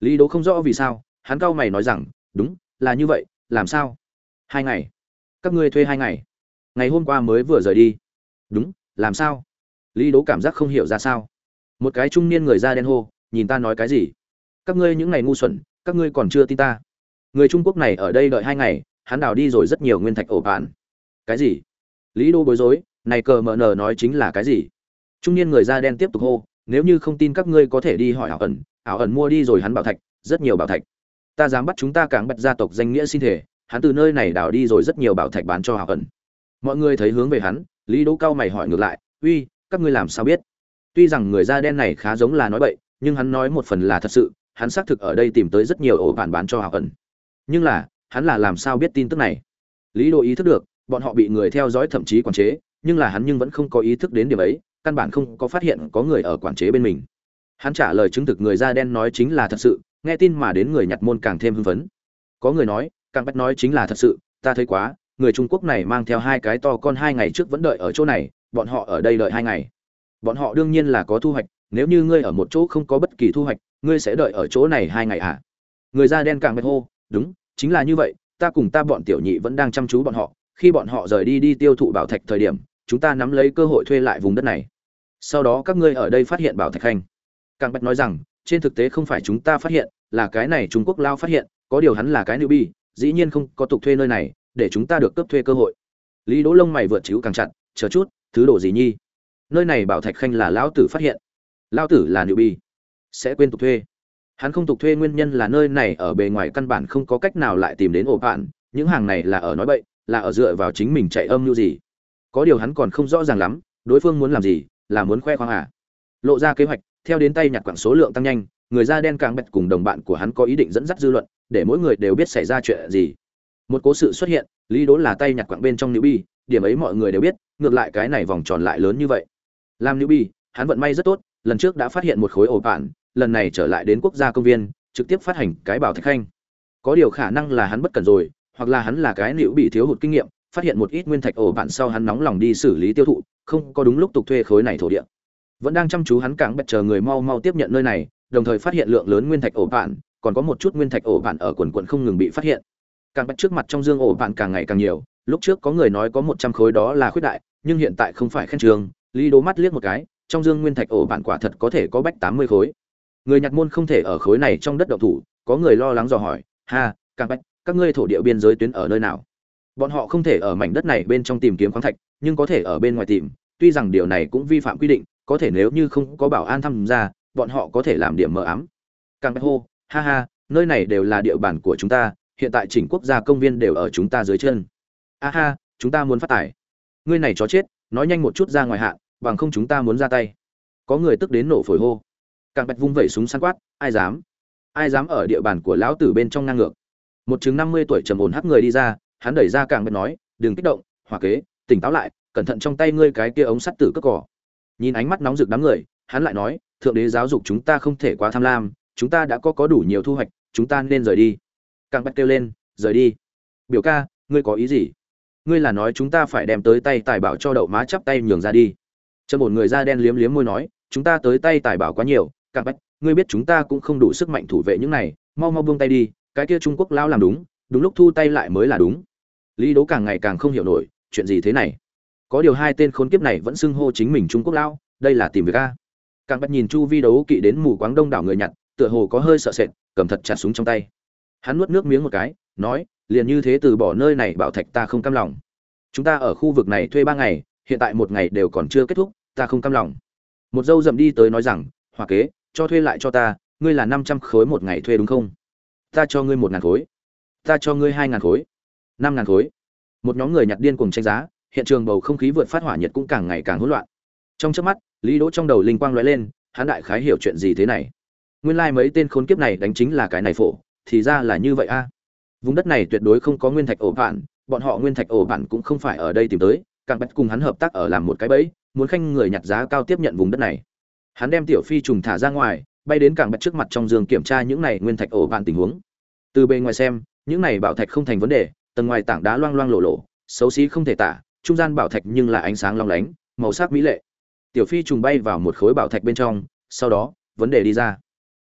lý đố không rõ vì sao, hắn cau mày nói rằng, đúng, là như vậy, làm sao? Hai ngày. Các ngươi thuê hai ngày. Ngày hôm qua mới vừa rời đi. Đúng, làm sao? Lý đố cảm giác không hiểu ra sao. Một cái trung niên người da đen hô, nhìn ta nói cái gì? Các ngươi những ngày ngu xuẩn, các ngươi còn chưa tin ta. Người trung quốc này ở đây đợi hai ngày, hắn đào đi rồi rất nhiều nguyên thạch ổ bạn cái gì? Lý đô bối rối, này cờ mờ nờ nói chính là cái gì? Trung niên người da đen tiếp tục hô nếu như không tin các ngươi có thể đi hỏi ảo ẩn ảo ẩn mua đi rồi hắn bảo thạch, rất nhiều bảo thạch. Ta dám bắt chúng ta càng bật gia tộc danh nghĩa xin thể, hắn từ nơi này đào đi rồi rất nhiều bảo thạch bán cho ảo ẩn. Mọi người thấy hướng về hắn, lý đỗ cao mày hỏi ngược lại, uy, các ngươi làm sao biết? Tuy rằng người da đen này khá giống là nói bậy, nhưng hắn nói một phần là thật sự, hắn xác thực ở đây tìm tới rất nhiều ổ bản bán cho ảo ẩn. Nhưng là, hắn là làm sao biết tin tức này? Lý đỗ ý thức được, bọn họ bị người theo dõi thậm chí quản chế, nhưng là hắn nhưng vẫn không có ý thức đến điểm ấy căn bản không có phát hiện có người ở quản chế bên mình. Hắn trả lời chứng thực người da đen nói chính là thật sự, nghe tin mà đến người nhặt môn càng thêm hưng phấn. Có người nói càng bắt nói chính là thật sự, ta thấy quá, người trung quốc này mang theo hai cái to con hai ngày trước vẫn đợi ở chỗ này, bọn họ ở đây đợi hai ngày. Bọn họ đương nhiên là có thu hoạch, nếu như ngươi ở một chỗ không có bất kỳ thu hoạch, ngươi sẽ đợi ở chỗ này hai ngày à? Người da đen càng bật hô, đúng, chính là như vậy, ta cùng ta bọn tiểu nhị vẫn đang chăm chú bọn họ, khi bọn họ rời đi đi tiêu thụ bảo thạch thời điểm chúng ta nắm lấy cơ hội thuê lại vùng đất này. Sau đó các ngươi ở đây phát hiện bảo thạch khanh. Càng bạch nói rằng, trên thực tế không phải chúng ta phát hiện, là cái này trung quốc lao phát hiện, có điều hắn là cái nữ bi dĩ nhiên không có tục thuê nơi này, để chúng ta được cấp thuê cơ hội. Lý đỗ lông mày vượt chữ càng chặt, chờ chút, thứ đồ gì nhi? Nơi này bảo thạch khanh là lão tử phát hiện. Lão tử là nữ bi sẽ quên tục thuê. Hắn không tục thuê nguyên nhân là nơi này ở bề ngoài căn bản không có cách nào lại tìm đến ổ bạn, những hàng này là ở nói bậy, là ở dựa vào chính mình chạy âm như gì có điều hắn còn không rõ ràng lắm, đối phương muốn làm gì, là muốn khoe khoang à? Lộ ra kế hoạch, theo đến tay nhặt quảng số lượng tăng nhanh, người da đen càng bật cùng đồng bạn của hắn có ý định dẫn dắt dư luận, để mỗi người đều biết xảy ra chuyện gì. Một cố sự xuất hiện, lý đố là tay nhặt quảng bên trong nữ bi, điểm ấy mọi người đều biết, ngược lại cái này vòng tròn lại lớn như vậy. Làm nữ bi, hắn vận may rất tốt, lần trước đã phát hiện một khối ổ bản lần này trở lại đến quốc gia công viên, trực tiếp phát hành cái bảo thạch khanh. Có điều khả năng là hắn bất cẩn rồi, hoặc là hắn là cái nữ bị thiếu hụt kinh nghiệm phát hiện một ít nguyên thạch ổ bạn sau hắn nóng lòng đi xử lý tiêu thụ, không có đúng lúc tục thuê khối này thổ địa. Vẫn đang chăm chú hắn càng bật chờ người mau mau tiếp nhận nơi này, đồng thời phát hiện lượng lớn nguyên thạch ổ bạn còn có một chút nguyên thạch ổ bạn ở quần quần không ngừng bị phát hiện. Càng bật trước mặt trong dương ổ bạn càng ngày càng nhiều, lúc trước có người nói có một trăm khối đó là khuyết đại, nhưng hiện tại không phải khen trường, lý đố mắt liếc một cái, trong dương nguyên thạch ổ bạn quả thật có thể có bách tám mươi khối. Người nhạc môn không thể ở khối này trong đất động thủ, có người lo lắng dò hỏi, ha càng bách các ngươi thổ địa biên giới tuyến ở nơi nào? Bọn họ không thể ở mảnh đất này bên trong tìm kiếm khoáng thạch, nhưng có thể ở bên ngoài tìm. Tuy rằng điều này cũng vi phạm quy định, có thể nếu như không có bảo an tham gia, bọn họ có thể làm điểm mờ ám. Càng hô, ha ha, nơi này đều là địa bàn của chúng ta, hiện tại chỉnh quốc gia công viên đều ở chúng ta dưới chân. A ha, chúng ta muốn phát tài. Ngươi này chó chết, nói nhanh một chút ra ngoài hạn bằng không chúng ta muốn ra tay. Có người tức đến nổ phổi hô. Càng bạch vung vẩy súng săn quát, ai dám? Ai dám ở địa bàn của lão tử bên trong ngang ngược? Một chừng năm mươi tuổi trầm ổn hắc người đi ra hắn đẩy ra càng bật nói, đừng kích động, hỏa kế, tỉnh táo lại, cẩn thận trong tay ngươi cái kia ống sắt tử cất cỏ nhìn ánh mắt nóng rực đám người, hắn lại nói, thượng đế giáo dục chúng ta không thể quá tham lam, chúng ta đã có có đủ nhiều thu hoạch, chúng ta nên rời đi. Càng bạch kêu lên, rời đi. Biểu ca, ngươi có ý gì? Ngươi là nói chúng ta phải đem tới tay tài bảo cho đậu má chắp tay nhường ra đi. Chân một người da đen liếm liếm môi nói, chúng ta tới tay tài bảo quá nhiều, càng bách ngươi biết chúng ta cũng không đủ sức mạnh thủ vệ những này, mau mau buông tay đi, cái kia trung quốc lao làm đúng đúng lúc thu tay lại mới là đúng lý đố càng ngày càng không hiểu nổi, chuyện gì thế này? Có điều hai tên khốn kiếp này vẫn xưng hô chính mình trung quốc lao đây là tìm việc a. Càng bắt nhìn chu vi đấu kỵ đến mù quáng đông đảo người nhặt, tựa hồ có hơi sợ sệt, cầm thật chặt súng trong tay. Hắn nuốt nước miếng một cái, nói, liền như thế từ bỏ nơi này bảo thạch ta không cam lòng. Chúng ta ở khu vực này thuê ba ngày, hiện tại một ngày đều còn chưa kết thúc, ta không cam lòng. Một dâu dậm đi tới nói rằng hòa kế, cho thuê lại cho ta, ngươi là năm trăm khối một ngày thuê đúng không? Ta cho ngươi một ngàn khối. Ta cho ngươi hai ngàn khối năm ngàn khối. Một nhóm người nhặt điên cùng tranh giá hiện trường bầu không khí vượt phát hỏa nhiệt cũng càng ngày càng hỗn loạn. Trong trước mắt lý đỗ trong đầu linh quang lóe lên hắn đại khái hiểu chuyện gì thế này. Nguyên lai like mấy tên khốn kiếp này đánh chính là cái này phổ thì ra là như vậy a. Vùng đất này tuyệt đối không có nguyên thạch ổ bản, bọn họ nguyên thạch ổ bản cũng không phải ở đây tìm tới càng bạch cùng hắn hợp tác ở làm một cái bẫy muốn khanh người nhặt giá cao tiếp nhận vùng đất này. Hắn đem tiểu phi trùng thả ra ngoài bay đến càng bạch trước mặt trong giường kiểm tra những này nguyên thạch ổ bản tình huống. Từ bề ngoài xem những này bảo thạch không thành vấn đề tầng ngoài tảng đá loang loang lộ lộ xấu xí không thể tả, trung gian bảo thạch nhưng là ánh sáng long lánh, màu sắc mỹ lệ. Tiểu phi trùng bay vào một khối bảo thạch bên trong, sau đó, vấn đề đi ra.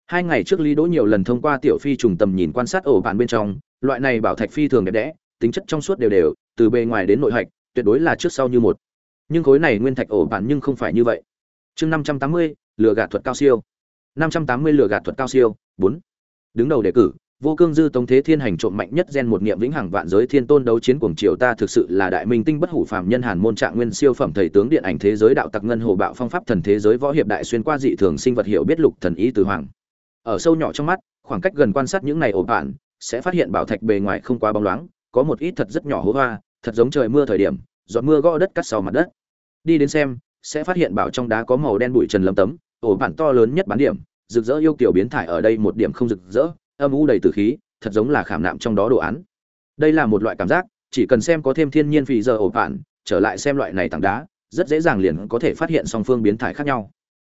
Hai ngày trước lý đỗ nhiều lần thông qua tiểu phi trùng tầm nhìn quan sát ổ bạn bên trong, loại này bảo thạch phi thường đẹp đẽ, tính chất trong suốt đều đều, từ bề ngoài đến nội hạch, tuyệt đối là trước sau như một. Nhưng khối này nguyên thạch ổ bạn nhưng không phải như vậy. Chương năm trăm tám mươi lừa gạt thuật cao siêu. Năm trăm tám mươi lừa gạt thuật cao siêu, bốn. Đứng đầu đề cử vô cương dư tống thế thiên hành trộm mạnh nhất gen một niệm vĩnh hằng vạn giới thiên tôn đấu chiến cuồng triều ta thực sự là đại minh tinh bất hủ phàm nhân hàn môn trạng nguyên siêu phẩm thầy tướng điện ảnh thế giới đạo tặc ngân hồ bạo phong pháp thần thế giới võ hiệp đại xuyên qua dị thường sinh vật hiểu biết lục thần ý từ hoàng. Ở sâu nhỏ trong mắt, khoảng cách gần quan sát những này ổ bản sẽ phát hiện bảo thạch bề ngoài không quá bóng loáng, có một ít thật rất nhỏ hố hoa, thật giống trời mưa thời điểm, giọt mưa gõ đất cắt sau mặt đất. Đi đến xem, sẽ phát hiện bảo trong đá có màu đen bụi trần lấm tấm ổ bản to lớn nhất bán điểm, rực rỡ yêu kiểu biến thải ở đây một điểm không rực rỡ âm u đầy tử khí thật giống là khảm nạm trong đó đồ án. Đây là một loại cảm giác chỉ cần xem có thêm thiên nhiên phì giờ ổ bạn, trở lại xem loại này tảng đá rất dễ dàng liền có thể phát hiện song phương biến thái khác nhau.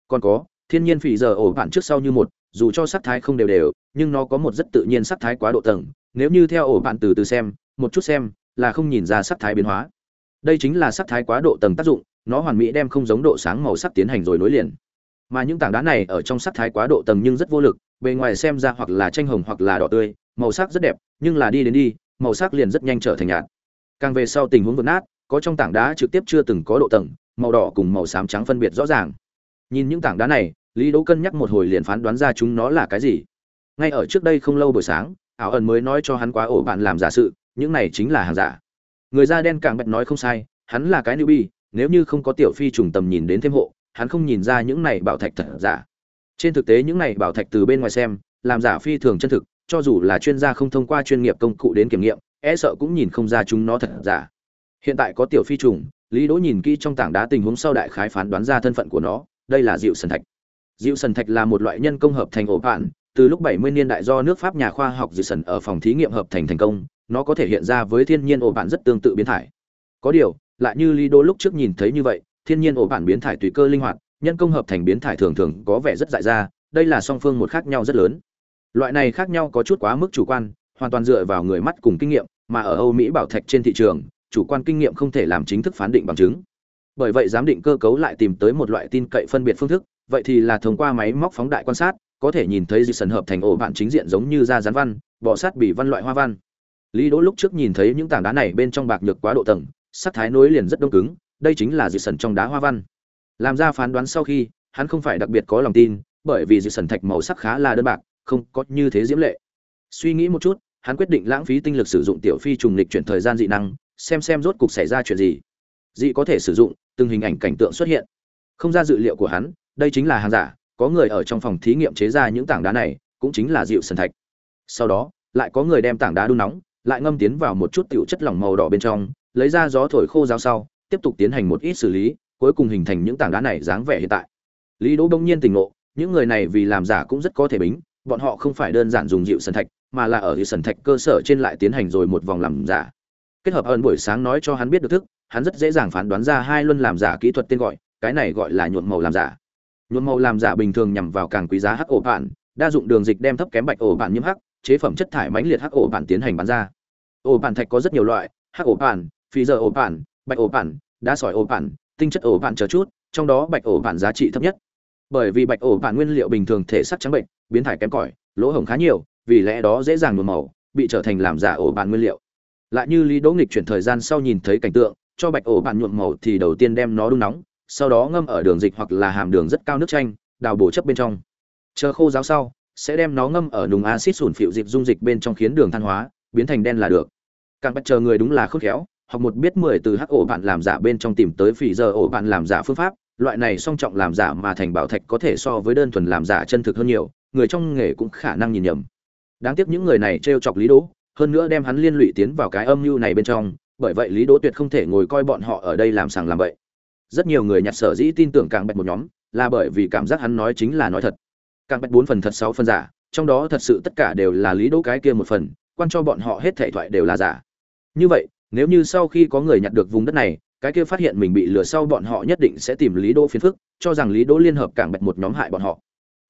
Còn có thiên nhiên phì giờ ổ bạn trước sau như một dù cho sắc thái không đều đều nhưng nó có một rất tự nhiên sắc thái quá độ tầng. Nếu như theo ổ bạn từ từ xem một chút xem là không nhìn ra sắc thái biến hóa. Đây chính là sắc thái quá độ tầng tác dụng nó hoàn mỹ đem không giống độ sáng màu sắc tiến hành rồi nối liền. Mà những tảng đá này ở trong sắc thái quá độ tầng nhưng rất vô lực bề ngoài xem ra hoặc là tranh hồng hoặc là đỏ tươi, màu sắc rất đẹp, nhưng là đi đến đi, màu sắc liền rất nhanh trở thành nhạt. Càng về sau tình huống vượt nát, có trong tảng đá trực tiếp chưa từng có độ tầng, màu đỏ cùng màu xám trắng phân biệt rõ ràng. Nhìn những tảng đá này, lý đỗ cân nhắc một hồi liền phán đoán ra chúng nó là cái gì. Ngay ở trước đây không lâu buổi sáng, ảo ẩn mới nói cho hắn quá ổ bạn làm giả sự, những này chính là hàng giả. Người da đen càng bạch nói không sai, hắn là cái newbie, nếu như không có tiểu phi trùng tầm nhìn đến thêm hộ, hắn không nhìn ra những này bảo thạch thật giả trên thực tế những này bảo thạch từ bên ngoài xem, làm giả phi thường chân thực, cho dù là chuyên gia không thông qua chuyên nghiệp công cụ đến kiểm nghiệm e sợ cũng nhìn không ra chúng nó thật giả. Hiện tại có tiểu phi trùng, lý đỗ nhìn kỹ trong tảng đá tình huống sau đại khái phán đoán ra thân phận của nó, đây là dịu sần thạch. Dịu sần thạch là một loại nhân công hợp thành ổ bạn từ lúc 70 niên đại do nước pháp nhà khoa học dịu sần ở phòng thí nghiệm hợp thành thành công, nó có thể hiện ra với thiên nhiên ổ bạn rất tương tự biến thải. Có điều, lại như lý đỗ lúc trước nhìn thấy như vậy, thiên nhiên ổ bạn biến thải tùy cơ linh hoạt nhân công hợp thành biến thải thường thường có vẻ rất dại ra, đây là song phương một khác nhau rất lớn. Loại này khác nhau có chút quá mức chủ quan, hoàn toàn dựa vào người mắt cùng kinh nghiệm, mà ở âu mỹ bảo thạch trên thị trường, chủ quan kinh nghiệm không thể làm chính thức phán định bằng chứng. Bởi vậy giám định cơ cấu lại tìm tới một loại tin cậy phân biệt phương thức, vậy thì là thông qua máy móc phóng đại quan sát, có thể nhìn thấy dị sần hợp thành ổ bạn chính diện giống như da rán văn, bọ sát bị văn loại hoa văn. Lý đỗ lúc trước nhìn thấy những tảng đá này bên trong bạc nhược quá độ tầng, sắc thái nối liền rất đông cứng, đây chính là dị sần trong đá hoa văn làm ra phán đoán sau khi, hắn không phải đặc biệt có lòng tin, bởi vì dị sần thạch màu sắc khá là đơn bạc, không có như thế diễm lệ. Suy nghĩ một chút, hắn quyết định lãng phí tinh lực sử dụng tiểu phi trùng lịch chuyển thời gian dị năng, xem xem rốt cục xảy ra chuyện gì. Dị có thể sử dụng, từng hình ảnh cảnh tượng xuất hiện. Không ra dự liệu của hắn, đây chính là hàng giả, có người ở trong phòng thí nghiệm chế ra những tảng đá này, cũng chính là dịu sần thạch. Sau đó, lại có người đem tảng đá đun nóng, lại ngâm tiến vào một chút tiểu chất lỏng màu đỏ bên trong, lấy ra gió thổi khô ráo sau, tiếp tục tiến hành một ít xử lý cuối cùng hình thành những tảng đá này dáng vẻ hiện tại. Lý đỗ đông nhiên tỉnh ngộ, những người này vì làm giả cũng rất có thể bính, bọn họ không phải đơn giản dùng dịu sần thạch, mà là ở dịu sần thạch cơ sở trên lại tiến hành rồi một vòng làm giả. Kết hợp ơn buổi sáng nói cho hắn biết được thức, hắn rất dễ dàng phán đoán ra hai luân làm giả kỹ thuật tên gọi, cái này gọi là nhuộm màu làm giả. Nhuộm màu làm giả bình thường nhằm vào càng quý giá hắc ổ bạn đa dụng đường dịch đem thấp kém bạch ổ bạn nhiễm hắc, chế phẩm chất thải mãnh liệt hắc ổ bạn tiến hành bán ra. Ổ bạn thạch có rất nhiều loại, hắc ổ bạn phi giờ ổ bạn bạch ổ bạn đá sỏi ổ bạn tinh chất ổ vạn chờ chút, trong đó bạch ổ vạn giá trị thấp nhất. Bởi vì bạch ổ vạn nguyên liệu bình thường thể sắc trắng bệnh, biến thải kém cỏi, lỗ hổng khá nhiều, vì lẽ đó dễ dàng nhuộm màu, bị trở thành làm giả ổ vạn nguyên liệu. Lại như lý đỗ nghịch chuyển thời gian sau nhìn thấy cảnh tượng, cho bạch ổ vạn nhuộm màu thì đầu tiên đem nó đun nóng, sau đó ngâm ở đường dịch hoặc là hàm đường rất cao nước chanh, đào bổ chấp bên trong. Chờ khô ráo sau, sẽ đem nó ngâm ở nùng axit sủn phịu dịch dung dịch bên trong khiến đường than hóa, biến thành đen là được. Càng bắt chờ người đúng là khôn khéo hoặc một biết mười từ hắc ổ bạn làm giả bên trong tìm tới phỉ giờ ổ bạn làm giả phương pháp. Loại này song trọng làm giả mà thành bảo thạch có thể so với đơn thuần làm giả chân thực hơn nhiều, người trong nghề cũng khả năng nhìn nhầm. Đáng tiếc những người này trêu chọc lý đỗ, hơn nữa đem hắn liên lụy tiến vào cái âm mưu này bên trong, bởi vậy lý đỗ tuyệt không thể ngồi coi bọn họ ở đây làm sàng làm bậy. Rất nhiều người nhặt sở dĩ tin tưởng càng bạch một nhóm, là bởi vì cảm giác hắn nói chính là nói thật. Càng bạch bốn phần thật sáu phần giả, trong đó thật sự tất cả đều là lý đỗ cái kia một phần, quan cho bọn họ hết thảy thoại đều là giả. Như vậy nếu như sau khi có người nhặt được vùng đất này, cái kia phát hiện mình bị lừa sau bọn họ nhất định sẽ tìm lý đỗ phiền phức, cho rằng lý đỗ liên hợp càng bạch một nhóm hại bọn họ.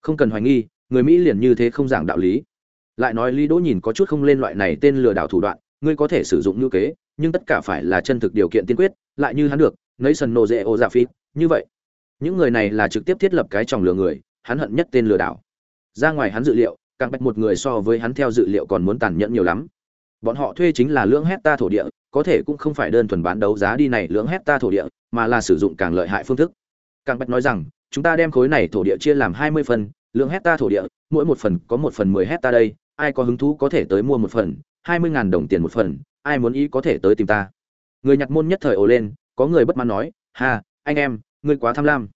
Không cần hoài nghi, người mỹ liền như thế không giảng đạo lý. Lại nói lý đỗ nhìn có chút không lên loại này tên lừa đảo thủ đoạn, ngươi có thể sử dụng như kế, nhưng tất cả phải là chân thực điều kiện tiên quyết, lại như hắn được, nấy sần nô dễ ô dạ giả phi như vậy. Những người này là trực tiếp thiết lập cái tròng lừa người, hắn hận nhất tên lừa đảo. Ra ngoài hắn dự liệu càng bạch một người so với hắn theo dự liệu còn muốn tàn nhẫn nhiều lắm. Bọn họ thuê chính là lưỡng hecta thổ địa có thể cũng không phải đơn thuần bán đấu giá đi này lưỡng hecta thổ địa, mà là sử dụng càng lợi hại phương thức. Càng bạch nói rằng, chúng ta đem khối này thổ địa chia làm hai mươi phần lượng hecta thổ địa, mỗi một phần có một phần mười hecta đây, ai có hứng thú có thể tới mua một phần, hai mươi ngàn đồng tiền một phần, ai muốn ý có thể tới tìm ta. Người nhặt môn nhất thời ồ lên, có người bất mãn nói, ha, anh em, ngươi quá tham lam.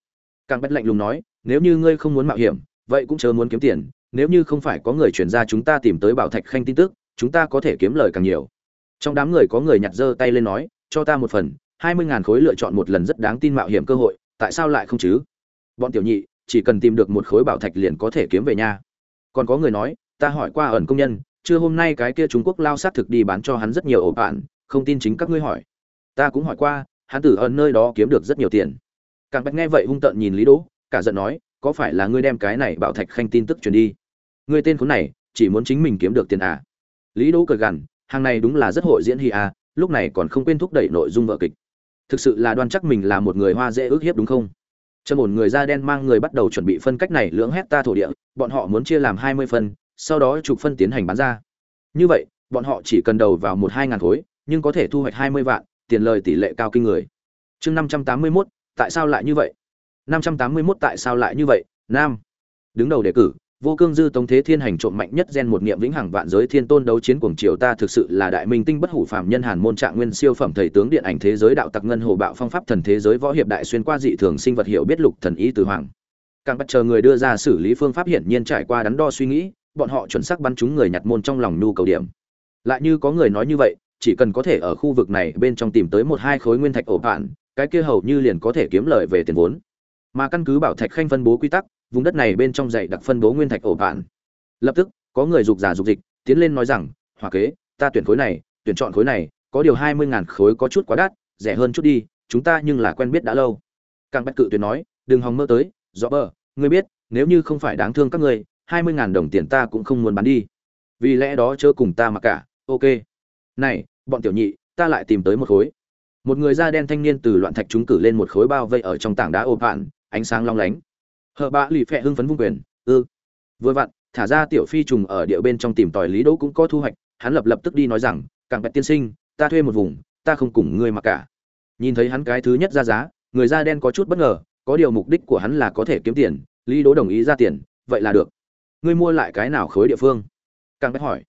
Càng Bạch lạnh lùng nói, nếu như ngươi không muốn mạo hiểm, vậy cũng chớ muốn kiếm tiền, nếu như không phải có người truyền ra chúng ta tìm tới bảo thạch khanh tin tức, chúng ta có thể kiếm lời càng nhiều trong đám người có người nhặt giơ tay lên nói, cho ta một phần, hai mươi ngàn khối lựa chọn một lần rất đáng tin mạo hiểm cơ hội, tại sao lại không chứ? Bọn tiểu nhị, chỉ cần tìm được một khối bảo thạch liền có thể kiếm về nhà còn có người nói, ta hỏi qua ẩn công nhân, chưa hôm nay cái kia trung quốc lao sát thực đi bán cho hắn rất nhiều ổ bạn, không tin chính các ngươi hỏi. Ta cũng hỏi qua, hắn tử ẩn nơi đó kiếm được rất nhiều tiền. Càng bạch nghe vậy hung tợn nhìn lý đỗ, cả giận nói, có phải là ngươi đem cái này bảo thạch khanh tin tức truyền đi? Ngươi tên khốn này, chỉ muốn chính mình kiếm được tiền à? Lý đỗ cười gằn hàng này đúng là rất hội diễn hi à lúc này còn không quên thúc đẩy nội dung vở kịch thực sự là đoan chắc mình là một người hoa dễ ước hiếp đúng không Trâm ổn người da đen mang người bắt đầu chuẩn bị phân cách này lưỡng hecta thổ địa, bọn họ muốn chia làm 20 phân, sau đó chụp phân tiến hành bán ra. Như vậy, bọn họ chỉ cần đầu vào một hai ngàn khối, nhưng có thể thu hoạch 20 vạn, tiền lời tỷ lệ cao kinh người. Chương 581, tại sao lại như vậy? 581 tại sao lại như vậy? Nam. Đứng đầu đề cử, vô cương dư tống thế thiên hành trộm mạnh nhất gen một niệm vĩnh hằng vạn giới thiên tôn đấu chiến cuồng triều ta thực sự là đại minh tinh bất hủ phàm nhân hàn môn trạng nguyên siêu phẩm thầy tướng điện ảnh thế giới đạo tặc ngân hồ bạo phong pháp thần thế giới võ hiệp đại xuyên qua dị thường sinh vật hiểu biết lục thần ý từ hoàng. Càng bắt chờ người đưa ra xử lý phương pháp hiển nhiên trải qua đắn đo suy nghĩ, bọn họ chuẩn xác bắn chúng người nhặt môn trong lòng nhu cầu điểm. Lại như có người nói như vậy, chỉ cần có thể ở khu vực này bên trong tìm tới một hai khối nguyên thạch ổ bạn cái kia hầu như liền có thể kiếm lợi về tiền vốn mà căn cứ bảo thạch khanh phân bố quy tắc vùng đất này bên trong dạy đặc phân bố nguyên thạch ổ bạn. Lập tức, có người dục giả dục dịch, tiến lên nói rằng, "Hỏa kế, ta tuyển khối này, tuyển chọn khối này, có điều hai mươi ngàn khối có chút quá đắt, rẻ hơn chút đi, chúng ta nhưng là quen biết đã lâu." Càng bách cự tuyệt nói, "Đừng hòng mơ tới, rõ bờ, ngươi biết, nếu như không phải đáng thương các ngươi, hai mươi ngàn đồng tiền ta cũng không muốn bán đi. Vì lẽ đó chớ cùng ta mà cả, ok. Này, bọn tiểu nhị, ta lại tìm tới một khối." Một người da đen thanh niên từ loạn thạch chúng cử lên một khối bao vây ở trong tảng đá ô bạn, ánh sáng long lánh. Hờ bạ lì phẹ hưng phấn vung quyền ư vừa vặn, thả ra tiểu phi trùng ở địa bên trong tìm tòi lý đỗ cũng có thu hoạch, hắn lập lập tức đi nói rằng càng bạch tiên sinh, ta thuê một vùng, ta không cùng ngươi mà cả. Nhìn thấy hắn cái thứ nhất ra giá, người da đen có chút bất ngờ, có điều mục đích của hắn là có thể kiếm tiền, lý đỗ đồng ý ra tiền, vậy là được. Ngươi mua lại cái nào khối địa phương? Càng bạch hỏi.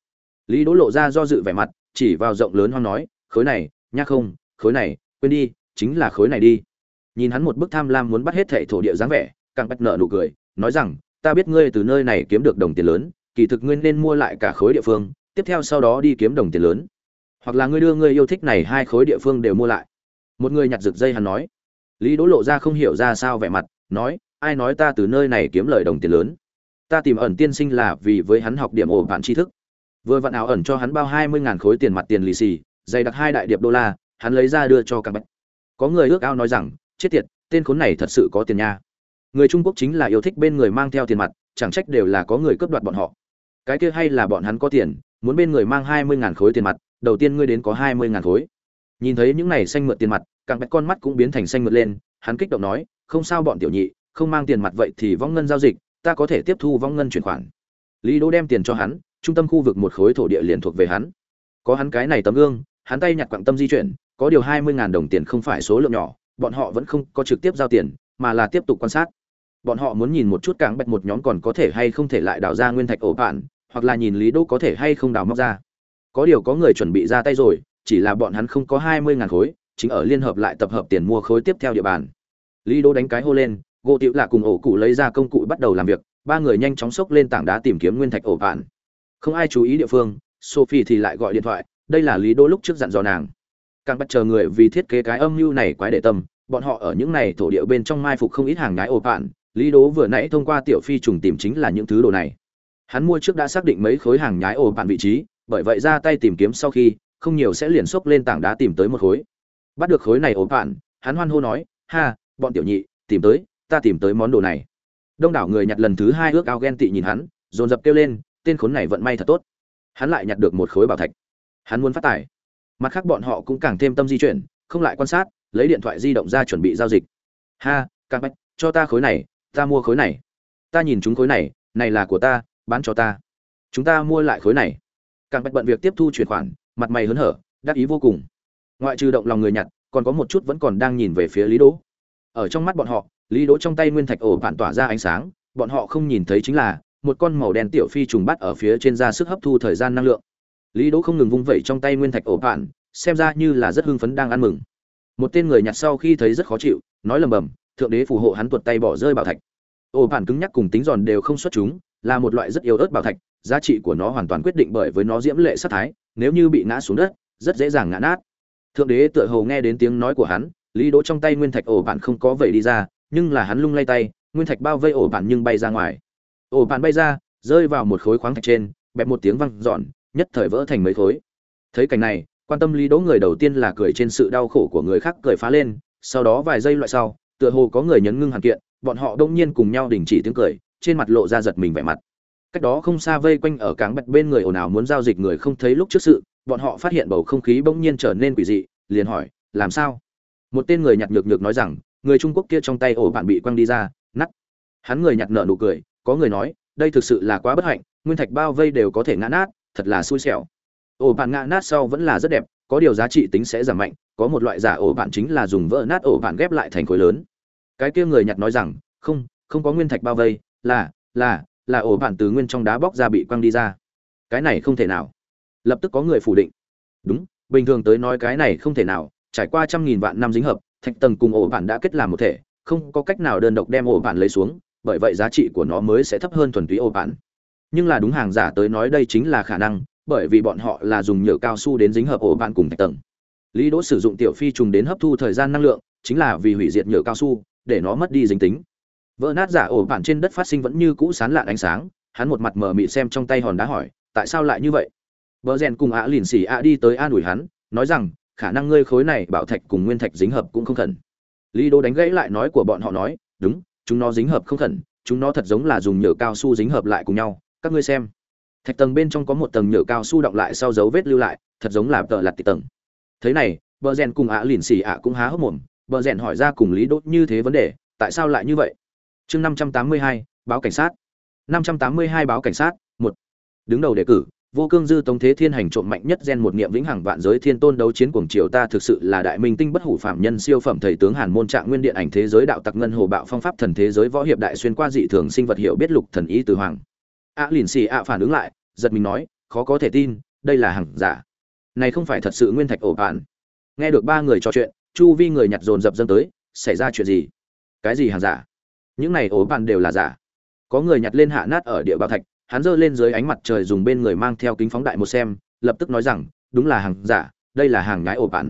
Lý đỗ lộ ra do dự vẻ mặt, chỉ vào rộng lớn hoang nói, khối này nhá không, khối này, quên đi, chính là khối này đi nhìn hắn một bức tham lam muốn bắt hết thệ thổ địa dáng vẻ, càng bắt nợ nụ cười, nói rằng, ta biết ngươi từ nơi này kiếm được đồng tiền lớn, kỳ thực ngươi nên mua lại cả khối địa phương, tiếp theo sau đó đi kiếm đồng tiền lớn. Hoặc là ngươi đưa ngươi yêu thích này hai khối địa phương đều mua lại. Một người nhặt rực dây hắn nói. Lý đỗ lộ ra không hiểu ra sao vẻ mặt, nói, ai nói ta từ nơi này kiếm lời đồng tiền lớn? Ta tìm ẩn tiên sinh là vì với hắn học điểm ổ bản tri thức. Vừa vặn ảo ẩn cho hắn bao hai mươi ngàn khối tiền mặt tiền lì xì, dày đặc hai đại điệp đô la, hắn lấy ra đưa cho càng bạch có người ước ao nói rằng chết tiệt, tên khốn này thật sự có tiền nha. Người trung quốc chính là yêu thích bên người mang theo tiền mặt, chẳng trách đều là có người cướp đoạt bọn họ. Cái kia hay là bọn hắn có tiền, muốn bên người mang hai mươi ngàn khối tiền mặt, đầu tiên ngươi đến có hai mươi ngàn khối. Nhìn thấy những này xanh mượt tiền mặt, càng bạch con mắt cũng biến thành xanh mượt lên, hắn kích động nói, không sao bọn tiểu nhị, không mang tiền mặt vậy thì vong ngân giao dịch, ta có thể tiếp thu vong ngân chuyển khoản. Lý đỗ đem tiền cho hắn, trung tâm khu vực một khối thổ địa liền thuộc về hắn. Có hắn cái này tấm gương, hắn tay nhặt quặng tâm di chuyển, có điều hai mươi ngàn đồng tiền không phải số lượng nhỏ bọn họ vẫn không có trực tiếp giao tiền, mà là tiếp tục quan sát. Bọn họ muốn nhìn một chút càng bạch một nhóm còn có thể hay không thể lại đào ra nguyên thạch ổ bạn hoặc là nhìn lý đỗ có thể hay không đào móc ra. Có điều có người chuẩn bị ra tay rồi, chỉ là bọn hắn không có hai mươi ngàn khối, chính ở liên hợp lại tập hợp tiền mua khối tiếp theo địa bàn. Lý đỗ đánh cái hô lên gỗ tiểu là cùng ổ cụ lấy ra công cụ bắt đầu làm việc, ba người nhanh chóng xốc lên tảng đá tìm kiếm nguyên thạch ổ bạn không ai chú ý địa phương, sophie thì lại gọi điện thoại, đây là lý đỗ lúc trước dặn dò nàng càng bắt chờ người vì thiết kế cái âm mưu này quái để tâm, bọn họ ở những này thổ địa bên trong mai phục không ít hàng nhái ổ bạn lý đố vừa nãy thông qua tiểu phi trùng tìm chính là những thứ đồ này. Hắn mua trước đã xác định mấy khối hàng nhái ổ bạn vị trí, bởi vậy ra tay tìm kiếm sau khi, không nhiều sẽ liền xốc lên tảng đá tìm tới một khối. Bắt được khối này ổ bạn hắn hoan hô nói, ha, bọn tiểu nhị, tìm tới, ta tìm tới món đồ này. Đông đảo người nhặt lần thứ hai ước ao ghen tị nhìn hắn, dồn dập kêu lên, tên khốn này vận may thật tốt. Hắn lại nhặt được một khối bảo thạch. Hắn muốn phát tài mặt khác bọn họ cũng càng thêm tâm di chuyển, không lại quan sát, lấy điện thoại di động ra chuẩn bị giao dịch. Ha càng bách, cho ta khối này, ta mua khối này. Ta nhìn chúng khối này này là của ta, bán cho ta. Chúng ta mua lại khối này. Càng bạch bận việc tiếp thu chuyển khoản, mặt mày hớn hở, đắc ý vô cùng. Ngoại trừ động lòng người nhặt, còn có một chút vẫn còn đang nhìn về phía lý đỗ. Ở trong mắt bọn họ, lý đỗ trong tay nguyên thạch ổ bạn tỏa ra ánh sáng, bọn họ không nhìn thấy chính là một con màu đen tiểu phi trùng bắt ở phía trên da sức hấp thu thời gian năng lượng lý đỗ không ngừng vung vẩy trong tay nguyên thạch ổ bản xem ra như là rất hưng phấn đang ăn mừng. Một tên người nhặt sau khi thấy rất khó chịu, nói lầm bầm, thượng đế phù hộ hắn tuột tay bỏ rơi bảo thạch. Ổ bản cứng nhắc cùng tính giòn đều không xuất chúng, là một loại rất yếu ớt bảo thạch, giá trị của nó hoàn toàn quyết định bởi với nó diễm lệ sát thái, nếu như bị ngã xuống đất, rất dễ dàng ngã nát. Thượng đế tựa hồ nghe đến tiếng nói của hắn, lý đỗ trong tay nguyên thạch ổ bản không có vẩy đi ra, nhưng là hắn lung lay tay, nguyên thạch bao vây ổ bản nhưng bay ra ngoài. Ổ bản bay ra, rơi vào một khối khoáng thạch trên, bẹp một tiếng văng giòn nhất thời vỡ thành mấy khối. Thấy cảnh này, quan tâm lý đỗ người đầu tiên là cười trên sự đau khổ của người khác cười phá lên, sau đó vài giây loại sau, tựa hồ có người nhấn ngưng hàn kiện, bọn họ đông nhiên cùng nhau đình chỉ tiếng cười, trên mặt lộ ra giật mình vẻ mặt. Cách đó không xa vây quanh ở cáng bạch bên người ồn ào muốn giao dịch người không thấy lúc trước sự, bọn họ phát hiện bầu không khí bỗng nhiên trở nên quỷ dị, liền hỏi, làm sao? Một tên người nhặt nhược nhược nói rằng, người trung quốc kia trong tay ổ bạn bị quăng đi ra nắt hắn người nhặt nợ nụ cười, có người nói, đây thực sự là quá bất hạnh, nguyên thạch bao vây đều có thể ngã nát thật là xui xẻo. Ổ bạn ngã nát sau vẫn là rất đẹp, có điều giá trị tính sẽ giảm mạnh, có một loại giả ổ bạn chính là dùng vỡ nát ổ bạn ghép lại thành khối lớn. Cái kia người nhặt nói rằng, không không có nguyên thạch bao vây, là là là ổ bạn từ nguyên trong đá bóc ra bị quăng đi ra. Cái này không thể nào. Lập tức có người phủ định. Đúng, bình thường tới nói cái này không thể nào, trải qua trăm nghìn vạn năm dính hợp, thạch tầng cùng ổ bạn đã kết làm một thể, không có cách nào đơn độc đem ổ bạn lấy xuống, bởi vậy giá trị của nó mới sẽ thấp hơn thuần túy ổ bạn nhưng là đúng hàng giả tới nói đây chính là khả năng bởi vì bọn họ là dùng nhựa cao su đến dính hợp ổ bạn cùng thạch tầng. Lý đỗ sử dụng tiểu phi trùng đến hấp thu thời gian năng lượng chính là vì hủy diệt nhựa cao su để nó mất đi dính tính. Vỡ nát giả ổ bạn trên đất phát sinh vẫn như cũ sán lạn ánh sáng hắn một mặt mờ mị xem trong tay hòn đá hỏi tại sao lại như vậy? Bờ rèn cùng ạ lìn xỉ ạ đi tới an ủi hắn, nói rằng, khả năng ngươi khối này bảo thạch cùng nguyên thạch dính hợp cũng không khẩn. Lý Đỗ đánh gãy lại nói của bọn họ nói, đúng, chúng nó dính hợp không khẩn, chúng nó thật giống là dùng nhựa cao su dính hợp lại cùng nhau, các ngươi xem. Thạch tầng bên trong có một tầng nhựa cao su động lại sau dấu vết lưu lại, thật giống là tờ lật tầng. Thế này, Bờ rèn cùng ạ lìn xỉ ạ cũng há hốc mồm, Bờ rèn hỏi ra cùng Lý đốt như thế vấn đề, tại sao lại như vậy? Chương 582, báo cảnh sát. 582 báo cảnh sát, một Đứng đầu đề cử, vô cương dư tống thế thiên hành trộm mạnh nhất gen một niệm vĩnh hằng vạn giới thiên tôn đấu chiến cuồng triều ta thực sự là đại minh tinh bất hủ phạm nhân siêu phẩm thầy tướng hàn môn trạng nguyên điện ảnh thế giới đạo tặc ngân hồ bạo phong pháp thần thế giới võ hiệp đại xuyên qua dị thường sinh vật hiệu biết lục thần ý từ hoàng ạ à, lìn xì a phản ứng lại giật mình nói khó có thể tin đây là hàng giả. Này không phải thật sự nguyên thạch ổ bạn nghe được ba người trò chuyện chu vi người nhặt dồn dập dâng tới xảy ra chuyện gì? Cái gì hàng giả? Những này ổ bạn đều là giả. Có người nhặt lên hạ nát ở địa bảo thạch hắn giơ lên dưới ánh mặt trời dùng bên người mang theo kính phóng đại một xem, lập tức nói rằng, đúng là hàng giả, đây là hàng nhái ổ bạn.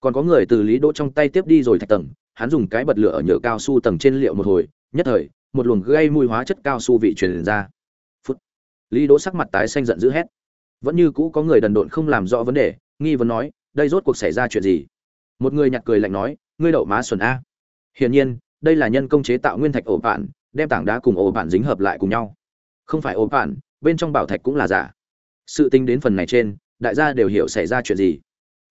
Còn có người từ Lý Đỗ trong tay tiếp đi rồi thạch tầng, hắn dùng cái bật lửa ở nhựa cao su tầng trên liệu một hồi, nhất thời, một luồng gây mùi hóa chất cao su vị truyền ra. Lý Đỗ sắc mặt tái xanh giận dữ hét. Vẫn như cũ có người đần độn không làm rõ vấn đề, nghi vấn nói, đây rốt cuộc xảy ra chuyện gì? Một người nhặt cười lạnh nói, ngươi đậu má xuẩn a. Hiển nhiên, đây là nhân công chế tạo nguyên thạch ổ bản, đem tảng đá cùng ổ bản dính hợp lại cùng nhau không phải ổ bạn bên trong bảo thạch cũng là giả sự tính đến phần này trên đại gia đều hiểu xảy ra chuyện gì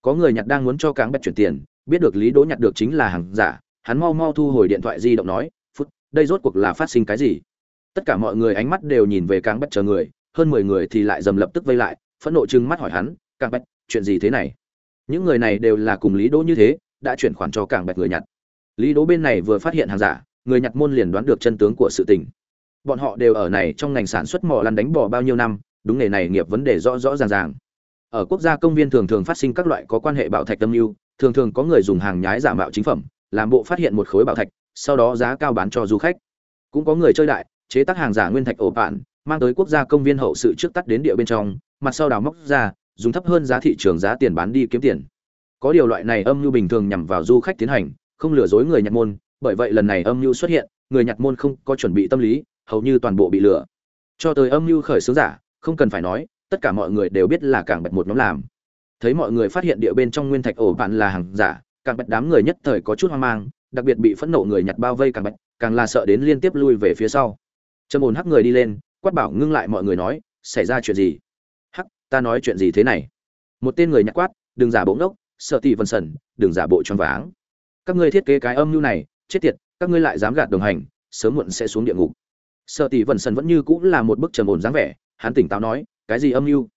có người nhặt đang muốn cho cáng bẹt chuyển tiền biết được lý đỗ nhặt được chính là hàng giả hắn mau mau thu hồi điện thoại di động nói phút đây rốt cuộc là phát sinh cái gì tất cả mọi người ánh mắt đều nhìn về càng bét chờ người, hơn mười người thì lại dầm lập tức vây lại, phẫn nộ trừng mắt hỏi hắn càng bạch chuyện gì thế này? Những người này đều là cùng lý đỗ như thế, đã chuyển khoản cho càng bạch người nhặt. Lý đỗ bên này vừa phát hiện hàng giả, người nhặt môn liền đoán được chân tướng của sự tình. Bọn họ đều ở này trong ngành sản xuất mỏ lăn đánh bỏ bao nhiêu năm, đúng nghề này nghiệp vấn đề rõ rõ ràng ràng. Ở quốc gia công viên thường thường phát sinh các loại có quan hệ bảo thạch tâm lưu thường thường có người dùng hàng nhái giả mạo chính phẩm, làm bộ phát hiện một khối bảo thạch, sau đó giá cao bán cho du khách. Cũng có người chơi đại chế tác hàng giả nguyên thạch ổ bạn mang tới quốc gia công viên hậu sự trước tắt đến địa bên trong, mặt sau đào móc ra, dùng thấp hơn giá thị trường giá tiền bán đi kiếm tiền. Có điều loại này âm mưu bình thường nhằm vào du khách tiến hành, không lừa dối người nhặt môn, bởi vậy lần này âm mưu xuất hiện, người nhặt môn không có chuẩn bị tâm lý, hầu như toàn bộ bị lừa. Cho tới âm mưu khởi xướng giả, không cần phải nói, tất cả mọi người đều biết là cảng bạch một nhóm làm. Thấy mọi người phát hiện địa bên trong nguyên thạch ổ bạn là hàng giả càng bạch đám người nhất thời có chút hoang mang, đặc biệt bị phẫn nộ người nhặt bao vây càng bạch, càng là sợ đến liên tiếp lui về phía sau trầm ổn hắc người đi lên, quát bảo ngưng lại mọi người nói, xảy ra chuyện gì? Hắc, ta nói chuyện gì thế này? Một tên người nhặt quát, đừng giả bộ ngốc, sợ tỷ vân sần đừng giả bộ choáng váng. Các ngươi thiết kế cái âm mưu này, chết tiệt, các ngươi lại dám gạt đồng hành, sớm muộn sẽ xuống địa ngục. Sợ tỷ vần sần vẫn như cũng là một bức trầm ổn dáng vẻ, hắn tỉnh táo nói, cái gì âm mưu?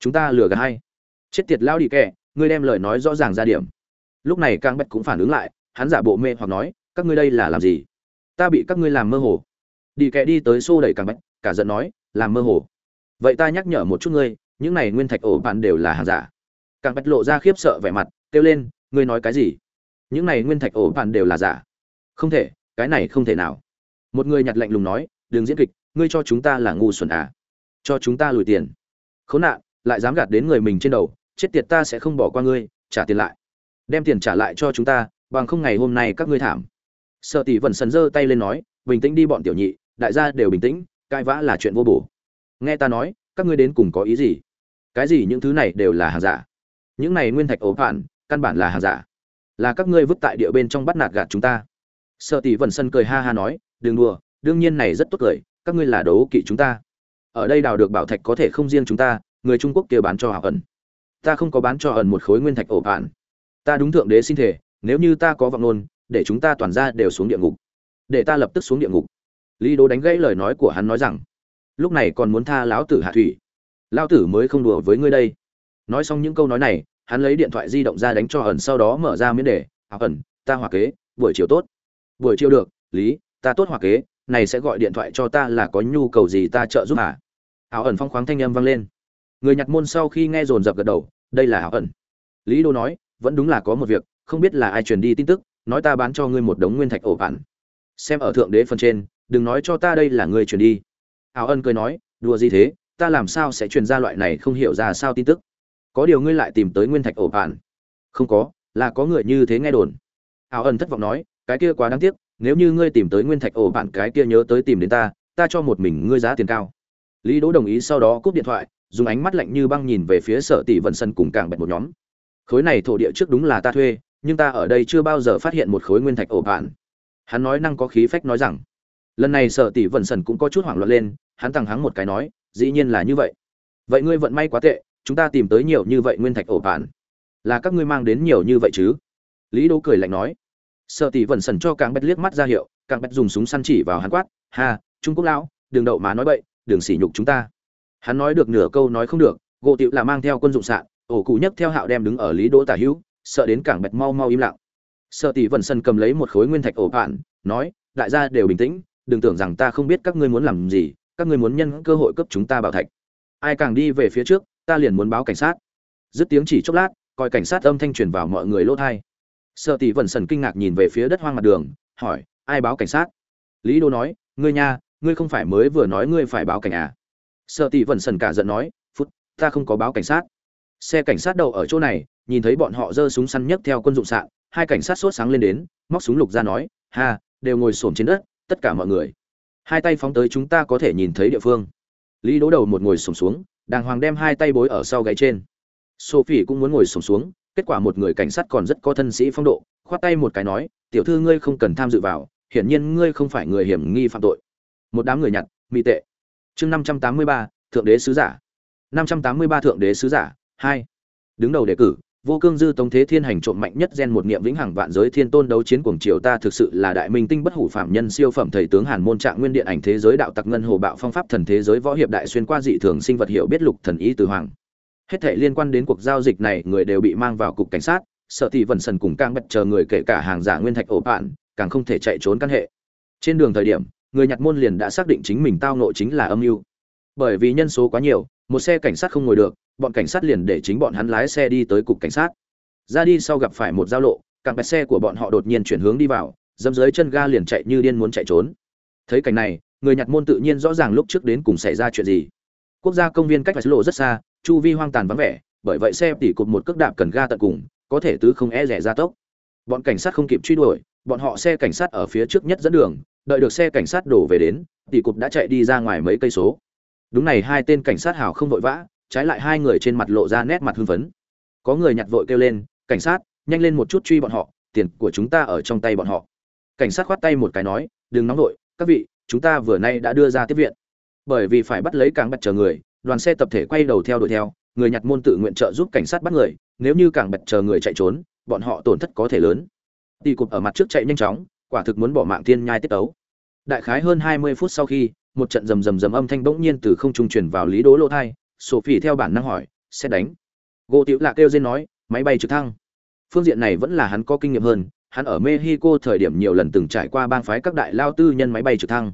Chúng ta lừa gạt hay? Chết tiệt lao đi kẻ, ngươi đem lời nói rõ ràng ra điểm. Lúc này càng bách cũng phản ứng lại, hắn giả bộ mê hoặc nói, các ngươi đây là làm gì? Ta bị các ngươi làm mơ hồ đi kẻ đi tới xô đẩy càng bách, cả giận nói, làm mơ hồ. Vậy ta nhắc nhở một chút ngươi, những này nguyên thạch ổ bạn đều là hàng giả. Càng bách lộ ra khiếp sợ vẻ mặt, kêu lên, ngươi nói cái gì? Những này nguyên thạch ổ bạn đều là giả. Không thể, cái này không thể nào. Một người nhặt lạnh lùng nói, đừng diễn kịch, ngươi cho chúng ta là ngu xuẩn à? Cho chúng ta lùi tiền. Khốn nạn, lại dám gạt đến người mình trên đầu, chết tiệt ta sẽ không bỏ qua ngươi, trả tiền lại. Đem tiền trả lại cho chúng ta, bằng không ngày hôm nay các ngươi thảm. Sợ tỷ vẫn sần giơ tay lên nói, bình tĩnh đi bọn tiểu nhị đại gia đều bình tĩnh, cãi vã là chuyện vô bổ. Nghe ta nói, các ngươi đến cùng có ý gì? Cái gì những thứ này đều là hàng giả? Những này nguyên thạch ổ phản, căn bản là hàng giả. Là các ngươi vứt tại địa bên trong bắt nạt gạt chúng ta. Sợ tỷ vần sân cười ha ha nói, đừng đùa, đương nhiên này rất tốt cười, các ngươi là đấu kỵ chúng ta. Ở đây đào được bảo thạch có thể không riêng chúng ta, người trung quốc kia bán cho hảo ẩn. Ta không có bán cho ẩn một khối nguyên thạch ổ phản. Ta đúng thượng đế xin thể nếu như ta có vọng nôn để chúng ta toàn ra đều xuống địa ngục. Để ta lập tức xuống địa ngục lý đố đánh gãy lời nói của hắn nói rằng, lúc này còn muốn tha lão tử hạ thủy. Lão tử mới không đùa với ngươi đây. Nói xong những câu nói này, hắn lấy điện thoại di động ra đánh cho ẩn sau đó mở ra miễn đề. Ẩn, ta hòa kế, buổi chiều tốt. Buổi chiều được, lý, ta tốt hòa kế, này sẽ gọi điện thoại cho ta là có nhu cầu gì ta trợ giúp à ảo ẩn phong khoáng thanh âm vang lên. Người nhặt môn sau khi nghe dồn dập gật đầu, đây là ảo ẩn. Lý đô nói, vẫn đúng là có một việc, không biết là ai truyền đi tin tức, nói ta bán cho ngươi một đống nguyên thạch ổ bản xem ở thượng đế phần trên đừng nói cho ta đây là ngươi truyền đi. Ảo ân cười nói, đùa gì thế, ta làm sao sẽ truyền ra loại này không hiểu ra sao tin tức? Có điều ngươi lại tìm tới nguyên thạch ổ bản không có, là có người như thế nghe đồn. Ảo ân thất vọng nói, cái kia quá đáng tiếc, nếu như ngươi tìm tới nguyên thạch ổ bản cái kia nhớ tới tìm đến ta ta cho một mình ngươi giá tiền cao. Lý đỗ đồng ý sau đó cúp điện thoại, dùng ánh mắt lạnh như băng nhìn về phía sở tỷ vận sân cùng càng bạch một nhóm. Khối này thổ địa trước đúng là ta thuê, nhưng ta ở đây chưa bao giờ phát hiện một khối nguyên thạch ổ bản hắn nói năng có khí phách nói rằng lần này sợ tỷ vận sần cũng có chút hoảng loạn lên, hắn thẳng hắng một cái nói, dĩ nhiên là như vậy. Vậy ngươi vận may quá tệ, chúng ta tìm tới nhiều như vậy nguyên thạch ổ bản là các ngươi mang đến nhiều như vậy chứ? Lý đỗ cười lạnh nói. Sợ tỷ vẩn sần cho càng bét liếc mắt ra hiệu càng bét dùng súng săn chỉ vào hắn quát, ha, trung quốc lão, đừng đậu má nói bậy, đừng sỉ nhục chúng ta. Hắn nói được nửa câu nói không được, gỗ tiệu là mang theo quân dụng sạn, ổ cụ nhấc theo hạo đem đứng ở lý đỗ tả hữu, sợ đến cảng bẹt mau mau im lặng. Sợ tỷ vẩn sân cầm lấy một khối nguyên thạch ổ bạn nói, đại gia đều bình tĩnh đừng tưởng rằng ta không biết các ngươi muốn làm gì, các ngươi muốn nhân cơ hội cấp chúng ta bảo thạch. Ai càng đi về phía trước, ta liền muốn báo cảnh sát. Dứt tiếng chỉ chốc lát, coi cảnh sát âm thanh truyền vào mọi người lỗ thai sợ tỷ vẩn sần kinh ngạc nhìn về phía đất hoang mặt đường, hỏi, ai báo cảnh sát? Lý đô nói, ngươi nha, ngươi không phải mới vừa nói ngươi phải báo cảnh à? Sợ tỷ vẩn sần cả giận nói, phút, ta không có báo cảnh sát. Xe cảnh sát đậu ở chỗ này, nhìn thấy bọn họ giơ súng săn nhấc theo quân dụng sạn, hai cảnh sát sốt sáng lên đến, móc súng lục ra nói, ha, đều ngồi xổm trên đất tất cả mọi người. Hai tay phóng tới chúng ta có thể nhìn thấy địa phương. Lý đố đầu một ngồi sổm xuống, đàng hoàng đem hai tay bối ở sau gáy trên. Sophie cũng muốn ngồi xổm xuống, kết quả một người cảnh sát còn rất có thân sĩ phong độ, khoát tay một cái nói, tiểu thư ngươi không cần tham dự vào, hiển nhiên ngươi không phải người hiểm nghi phạm tội. Một đám người nhặt mỹ tệ. Chương năm trăm tám mươi ba, thượng đế sứ giả. Năm trăm tám mươi ba thượng đế sứ giả, hai. Đứng đầu đề cử vô cương dư tống thế thiên hành trộm mạnh nhất gen một niệm vĩnh hằng vạn giới thiên tôn đấu chiến cuồng triều ta thực sự là đại minh tinh bất hủ phạm nhân siêu phẩm thầy tướng hàn môn trạng nguyên điện ảnh thế giới đạo tặc ngân hồ bạo phong pháp thần thế giới võ hiệp đại xuyên qua dị thường sinh vật hiểu biết lục thần ý từ hoàng. Hết thảy liên quan đến cuộc giao dịch này, người đều bị mang vào cục cảnh sát, sợ thì vần sần cùng càng bật chờ người kể cả hàng giả nguyên thạch ổ bạn, càng không thể chạy trốn căn hệ. Trên đường thời điểm, người nhặt môn liền đã xác định chính mình tao nội chính là âm mưu. Bởi vì nhân số quá nhiều một xe cảnh sát không ngồi được, bọn cảnh sát liền để chính bọn hắn lái xe đi tới cục cảnh sát. Ra đi sau gặp phải một giao lộ, cặp bẹt xe của bọn họ đột nhiên chuyển hướng đi vào, dẫm dưới chân ga liền chạy như điên muốn chạy trốn. Thấy cảnh này, người nhặt môn tự nhiên rõ ràng lúc trước đến cùng xảy ra chuyện gì. Quốc gia công viên cách vạch lộ rất xa, chu vi hoang tàn vắng vẻ, bởi vậy xe tỉ cột một cước đạp cần ga tận cùng, có thể tứ không e rẻ ra tốc. Bọn cảnh sát không kịp truy đuổi, bọn họ xe cảnh sát ở phía trước nhất dẫn đường, đợi được xe cảnh sát đổ về đến, tỉ cột đã chạy đi ra ngoài mấy cây số đúng này, hai tên cảnh sát hào không vội vã, trái lại hai người trên mặt lộ ra nét mặt hưng phấn. Có người nhặt vội kêu lên, cảnh sát, nhanh lên một chút truy bọn họ, tiền của chúng ta ở trong tay bọn họ. Cảnh sát khoát tay một cái nói, đừng nóng vội, các vị, chúng ta vừa nay đã đưa ra tiếp viện. Bởi vì phải bắt lấy càng bắt chờ người, đoàn xe tập thể quay đầu theo đuổi theo, người nhặt môn tự nguyện trợ giúp cảnh sát bắt người, nếu như càng bật chờ người chạy trốn, bọn họ tổn thất có thể lớn. Tỷ cụp ở mặt trước chạy nhanh chóng, quả thực muốn bỏ mạng thiên nhai tiết tấu. Đại khái hơn hai mươi phút sau khi một trận rầm rầm rầm âm thanh bỗng nhiên từ không trung truyền vào lý đố lỗ thai, sophie theo bản năng hỏi, sẽ đánh? Gỗ tiểu lạ kêu dên nói, máy bay trực thăng. Phương diện này vẫn là hắn có kinh nghiệm hơn, hắn ở mexico thời điểm nhiều lần từng trải qua bang phái các đại lao tư nhân máy bay trực thăng.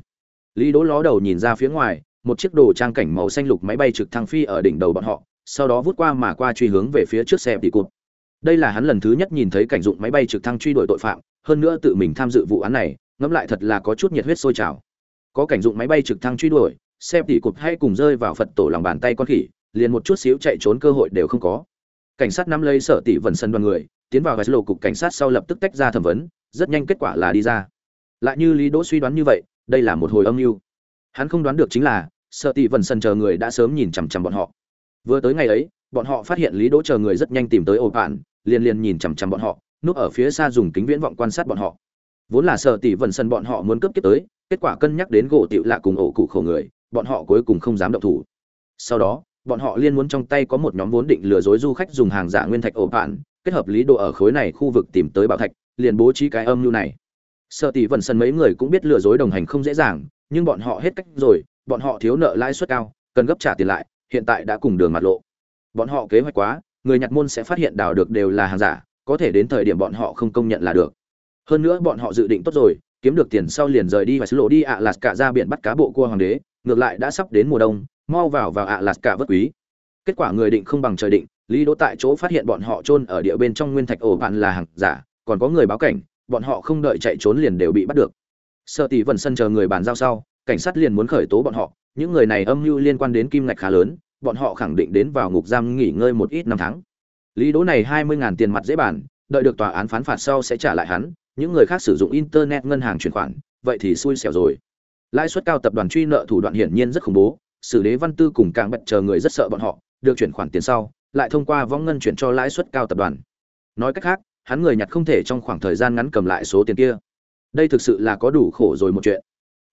Lý đố ló đầu nhìn ra phía ngoài, một chiếc đồ trang cảnh màu xanh lục máy bay trực thăng phi ở đỉnh đầu bọn họ, sau đó vút qua mà qua truy hướng về phía trước xe bị cụt. Đây là hắn lần thứ nhất nhìn thấy cảnh dụng máy bay trực thăng truy đuổi tội phạm, hơn nữa tự mình tham dự vụ án này, ngẫm lại thật là có chút nhiệt huyết sôi trào có cảnh dụng máy bay trực thăng truy đuổi xem tỉ cụp hay cùng rơi vào phật tổ lòng bàn tay con khỉ, liền một chút xíu chạy trốn cơ hội đều không có. Cảnh sát nắm lấy sở tỷ vần sân đoàn người, tiến vào gạch lộ cục cảnh sát sau lập tức tách ra thẩm vấn, rất nhanh kết quả là đi ra. Lại như lý đỗ suy đoán như vậy, đây là một hồi âm mưu. Hắn không đoán được chính là, sở tỷ vần sân chờ người đã sớm nhìn chằm chằm bọn họ. Vừa tới ngày ấy, bọn họ phát hiện lý đỗ chờ người rất nhanh tìm tới ổ bạn liền liền nhìn chằm chằm bọn họ, núp ở phía xa dùng kính viễn vọng quan sát bọn họ vốn là sợ tỷ vần sân bọn họ muốn cướp kiếp tới, kết quả cân nhắc đến gỗ tiểu lạ cùng ổ cụ khổ người, bọn họ cuối cùng không dám động thủ. Sau đó, bọn họ liên muốn trong tay có một nhóm vốn định lừa dối du khách dùng hàng giả nguyên thạch ổ bạn kết hợp lý độ ở khối này khu vực tìm tới bảo thạch, liền bố trí cái âm mưu này. Sợ tỷ vần sân mấy người cũng biết lừa dối đồng hành không dễ dàng, nhưng bọn họ hết cách rồi, bọn họ thiếu nợ lãi suất cao, cần gấp trả tiền lại, hiện tại đã cùng đường mặt lộ. Bọn họ kế hoạch quá, người nhặt môn sẽ phát hiện đào được đều là hàng giả, có thể đến thời điểm bọn họ không công nhận là được hơn nữa bọn họ dự định tốt rồi, kiếm được tiền sau liền rời đi và xứ lộ đi ạ lạt cả ra biển bắt cá bộ cua hoàng đế, ngược lại đã sắp đến mùa đông, mau vào vào ạ lạt cả vất quý. Kết quả người định không bằng trời định, lý đỗ tại chỗ phát hiện bọn họ chôn ở địa bên trong nguyên thạch ổ bạn là hàng giả, còn có người báo cảnh, bọn họ không đợi chạy trốn liền đều bị bắt được. Sợ tỷ vần sân chờ người bàn giao sau, cảnh sát liền muốn khởi tố bọn họ, những người này âm mưu liên quan đến kim ngạch khá lớn, bọn họ khẳng định đến vào ngục giam nghỉ ngơi một ít năm tháng. Lý đỗ này hai mươi ngàn tiền mặt dễ bàn, đợi được tòa án phán phạt sau sẽ trả lại hắn những người khác sử dụng internet ngân hàng chuyển khoản, vậy thì xui xẻo rồi. Lãi suất cao tập đoàn truy nợ thủ đoạn hiển nhiên rất khủng bố sử đế văn tư cùng càng bật chờ người rất sợ bọn họ, được chuyển khoản tiền sau, lại thông qua võng ngân chuyển cho lãi suất cao tập đoàn. Nói cách khác, hắn người nhặt không thể trong khoảng thời gian ngắn cầm lại số tiền kia. Đây thực sự là có đủ khổ rồi một chuyện.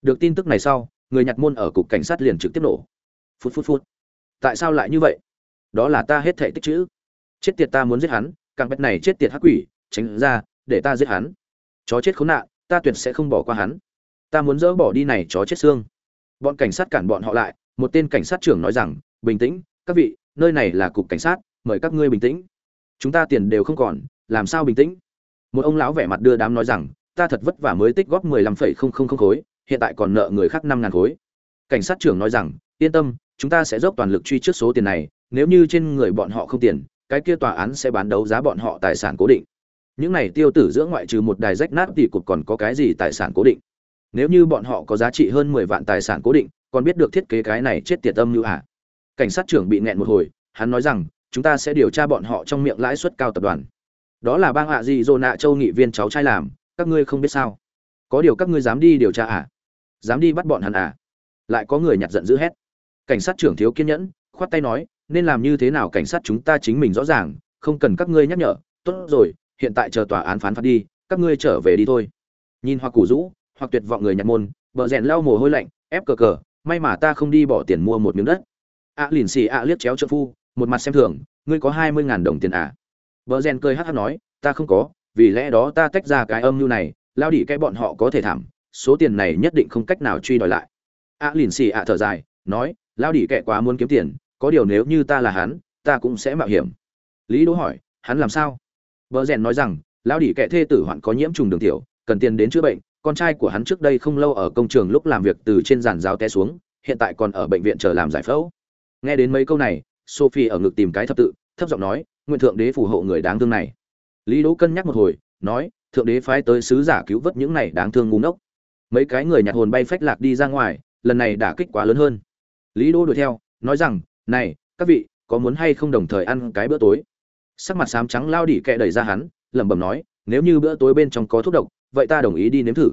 Được tin tức này sau, người nhặt môn ở cục cảnh sát liền trực tiếp nổ. Phút phút phút. Tại sao lại như vậy? Đó là ta hết thể tích chữ. Chết tiệt ta muốn giết hắn càng bét này chết tiệt hắc quỷ, tránh ra, để ta giết hắn chó chết khốn nạn, ta tuyệt sẽ không bỏ qua hắn. Ta muốn dỡ bỏ đi này chó chết xương. Bọn cảnh sát cản bọn họ lại, một tên cảnh sát trưởng nói rằng, bình tĩnh, các vị, nơi này là cục cảnh sát, mời các ngươi bình tĩnh. Chúng ta tiền đều không còn, làm sao bình tĩnh? Một ông lão vẻ mặt đưa đám nói rằng, ta thật vất vả mới tích góp mười lăm phẩy không không không khối, hiện tại còn nợ người khác năm ngàn khối. Cảnh sát trưởng nói rằng, yên tâm, chúng ta sẽ dốc toàn lực truy trước số tiền này, nếu như trên người bọn họ không tiền, cái kia tòa án sẽ bán đấu giá bọn họ tài sản cố định những này tiêu tử giữa ngoại trừ một đài rách nát thì cục còn có cái gì tài sản cố định? Nếu như bọn họ có giá trị hơn mười vạn tài sản cố định, còn biết được thiết kế cái này chết tiệt âm như hả? Cảnh sát trưởng bị nghẹn một hồi, hắn nói rằng, chúng ta sẽ điều tra bọn họ trong miệng lãi suất cao tập đoàn. Đó là bang hạ gì dồ nạ châu nghị viên cháu trai làm, các ngươi không biết sao? Có điều các ngươi dám đi điều tra à? Dám đi bắt bọn hắn à? Lại có người nhặt giận dữ hét. Cảnh sát trưởng thiếu kiên nhẫn, khoát tay nói, nên làm như thế nào cảnh sát chúng ta chính mình rõ ràng, không cần các ngươi nhắc nhở. Tốt rồi hiện tại chờ tòa án phán phạt đi, các ngươi trở về đi thôi. Nhìn hoặc củ rũ hoặc tuyệt vọng người nhặt môn vợ rèn lau mồ hôi lạnh, ép cờ cờ, may mà ta không đi bỏ tiền mua một miếng đất. Ạ lìn xì ạ liếc chéo trợ phu, một mặt xem thường, ngươi có hai mươi ngàn đồng tiền à? Vợ rèn cười hát hát nói, ta không có, vì lẽ đó ta tách ra cái âm mưu này, lao đỉ cái bọn họ có thể thảm, số tiền này nhất định không cách nào truy đòi lại. Ạ lìn xì ạ thở dài, nói, lao đỉ kệ quá muốn kiếm tiền, có điều nếu như ta là hắn, ta cũng sẽ mạo hiểm. Lý đỗ hỏi, hắn làm sao? Bờ rèn nói rằng, lão đỉ kẻ thê tử hoạn có nhiễm trùng đường tiểu, cần tiền đến chữa bệnh, con trai của hắn trước đây không lâu ở công trường lúc làm việc từ trên giàn giáo té xuống, hiện tại còn ở bệnh viện chờ làm giải phẫu. Nghe đến mấy câu này, sophie ở ngực tìm cái thập tự, thấp giọng nói, nguyện thượng đế phù hộ người đáng thương này. Lý đỗ cân nhắc một hồi, nói, thượng đế phái tới sứ giả cứu vớt những này đáng thương ngu ngốc. Mấy cái người nhặt hồn bay phách lạc đi ra ngoài, lần này đả kích quá lớn hơn. Lý đỗ đuổi theo, nói rằng, này, các vị, có muốn hay không đồng thời ăn cái bữa tối? Sắc mặt xám trắng lao đỉ kẹ đẩy ra hắn, lẩm bẩm nói, nếu như bữa tối bên trong có thuốc độc, vậy ta đồng ý đi nếm thử.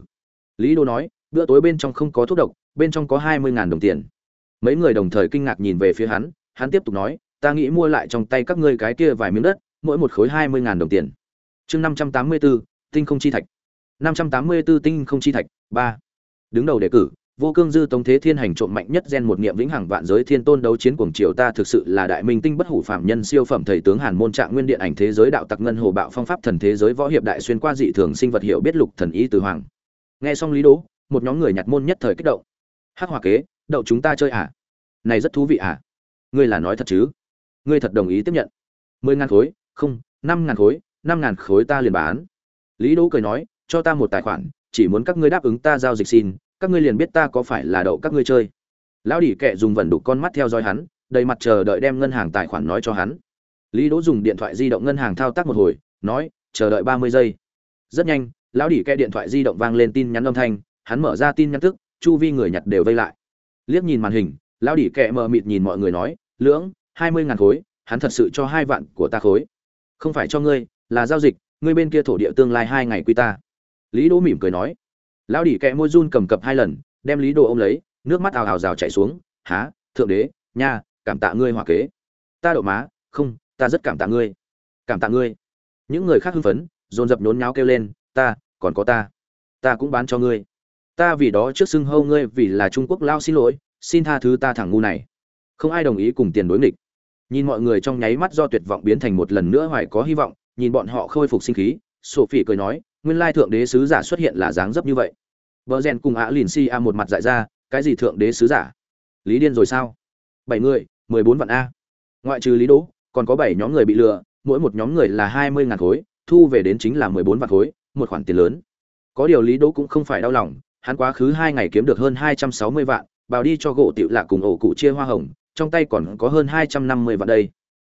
Lý đô nói, bữa tối bên trong không có thuốc độc, bên trong có hai mươi ngàn đồng tiền. Mấy người đồng thời kinh ngạc nhìn về phía hắn hắn tiếp tục nói, ta nghĩ mua lại trong tay các ngươi cái kia vài miếng đất, mỗi một khối hai mươi ngàn đồng tiền. Chương năm trăm tám mươi bốn tinh không chi thạch. Năm trăm tám mươi bốn tinh không chi thạch, ba. Đứng đầu đề cử vô cương dư tống thế thiên hành trộm mạnh nhất gen một niệm vĩnh hằng vạn giới thiên tôn đấu chiến cuồng triều ta thực sự là đại minh tinh bất hủ phạm nhân siêu phẩm thầy tướng hàn môn trạng nguyên điện ảnh thế giới đạo tặc ngân hồ bạo phong pháp thần thế giới võ hiệp đại xuyên qua dị thường sinh vật hiệu biết lục thần ý từ hoàng. Nghe xong lý đố một nhóm người nhặt môn nhất thời kích động. Hắc hòa kế, đậu chúng ta chơi à này rất thú vị à ngươi là nói thật chứ? Ngươi thật đồng ý tiếp nhận. Mười ngàn khối, không, năm ngàn khối, năm ngàn khối ta liền bán. Lý đỗ cười nói, cho ta một tài khoản, chỉ muốn các ngươi đáp ứng ta giao dịch xin các ngươi liền biết ta có phải là đậu các ngươi chơi. Lão đỉ kệ dùng vẩn đục con mắt theo dõi hắn, đầy mặt chờ đợi đem ngân hàng tài khoản nói cho hắn. Lý đỗ dùng điện thoại di động ngân hàng thao tác một hồi, nói, chờ đợi ba mươi giây. Rất nhanh, lão đỉ kệ điện thoại di động vang lên tin nhắn âm thanh, hắn mở ra tin nhắn tức, chu vi người nhặt đều vây lại. Liếc nhìn màn hình, lão đỉ kệ mờ mịt nhìn mọi người nói, lưỡng, hai mươi ngàn khối, hắn thật sự cho hai vạn của ta khối. Không phải cho ngươi, là giao dịch, ngươi bên kia thổ địa tương lai hai ngày quy ta. Lý đỗ mỉm cười nói lão đỉ kẹ môi run cầm cập hai lần, đem lý đồ ô m lấy, nước mắt ào ào rào chảy xuống há thượng đế, nha, cảm tạ ngươi hòa kế. Ta đậu má, không, ta rất cảm tạ ngươi. Cảm tạ ngươi. Những người khác hưng phấn, dồn dập nhốn nháo kêu lên, ta, còn có ta. Ta cũng bán cho ngươi. Ta vì đó trước xưng hâu ngươi vì là trung quốc lao xin lỗi, xin tha thứ ta thẳng ngu này. Không ai đồng ý cùng tiền đối nghịch. Nhìn mọi người trong nháy mắt do tuyệt vọng biến thành một lần nữa hoài có hy vọng, nhìn bọn họ khôi phục sinh khí, sophie cười nói nguyên lai thượng đế sứ giả xuất hiện là dáng dấp như vậy. Vợ rèn cùng ạ lìn si a một mặt dại ra, cái gì thượng đế sứ giả? Lý điên rồi sao? Bảy người, mười bốn vạn a. Ngoại trừ lý đỗ, còn có bảy nhóm người bị lừa, mỗi một nhóm người là hai mươi ngàn khối, thu về đến chính là mười bốn vạn khối, một khoản tiền lớn. Có điều lý đỗ cũng không phải đau lòng, hắn quá khứ hai ngày kiếm được hơn hai trăm sáu mươi vạn bào đi cho gỗ tiểu lạ cùng ổ cụ chia hoa hồng, trong tay còn có hơn hai trăm năm mươi vạn đây.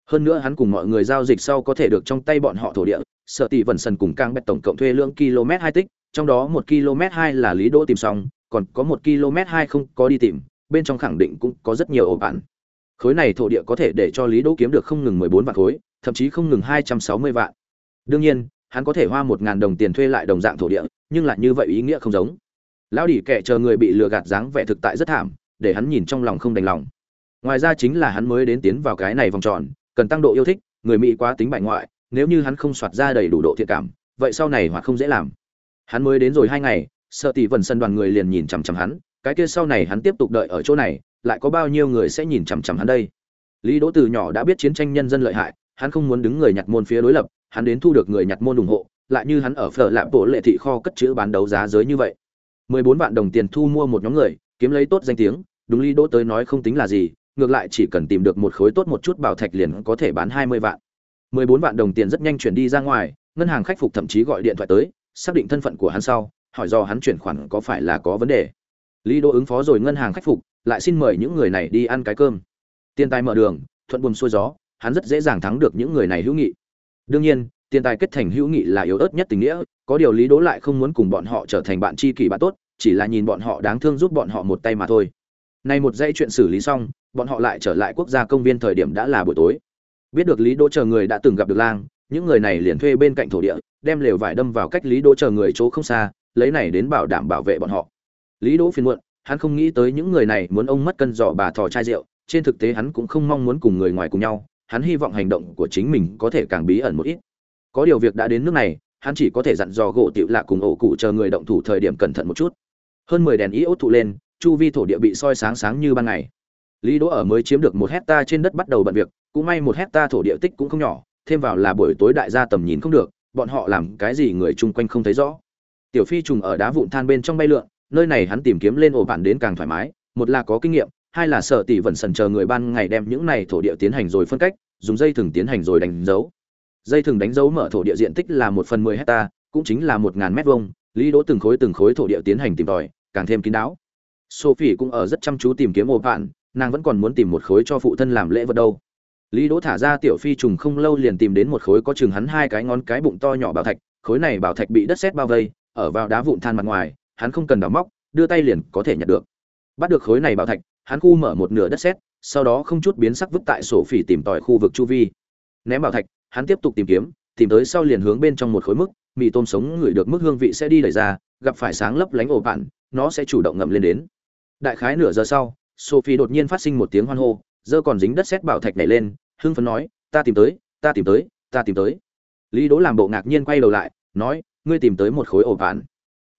Hơn nữa hắn cùng mọi người giao dịch sau có thể được trong tay bọn họ thổ địa sợ tỷ vần sần cùng càng bẹt tổng cộng thuê lượng km hai tích, trong đó một km hai là lý đỗ tìm xong, còn có một km hai không có đi tìm, bên trong khẳng định cũng có rất nhiều ổ bản khối này thổ địa có thể để cho lý đỗ kiếm được không ngừng mười bốn vạn khối, thậm chí không ngừng hai trăm sáu mươi vạn. Đương nhiên, hắn có thể hoa một ngàn đồng tiền thuê lại đồng dạng thổ địa, nhưng lại như vậy ý nghĩa không giống. Lão đỉ kẻ chờ người bị lừa gạt dáng vẻ thực tại rất thảm, để hắn nhìn trong lòng không đành lòng. Ngoài ra chính là hắn mới đến tiến vào cái này vòng tròn, cần tăng độ yêu thích, người mỹ quá tính bại ngoại nếu như hắn không soạt ra đầy đủ độ thiện cảm, vậy sau này hoặc không dễ làm. Hắn mới đến rồi hai ngày, sợ tỷ vần sân đoàn người liền nhìn chằm chằm hắn, cái kia sau này hắn tiếp tục đợi ở chỗ này, lại có bao nhiêu người sẽ nhìn chằm chằm hắn đây? Lý đỗ từ nhỏ đã biết chiến tranh nhân dân lợi hại, hắn không muốn đứng người nhặt môn phía đối lập, hắn đến thu được người nhặt môn ủng hộ, lại như hắn ở phở lạp bộ lệ thị kho cất chữ bán đấu giá giới như vậy. Mười bốn vạn đồng tiền thu mua một nhóm người, kiếm lấy tốt danh tiếng, đúng lý đỗ tới nói không tính là gì, ngược lại chỉ cần tìm được một khối tốt một chút bảo thạch liền có thể bán hai mươi vạn mười bốn vạn đồng tiền rất nhanh chuyển đi ra ngoài, ngân hàng khách phục thậm chí gọi điện thoại tới, xác định thân phận của hắn sau, hỏi do hắn chuyển khoản có phải là có vấn đề. Lý đỗ ứng phó rồi ngân hàng khách phục, lại xin mời những người này đi ăn cái cơm. Tiền tài mở đường, thuận buồm xuôi gió, hắn rất dễ dàng thắng được những người này hữu nghị. Đương nhiên, tiền tài kết thành hữu nghị là yếu ớt nhất tình nghĩa, có điều lý đỗ lại không muốn cùng bọn họ trở thành bạn tri kỷ bạn tốt, chỉ là nhìn bọn họ đáng thương giúp bọn họ một tay mà thôi. Nay một dãy chuyện xử lý xong, bọn họ lại trở lại quốc gia công viên thời điểm đã là buổi tối biết được lý đỗ chờ người đã từng gặp được lang, những người này liền thuê bên cạnh thổ địa, đem lều vải đâm vào cách lý đỗ chờ người chỗ không xa, lấy này đến bảo đảm bảo vệ bọn họ. Lý đỗ phiền muộn, hắn không nghĩ tới những người này muốn ông mất cân giỏ bà thò chai rượu, trên thực tế hắn cũng không mong muốn cùng người ngoài cùng nhau, hắn hy vọng hành động của chính mình có thể càng bí ẩn một ít. Có điều việc đã đến nước này, hắn chỉ có thể dặn dò gỗ tiểu lạ cùng ổ cụ chờ người động thủ thời điểm cẩn thận một chút. Hơn mười đèn iốt thụ lên, chu vi thổ địa bị soi sáng sáng như ban ngày lý đỗ ở mới chiếm được một hecta trên đất bắt đầu bận việc, cũng may một hecta thổ địa tích cũng không nhỏ, thêm vào là buổi tối đại gia tầm nhìn không được, bọn họ làm cái gì người chung quanh không thấy rõ. Tiểu phi trùng ở đá vụn than bên trong bay lượn, nơi này hắn tìm kiếm lên ổ bản đến càng thoải mái, một là có kinh nghiệm, hai là sợ tỷ vẫn sần chờ người ban ngày đem những này thổ địa tiến hành rồi phân cách, dùng dây thừng tiến hành rồi đánh dấu. Dây thừng đánh dấu mở thổ địa diện tích là một phần mười hecta, cũng chính là một ngàn mét vuông, lý đỗ từng khối từng khối thổ địa tiến hành tìm tòi, càng thêm kín đáo. Sophie cũng ở rất chăm chú tìm kiếm ổ bản nàng vẫn còn muốn tìm một khối cho phụ thân làm lễ vật đâu. Lý đỗ thả ra tiểu phi trùng không lâu liền tìm đến một khối có chừng hắn hai cái ngón cái bụng to nhỏ bảo thạch, khối này bảo thạch bị đất sét bao vây, ở vào đá vụn than mặt ngoài, hắn không cần đào móc, đưa tay liền có thể nhặt được. Bắt được khối này bảo thạch, hắn khu mở một nửa đất sét, sau đó không chút biến sắc vứt tại sổ phỉ tìm tòi khu vực chu vi. Ném bảo thạch, hắn tiếp tục tìm kiếm, tìm tới sau liền hướng bên trong một khối mức mì tôm sống ngửi được mức hương vị sẽ đi đẩy ra, gặp phải sáng lấp lánh ổ bạn nó sẽ chủ động ngậm lên đến. Đại khái nửa giờ sau sophie đột nhiên phát sinh một tiếng hoan hô giờ còn dính đất sét bảo thạch nhảy lên hưng phấn nói ta tìm tới ta tìm tới ta tìm tới. Lý đỗ làm bộ ngạc nhiên quay đầu lại nói ngươi tìm tới một khối ổ vạn?"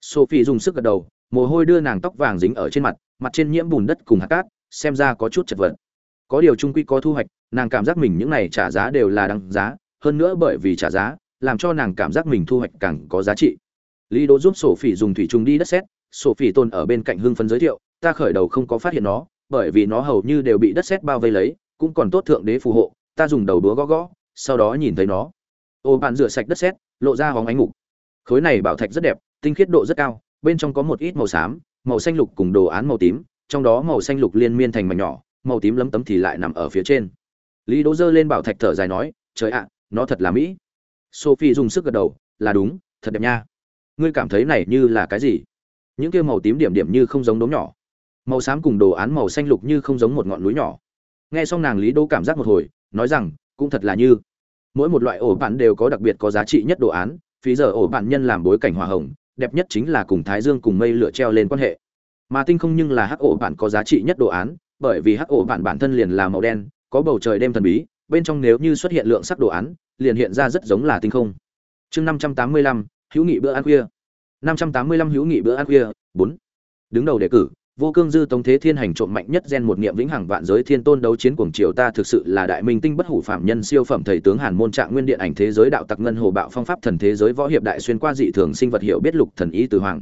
sophie dùng sức gật đầu mồ hôi đưa nàng tóc vàng dính ở trên mặt mặt trên nhiễm bùn đất cùng hạt cát xem ra có chút chật vật. Có điều trung quy có thu hoạch nàng cảm giác mình những này trả giá đều là đáng giá hơn nữa bởi vì trả giá làm cho nàng cảm giác mình thu hoạch càng có giá trị. Lý đỗ giúp Sophie dùng thủy trùng đi đất sét, Sophie tôn ở bên cạnh hưng phấn giới thiệu ta khởi đầu không có phát hiện nó, bởi vì nó hầu như đều bị đất sét bao vây lấy, cũng còn tốt thượng đế phù hộ, ta dùng đầu đúa gõ gõ, sau đó nhìn thấy nó. Ô, bạn rửa sạch đất sét, lộ ra hóng ánh ngục khối này bảo thạch rất đẹp, tinh khiết độ rất cao, bên trong có một ít màu xám, màu xanh lục cùng đồ án màu tím, trong đó màu xanh lục liên miên thành mảnh nhỏ, màu tím lấm tấm thì lại nằm ở phía trên. Lý đỗ dơ lên bảo thạch thở dài nói, trời ạ, nó thật là mỹ. Sophie dùng sức gật đầu, là đúng, thật đẹp nha. Ngươi cảm thấy này như là cái gì? Những kia màu tím điểm điểm như không giống đốm nhỏ màu xám cùng đồ án màu xanh lục như không giống một ngọn núi nhỏ. Nghe xong nàng lý đô cảm giác một hồi, nói rằng, cũng thật là như. Mỗi một loại ổ bạn đều có đặc biệt có giá trị nhất đồ án, phí giờ ổ bạn nhân làm bối cảnh hỏa hồng, đẹp nhất chính là cùng thái dương cùng mây lửa treo lên quan hệ. Mà tinh không nhưng là hắc ổ bạn có giá trị nhất đồ án, bởi vì hắc ổ bạn bản thân liền là màu đen, có bầu trời đêm thần bí, bên trong nếu như xuất hiện lượng sắc đồ án, liền hiện ra rất giống là tinh không. Chương năm trăm tám mươi lăm, hữu nghị bữa ăn khuya. Năm trăm tám mươi lăm hữu nghị bữa ăn khuya, bốn. Đứng đầu đề cử vô cương dư tống thế thiên hành trộm mạnh nhất gen một niệm vĩnh hằng vạn giới thiên tôn đấu chiến cuồng triều ta thực sự là đại minh tinh bất hủ phạm nhân siêu phẩm thầy tướng hàn môn trạng nguyên điện ảnh thế giới đạo tặc ngân hồ bạo phong pháp thần thế giới võ hiệp đại xuyên qua dị thường sinh vật hiệu biết lục thần ý từ hoàng.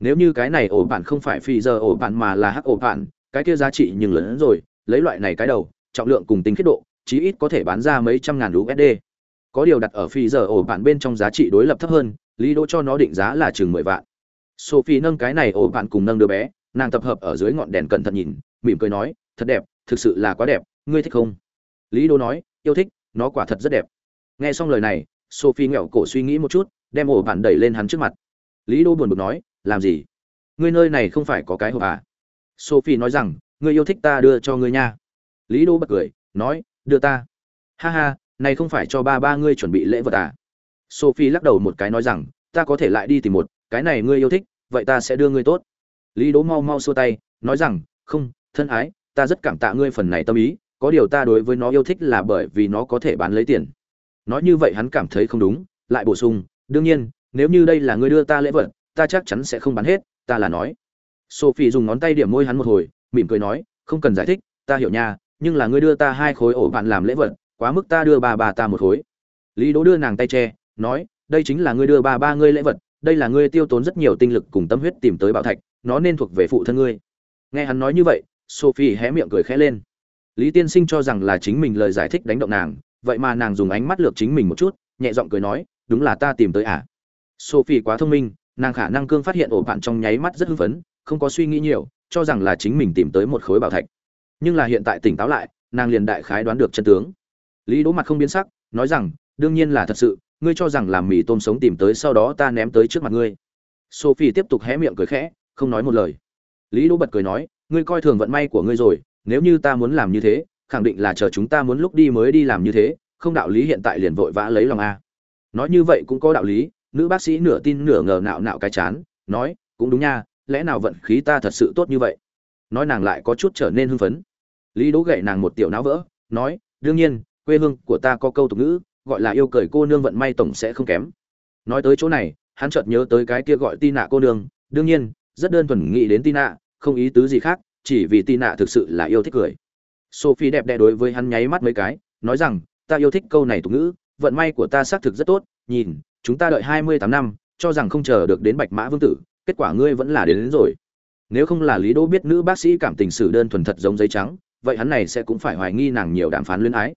Nếu như cái này ổ bạn không phải phi giờ ổ bạn mà là hắc ổ bạn, cái kia giá trị nhưng lớn hơn rồi, lấy loại này cái đầu, trọng lượng cùng tính khiết độ, chí ít có thể bán ra mấy trăm ngàn USD có điều đặt ở phi giờ ổ bạn bên trong giá trị đối lập thấp hơn, lý đỗ cho nó định giá là chừng mười vạn. Sophie nâng cái này ổ bạn cùng nâng đứa bé nàng tập hợp ở dưới ngọn đèn cẩn thận nhìn, mỉm cười nói, thật đẹp, thực sự là quá đẹp, ngươi thích không? Lý đô nói, yêu thích, nó quả thật rất đẹp. Nghe xong lời này, sophie nghẹo cổ suy nghĩ một chút, đem ổ bản đẩy lên hắn trước mặt. Lý đô buồn bực nói, làm gì? Ngươi nơi này không phải có cái hộp à? Sophie nói rằng, ngươi yêu thích ta đưa cho ngươi nha. Lý đô bật cười, nói, đưa ta. Ha ha, này không phải cho ba ba ngươi chuẩn bị lễ vật à? Sophie lắc đầu một cái nói rằng, ta có thể lại đi tìm một, cái này ngươi yêu thích, vậy ta sẽ đưa ngươi tốt lý đỗ mau mau xua tay, nói rằng, không, thân ái, ta rất cảm tạ ngươi phần này tâm ý, có điều ta đối với nó yêu thích là bởi vì nó có thể bán lấy tiền. Nói như vậy hắn cảm thấy không đúng, lại bổ sung, đương nhiên, nếu như đây là ngươi đưa ta lễ vật, ta chắc chắn sẽ không bán hết, ta là nói. Sophie dùng ngón tay điểm môi hắn một hồi, mỉm cười nói, không cần giải thích, ta hiểu nha, nhưng là ngươi đưa ta hai khối ổ bạn làm lễ vật, quá mức ta đưa ba bà ta một khối. Lý đỗ đưa nàng tay che, nói, đây chính là ngươi đưa ba ba ngươi lễ vật đây là ngươi tiêu tốn rất nhiều tinh lực cùng tâm huyết tìm tới bảo thạch, nó nên thuộc về phụ thân ngươi. Nghe hắn nói như vậy, sophie hé miệng cười khẽ lên. Lý tiên sinh cho rằng là chính mình lời giải thích đánh động nàng, vậy mà nàng dùng ánh mắt lược chính mình một chút, nhẹ giọng cười nói, đúng là ta tìm tới à? Sophie quá thông minh, nàng khả năng cương phát hiện ổ bạn trong nháy mắt rất hưng phấn, không có suy nghĩ nhiều, cho rằng là chính mình tìm tới một khối bảo thạch. Nhưng là hiện tại tỉnh táo lại, nàng liền đại khái đoán được chân tướng. Lý đỗ mặt không biến sắc, nói rằng, đương nhiên là thật sự ngươi cho rằng làm mì tôm sống tìm tới sau đó ta ném tới trước mặt ngươi. Sophie tiếp tục hé miệng cười khẽ, không nói một lời. Lý đỗ bật cười nói, ngươi coi thường vận may của ngươi rồi, nếu như ta muốn làm như thế, khẳng định là chờ chúng ta muốn lúc đi mới đi làm như thế, không đạo lý hiện tại liền vội vã lấy lòng a. Nói như vậy cũng có đạo lý, nữ bác sĩ nửa tin nửa ngờ nạo nạo cái chán, nói, cũng đúng nha, lẽ nào vận khí ta thật sự tốt như vậy? Nói nàng lại có chút trở nên hưng phấn. Lý đỗ gậy nàng một tiểu não vỡ, nói, đương nhiên, quê hương của ta có câu tục ngữ gọi là yêu cười cô nương vận may tổng sẽ không kém nói tới chỗ này hắn chợt nhớ tới cái kia gọi tin nạ cô nương đương nhiên rất đơn thuần nghĩ đến Tina, không ý tứ gì khác, chỉ vì Tina thực sự là yêu thích cười. Sophie đẹp đẽ đối với hắn nháy mắt mấy cái, nói rằng, ta yêu thích câu này tục ngữ, vận may của ta xác thực rất tốt, nhìn, chúng ta đợi 28 năm, cho rằng không chờ được đến Bạch Mã Vương tử, kết quả ngươi vẫn là đến, đến rồi. Nếu không là Lý Đỗ biết nữ bác sĩ cảm tình sử đơn thuần thật giống giấy trắng, vậy hắn này sẽ cũng phải hoài nghi nàng nhiều đàm phán luyến ái.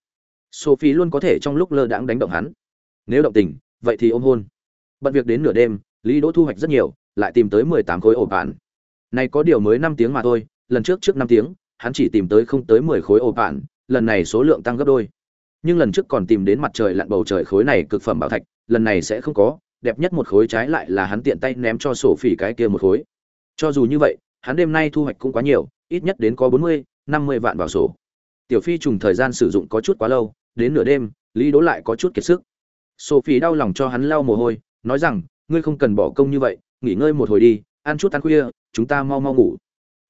Sophie luôn có thể trong lúc lơ đãng đánh động hắn. Nếu động tình, vậy thì ôm hôn. Bận việc đến nửa đêm, Lý Đỗ thu hoạch rất nhiều, lại tìm tới mười tám khối ổ bạn. Này có điều mới năm tiếng mà thôi, lần trước trước năm tiếng, hắn chỉ tìm tới không tới mười khối ổ bạn, lần này số lượng tăng gấp đôi. Nhưng lần trước còn tìm đến mặt trời lặn bầu trời khối này cực phẩm bảo thạch, lần này sẽ không có, đẹp nhất một khối trái lại là hắn tiện tay ném cho sổ phỉ cái kia một khối. Cho dù như vậy, hắn đêm nay thu hoạch cũng quá nhiều, ít nhất đến có bốn mươi, năm mươi vạn vào sổ. Tiểu Phi trùng thời gian sử dụng có chút quá lâu, đến nửa đêm, Lý Đỗ lại có chút kiệt sức. Sophie đau lòng cho hắn lau mồ hôi, nói rằng, ngươi không cần bỏ công như vậy, nghỉ ngơi một hồi đi ăn chút ăn khuya chúng ta mau mau ngủ.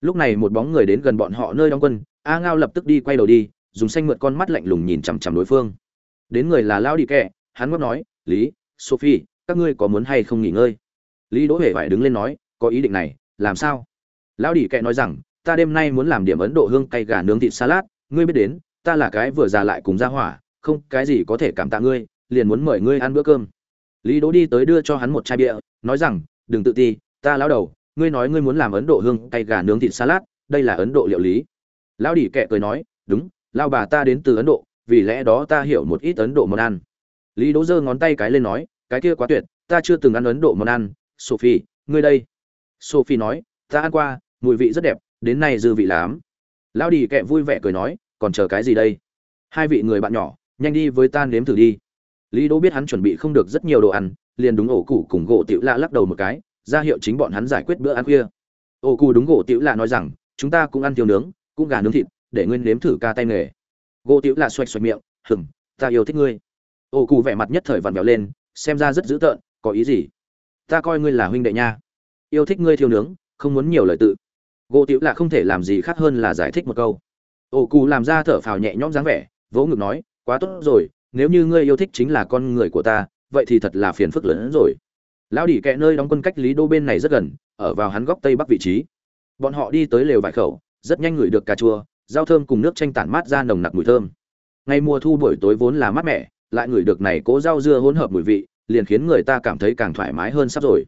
Lúc này một bóng người đến gần bọn họ nơi đóng quân a ngao lập tức đi quay đầu đi dùng xanh mượt con mắt lạnh lùng nhìn chằm chằm đối phương. Đến người là lao đi kẹ hắn ngóc nói lý sophie các ngươi có muốn hay không nghỉ ngơi? Lý đỗ hề phải đứng lên nói có ý định này làm sao? Lão đi kẹ nói rằng ta đêm nay muốn làm điểm ấn độ hương cay gà nướng thịt salad ngươi biết đến ta là cái vừa già lại cùng ra hỏa, không, cái gì có thể cảm tạ ngươi, liền muốn mời ngươi ăn bữa cơm. Lý đỗ đi tới đưa cho hắn một chai bia, nói rằng, đừng tự ti, ta lão đầu, ngươi nói ngươi muốn làm ấn độ hương cay gà nướng thịt salad, đây là ấn độ liệu lý. Lão đỉ kệ cười nói, đúng lao bà ta đến từ ấn độ, vì lẽ đó ta hiểu một ít ấn độ món ăn. Lý đỗ giơ ngón tay cái lên nói, cái kia quá tuyệt, ta chưa từng ăn ấn độ món ăn. Sophie, ngươi đây. Sophie nói, ta ăn qua, mùi vị rất đẹp, đến nay dư vị lắm. Lão đỉ kệ vui vẻ cười nói còn chờ cái gì đây? Hai vị người bạn nhỏ, nhanh đi với ta nếm thử đi. Lý đỗ biết hắn chuẩn bị không được rất nhiều đồ ăn, liền đúng ổ cụ cùng gỗ tiểu lạ lắc đầu một cái, ra hiệu chính bọn hắn giải quyết bữa ăn khuya. Ổ cụ đúng gỗ tiểu lạ nói rằng, chúng ta cũng ăn tiêu nướng, cũng gà nướng thịt, để ngươi nếm thử ca tay nghề. Gỗ tiểu lạ xoạch xoạch miệng, hừm, ta yêu thích ngươi. Ổ cụ vẻ mặt nhất thời vặn vẹo lên, xem ra rất dữ tợn, có ý gì? Ta coi ngươi là huynh đệ nha. Yêu thích ngươi thiêu nướng, không muốn nhiều lời tự. Gỗ tiểu lạ không thể làm gì khác hơn là giải thích một câu ổ cụ làm ra thở phào nhẹ nhõm dáng vẻ, vỗ ngực nói, quá tốt rồi, nếu như ngươi yêu thích chính là con người của ta, vậy thì thật là phiền phức lớn hơn rồi. Lão đỉ kẹ nơi đóng quân cách lý đô bên này rất gần, ở vào hắn góc tây bắc vị trí. Bọn họ đi tới lều vải khẩu, rất nhanh ngửi được cà chua, rau thơm cùng nước chanh tản mát ra nồng nặc mùi thơm. Ngày mùa thu buổi tối vốn là mát mẻ, lại ngửi được này cố rau dưa hỗn hợp mùi vị, liền khiến người ta cảm thấy càng thoải mái hơn sắp rồi.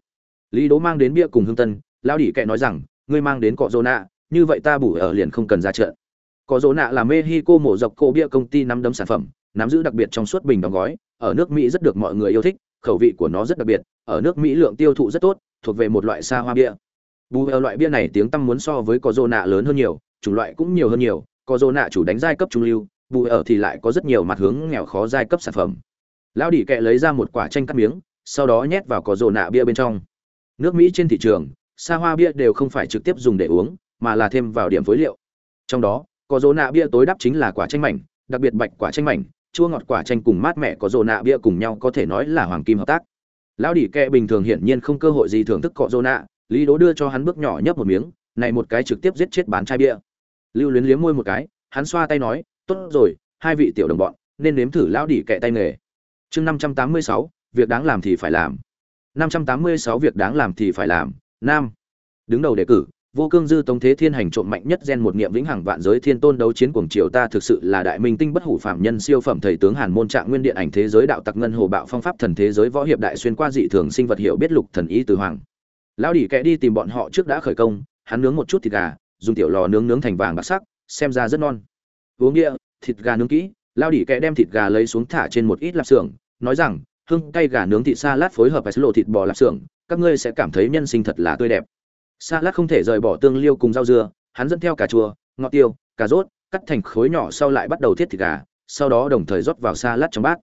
Lý đố mang đến bia cùng hương tân, lão đỉ kẹ nói rằng, ngươi mang đến cọ rô nạ, như vậy ta bủ ở liền không cần ra chợ có dỗ nạ là mexico mổ dọc cổ bia công ty nắm đấm sản phẩm, nắm giữ đặc biệt trong suốt bình đóng gói, ở nước mỹ rất được mọi người yêu thích, khẩu vị của nó rất đặc biệt, ở nước mỹ lượng tiêu thụ rất tốt, thuộc về một loại xa hoa bia. Bù ở ờ, loại bia này tiếng tăm muốn so với có dỗ nạ lớn hơn nhiều, chủng loại cũng nhiều hơn nhiều, có dỗ nạ chủ đánh giai cấp trung lưu bù ở ờ, thì lại có rất nhiều mặt hướng nghèo khó giai cấp sản phẩm. Lão đỉ kệ lấy ra một quả chanh cắt miếng, sau đó nhét vào có dồ nạ bia bên trong. Nước mỹ trên thị trường, xa hoa bia đều không phải trực tiếp dùng để uống, mà là thêm vào điểm phối liệu. Trong đó có rô nạ bia tối đắp chính là quả chanh mảnh, đặc biệt bạch quả chanh mảnh, chua ngọt quả chanh cùng mát mẻ có rô nạ bia cùng nhau có thể nói là hoàng kim hợp tác. Lão đỉ kẹ bình thường hiển nhiên không cơ hội gì thưởng thức cọ rô nạ, lý đố đưa cho hắn bước nhỏ nhấp một miếng, này một cái trực tiếp giết chết bán chai bia. Lưu luyến liếm môi một cái, hắn xoa tay nói, tốt rồi, hai vị tiểu đồng bọn, nên nếm thử lão đỉ kẹ tay nghề. Chương năm trăm tám mươi sáu, việc đáng làm thì phải làm. Năm trăm tám mươi sáu, việc đáng làm thì phải làm. Nam. Đứng đầu đề cử vô cương dư tống thế thiên hành trộm mạnh nhất gen một niệm vĩnh hằng vạn giới thiên tôn đấu chiến cuồng triều ta thực sự là đại minh tinh bất hủ phạm nhân siêu phẩm thầy tướng hàn môn trạng nguyên điện ảnh thế giới đạo tặc ngân hồ bạo phong pháp thần thế giới võ hiệp đại xuyên qua dị thường sinh vật hiểu biết lục thần ý từ hoàng. Lão đỉ kẽ đi tìm bọn họ trước đã khởi công hắn nướng một chút thịt gà dùng tiểu lò nướng nướng thành vàng bạc sắc xem ra rất non uống nghĩa, thịt gà nướng kỹ lão đỉ kẽ đem thịt gà lấy xuống thả trên một ít lạp xưởng nói rằng hương cay gà nướng thịt sa lát phối hợp với lộ thịt bò lạp xưởng các ngươi sẽ cảm thấy nhân sinh thật là tươi đẹp. Salad không thể rời bỏ tương liêu cùng rau dưa, hắn dẫn theo cà chua, ngọt tiêu, cà rốt, cắt thành khối nhỏ sau lại bắt đầu thiết thịt gà, sau đó đồng thời rót vào salad trong bát.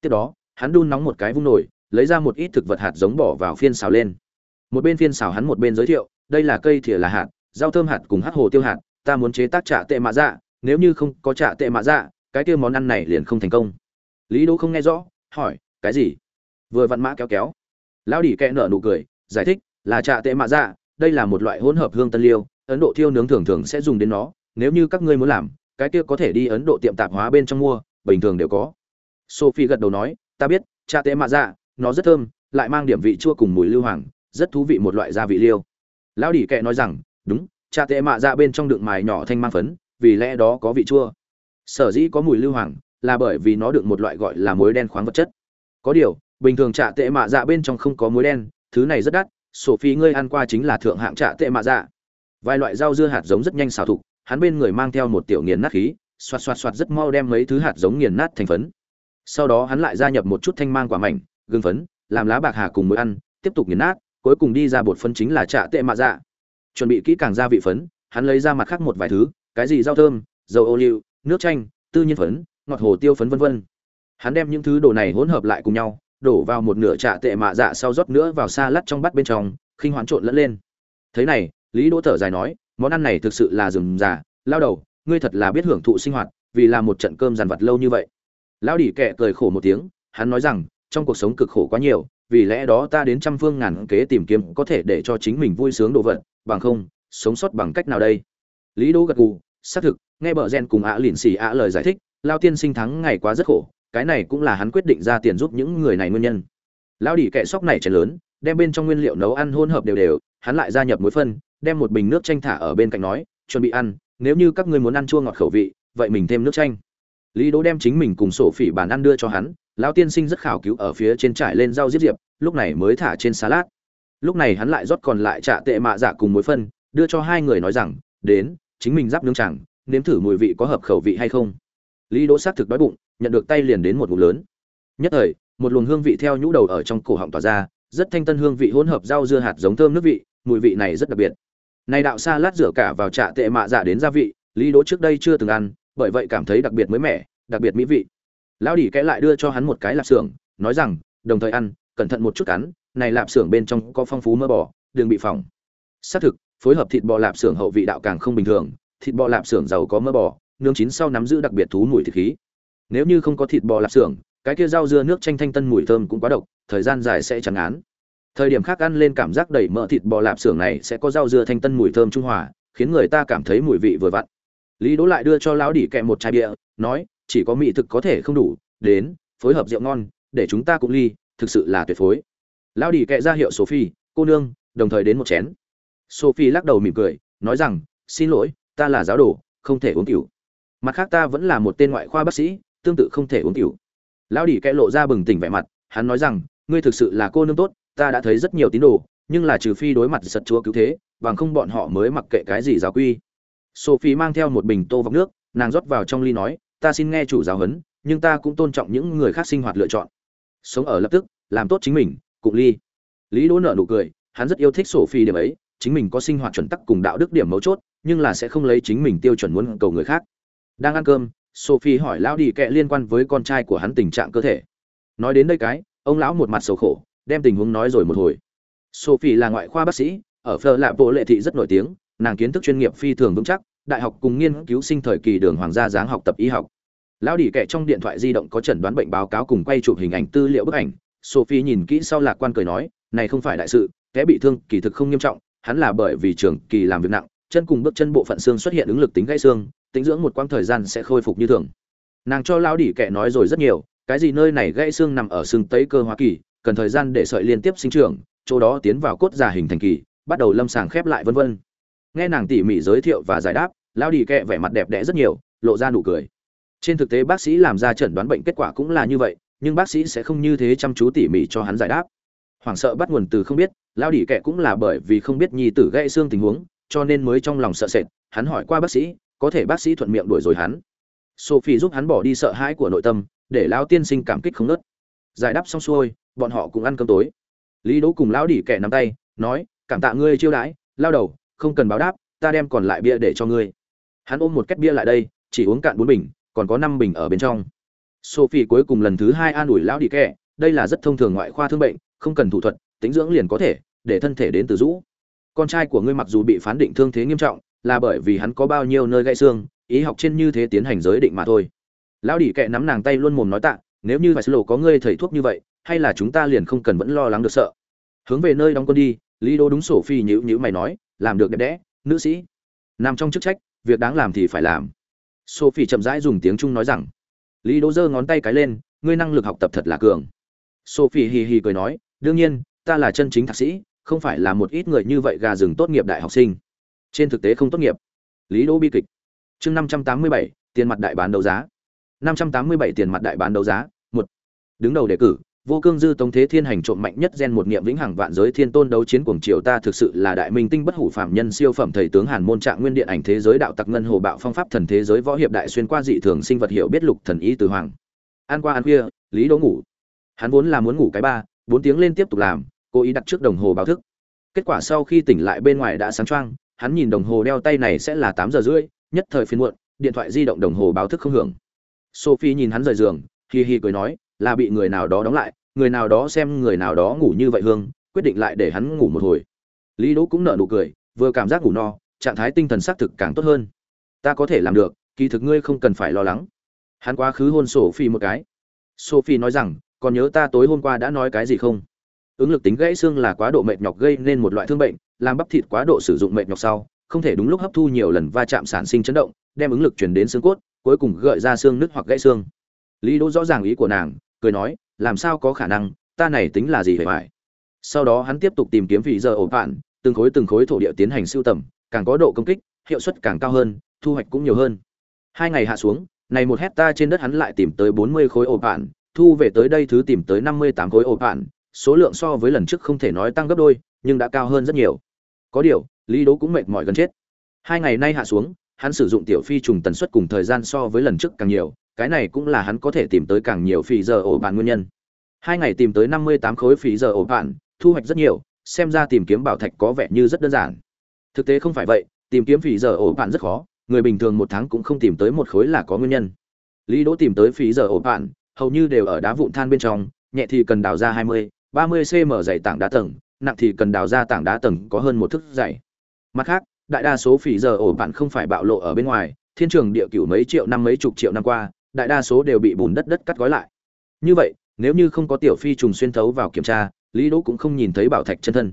Tiếp đó, hắn đun nóng một cái vung nồi, lấy ra một ít thực vật hạt giống bỏ vào phiên xào lên. Một bên phiên xào hắn một bên giới thiệu, đây là cây thìa là hạt, rau thơm hạt cùng hắc hồ tiêu hạt, ta muốn chế tác trà tệ mạ dạ, nếu như không có trà tệ mạ dạ, cái kia món ăn này liền không thành công. Lý Đỗ không nghe rõ, hỏi, cái gì? Vừa vặn mã kéo kéo. Lão đỉ kẹ nở nụ cười, giải thích, là trà tệ mạ dạ, đây là một loại hỗn hợp hương tân liêu, ấn độ thiêu nướng thường thường sẽ dùng đến nó, nếu như các ngươi muốn làm, cái kia có thể đi ấn độ tiệm tạp hóa bên trong mua, bình thường đều có. Sophie gật đầu nói, ta biết, cha tế mạ dạ nó rất thơm, lại mang điểm vị chua cùng mùi lưu hoàng, rất thú vị một loại gia vị liêu. Lão đỉ kệ nói rằng, đúng, cha tế mạ dạ bên trong đựng mài nhỏ thanh mang phấn, vì lẽ đó có vị chua. Sở dĩ có mùi lưu hoàng là bởi vì nó đựng một loại gọi là muối đen khoáng vật chất. Có điều, bình thường trà tệ mạ dạ bên trong không có muối đen, thứ này rất đắt Sophie ngươi ăn qua chính là thượng hạng trạ tệ mạ dạ. Vài loại rau dưa hạt giống rất nhanh xào thục, hắn bên người mang theo một tiểu nghiền nát khí, xoạt xoạt xoạt rất mau đem mấy thứ hạt giống nghiền nát thành phấn. Sau đó hắn lại gia nhập một chút thanh mang quả mảnh, gương phấn, làm lá bạc hà cùng muối ăn, tiếp tục nghiền nát, cuối cùng đi ra bột phấn chính là trạ tệ mạ dạ. Chuẩn bị kỹ càng gia vị phấn, hắn lấy ra mặt khác một vài thứ, cái gì rau thơm, dầu ô liu, nước chanh, tư nhiên phấn, ngọt hồ tiêu phấn vân vân. Hắn đem những thứ đồ này hỗn hợp lại cùng nhau, đổ vào một nửa trà tệ mạ dạ sau rót nữa vào xa lát trong bát bên trong, khinh hoán trộn lẫn lên. Thế này, lý đỗ thở dài nói, món ăn này thực sự là rừng già lao đầu, ngươi thật là biết hưởng thụ sinh hoạt, vì làm một trận cơm dằn vặt lâu như vậy. Lao đỉ kệ cười khổ một tiếng, hắn nói rằng, trong cuộc sống cực khổ quá nhiều, vì lẽ đó ta đến trăm phương ngàn kế tìm kiếm có thể để cho chính mình vui sướng đồ vật, bằng không, sống sót bằng cách nào đây? Lý đỗ gật gù, xác thực, nghe bờ gen cùng ạ lỉn xì ạ lời giải thích, lao tiên sinh thắng ngày quá rất khổ cái này cũng là hắn quyết định ra tiền giúp những người này nguyên nhân. Lão đỉ kệ sóc này chén lớn, đem bên trong nguyên liệu nấu ăn hỗn hợp đều đều, hắn lại gia nhập muối phân, đem một bình nước chanh thả ở bên cạnh nói, chuẩn bị ăn, nếu như các ngươi muốn ăn chua ngọt khẩu vị, vậy mình thêm nước chanh. Lý đỗ đem chính mình cùng sổ phỉ bàn ăn đưa cho hắn, lão tiên sinh rất khảo cứu ở phía trên trải lên rau diếp diệp, lúc này mới thả trên salad. Lúc này hắn lại rót còn lại trạ tệ mạ dạ cùng muối phân, đưa cho hai người nói rằng, đến, chính mình giáp nướng chẳng, nếm thử mùi vị có hợp khẩu vị hay không? Lý đỗ xác thực đói bụng, nhận được tay liền đến một ngụm lớn. Nhất thời, một luồng hương vị theo nhũ đầu ở trong cổ họng tỏa ra, rất thanh tân hương vị hỗn hợp rau dưa hạt giống thơm nước vị, mùi vị này rất đặc biệt. Này đạo xa lát rửa cả vào trạ tệ mạ dạ đến gia vị, lý đỗ trước đây chưa từng ăn, bởi vậy cảm thấy đặc biệt mới mẻ, đặc biệt mỹ vị. Lão đỉ kẽ lại đưa cho hắn một cái lạp xưởng, nói rằng, đồng thời ăn, cẩn thận một chút cắn, này lạp xưởng bên trong có phong phú mỡ bò, đừng bị phỏng. Xác thực, phối hợp thịt bò lạp xưởng hậu vị đạo càng không bình thường, thịt bò lạp xưởng giàu có mỡ bò nướng chín sau nắm giữ đặc biệt thú mùi thịt khí. Nếu như không có thịt bò lạp xưởng, cái kia rau dưa nước chanh thanh tân mùi thơm cũng quá độc, thời gian dài sẽ chẳng án. Thời điểm khác ăn lên cảm giác đầy mỡ thịt bò lạp xưởng này sẽ có rau dưa thanh tân mùi thơm trung hòa, khiến người ta cảm thấy mùi vị vừa vặn. Lý đỗ lại đưa cho lão đỉ kẹ một chai bia, nói, chỉ có mỹ thực có thể không đủ, đến, phối hợp rượu ngon, để chúng ta cũng ly, thực sự là tuyệt phối. Lão đỉ kẹ ra hiệu sophie, cô nương, đồng thời đến một chén. Sophie lắc đầu mỉm cười, nói rằng, xin lỗi, ta là giáo đồ, không thể uống cửu mặt khác ta vẫn là một tên ngoại khoa bác sĩ, tương tự không thể uống cửu lão đỉ kẽ lộ ra bừng tỉnh vẻ mặt, hắn nói rằng, ngươi thực sự là cô nương tốt, ta đã thấy rất nhiều tín đồ, nhưng là trừ phi đối mặt giật chúa cứu thế, bằng không bọn họ mới mặc kệ cái gì giáo quy. Sophie mang theo một bình tô vọc nước, nàng rót vào trong ly nói, ta xin nghe chủ giáo huấn, nhưng ta cũng tôn trọng những người khác sinh hoạt lựa chọn. Sống ở lập tức, làm tốt chính mình cụng ly. Lý đỗ nợ nụ cười, hắn rất yêu thích sophie điểm ấy, chính mình có sinh hoạt chuẩn tắc cùng đạo đức điểm mấu chốt, nhưng là sẽ không lấy chính mình tiêu chuẩn muốn cầu người khác đang ăn cơm, sophie hỏi lão đi kệ liên quan với con trai của hắn tình trạng cơ thể. Nói đến đây cái, ông lão một mặt sầu khổ, đem tình huống nói rồi một hồi. Sophie là ngoại khoa bác sĩ, ở phở lạ bộ lệ thị rất nổi tiếng, nàng kiến thức chuyên nghiệp phi thường vững chắc, đại học cùng nghiên cứu sinh thời kỳ đường hoàng gia giáng học tập y học. Lão đi kệ trong điện thoại di động có chẩn đoán bệnh báo cáo cùng quay chụp hình ảnh tư liệu bức ảnh. Sophie nhìn kỹ sau lạc quan cười nói, này không phải đại sự, kẻ bị thương kỳ thực không nghiêm trọng, hắn là bởi vì trường kỳ làm việc nặng chân cùng bước chân bộ phận xương xuất hiện ứng lực tính gãy xương, tính dưỡng một quãng thời gian sẽ khôi phục như thường. Nàng cho lão đỉ kệ nói rồi rất nhiều, cái gì nơi này gãy xương nằm ở xương tấy cơ hoa kỳ, cần thời gian để sợi liên tiếp sinh trưởng, chỗ đó tiến vào cốt già hình thành kỳ, bắt đầu lâm sàng khép lại vân vân. Nghe nàng tỉ mỉ giới thiệu và giải đáp, lão Đỉ Kệ vẻ mặt đẹp đẽ rất nhiều, lộ ra nụ cười. Trên thực tế bác sĩ làm ra chẩn đoán bệnh kết quả cũng là như vậy, nhưng bác sĩ sẽ không như thế chăm chú tỉ mỉ cho hắn giải đáp. Hoảng sợ bắt nguồn từ không biết, lão Đỉ Kệ cũng là bởi vì không biết nhi tử gãy xương tình huống cho nên mới trong lòng sợ sệt hắn hỏi qua bác sĩ có thể bác sĩ thuận miệng đuổi rồi hắn. Sophie giúp hắn bỏ đi sợ hãi của nội tâm để lão tiên sinh cảm kích không nớt giải đáp xong xuôi bọn họ cùng ăn cơm tối. Lý đỗ cùng lão đỉ kẻ nắm tay nói cảm tạ ngươi chiêu đãi lao đầu không cần báo đáp ta đem còn lại bia để cho ngươi. Hắn ôm một két bia lại đây chỉ uống cạn bốn bình còn có năm bình ở bên trong. Sophie cuối cùng lần thứ hai an ủi lão đỉ kẻ, đây là rất thông thường ngoại khoa thương bệnh không cần thủ thuật tính dưỡng liền có thể để thân thể đến từ rũ con trai của ngươi mặc dù bị phán định thương thế nghiêm trọng, là bởi vì hắn có bao nhiêu nơi gãy xương, ý học trên như thế tiến hành giới định mà thôi. Lão đỉ kệ nắm nàng tay luôn mồm nói tạ, nếu như vài lộ có ngươi thầy thuốc như vậy, hay là chúng ta liền không cần vẫn lo lắng được sợ. Hướng về nơi đóng quân đi, lý đô đúng sổ phi nhữ nhữ mày nói, làm được đẹp đẽ, nữ sĩ. Nằm trong chức trách, việc đáng làm thì phải làm. Sophie chậm rãi dùng tiếng trung nói rằng, lý đỗ giơ ngón tay cái lên, ngươi năng lực học tập thật là cường. Sophie hì hì cười nói, đương nhiên, ta là chân chính thạc sĩ không phải là một ít người như vậy gà rừng tốt nghiệp đại học sinh. Trên thực tế không tốt nghiệp. Lý đỗ bi kịch. Chương năm trăm tám mươi bảy, tiền mặt đại bán đấu giá. năm trăm tám mươi bảy, tiền mặt đại bán đấu giá, một. Đứng đầu đề cử, vô cương dư tống thế thiên hành trộm mạnh nhất gen một niệm vĩnh hằng vạn giới thiên tôn đấu chiến cuồng triều ta thực sự là đại minh tinh bất hủ phạm nhân siêu phẩm thầy tướng hàn môn trạng nguyên điện ảnh thế giới đạo tặc ngân hồ bạo phong pháp thần thế giới võ hiệp đại xuyên qua dị thường sinh vật hiểu biết lục thần ý từ hoàng. Ăn qua ăn khuya, lý đỗ ngủ. Hắn vốn là muốn ngủ cái ba, bốn tiếng lên tiếp tục làm cố ý đặt trước đồng hồ báo thức. Kết quả sau khi tỉnh lại bên ngoài đã sáng choang, hắn nhìn đồng hồ đeo tay này sẽ là tám giờ rưỡi, nhất thời phiên muộn, điện thoại di động đồng hồ báo thức không hưởng. Sophie nhìn hắn rời giường, hi hi cười nói, là bị người nào đó đóng lại, người nào đó xem người nào đó ngủ như vậy hương, quyết định lại để hắn ngủ một hồi. Lý đỗ cũng nở nụ cười, vừa cảm giác ngủ no, trạng thái tinh thần xác thực càng tốt hơn. Ta có thể làm được, kỳ thực ngươi không cần phải lo lắng. Hắn quá khứ hôn sophie một cái. Sophie nói rằng, còn nhớ ta tối hôm qua đã nói cái gì không? Ứng lực tính gãy xương là quá độ mệt nhọc gây nên một loại thương bệnh, làm bắp thịt quá độ sử dụng mệt nhọc sau, không thể đúng lúc hấp thu nhiều lần va chạm sản sinh chấn động, đem ứng lực chuyển đến xương cốt, cuối cùng gợi ra xương nứt hoặc gãy xương. Lý đỗ rõ ràng ý của nàng, cười nói, làm sao có khả năng, ta này tính là gì hề phải sau đó hắn tiếp tục tìm kiếm vị giờ ổ bạn từng khối từng khối thổ địa tiến hành sưu tầm, càng có độ công kích, hiệu suất càng cao hơn, thu hoạch cũng nhiều hơn. Hai ngày hạ xuống, này một hecta trên đất hắn lại tìm tới bốn mươi khối ổ bạn thu về tới đây thứ tìm tới năm mươi tám khối ổ bạn số lượng so với lần trước không thể nói tăng gấp đôi nhưng đã cao hơn rất nhiều. Có điều lý đố cũng mệt mỏi gần chết. Hai ngày nay hạ xuống hắn sử dụng tiểu phi trùng tần suất cùng thời gian so với lần trước càng nhiều cái này cũng là hắn có thể tìm tới càng nhiều phì giờ ổ bạn nguyên nhân. Hai ngày tìm tới năm mươi tám khối phì giờ ổ bạn thu hoạch rất nhiều xem ra tìm kiếm bảo thạch có vẻ như rất đơn giản. Thực tế không phải vậy tìm kiếm phì giờ ổ bạn rất khó người bình thường một tháng cũng không tìm tới một khối là có nguyên nhân. Lý đỗ tìm tới phì giờ ổ bạn hầu như đều ở đá vụn than bên trong nhẹ thì cần đào ra 20, 30 cm dày tảng đá tầng, nặng thì cần đào ra tảng đá tầng có hơn một thước dày. Mặt khác, đại đa số phỉ giờ ổ bạn không phải bạo lộ ở bên ngoài, thiên trường địa cửu mấy triệu năm mấy chục triệu năm qua, đại đa số đều bị bùn đất đất cắt gói lại. Như vậy, nếu như không có tiểu phi trùng xuyên thấu vào kiểm tra, lý đỗ cũng không nhìn thấy bảo thạch chân thân.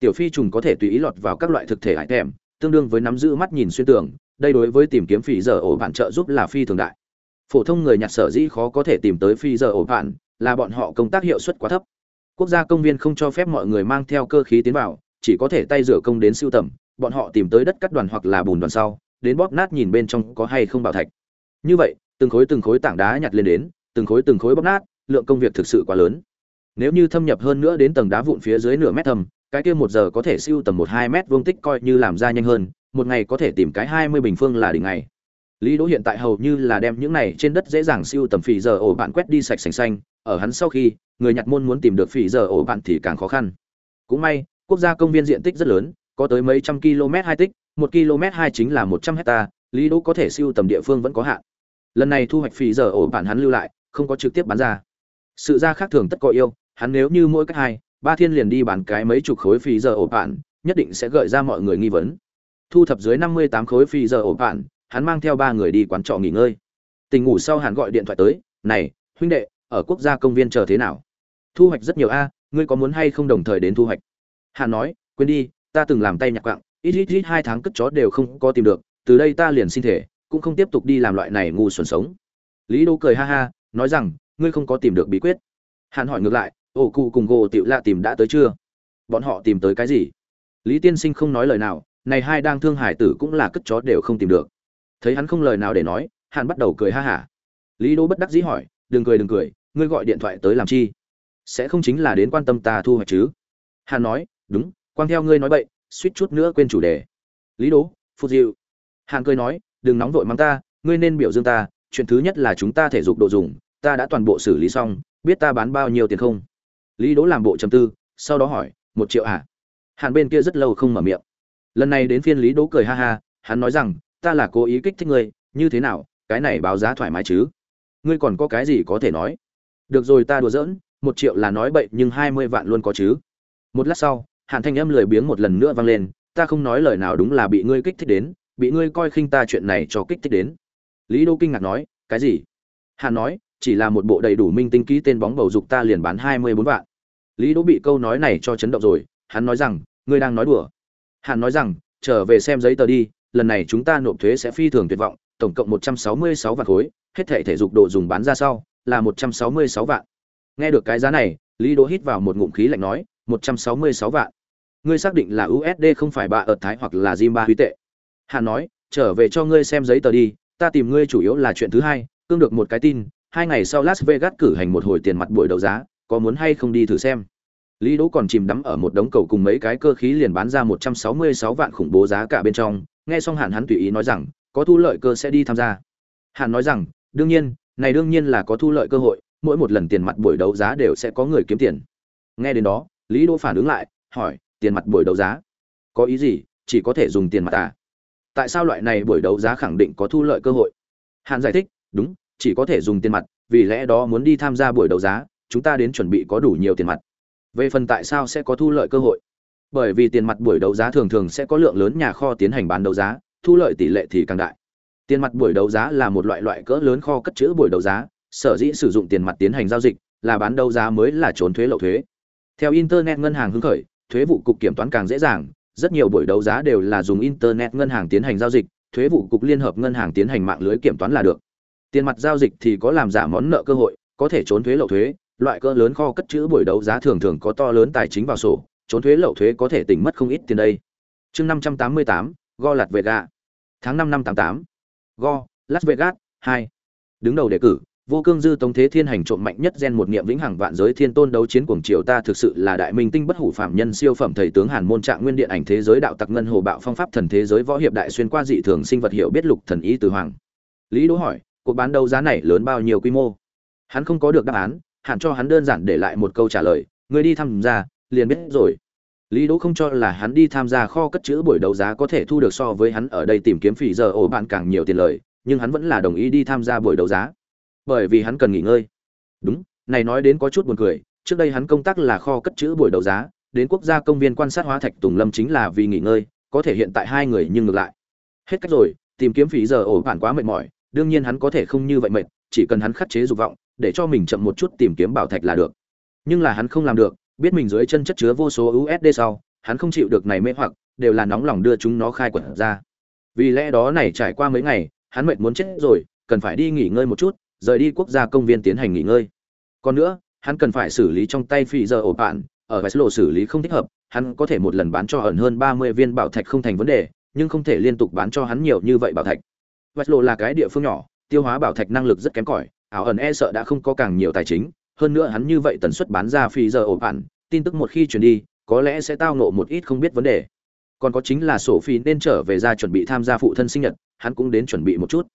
Tiểu phi trùng có thể tùy ý lọt vào các loại thực thể hải thèm, tương đương với nắm giữ mắt nhìn xuyên tường, đây đối với tìm kiếm phỉ giờ ổ bạn trợ giúp là phi thường đại. Phổ thông người nhặt sở dĩ khó có thể tìm tới phi giờ ổ bạn là bọn họ công tác hiệu suất quá thấp quốc gia công viên không cho phép mọi người mang theo cơ khí tiến vào chỉ có thể tay rửa công đến siêu tầm bọn họ tìm tới đất cắt đoàn hoặc là bùn đoàn sau đến bóp nát nhìn bên trong có hay không bảo thạch. Như vậy từng khối từng khối tảng đá nhặt lên đến từng khối từng khối bóp nát lượng công việc thực sự quá lớn. Nếu như thâm nhập hơn nữa đến tầng đá vụn phía dưới nửa mét thầm, cái kia một giờ có thể siêu tầm một hai mét vuông tích coi như làm ra nhanh hơn một ngày có thể tìm cái hai mươi bình phương là đỉnh ngày. Lý đỗ hiện tại hầu như là đem những này trên đất dễ dàng siêu tầm phì giờ ổ bạn quét đi sạch sành xanh ở hắn sau khi, người nhặt môn muốn tìm được phỉ giờ ổ bạn thì càng khó khăn. Cũng may, quốc gia công viên diện tích rất lớn, có tới mấy trăm km hai tích, một km hai chính là một trăm hecta, lý đỗ có thể siêu tầm địa phương vẫn có hạn. Lần này thu hoạch phỉ giờ ổ bạn hắn lưu lại, không có trực tiếp bán ra. Sự ra khác thường tất có yêu, hắn nếu như mỗi cách hai, ba thiên liền đi bán cái mấy chục khối phỉ giờ ổ bạn, nhất định sẽ gợi ra mọi người nghi vấn. Thu thập dưới năm mươi tám khối phỉ giờ ổ bạn, hắn mang theo ba người đi quán trọ nghỉ ngơi. Tình ngủ sau hắn gọi điện thoại tới, này, huynh đệ ở quốc gia công viên chờ thế nào? Thu hoạch rất nhiều a, ngươi có muốn hay không đồng thời đến thu hoạch? Hà nói, quên đi, ta từng làm tay nhạc quạng, ít ít ít hai tháng cất chó đều không có tìm được, từ đây ta liền xin thể, cũng không tiếp tục đi làm loại này ngu xuẩn sống. Lý đô cười ha ha, nói rằng, ngươi không có tìm được bí quyết. Hàn hỏi ngược lại ổ cụ cùng gỗ tiểu lạ tìm đã tới chưa? Bọn họ tìm tới cái gì? Lý tiên sinh không nói lời nào, này hai đang thương hải tử cũng là cất chó đều không tìm được. Thấy hắn không lời nào để nói, hàn bắt đầu cười ha hả. Lý đô bất đắc dĩ hỏi đừng cười đừng cười, ngươi gọi điện thoại tới làm chi? Sẽ không chính là đến quan tâm ta thu hoạch chứ? Hàn nói, đúng, quang theo ngươi nói bậy, suýt chút nữa quên chủ đề. Lý đỗ phục dịu. Hàn cười nói, đừng nóng vội mắng ta, ngươi nên biểu dương ta, chuyện thứ nhất là chúng ta thể dục đồ dùng, ta đã toàn bộ xử lý xong, biết ta bán bao nhiêu tiền không? Lý đỗ làm bộ trầm tư, sau đó hỏi, một triệu à hàn bên kia rất lâu không mở miệng. Lần này đến phiên lý đỗ cười ha ha, hắn nói rằng, ta là cố ý kích thích ngươi, như thế nào, cái này báo giá thoải mái chứ? Ngươi còn có cái gì có thể nói? Được rồi ta đùa giỡn một triệu là nói bậy nhưng hai mươi vạn luôn có chứ. Một lát sau hàn thanh âm lười biếng một lần nữa vang lên ta không nói lời nào đúng là bị ngươi kích thích đến bị ngươi coi khinh ta chuyện này cho kích thích đến. Lý đô kinh ngạc nói cái gì? Hàn nói chỉ là một bộ đầy đủ minh tinh ký tên bóng bầu dục ta liền bán hai mươi bốn vạn. Lý đỗ bị câu nói này cho chấn động rồi hắn nói rằng ngươi đang nói đùa. Hàn nói rằng, trở về xem giấy tờ đi, lần này chúng ta nộp thuế sẽ phi thường tuyệt vọng, tổng cộng 166 vạn khối, hết thể thể dục đồ dùng bán ra sau là 166 vạn. Nghe được cái giá này, Lý Đỗ hít vào một ngụm khí lạnh nói, 166 vạn. Ngươi xác định là USD không phải bạ ở Thái hoặc là Zimbabwe tệ. Hàn nói, trở về cho ngươi xem giấy tờ đi, ta tìm ngươi chủ yếu là chuyện thứ hai, cương được một cái tin, hai ngày sau Las Vegas cử hành một hồi tiền mặt buổi đấu giá, có muốn hay không đi thử xem. Lý Đỗ còn chìm đắm ở một đống cầu cùng mấy cái cơ khí liền bán ra 166 vạn khủng bố giá cả bên trong, nghe xong Hàn hắn tùy ý nói rằng, có thu lợi cơ sẽ đi tham gia. Hàn nói rằng, đương nhiên, này đương nhiên là có thu lợi cơ hội, mỗi một lần tiền mặt buổi đấu giá đều sẽ có người kiếm tiền. Nghe đến đó, Lý Đỗ phản ứng lại, hỏi, tiền mặt buổi đấu giá? Có ý gì, chỉ có thể dùng tiền mặt à? Tại sao loại này buổi đấu giá khẳng định có thu lợi cơ hội? Hàn giải thích, đúng, chỉ có thể dùng tiền mặt, vì lẽ đó muốn đi tham gia buổi đấu giá, chúng ta đến chuẩn bị có đủ nhiều tiền mặt về phần tại sao sẽ có thu lợi cơ hội bởi vì tiền mặt buổi đấu giá thường thường sẽ có lượng lớn nhà kho tiến hành bán đấu giá thu lợi tỷ lệ thì càng đại tiền mặt buổi đấu giá là một loại loại cỡ lớn kho cất trữ buổi đấu giá sở dĩ sử dụng tiền mặt tiến hành giao dịch là bán đấu giá mới là trốn thuế lậu thuế theo internet ngân hàng hứng khởi thuế vụ cục kiểm toán càng dễ dàng rất nhiều buổi đấu giá đều là dùng internet ngân hàng tiến hành giao dịch thuế vụ cục liên hợp ngân hàng tiến hành mạng lưới kiểm toán là được tiền mặt giao dịch thì có làm giả món nợ cơ hội có thể trốn thuế lậu thuế loại cỡ lớn kho cất trữ buổi đấu giá thường thường có to lớn tài chính vào sổ, trốn thuế lậu thuế có thể tỉnh mất không ít tiền đây. Chương 588, Go về gạ. Tháng 5 năm 88. Go, Las Vegas hai. Đứng đầu đề cử, vô cương dư tống thế thiên hành trộm mạnh nhất gen một niệm vĩnh hằng vạn giới thiên tôn đấu chiến cuồng triều ta thực sự là đại minh tinh bất hủ phạm nhân siêu phẩm thầy tướng hàn môn trạng nguyên điện ảnh thế giới đạo tặc ngân hồ bạo phong pháp thần thế giới võ hiệp đại xuyên qua dị thường sinh vật hiểu biết lục thần ý từ hoàng. Lý đỗ hỏi cuộc bán đấu giá này lớn bao nhiêu quy mô? Hắn không có được đáp án hẳn cho hắn đơn giản để lại một câu trả lời người đi tham gia liền biết rồi lý đỗ không cho là hắn đi tham gia kho cất trữ buổi đấu giá có thể thu được so với hắn ở đây tìm kiếm phỉ giờ ổ bạn càng nhiều tiền lời, nhưng hắn vẫn là đồng ý đi tham gia buổi đấu giá. Bởi vì hắn cần nghỉ ngơi. Đúng, này nói đến có chút buồn cười, trước đây hắn công tác là kho cất trữ buổi đấu giá, đến quốc gia công viên quan sát hóa thạch tùng lâm chính là vì nghỉ ngơi, có thể hiện tại hai người nhưng ngược lại. Hết cách rồi, tìm kiếm phí giờ ổ bạn quá mệt mỏi, đương nhiên hắn có thể không như vậy mệt, chỉ cần hắn khắc chế dục vọng, để cho mình chậm một chút tìm kiếm bảo thạch là được. Nhưng là hắn không làm được biết mình dưới chân chất chứa vô số usd sau, hắn không chịu được này mê hoặc, đều là nóng lòng đưa chúng nó khai quật ra. Vì lẽ đó này trải qua mấy ngày, hắn mệt muốn chết rồi, cần phải đi nghỉ ngơi một chút, rời đi quốc gia công viên tiến hành nghỉ ngơi. Còn nữa, hắn cần phải xử lý trong tay phi giờ ổ bạn, ở vài lộ xử lý không thích hợp, hắn có thể một lần bán cho ẩn hơn ba mươi viên bảo thạch không thành vấn đề, nhưng không thể liên tục bán cho hắn nhiều như vậy bảo thạch. Vài lộ là cái địa phương nhỏ, tiêu hóa bảo thạch năng lực rất kém cỏi, ảo ẩn e sợ đã không có càng nhiều tài chính hơn nữa hắn như vậy tần suất bán ra phi giờ ổn bạn tin tức một khi truyền đi có lẽ sẽ tao nộ một ít không biết vấn đề còn có chính là sổ phi nên trở về ra chuẩn bị tham gia phụ thân sinh nhật hắn cũng đến chuẩn bị một chút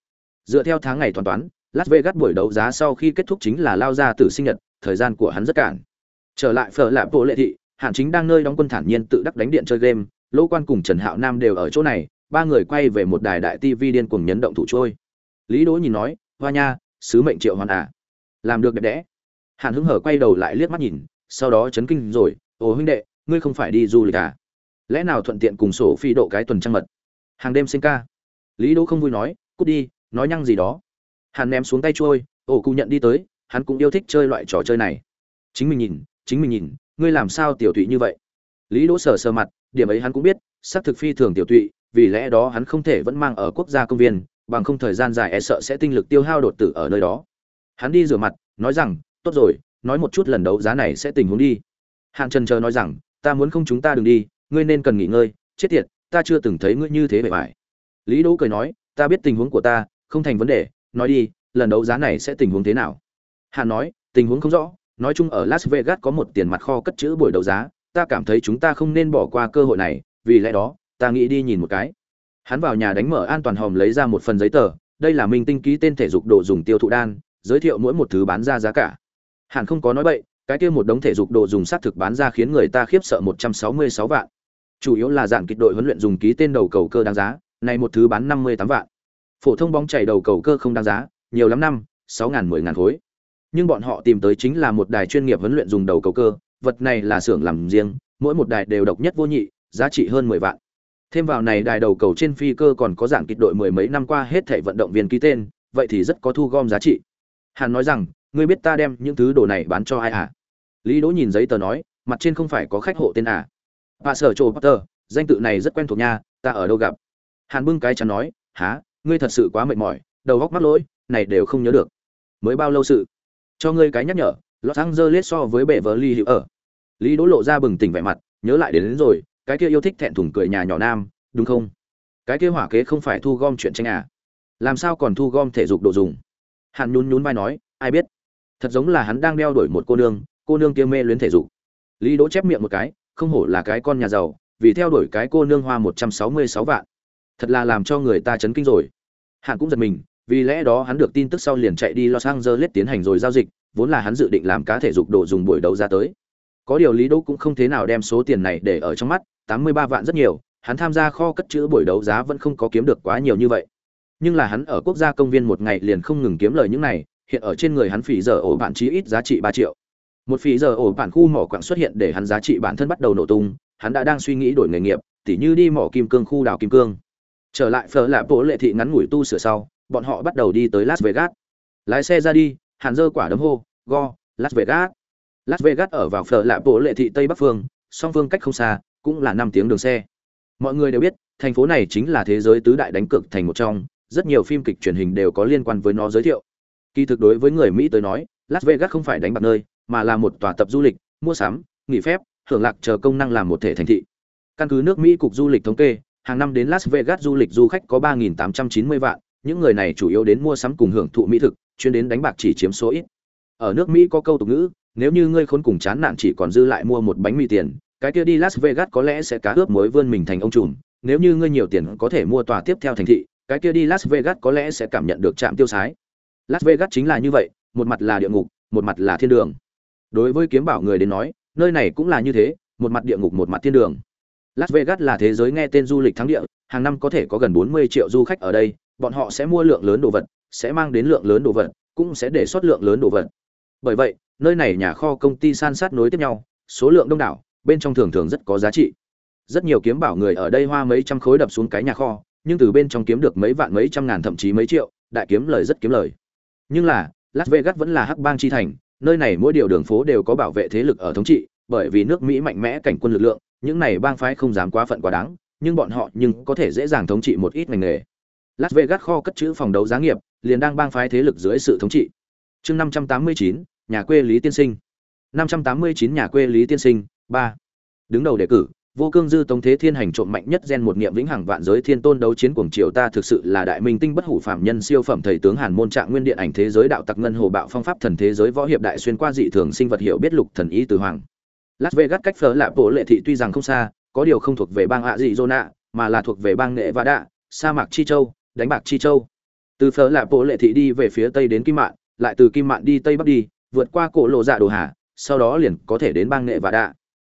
dựa theo tháng ngày toàn toán Las Vegas buổi đấu giá sau khi kết thúc chính là lao ra từ sinh nhật, thời gian của hắn rất cạn Trở lại phở lạp bộ lệ thị, Hàn Chính đang nơi đóng quân thản nhiên tự đắc đánh điện chơi game, Lỗ Quan cùng Trần Hạo Nam đều ở chỗ này, ba người quay về một đài đại TV điên cuồng nhấn động thủ trôi. Lý Đỗ nhìn nói, "Hoa nha, sứ mệnh triệu hoàn à, làm được đẹp đẽ." Hàn Hứng hở quay đầu lại liếc mắt nhìn, sau đó chấn kinh rồi, "Ồ huynh đệ, ngươi không phải đi du lịch à? Lẽ nào thuận tiện cùng sổ phi độ cái tuần trăng mật?" Hàng đêm sinh ca. Lý Đỗ không vui nói, "Cút đi, nói nhăng gì đó." Hàn ném xuống tay trôi ồ cụ nhận đi tới hắn cũng yêu thích chơi loại trò chơi này chính mình nhìn chính mình nhìn ngươi làm sao tiểu tụy như vậy lý đỗ sờ sờ mặt điểm ấy hắn cũng biết xác thực phi thường tiểu tụy vì lẽ đó hắn không thể vẫn mang ở quốc gia công viên bằng không thời gian dài e sợ sẽ tinh lực tiêu hao đột tử ở nơi đó hắn đi rửa mặt nói rằng tốt rồi, nói một chút lần đấu giá này sẽ tình huống đi. Hàn trần chờ nói rằng, ta muốn không chúng ta đừng đi, ngươi nên cần nghỉ ngơi, chết tiệt, ta chưa từng thấy ngươi như thế bề bài lý đỗ cười nói, ta biết tình huống của ta, không thành vấn đề, nói đi, lần đấu giá này sẽ tình huống thế nào? Hàn nói, tình huống không rõ, nói chung ở las vegas có một tiền mặt kho cất chữ buổi đấu giá, ta cảm thấy chúng ta không nên bỏ qua cơ hội này, vì lẽ đó, ta nghĩ đi nhìn một cái. Hắn vào nhà đánh mở an toàn hòm lấy ra một phần giấy tờ, đây là minh tinh ký tên thể dục đồ dùng tiêu thụ đan, giới thiệu mỗi một thứ bán ra giá cả hàn không có nói bậy, cái kia một đống thể dục đồ dùng xác thực bán ra khiến người ta khiếp sợ một trăm sáu mươi sáu vạn. Chủ yếu là dạng kịch đội huấn luyện dùng ký tên đầu cầu cơ đáng giá, này một thứ bán năm mươi tám vạn. Phổ thông bóng chảy đầu cầu cơ không đáng giá, nhiều lắm năm, sáu ngàn, mười ngàn khối. Nhưng bọn họ tìm tới chính là một đài chuyên nghiệp huấn luyện dùng đầu cầu cơ, vật này là xưởng làm riêng, mỗi một đài đều độc nhất vô nhị, giá trị hơn mười vạn. Thêm vào này đài đầu cầu trên phi cơ còn có dạng kịch đội mười mấy năm qua hết thảy vận động viên ký tên, vậy thì rất có thu gom giá trị. Hàn nói rằng ngươi biết ta đem những thứ đồ này bán cho ai à? Lý đỗ nhìn giấy tờ nói mặt trên không phải có khách hộ tên à? Bà sở trồ potter danh tự này rất quen thuộc nha ta ở đâu gặp? Hàn bưng cái chắn nói há ngươi thật sự quá mệt mỏi đầu góc mắc lỗi này đều không nhớ được. Mới bao lâu sự? Cho ngươi cái nhắc nhở los angeles so với bệ vợ ly hữu ở. Lý đỗ lộ ra bừng tỉnh vẻ mặt nhớ lại đến, đến rồi cái kia yêu thích thẹn thùng cười nhà nhỏ nam đúng không? Cái kia hỏa kế không phải thu gom chuyện tranh à? Làm sao còn thu gom thể dục đồ dùng? Hàn nhún nhún vai nói ai biết? Thật giống là hắn đang đeo đuổi một cô nương cô nương kia mê luyến thể dục. Lý đỗ chép miệng một cái, không hổ là cái con nhà giàu, vì theo đuổi cái cô nương hoa một trăm sáu mươi sáu vạn. Thật là làm cho người ta chấn kinh rồi. Hạng cũng giật mình, vì lẽ đó hắn được tin tức sau liền chạy đi los angeles tiến hành rồi giao dịch, vốn là hắn dự định làm cá thể dục đồ dùng buổi đấu ra tới. Có điều lý đỗ cũng không thế nào đem số tiền này để ở trong mắt, tám mươi ba vạn rất nhiều, hắn tham gia kho cất chữ buổi đấu giá vẫn không có kiếm được quá nhiều như vậy. Nhưng là hắn ở quốc gia công viên một ngày liền không ngừng kiếm lời những này hiện ở trên người hắn phỉ giờ ổ bản chí ít giá trị ba triệu. Một phỉ giờ ổ bản khu mỏ quặng xuất hiện để hắn giá trị bản thân bắt đầu nổ tung, hắn đã đang suy nghĩ đổi nghề nghiệp, tỉ như đi mỏ kim cương khu đào kim cương. Trở lại phở lạp bộ lệ thị ngắn ngủi tu sửa sau, bọn họ bắt đầu đi tới las vegas. Lái xe ra đi, hàn dơ quả đấm hô, go, las vegas. Las vegas ở vào phở lạp bộ lệ thị tây bắc phương, song phương cách không xa, cũng là năm tiếng đường xe. Mọi người đều biết, thành phố này chính là thế giới tứ đại đánh cược thành một trong, rất nhiều phim kịch truyền hình đều có liên quan với nó giới thiệu kỳ thực đối với người mỹ tới nói las vegas không phải đánh bạc nơi mà là một tòa tập du lịch mua sắm nghỉ phép hưởng lạc chờ công năng làm một thể thành thị. Căn cứ nước mỹ cục du lịch thống kê hàng năm đến Las Vegas du lịch du khách có 3.890 vạn, những người này chủ yếu đến mua sắm cùng hưởng thụ mỹ thực, chuyên đến đánh bạc chỉ chiếm số ít. Ở nước mỹ có câu tục ngữ nếu như ngươi khốn cùng chán nản chỉ còn dư lại mua một bánh mì tiền cái kia đi las vegas có lẽ sẽ cá ướp mối vươn mình thành ông trùm. Nếu như ngươi nhiều tiền có thể mua tòa tiếp theo thành thị cái kia đi las vegas có lẽ sẽ cảm nhận được trạm tiêu sái las vegas chính là như vậy, một mặt là địa ngục, một mặt là thiên đường. Đối với kiếm bảo người đến nói, nơi này cũng là như thế, một mặt địa ngục, một mặt thiên đường. Las vegas là thế giới nghe tên du lịch thắng địa, hàng năm có thể có gần 40 triệu du khách ở đây, bọn họ sẽ mua lượng lớn đồ vật, sẽ mang đến lượng lớn đồ vật, cũng sẽ để xuất lượng lớn đồ vật. Bởi vậy, nơi này nhà kho công ty san sát nối tiếp nhau, số lượng đông đảo, bên trong thường thường rất có giá trị. Rất nhiều kiếm bảo người ở đây hoa mấy trăm khối đập xuống cái nhà kho, nhưng từ bên trong kiếm được mấy vạn mấy trăm ngàn thậm chí mấy triệu, đại kiếm lời rất kiếm lời nhưng là, las vegas vẫn là hắc bang chi thành, nơi này mỗi điều đường phố đều có bảo vệ thế lực ở thống trị, bởi vì nước mỹ mạnh mẽ cảnh quân lực lượng, những này bang phái không dám quá phận quá đáng, nhưng bọn họ nhưng có thể dễ dàng thống trị một ít ngành nghề. Las vegas kho cất chữ phòng đấu giá nghiệp, liền đang bang phái thế lực dưới sự thống trị. Chương năm trăm tám mươi chín, nhà quê lý tiên sinh. Năm trăm tám mươi chín nhà quê lý tiên sinh, ba. Đứng đầu đề cử vô cương dư tống thế thiên hành trộm mạnh nhất gen một niệm vĩnh hằng vạn giới thiên tôn đấu chiến cuồng triều ta thực sự là đại minh tinh bất hủ phạm nhân siêu phẩm thầy tướng hàn môn trạng nguyên điện ảnh thế giới đạo tặc ngân hồ bạo phong pháp thần thế giới võ hiệp đại xuyên qua dị thường sinh vật hiệu biết lục thần ý từ hoàng. Las vegas cách phở lạ bộ lệ thị tuy rằng không xa, có điều không thuộc về bang ạ dị zona mà là thuộc về bang nghệ và đạ sa mạc chi châu, đánh bạc chi châu. Từ phở lạ bộ lệ thị đi về phía tây đến kim mạn, lại từ kim mạn đi tây bắc đi, vượt qua cổ lộ dạ đồ hà, sau đó liền có thể đến bang nghệ và đạ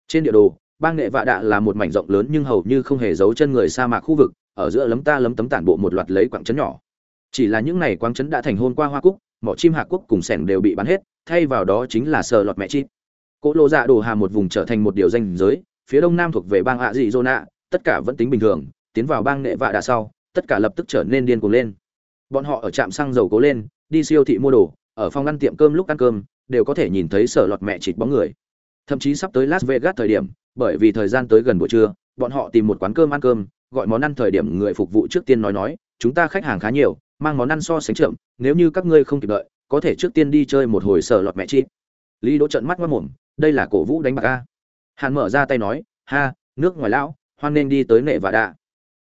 trên địa đồ bang nghệ vạ đạ là một mảnh rộng lớn nhưng hầu như không hề giấu chân người sa mạc khu vực, ở giữa lấm ta lấm tấm tản bộ một loạt lấy quảng trấn nhỏ. Chỉ là những này quang trấn đã thành hôn qua hoa cúc, mỏ chim hạ quốc cùng sẻng đều bị bắn hết, thay vào đó chính là sờ lọt mẹ chim. Cỗ lộ dạ đồ hà một vùng trở thành một điều danh giới, phía đông nam thuộc về bang Hạ dị zona tất cả vẫn tính bình thường, tiến vào bang nghệ vạ đạ sau, tất cả lập tức trở nên điên cuồng lên. Bọn họ ở trạm xăng dầu cố lên, đi siêu thị mua đồ, ở phòng ăn tiệm cơm lúc ăn cơm, đều có thể nhìn thấy sở lọt mẹ chịt bóng người. Thậm chí sắp tới las vegas thời điểm bởi vì thời gian tới gần buổi trưa, bọn họ tìm một quán cơm ăn cơm, gọi món ăn thời điểm người phục vụ trước tiên nói nói, chúng ta khách hàng khá nhiều, mang món ăn so sánh chậm, nếu như các ngươi không kịp đợi, có thể trước tiên đi chơi một hồi sở lọt mẹ chi. lý đỗ trận mắt mất mồm, đây là cổ vũ đánh bạc a. Hàn mở ra tay nói, ha, nước ngoài lão, hoan nên đi tới nệ và đạ.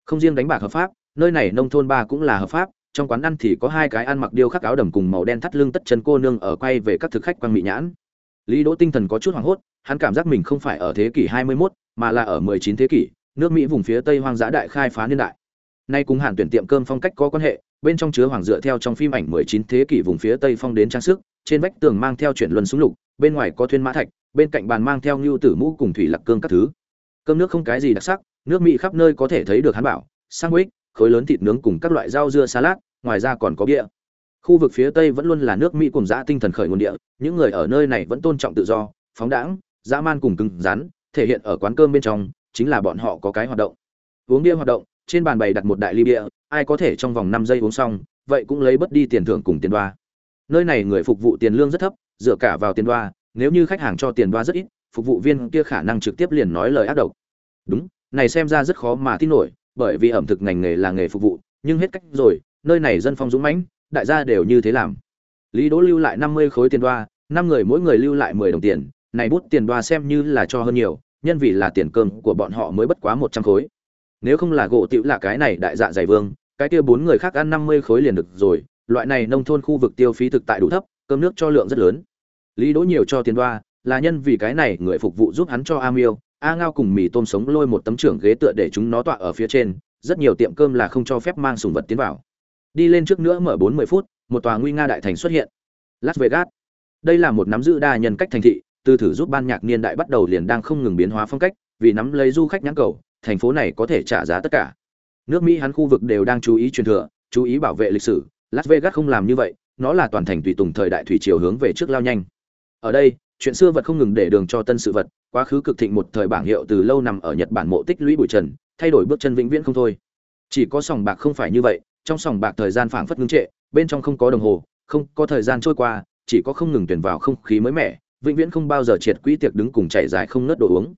Không riêng đánh bạc hợp pháp, nơi này nông thôn ba cũng là hợp pháp, trong quán ăn thì có hai cái ăn mặc điêu khắc áo đầm cùng màu đen thắt lưng tất chân cô nương ở quay về các thực khách quang mỹ nhãn lý đỗ tinh thần có chút hoảng hốt hắn cảm giác mình không phải ở thế kỷ 21, mà là ở 19 thế kỷ, nước Mỹ vùng phía Tây hoang dã đại khai phá niên đại. Nay cùng hàn tuyển tiệm cơm phong cách có quan hệ, bên trong chứa hoàng dựa theo trong phim ảnh 19 thế kỷ vùng phía Tây phong đến trang sức, trên vách tường mang theo chuyển luân súng lục, bên ngoài có thuyền mã thạch, bên cạnh bàn mang theo nhu tử mũ cùng thủy lạc cương các thứ. Cơm nước không cái gì đặc sắc, nước Mỹ khắp nơi có thể thấy được hắn bảo, sandwich, khối lớn thịt nướng cùng các loại rau dưa salad, ngoài ra còn có bia. Khu vực phía Tây vẫn luôn là nước Mỹ cùng dã tinh thần khởi nguồn địa, những người ở nơi này vẫn tôn trọng tự do, phóng đãng, dã man cùng cứng rắn, thể hiện ở quán cơm bên trong, chính là bọn họ có cái hoạt động. Uống bia hoạt động, trên bàn bày đặt một đại ly bia, ai có thể trong vòng năm giây uống xong, vậy cũng lấy bất đi tiền thưởng cùng tiền đoa. Nơi này người phục vụ tiền lương rất thấp, dựa cả vào tiền đoa, nếu như khách hàng cho tiền đoa rất ít, phục vụ viên kia khả năng trực tiếp liền nói lời ác độc. Đúng, này xem ra rất khó mà tin nổi, bởi vì ẩm thực ngành nghề là nghề phục vụ, nhưng hết cách rồi, nơi này dân phong dũng mãnh, đại gia đều như thế làm. Lý Đỗ lưu lại 50 khối tiền đoa, năm người mỗi người lưu lại 10 đồng tiền, này bút tiền đoa xem như là cho hơn nhiều nhân vì là tiền cơm của bọn họ mới bất quá một trăm khối. Nếu không là gỗ tiểu là cái này đại dạ dày vương cái kia bốn người khác ăn năm mươi khối liền được rồi loại này nông thôn khu vực tiêu phí thực tại đủ thấp cơm nước cho lượng rất lớn. Lý đỗ nhiều cho tiền đoa là nhân vì cái này người phục vụ giúp hắn cho a miêu a ngao cùng mì tôm sống lôi một tấm trưởng ghế tựa để chúng nó tọa ở phía trên rất nhiều tiệm cơm là không cho phép mang sùng vật tiến vào đi lên trước nữa mở bốn mươi phút một tòa nguy nga đại thành xuất hiện las vegas đây là một nắm giữ đa nhân cách thành thị từ thử giúp ban nhạc niên đại bắt đầu liền đang không ngừng biến hóa phong cách, vì nắm lấy du khách nhãn cầu, thành phố này có thể trả giá tất cả. Nước Mỹ hắn khu vực đều đang chú ý truyền thừa, chú ý bảo vệ lịch sử, Las Vegas không làm như vậy, nó là toàn thành tùy tùng thời đại thủy triều hướng về trước lao nhanh. Ở đây, chuyện xưa vật không ngừng để đường cho tân sự vật, quá khứ cực thịnh một thời bảng hiệu từ lâu nằm ở Nhật Bản mộ tích lũy bụi trần, thay đổi bước chân vĩnh viễn không thôi. Chỉ có sòng bạc không phải như vậy, trong sòng bạc thời gian phảng phất ngưng trệ, bên trong không có đồng hồ, không có thời gian trôi qua, chỉ có không ngừng tuyển vào không khí mới mẻ, vĩnh viễn không bao giờ triệt quỹ tiệc đứng cùng chạy dài không nớt đồ uống.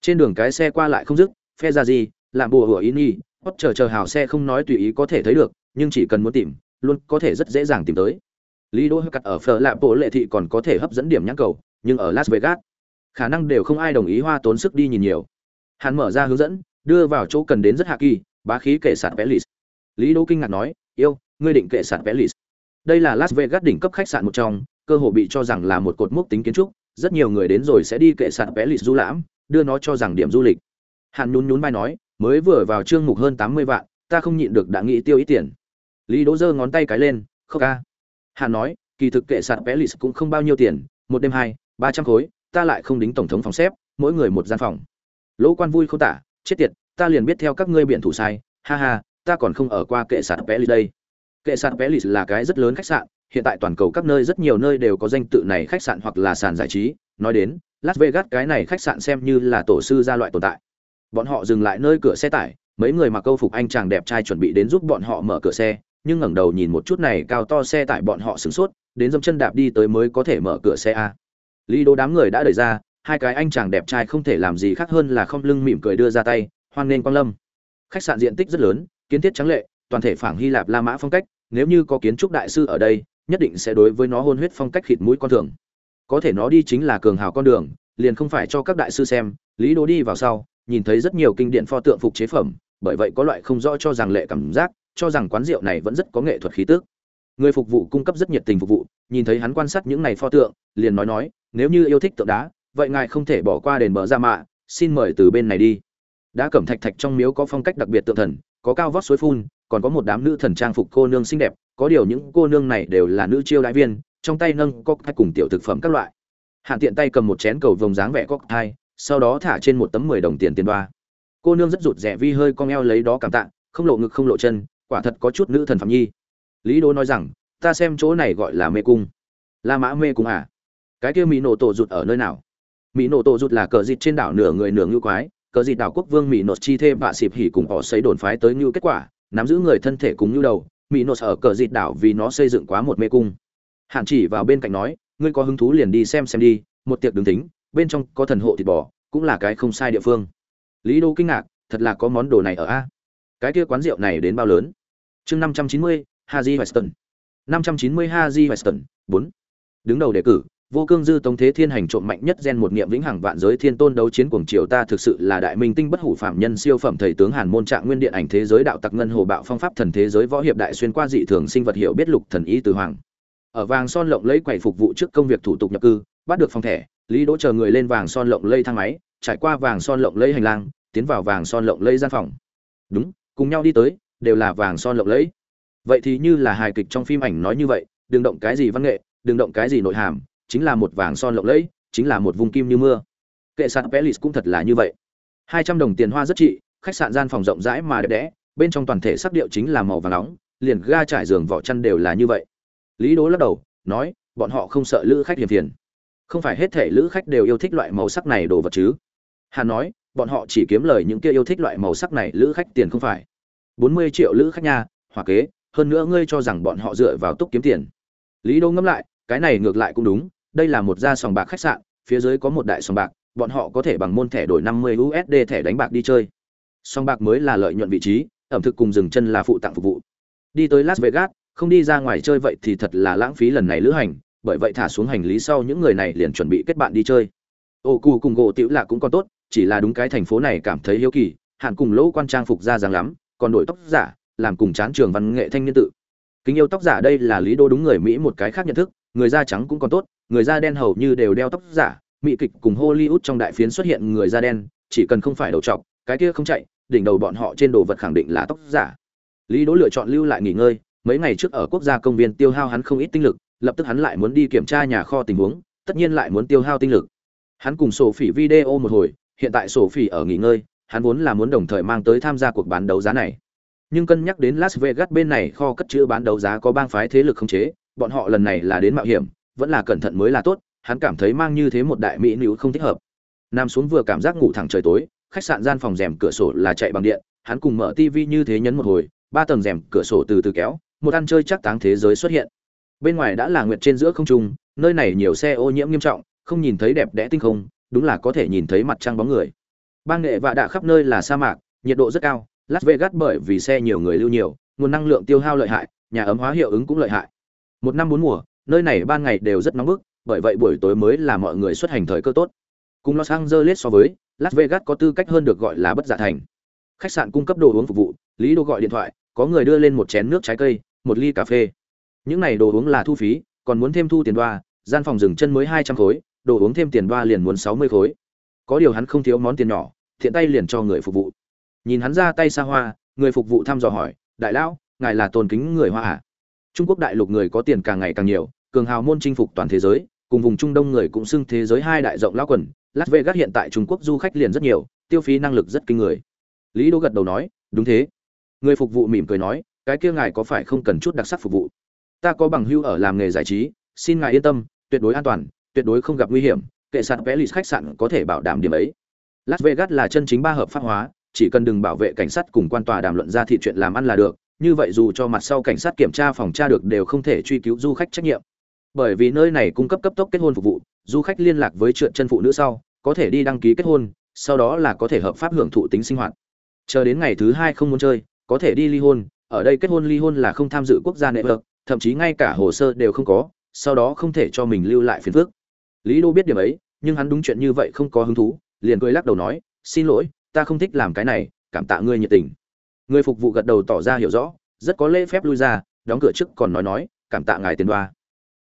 Trên đường cái xe qua lại không dứt phe ra gì làm bùa hủa ý nhi hót chờ chờ hào xe không nói tùy ý có thể thấy được nhưng chỉ cần muốn tìm luôn có thể rất dễ dàng tìm tới. Lý đỗ cắt ở phở lạ bộ lệ thị còn có thể hấp dẫn điểm nhãn cầu nhưng ở las vegas khả năng đều không ai đồng ý hoa tốn sức đi nhìn nhiều. Hắn mở ra hướng dẫn đưa vào chỗ cần đến rất hạ kỳ bá khí kể sạt lì lý đỗ kinh ngạc nói, yêu, ngươi định kệ sạt pelis đây là las vegas đỉnh cấp khách sạn một trong, cơ hội bị cho rằng là một cột mốc tính kiến trúc, rất nhiều người đến rồi sẽ đi kệ sạn vẽ lịch du lãm, đưa nó cho rằng điểm du lịch. Hàn nhún nhún vai nói, mới vừa vào chương mục hơn tám mươi vạn, ta không nhịn được đã nghĩ tiêu ít tiền. Lý đỗ giơ ngón tay cái lên khóc ca. Hàn nói, kỳ thực kệ sạn vẽ lịch cũng không bao nhiêu tiền, một đêm hai, ba trăm khối, ta lại không đính tổng thống phòng xếp, mỗi người một gian phòng. Lỗ quan vui không tả, chết tiệt, ta liền biết theo các ngươi biện thủ sai, ha ha ta còn không ở qua kệ sạt vé lịch đây. Kệ sạn vé lịch là cái rất lớn khách sạn, hiện tại toàn cầu các nơi rất nhiều nơi đều có danh tự này khách sạn hoặc là sàn giải trí. Nói đến, las vegas cái này khách sạn xem như là tổ sư gia loại tồn tại. Bọn họ dừng lại nơi cửa xe tải, mấy người mặc câu phục anh chàng đẹp trai chuẩn bị đến giúp bọn họ mở cửa xe, nhưng ngẩng đầu nhìn một chút này cao to xe tải bọn họ sửng sốt, đến dâm chân đạp đi tới mới có thể mở cửa xe a. Lý đố đám người đã đẩy ra, hai cái anh chàng đẹp trai không thể làm gì khác hơn là không lưng mỉm cười đưa ra tay, hoan nghênh quang lâm. Khách sạn diện tích rất lớn kiến thiết trắng lệ, toàn thể phảng hy lạp la mã phong cách, nếu như có kiến trúc đại sư ở đây, nhất định sẽ đối với nó hôn huyết phong cách khịt mũi con thường. Có thể nó đi chính là cường hào con đường, liền không phải cho các đại sư xem, lý đồ đi vào sau, nhìn thấy rất nhiều kinh điển pho tượng phục chế phẩm, bởi vậy có loại không rõ cho rằng lệ cảm giác, cho rằng quán rượu này vẫn rất có nghệ thuật khí tước. Người phục vụ cung cấp rất nhiệt tình phục vụ, nhìn thấy hắn quan sát những này pho tượng, liền nói nói, nếu như yêu thích tượng đá, vậy ngài không thể bỏ qua đền bờ ra mạ, xin mời từ bên này đi. Đã cẩm thạch thạch trong miếu có phong cách đặc biệt tượng thần có cao vót suối phun, còn có một đám nữ thần trang phục cô nương xinh đẹp, có điều những cô nương này đều là nữ chiêu đại viên, trong tay nâng cốc thai cùng tiểu thực phẩm các loại. Hạn tiện tay cầm một chén cầu vồng dáng vẻ cốc thai sau đó thả trên một tấm mười đồng tiền tiền đoa. Cô nương rất rụt rẻ vi hơi cong eo lấy đó cảm tạ, không lộ ngực không lộ chân, quả thật có chút nữ thần phạm nhi. Lý đô nói rằng, ta xem chỗ này gọi là mê cung. La mã mê cung à? Cái kia mỹ nổ tổ rụt ở nơi nào? Mỹ nổ tổ rụt là cờ dịt trên đảo nửa người nửa ngưu quái cờ dịt đảo quốc vương mỹ nổ chi thêm bạ xịp hỉ cùng họ xây đồn phái tới như kết quả, nắm giữ người thân thể cùng như đầu. Mỹ nổ ở cờ dịt đảo vì nó xây dựng quá một mê cung. Hạn chỉ vào bên cạnh nói, ngươi có hứng thú liền đi xem xem đi, một tiệc đứng tính, bên trong có thần hộ thịt bò, cũng là cái không sai địa phương. Lý đô kinh ngạc, thật là có món đồ này ở a? Cái kia quán rượu này đến bao lớn? Chương năm trăm chín mươi, haji weston. Năm trăm chín mươi, haji weston, bốn. Đứng đầu đề cử vô cương dư tống thế thiên hành trộm mạnh nhất gen một niệm vĩnh hằng vạn giới thiên tôn đấu chiến cuồng triều ta thực sự là đại minh tinh bất hủ phạm nhân siêu phẩm thầy tướng hàn môn trạng nguyên điện ảnh thế giới đạo tặc ngân hồ bạo phong pháp thần thế giới võ hiệp đại xuyên qua dị thường sinh vật hiểu biết lục thần ý từ hoàng. Ở vàng son lộng lấy quầy phục vụ trước công việc thủ tục nhập cư, bắt được phòng thẻ, lý đỗ chờ người lên vàng son lộng lây thang máy, trải qua vàng son lộng lây hành lang, tiến vào vàng son lộng lây gian phòng. Đúng, cùng nhau đi tới, đều là vàng son lộng lẫy. Vậy thì như là hài kịch trong phim ảnh nói như vậy, đừng động cái gì văn nghệ, đừng động cái gì nội hàm chính là một vàng son lộng lẫy, chính là một vùng kim như mưa. Kệ sạn pelis cũng thật là như vậy. Hai trăm đồng tiền hoa rất trị, khách sạn gian phòng rộng rãi mà đẹp đẽ, bên trong toàn thể sắc điệu chính là màu vàng nóng, liền ga trải giường vỏ chăn đều là như vậy. Lý đố lắc đầu, nói, bọn họ không sợ lữ khách hiền phiền. Không phải hết thể lữ khách đều yêu thích loại màu sắc này đồ vật chứ. Hà nói, bọn họ chỉ kiếm lời những kia yêu thích loại màu sắc này lữ khách tiền không phải. Bốn mươi triệu lữ khách nha, hòa kế, hơn nữa ngươi cho rằng bọn họ dựa vào túc kiếm tiền. Lý đô ngẫm lại cái này ngược lại cũng đúng, đây là một gia sòng bạc khách sạn, phía dưới có một đại sòng bạc, bọn họ có thể bằng môn thẻ đổi năm mươi usd thẻ đánh bạc đi chơi. Sòng bạc mới là lợi nhuận vị trí, ẩm thực cùng dừng chân là phụ tặng phục vụ. Đi tới las vegas, không đi ra ngoài chơi vậy thì thật là lãng phí lần này lữ hành, bởi vậy thả xuống hành lý sau những người này liền chuẩn bị kết bạn đi chơi. Ô cù cùng gỗ tiểu lạ cũng còn tốt, chỉ là đúng cái thành phố này cảm thấy hiếu kỳ hạn cùng lỗ quan trang phục ra dáng lắm, còn đổi tóc giả, làm cùng chán trường văn nghệ thanh niên tự. Kính yêu tóc giả đây là lý đô đúng người mỹ một cái khác nhận thức người da trắng cũng còn tốt, người da đen hầu như đều đeo tóc giả, mỹ kịch cùng hollywood trong đại phiến xuất hiện người da đen, chỉ cần không phải đầu trọc, cái kia không chạy, đỉnh đầu bọn họ trên đồ vật khẳng định là tóc giả. Lý đỗ lựa chọn lưu lại nghỉ ngơi, mấy ngày trước ở quốc gia công viên tiêu hao hắn không ít tinh lực, lập tức hắn lại muốn đi kiểm tra nhà kho tình huống, tất nhiên lại muốn tiêu hao tinh lực. Hắn cùng sổ phỉ video một hồi, hiện tại sổ phỉ ở nghỉ ngơi, hắn vốn là muốn đồng thời mang tới tham gia cuộc bán đấu giá này. Nhưng cân nhắc đến las vegas bên này kho cất chữ bán đấu giá có bang phái thế lực không chế bọn họ lần này là đến mạo hiểm, vẫn là cẩn thận mới là tốt, hắn cảm thấy mang như thế một đại mỹ nữ không thích hợp. Nam xuống vừa cảm giác ngủ thẳng trời tối, khách sạn gian phòng rèm cửa sổ là chạy bằng điện, hắn cùng mở tivi như thế nhấn một hồi, ba tầng rèm cửa sổ từ từ kéo, một ăn chơi chắc táng thế giới xuất hiện. Bên ngoài đã là nguyệt trên giữa không trung, nơi này nhiều xe ô nhiễm nghiêm trọng, không nhìn thấy đẹp đẽ tinh không, đúng là có thể nhìn thấy mặt trăng bóng người. Bang nghệ vạ đạ khắp nơi là sa mạc, nhiệt độ rất cao, las vegas bởi vì xe nhiều người lưu nhiều, nguồn năng lượng tiêu hao lợi hại, nhà ấm hóa hiệu ứng cũng lợi hại một năm bốn mùa, nơi này ban ngày đều rất nóng bức, bởi vậy buổi tối mới là mọi người xuất hành thời cơ tốt. Cùng los angeles so với, las vegas có tư cách hơn được gọi là bất giả thành. Khách sạn cung cấp đồ uống phục vụ, lý đô gọi điện thoại, có người đưa lên một chén nước trái cây, một ly cà phê. Những này đồ uống là thu phí, còn muốn thêm thu tiền đoa, gian phòng dừng chân mới hai trăm khối, đồ uống thêm tiền đoa liền muốn sáu mươi khối. Có điều hắn không thiếu món tiền nhỏ, thiện tay liền cho người phục vụ. Nhìn hắn ra tay xa hoa, người phục vụ thăm dò hỏi, đại lão, ngài là tôn kính người hoa à? Trung quốc đại lục người có tiền càng ngày càng nhiều, cường hào môn chinh phục toàn thế giới, cùng vùng trung đông người cũng xưng thế giới hai đại rộng lão quần, las vegas hiện tại trung quốc du khách liền rất nhiều, tiêu phí năng lực rất kinh người. Lý đỗ gật đầu nói, đúng thế. Người phục vụ mỉm cười nói, cái kia ngài có phải không cần chút đặc sắc phục vụ? Ta có bằng hưu ở làm nghề giải trí, xin ngài yên tâm, tuyệt đối an toàn, tuyệt đối không gặp nguy hiểm, kệ sạn vẽ lịch khách sạn có thể bảo đảm điểm ấy. Las vegas là chân chính ba hợp pháp hóa, chỉ cần đừng bảo vệ cảnh sát cùng quan tòa đàm luận ra thị chuyện làm ăn là được như vậy dù cho mặt sau cảnh sát kiểm tra phòng tra được đều không thể truy cứu du khách trách nhiệm. Bởi vì nơi này cung cấp cấp tốc kết hôn phục vụ, du khách liên lạc với trượt chân phụ nữ sau, có thể đi đăng ký kết hôn, sau đó là có thể hợp pháp hưởng thụ tính sinh hoạt. Chờ đến ngày thứ hai không muốn chơi, có thể đi ly hôn, ở đây kết hôn ly hôn là không tham dự quốc gia nệ vợt thậm chí ngay cả hồ sơ đều không có, sau đó không thể cho mình lưu lại phiền phước lý đô biết điểm ấy, nhưng hắn đúng chuyện như vậy không có hứng thú, liền cười lắc đầu nói, xin lỗi, ta không thích làm cái này, cảm tạ ngươi nhiệt tình người phục vụ gật đầu tỏ ra hiểu rõ, rất có lễ phép lui ra, đóng cửa trước còn nói nói, cảm tạ ngài tiền đoa.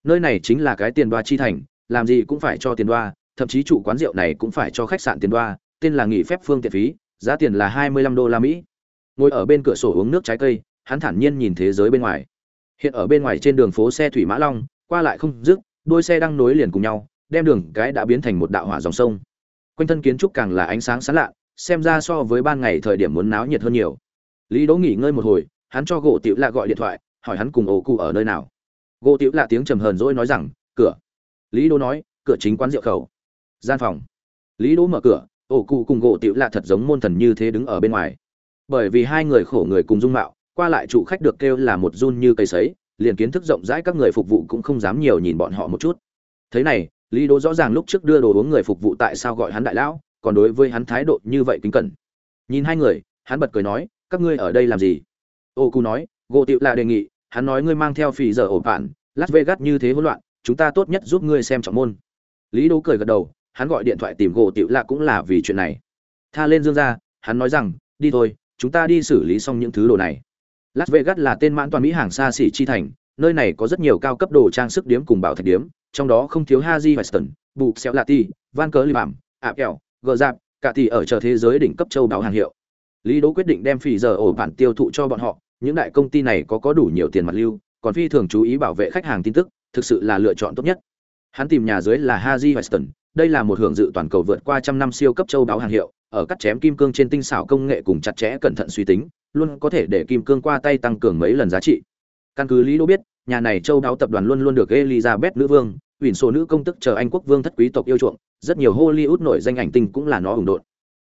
Nơi này chính là cái tiền đoa chi thành, làm gì cũng phải cho tiền đoa, thậm chí chủ quán rượu này cũng phải cho khách sạn tiền đoa, tên là nghỉ phép phương tiện phí, giá tiền là hai mươi lăm đô la mỹ. Ngồi ở bên cửa sổ uống nước trái cây, hắn thản nhiên nhìn thế giới bên ngoài. Hiện ở bên ngoài trên đường phố xe thủy mã long, qua lại không dứt, đôi xe đang nối liền cùng nhau, đem đường cái đã biến thành một đạo hỏa dòng sông. Quanh thân kiến trúc càng là ánh sáng sáng lạ, xem ra so với ban ngày thời điểm muốn náo nhiệt hơn nhiều lý đỗ nghỉ ngơi một hồi, hắn cho gỗ tiểu lạ gọi điện thoại, hỏi hắn cùng ổ cụ ở nơi nào. Gỗ tiểu lạ tiếng trầm hờn dỗi nói rằng, cửa. Lý đỗ nói, cửa chính quán rượu khẩu. Gian phòng. Lý đỗ mở cửa, ổ cụ cùng gỗ tiểu lạ thật giống môn thần như thế đứng ở bên ngoài. Bởi vì hai người khổ người cùng dung mạo, qua lại chủ khách được kêu là một run như cây sấy, liền kiến thức rộng rãi các người phục vụ cũng không dám nhiều nhìn bọn họ một chút. Thế này, lý đỗ rõ ràng lúc trước đưa đồ uống người phục vụ tại sao gọi hắn đại lão, còn đối với hắn thái độ như vậy kính cẩn. Nhìn hai người, hắn bật cười nói các ngươi ở đây làm gì? Ô cu nói gỗ tiệu là đề nghị, hắn nói ngươi mang theo phì giờ ổ bạn las vegas như thế hỗn loạn, chúng ta tốt nhất giúp ngươi xem trọng môn. Lý Đấu cười gật đầu, hắn gọi điện thoại tìm gỗ tiệu lạ cũng là vì chuyện này. Tha lên dương ra, hắn nói rằng, đi thôi, chúng ta đi xử lý xong những thứ đồ này. Las vegas là tên mãn toàn mỹ hàng xa xỉ chi thành, nơi này có rất nhiều cao cấp đồ trang sức điếm cùng bảo thạch điếm, trong đó không thiếu haji weston bục xéo lati van cớ li bảm ạ kẹo, gờ dạp cả tỷ ở chợ thế giới đỉnh cấp châu đáo hàng hiệu lý đỗ quyết định đem phỉ giờ ổ bản tiêu thụ cho bọn họ, những đại công ty này có có đủ nhiều tiền mặt lưu, còn phi thường chú ý bảo vệ khách hàng tin tức, thực sự là lựa chọn tốt nhất hắn tìm nhà dưới là haji weston, đây là một hưởng dự toàn cầu vượt qua trăm năm siêu cấp châu đáo hàng hiệu, ở cắt chém kim cương trên tinh xảo công nghệ cùng chặt chẽ cẩn thận suy tính, luôn có thể để kim cương qua tay tăng cường mấy lần giá trị căn cứ lý đỗ biết, nhà này châu đáo tập đoàn luôn luôn được elizabeth nữ vương ủy số nữ công tức chờ anh quốc vương thất quý tộc yêu chuộng, rất nhiều hollywood nổi danh ảnh tinh cũng là nó ủng độn.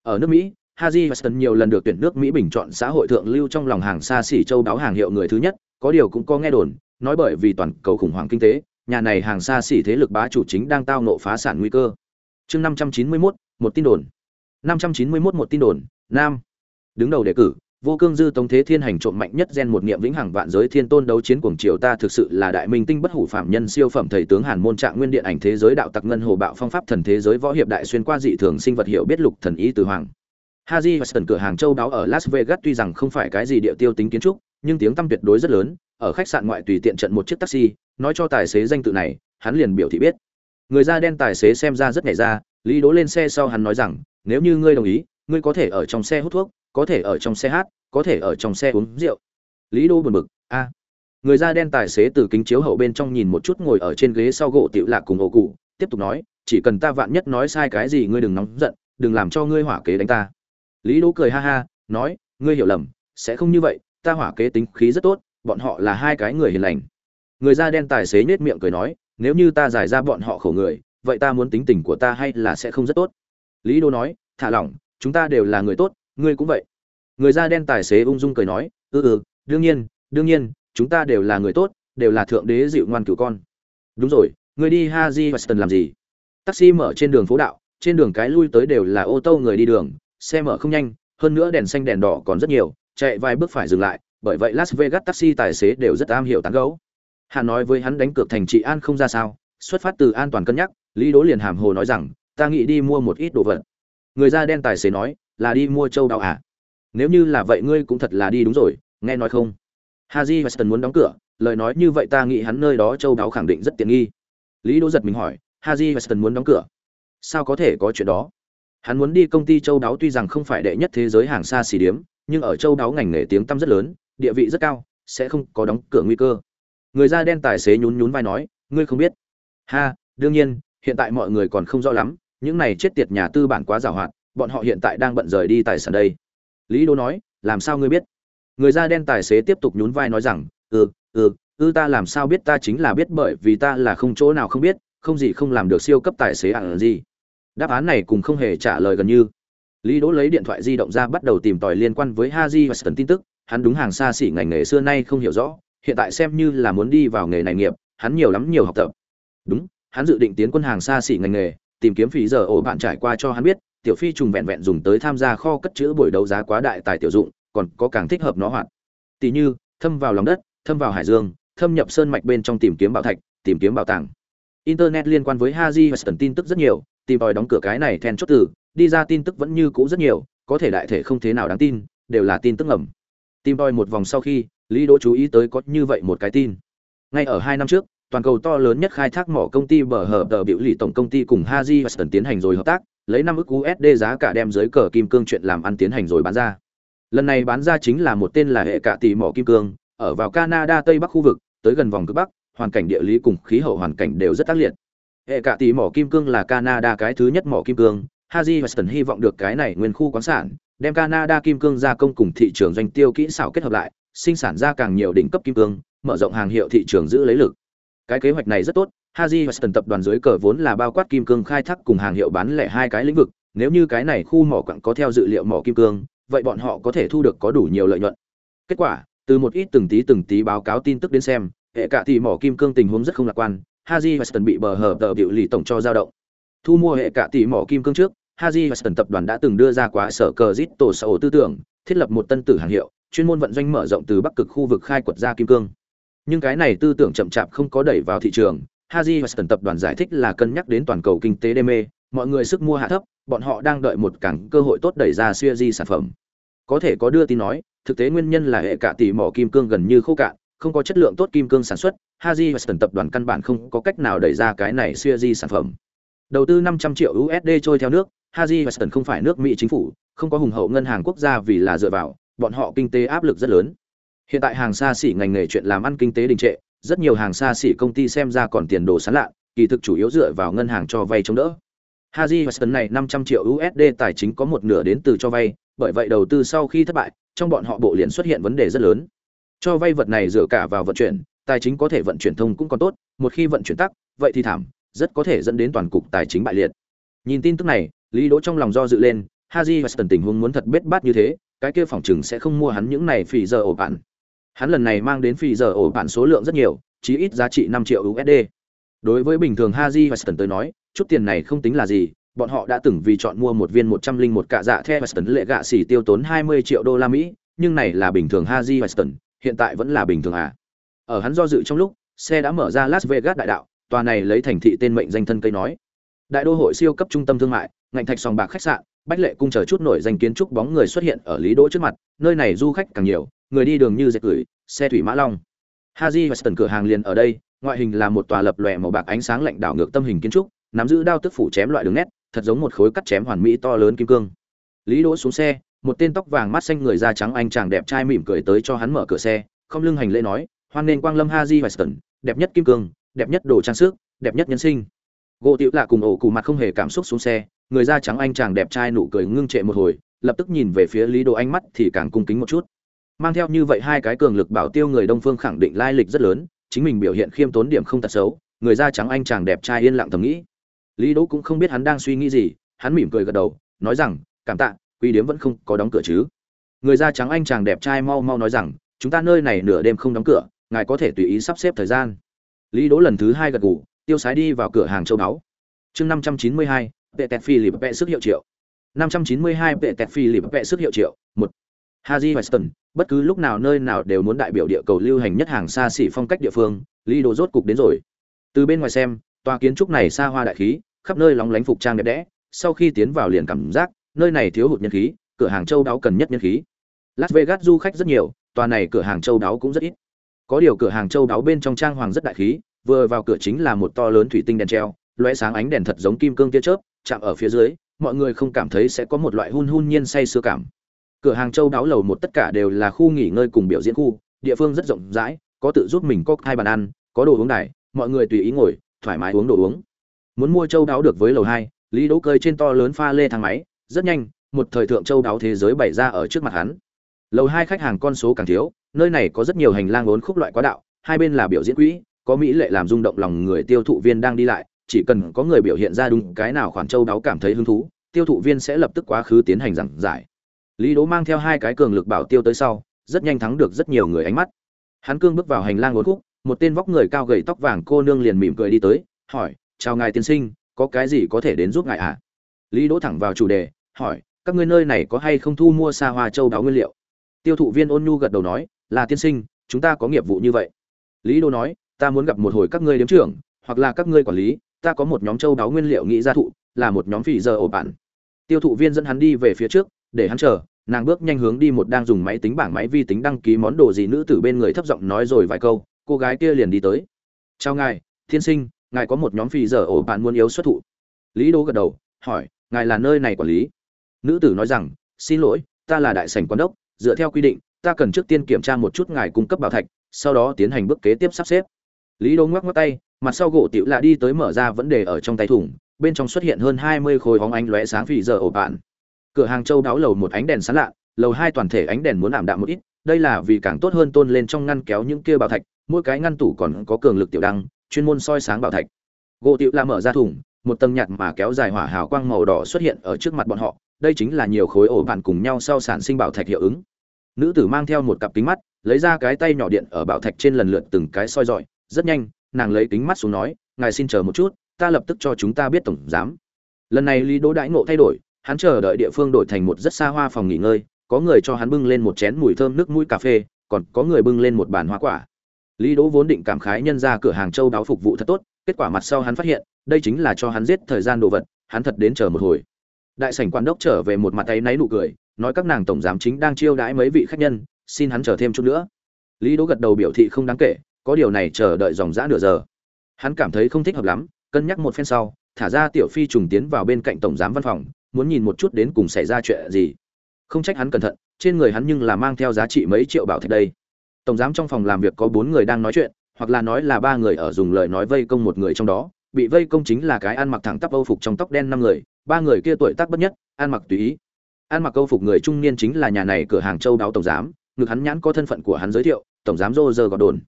ở nước mỹ Haji Weston nhiều lần được tuyển nước Mỹ bình chọn xã hội thượng lưu trong lòng hàng xa xỉ châu đáo hàng hiệu người thứ nhất, có điều cũng có nghe đồn, nói bởi vì toàn cầu khủng hoảng kinh tế, nhà này hàng xa xỉ thế lực bá chủ chính đang tao ngộ phá sản nguy cơ. Chương 591, một tin đồn. 591 một tin đồn, nam. Đứng đầu đề cử, vô cương dư tống thế thiên hành trộm mạnh nhất gen một niệm vĩnh hằng vạn giới thiên tôn đấu chiến cuồng triều ta thực sự là đại minh tinh bất hủ phạm nhân siêu phẩm thầy tướng hàn môn trạng nguyên điện ảnh thế giới đạo tặc ngân hồ bạo phong pháp thần thế giới võ hiệp đại xuyên qua dị thường sinh vật hiệu biết lục thần ý từ hoàng Haji Weston cửa hàng châu đáo ở Las Vegas tuy rằng không phải cái gì địa tiêu tính kiến trúc, nhưng tiếng tăm tuyệt đối rất lớn, ở khách sạn ngoại tùy tiện trận một chiếc taxi, nói cho tài xế danh tự này, hắn liền biểu thị biết. Người da đen tài xế xem ra rất nhảy ra, Lý Đỗ lên xe sau hắn nói rằng, nếu như ngươi đồng ý, ngươi có thể ở trong xe hút thuốc, có thể ở trong xe hát, có thể ở trong xe uống rượu. Lý Đỗ buồn bực, a. Người da đen tài xế từ kính chiếu hậu bên trong nhìn một chút ngồi ở trên ghế sau gỗ tiểu lạc cùng ổ cụ, tiếp tục nói, chỉ cần ta vạn nhất nói sai cái gì ngươi đừng nóng giận, đừng làm cho ngươi hỏa kế đánh ta lý đỗ cười ha ha, nói, ngươi hiểu lầm, sẽ không như vậy, ta hỏa kế tính khí rất tốt, bọn họ là hai cái người hiền lành. Người da đen tài xế nhếch miệng cười nói, nếu như ta giải ra bọn họ khổ người, vậy ta muốn tính tình của ta hay là sẽ không rất tốt? Lý đỗ nói, thả lỏng, chúng ta đều là người tốt, ngươi cũng vậy. Người da đen tài xế ung dung cười nói ừ ừ đương nhiên đương nhiên, chúng ta đều là người tốt, đều là thượng đế dịu ngoan cửu con. Đúng rồi, ngươi đi haji weston làm gì? Taxi mở trên đường phố đạo, trên đường cái lui tới đều là ô tô người đi đường xe mở không nhanh, hơn nữa đèn xanh đèn đỏ còn rất nhiều, chạy vài bước phải dừng lại, bởi vậy las vegas taxi tài xế đều rất am hiểu tán gấu hà nói với hắn đánh cược thành trị an không ra sao, xuất phát từ an toàn cân nhắc, lý đố liền hàm hồ nói rằng, ta nghĩ đi mua một ít đồ vật. Người da đen tài xế nói, là đi mua châu đào à? Nếu như là vậy ngươi cũng thật là đi đúng rồi, nghe nói không? Haji weston muốn đóng cửa, lời nói như vậy ta nghĩ hắn nơi đó châu đáo khẳng định rất tiện nghi. Lý đỗ giật mình hỏi, haji weston muốn đóng cửa? Sao có thể có chuyện đó? Hắn muốn đi công ty châu đáo tuy rằng không phải đệ nhất thế giới hàng xa xỉ điếm, nhưng ở châu đáo ngành nghề tiếng tăm rất lớn, địa vị rất cao, sẽ không có đóng cửa nguy cơ. Người da đen tài xế nhún nhún vai nói, ngươi không biết. Ha, đương nhiên, hiện tại mọi người còn không rõ lắm, những này chết tiệt nhà tư bản quá giàu hoạt bọn họ hiện tại đang bận rời đi tài sản đây. Lý đô nói, làm sao ngươi biết? Người da đen tài xế tiếp tục nhún vai nói rằng ừ ừ ư ta làm sao biết ta chính là biết bởi vì ta là không chỗ nào không biết, không gì không làm được siêu cấp tài xế ẩn gì đáp án này cùng không hề trả lời gần như. Lý đỗ lấy điện thoại di động ra bắt đầu tìm tòi liên quan với haji và sân tin tức. Hắn đúng hàng xa xỉ ngành nghề xưa nay không hiểu rõ, hiện tại xem như là muốn đi vào nghề này nghiệp, hắn nhiều lắm nhiều học tập. Đúng, hắn dự định tiến quân hàng xa xỉ ngành nghề, tìm kiếm phí giờ ổ bạn trải qua cho hắn biết, tiểu phi trùng vẹn vẹn dùng tới tham gia kho cất chữ buổi đấu giá quá đại tài tiểu dụng, còn có càng thích hợp nó hoạt. Tỷ như, thâm vào lòng đất, thâm vào hải dương, thâm nhập sơn mạch bên trong tìm kiếm bảo thạch, tìm kiếm bảo tàng. Internet liên quan với haji và tin tức rất nhiều tìm tòi đóng cửa cái này then chốt từ, đi ra tin tức vẫn như cũ rất nhiều, có thể đại thể không thế nào đáng tin, đều là tin tức ngầm. Tìm tòi một vòng sau khi, lý đỗ chú ý tới có như vậy một cái tin. Ngay ở hai năm trước, toàn cầu to lớn nhất khai thác mỏ công ty bờ hở tờ biểu lì tổng công ty cùng haji và tiến hành rồi hợp tác, lấy năm ức usd giá cả đem dưới cờ kim cương chuyện làm ăn tiến hành rồi bán ra. Lần này bán ra chính là một tên là hệ cạ tỷ mỏ kim cương, ở vào canada tây bắc khu vực, tới gần vòng cực bắc, hoàn cảnh địa lý cùng khí hậu hoàn cảnh đều rất tác liệt hệ cả tỷ mỏ kim cương là canada cái thứ nhất mỏ kim cương. Haji weston hy vọng được cái này nguyên khu khoáng sản, đem canada kim cương gia công cùng thị trường doanh tiêu kỹ xảo kết hợp lại, sinh sản ra càng nhiều đỉnh cấp kim cương, mở rộng hàng hiệu thị trường giữ lấy lực. Cái kế hoạch này rất tốt, haji weston tập đoàn dưới cờ vốn là bao quát kim cương khai thác cùng hàng hiệu bán lẻ hai cái lĩnh vực, nếu như cái này khu mỏ quặng có theo dự liệu mỏ kim cương, vậy bọn họ có thể thu được có đủ nhiều lợi nhuận. Kết quả, từ một ít từng tí từng tí báo cáo tin tức đến xem, hệ cả thì mỏ kim cương tình huống rất không lạc quan haji weston bị bờ hở tờ biểu lì tổng cho dao động. Thu mua hệ cả tỷ mỏ kim cương trước, haji weston tập đoàn đã từng đưa ra quá sở cờ zit tổ sở tư tưởng, thiết lập một tân tử hàng hiệu, chuyên môn vận doanh mở rộng từ bắc cực khu vực khai quật ra kim cương. Nhưng cái này tư tưởng chậm chạp không có đẩy vào thị trường, haji weston tập đoàn giải thích là cân nhắc đến toàn cầu kinh tế đê mê, mọi người sức mua hạ thấp, bọn họ đang đợi một cảng cơ hội tốt đẩy ra siêu di sản phẩm. Có thể có đưa tin nói, thực tế nguyên nhân là hệ cả tỷ mỏ kim cương gần như khô cạn, không có chất lượng tốt kim cương sản xuất haji Western tập đoàn căn bản không có cách nào đẩy ra cái này siêu di sản phẩm. Đầu tư 500 triệu usd trôi theo nước haji Western không phải nước mỹ chính phủ không có hùng hậu ngân hàng quốc gia vì là dựa vào bọn họ kinh tế áp lực rất lớn. Hiện tại hàng xa xỉ ngành nghề chuyện làm ăn kinh tế đình trệ rất nhiều hàng xa xỉ công ty xem ra còn tiền đồ sáng lạ kỳ thực chủ yếu dựa vào ngân hàng cho vay chống đỡ. Haji Western này 500 triệu USD tài chính có một nửa đến từ cho vay, bởi vậy đầu tư sau khi thất bại, trong bọn họ bộ liền xuất hiện vấn đề rất lớn. Cho vay vật này dựa cả vào vận chuyển, tài chính có thể vận chuyển thông cũng còn tốt, một khi vận chuyển tắc, vậy thì thảm, rất có thể dẫn đến toàn cục tài chính bại liệt. Nhìn tin tức này, Lý Đỗ trong lòng do dự lên, Haji Weston tình huống muốn thật bết bát như thế, cái kia phòng trừng sẽ không mua hắn những này phỉ giờ ổ bạn. Hắn lần này mang đến phỉ giờ ổ bạn số lượng rất nhiều, chí ít giá trị 5 triệu USD. Đối với bình thường Haji Weston tới nói, chút tiền này không tính là gì, bọn họ đã từng vì chọn mua một viên 101 cạ dạ The Weston lệ gạ xỉ tiêu tốn 20 triệu đô la Mỹ, nhưng này là bình thường Haji Weston, hiện tại vẫn là bình thường à. Ở hắn do dự trong lúc, xe đã mở ra Las Vegas đại đạo, tòa này lấy thành thị tên mệnh danh thân cây nói. Đại đô hội siêu cấp trung tâm thương mại, ngành thạch sòng bạc khách sạn, bách lệ cung chờ chút nổi danh kiến trúc bóng người xuất hiện ở Lý Đỗ trước mặt, nơi này du khách càng nhiều, người đi đường như dệt gửi, xe thủy mã long. Haji Weston cửa hàng liền ở đây, ngoại hình là một tòa lập lòe màu bạc ánh sáng lạnh đảo ngược tâm hình kiến trúc, nắm giữ đao tức phủ chém loại đường nét, thật giống một khối cắt chém hoàn mỹ to lớn kim cương. Lý Đỗ xuống xe, một tên tóc vàng mắt xanh người da trắng anh chàng đẹp trai mỉm cười tới cho hắn mở cửa xe, không lưng hành lễ nói, "Hoan nghênh Quang Lâm Haji Weston, đẹp nhất kim cương, đẹp nhất đồ trang sức, đẹp nhất nhân sinh." Gỗ Tiểu Lạ cùng ổ cụ mặt không hề cảm xúc xuống xe, người da trắng anh chàng đẹp trai nụ cười ngưng trệ một hồi, lập tức nhìn về phía Lý Đỗ ánh mắt thì càng cung kính một chút. Mang theo như vậy hai cái cường lực bảo tiêu người Đông Phương khẳng định lai lịch rất lớn, chính mình biểu hiện khiêm tốn điểm không tật xấu, người da trắng anh chàng đẹp trai yên lặng thầm nghĩ. Lý Đỗ cũng không biết hắn đang suy nghĩ gì, hắn mỉm cười gật đầu, nói rằng, "Cảm tạ, quý điếm vẫn không có đóng cửa chứ?" Người da trắng anh chàng đẹp trai mau mau nói rằng, "Chúng ta nơi này nửa đêm không đóng cửa, ngài có thể tùy ý sắp xếp thời gian." Lý Đỗ lần thứ hai gật gù, tiêu sái đi vào cửa hàng châu báu. Chương 592, Vệ Tẹt Philip vệ sức hiệu triệu. 592 Vệ Tẹt Philip vệ sức hiệu triệu. 1. Haji Weston, bất cứ lúc nào nơi nào đều muốn đại biểu địa cầu lưu hành nhất hàng xa xỉ phong cách địa phương, Lý Đỗ rốt cục đến rồi. Từ bên ngoài xem, tòa kiến trúc này xa hoa đại khí, khắp nơi lóng lánh phục trang đẹp đẽ, sau khi tiến vào liền cảm giác, nơi này thiếu hụt nhân khí, cửa hàng châu đáo cần nhất nhân khí. Las Vegas du khách rất nhiều, tòa này cửa hàng châu đáo cũng rất ít có điều cửa hàng châu đáo bên trong trang hoàng rất đại khí, vừa vào cửa chính là một to lớn thủy tinh đèn treo loé sáng ánh đèn thật giống kim cương tia chớp, chạm ở phía dưới, mọi người không cảm thấy sẽ có một loại hun hun nhiên say sưa cảm. Cửa hàng châu đáo lầu một tất cả đều là khu nghỉ ngơi cùng biểu diễn khu, địa phương rất rộng rãi, có tự giúp mình có hai bàn ăn, có đồ uống đài, mọi người tùy ý ngồi, thoải mái uống đồ uống. Muốn mua châu đáo được với lầu hai, lý đỗ cơi trên to lớn pha lê thang máy, rất nhanh, một thời thượng châu đáo thế giới bày ra ở trước mặt hắn. Lầu hai khách hàng con số càng thiếu nơi này có rất nhiều hành lang ốn khúc loại quá đạo, hai bên là biểu diễn quỹ, có mỹ lệ làm rung động lòng người tiêu thụ viên đang đi lại, chỉ cần có người biểu hiện ra đúng cái nào khoản châu đáo cảm thấy hứng thú, tiêu thụ viên sẽ lập tức quá khứ tiến hành giảng giải. Lý đỗ mang theo hai cái cường lực bảo tiêu tới sau, rất nhanh thắng được rất nhiều người ánh mắt. Hắn cương bước vào hành lang ốn khúc, một tên vóc người cao gầy tóc vàng cô nương liền mỉm cười đi tới, hỏi, chào ngài tiên sinh, có cái gì có thể đến giúp ngài ạ? À? lý đỗ thẳng vào chủ đề, hỏi, các ngươi nơi này có hay không thu mua xa hoa châu đáo nguyên liệu? Tiêu thụ viên ôn nhu gật đầu nói là tiên sinh, chúng ta có nghiệp vụ như vậy. Lý Đô nói, ta muốn gặp một hồi các ngươi đếm trưởng, hoặc là các ngươi quản lý, ta có một nhóm châu đáo nguyên liệu nghĩ ra thụ, là một nhóm phỉ giờ ổ bản tiêu thụ viên dẫn hắn đi về phía trước, để hắn chờ, nàng bước nhanh hướng đi một đang dùng máy tính bảng máy vi tính đăng ký món đồ gì nữ tử bên người thấp giọng nói rồi vài câu, cô gái kia liền đi tới. Chào ngài thiên sinh, ngài có một nhóm phì giờ ổ bạn muốn yếu xuất thụ. Lý đô gật đầu, hỏi, ngài là nơi này quản lý? Nữ tử nói rằng, xin lỗi, ta là đại sảnh quán đốc, dựa theo quy định ta cần trước tiên kiểm tra một chút ngài cung cấp bảo thạch, sau đó tiến hành bước kế tiếp sắp xếp. Lý đô ngoắc ngoắc tay, mặt sau gỗ tiểu lạ đi tới mở ra vấn đề ở trong tay thủng bên trong xuất hiện hơn hai mươi khối hóng ánh lóe sáng phì giờ ổ bạn. Cửa hàng châu đáo lầu một ánh đèn sáng lạ, lầu hai toàn thể ánh đèn muốn ảm đạm một ít, đây là vì càng tốt hơn tôn lên trong ngăn kéo những kia bảo thạch, mỗi cái ngăn tủ còn có cường lực tiểu đăng, chuyên môn soi sáng bảo thạch. Gỗ tiểu la mở ra thùng, một tầng nhạt mà kéo dài hỏa hào quang màu đỏ xuất hiện ở trước mặt bọn họ, đây chính là nhiều khối ổ bạn cùng nhau sau sản sinh bảo thạch hiệu ứng nữ tử mang theo một cặp kính mắt, lấy ra cái tay nhỏ điện ở bảo thạch trên lần lượt từng cái soi dọi. Rất nhanh, nàng lấy kính mắt xuống nói, ngài xin chờ một chút, ta lập tức cho chúng ta biết tổng giám. Lần này lý đỗ đãi ngộ thay đổi, hắn chờ đợi địa phương đổi thành một rất xa hoa phòng nghỉ ngơi, có người cho hắn bưng lên một chén mùi thơm nước mũi cà phê, còn có người bưng lên một bàn hoa quả. Lý đỗ vốn định cảm khái nhân ra cửa hàng châu đáo phục vụ thật tốt, kết quả mặt sau hắn phát hiện, đây chính là cho hắn giết thời gian đồ vật, hắn thật đến chờ một hồi. Đại sảnh quan đốc trở về một mặt tay náy nụ cười nói các nàng tổng giám chính đang chiêu đãi mấy vị khách nhân, xin hắn chờ thêm chút nữa. Lý đỗ gật đầu biểu thị không đáng kể, có điều này chờ đợi dòng dã nửa giờ. Hắn cảm thấy không thích hợp lắm, cân nhắc một phen sau, thả ra tiểu phi trùng tiến vào bên cạnh tổng giám văn phòng, muốn nhìn một chút đến cùng xảy ra chuyện gì. Không trách hắn cẩn thận, trên người hắn nhưng là mang theo giá trị mấy triệu bảo thạch đây. Tổng giám trong phòng làm việc có bốn người đang nói chuyện, hoặc là nói là ba người ở dùng lời nói vây công một người trong đó. Bị vây công chính là cái ăn mặc thẳng tắp âu phục trong tóc đen năm người, ba người kia tuổi tác bất nhất, ăn mặc tùy ý ăn mặc câu phục người trung niên chính là nhà này cửa hàng châu đáo tổng giám, ngực hắn nhãn có thân phận của hắn giới thiệu, tổng giám rô rơ gọt đồn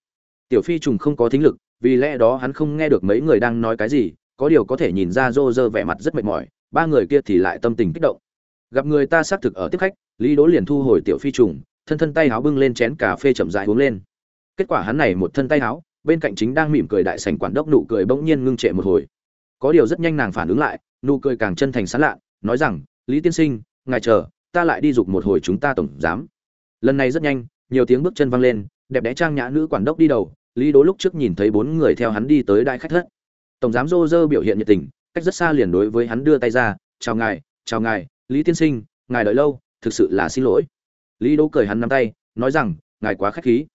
tiểu phi trùng không có thính lực, vì lẽ đó hắn không nghe được mấy người đang nói cái gì, có điều có thể nhìn ra rô rơ vẻ mặt rất mệt mỏi, ba người kia thì lại tâm tình kích động. Gặp người ta xác thực ở tiếp khách, lý đỗ liền thu hồi tiểu phi trùng, thân thân tay áo bưng lên chén cà phê chậm rãi uống lên. Kết quả hắn này một thân tay áo bên cạnh chính đang mỉm cười đại sảnh quản đốc nụ cười bỗng nhiên ngưng trệ một hồi. Có điều rất nhanh nàng phản ứng lại, nụ cười càng chân thành sán lạ, nói rằng, lý tiên sinh ngài chờ, ta lại đi dục một hồi chúng ta tổng giám. Lần này rất nhanh, nhiều tiếng bước chân vang lên, đẹp đẽ trang nhã nữ quản đốc đi đầu, lý đố lúc trước nhìn thấy bốn người theo hắn đi tới đại khách thất. Tổng giám rô rơ biểu hiện nhiệt tình, cách rất xa liền đối với hắn đưa tay ra, chào ngài chào ngài, lý tiên sinh, ngài đợi lâu, thực sự là xin lỗi. Lý đố cười hắn nắm tay, nói rằng, ngài quá khách khí.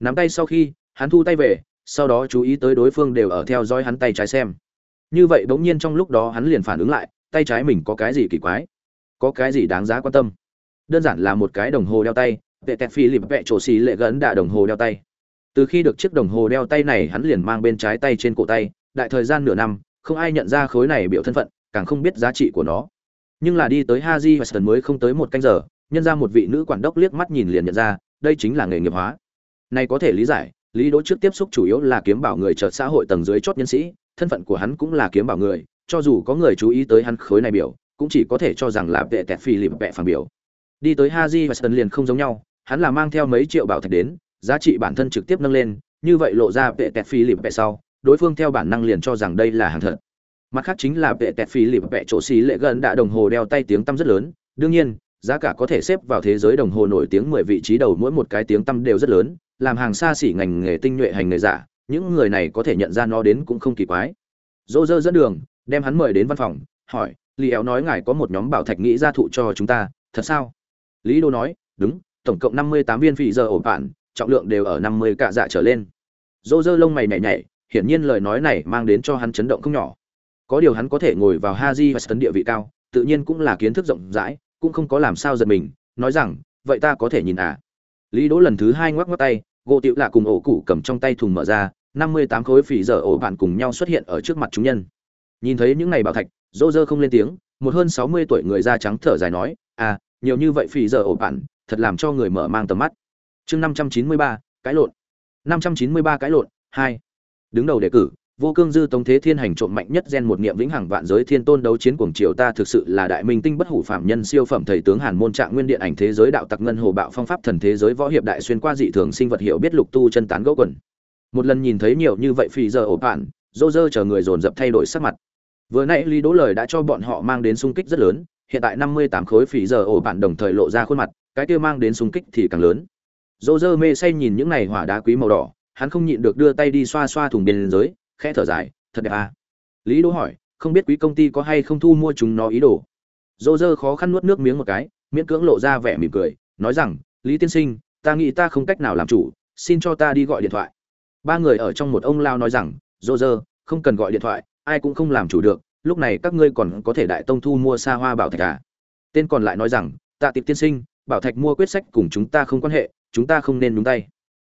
Nắm tay sau khi, hắn thu tay về, sau đó chú ý tới đối phương đều ở theo dõi hắn tay trái xem. Như vậy bỗng nhiên trong lúc đó hắn liền phản ứng lại, tay trái mình có cái gì kỳ quái? Có cái gì đáng giá quan tâm. Đơn giản là một cái đồng hồ đeo tay vệ tẹt phi lịp vệ trổ xì lệ gấn đạ đồng hồ đeo tay. Từ khi được chiếc đồng hồ đeo tay này, hắn liền mang bên trái tay trên cổ tay, đại thời gian nửa năm, không ai nhận ra khối này biểu thân phận, càng không biết giá trị của nó. Nhưng là đi tới haji sơn mới không tới một canh giờ, nhân ra một vị nữ quản đốc liếc mắt nhìn liền nhận ra, đây chính là nghề nghiệp hóa. Này có thể lý giải, lý đỗ trước tiếp xúc chủ yếu là kiếm bảo người chợt xã hội tầng dưới chót nhân sĩ, thân phận của hắn cũng là kiếm bảo người, cho dù có người chú ý tới hắn khối này biểu cũng chỉ có thể cho rằng là vệ tẹt phi lịp vẹ phản biểu. Đi tới haji sơn liền không giống nhau, hắn là mang theo mấy triệu bảo thạch đến, giá trị bản thân trực tiếp nâng lên, như vậy lộ ra vệ tẹt phi lịp vẹ sau, đối phương theo bản năng liền cho rằng đây là hàng thật. Mặt khác chính là vệ tẹt phi lịp vẹ chỗ xí lệ gần đã đồng hồ đeo tay tiếng tăm rất lớn, đương nhiên, giá cả có thể xếp vào thế giới đồng hồ nổi tiếng mười vị trí đầu mỗi một cái tiếng tăm đều rất lớn, làm hàng xa xỉ ngành nghề tinh nhuệ hành nghề giả, những người này có thể nhận ra nó đến cũng không kỳ quái. Dỗ dơ dẫn đường, đem hắn mời đến văn phòng, hỏi lý éo nói ngài có một nhóm bảo thạch nghĩ ra thụ cho chúng ta, thật sao? Lý đô nói, đúng, tổng cộng năm mươi tám viên phỉ giờ ổ bạn trọng lượng đều ở năm mươi cạ dạ trở lên. Dô dơ lông mày nhảy nhảy, hiển nhiên lời nói này mang đến cho hắn chấn động không nhỏ. Có điều hắn có thể ngồi vào haji và địa vị cao, tự nhiên cũng là kiến thức rộng rãi, cũng không có làm sao giật mình, nói rằng, vậy ta có thể nhìn à? Lý đỗ lần thứ hai ngoắc ngoắc tay, gỗ tiểu lạ cùng ổ củ cầm trong tay thùng mở ra, năm mươi tám khối phỉ giờ ổ bạn cùng nhau xuất hiện ở trước mặt chúng nhân. Nhìn thấy những này bảo thạch dô dơ không lên tiếng, một hơn sáu mươi tuổi người da trắng thở dài nói à nhiều như vậy phì giờ ổ bản thật làm cho người mở mang tầm mắt. Chương năm trăm chín mươi ba cái lộn. Năm trăm chín mươi ba cái lộn, hai. Đứng đầu đề cử, vô cương dư tống thế thiên hành trộm mạnh nhất gen một niệm vĩnh hằng vạn giới thiên tôn đấu chiến cuồng triều ta thực sự là đại minh tinh bất hủ phạm nhân siêu phẩm thầy tướng hàn môn trạng nguyên điện ảnh thế giới đạo tặc ngân hồ bạo phong pháp thần thế giới võ hiệp đại xuyên qua dị thường sinh vật hiểu biết lục tu chân tán gỗ quần. Một lần nhìn thấy nhiều như vậy phì giờ ổ bạn, dô dơ chờ người dồn dập thay đổi sắc mặt vừa nãy lý đỗ lời đã cho bọn họ mang đến sung kích rất lớn hiện tại năm mươi tám khối phỉ giờ ổ bạn đồng thời lộ ra khuôn mặt cái kia mang đến sung kích thì càng lớn. Roger mê say nhìn những này hỏa đá quý màu đỏ hắn không nhịn được đưa tay đi xoa xoa thùng biên giới khẽ thở dài thật đẹp à. lý đỗ hỏi không biết quý công ty có hay không thu mua chúng nó ý đồ? Roger khó khăn nuốt nước miếng một cái miễn cưỡng lộ ra vẻ mỉm cười nói rằng lý tiên sinh ta nghĩ ta không cách nào làm chủ xin cho ta đi gọi điện thoại. Ba người ở trong một ông lao nói rằng Roger, không cần gọi điện thoại ai cũng không làm chủ được, lúc này các ngươi còn có thể đại tông thu mua xa hoa bảo thạch à? Tên còn lại nói rằng, tạ tiệp tiên sinh, bảo thạch mua quyết sách cùng chúng ta không quan hệ, chúng ta không nên đúng tay.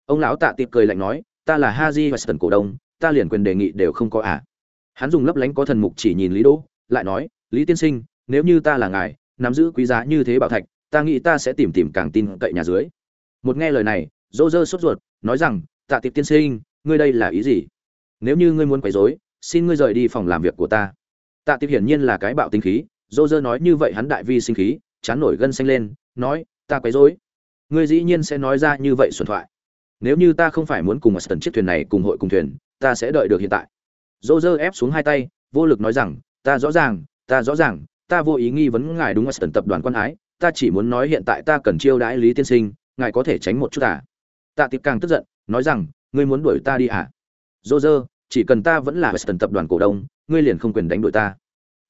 Ông lão tạ tiệp cười lạnh nói, ta là haji sân cổ đông, ta liền quyền đề nghị đều không có à? Hắn dùng lấp lánh có thần mục chỉ nhìn lý đỗ, lại nói, lý tiên sinh, nếu như ta là ngài, nắm giữ quý giá như thế bảo thạch, ta nghĩ ta sẽ tìm tìm càng tin cậy nhà dưới. Một nghe lời này dỗ dơ sốt ruột, nói rằng, tạ tiệp tiên sinh, ngươi đây là ý gì? Nếu như ngươi muốn quấy rối xin ngươi rời đi phòng làm việc của ta. Tạ tiệp hiển nhiên là cái bạo tính khí, dô dơ nói như vậy hắn đại vi sinh khí, chán nổi gân xanh lên, nói, ta quấy rối. Ngươi dĩ nhiên sẽ nói ra như vậy xuẩn thoại. Nếu như ta không phải muốn cùng ở sân chiếc thuyền này cùng hội cùng thuyền, ta sẽ đợi được hiện tại. Dô dơ ép xuống hai tay, vô lực nói rằng, ta rõ ràng, ta rõ ràng, ta vô ý nghi vấn ngài đúng ở sân tập đoàn quan ái, ta chỉ muốn nói hiện tại ta cần chiêu đãi lý tiên sinh, ngài có thể tránh một chút à? Tạ tiệp càng tức giận, nói rằng, ngươi muốn đuổi ta đi à? Dô dơ chỉ cần ta vẫn là Western tập đoàn cổ đông, ngươi liền không quyền đánh đuổi ta.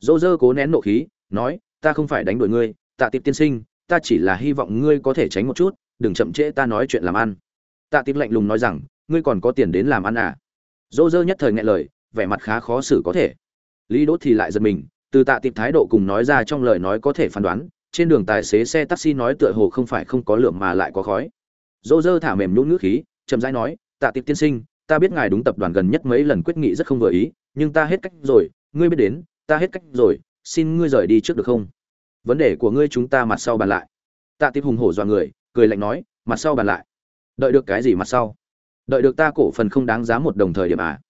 Roger dơ cố nén nộ khí, nói, ta không phải đánh đuổi ngươi, Tạ Tịp tiên sinh, ta chỉ là hy vọng ngươi có thể tránh một chút, đừng chậm trễ ta nói chuyện làm ăn. Tạ Tịp lạnh lùng nói rằng, ngươi còn có tiền đến làm ăn à? Roger dơ nhất thời nghẹn lời, vẻ mặt khá khó xử có thể. Lý Đỗ thì lại giật mình, từ Tạ Tịp thái độ cùng nói ra trong lời nói có thể phán đoán, trên đường tài xế xe taxi nói tựa hồ không phải không có lượng mà lại có khói. Roger dơ thả mềm nhũn ngữ khí, chậm rãi nói, Tạ Tịp tiên sinh, ta biết ngài đúng tập đoàn gần nhất mấy lần quyết nghị rất không vừa ý, nhưng ta hết cách rồi, ngươi biết đến, ta hết cách rồi, xin ngươi rời đi trước được không? Vấn đề của ngươi chúng ta mặt sau bàn lại. Tạ tiếp hùng hổ dọa người, cười lạnh nói, mặt sau bàn lại. Đợi được cái gì mặt sau? Đợi được ta cổ phần không đáng giá một đồng thời điểm à?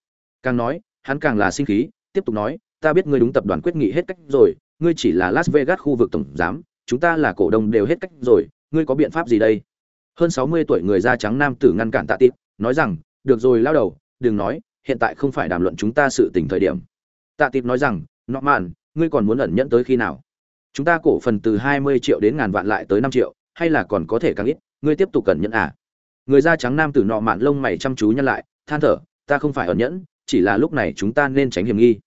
Càng nói, hắn càng là sinh khí, tiếp tục nói, ta biết ngươi đúng tập đoàn quyết nghị hết cách rồi, ngươi chỉ là las vegas khu vực tổng giám, chúng ta là cổ đông đều hết cách rồi, ngươi có biện pháp gì đây? Hơn sáu mươi tuổi người da trắng nam tử ngăn cản tạ tiếp nói rằng được rồi lao đầu, đừng nói, hiện tại không phải đàm luận chúng ta sự tình thời điểm. Tạ Tịp nói rằng, nọ mạn, ngươi còn muốn ẩn nhẫn tới khi nào? Chúng ta cổ phần từ hai mươi triệu đến ngàn vạn lại tới năm triệu, hay là còn có thể càng ít? Ngươi tiếp tục cẩn nhẫn à? Người da trắng nam tử nọ mạn lông mày chăm chú nhăn lại, than thở, ta không phải ẩn nhẫn, chỉ là lúc này chúng ta nên tránh hiểm nghi.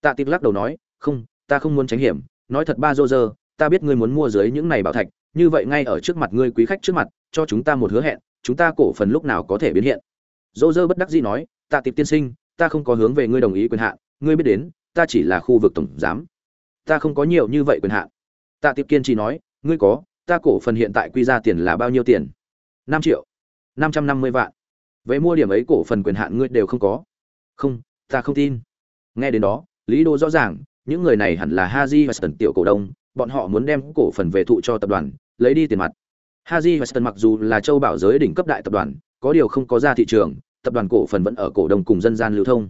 Tạ Tịp lắc đầu nói, không, ta không muốn tránh hiểm, nói thật ba dô dơ, ta biết ngươi muốn mua dưới những này bảo thạch, như vậy ngay ở trước mặt ngươi quý khách trước mặt, cho chúng ta một hứa hẹn, chúng ta cổ phần lúc nào có thể biến hiện? Dỗ dơ bất đắc dĩ nói, tạ tiệp tiên sinh, ta không có hướng về ngươi đồng ý quyền hạn, ngươi biết đến, ta chỉ là khu vực tổng giám. Ta không có nhiều như vậy quyền hạn. Tạ tiệp kiên trì nói, ngươi có, ta cổ phần hiện tại quy ra tiền là bao nhiêu tiền? Năm triệu, năm trăm năm mươi vạn. Vậy mua điểm ấy cổ phần quyền hạn ngươi đều không có. Không, ta không tin. Nghe đến đó, lý đô rõ ràng, những người này hẳn là haji và sân tiểu cổ đông, bọn họ muốn đem cổ phần về thụ cho tập đoàn, lấy đi tiền mặt. Haji và sân mặc dù là châu bảo giới đỉnh cấp đại tập đoàn có điều không có ra thị trường tập đoàn cổ phần vẫn ở cổ đông cùng dân gian lưu thông.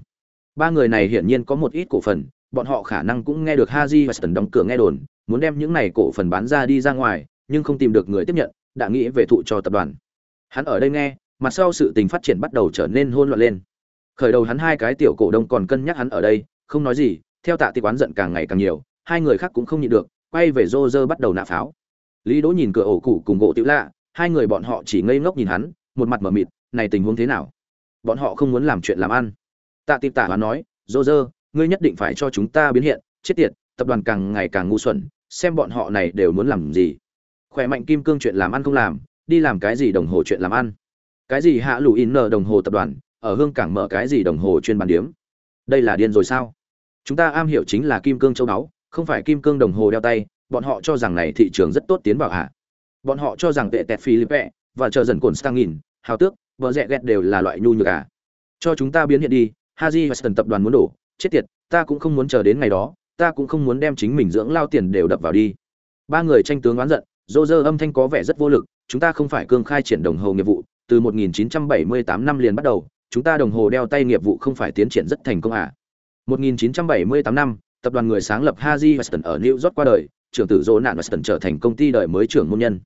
Ba người này hiển nhiên có một ít cổ phần, bọn họ khả năng cũng nghe được Haji và Sutton đóng cửa nghe đồn, muốn đem những này cổ phần bán ra đi ra ngoài, nhưng không tìm được người tiếp nhận, đã nghĩ về thụ cho tập đoàn. Hắn ở đây nghe, mặt sau sự tình phát triển bắt đầu trở nên hỗn loạn lên. Khởi đầu hắn hai cái tiểu cổ đông còn cân nhắc hắn ở đây, không nói gì, theo tạ tỷ quán giận càng ngày càng nhiều, hai người khác cũng không nhịn được, quay về Roger bắt đầu nạ pháo. Lý Đỗ nhìn cửa ổ cụ cùng gỗ tiểu lạ, hai người bọn họ chỉ ngây ngốc nhìn hắn, một mặt mở mịt, này tình huống thế nào? bọn họ không muốn làm chuyện làm ăn. Tạ tịp tả hoán nói dô dơ ngươi nhất định phải cho chúng ta biến hiện chết tiệt tập đoàn càng ngày càng ngu xuẩn xem bọn họ này đều muốn làm gì. Khỏe mạnh kim cương chuyện làm ăn không làm đi làm cái gì đồng hồ chuyện làm ăn? Cái gì hạ lù in nờ đồng hồ tập đoàn ở hương cảng mở cái gì đồng hồ chuyên bàn điếm? Đây là điên rồi sao? Chúng ta am hiểu chính là kim cương châu báu không phải kim cương đồng hồ đeo tay bọn họ cho rằng này thị trường rất tốt tiến vào hạ bọn họ cho rằng tệ tẹt philippe và chờ dần cồn stang nghìn hào tước, vợ rẽ ghét đều là loại nhu nhược à. Cho chúng ta biến hiện đi, haji weston tập đoàn muốn đổ, chết tiệt, ta cũng không muốn chờ đến ngày đó, ta cũng không muốn đem chính mình dưỡng lao tiền đều đập vào đi. Ba người tranh tướng oán giận, dô dơ âm thanh có vẻ rất vô lực, chúng ta không phải cương khai triển đồng hồ nghiệp vụ, từ 1978 năm liền bắt đầu, chúng ta đồng hồ đeo tay nghiệp vụ không phải tiến triển rất thành công à. 1978 năm, tập đoàn người sáng lập Haji Weston ở New York qua đời, trưởng tử dô nạn Weston trở thành công ty đời mới trưởng môn nhân.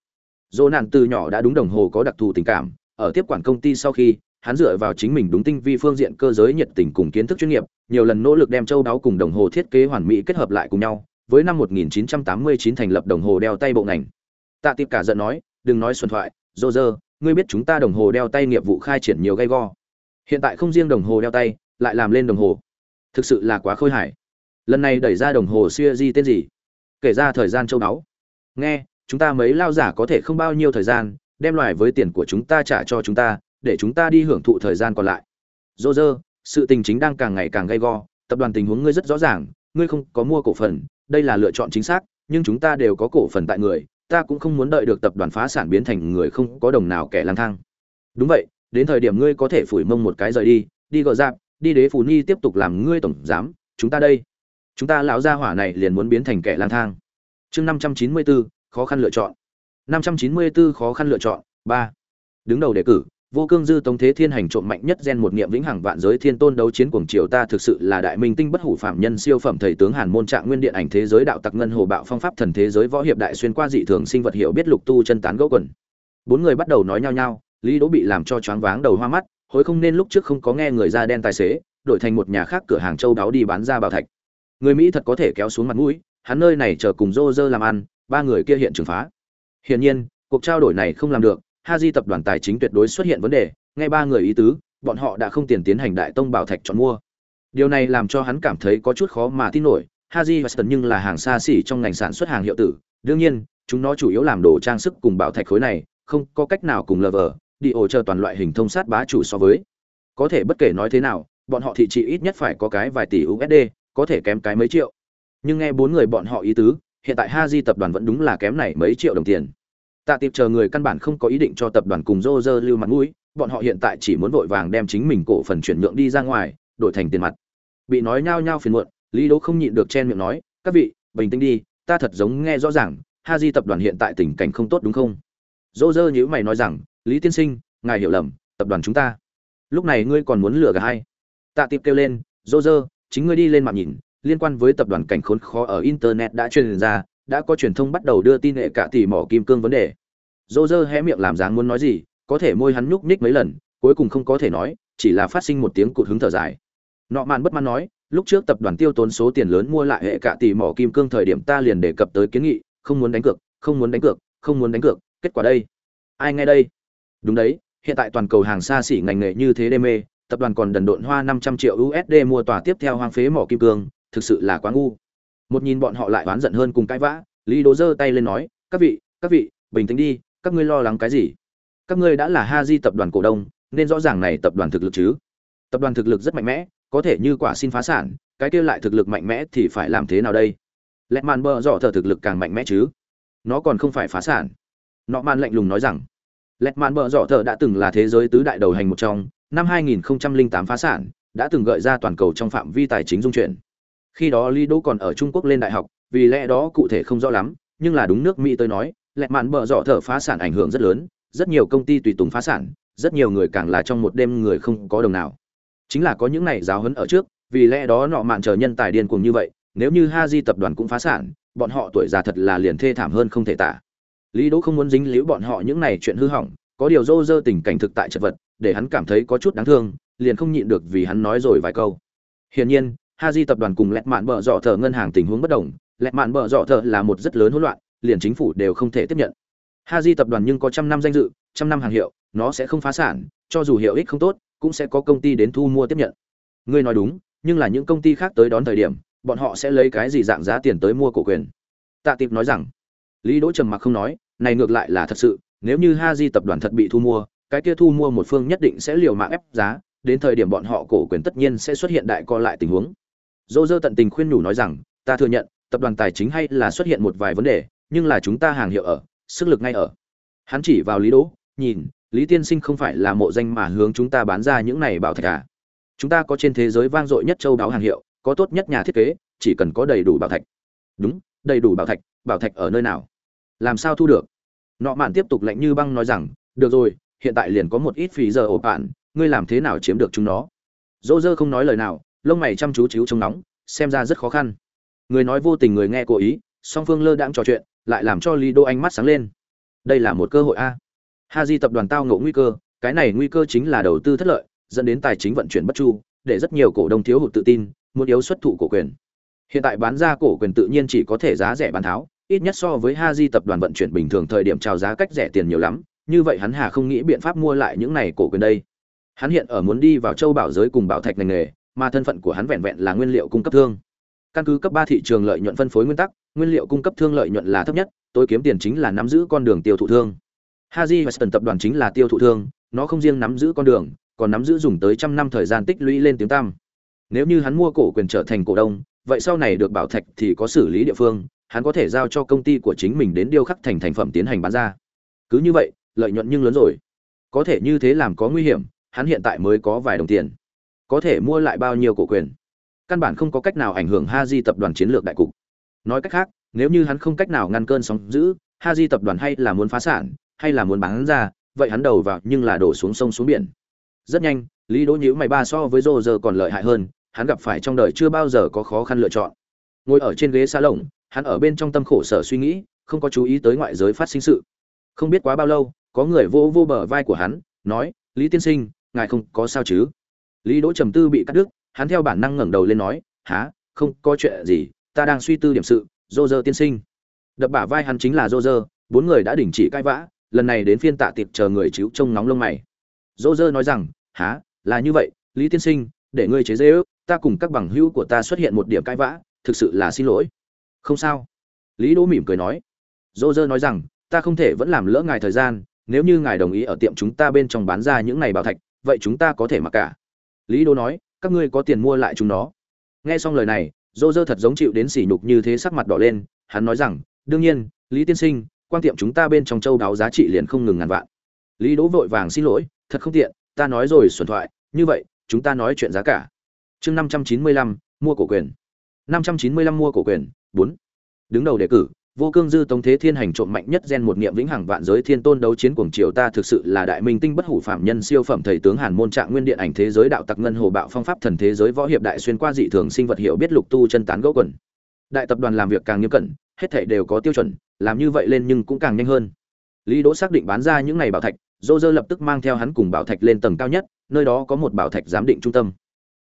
Dô nạn từ nhỏ đã đúng đồng hồ có đặc thù tình cảm ở tiếp quản công ty sau khi hắn dựa vào chính mình đúng tinh vi phương diện cơ giới nhiệt tình cùng kiến thức chuyên nghiệp, nhiều lần nỗ lực đem châu đáo cùng đồng hồ thiết kế hoàn mỹ kết hợp lại cùng nhau, với năm 1989 thành lập đồng hồ đeo tay bộ ngành. Tạ Tiệp cả giận nói, đừng nói xuân thoại, Roger, ngươi biết chúng ta đồng hồ đeo tay nghiệp vụ khai triển nhiều gay go. Hiện tại không riêng đồng hồ đeo tay, lại làm lên đồng hồ. Thực sự là quá khôi hài. Lần này đẩy ra đồng hồ Series tên gì? Kể ra thời gian châu đáo. Nghe, chúng ta mấy lao giả có thể không bao nhiêu thời gian, đem loài với tiền của chúng ta trả cho chúng ta, để chúng ta đi hưởng thụ thời gian còn lại. Dô dơ sự tình chính đang càng ngày càng gay go tập đoàn tình huống ngươi rất rõ ràng ngươi không có mua cổ phần đây là lựa chọn chính xác nhưng chúng ta đều có cổ phần tại người ta cũng không muốn đợi được tập đoàn phá sản biến thành người không có đồng nào kẻ lang thang. Đúng vậy đến thời điểm ngươi có thể phủi mông một cái rời đi đi gỡ dạp đi đế phù ni tiếp tục làm ngươi tổng giám chúng ta đây. Chúng ta lão gia hỏa này liền muốn biến thành kẻ lang thang. Chương năm trăm chín mươi bốn khó khăn lựa chọn năm trăm chín mươi bốn khó khăn lựa chọn, ba. Đứng đầu đề cử, vô cương dư tống thế thiên hành trộm mạnh nhất gen một niệm vĩnh hằng vạn giới thiên tôn đấu chiến cuồng triều ta thực sự là đại minh tinh bất hủ phạm nhân siêu phẩm thầy tướng hàn môn trạng nguyên điện ảnh thế giới đạo tặc ngân hồ bạo phong pháp thần thế giới võ hiệp đại xuyên qua dị thường sinh vật hiểu biết lục tu chân tán gẫu quần. Bốn người bắt đầu nói nhau nhau, lý đỗ bị làm cho choáng váng đầu hoa mắt, hối không nên lúc trước không có nghe người da đen tài xế, đổi thành một nhà khác cửa hàng châu đáo đi bán ra bảo thạch. Người mỹ thật có thể kéo xuống mặt mũi, hắn nơi này chờ cùng rô dơ làm ăn, ba người kia hiện trường phá hiển nhiên cuộc trao đổi này không làm được Haji tập đoàn tài chính tuyệt đối xuất hiện vấn đề, ngay ba người ý tứ, bọn họ đã không tiền tiến hành đại tông bảo thạch chọn mua. Điều này làm cho hắn cảm thấy có chút khó mà tin nổi, Haji Weston nhưng là hàng xa xỉ trong ngành sản xuất hàng hiệu tử, đương nhiên, chúng nó chủ yếu làm đồ trang sức cùng bảo thạch khối này, không có cách nào cùng Lover, đi ổ chờ toàn loại hình thông sát bá chủ so với. Có thể bất kể nói thế nào, bọn họ thị trị ít nhất phải có cái vài tỷ USD, có thể kém cái mấy triệu. Nhưng nghe bốn người bọn họ ý tứ, hiện tại Haji tập đoàn vẫn đúng là kém này mấy triệu đồng tiền. Tạ Tiệp chờ người căn bản không có ý định cho tập đoàn cùng Roger lưu mặt mũi, bọn họ hiện tại chỉ muốn vội vàng đem chính mình cổ phần chuyển nhượng đi ra ngoài, đổi thành tiền mặt. Bị nói nhao nhao phiền muộn, Lý Đỗ không nhịn được chen miệng nói, "Các vị, bình tĩnh đi, ta thật giống nghe rõ ràng, Haji tập đoàn hiện tại tình cảnh không tốt đúng không?" Roger nhíu mày nói rằng, "Lý tiên sinh, ngài hiểu lầm, tập đoàn chúng ta. Lúc này ngươi còn muốn lừa gạt hay?" Tạ Tiệp kêu lên, "Roger, chính ngươi đi lên mạng nhìn, liên quan với tập đoàn cảnh khốn khó ở internet đã truyền ra, đã có truyền thông bắt đầu đưa tin hệ cả tỷ mỏ kim cương vấn đề. Roger hé miệng làm dáng muốn nói gì có thể môi hắn nhúc nhích mấy lần cuối cùng không có thể nói chỉ là phát sinh một tiếng cụt hứng thở dài. Nọ mạn bất mãn nói lúc trước tập đoàn tiêu tốn số tiền lớn mua lại hệ cả tỷ mỏ kim cương thời điểm ta liền đề cập tới kiến nghị không muốn đánh cược không muốn đánh cược không muốn đánh cược kết quả đây. Ai nghe đây? Đúng đấy hiện tại toàn cầu hàng xa xỉ ngành nghề như thế đê mê tập đoàn còn đần độn hoa 500 triệu USD mua tòa tiếp theo hoang phế mỏ kim cương, thực sự là quá ngu. Một nhìn bọn họ lại oán giận hơn cùng cãi vã, lý đỗ giơ tay lên nói, các vị các vị, bình tĩnh đi, các ngươi lo lắng cái gì? Các ngươi đã là ha di tập đoàn cổ đông, nên rõ ràng này tập đoàn thực lực chứ? Tập đoàn thực lực rất mạnh mẽ, có thể như quả xin phá sản, cái kia lại thực lực mạnh mẽ thì phải làm thế nào đây? Lẽ màn bờ dọ thờ thực lực càng mạnh mẽ chứ? Nó còn không phải phá sản. Nọ man lạnh lùng nói rằng. Lẹt màn bợ dọ thờ đã từng là thế giới tứ đại đầu hành một trong, năm 2008 phá sản, đã từng gợi ra toàn cầu trong phạm vi tài chính dung chuyển khi đó Lý Đỗ còn ở Trung Quốc lên đại học, vì lẽ đó cụ thể không rõ lắm, nhưng là đúng nước Mỹ tôi nói, lẹ mạn bờ dọ thở phá sản ảnh hưởng rất lớn, rất nhiều công ty tùy tùng phá sản, rất nhiều người càng là trong một đêm người không có đồng nào. Chính là có những này giáo hấn ở trước, vì lẽ đó nọ mạn chờ nhân tài điên cuồng như vậy, nếu như Ha Di tập đoàn cũng phá sản, bọn họ tuổi già thật là liền thê thảm hơn không thể tả. Lý Đỗ không muốn dính líu bọn họ những này chuyện hư hỏng, có điều dô dơ tình cảnh thực tại chật vật, để hắn cảm thấy có chút đáng thương, liền không nhịn được vì hắn nói rồi vài câu. Hiển nhiên, Haji tập đoàn cùng lẹt mạn bợ dọ thờ ngân hàng tình huống bất đồng, lẹt mạn bợ dọ thờ là một rất lớn hỗn loạn, liền chính phủ đều không thể tiếp nhận. Haji tập đoàn nhưng có trăm năm danh dự, trăm năm hàng hiệu, nó sẽ không phá sản, cho dù hiệu ích không tốt, cũng sẽ có công ty đến thu mua tiếp nhận. Ngươi nói đúng, nhưng là những công ty khác tới đón thời điểm, bọn họ sẽ lấy cái gì dạng giá tiền tới mua cổ quyền. Tạ Tiệp nói rằng, Lý Đỗ trầm mặc không nói, này ngược lại là thật sự, nếu như Haji tập đoàn thật bị thu mua, cái kia thu mua một phương nhất định sẽ liều mạng ép giá đến thời điểm bọn họ cổ quyền tất nhiên sẽ xuất hiện đại co lại tình huống dô dơ tận tình khuyên nhủ nói rằng, ta thừa nhận, tập đoàn tài chính hay là xuất hiện một vài vấn đề, nhưng là chúng ta hàng hiệu ở, sức lực ngay ở. Hắn chỉ vào lý đỗ, nhìn, lý tiên sinh không phải là mộ danh mà hướng chúng ta bán ra những này bảo thạch à? Chúng ta có trên thế giới vang dội nhất châu đáo hàng hiệu, có tốt nhất nhà thiết kế, chỉ cần có đầy đủ bảo thạch. Đúng, đầy đủ bảo thạch bảo thạch ở nơi nào? Làm sao thu được? Nọ mạn tiếp tục lạnh như băng nói rằng, được rồi, hiện tại liền có một ít phí giờ ổ bạn, ngươi làm thế nào chiếm được chúng nó? Dỗ dơ không nói lời nào lông mày chăm chú chiếu trong nóng, xem ra rất khó khăn. Người nói vô tình người nghe cố ý, song phương lơ đãng trò chuyện, lại làm cho lý đô ánh mắt sáng lên. Đây là một cơ hội a. Ha di tập đoàn tao ngộ nguy cơ, cái này nguy cơ chính là đầu tư thất lợi, dẫn đến tài chính vận chuyển bất chu, để rất nhiều cổ đông thiếu hụt tự tin, muốn yếu xuất thụ cổ quyền. Hiện tại bán ra cổ quyền tự nhiên chỉ có thể giá rẻ bán tháo, ít nhất so với ha di tập đoàn vận chuyển bình thường thời điểm trào giá cách rẻ tiền nhiều lắm, như vậy hắn hà không nghĩ biện pháp mua lại những này cổ quyền đây. Hắn hiện ở muốn đi vào châu bảo giới cùng bảo thạch ngành nghề mà thân phận của hắn vẹn vẹn là nguyên liệu cung cấp thương. Căn cứ cấp ba thị trường lợi nhuận phân phối nguyên tắc, nguyên liệu cung cấp thương lợi nhuận là thấp nhất, tôi kiếm tiền chính là nắm giữ con đường tiêu thụ thương. Haji weston tập đoàn chính là tiêu thụ thương, nó không riêng nắm giữ con đường, còn nắm giữ dùng tới trăm năm thời gian tích lũy lên tiếng tăm. Nếu như hắn mua cổ quyền trở thành cổ đông, vậy sau này được bảo thạch thì có xử lý địa phương, hắn có thể giao cho công ty của chính mình đến điêu khắc thành thành phẩm tiến hành bán ra. Cứ như vậy, lợi nhuận nhưng lớn rồi. Có thể như thế làm có nguy hiểm, hắn hiện tại mới có vài đồng tiền có thể mua lại bao nhiêu cổ quyền. Căn bản không có cách nào ảnh hưởng ha di tập đoàn chiến lược đại cục. Nói cách khác, nếu như hắn không cách nào ngăn cơn sóng giữ ha di tập đoàn hay là muốn phá sản, hay là muốn bán ra, vậy hắn đầu vào nhưng là đổ xuống sông xuống biển. Rất nhanh, lý đỗ nhữ mày ba so với rô giờ còn lợi hại hơn, hắn gặp phải trong đời chưa bao giờ có khó khăn lựa chọn. Ngồi ở trên ghế xa lồng, hắn ở bên trong tâm khổ sở suy nghĩ, không có chú ý tới ngoại giới phát sinh sự. Không biết quá bao lâu, có người vô vô bờ vai của hắn, nói, lý tiên sinh, ngài không có sao chứ? Lý đỗ trầm tư bị cắt đứt, hắn theo bản năng ngẩng đầu lên nói há không có chuyện gì, ta đang suy tư điểm sự dô dơ tiên sinh. Đập bả vai hắn chính là dô dơ bốn người đã đình chỉ cãi vã, lần này đến phiên tạ tiệp chờ người chiếu trông nóng lông mày. Dô dơ nói rằng há là như vậy, lý tiên sinh, để ngươi chế dễ ước, ta cùng các bằng hữu của ta xuất hiện một điểm cãi vã, thực sự là xin lỗi. Không sao. Lý đỗ mỉm cười nói. Dô dơ nói rằng, ta không thể vẫn làm lỡ ngài thời gian, nếu như ngài đồng ý ở tiệm chúng ta bên trong bán ra những này bảo thạch, vậy chúng ta có thể mặc cả lý đỗ nói, các ngươi có tiền mua lại chúng nó. Nghe xong lời này, dô dơ thật giống chịu đến sỉ nhục như thế sắc mặt đỏ lên, hắn nói rằng, đương nhiên, lý tiên sinh, quan tiệm chúng ta bên trong châu đáo giá trị liền không ngừng ngàn vạn. Lý đỗ vội vàng xin lỗi, thật không tiện, ta nói rồi xuẩn thoại, như vậy, chúng ta nói chuyện giá cả. Chương năm trăm chín mươi lăm, mua cổ quyền. Năm trăm chín mươi lăm mua cổ quyền, bốn. Đứng đầu đề cử vô cương dư tống thế thiên hành trộm mạnh nhất gen một niệm vĩnh hằng vạn giới thiên tôn đấu chiến cuồng triều ta thực sự là đại minh tinh bất hủ phạm nhân siêu phẩm thầy tướng hàn môn trạng nguyên điện ảnh thế giới đạo tặc ngân hồ bạo phong pháp thần thế giới võ hiệp đại xuyên qua dị thường sinh vật hiểu biết lục tu chân tán gỗ quần. Đại tập đoàn làm việc càng nghiêm cẩn, hết thảy đều có tiêu chuẩn, làm như vậy lên nhưng cũng càng nhanh hơn. Lý đỗ xác định bán ra những ngày bảo thạch, dô dơ lập tức mang theo hắn cùng bảo thạch lên tầng cao nhất, nơi đó có một bảo thạch giám định trung tâm.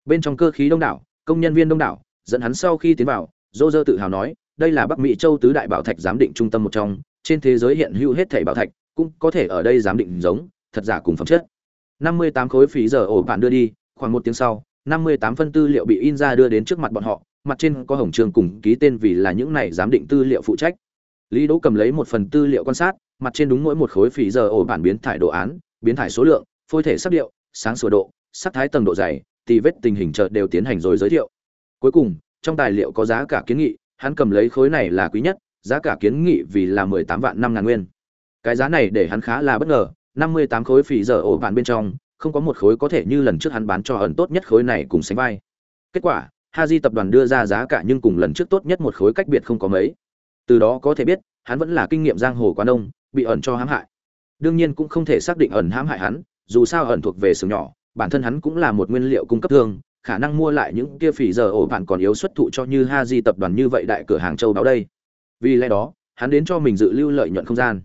Bên trong cơ khí đông đảo, công nhân viên đông đảo, dẫn hắn sau khi tiến vào, dô dơ tự hào nói đây là Bắc Mỹ châu tứ đại bảo thạch giám định trung tâm một trong, trên thế giới hiện hữu hết thảy bảo thạch, cũng có thể ở đây giám định giống, thật giả cùng phẩm chất. 58 khối phí giờ ổ bạn đưa đi, khoảng một tiếng sau, 58 phân tư liệu bị in ra đưa đến trước mặt bọn họ, mặt trên có hồng trường cùng ký tên vì là những này giám định tư liệu phụ trách. Lý Đỗ cầm lấy một phần tư liệu quan sát, mặt trên đúng mỗi một khối phí giờ ổ bản biến thải đồ án, biến thải số lượng, phôi thể sắc điệu, sáng sửa độ, sắc thái tầng độ dày, tì vết tình hình chợt đều tiến hành rồi giới thiệu. Cuối cùng, trong tài liệu có giá cả kiến nghị, hắn cầm lấy khối này là quý nhất, giá cả kiến nghị vì là 18 vạn năm ngàn nguyên. Cái giá này để hắn khá là bất ngờ, 58 khối phỉ giờ ổ vạn bên trong, không có một khối có thể như lần trước hắn bán cho ẩn tốt nhất khối này cùng sánh vai. Kết quả, Haji tập đoàn đưa ra giá cả nhưng cùng lần trước tốt nhất một khối cách biệt không có mấy. Từ đó có thể biết, hắn vẫn là kinh nghiệm giang hồ quá đông, bị ẩn cho hãm hại. Đương nhiên cũng không thể xác định ẩn hãm hại hắn, dù sao ẩn thuộc về xưởng nhỏ, bản thân hắn cũng là một nguyên liệu cung cấp thương, khả năng mua lại những kia phỉ giờ ổ bạn còn yếu xuất thụ cho như ha di tập đoàn như vậy đại cửa hàng châu đáo đây. Vì lẽ đó, hắn đến cho mình dự lưu lợi nhuận không gian.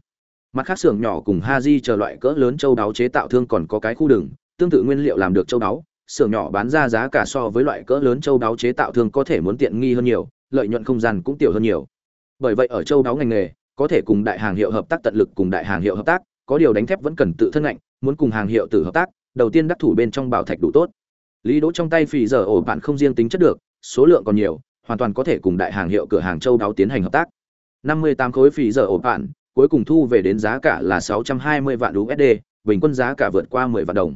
Mặt khác xưởng nhỏ cùng ha di chờ loại cỡ lớn châu đáo chế tạo thương còn có cái khu đường, tương tự nguyên liệu làm được châu đáo. Xưởng nhỏ bán ra giá cả so với loại cỡ lớn châu đáo chế tạo thương có thể muốn tiện nghi hơn nhiều, lợi nhuận không gian cũng tiểu hơn nhiều. Bởi vậy ở châu đáo ngành nghề, có thể cùng đại hàng hiệu hợp tác tận lực cùng đại hàng hiệu hợp tác, có điều đánh thép vẫn cần tự thân ngạnh, muốn cùng hàng hiệu tử hợp tác, đầu tiên đắc thủ bên trong bảo thạch đủ tốt lý đỗ trong tay phì giờ ổ bạn không riêng tính chất được số lượng còn nhiều hoàn toàn có thể cùng đại hàng hiệu cửa hàng châu đáo tiến hành hợp tác 58 khối phì giờ ổ bạn cuối cùng thu về đến giá cả là 620 vạn USD bình quân giá cả vượt qua 10 vạn đồng.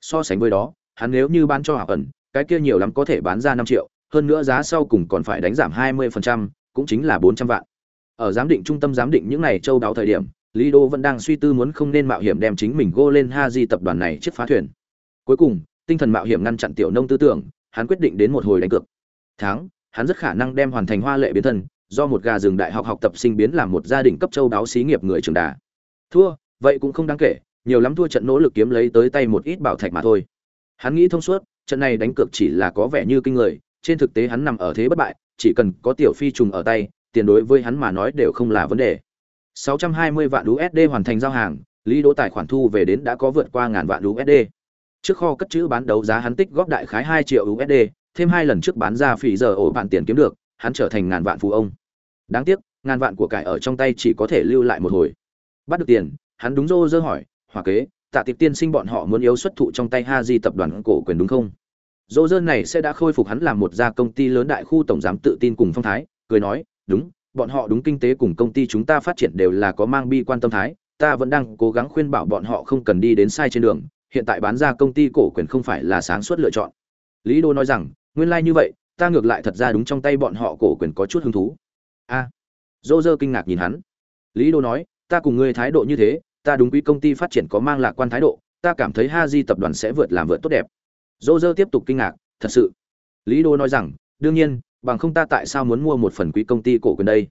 So sánh với đó, hắn nếu như bán cho Hạo ẩn, cái kia nhiều lắm có thể bán ra 5 triệu, hơn nữa giá sau cùng còn phải đánh giảm 20%, cũng chính là 400 vạn. Ở giám định trung tâm giám định những này châu đáo thời điểm, Lý Đô vẫn đang suy tư muốn không nên mạo hiểm đem chính mình gô lên Haji tập đoàn này chiếc phá thuyền. Cuối cùng, tinh thần mạo hiểm ngăn chặn tiểu nông tư tưởng, hắn quyết định đến một hồi đánh cược. Thắng, hắn rất khả năng đem hoàn thành hoa lệ biến thân, do một gà rừng đại học học tập sinh biến làm một gia đình cấp châu đáo xí nghiệp người trưởng đà. Thua, vậy cũng không đáng kể, nhiều lắm thua trận nỗ lực kiếm lấy tới tay một ít bảo thạch mà thôi. Hắn nghĩ thông suốt, trận này đánh cược chỉ là có vẻ như kinh người, trên thực tế hắn nằm ở thế bất bại, chỉ cần có tiểu phi trùng ở tay, tiền đối với hắn mà nói đều không là vấn đề. 620 vạn USD hoàn thành giao hàng, Lý Đỗ tài khoản thu về đến đã có vượt qua ngàn vạn USD. Trước kho cất trữ bán đấu giá hắn tích góp đại khái 2 triệu USD, thêm hai lần trước bán ra phỉ giờ ổ bạn tiền kiếm được, hắn trở thành ngàn vạn phú ông. Đáng tiếc, ngàn vạn của cải ở trong tay chỉ có thể lưu lại một hồi. Bắt được tiền, hắn đúng rô rơ hỏi, "Hòa kế, Tạ Tịch Tiên Sinh bọn họ muốn yếu xuất thụ trong tay Haji tập đoàn cổ quyền đúng không?" Rô rơ này sẽ đã khôi phục hắn làm một gia công ty lớn đại khu tổng giám tự tin cùng phong thái, cười nói, "Đúng, bọn họ đúng kinh tế cùng công ty chúng ta phát triển đều là có mang bi quan tâm thái, ta vẫn đang cố gắng khuyên bảo bọn họ không cần đi đến sai trên đường, hiện tại bán ra công ty cổ quyền không phải là sáng suốt lựa chọn. Lý Đô nói rằng, nguyên lai like như vậy, ta ngược lại thật ra đúng trong tay bọn họ cổ quyền có chút hứng thú. A. À, Dô dơ kinh ngạc nhìn hắn. Lý Đô nói, ta cùng ngươi thái độ như thế, ta đúng quý công ty phát triển có mang lạc quan thái độ, ta cảm thấy Haji tập đoàn sẽ vượt làm vượt tốt đẹp. Dô dơ tiếp tục kinh ngạc, thật sự. Lý Đô nói rằng, đương nhiên, bằng không ta tại sao muốn mua một phần quý công ty cổ quyền đây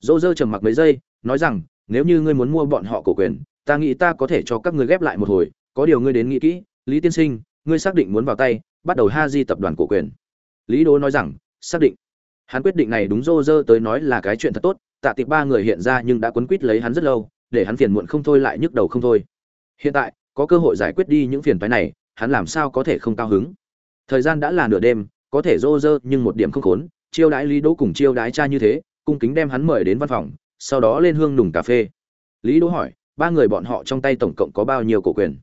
dô dơ trầm mặc mấy giây nói rằng nếu như ngươi muốn mua bọn họ cổ quyền ta nghĩ ta có thể cho các ngươi ghép lại một hồi có điều ngươi đến nghĩ kỹ, lý tiên sinh, ngươi xác định muốn vào tay, bắt đầu ha di tập đoàn cổ quyền. Lý đố nói rằng, xác định. Hắn quyết định này đúng Rô Rơ tới nói là cái chuyện thật tốt, tạ tiệp ba người hiện ra nhưng đã quấn quýt lấy hắn rất lâu, để hắn phiền muộn không thôi lại nhức đầu không thôi. Hiện tại, có cơ hội giải quyết đi những phiền phái này, hắn làm sao có thể không cao hứng? Thời gian đã là nửa đêm, có thể rô rơ nhưng một điểm không khốn, chiêu đãi lý đỗ cùng chiêu đãi cha như thế, cung kính đem hắn mời đến văn phòng, sau đó lên hương nùng cà phê. Lý đỗ hỏi, ba người bọn họ trong tay tổng cộng có bao nhiêu cổ quyền?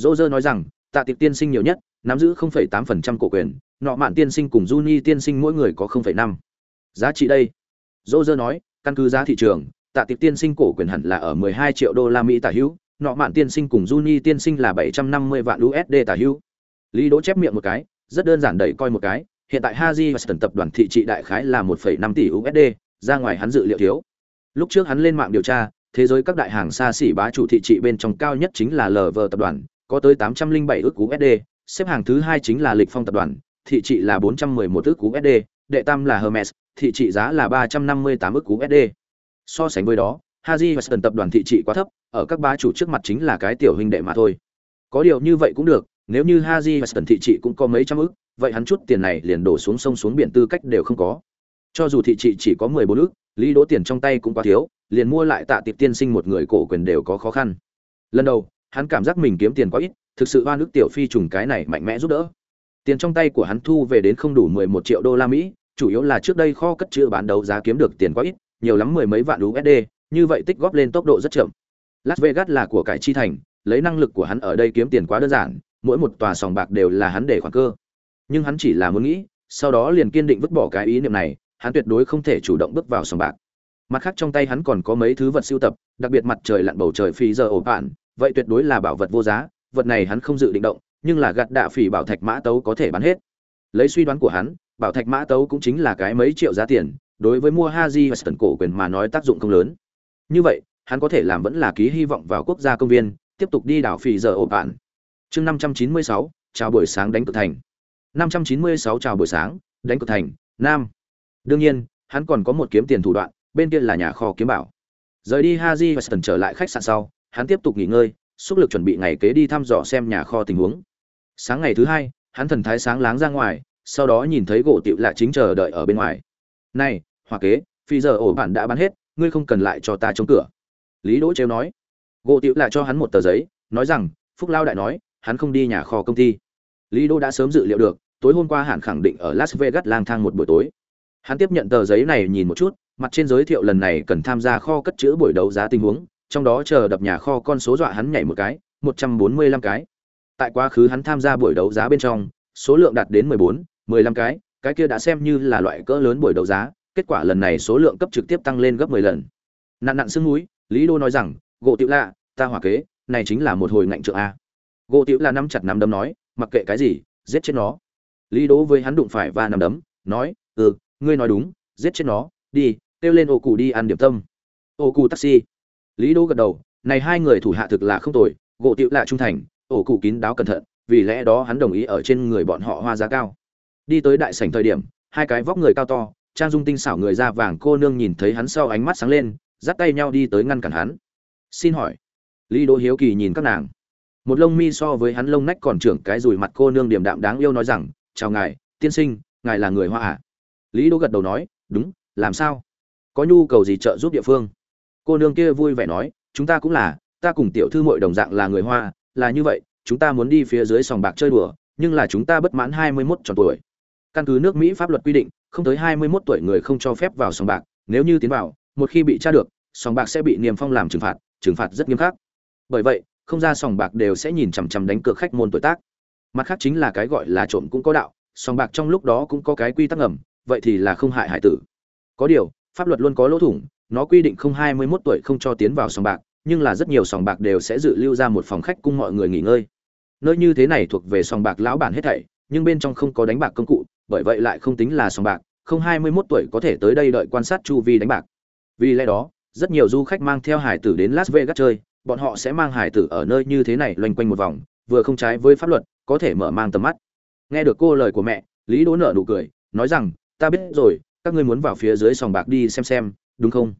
Dô dơ nói rằng tạ tiệp tiên sinh nhiều nhất nắm giữ 0,8% cổ quyền nọ mạn tiên sinh cùng Juni tiên sinh mỗi người có 0,5. giá trị đây dô dơ nói căn cứ giá thị trường tạ tiệp tiên sinh cổ quyền hẳn là ở 12 triệu đô la mỹ tả hữu nọ mạn tiên sinh cùng Juni tiên sinh là 750 vạn USD tả hữu lý đỗ chép miệng một cái rất đơn giản đẩy coi một cái, hiện tại Haji Weston tập đoàn thị trị đại khái là 1,5 tỷ USD, ra ngoài hắn dự liệu thiếu. Lúc trước hắn lên mạng điều tra, thế giới các đại hàng xa xỉ bá chủ thị trị bên trong cao nhất chính là LV tập đoàn, có tới 807 ước USD, xếp hàng thứ hai chính là Lịch Phong tập đoàn, thị trị là 411 ước USD, đệ tam là Hermes, thị trị giá là 358 ước USD. So sánh với đó, Haji và Sơn tập đoàn thị trị quá thấp, ở các bá chủ trước mặt chính là cái tiểu huynh đệ mà thôi. Có điều như vậy cũng được, nếu như Haji và Sơn thị trị cũng có mấy trăm ức, vậy hắn chút tiền này liền đổ xuống sông xuống biển tư cách đều không có. Cho dù thị trị chỉ có 14 ức, Lý Đỗ tiền trong tay cũng quá thiếu, liền mua lại Tạ Tiệp tiên sinh một người cổ quyền đều có khó khăn. Lần đầu, hắn cảm giác mình kiếm tiền quá ít, thực sự oan ức tiểu phi trùng cái này mạnh mẽ giúp đỡ. Tiền trong tay của hắn thu về đến không đủ 11 triệu đô la Mỹ, chủ yếu là trước đây kho cất trữ bán đấu giá kiếm được tiền quá ít, nhiều lắm mười mấy vạn USD, như vậy tích góp lên tốc độ rất chậm. Las Vegas là của cải chi thành, lấy năng lực của hắn ở đây kiếm tiền quá đơn giản, mỗi một tòa sòng bạc đều là hắn để khoản cơ nhưng hắn chỉ là muốn nghĩ sau đó liền kiên định vứt bỏ cái ý niệm này hắn tuyệt đối không thể chủ động bước vào sòng bạc mặt khác trong tay hắn còn có mấy thứ vật sưu tập đặc biệt mặt trời lặn bầu trời phi giờ ổ bạn vậy tuyệt đối là bảo vật vô giá, vật này hắn không dự định động, nhưng là gạt đạ phỉ bảo thạch mã tấu có thể bán hết. Lấy suy đoán của hắn, bảo thạch mã tấu cũng chính là cái mấy triệu giá tiền, đối với mua haji và sân cổ quyền mà nói tác dụng không lớn. Như vậy, hắn có thể làm vẫn là ký hy vọng vào quốc gia công viên, tiếp tục đi đảo phỉ giờ ổ bạn. Chương năm trăm chín mươi sáu, chào buổi sáng đánh cửa thành. năm trăm chín mươi sáu, chào buổi sáng, đánh cửa thành, nam. Đương nhiên, hắn còn có một kiếm tiền thủ đoạn, bên kia là nhà kho kiếm bảo. Rời đi haji và trở lại khách sạn sau hắn tiếp tục nghỉ ngơi, xúc lực chuẩn bị ngày kế đi thăm dò xem nhà kho tình huống. Sáng ngày thứ hai, hắn thần thái sáng láng ra ngoài, sau đó nhìn thấy gỗ tiệu lạ chính chờ đợi ở bên ngoài. Này hòa kế, phi giờ ổ bạn đã bán hết, ngươi không cần lại cho ta chống cửa. Lý đỗ trêu nói. Gỗ tiệu lạ cho hắn một tờ giấy, nói rằng, phúc lao đại nói, hắn không đi nhà kho công ty. Lý Đỗ đã sớm dự liệu được, tối hôm qua hẳn khẳng định ở las vegas lang thang một buổi tối. Hắn tiếp nhận tờ giấy này nhìn một chút, mặt trên giới thiệu lần này cần tham gia kho cất chữ buổi đấu giá tình huống trong đó chờ đập nhà kho con số dọa hắn nhảy một cái, một trăm bốn mươi lăm cái. Tại quá khứ hắn tham gia buổi đấu giá bên trong, số lượng đạt đến mười bốn, mười lăm cái cái kia đã xem như là loại cỡ lớn buổi đấu giá, kết quả lần này số lượng cấp trực tiếp tăng lên gấp mười lần. Nạn nặn sưng núi, lý đô nói rằng, gỗ tiểu lạ, ta hỏa kế, này chính là một hồi ngạnh trượng a. Gỗ tiểu là nắm chặt nắm đấm nói, mặc kệ cái gì, giết chết nó. Lý Đô với hắn đụng phải và nắm đấm, nói ừ ngươi nói đúng, giết chết nó, đi, kêu lên ổ cụ đi ăn điểm tâm. Ổ cụ taxi lý đô gật đầu, này hai người thủ hạ thực là không tồi, gỗ tiểu là trung thành, ổ cụ kín đáo cẩn thận, vì lẽ đó hắn đồng ý ở trên người bọn họ hoa giá cao. Đi tới đại sảnh thời điểm, hai cái vóc người cao to, trang dung tinh xảo người da vàng cô nương nhìn thấy hắn sau ánh mắt sáng lên, dắt tay nhau đi tới ngăn cản hắn. Xin hỏi. Lý đỗ hiếu kỳ nhìn các nàng. Một lông mi so với hắn lông nách còn trưởng cái rùi mặt cô nương điềm đạm đáng yêu nói rằng, chào ngài, tiên sinh, ngài là người hoa à? lý đỗ gật đầu nói, đúng, làm sao? Có nhu cầu gì trợ giúp địa phương? Cô nương kia vui vẻ nói, chúng ta cũng là, ta cùng tiểu thư muội đồng dạng là người hoa, là như vậy, chúng ta muốn đi phía dưới sòng bạc chơi đùa, nhưng là chúng ta bất mãn hai mươi 21 tròn tuổi. Căn cứ nước mỹ pháp luật quy định, không tới hai mươi 21 tuổi người không cho phép vào sòng bạc, nếu như tiến vào, một khi bị tra được, sòng bạc sẽ bị niềm phong làm trừng phạt trừng phạt rất nghiêm khắc. Bởi vậy, không ra sòng bạc đều sẽ nhìn chằm chằm đánh cược khách môn tuổi tác. Mặt khác chính là cái gọi là trộm cũng có đạo, sòng bạc trong lúc đó cũng có cái quy tắc ngầm, vậy thì là không hại hải tử. Có điều, pháp luật luôn có lỗ thủng nó quy định không hai mươi 21 tuổi không cho tiến vào sòng bạc, nhưng là rất nhiều sòng bạc đều sẽ dự lưu ra một phòng khách cung mọi người nghỉ ngơi. Nơi như thế này thuộc về sòng bạc lão bản hết thảy, nhưng bên trong không có đánh bạc công cụ, bởi vậy lại không tính là sòng bạc, không hai mươi 21 tuổi có thể tới đây đợi quan sát chu vi đánh bạc. Vì lẽ đó, rất nhiều du khách mang theo hải tử đến las vegas chơi, bọn họ sẽ mang hải tử ở nơi như thế này loanh quanh một vòng, vừa không trái với pháp luật, có thể mở mang tầm mắt. Nghe được cô lời của mẹ, lý đỗ nở nụ cười, nói rằng, ta biết rồi, các ngươi muốn vào phía dưới sòng bạc đi xem xem đúng không?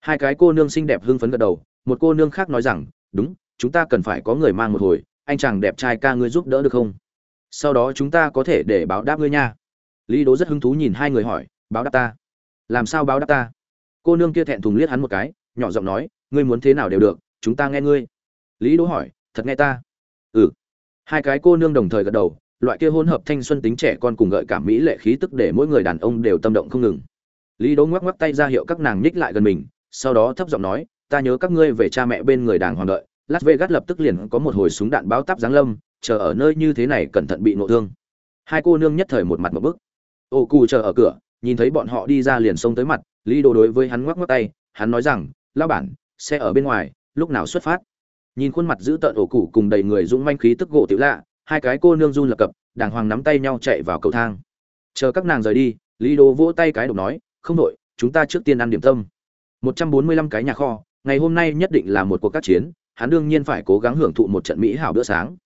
Hai cái cô nương xinh đẹp hưng phấn gật đầu, một cô nương khác nói rằng, đúng, chúng ta cần phải có người mang một hồi, anh chàng đẹp trai ca ngươi giúp đỡ được không? Sau đó chúng ta có thể để báo đáp ngươi nha. Lý đố rất hứng thú nhìn hai người hỏi, báo đáp ta? Làm sao báo đáp ta? Cô nương kia thẹn thùng liếc hắn một cái, nhỏ giọng nói, ngươi muốn thế nào đều được, chúng ta nghe ngươi. Lý đố hỏi, thật nghe ta? Ừ. Hai cái cô nương đồng thời gật đầu, loại kia hỗn hợp thanh xuân tính trẻ con cùng gợi cảm mỹ lệ khí tức để mỗi người đàn ông đều tâm động không ngừng lý đỗ ngoắc ngoắc tay ra hiệu các nàng nhích lại gần mình, sau đó thấp giọng nói, ta nhớ các ngươi về cha mẹ bên người đàng hoàng đợi. Las vegas lập tức liền có một hồi súng đạn báo táp giáng lâm, chờ ở nơi như thế này cẩn thận bị nộ thương. Hai cô nương nhất thời một mặt một bức. Ô cù chờ ở cửa, nhìn thấy bọn họ đi ra liền xông tới mặt, lý đỗ đối với hắn ngoắc ngoắc tay, hắn nói rằng lao bản, xe ở bên ngoài, lúc nào xuất phát? Nhìn khuôn mặt giữ tợn ổ cụ cùng đầy người dũng manh khí tức gỗ tiểu lạ, hai cái cô nương run lập cập, đàng hoàng nắm tay nhau chạy vào cầu thang. Chờ các nàng rời đi, lý đồ vỗ tay cái độc nói không đội, chúng ta trước tiên ăn điểm tâm. 145 cái nhà kho, ngày hôm nay nhất định là một cuộc các chiến, hắn đương nhiên phải cố gắng hưởng thụ một trận mỹ hảo bữa sáng.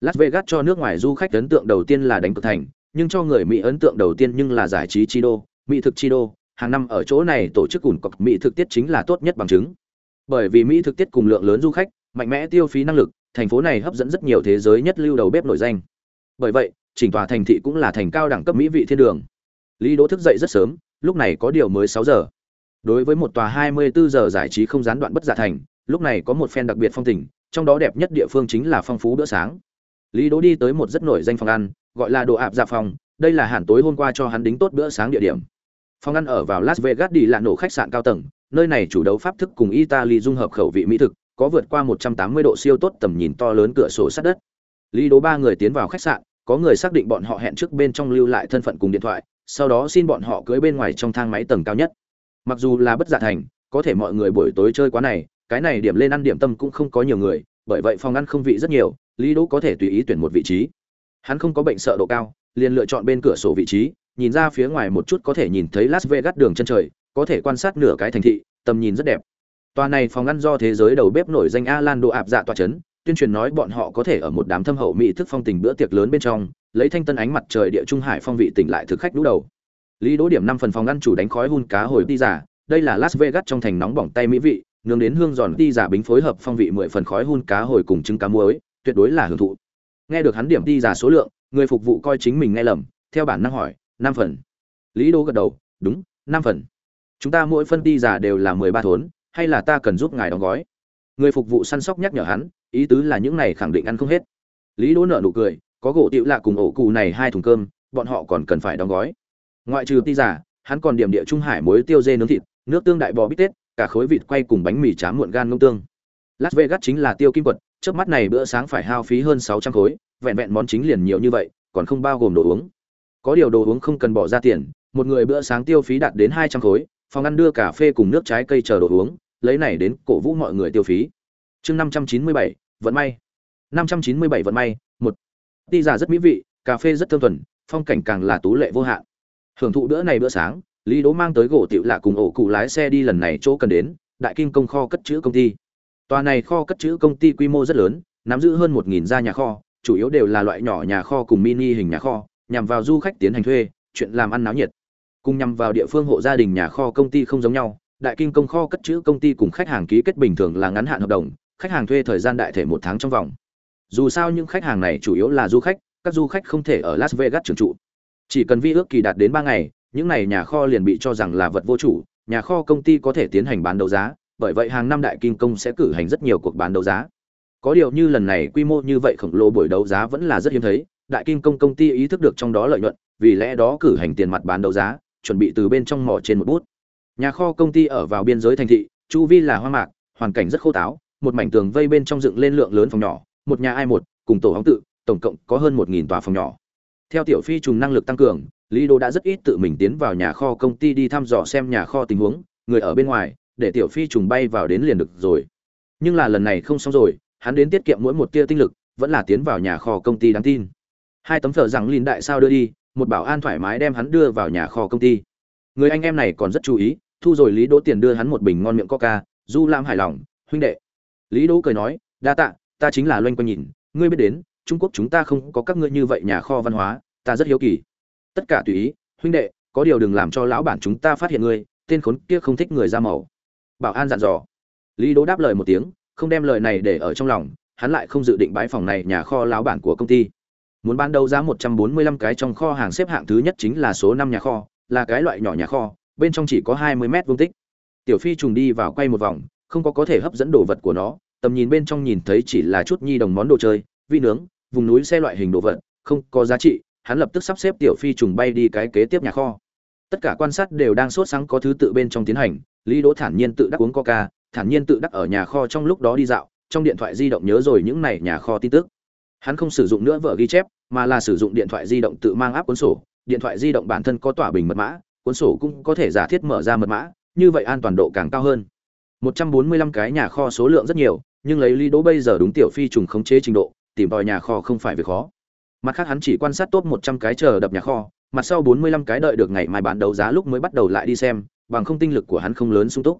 Las vegas cho nước ngoài du khách ấn tượng đầu tiên là đánh cược thành, nhưng cho người mỹ ấn tượng đầu tiên nhưng là giải trí chi đô, mỹ thực chi đô. Hàng năm ở chỗ này tổ chức ủn cọc mỹ thực tiết chính là tốt nhất bằng chứng. Bởi vì mỹ thực tiết cùng lượng lớn du khách, mạnh mẽ tiêu phí năng lực, thành phố này hấp dẫn rất nhiều thế giới nhất lưu đầu bếp nổi danh. Bởi vậy, chỉnh tòa thành thị cũng là thành cao đẳng cấp mỹ vị thiên đường. Lý đỗ thức dậy rất sớm lúc này có điều mới sáu giờ. Đối với một tòa 24 giờ giải trí không gián đoạn bất giả thành, lúc này có một phen đặc biệt phong tình, trong đó đẹp nhất địa phương chính là phong phú bữa sáng. Lý đỗ đi tới một rất nổi danh phòng ăn, gọi là đồ ạp dạ phòng, đây là hẳn tối hôm qua cho hắn đính tốt bữa sáng địa điểm. Phòng ăn ở vào las vegas đi là nổ khách sạn cao tầng, nơi này chủ đấu pháp thức cùng italy dung hợp khẩu vị mỹ thực, có vượt qua 180 độ siêu tốt tầm nhìn to lớn cửa sổ sát đất. Lý đỗ ba người tiến vào khách sạn, có người xác định bọn họ hẹn trước bên trong lưu lại thân phận cùng điện thoại sau đó xin bọn họ cưới bên ngoài trong thang máy tầng cao nhất. Mặc dù là bất giả thành, có thể mọi người buổi tối chơi quá này, cái này điểm lên ăn điểm tâm cũng không có nhiều người, bởi vậy phòng ăn không vị rất nhiều, lý đỗ có thể tùy ý tuyển một vị trí. Hắn không có bệnh sợ độ cao, liền lựa chọn bên cửa sổ vị trí, nhìn ra phía ngoài một chút có thể nhìn thấy las vegas đường chân trời, có thể quan sát nửa cái thành thị, tầm nhìn rất đẹp. Tòa này phòng ăn do thế giới đầu bếp nổi danh alan độ ạp dạ tòa chấn, tuyên truyền nói bọn họ có thể ở một đám thâm hậu mỹ thức phong tình bữa tiệc lớn bên trong lấy thanh tân ánh mặt trời địa trung hải phong vị tỉnh lại thực khách đũ đầu Lý Đỗ điểm năm phần phòng ăn chủ đánh khói hun cá hồi ti giả, đây là Las Vegas trong thành nóng bỏng tay mỹ vị, nướng đến hương giòn ti giả bính phối hợp phong vị mười phần khói hun cá hồi cùng trứng cá muối, tuyệt đối là hưởng thụ. Nghe được hắn điểm ti giả số lượng, người phục vụ coi chính mình nghe lầm, theo bản năng hỏi, năm phần. Lý Đỗ gật đầu, đúng, năm phần. Chúng ta mỗi phân ti giả đều là mười ba thốn, hay là ta cần giúp ngài đóng gói? Người phục vụ săn sóc nhắc nhở hắn, ý tứ là những này khẳng định ăn không hết. Lý Đỗ nở nụ cười, có gỗ tiểu lạ cùng ổ cụ này hai thùng cơm, bọn họ còn cần phải đóng gói. Ngoại trừ ti giả hắn còn điểm địa trung hải muối tiêu dê nướng thịt nước tương đại bò bít tết cả khối vịt quay cùng bánh mì chám muộn gan ngông tương. Las vegas chính là tiêu kim quật trước mắt này bữa sáng phải hao phí hơn sáu trăm khối vẹn vẹn món chính liền nhiều như vậy còn không bao gồm đồ uống. Có điều đồ uống không cần bỏ ra tiền một người bữa sáng tiêu phí đạt đến hai trăm khối phòng ăn đưa cà phê cùng nước trái cây chờ đồ uống lấy này đến cổ vũ mọi người tiêu phí. Chương năm trăm chín mươi bảy vận may. 597 vận may một. Ti giả rất mỹ vị, cà phê rất thơm thuần, phong cảnh càng là tú lệ vô hạn. Hưởng thụ bữa này bữa sáng, lý đỗ mang tới gỗ tiểu lạ cùng ổ cụ lái xe đi lần này chỗ cần đến, đại kim công kho cất chữ công ty. Tòa này kho cất chữ công ty quy mô rất lớn, nắm giữ hơn một nghìn gia nhà kho, chủ yếu đều là loại nhỏ nhà kho cùng mini hình nhà kho, nhằm vào du khách tiến hành thuê, chuyện làm ăn náo nhiệt. Cùng nhằm vào địa phương hộ gia đình nhà kho công ty không giống nhau, đại kim công kho cất chữ công ty cùng khách hàng ký kết bình thường là ngắn hạn hợp đồng, khách hàng thuê thời gian đại thể một tháng trong vòng dù sao những khách hàng này chủ yếu là du khách, các du khách không thể ở las vegas trường trụ. Chỉ cần vi ước kỳ đạt đến ba ngày, những này nhà kho liền bị cho rằng là vật vô chủ, nhà kho công ty có thể tiến hành bán đấu giá, bởi vậy hàng năm đại kim công sẽ cử hành rất nhiều cuộc bán đấu giá. Có điều như lần này quy mô như vậy khổng lồ buổi đấu giá vẫn là rất hiếm thấy, đại kim công công ty ý thức được trong đó lợi nhuận, vì lẽ đó cử hành tiền mặt bán đấu giá, chuẩn bị từ bên trong mỏ trên một bút. Nhà kho công ty ở vào biên giới thành thị, chu vi là hoa mạc, hoàn cảnh rất khô táo, một mảnh tường vây bên trong dựng lên lượng lớn phòng nhỏ một nhà ai một, cùng tổ hóng tự, tổng cộng có hơn một nghìn tòa phòng nhỏ. Theo tiểu phi trùng năng lực tăng cường, lý đô đã rất ít tự mình tiến vào nhà kho công ty đi thăm dò xem nhà kho tình huống, người ở bên ngoài, để tiểu phi trùng bay vào đến liền được rồi. Nhưng là lần này không xong rồi, hắn đến tiết kiệm mỗi một tia tinh lực, vẫn là tiến vào nhà kho công ty đáng tin. Hai tấm thợ rằng lìn đại sao đưa đi, một bảo an thoải mái đem hắn đưa vào nhà kho công ty. Người anh em này còn rất chú ý, thu rồi lý đỗ tiền đưa hắn một bình ngon miệng coca, du lam hài lòng, huynh đệ. Lý đỗ cười nói, đa tạ ta chính là loanh quanh nhìn, ngươi biết đến, trung quốc chúng ta không có các ngươi như vậy nhà kho văn hóa, ta rất hiếu kỳ. Tất cả tùy ý, huynh đệ, có điều đừng làm cho lão bản chúng ta phát hiện ngươi, tên khốn kia không thích người da màu. Bảo an dặn dò. Lý đỗ đáp lời một tiếng, không đem lời này để ở trong lòng, hắn lại không dự định bãi phòng này nhà kho lão bản của công ty. Muốn bán đấu giá 145 cái trong kho hàng xếp hạng thứ nhất chính là số 5 nhà kho, là cái loại nhỏ nhà kho, bên trong chỉ có 20 mét vuông tích. Tiểu phi trùng đi vào quay một vòng, không có có thể hấp dẫn đồ vật của nó tầm nhìn bên trong nhìn thấy chỉ là chút nhi đồng món đồ chơi vi nướng, vùng núi xe loại hình đồ vật, không có giá trị, hắn lập tức sắp xếp tiểu phi trùng bay đi cái kế tiếp nhà kho. Tất cả quan sát đều đang sốt sáng có thứ tự bên trong tiến hành, lý đỗ thản nhiên tự đắc uống coca, thản nhiên tự đắc ở nhà kho trong lúc đó đi dạo, trong điện thoại di động nhớ rồi những này nhà kho tin tức. Hắn không sử dụng nữa vở ghi chép, mà là sử dụng điện thoại di động tự mang áp cuốn sổ, điện thoại di động bản thân có tỏa bình mật mã, cuốn sổ cũng có thể giả thiết mở ra mật mã, như vậy an toàn độ càng cao hơn. 145 cái nhà kho số lượng rất nhiều nhưng lấy lý đỗ bây giờ đúng tiểu phi trùng khống chế trình độ, tìm tòi nhà kho không phải việc khó. Mặt khác hắn chỉ quan sát tốt 100 cái chờ đập nhà kho, mặt sau 45 cái đợi được ngày mai bán đấu giá lúc mới bắt đầu lại đi xem, bằng không tinh lực của hắn không lớn sung túc.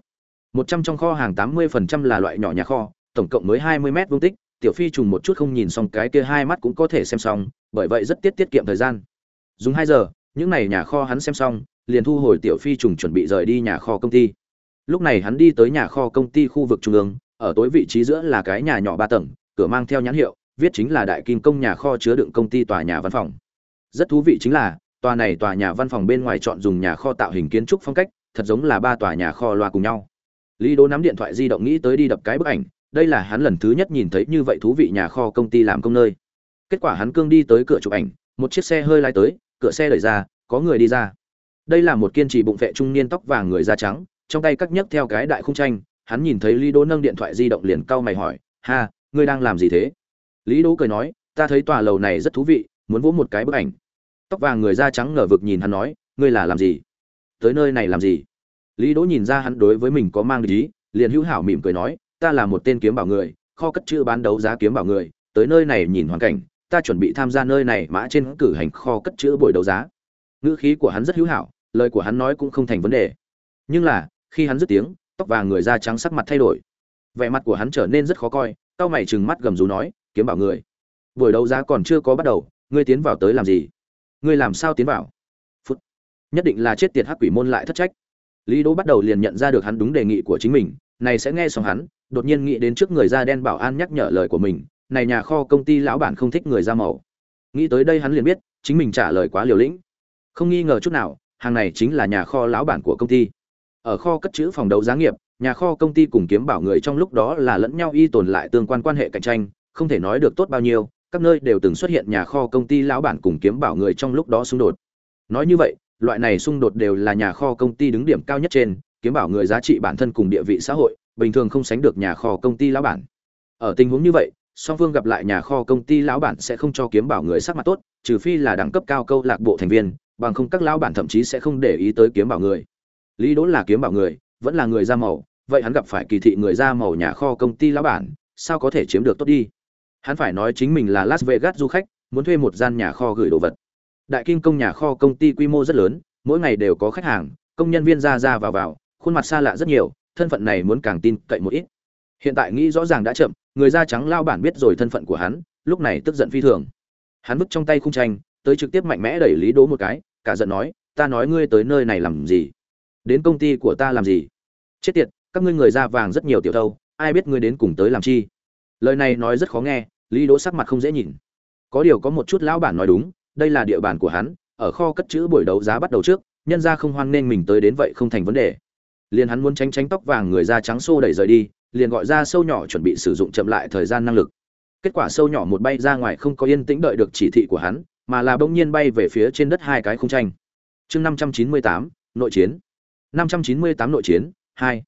100 trong kho hàng 80% là loại nhỏ nhà kho, tổng cộng mới 20 mét vuông tích, tiểu phi trùng một chút không nhìn xong cái kia hai mắt cũng có thể xem xong, bởi vậy rất tiết tiết kiệm thời gian. Dùng hai giờ, những này nhà kho hắn xem xong, liền thu hồi tiểu phi trùng chuẩn bị rời đi nhà kho công ty. Lúc này hắn đi tới nhà kho công ty khu vực trung ương ở tối vị trí giữa là cái nhà nhỏ ba tầng, cửa mang theo nhãn hiệu, viết chính là đại kim công nhà kho chứa đựng công ty tòa nhà văn phòng. Rất thú vị chính là, tòa này tòa nhà văn phòng bên ngoài chọn dùng nhà kho tạo hình kiến trúc phong cách, thật giống là ba tòa nhà kho loa cùng nhau. Lý đố nắm điện thoại di động nghĩ tới đi đập cái bức ảnh, đây là hắn lần thứ nhất nhìn thấy như vậy thú vị nhà kho công ty làm công nơi. Kết quả hắn cương đi tới cửa chụp ảnh, một chiếc xe hơi lái tới, cửa xe đẩy ra, có người đi ra. Đây là một kiên trì bụng vệ trung niên tóc vàng người da trắng, trong tay cắt nhấc theo cái đại khung tranh hắn nhìn thấy lý đỗ nâng điện thoại di động liền cau mày hỏi, ha, ngươi đang làm gì thế? Lý đỗ cười nói, ta thấy tòa lầu này rất thú vị, muốn vỗ một cái bức ảnh. Tóc vàng người da trắng ngờ vực nhìn hắn nói, ngươi là làm gì? Tới nơi này làm gì? Lý đỗ nhìn ra hắn đối với mình có mang ý, liền hữu hảo mỉm cười nói, ta là một tên kiếm bảo người, kho cất chữ bán đấu giá kiếm bảo người, tới nơi này nhìn hoàn cảnh, ta chuẩn bị tham gia nơi này mã trên cử hành kho cất chữ buổi đấu giá. Ngữ khí của hắn rất hữu hảo, lời của hắn nói cũng không thành vấn đề. Nhưng là, khi hắn dứt tiếng tóc vàng người da trắng sắc mặt thay đổi. Vẻ mặt của hắn trở nên rất khó coi tao mày trừng mắt gầm rú nói, kiếm bảo người, buổi đấu giá còn chưa có bắt đầu, ngươi tiến vào tới làm gì? Ngươi làm sao tiến vào? Phút. Nhất định là chết tiệt hắc quỷ môn lại thất trách. Lý đỗ bắt đầu liền nhận ra được hắn đúng đề nghị của chính mình, này sẽ nghe xong hắn, đột nhiên nghĩ đến trước người da đen bảo an nhắc nhở lời của mình, này nhà kho công ty lão bản không thích người da màu. Nghĩ tới đây hắn liền biết, chính mình trả lời quá liều lĩnh. Không nghi ngờ chút nào, hàng này chính là nhà kho lão bản của công ty ở kho cất chữ phòng đấu giá nghiệp, nhà kho công ty cùng kiếm bảo người trong lúc đó là lẫn nhau y tồn lại tương quan quan hệ cạnh tranh, không thể nói được tốt bao nhiêu, các nơi đều từng xuất hiện nhà kho công ty lão bản cùng kiếm bảo người trong lúc đó xung đột. Nói như vậy, loại này xung đột đều là nhà kho công ty đứng điểm cao nhất trên, kiếm bảo người giá trị bản thân cùng địa vị xã hội, bình thường không sánh được nhà kho công ty lão bản. Ở tình huống như vậy, song phương gặp lại nhà kho công ty lão bản sẽ không cho kiếm bảo người sắc mặt tốt, trừ phi là đẳng cấp cao câu lạc bộ thành viên, bằng không các lão bản thậm chí sẽ không để ý tới kiếm bảo người lý đỗ là kiếm bảo người, vẫn là người da màu, vậy hắn gặp phải kỳ thị người da màu nhà kho công ty lão bản, sao có thể chiếm được tốt đi? Hắn phải nói chính mình là las vegas du khách, muốn thuê một gian nhà kho gửi đồ vật. Đại kim công nhà kho công ty quy mô rất lớn, mỗi ngày đều có khách hàng, công nhân viên ra ra vào vào, khuôn mặt xa lạ rất nhiều, thân phận này muốn càng tin cậy một ít. Hiện tại nghĩ rõ ràng đã chậm, người da trắng lao bản biết rồi thân phận của hắn, lúc này tức giận phi thường. Hắn vứt trong tay khung tranh, tới trực tiếp mạnh mẽ đẩy lý đố một cái, cả giận nói, ta nói ngươi tới nơi này làm gì? Đến công ty của ta làm gì? Chết tiệt, các ngươi người da vàng rất nhiều tiểu thâu, ai biết ngươi đến cùng tới làm chi? Lời này nói rất khó nghe, lý đỗ sắc mặt không dễ nhìn. Có điều có một chút lão bản nói đúng, đây là địa bàn của hắn, ở kho cất chữ buổi đấu giá bắt đầu trước, nhân ra không hoan nên mình tới đến vậy không thành vấn đề. Liền hắn muốn tránh tránh tóc vàng người da trắng xô đẩy rời đi, liền gọi ra sâu nhỏ chuẩn bị sử dụng chậm lại thời gian năng lực. Kết quả sâu nhỏ một bay ra ngoài không có yên tĩnh đợi được chỉ thị của hắn, mà là bỗng nhiên bay về phía trên đất hai cái không tranh. Chương năm trăm chín mươi tám, nội chiến năm trăm chín mươi tám nội chiến, hai.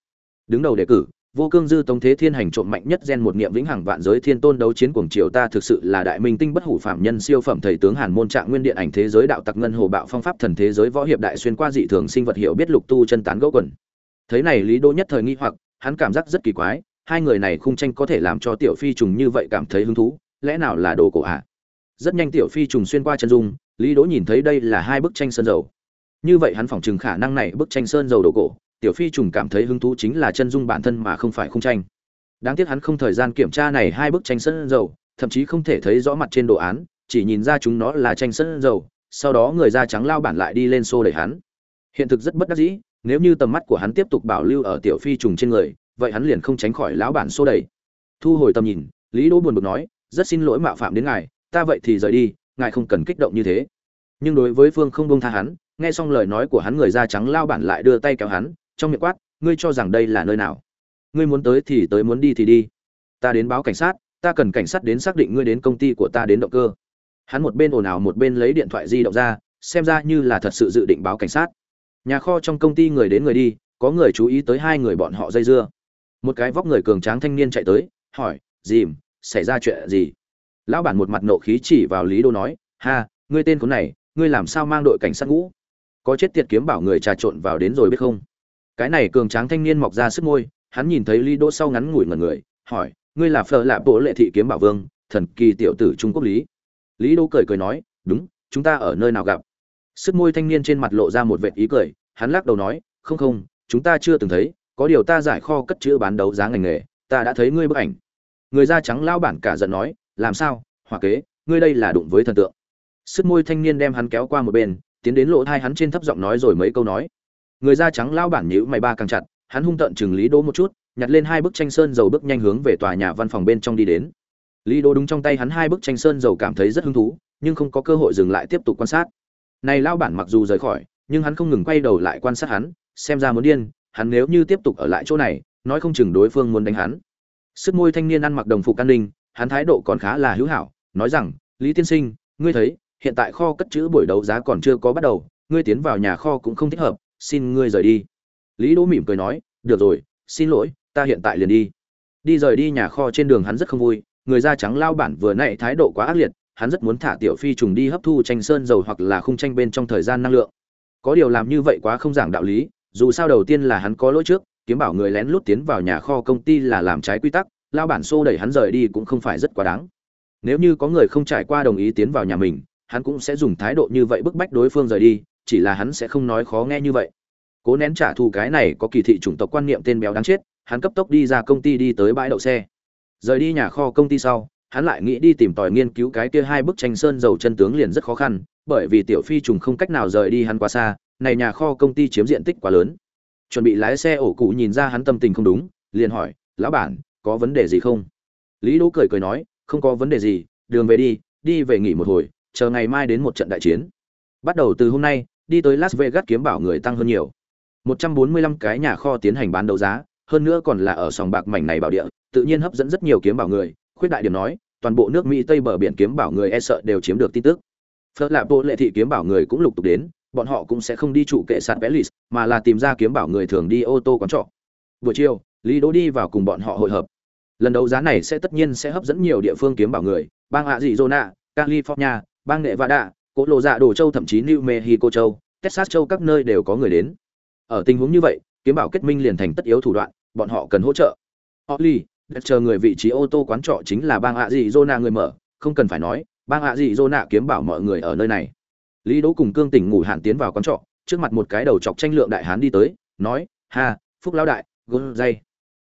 Đứng đầu đề cử, vô cương dư tống thế thiên hành trộm mạnh nhất gen một niệm vĩnh hằng vạn giới thiên tôn đấu chiến cuồng triều ta thực sự là đại minh tinh bất hủ phạm nhân siêu phẩm thầy tướng hàn môn trạng nguyên điện ảnh thế giới đạo tặc ngân hồ bạo phong pháp thần thế giới võ hiệp đại xuyên qua dị thường sinh vật hiệu biết lục tu chân tán gỗ quần. Thấy này lý đô nhất thời nghi hoặc, hắn cảm giác rất kỳ quái, hai người này khung tranh có thể làm cho tiểu phi trùng như vậy cảm thấy hứng thú, lẽ nào là đồ cổ ạ? À? rất nhanh tiểu phi trùng xuyên qua chân dung, lý đỗ nhìn thấy đây là hai bức tranh sơn dầu như vậy hắn phỏng chừng khả năng này bức tranh sơn dầu đồ cổ, tiểu phi trùng cảm thấy hứng thú chính là chân dung bản thân mà không phải khung tranh. Đáng tiếc hắn không thời gian kiểm tra này hai bức tranh sơn dầu, thậm chí không thể thấy rõ mặt trên đồ án, chỉ nhìn ra chúng nó là tranh sơn dầu, sau đó người da trắng lao bản lại đi lên xô đẩy hắn. Hiện thực rất bất đắc dĩ, nếu như tầm mắt của hắn tiếp tục bảo lưu ở tiểu phi trùng trên người, vậy hắn liền không tránh khỏi lão bản xô đẩy. Thu hồi tầm nhìn, lý đỗ buồn bực nói, rất xin lỗi mạo phạm đến ngài, ta vậy thì rời đi, ngài không cần kích động như thế. Nhưng đối với phương không bông tha hắn nghe xong lời nói của hắn người da trắng lao bản lại đưa tay kéo hắn, trong miệng quát, ngươi cho rằng đây là nơi nào? Ngươi muốn tới thì tới, muốn đi thì đi. Ta đến báo cảnh sát, ta cần cảnh sát đến xác định ngươi đến công ty của ta đến động cơ. Hắn một bên ồn ào, một bên lấy điện thoại di động ra, xem ra như là thật sự dự định báo cảnh sát. Nhà kho trong công ty người đến người đi, có người chú ý tới hai người bọn họ dây dưa. Một cái vóc người cường tráng thanh niên chạy tới, hỏi, dìm, xảy ra chuyện gì? Lão bản một mặt nộ khí chỉ vào lý đô nói, ha, ngươi tên khốn này, ngươi làm sao mang đội cảnh sát ngũ? Có chết tiệt kiếm bảo người trà trộn vào đến rồi biết không? Cái này cường tráng thanh niên mọc ra sức môi, hắn nhìn thấy lý đỗ sau ngắn ngủi ngẩn người, hỏi, ngươi là phở lạ bộ lệ thị kiếm bảo vương, thần kỳ tiểu tử trung quốc lý? Lý đỗ cười cười nói, đúng, chúng ta ở nơi nào gặp? Sức môi thanh niên trên mặt lộ ra một vệt ý cười, hắn lắc đầu nói, không không, chúng ta chưa từng thấy, có điều ta giải kho cất chữ bán đấu giá ngành nghề, ta đã thấy ngươi bức ảnh. Người da trắng lao bản cả giận nói, làm sao hòa kế, ngươi đây là đụng với thần tượng. Sức môi thanh niên đem hắn kéo qua một bên tiến đến lỗ thai hắn trên thấp giọng nói rồi mấy câu nói. Người da trắng lao bản nhữ mày ba càng chặt, hắn hung tợn chừng lý đỗ một chút, nhặt lên hai bức tranh sơn dầu bước nhanh hướng về tòa nhà văn phòng bên trong đi đến. Lý đỗ đúng trong tay hắn hai bức tranh sơn dầu cảm thấy rất hứng thú, nhưng không có cơ hội dừng lại tiếp tục quan sát. Này lao bản mặc dù rời khỏi, nhưng hắn không ngừng quay đầu lại quan sát hắn, xem ra muốn điên, hắn nếu như tiếp tục ở lại chỗ này, nói không chừng đối phương muốn đánh hắn. Sức môi thanh niên ăn mặc đồng phục an ninh, hắn thái độ còn khá là hữu hảo, nói rằng, lý tiên sinh, ngươi thấy hiện tại kho cất chữ buổi đấu giá còn chưa có bắt đầu, ngươi tiến vào nhà kho cũng không thích hợp, xin ngươi rời đi. Lý đỗ mỉm cười nói, được rồi, xin lỗi, ta hiện tại liền đi. Đi rời đi nhà kho trên đường hắn rất không vui, người da trắng lao bản vừa nãy thái độ quá ác liệt, hắn rất muốn thả tiểu phi trùng đi hấp thu tranh sơn dầu hoặc là khung tranh bên trong thời gian năng lượng. Có điều làm như vậy quá không giảng đạo lý, dù sao đầu tiên là hắn có lỗi trước, kiếm bảo người lén lút tiến vào nhà kho công ty là làm trái quy tắc, lao bản xô đẩy hắn rời đi cũng không phải rất quá đáng. Nếu như có người không trải qua đồng ý tiến vào nhà mình hắn cũng sẽ dùng thái độ như vậy bức bách đối phương rời đi, chỉ là hắn sẽ không nói khó nghe như vậy. Cố nén trả thù cái này có kỳ thị chủng tộc quan niệm tên béo đáng chết, hắn cấp tốc đi ra công ty đi tới bãi đậu xe. Rời đi nhà kho công ty sau, hắn lại nghĩ đi tìm tòi nghiên cứu cái kia hai bức tranh sơn dầu chân tướng liền rất khó khăn, bởi vì tiểu phi trùng không cách nào rời đi hắn quá xa, này nhà kho công ty chiếm diện tích quá lớn. Chuẩn bị lái xe ổ cụ nhìn ra hắn tâm tình không đúng, liền hỏi, lão bản, có vấn đề gì không? Lý đỗ cười cười nói, không có vấn đề gì, đường về đi đi về nghỉ một hồi chờ ngày mai đến một trận đại chiến bắt đầu từ hôm nay đi tới las vegas kiếm bảo người tăng hơn nhiều 145 cái nhà kho tiến hành bán đấu giá hơn nữa còn là ở sòng bạc mảnh này bảo địa tự nhiên hấp dẫn rất nhiều kiếm bảo người khuyết đại điểm nói toàn bộ nước mỹ tây bờ biển kiếm bảo người e sợ đều chiếm được tin tức phật lạ bộ lệ thị kiếm bảo người cũng lục tục đến bọn họ cũng sẽ không đi trụ kệ sạn Pelis, mà là tìm ra kiếm bảo người thường đi ô tô quán trọ. Buổi chiều, Lý Đỗ đi vào cùng bọn họ hội hợp. Lần đấu giá này sẽ tất nhiên sẽ hấp dẫn nhiều địa phương kiếm bảo người, bang Arizona, California, bang Nevada, Cố Lộ Dạ Đồ Châu thậm chí New Mexico Châu, Texas Châu các nơi đều có người đến. Ở tình huống như vậy, kiếm bảo kết minh liền thành tất yếu thủ đoạn, bọn họ cần hỗ trợ. Holly, chờ người vị trí ô tô quán trọ chính là bang ạ dị zona người mở không cần phải nói bang ạ dị zona kiếm bảo mọi người ở nơi này lý đỗ cùng cương tỉnh ngủ hạn tiến vào quán trọ trước mặt một cái đầu chọc tranh lượng đại hán đi tới nói ha phúc lão đại gôn dây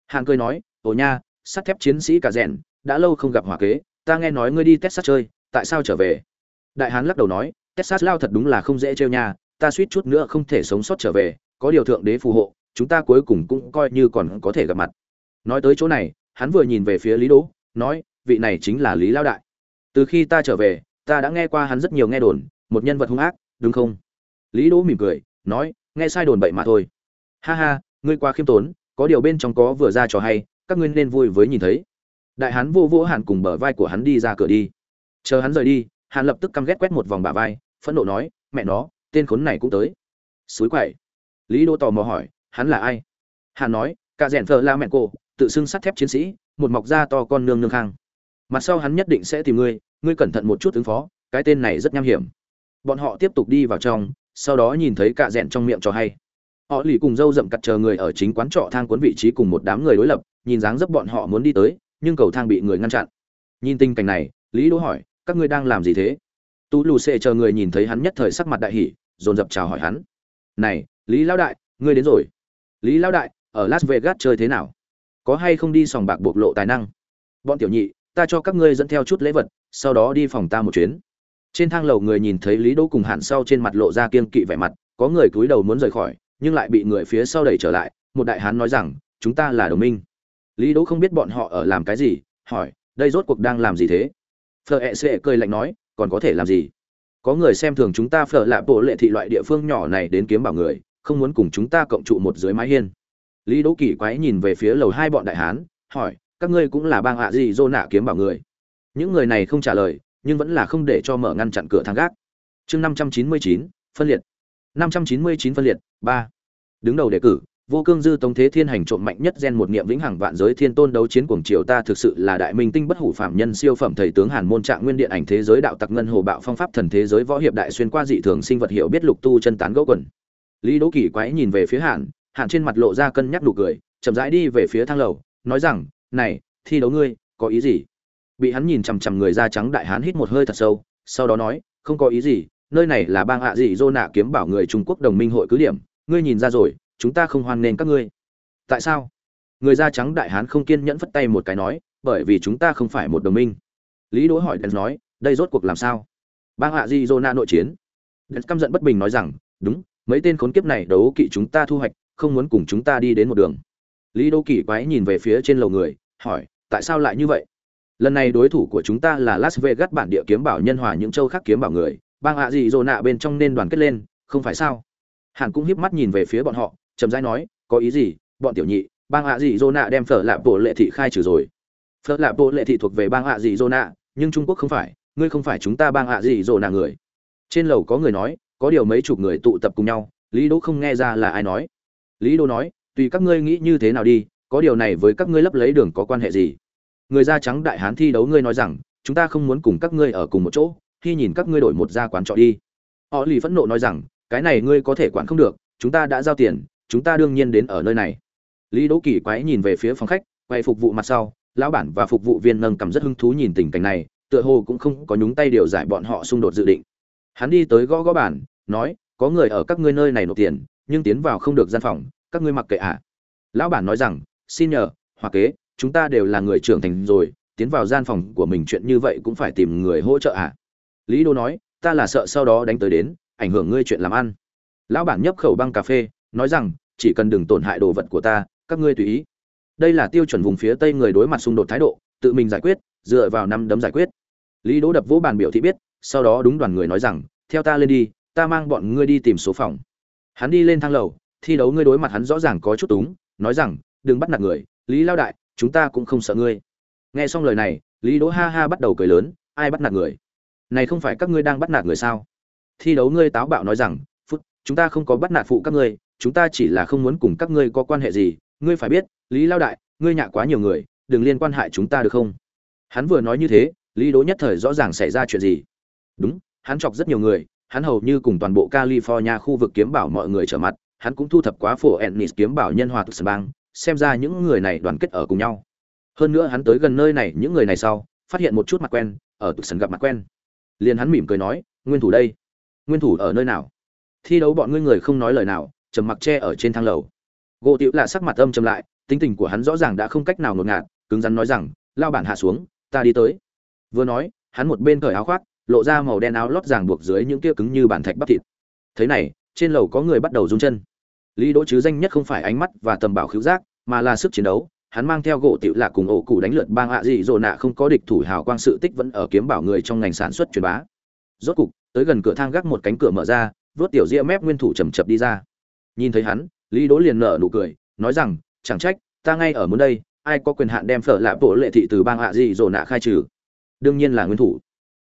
hàn cười nói ồ nha sắt thép chiến sĩ cả rèn đã lâu không gặp hỏa kế ta nghe nói ngươi đi texas chơi tại sao trở về đại hán lắc đầu nói, texas lao thật đúng là không dễ trêu nha, ta suýt chút nữa không thể sống sót trở về, có điều thượng đế phù hộ, chúng ta cuối cùng cũng coi như còn có thể gặp mặt. Nói tới chỗ này, hắn vừa nhìn về phía lý đỗ, nói, vị này chính là lý lao đại. Từ khi ta trở về, ta đã nghe qua hắn rất nhiều nghe đồn, một nhân vật hung ác, đúng không? Lý đỗ mỉm cười, nói, nghe sai đồn bậy mà thôi. Ha ha, ngươi quá khiêm tốn, có điều bên trong có vừa ra trò hay, các ngươi nên vui với nhìn thấy. Đại hán vô vô hạn cùng bờ vai của hắn đi ra cửa đi. Chờ hắn rời đi hàn lập tức căm ghét quét một vòng bả vai, phẫn nộ nói, mẹ nó, tên khốn này cũng tới. Suối quậy. Lý đỗ tò mò hỏi, hắn là ai? Hàn nói, cả rèn thờ la mẹ cô tự xưng sắt thép chiến sĩ, một mọc da to con nương nương khang. Mặt sau hắn nhất định sẽ tìm ngươi ngươi cẩn thận một chút ứng phó, cái tên này rất nham hiểm. Bọn họ tiếp tục đi vào trong, sau đó nhìn thấy cả rèn trong miệng cho hay. Họ lì cùng dâu rậm cặt chờ người ở chính quán trọ thang cuốn vị trí cùng một đám người đối lập, nhìn dáng dấp bọn họ muốn đi tới, nhưng cầu thang bị người ngăn chặn. Nhìn tình cảnh này, lý đỗ hỏi các ngươi đang làm gì thế? Tú lù xệ chờ người nhìn thấy hắn nhất thời sắc mặt đại hỉ, dồn dập chào hỏi hắn. Này, lý lão đại, ngươi đến rồi. Lý lão đại, ở las vegas chơi thế nào? Có hay không đi sòng bạc bộc lộ tài năng? Bọn tiểu nhị, ta cho các ngươi dẫn theo chút lễ vật, sau đó đi phòng ta một chuyến. Trên thang lầu người nhìn thấy lý đỗ cùng hạn sau trên mặt lộ ra kiên kỵ vẻ mặt, có người cúi đầu muốn rời khỏi, nhưng lại bị người phía sau đẩy trở lại, một đại hán nói rằng, chúng ta là đồng minh. Lý đỗ không biết bọn họ ở làm cái gì, hỏi, đây rốt cuộc đang làm gì thế? Phở ẹ sệ cười lạnh nói, còn có thể làm gì? Có người xem thường chúng ta phở lạ bộ lệ thị loại địa phương nhỏ này đến kiếm bảo người, không muốn cùng chúng ta cộng trụ một dưới mái hiên. Lý đỗ kỳ quái nhìn về phía lầu hai bọn đại hán, hỏi, các ngươi cũng là bang hạ gì dô nạ kiếm bảo người? Những người này không trả lời, nhưng vẫn là không để cho mở ngăn chặn cửa thang gác. Chương năm trăm chín mươi chín, phân liệt. Năm trăm chín mươi chín phân liệt, ba. Đứng đầu đề cử vô cương dư tống thế thiên hành trộm mạnh nhất gen một niệm vĩnh hằng vạn giới thiên tôn đấu chiến cuồng triều ta thực sự là đại minh tinh bất hủ phạm nhân siêu phẩm thầy tướng hàn môn trạng nguyên điện ảnh thế giới đạo tặc ngân hồ bạo phong pháp thần thế giới võ hiệp đại xuyên qua dị thường sinh vật hiểu biết lục tu chân tán gẫu quần. Lý đỗ kỳ quái nhìn về phía hàn hàn trên mặt lộ ra cân nhắc đủ cười, chậm rãi đi về phía thang lầu, nói rằng, này, thi đấu ngươi, có ý gì? Bị hắn nhìn chằm chằm người da trắng đại hán hít một hơi thật sâu, sau đó nói, không có ý gì, nơi này là bang hạ dị dô nạ kiếm bảo người trung quốc đồng minh hội cứ điểm, ngươi nhìn ra rồi chúng ta không hoan nghênh các ngươi. Tại sao? Người da trắng đại hán không kiên nhẫn phất tay một cái nói, bởi vì chúng ta không phải một đồng minh. Lý đỗ hỏi đèn nói, đây rốt cuộc làm sao? Bang hạ di zona nội chiến. Đèn căm giận bất bình nói rằng, đúng, mấy tên khốn kiếp này đấu kỵ chúng ta thu hoạch, không muốn cùng chúng ta đi đến một đường. Lý đỗ kỳ quái nhìn về phía trên lầu người, hỏi, tại sao lại như vậy? Lần này đối thủ của chúng ta là las vegas bản địa kiếm bảo nhân hòa những châu khác kiếm bảo người. Bang hạ di zona bên trong nên đoàn kết lên, không phải sao? Hàn cũng hiếp mắt nhìn về phía bọn họ chậm rãi nói, có ý gì? Bọn tiểu nhị, bang hạ dị dô nạ đem phở lạp bộ lệ thị khai trừ rồi. Phở lạp bộ lệ thị thuộc về bang hạ dị dô nạ nhưng trung quốc không phải, ngươi không phải chúng ta bang hạ dị dô nạ người. Trên lầu có người nói, có điều mấy chục người tụ tập cùng nhau, lý đỗ không nghe ra là ai nói. Lý đỗ nói, tùy các ngươi nghĩ như thế nào đi, có điều này với các ngươi lấp lấy đường có quan hệ gì? Người da trắng đại hán thi đấu ngươi nói rằng, chúng ta không muốn cùng các ngươi ở cùng một chỗ, khi nhìn các ngươi đổi một gia quán trọ đi. Họ lì phẫn nộ nói rằng, cái này ngươi có thể quản không được, chúng ta đã giao tiền chúng ta đương nhiên đến ở nơi này lý đỗ kỳ quái nhìn về phía phòng khách, quay phục vụ mặt sau, lão bản và phục vụ viên nâng cầm rất hứng thú nhìn tình cảnh này, tựa hồ cũng không có nhúng tay điều giải bọn họ xung đột dự định hắn đi tới gõ gõ bản nói, có người ở các ngươi nơi này nộp tiền, nhưng tiến vào không được gian phòng, các ngươi mặc kệ ạ à. lão bản nói rằng, xin nhờ hoặc kế, chúng ta đều là người trưởng thành rồi, tiến vào gian phòng của mình chuyện như vậy cũng phải tìm người hỗ trợ ạ à. lý đô nói, ta là sợ sau đó đánh tới đến, ảnh hưởng ngươi chuyện làm ăn lão bản nhấp khẩu băng cà phê nói rằng, chỉ cần đừng tổn hại đồ vật của ta, các ngươi tùy ý. Đây là tiêu chuẩn vùng phía tây người đối mặt xung đột thái độ, tự mình giải quyết, dựa vào năm đấm giải quyết. Lý đỗ đập vỗ bàn biểu thị biết, sau đó đúng đoàn người nói rằng, theo ta lên đi, ta mang bọn ngươi đi tìm số phòng. Hắn đi lên thang lầu, thi đấu ngươi đối mặt hắn rõ ràng có chút túng, nói rằng, đừng bắt nạt người, lý lao đại, chúng ta cũng không sợ ngươi. Nghe xong lời này, lý đỗ ha ha bắt đầu cười lớn, ai bắt nạt người? Này không phải các ngươi đang bắt nạt người sao? Thi đấu ngươi táo bạo nói rằng, phút, chúng ta không có bắt nạt phụ các ngươi chúng ta chỉ là không muốn cùng các ngươi có quan hệ gì, ngươi phải biết, lý lao đại, ngươi nhạ quá nhiều người, đừng liên quan hại chúng ta được không? Hắn vừa nói như thế, lý đỗ nhất thời rõ ràng xảy ra chuyện gì. Đúng, hắn chọc rất nhiều người, hắn hầu như cùng toàn bộ california khu vực kiếm bảo mọi người trở mặt, hắn cũng thu thập quá phổ ennis kiếm bảo nhân hòa thực bang, xem ra những người này đoàn kết ở cùng nhau. Hơn nữa hắn tới gần nơi này, những người này sau, phát hiện một chút mặt quen, ở tụt sân gặp mặt quen. Liền hắn mỉm cười nói, nguyên thủ đây. Nguyên thủ ở nơi nào? Thi đấu bọn ngươi người không nói lời nào trầm mặc che ở trên thang lầu. Gỗ tiểu là sắc mặt âm trầm lại, tính tình của hắn rõ ràng đã không cách nào ngột ngạt, cứng rắn nói rằng lao bản hạ xuống, ta đi tới. Vừa nói, hắn một bên cởi áo khoác, lộ ra màu đen áo lót ràng buộc dưới những kia cứng như bản thạch bắp thịt. Thế này, trên lầu có người bắt đầu run chân. Lý đỗ chứ danh nhất không phải ánh mắt và tầm bảo khiếu giác, mà là sức chiến đấu. Hắn mang theo gỗ tiểu lạ cùng ổ cụ đánh lượt bang ạ dị dỗ nạ không có địch thủ hào quang sự tích vẫn ở kiếm bảo người trong ngành sản xuất truyền bá. Rốt cục, tới gần cửa thang gác một cánh cửa mở ra, vớt tiểu ria mép nguyên thủ chầm chập đi ra nhìn thấy hắn, lý đỗ liền nở nụ cười, nói rằng, chẳng trách, ta ngay ở muốn đây, ai có quyền hạn đem phở lạ bộ lệ thị từ bang hạ gì rồi nạ khai trừ? Đương nhiên là nguyên thủ.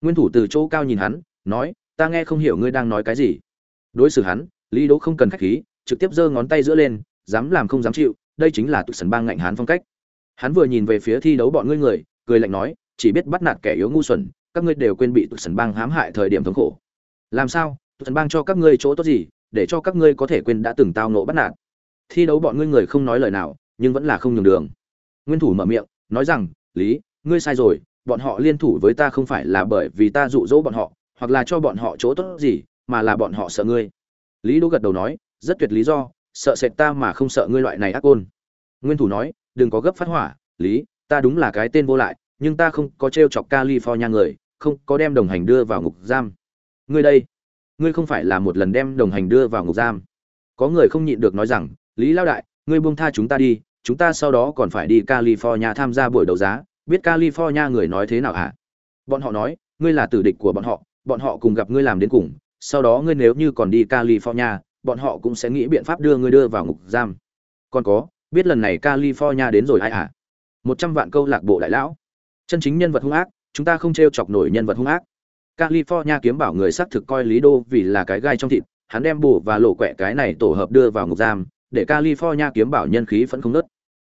Nguyên thủ từ chỗ cao nhìn hắn, nói, ta nghe không hiểu ngươi đang nói cái gì. Đối xử hắn, lý đỗ không cần khách khí, trực tiếp giơ ngón tay giữa lên, dám làm không dám chịu, đây chính là tụ sần bang ngạnh hán phong cách. Hắn vừa nhìn về phía thi đấu bọn ngươi người, cười lạnh nói, chỉ biết bắt nạt kẻ yếu ngu xuẩn, các ngươi đều quên bị tụ sần bang hãm hại thời điểm thống khổ. Làm sao? Tụ sần bang cho các ngươi chỗ tốt gì để cho các ngươi có thể quên đã từng tao nộ bắt nạt. Thi đấu bọn ngươi người không nói lời nào, nhưng vẫn là không nhường đường. Nguyên thủ mở miệng, nói rằng, lý, ngươi sai rồi, bọn họ liên thủ với ta không phải là bởi vì ta dụ dỗ bọn họ, hoặc là cho bọn họ chỗ tốt gì, mà là bọn họ sợ ngươi. Lý đỗ gật đầu nói, rất tuyệt lý do, sợ sệt ta mà không sợ ngươi loại này ác ôn. nguyên thủ nói, đừng có gấp phát hỏa, lý, ta đúng là cái tên vô lại, nhưng ta không có t r e o chọc california người, không có đem đồng hành đưa vào ngục giam. Ngươi đây ngươi không phải là một lần đem đồng hành đưa vào ngục giam. Có người không nhịn được nói rằng, lý lao đại, ngươi buông tha chúng ta đi, chúng ta sau đó còn phải đi california tham gia buổi đấu giá. Biết california người nói thế nào hả? Bọn họ nói, ngươi là tử địch của bọn họ bọn họ cùng gặp ngươi làm đến cùng. Sau đó ngươi nếu như còn đi california, bọn họ cũng sẽ nghĩ biện pháp đưa ngươi đưa vào ngục giam. Còn có, biết lần này california đến rồi ai hả? Một trăm vạn câu lạc bộ đại lão. Chân chính nhân vật hung ác, chúng ta không t r e o chọc nổi nhân vật hung ác california kiếm bảo người xác thực coi lý đô vì là cái gai trong thịt, hắn đem bổ và lộ quẹ cái này tổ hợp đưa vào ngục giam, để california kiếm bảo nhân khí vẫn không nớt.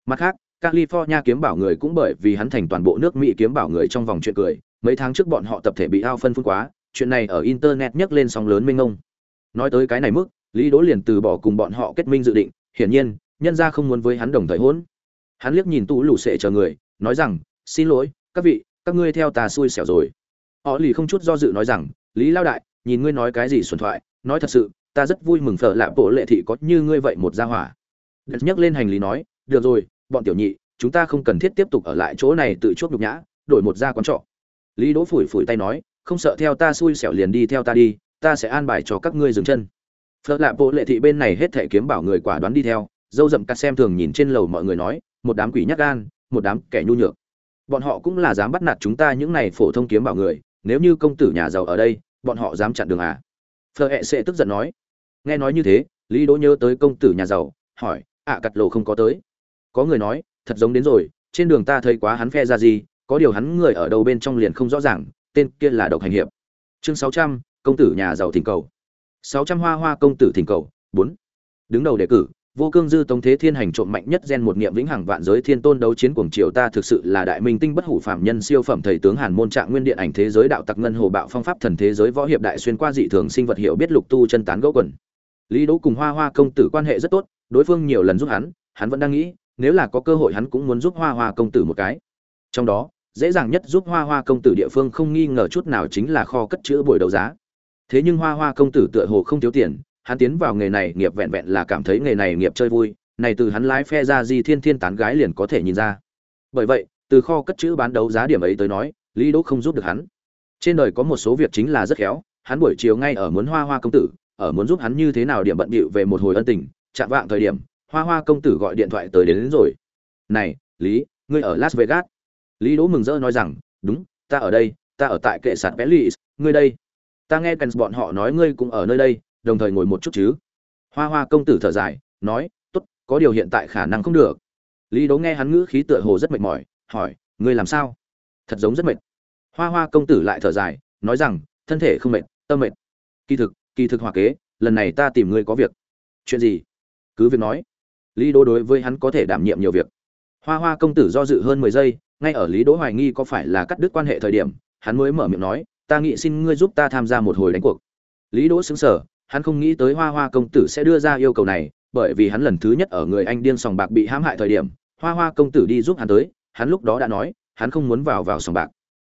Mặt khác, california kiếm bảo người cũng bởi vì hắn thành toàn bộ nước mỹ kiếm bảo người trong vòng chuyện cười, mấy tháng trước bọn họ tập thể bị ao phân phun quá, chuyện này ở internet nhấc lên sóng lớn mênh mông. Nói tới cái này mức, lý đỗ liền từ bỏ cùng bọn họ kết minh dự định, hiển nhiên, nhân gia không muốn với hắn đồng thời hỗn. Hắn liếc nhìn tủ lũ sệ chờ người, nói rằng, xin lỗi, các vị, các ngươi theo ta xui xẻo rồi họ lì không chút do dự nói rằng, lý lao đại, nhìn ngươi nói cái gì xuẩn thoại, nói thật sự, ta rất vui mừng phở lạ bộ lệ thị có như ngươi vậy một gia hỏa. Đất nhắc lên hành lý nói, được rồi, bọn tiểu nhị, chúng ta không cần thiết tiếp tục ở lại chỗ này tự chuốc nhục nhã, đổi một gia quán trọ. Lý đỗ phủi phủi tay nói, không sợ theo ta xui xẻo liền đi theo ta đi, ta sẽ an bài cho các ngươi dừng chân. Phật lạ bộ lệ thị bên này hết thể kiếm bảo người quả đoán đi theo, dâu rậm cắt xem thường nhìn trên lầu mọi người nói, một đám quỷ nhắc gan, một đám kẻ nhu nhược. Bọn họ cũng là dám bắt nạt chúng ta những này phổ thông kiếm bảo người nếu như công tử nhà giàu ở đây, bọn họ dám chặn đường à? Phờ hẹ sẽ tức giận nói. Nghe nói như thế, lý đỗ nhớ tới công tử nhà giàu, hỏi, ạ, cặt lộ không có tới? Có người nói, thật giống đến rồi, trên đường ta thấy quá hắn phe ra gì, có điều hắn người ở đâu bên trong liền không rõ ràng, tên kia là độc hành hiệp. Chương sáu trăm, công tử nhà giàu thỉnh cầu. Sáu trăm hoa hoa công tử thỉnh cầu. Bốn. Đứng đầu đề cử vô cương dư tống thế thiên hành trộm mạnh nhất gen một niệm vĩnh hằng vạn giới thiên tôn đấu chiến cuồng triều ta thực sự là đại minh tinh bất hủ phạm nhân siêu phẩm thầy tướng hàn môn trạng nguyên điện ảnh thế giới đạo tặc ngân hồ bạo phong pháp thần thế giới võ hiệp đại xuyên qua dị thường sinh vật hiểu biết lục tu chân tán gẫu quần. Lý đỗ cùng hoa hoa công tử quan hệ rất tốt, đối phương nhiều lần giúp hắn hắn vẫn đang nghĩ, nếu là có cơ hội hắn cũng muốn giúp hoa hoa công tử một cái. Trong đó, dễ dàng nhất giúp hoa hoa công tử địa phương không nghi ngờ chút nào chính là kho cất chữ buổi đấu giá. Thế nhưng hoa hoa công tử tựa hồ không thiếu tiền hắn tiến vào nghề này nghiệp vẹn vẹn là cảm thấy nghề này nghiệp chơi vui này từ hắn lái phe ra di thiên thiên tán gái liền có thể nhìn ra. Bởi vậy từ kho cất chữ bán đấu giá điểm ấy tới nói lý đỗ không giúp được hắn. Trên đời có một số việc chính là rất khéo hắn buổi chiều ngay ở muốn hoa hoa công tử ở muốn giúp hắn như thế nào điểm bận bịu về một hồi ân tình chạm vạng thời điểm hoa hoa công tử gọi điện thoại tới đến, đến rồi. Này lý ngươi ở las vegas? Lý đỗ mừng rỡ nói rằng đúng ta ở đây ta ở tại kệ sạt Bellis, ngươi đây. Ta nghe cần bọn họ nói ngươi cũng ở nơi đây đồng thời ngồi một chút chứ. Hoa hoa công tử thở dài, nói, tốt, có điều hiện tại khả năng không được. Lý đỗ nghe hắn ngữ khí tựa hồ rất mệt mỏi, hỏi, ngươi làm sao? Thật giống rất mệt. Hoa hoa công tử lại thở dài, nói rằng, thân thể không mệt, tâm mệt. Kỳ thực kỳ thực hòa kế, lần này ta tìm ngươi có việc. Chuyện gì? Cứ việc nói. Lý đỗ đối với hắn có thể đảm nhiệm nhiều việc. Hoa hoa công tử do dự hơn mười giây, ngay ở lý đỗ hoài nghi có phải là cắt đứt quan hệ thời điểm, hắn mới mở miệng nói, ta nghĩ xin ngươi giúp ta tham gia một hồi đánh cuộc. Lý đỗ xứng sở hắn không nghĩ tới hoa hoa công tử sẽ đưa ra yêu cầu này, bởi vì hắn lần thứ nhất ở người anh điên sòng bạc bị hãm hại thời điểm, hoa hoa công tử đi giúp hắn tới, hắn lúc đó đã nói, hắn không muốn vào vào sòng bạc.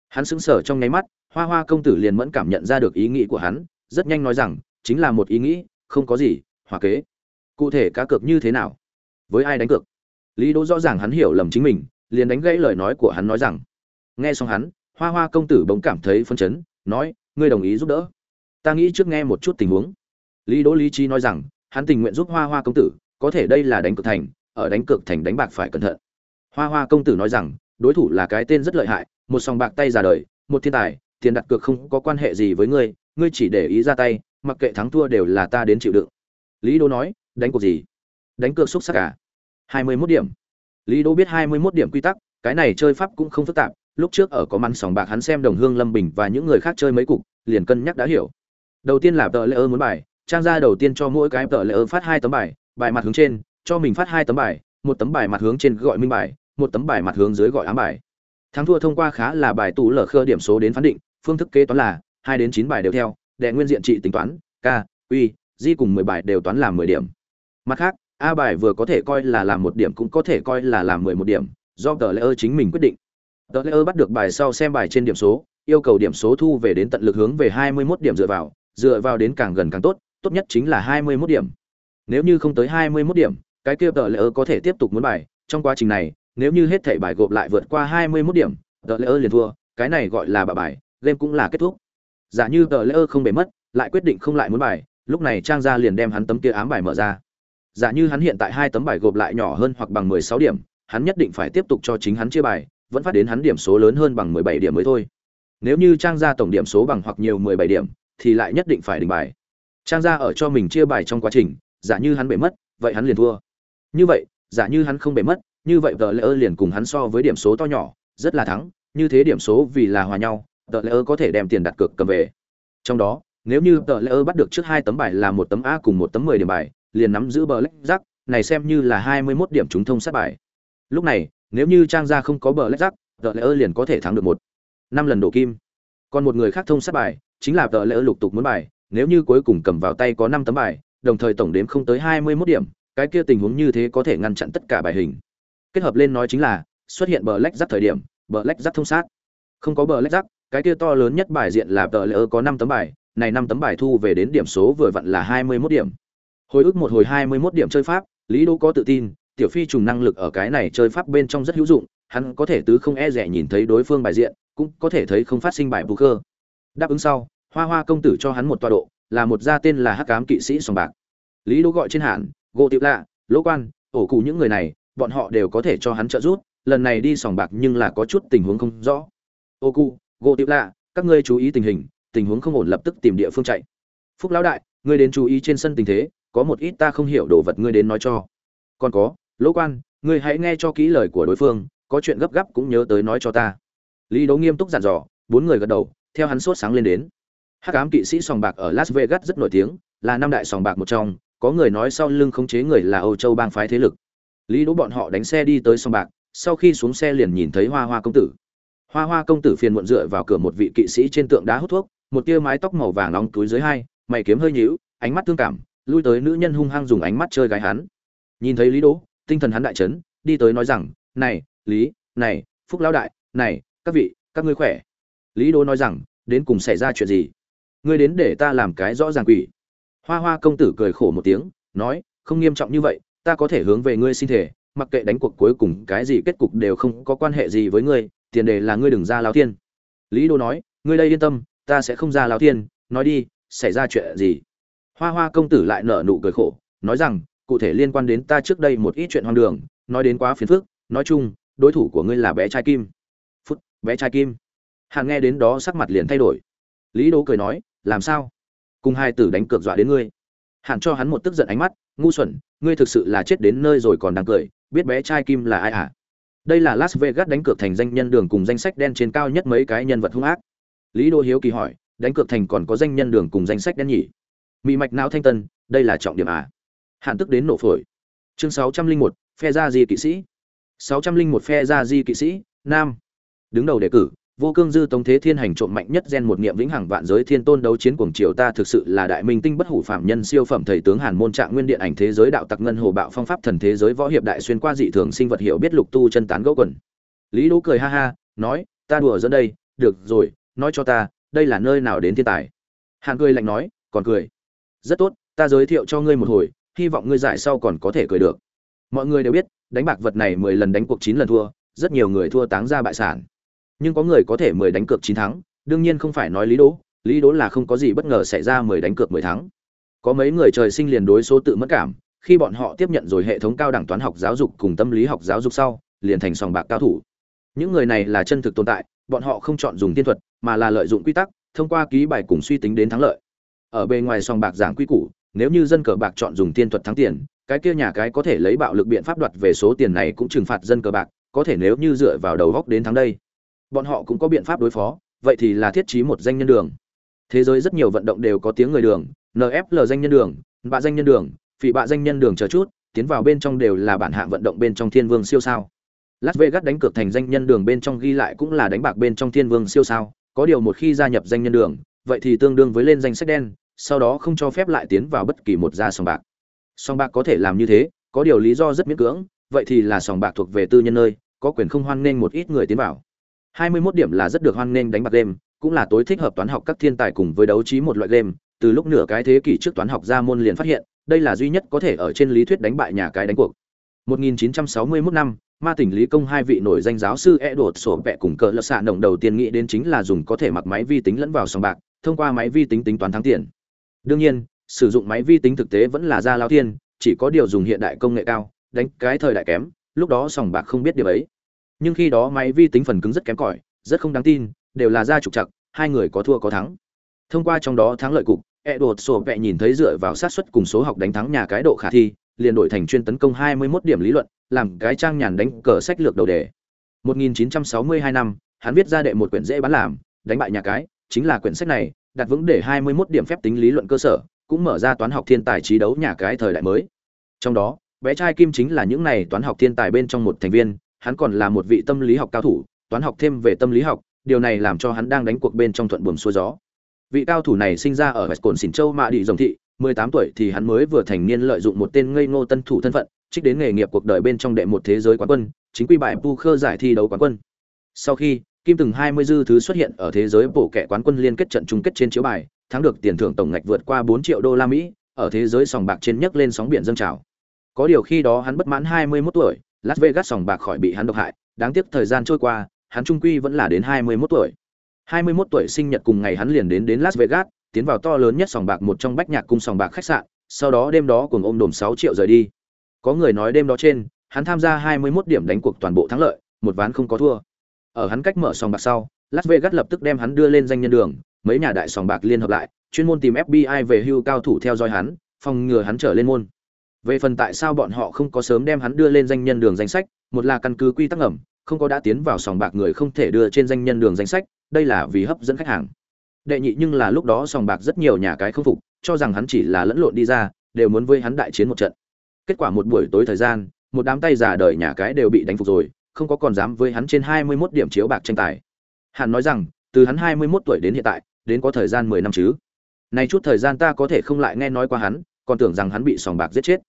Hắn sững sờ trong nháy mắt, hoa hoa công tử liền mẫn cảm nhận ra được ý nghĩ của hắn, rất nhanh nói rằng, chính là một ý nghĩ, không có gì, hòa kế. Cụ thể cá cược như thế nào? Với ai đánh cược? Lý đỗ rõ ràng hắn hiểu lầm chính mình, liền đánh gãy lời nói của hắn nói rằng. Nghe xong hắn, hoa hoa công tử bỗng cảm thấy phân chấn, nói, ngươi đồng ý giúp đỡ. Ta nghĩ trước nghe một chút tình huống lý đỗ lý trí nói rằng, hắn tình nguyện giúp hoa hoa công tử, có thể đây là đánh cược thành, ở đánh cược thành đánh bạc phải cẩn thận. Hoa hoa công tử nói rằng, đối thủ là cái tên rất lợi hại, một sòng bạc tay ra đời, một thiên tài, tiền đặt cược không có quan hệ gì với ngươi ngươi chỉ để ý ra tay, mặc kệ thắng thua đều là ta đến chịu đựng. Lý đỗ nói, đánh cuộc gì? Đánh cược xúc sắc cả hai mươi 21 điểm. Lý đỗ biết hai mươi 21 điểm quy tắc, cái này chơi pháp cũng không phức tạp, lúc trước ở có măn sòng bạc hắn xem đồng hương lâm bình và những người khác chơi mấy cục, liền cân nhắc đã hiểu. Đầu tiên là tờ lễ ơ muốn bài trang ra đầu tiên cho mỗi cái tờ lễ ơ phát hai tấm bài bài mặt hướng trên, cho mình phát hai tấm bài, một tấm bài mặt hướng trên gọi minh bài, một tấm bài mặt hướng dưới gọi ám bài. Thắng thua thông qua khá là bài tủ lở khơ điểm số đến phán định, phương thức kế toán là hai đến chín bài đều theo, đệ nguyên diện trị tính toán, k uy di cùng mười bài đều toán làm mười điểm. Mặt khác, a bài vừa có thể coi là làm một điểm cũng có thể coi là làm mười một điểm, do tờ lễ ơ chính mình quyết định. Tờ lễ ơ bắt được bài sau xem bài trên điểm số, yêu cầu điểm số thu về đến tận lực hướng về hai mươi mốt điểm dựa vào dựa vào đến càng gần càng tốt tốt nhất chính là hai mươi 21 điểm. Nếu như không tới hai mươi 21 điểm, cái kia tờ lễ có thể tiếp tục muốn bài. Trong quá trình này, nếu như hết thảy bài gộp lại vượt qua hai mươi 21 điểm, tờ lễ liền thua. Cái này gọi là bạ bài, game cũng là kết thúc. Giả như tờ lễ không bể mất, lại quyết định không lại muốn bài, lúc này trang gia liền đem hắn tấm kia ám bài mở ra. Giả như hắn hiện tại hai tấm bài gộp lại nhỏ hơn hoặc bằng mười sáu điểm, hắn nhất định phải tiếp tục cho chính hắn chia bài, vẫn phát đến hắn điểm số lớn hơn bằng mười bảy điểm mới thôi. Nếu như trang gia tổng điểm số bằng hoặc nhiều mười bảy điểm, thì lại nhất định phải đình bài trang gia ở cho mình chia bài trong quá trình, giả như hắn bể mất, vậy hắn liền thua. Như vậy, giả như hắn không bể mất, như vậy tờ lễ ơ liền cùng hắn so với điểm số to nhỏ, rất là thắng, như thế điểm số vì là hòa nhau, tờ lễ ơ có thể đem tiền đặt cược cầm về. Trong đó, nếu như tờ lễ ơ bắt được trước hai tấm bài là một tấm a cùng một tấm mười điểm bài, liền nắm giữ bờ lách rắc này xem như là hai mươi mốt điểm trúng thông sát bài. Lúc này, nếu như trang gia không có bờ lách rắc tờ lễ ơ liền có thể thắng được một năm lần đổ kim. Còn một người khác thông sát bài, chính là tờ lễ ơ lục tục muốn bài nếu như cuối cùng cầm vào tay có năm tấm bài, đồng thời tổng đếm không tới hai mươi 21 điểm, cái kia tình huống như thế có thể ngăn chặn tất cả bài hình. Kết hợp lên nói chính là, xuất hiện bờ lách rắc thời điểm, bờ lách rắc thông sát. Không có bờ lách rắc, cái kia to lớn nhất bài diện là tờ lỡ có năm tấm bài, này năm tấm bài thu về đến điểm số vừa vặn là hai mươi 21 điểm. Hồi ức một hồi hai mươi 21 điểm chơi pháp, lý đỗ có tự tin, tiểu phi trùng năng lực ở cái này chơi pháp bên trong rất hữu dụng, hắn có thể tứ không e rẻ nhìn thấy đối phương bài diện, cũng có thể thấy không phát sinh bài poker đáp ứng sau hoa hoa công tử cho hắn một tọa độ, là một gia tên là hắc cám kỵ sĩ sòng bạc. Lý đỗ gọi trên hạn gỗ tiệu lạ, lỗ quan, ổ cụ những người này, bọn họ đều có thể cho hắn trợ giúp, lần này đi sòng bạc nhưng là có chút tình huống không rõ. Ô cụ gỗ tiệu lạ, các ngươi chú ý tình hình, tình huống không ổn lập tức tìm địa phương chạy. Phúc lão đại, ngươi đến chú ý trên sân tình thế, có một ít ta không hiểu đồ vật ngươi đến nói cho. Còn có, lỗ quan, ngươi hãy nghe cho kỹ lời của đối phương, có chuyện gấp gáp cũng nhớ tới nói cho ta. Lý đấu nghiêm túc dặn dò, bốn người gật đầu, theo hắn sốt sáng lên đến hắc ám kỵ sĩ sòng bạc ở las vegas rất nổi tiếng, là năm đại sòng bạc một trong, có người nói sau lưng khống chế người là âu châu bang phái thế lực. Lý đỗ bọn họ đánh xe đi tới sòng bạc, sau khi xuống xe liền nhìn thấy hoa hoa công tử. Hoa hoa công tử phiền muộn dựa vào cửa một vị kỵ sĩ trên tượng đá hút thuốc, một tia mái tóc màu vàng nóng túi dưới hai, mày kiếm hơi nhíu, ánh mắt thương cảm, lui tới nữ nhân hung hăng dùng ánh mắt chơi gái hắn. Nhìn thấy lý đỗ, tinh thần hắn đại chấn, đi tới nói rằng, này, lý, này, phúc lão đại, này, các vị, các ngươi khỏe? Lý đỗ nói rằng, đến cùng xảy ra chuyện gì? Ngươi đến để ta làm cái rõ ràng quỷ. Hoa hoa công tử cười khổ một tiếng, nói, không nghiêm trọng như vậy, ta có thể hướng về ngươi xin thể mặc kệ đánh cuộc cuối cùng cái gì kết cục đều không có quan hệ gì với ngươi, tiền đề là ngươi đừng ra lao thiên. Lý đô nói, ngươi đây yên tâm, ta sẽ không ra lao thiên, nói đi, xảy ra chuyện gì? Hoa hoa công tử lại nở nụ cười khổ, nói rằng, cụ thể liên quan đến ta trước đây một ít chuyện hoang đường, nói đến quá phiền phức, nói chung, đối thủ của ngươi là bé trai kim. Phút, bé trai kim. Hàn nghe đến đó sắc mặt liền thay đổi. Lý Đô cười nói làm sao? Cùng hai tử đánh cược dọa đến ngươi. Hẳn cho hắn một tức giận ánh mắt, ngu xuẩn, ngươi thực sự là chết đến nơi rồi còn đang cười, biết bé trai kim là ai à đây là las vegas đánh cược thành danh nhân đường cùng danh sách đen trên cao nhất mấy cái nhân vật hung ác. Lý đô hiếu kỳ hỏi, đánh cược thành còn có danh nhân đường cùng danh sách đen nhỉ? Mị mạch não thanh tân, đây là trọng điểm à? Hạn tức đến nổ phổi. Chương sáu trăm linh một, phe gia di kỵ sĩ. sáu trăm linh một phe gia di kỵ sĩ, nam. Đứng đầu đề cử vô cương dư tống thế thiên hành trộm mạnh nhất gen một niệm vĩnh hằng vạn giới thiên tôn đấu chiến cuồng triều ta thực sự là đại minh tinh bất hủ phạm nhân siêu phẩm thầy tướng hàn môn trạng nguyên điện ảnh thế giới đạo tặc ngân hồ bạo phong pháp thần thế giới võ hiệp đại xuyên qua dị thường sinh vật hiệu biết lục tu chân tán gỗ quần. Lý đỗ cười ha ha, nói, ta đùa dẫn đây, được rồi, nói cho ta, đây là nơi nào đến thiên tài? Hàn cười lạnh nói, còn cười. Rất tốt, ta giới thiệu cho ngươi một hồi, hy vọng ngươi giải sau còn có thể cười được. Mọi người đều biết, đánh bạc vật này mười lần đánh cuộc chín lần thua, rất nhiều người thua táng ra bại sản nhưng có người có thể mười đánh cược chín thắng, đương nhiên không phải nói lý đỗ lý đỗ là không có gì bất ngờ xảy ra mười đánh cược mười thắng. Có mấy người trời sinh liền đối số tự mất cảm, khi bọn họ tiếp nhận rồi hệ thống cao đẳng toán học giáo dục cùng tâm lý học giáo dục sau, liền thành sòng bạc cao thủ. Những người này là chân thực tồn tại, bọn họ không chọn dùng tiên thuật, mà là lợi dụng quy tắc, thông qua ký bài cùng suy tính đến thắng lợi. Ở bề ngoài sòng bạc giảng quy củ, nếu như dân cờ bạc chọn dùng tiên thuật thắng tiền, cái kia nhà cái có thể lấy bạo lực biện pháp đoạt về số tiền này cũng trừng phạt dân cờ bạc, có thể nếu như dựa vào đầu góc đến thắng đây bọn họ cũng có biện pháp đối phó, vậy thì là thiết trí một danh nhân đường. Thế giới rất nhiều vận động đều có tiếng người đường nfl danh nhân đường bạ danh nhân đường, phỉ bạ danh nhân đường chờ chút, tiến vào bên trong đều là bản hạng vận động bên trong thiên vương siêu sao. Las vegas đánh cược thành danh nhân đường bên trong ghi lại cũng là đánh bạc bên trong thiên vương siêu sao, có điều một khi gia nhập danh nhân đường, vậy thì tương đương với lên danh sách đen, sau đó không cho phép lại tiến vào bất kỳ một gia sòng bạc. Sòng bạc có thể làm như thế, có điều lý do rất miễn cưỡng, vậy thì là sòng bạc thuộc về tư nhân nơi, có quyền không hoan nghênh một ít người tiến vào. 21 điểm là rất được hoan nghênh đánh bạc game, cũng là tối thích hợp toán học các thiên tài cùng với đấu trí một loại game. Từ lúc nửa cái thế kỷ trước toán học ra môn liền phát hiện, đây là duy nhất có thể ở trên lý thuyết đánh bại nhà cái đánh cuộc. 1961 năm, ma tỉnh lý công hai vị nổi danh giáo sư e đột sổ vẹ cùng cờ lợt xạ nồng đầu tiên nghĩ đến chính là dùng có thể mặc máy vi tính lẫn vào sòng bạc, thông qua máy vi tính tính toán thắng tiền. Đương nhiên, sử dụng máy vi tính thực tế vẫn là ra lao thiên, chỉ có điều dùng hiện đại công nghệ cao, đánh cái thời đại kém, lúc đó sòng bạc không biết điều ấy nhưng khi đó máy vi tính phần cứng rất kém cỏi, rất không đáng tin, đều là ra trục chặt, hai người có thua có thắng. Thông qua trong đó thắng lợi cục e đột sổ vẹ nhìn thấy dựa vào sát suất cùng số học đánh thắng nhà cái độ khả thi, liền đổi thành chuyên tấn công 21 điểm lý luận, làm cái trang nhàn đánh cờ sách lược đầu đề. 1962 năm, hắn viết ra đệ một quyển dễ bán làm, đánh bại nhà cái, chính là quyển sách này, đặt vững để 21 điểm phép tính lý luận cơ sở, cũng mở ra toán học thiên tài trí đấu nhà cái thời đại mới. Trong đó, bé trai kim chính là những này toán học thiên tài bên trong một thành viên hắn còn là một vị tâm lý học cao thủ, toán học thêm về tâm lý học, điều này làm cho hắn đang đánh cuộc bên trong thuận buồm xuôi gió. Vị cao thủ này sinh ra ở cồn xỉn châu mạ đi dòng thị 18 tuổi thì hắn mới vừa thành niên lợi dụng một tên ngây ngô tân thủ thân phận, trích đến nghề nghiệp cuộc đời bên trong đệ một thế giới quán quân, chính quy bài poker giải thi đấu quán quân. Sau khi, kim từng 20 dư thứ xuất hiện ở thế giới bộ kẻ quán quân liên kết trận chung kết trên chiếu bài, thắng được tiền thưởng tổng ngạch vượt qua 4 triệu đô la mỹ, ở thế giới sòng bạc trên nhấc lên sóng biển dâng trào. Có điều khi đó hắn bất mãn 21 tuổi las vegas sòng bạc khỏi bị hắn độc hại, đáng tiếc thời gian trôi qua, hắn trung quy vẫn là đến 21 tuổi. 21 tuổi sinh nhật cùng ngày hắn liền đến đến las vegas, tiến vào to lớn nhất sòng bạc một trong bách nhạc cung sòng bạc khách sạn, sau đó đêm đó cùng ôm đồm 6 triệu rời đi. Có người nói đêm đó trên, hắn tham gia 21 điểm đánh cuộc toàn bộ thắng lợi, một ván không có thua. Ở hắn cách mở sòng bạc sau, las vegas lập tức đem hắn đưa lên danh nhân đường, mấy nhà đại sòng bạc liên hợp lại, chuyên môn tìm fbi về hưu cao thủ theo dõi hắn, phòng ngừa hắn trở lên môn về phần tại sao bọn họ không có sớm đem hắn đưa lên danh nhân đường danh sách, một là căn cứ quy tắc ẩm không có đã tiến vào sòng bạc người không thể đưa trên danh nhân đường danh sách, đây là vì hấp dẫn khách hàng. Đệ nhị nhưng là lúc đó sòng bạc rất nhiều nhà cái không phục, cho rằng hắn chỉ là lẫn lộn đi ra, đều muốn với hắn đại chiến một trận. Kết quả một buổi tối thời gian, một đám tay giả đời nhà cái đều bị đánh phục rồi, không có còn dám với hắn trên hai mươi 21 điểm chiếu bạc tranh tài. Hắn nói rằng, từ hắn hai mươi 21 tuổi đến hiện tại, đến có thời gian mười năm chứ. Này chút thời gian ta có thể không lại nghe nói qua hắn, còn tưởng rằng hắn bị sòng bạc giết chết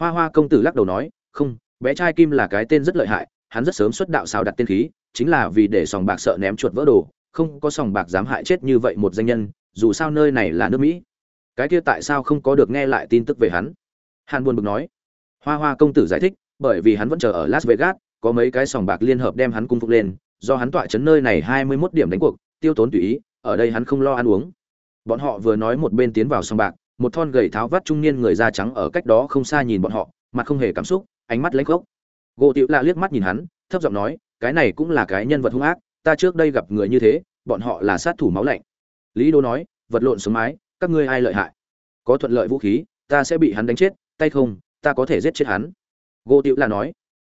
hoa hoa công tử lắc đầu nói, không, bé trai kim là cái tên rất lợi hại, hắn rất sớm xuất đạo sao đặt tên khí, chính là vì để sòng bạc sợ ném chuột vỡ đồ, không có sòng bạc dám hại chết như vậy một danh nhân, dù sao nơi này là nước mỹ. Cái kia tại sao không có được nghe lại tin tức về hắn? Hàn buồn bực nói, hoa hoa công tử giải thích, bởi vì hắn vẫn chờ ở las vegas, có mấy cái sòng bạc liên hợp đem hắn cung phục lên, do hắn tọa chấn nơi này hai mươi 21 điểm đánh cuộc, tiêu tốn tùy ý, ở đây hắn không lo ăn uống. Bọn họ vừa nói một bên tiến vào sòng bạc một thon gầy tháo vắt trung niên người da trắng ở cách đó không xa nhìn bọn họ, mặt không hề cảm xúc, ánh mắt lãnh khốc. Gỗ tiểu lạ liếc mắt nhìn hắn, thấp giọng nói, cái này cũng là cái nhân vật hung ác, ta trước đây gặp người như thế, bọn họ là sát thủ máu lạnh. Lý đô nói, vật lộn sống mái, các ngươi ai lợi hại? Có thuận lợi vũ khí, ta sẽ bị hắn đánh chết, tay không, ta có thể giết chết hắn. Gỗ tiểu lạ nói.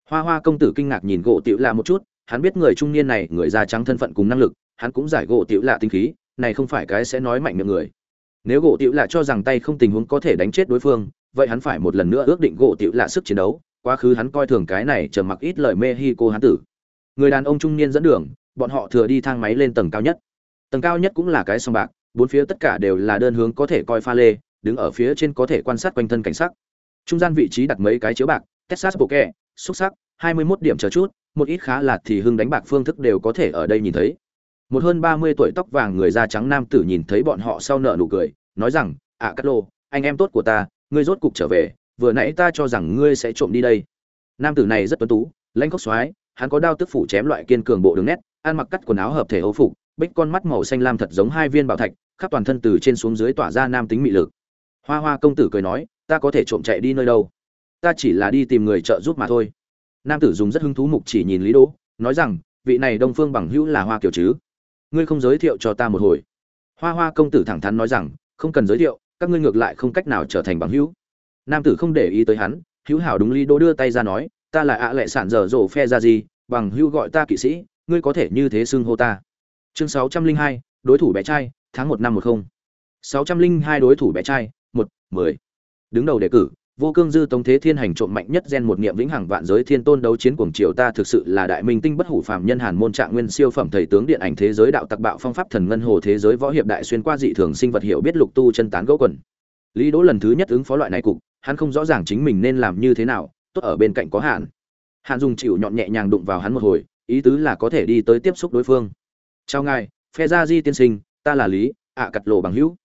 Hoa hoa công tử kinh ngạc nhìn gỗ tiểu lạ một chút, hắn biết người trung niên này, người da trắng thân phận cùng năng lực, hắn cũng giải gỗ tiểu lạ tinh khí, này không phải cái sẽ nói mạnh miệng người nếu gỗ tiểu lạ cho rằng tay không tình huống có thể đánh chết đối phương, vậy hắn phải một lần nữa ước định gỗ tiểu lạ sức chiến đấu, quá khứ hắn coi thường cái này trầm mặc ít lời cô hắn tử. Người đàn ông trung niên dẫn đường, bọn họ thừa đi thang máy lên tầng cao nhất. Tầng cao nhất cũng là cái sông bạc, bốn phía tất cả đều là đơn hướng có thể coi pha lê, đứng ở phía trên có thể quan sát quanh thân cảnh sắc. Trung gian vị trí đặt mấy cái chiếu bạc, texas bộ kẹ xúc sắc, hai mươi 21 điểm chờ chút, một ít khá là thì hưng đánh bạc phương thức đều có thể ở đây nhìn thấy một hơn ba mươi tuổi tóc vàng người da trắng nam tử nhìn thấy bọn họ sau nợ nụ cười nói rằng ạ à, cát lô anh em tốt của ta ngươi rốt cục trở về vừa nãy ta cho rằng ngươi sẽ trộm đi đây. Nam tử này rất tuấn tú lãnh khóc xoái hắn có đao tức phủ chém loại kiên cường bộ đường nét ăn mặc cắt quần áo hợp thể hấu phục bích con mắt màu xanh lam thật giống hai viên bảo thạch khắp toàn thân từ trên xuống dưới tỏa ra nam tính mị lực. Hoa hoa công tử cười nói ta có thể trộm chạy đi nơi đâu? Ta chỉ là đi tìm người trợ giúp mà thôi. Nam tử dùng rất hứng thú mục chỉ nhìn lý đỗ nói rằng vị này đông phương bằng hữu là hoa kiều chứ? Ngươi không giới thiệu cho ta một hồi. Hoa hoa công tử thẳng thắn nói rằng, không cần giới thiệu, các ngươi ngược lại không cách nào trở thành bằng hữu. Nam tử không để ý tới hắn, hữu hảo đúng lý đỗ đưa tay ra nói, ta là ạ lệ sản dở dỗ phe ra gì bằng hữu gọi ta kỵ sĩ, ngươi có thể như thế xưng hô ta. Chương sáu trăm linh hai, đối thủ bé trai, tháng một năm một không. sáu trăm linh hai đối thủ bé trai, một, mười. Đứng đầu đề cử vô cương dư tống thế thiên hành trộm mạnh nhất gen một niệm vĩnh hằng vạn giới thiên tôn đấu chiến cuồng triều ta thực sự là đại minh tinh bất hủ phàm nhân hàn môn trạng nguyên siêu phẩm thầy tướng điện ảnh thế giới đạo tặc bạo phong pháp thần ngân hồ thế giới võ hiệp đại xuyên qua dị thường sinh vật hiểu biết lục tu chân tán gỗ quần. Lý đỗ lần thứ nhất ứng phó loại này cục, hắn không rõ ràng chính mình nên làm như thế nào, tốt ở bên cạnh có hạn. Hạn dùng chịu nhọn nhẹ nhàng đụng vào hắn một hồi, ý tứ là có thể đi tới tiếp xúc đối phương. Chào ngài, phe gia di tiên sinh, ta là lý, ạ cặt lộ bằng hữu.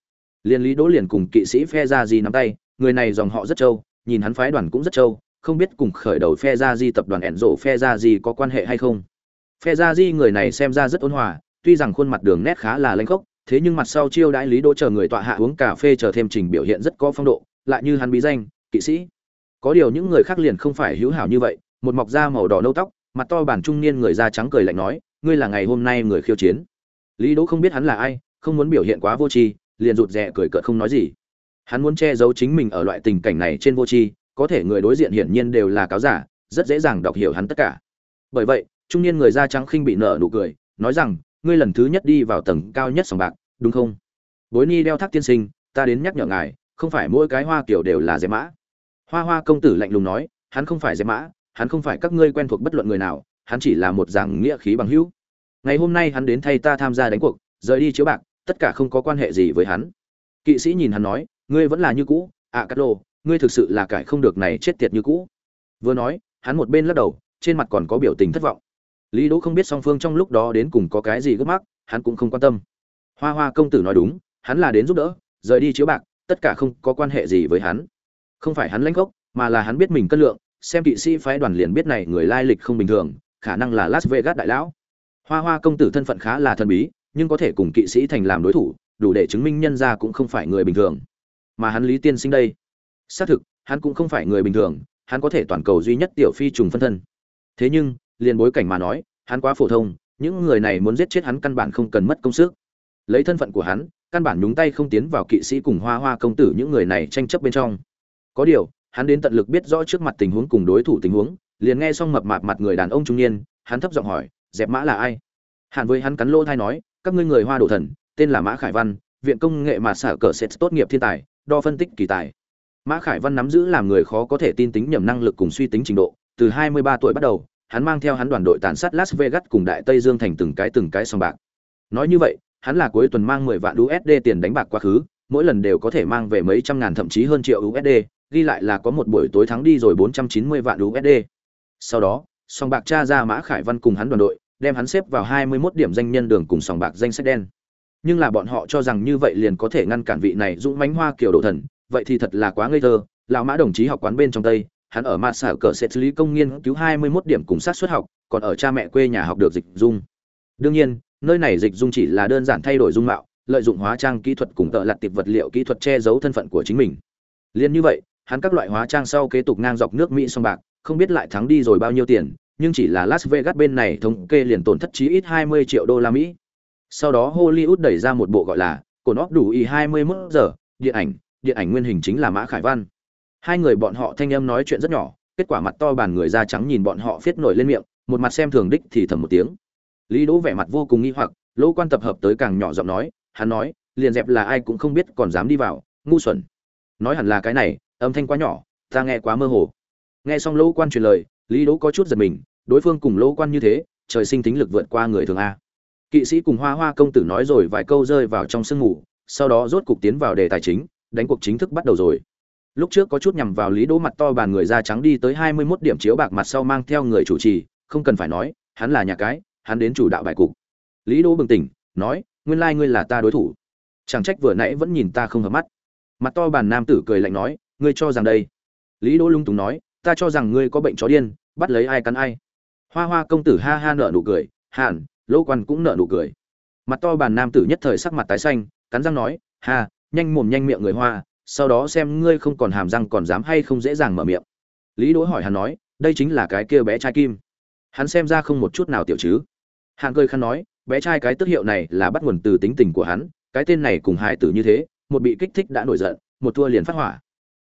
Liền lý đỗ liền cùng kỵ sĩ phe gia di nắm tay người này dòng họ rất trâu, nhìn hắn phái đoàn cũng rất trâu, không biết cùng khởi đầu phe gia di tập đoàn ẻn rộ phe gia di có quan hệ hay không. Phe gia di người này xem ra rất ôn hòa, tuy rằng khuôn mặt đường nét khá là lanh khốc, thế nhưng mặt sau chiêu đãi lý đỗ chờ người tọa hạ uống cà phê chờ thêm trình biểu hiện rất có phong độ, lại như hắn bí danh, kỵ sĩ. Có điều những người khác liền không phải hữu hảo như vậy, một mọc da màu đỏ nâu tóc, mặt to bản trung niên người da trắng cười lạnh nói, ngươi là ngày hôm nay người khiêu chiến. Lý đỗ không biết hắn là ai, không muốn biểu hiện quá vô tri, liền rụt rè cười cợt không nói gì hắn muốn che giấu chính mình ở loại tình cảnh này trên vô tri, có thể người đối diện hiển nhiên đều là cáo giả, rất dễ dàng đọc hiểu hắn tất cả. Bởi vậy, trung niên người da trắng khinh bị nở nụ cười, nói rằng, ngươi lần thứ nhất đi vào tầng cao nhất sòng bạc, đúng không? Bối ni đeo thác tiên sinh, ta đến nhắc nhở ngài, không phải mỗi cái hoa kiểu đều là dẹp mã. Hoa hoa công tử lạnh lùng nói, hắn không phải dẹp mã, hắn không phải các ngươi quen thuộc bất luận người nào, hắn chỉ là một dạng nghĩa khí bằng hữu. Ngày hôm nay hắn đến thay ta tham gia đánh cuộc, rời đi chiếu bạc, tất cả không có quan hệ gì với hắn. Kỵ sĩ nhìn hắn nói ngươi vẫn là như cũ ạ cắt cát lô, ngươi thực sự là cải không được này chết tiệt như cũ. Vừa nói, hắn một bên lắc đầu, trên mặt còn có biểu tình thất vọng. Lý đỗ không biết song phương trong lúc đó đến cùng có cái gì gấp mắc, hắn cũng không quan tâm. Hoa hoa công tử nói đúng, hắn là đến giúp đỡ, rời đi chiếu bạc, tất cả không có quan hệ gì với hắn. Không phải hắn lãnh gốc, mà là hắn biết mình cân lượng, xem kỵ sĩ phái đoàn liền biết này người lai lịch không bình thường, khả năng là las vegas đại lão. Hoa hoa công tử thân phận khá là thần bí, nhưng có thể cùng kỵ sĩ thành làm đối thủ, đủ để chứng minh nhân ra cũng không phải người bình thường mà hắn lý tiên sinh đây. Xác thực, hắn cũng không phải người bình thường, hắn có thể toàn cầu duy nhất tiểu phi trùng phân thân. Thế nhưng, liền bối cảnh mà nói, hắn quá phổ thông, những người này muốn giết chết hắn căn bản không cần mất công sức. Lấy thân phận của hắn, căn bản nhúng tay không tiến vào kỵ sĩ cùng hoa hoa công tử những người này tranh chấp bên trong. Có điều, hắn đến tận lực biết rõ trước mặt tình huống cùng đối thủ tình huống, liền nghe xong mập mạp mặt người đàn ông trung niên, hắn thấp giọng hỏi, dẹp mã là ai? Hàn với hắn cắn lỗ thai nói, các ngươi người hoa đồ thần, tên là mã khải văn, viện công nghệ mà xả cờ sệt tốt nghiệp thiên tài đo phân tích kỳ tài. Mã khải văn nắm giữ làm người khó có thể tin tính nhầm năng lực cùng suy tính trình độ, từ 23 tuổi bắt đầu, hắn mang theo hắn đoàn đội tàn sát las vegas cùng đại tây dương thành từng cái từng cái sòng bạc. Nói như vậy, hắn là cuối tuần mang 10 vạn usd tiền đánh bạc quá khứ, mỗi lần đều có thể mang về mấy trăm ngàn thậm chí hơn triệu usd ghi lại là có một buổi tối thắng đi rồi 490 vạn usd sau đó, sòng bạc tra ra mã khải văn cùng hắn đoàn đội, đem hắn xếp vào 21 điểm danh nhân đường cùng sòng bạc danh sách đen. Nhưng là bọn họ cho rằng như vậy liền có thể ngăn cản vị này dũng mánh hoa kiểu độ thần, vậy thì thật là quá ngây thơ. Lão Mã đồng chí học quán bên trong Tây, hắn ở mặt sở cờ sẽ lý công nghiên cứu 21 điểm cùng sát xuất học, còn ở cha mẹ quê nhà học được dịch dung. Đương nhiên, nơi này dịch dung chỉ là đơn giản thay đổi dung mạo, lợi dụng hóa trang kỹ thuật cùng tợ lặt tiệp vật liệu kỹ thuật che giấu thân phận của chính mình. Liên như vậy, hắn các loại hóa trang sau kế tục ngang dọc nước Mỹ sông bạc, không biết lại thắng đi rồi bao nhiêu tiền, nhưng chỉ là Las Vegas bên này thống kê liền tổn thất chí ít 20 triệu đô la Mỹ. Sau đó Hollywood đẩy ra một bộ gọi là Cổn óc đủ y 21 giờ, điện ảnh, điện ảnh nguyên hình chính là Mã Khải Văn. Hai người bọn họ thanh âm nói chuyện rất nhỏ, kết quả mặt to bàn người da trắng nhìn bọn họ phiết nổi lên miệng, một mặt xem thường đích thì thầm một tiếng. Lý Đỗ vẻ mặt vô cùng nghi hoặc, Lỗ Quan tập hợp tới càng nhỏ giọng nói, hắn nói, liền dẹp là ai cũng không biết còn dám đi vào, ngu xuẩn. Nói hẳn là cái này, âm thanh quá nhỏ, ta nghe quá mơ hồ. Nghe xong Lỗ Quan truyền lời, Lý Đỗ có chút giật mình, đối phương cùng lỗ quan như thế trời sinh tính lực vượt qua người thường a kỵ sĩ cùng hoa hoa công tử nói rồi vài câu rơi vào trong sương mù, sau đó rốt cục tiến vào đề tài chính, đánh cuộc chính thức bắt đầu rồi. Lúc trước có chút nhằm vào lý đỗ mặt to bàn người da trắng đi tới hai mươi 21 điểm chiếu bạc mặt sau mang theo người chủ trì, không cần phải nói, hắn là nhà cái, hắn đến chủ đạo bài cục. Lý đỗ bừng tỉnh, nói, nguyên lai ngươi là ta đối thủ. Chẳng trách vừa nãy vẫn nhìn ta không hợp mắt. Mặt to bàn nam tử cười lạnh nói, ngươi cho rằng đây? Lý đỗ lung túng nói, ta cho rằng ngươi có bệnh chó điên, bắt lấy ai cắn ai. Hoa hoa công tử ha ha nợ nụ cười, hẳn lỗ quan cũng nở nụ cười. Mặt to bàn nam tử nhất thời sắc mặt tái xanh, cắn răng nói, ha, nhanh mồm nhanh miệng người hoa, sau đó xem ngươi không còn hàm răng còn dám hay không dễ dàng mở miệng. Lý đỗ hỏi hắn nói, đây chính là cái kia bé trai kim. Hắn xem ra không một chút nào tiểu chứ. Hạng cười khăn nói, bé trai cái tước hiệu này là bắt nguồn từ tính tình của hắn, cái tên này cùng hài tử như thế, một bị kích thích đã nổi giận, một thua liền phát hỏa.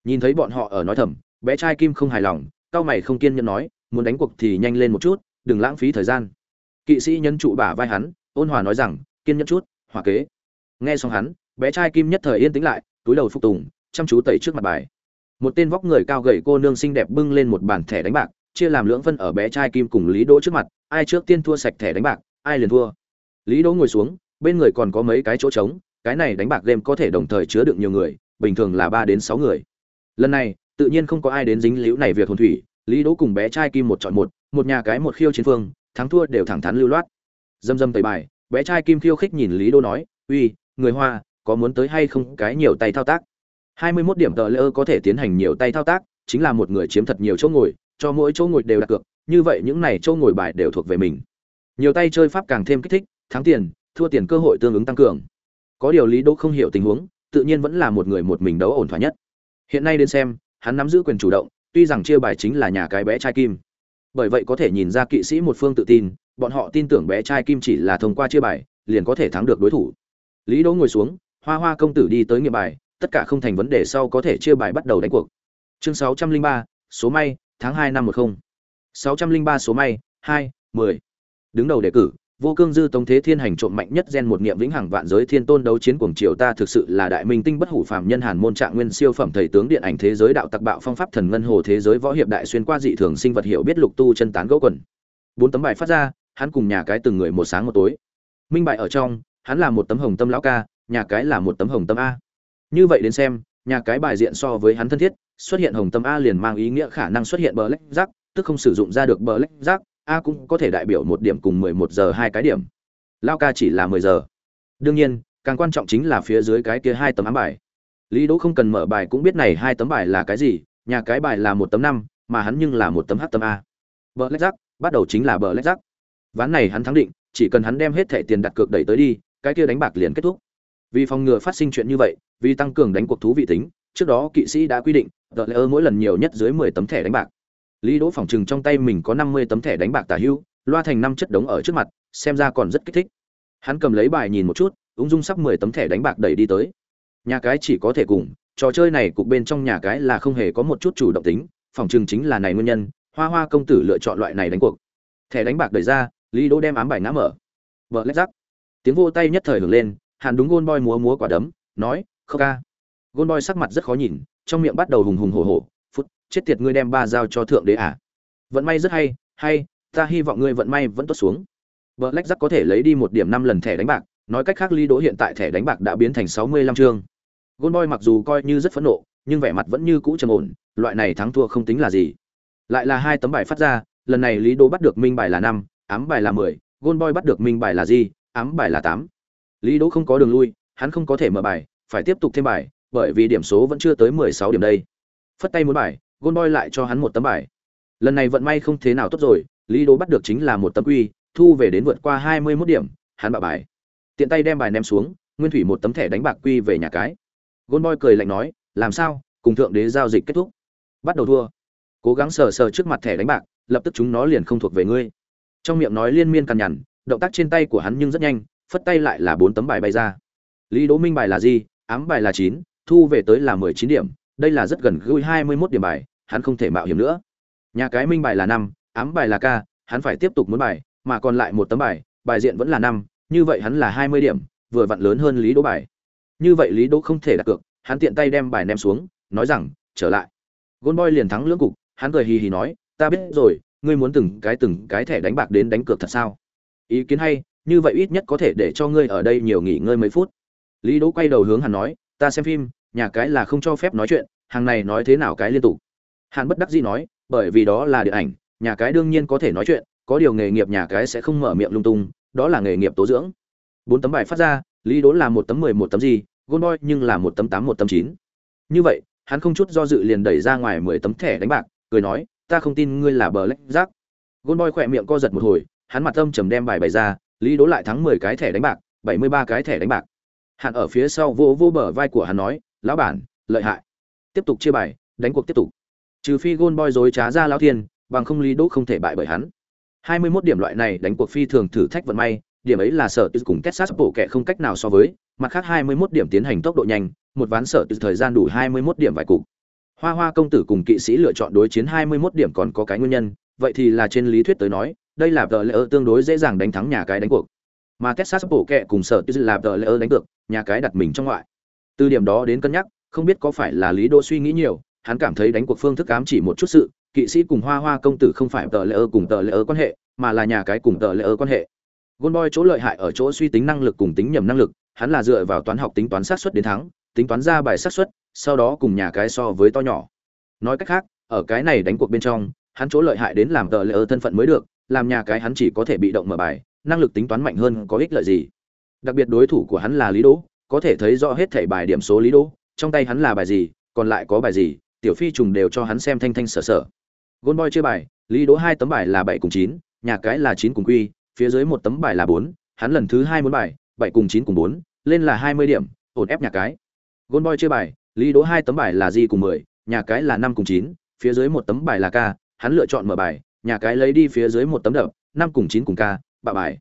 Nhìn thấy bọn họ ở nói thầm, bé trai kim không hài lòng, cao mày không kiên nhẫn nói, muốn đánh cuộc thì nhanh lên một chút, đừng lãng phí thời gian kỵ sĩ nhân trụ bả vai hắn, ôn hòa nói rằng, kiên nhẫn chút, hòa kế. Nghe xong hắn, bé trai kim nhất thời yên tĩnh lại, túi đầu phục tùng, chăm chú tẩy trước mặt bài. Một tên vóc người cao gầy cô nương xinh đẹp bưng lên một bàn thẻ đánh bạc, chia làm lưỡng phân ở bé trai kim cùng lý đỗ trước mặt, ai trước tiên thua sạch thẻ đánh bạc, ai liền thua. Lý đỗ ngồi xuống, bên người còn có mấy cái chỗ trống, cái này đánh bạc game có thể đồng thời chứa đựng nhiều người, bình thường là ba đến sáu người. Lần này, tự nhiên không có ai đến dính liễu này việc hồn thủy, lý đỗ cùng bé trai kim một chọn một một nhà cái một khiêu chiến phương thắng thua đều thẳng thắn lưu loát. Dâm dâm tẩy bài, bé trai kim khiêu khích nhìn lý đỗ nói, uy, người hoa, có muốn tới hay không cái nhiều tay thao tác? 21 điểm tờ lơ có thể tiến hành nhiều tay thao tác, chính là một người chiếm thật nhiều chỗ ngồi, cho mỗi chỗ ngồi đều đặt cược, như vậy những này chỗ ngồi bài đều thuộc về mình. Nhiều tay chơi pháp càng thêm kích thích, thắng tiền, thua tiền cơ hội tương ứng tăng cường. Có điều lý đỗ không hiểu tình huống, tự nhiên vẫn là một người một mình đấu ổn thỏa nhất. Hiện nay đến xem, hắn nắm giữ quyền chủ động, tuy rằng chia bài chính là nhà cái bé trai kim bởi vậy có thể nhìn ra kỵ sĩ một phương tự tin bọn họ tin tưởng bé trai kim chỉ là thông qua chia bài liền có thể thắng được đối thủ. Lý đỗ ngồi xuống hoa hoa công tử đi tới nghiệp bài tất cả không thành vấn đề sau có thể chia bài bắt đầu đánh cuộc. Chương 603, số may tháng 2 năm 10 603 số may 2, 10. đứng đầu đề cử vô cương dư tống thế thiên hành trộm mạnh nhất gen một niệm vĩnh hằng vạn giới thiên tôn đấu chiến cuồng triều ta thực sự là đại minh tinh bất hủ phàm nhân hàn môn trạng nguyên siêu phẩm thầy tướng điện ảnh thế giới đạo tặc bạo phong pháp thần ngân hồ thế giới võ hiệp đại xuyên qua dị thường sinh vật hiểu biết lục tu chân tán gỗ quần. Bốn tấm bài phát ra, hắn cùng nhà cái từng người một sáng một tối. Minh bài ở trong, hắn là một tấm hồng tâm lão ca, nhà cái là một tấm hồng tâm a. Như vậy đến xem, nhà cái bài diện so với hắn thân thiết, xuất hiện hồng tâm a liền mang ý nghĩa khả năng xuất hiện bờ lách rác, tức không sử dụng ra được bờ lách rác a cũng có thể đại biểu một điểm cùng mười một giờ hai cái điểm. Lao ca chỉ là mười giờ. Đương nhiên càng quan trọng chính là phía dưới cái kia hai tấm ám bài. Lý đỗ không cần mở bài cũng biết này hai tấm bài là cái gì nhà cái bài là một tấm năm mà hắn nhưng là một tấm h tấm a. Bờ lách rắc, bắt đầu chính là bờ lách rắc. ván này hắn thắng định chỉ cần hắn đem hết thẻ tiền đặt cược đẩy tới đi cái kia đánh bạc liền kết thúc. Vì phòng ngừa phát sinh chuyện như vậy vì tăng cường đánh cuộc thú vị tính trước đó kỵ sĩ đã quy định tờ lỡ mỗi lần nhiều nhất dưới mười tấm thẻ đánh bạc lý đỗ phòng trừng trong tay mình có năm mươi tấm thẻ đánh bạc tả hữu, loa thành năm chất đống ở trước mặt, xem ra còn rất kích thích. Hắn cầm lấy bài nhìn một chút, ung dung sắp mười tấm thẻ đánh bạc đẩy đi tới. Nhà cái chỉ có thể cùng, trò chơi này cục bên trong nhà cái là không hề có một chút chủ động tính, phòng trừng chính là này nguyên nhân, hoa hoa công tử lựa chọn loại này đánh cuộc. Thẻ đánh bạc đẩy ra, lý đỗ đem ám bài ngã mở. Vợ lách rắc. Tiếng vô tay nhất thời hưởng lên, hàn đúng gôn boy múa múa quả đấm, nói khơ ca. Gôn boy sắc mặt rất khó nhìn, trong miệng bắt đầu hùng hùng hổ hổ chết tiệt ngươi đem ba dao cho thượng đế à? Vận may rất hay hay, ta hy vọng ngươi vận may vẫn tốt xuống. Vợ lách có thể lấy đi một điểm năm lần thẻ đánh bạc, nói cách khác lý đỗ hiện tại thẻ đánh bạc đã biến thành sáu mươi lăm chương. Goldboy boy mặc dù coi như rất phẫn nộ, nhưng vẻ mặt vẫn như cũ trầm ổn, loại này thắng thua không tính là gì. Lại là hai tấm bài phát ra, lần này lý đỗ bắt được minh bài là năm, ám bài là mười Goldboy boy bắt được minh bài là gì, ám bài là tám. Lý đỗ không có đường lui, hắn không có thể mở bài, phải tiếp tục thêm bài, bởi vì điểm số vẫn chưa tới mười sáu điểm đây. Phất tay muốn bài gôn boy lại cho hắn một tấm bài. Lần này vận may không thế nào tốt rồi, lý đỗ bắt được chính là một tấm quy, thu về đến vượt qua hai mươi 21 điểm, hắn bạo bài. Tiện tay đem bài ném xuống, nguyên thủy một tấm thẻ đánh bạc quy về nhà cái. Gôn boy cười lạnh nói, làm sao? Cùng thượng đế giao dịch kết thúc. Bắt đầu thua. Cố gắng sờ sờ trước mặt thẻ đánh bạc, lập tức chúng nó liền không thuộc về ngươi. Trong miệng nói liên miên cằn nhằn, động tác trên tay của hắn nhưng rất nhanh, phất tay lại là bốn tấm bài bay ra. Lý đỗ minh bài là gì? Ám bài là chín, thu về tới là mười chín điểm đây là rất gần gũi hai mươi 21 điểm bài, hắn không thể mạo hiểm nữa. Nhà cái minh bài là năm, ám bài là ca, hắn phải tiếp tục muốn bài, mà còn lại một tấm bài bài diện vẫn là năm, như vậy hắn là hai mươi điểm, vừa vặn lớn hơn lý đỗ bài. Như vậy lý đỗ không thể đặt cược, hắn tiện tay đem bài ném xuống, nói rằng, trở lại. Gôn boy liền thắng lưỡng cục, hắn cười hì hì nói, ta biết rồi, ngươi muốn từng cái từng cái thẻ đánh bạc đến đánh cược thật sao? Ý kiến hay, như vậy ít nhất có thể để cho ngươi ở đây nhiều nghỉ ngơi mấy phút. Lý đỗ quay đầu hướng hắn nói, ta xem phim nhà cái là không cho phép nói chuyện, hàng này nói thế nào cái liên tục. Hàn bất đắc dĩ nói, bởi vì đó là điện ảnh, nhà cái đương nhiên có thể nói chuyện, có điều nghề nghiệp nhà cái sẽ không mở miệng lung tung, đó là nghề nghiệp tố dưỡng. Bốn tấm bài phát ra, lý đố là một tấm mười một tấm gì gôn boy nhưng là một tấm tám một tấm chín. Như vậy, hắn không chút do dự liền đẩy ra ngoài mười tấm thẻ đánh bạc, cười nói, ta không tin ngươi là bờ lách rác gôn boy khỏe miệng co giật một hồi, hắn mặt âm trầm đem bài bày ra, lý đố lại thắng mười cái thẻ đánh bạc, bảy mươi ba cái thẻ đánh bạc. Hạn ở phía sau vô vô bờ vai của hắn nói lão bản, lợi hại. Tiếp tục chia bài, đánh cuộc tiếp tục. Trừ phi gôn boy dối trá ra lão thiên, bằng không lý đỗ không thể bại bởi hắn. 21 điểm loại này đánh cuộc phi thường thử thách vận may, điểm ấy là sở tư cùng Texas bổ kệ không cách nào so với, mặt khác 21 điểm tiến hành tốc độ nhanh, một ván sở tư thời gian đủ 21 điểm vài cục. Hoa hoa công tử cùng kỵ sĩ lựa chọn đối chiến 21 điểm còn có cái nguyên nhân, vậy thì là trên lý thuyết tới nói, đây là tờ lỡ tương đối dễ dàng đánh thắng nhà cái đánh cuộc. Mà Texas bổ kệ cùng sở tư là tờ lỡ đánh cược, nhà cái đặt mình trong ngoại từ điểm đó đến cân nhắc, không biết có phải là lý đô suy nghĩ nhiều, hắn cảm thấy đánh cuộc phương thức ám chỉ một chút sự, kỵ sĩ cùng hoa hoa công tử không phải tờ lễ ơ cùng tờ lễ ơ quan hệ, mà là nhà cái cùng tờ lễ ơ quan hệ. Gôn boy chỗ lợi hại ở chỗ suy tính năng lực cùng tính nhầm năng lực, hắn là dựa vào toán học tính toán xác suất đến thắng, tính toán ra bài xác suất, sau đó cùng nhà cái so với to nhỏ. Nói cách khác, ở cái này đánh cuộc bên trong, hắn chỗ lợi hại đến làm tờ lễ ơ thân phận mới được, làm nhà cái hắn chỉ có thể bị động mở bài, năng lực tính toán mạnh hơn có ích lợi gì. Đặc biệt đối thủ của hắn là lý đỗ có thể thấy rõ hết thảy bài điểm số lý đỗ trong tay hắn là bài gì, còn lại có bài gì, tiểu phi trùng đều cho hắn xem thanh thanh sở sở. Gôn boy chơi bài, lý đỗ hai tấm bài là bảy cùng chín, nhà cái là chín cùng quy, phía dưới một tấm bài là bốn, hắn lần thứ hai muốn bài, bảy cùng chín cùng bốn, lên là hai mươi điểm, ổn ép nhà cái. Gôn boy chơi bài, lý đỗ hai tấm bài là gì cùng mười, nhà cái là năm cùng chín, phía dưới một tấm bài là k, hắn lựa chọn mở bài, nhà cái lấy đi phía dưới một tấm đập, năm cùng chín cùng k, bạ bài.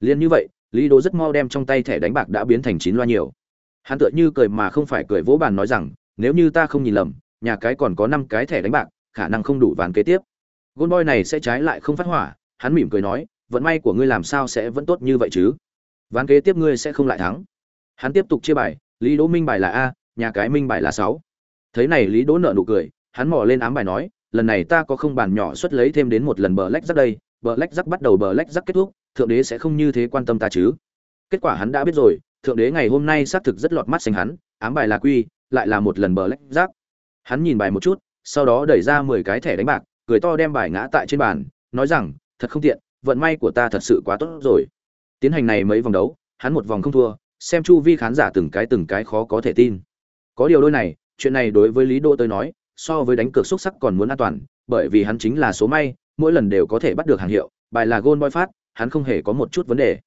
Liền như vậy lý đỗ rất mau đem trong tay thẻ đánh bạc đã biến thành chín loa nhiều. Hắn tựa như cười mà không phải cười vỗ bàn nói rằng, nếu như ta không nhìn lầm, nhà cái còn có năm cái thẻ đánh bạc, khả năng không đủ ván kế tiếp. Gôn boy này sẽ trái lại không phát hỏa, hắn mỉm cười nói, vận may của ngươi làm sao sẽ vẫn tốt như vậy chứ? Ván kế tiếp ngươi sẽ không lại thắng. Hắn tiếp tục chia bài, lý đỗ minh bài là a, nhà cái minh bài là sáu. Thấy này lý đỗ nợ nụ cười, hắn mò lên ám bài nói, lần này ta có không bàn nhỏ xuất lấy thêm đến một lần bờ lách rắc đây, bờ lách rắc bắt đầu bờ lách rắc kết thúc thượng đế sẽ không như thế quan tâm ta chứ? Kết quả hắn đã biết rồi, thượng đế ngày hôm nay xác thực rất lọt mắt xanh hắn, ám bài là quy, lại là một lần bờ lách giáp hắn nhìn bài một chút, sau đó đẩy ra mười cái thẻ đánh bạc, cười to đem bài ngã tại trên bàn, nói rằng, thật không tiện, vận may của ta thật sự quá tốt rồi. Tiến hành này mấy vòng đấu, hắn một vòng không thua, xem chu vi khán giả từng cái từng cái khó có thể tin. Có điều đôi này, chuyện này đối với lý đô tới nói, so với đánh cược xúc sắc còn muốn an toàn, bởi vì hắn chính là số may, mỗi lần đều có thể bắt được hàng hiệu, bài là gôn boy phát hắn không hề có một chút vấn đề.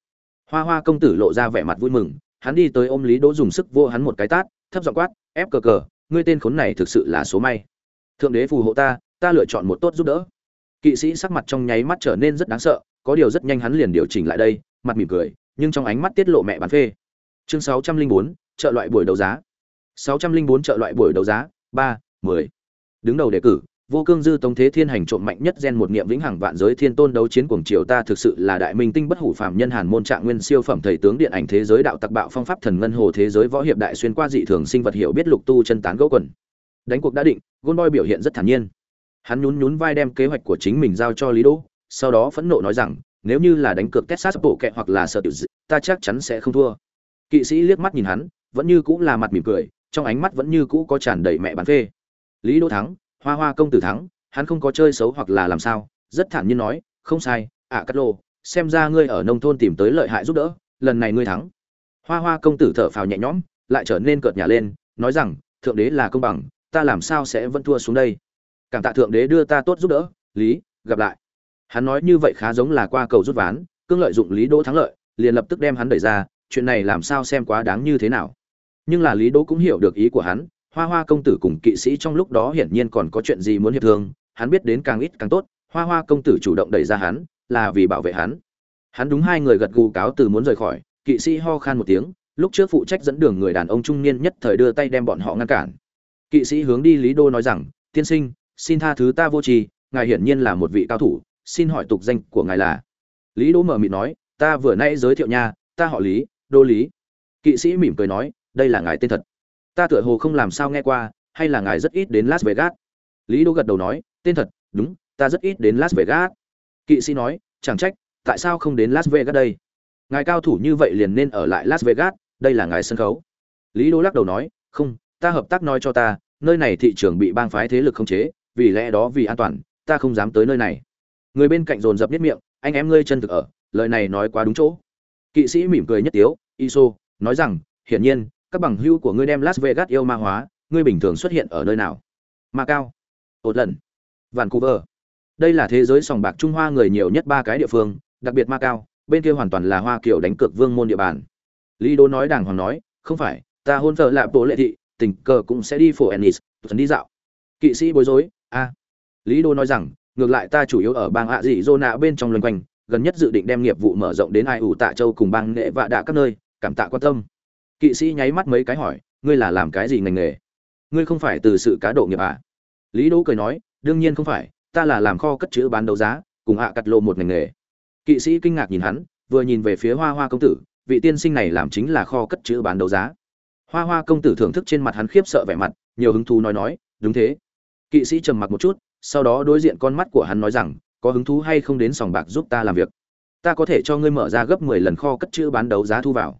Hoa hoa công tử lộ ra vẻ mặt vui mừng hắn đi tới ôm lý đỗ dùng sức vô hắn một cái tát thấp giọng quát ép cờ cờ ngươi tên khốn này thực sự là số may. Thượng đế phù hộ ta ta lựa chọn một tốt giúp đỡ. Kỵ sĩ sắc mặt trong nháy mắt trở nên rất đáng sợ có điều rất nhanh hắn liền điều chỉnh lại đây mặt mỉm cười nhưng trong ánh mắt tiết lộ mẹ bán phê. Chương 604, chợ loại buổi đấu giá. 604 chợ loại buổi đấu giá ba mười. Đứng đầu đề cử vô cương dư tống thế thiên hành trộm mạnh nhất gen một niệm vĩnh hằng vạn giới thiên tôn đấu chiến cuồng triều ta thực sự là đại minh tinh bất hủ phàm nhân hàn môn trạng nguyên siêu phẩm thầy tướng điện ảnh thế giới đạo tặc bạo phong pháp thần ngân hồ thế giới võ hiệp đại xuyên qua dị thường sinh vật hiểu biết lục tu chân tán gỗ quần. Đánh cuộc đã định gôn boy biểu hiện rất thản nhiên. Hắn nhún nhún vai đem kế hoạch của chính mình giao cho lý đỗ sau đó phẫn nộ nói rằng nếu như là đánh cược texas bộ kệ hoặc là sợ tiểu dị, ta chắc chắn sẽ không thua. Kỵ sĩ liếc mắt nhìn hắn vẫn như cũ là mặt mỉm cười trong ánh mắt vẫn như cũ có tràn đầy mẹ bán phê. Lý đỗ thắng hoa hoa công tử thắng hắn không có chơi xấu hoặc là làm sao rất thản nhiên nói không sai ạ à, cắt lô xem ra ngươi ở nông thôn tìm tới lợi hại giúp đỡ lần này ngươi thắng. Hoa hoa công tử thở phào nhẹ nhõm lại trở nên cợt nhà lên nói rằng thượng đế là công bằng ta làm sao sẽ vẫn thua xuống đây? Cảm tạ thượng đế đưa ta tốt giúp đỡ lý gặp lại. Hắn nói như vậy khá giống là qua cầu rút ván cương lợi dụng lý đỗ thắng lợi liền lập tức đem hắn đẩy ra chuyện này làm sao xem quá đáng như thế nào. Nhưng là lý đỗ cũng hiểu được ý của hắn hoa hoa công tử cùng kỵ sĩ trong lúc đó hiển nhiên còn có chuyện gì muốn hiệp thương, hắn biết đến càng ít càng tốt, hoa hoa công tử chủ động đẩy ra hắn, là vì bảo vệ hắn. Hắn đúng hai người gật gù cáo từ muốn rời khỏi, kỵ sĩ ho khan một tiếng, lúc trước phụ trách dẫn đường người đàn ông trung niên nhất thời đưa tay đem bọn họ ngăn cản. Kỵ sĩ hướng đi lý đô nói rằng, tiên sinh, xin tha thứ ta vô tri, ngài hiển nhiên là một vị cao thủ, xin hỏi tục danh của ngài là? Lý Đô mở mịt nói, ta vừa nãy giới thiệu nha, ta họ lý, đô lý. Kỵ sĩ mỉm cười nói, đây là ngài tên thật ta tựa hồ không làm sao nghe qua, hay là ngài rất ít đến las vegas? Lý đỗ gật đầu nói, tên thật, đúng, ta rất ít đến las vegas. Kỵ sĩ nói, chẳng trách, tại sao không đến las vegas đây? Ngài cao thủ như vậy liền nên ở lại las vegas, đây là ngài sân khấu. Lý đỗ lắc đầu nói, không, ta hợp tác nói cho ta, nơi này thị trường bị bang phái thế lực khống chế, vì lẽ đó vì an toàn, ta không dám tới nơi này. Người bên cạnh dồn dập biết miệng, anh em ngươi chân thực ở, lời này nói quá đúng chỗ. Kỵ sĩ mỉm cười nhất tiếu, iso, nói rằng, hiển nhiên các bằng hữu của ngươi đem las vegas yêu ma hóa, ngươi bình thường xuất hiện ở nơi nào? Ma cao lần, vancouver. Đây là thế giới sòng bạc trung hoa người nhiều nhất ba cái địa phương, đặc biệt Macao. bên kia hoàn toàn là hoa kiểu đánh cược vương môn địa bàn. Lý đô nói đàng hoàng nói, không phải, ta hôn thờ là bộ lệ thị, tình cờ cũng sẽ đi phổ ennis, tuần đi dạo. Kỵ sĩ bối rối, a. Lý đô nói rằng, ngược lại ta chủ yếu ở bang hạ dị Zona bên trong loanh quanh, gần nhất dự định đem nghiệp vụ mở rộng đến ai ủ tạ châu cùng bang nghệ vạ đạ các nơi, cảm tạ quan tâm kỵ sĩ nháy mắt mấy cái hỏi, ngươi là làm cái gì ngành nghề? Ngươi không phải từ sự cá độ nghiệp à? Lý đỗ cười nói, đương nhiên không phải, ta là làm kho cất chữ bán đấu giá, cùng hạ cắt lộ một ngành nghề. Kỵ sĩ kinh ngạc nhìn hắn, vừa nhìn về phía hoa hoa công tử, vị tiên sinh này làm chính là kho cất chữ bán đấu giá. Hoa hoa công tử thưởng thức trên mặt hắn khiếp sợ vẻ mặt, nhiều hứng thú nói nói, đúng thế. Kỵ sĩ trầm mặc một chút, sau đó đối diện con mắt của hắn nói rằng, có hứng thú hay không đến sòng bạc giúp ta làm việc? Ta có thể cho ngươi mở ra gấp mười lần kho cất chữ bán đấu giá thu vào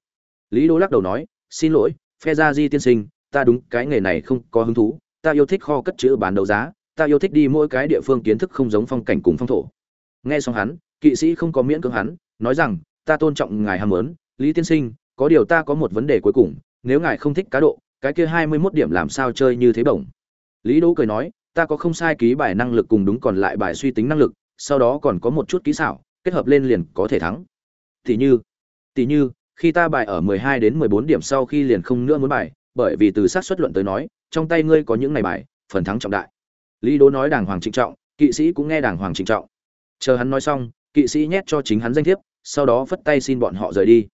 lý đô lắc đầu nói, xin lỗi, phe gia di tiên sinh, ta đúng cái nghề này không có hứng thú, ta yêu thích kho cất chữ bán đấu giá, ta yêu thích đi mỗi cái địa phương kiến thức không giống phong cảnh cùng phong thổ. Nghe xong hắn, kỵ sĩ không có miễn cưỡng hắn, nói rằng, ta tôn trọng ngài ham muốn, lý tiên sinh, có điều ta có một vấn đề cuối cùng, nếu ngài không thích cá độ, cái kia hai mươi 21 điểm làm sao chơi như thế bổng? Lý đỗ cười nói, ta có không sai ký bài năng lực cùng đúng còn lại bài suy tính năng lực, sau đó còn có một chút kỹ xảo, kết hợp lên liền có thể thắng. Tỷ như tỷ như khi ta bài ở 12 đến 14 điểm sau khi liền không nữa muốn bài, bởi vì từ sát xuất luận tới nói, trong tay ngươi có những này bài, phần thắng trọng đại. Lý đỗ nói đàng hoàng trịnh trọng, kỵ sĩ cũng nghe đàng hoàng trịnh trọng. Chờ hắn nói xong, kỵ sĩ nhét cho chính hắn danh thiếp, sau đó phất tay xin bọn họ rời đi.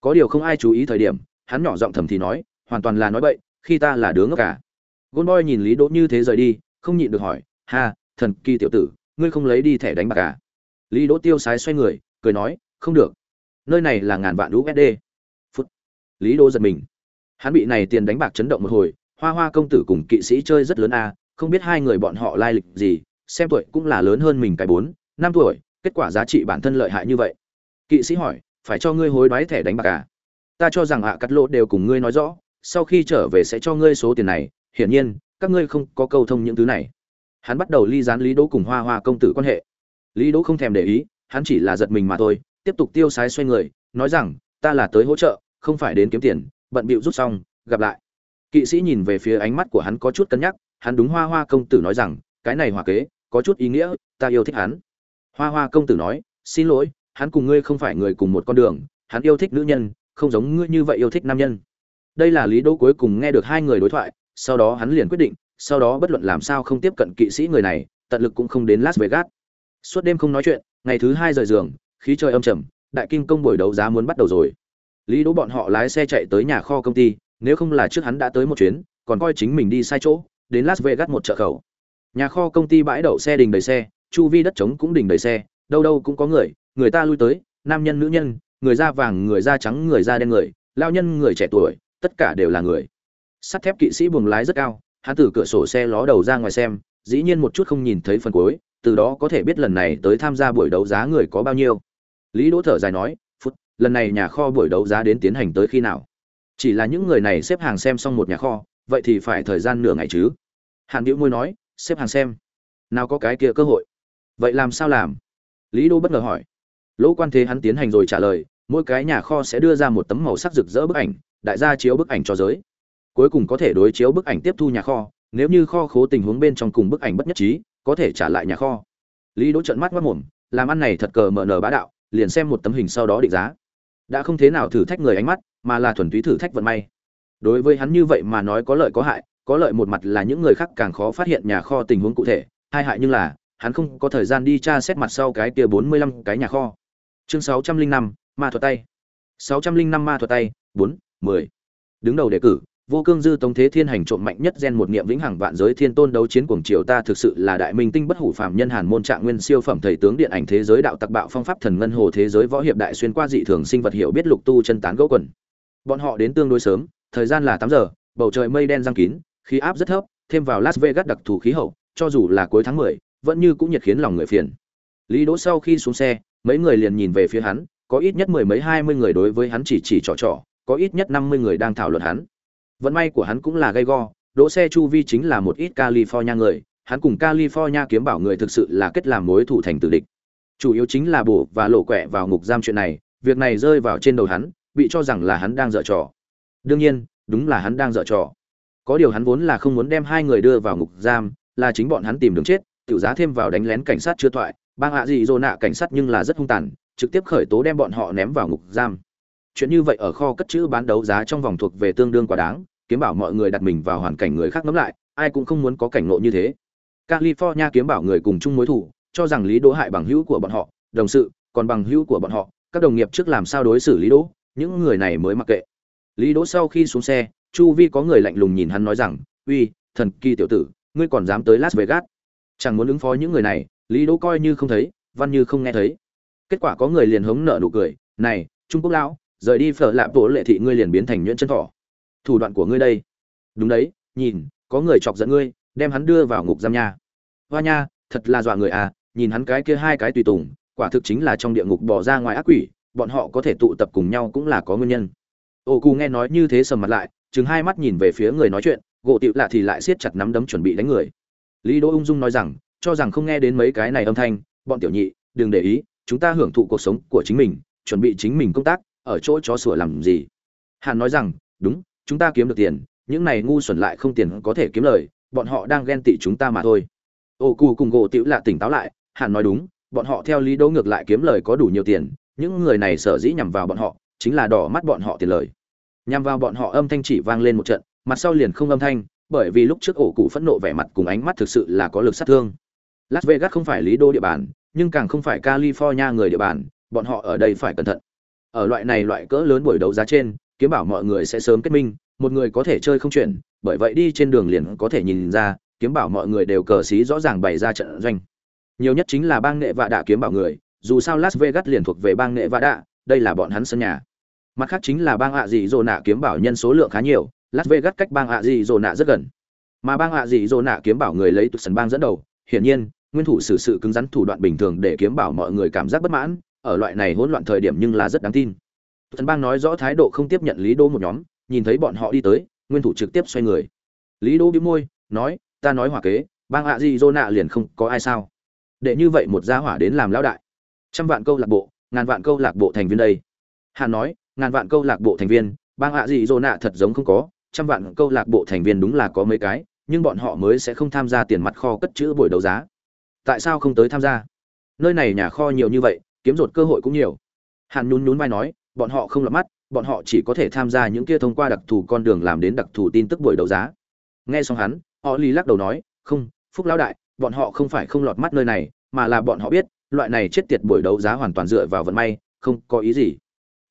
Có điều không ai chú ý thời điểm, hắn nhỏ giọng thầm thì nói, hoàn toàn là nói bậy, khi ta là đứa ngốc cả. Gôn boy nhìn lý đỗ như thế rời đi, không nhịn được hỏi, ha, thần kỳ tiểu tử, ngươi không lấy đi thẻ đánh bạc à? Lý đỗ tiêu sái xoay người, cười nói, không được nơi này là ngàn vạn usd phút. Lý đỗ giật mình. Hắn bị này tiền đánh bạc chấn động một hồi, hoa hoa công tử cùng kỵ sĩ chơi rất lớn à không biết hai người bọn họ lai lịch gì, xem tuổi cũng là lớn hơn mình cái bốn, năm tuổi, kết quả giá trị bản thân lợi hại như vậy. Kỵ sĩ hỏi, phải cho ngươi hối đoái thẻ đánh bạc à? Ta cho rằng ạ, cắt lỗ đều cùng ngươi nói rõ, sau khi trở về sẽ cho ngươi số tiền này, hiển nhiên, các ngươi không có câu thông những thứ này. Hắn bắt đầu ly gián lý đỗ cùng hoa hoa công tử quan hệ. Lý đỗ không thèm để ý, hắn chỉ là giật mình mà thôi tiếp tục tiêu sái xoay người, nói rằng, ta là tới hỗ trợ, không phải đến kiếm tiền, bận bịu rút xong, gặp lại. Kỵ sĩ nhìn về phía ánh mắt của hắn có chút cân nhắc, hắn đúng hoa hoa công tử nói rằng, cái này hòa kế, có chút ý nghĩa, ta yêu thích hắn. Hoa hoa công tử nói, xin lỗi, hắn cùng ngươi không phải người cùng một con đường, hắn yêu thích nữ nhân, không giống ngươi như vậy yêu thích nam nhân. Đây là lý đỗ cuối cùng nghe được hai người đối thoại, sau đó hắn liền quyết định, sau đó bất luận làm sao không tiếp cận kỵ sĩ người này, tận lực cũng không đến las vegas. Suốt đêm không nói chuyện, ngày thứ hai rời giường khí trời âm trầm, đại kinh công buổi đấu giá muốn bắt đầu rồi. Lý đỗ bọn họ lái xe chạy tới nhà kho công ty, nếu không là trước hắn đã tới một chuyến, còn coi chính mình đi sai chỗ, đến las vegas một chợ khẩu. Nhà kho công ty bãi đậu xe đình đầy xe, chu vi đất trống cũng đình đầy xe, đâu đâu cũng có người người ta lui tới, nam nhân, nữ nhân, người da vàng, người da trắng, người da đen người, lao nhân, người trẻ tuổi, tất cả đều là người. Sắt thép kỵ sĩ buồng lái rất cao, hắn từ cửa sổ xe ló đầu ra ngoài xem, dĩ nhiên một chút không nhìn thấy phần cuối, từ đó có thể biết lần này tới tham gia buổi đấu giá người có bao nhiêu lý đỗ thở dài nói, phút, lần này nhà kho buổi đấu giá đến tiến hành tới khi nào? Chỉ là những người này xếp hàng xem xong một nhà kho, vậy thì phải thời gian nửa ngày chứ? Hàn Diệu môi nói, xếp hàng xem. Nào có cái kia cơ hội. Vậy làm sao làm? Lý Đỗ bất ngờ hỏi. Lỗ quan thế hắn tiến hành rồi trả lời, mỗi cái nhà kho sẽ đưa ra một tấm màu sắc rực rỡ bức ảnh, đại gia chiếu bức ảnh cho giới. Cuối cùng có thể đối chiếu bức ảnh tiếp thu nhà kho, nếu như kho khố tình huống bên trong cùng bức ảnh bất nhất trí, có thể trả lại nhà kho. Lý đỗ trợn mắt quát mồm, làm ăn này thật cờ mở nở bá đạo liền xem một tấm hình sau đó định giá. Đã không thế nào thử thách người ánh mắt, mà là thuần túy thử thách vận may. Đối với hắn như vậy mà nói có lợi có hại, có lợi một mặt là những người khác càng khó phát hiện nhà kho tình huống cụ thể, hai hại nhưng là, hắn không có thời gian đi tra xét mặt sau cái kia bốn mươi lăm cái nhà kho. Chương sáu trăm linh năm, ma thuật tay. sáu trăm linh năm ma thuật tay, bốn, mười. Đứng đầu đề cử vô cương dư tống thế thiên hành trộm mạnh nhất gen một niệm vĩnh hằng vạn giới thiên tôn đấu chiến cuồng triều ta thực sự là đại minh tinh bất hủ phàm nhân hàn môn trạng nguyên siêu phẩm thầy tướng điện ảnh thế giới đạo tặc bạo phong pháp thần ngân hồ thế giới võ hiệp đại xuyên qua dị thường sinh vật hiểu biết lục tu chân tán gỗ quần. Bọn họ đến tương đối sớm, thời gian là tám giờ, bầu trời mây đen giăng kín, khí áp rất thấp, thêm vào las vegas đặc thù khí hậu, cho dù là cuối tháng mười, vẫn như cũng nhiệt khiến lòng người phiền. Lý đỗ sau khi xuống xe, mấy người liền nhìn về phía hắn, có ít nhất mười mấy hai mươi người đối với hắn chỉ chỉ trò trò, có ít nhất năm mươi người đang thảo luận hắn vận may của hắn cũng là gay go, đỗ xe chu vi chính là một ít california người, hắn cùng california kiếm bảo người thực sự là kết làm mối thủ thành tử địch. Chủ yếu chính là bổ và lộ quẹ vào ngục giam chuyện này, việc này rơi vào trên đầu hắn, bị cho rằng là hắn đang dở trò. Đương nhiên, đúng là hắn đang dở trò. Có điều hắn vốn là không muốn đem hai người đưa vào ngục giam, là chính bọn hắn tìm đường chết, tiểu giá thêm vào đánh lén cảnh sát chưa thoại, bang hạ gì rồi nạ cảnh sát nhưng là rất hung tàn, trực tiếp khởi tố đem bọn họ ném vào ngục giam. Chuyện như vậy ở kho cất trữ bán đấu giá trong vòng thuộc về tương đương quá đáng kiếm bảo mọi người đặt mình vào hoàn cảnh người khác ngẫm lại ai cũng không muốn có cảnh ngộ như thế. California kiếm bảo người cùng chung mối thù, cho rằng lý đỗ hại bằng hữu của bọn họ. Đồng sự còn bằng hữu của bọn họ. Các đồng nghiệp trước làm sao đối xử lý đỗ? Những người này mới mặc kệ. Lý đỗ sau khi xuống xe chu vi có người lạnh lùng nhìn hắn nói rằng uy thần kỳ tiểu tử ngươi còn dám tới las vegas? Chẳng muốn ứng phó những người này. Lý đỗ coi như không thấy văn như không nghe thấy. Kết quả có người liền hống nợ nụ cười này trung quốc lão rời đi phở lạm bộ lệ thị ngươi liền biến thành nhuyễn chân thỏ thủ đoạn của ngươi đây. Đúng đấy, nhìn, có người chọc giận ngươi, đem hắn đưa vào ngục giam nha. Hoa nha, thật là dọa người à nhìn hắn cái kia hai cái tùy tùng, quả thực chính là trong địa ngục bỏ ra ngoài ác quỷ, bọn họ có thể tụ tập cùng nhau cũng là có nguyên nhân. Ô cù nghe nói như thế sầm mặt lại chừng hai mắt nhìn về phía người nói chuyện, gỗ tịu lạ thì lại siết chặt nắm đấm chuẩn bị đánh người. Lý đỗ ung dung nói rằng, cho rằng không nghe đến mấy cái này âm thanh, bọn tiểu nhị, đừng để ý, chúng ta hưởng thụ cuộc sống của chính mình, chuẩn bị chính mình công tác, ở chỗ chó sủa làm gì. Hàn nói rằng, đúng chúng ta kiếm được tiền, những này ngu xuẩn lại không tiền có thể kiếm lời, bọn họ đang ghen tị chúng ta mà thôi. Ô cù cùng gỗ tiểu lạ tỉnh táo lại, hẳn nói đúng, bọn họ theo lý đỗ ngược lại kiếm lời có đủ nhiều tiền, những người này sở dĩ nhằm vào bọn họ, chính là đỏ mắt bọn họ tiền lời. Nhằm vào bọn họ âm thanh chỉ vang lên một trận, mặt sau liền không âm thanh, bởi vì lúc trước ổ cụ phẫn nộ vẻ mặt cùng ánh mắt thực sự là có lực sát thương. Las vegas không phải lý đô địa bàn, nhưng càng không phải california người địa bàn, bọn họ ở đây phải cẩn thận. Ở loại này loại cỡ lớn buổi đấu giá trên kiếm bảo mọi người sẽ sớm kết minh, một người có thể chơi không chuyển, bởi vậy đi trên đường liền có thể nhìn ra, kiếm bảo mọi người đều cờ xí rõ ràng bày ra trận doanh. Nhiều nhất chính là bang nghệ vạ đạ kiếm bảo người, dù sao las vegas liền thuộc về bang nghệ vạ đạ, đây là bọn hắn sân nhà. Mặt khác chính là bang ạ dị dồ nạ kiếm bảo nhân số lượng khá nhiều, las vegas cách bang ạ dị dồ nạ rất gần. Mà bang ạ dị dồ nạ kiếm bảo người lấy tụt sân bang dẫn đầu, hiển nhiên, nguyên thủ xử sự cứng rắn thủ đoạn bình thường để kiếm bảo mọi người cảm giác bất mãn, ở loại này hỗn loạn thời điểm nhưng là rất đáng tin thần bang nói rõ thái độ không tiếp nhận lý đô một nhóm, nhìn thấy bọn họ đi tới, nguyên thủ trực tiếp xoay người. Lý đô bĩu môi, nói, ta nói hỏa kế, bang ạ Di Dô nạ liền không có ai sao? Để như vậy một gia hỏa đến làm lão đại. Trăm vạn câu lạc bộ, ngàn vạn câu lạc bộ thành viên đây. Hàn nói, ngàn vạn câu lạc bộ thành viên, bang ạ Di Dô nạ thật giống không có, trăm vạn câu lạc bộ thành viên đúng là có mấy cái, nhưng bọn họ mới sẽ không tham gia tiền mặt kho cất chữ buổi đấu giá. Tại sao không tới tham gia? Nơi này nhà kho nhiều như vậy, kiếm rột cơ hội cũng nhiều. Hàn nhún nhún vai nói bọn họ không lọt mắt, bọn họ chỉ có thể tham gia những kia thông qua đặc thù con đường làm đến đặc thù tin tức buổi đấu giá. Nghe xong hắn, họ ly lắc đầu nói, không, phúc lão đại, bọn họ không phải không lọt mắt nơi này, mà là bọn họ biết, loại này chết tiệt buổi đấu giá hoàn toàn dựa vào vận may, không có ý gì.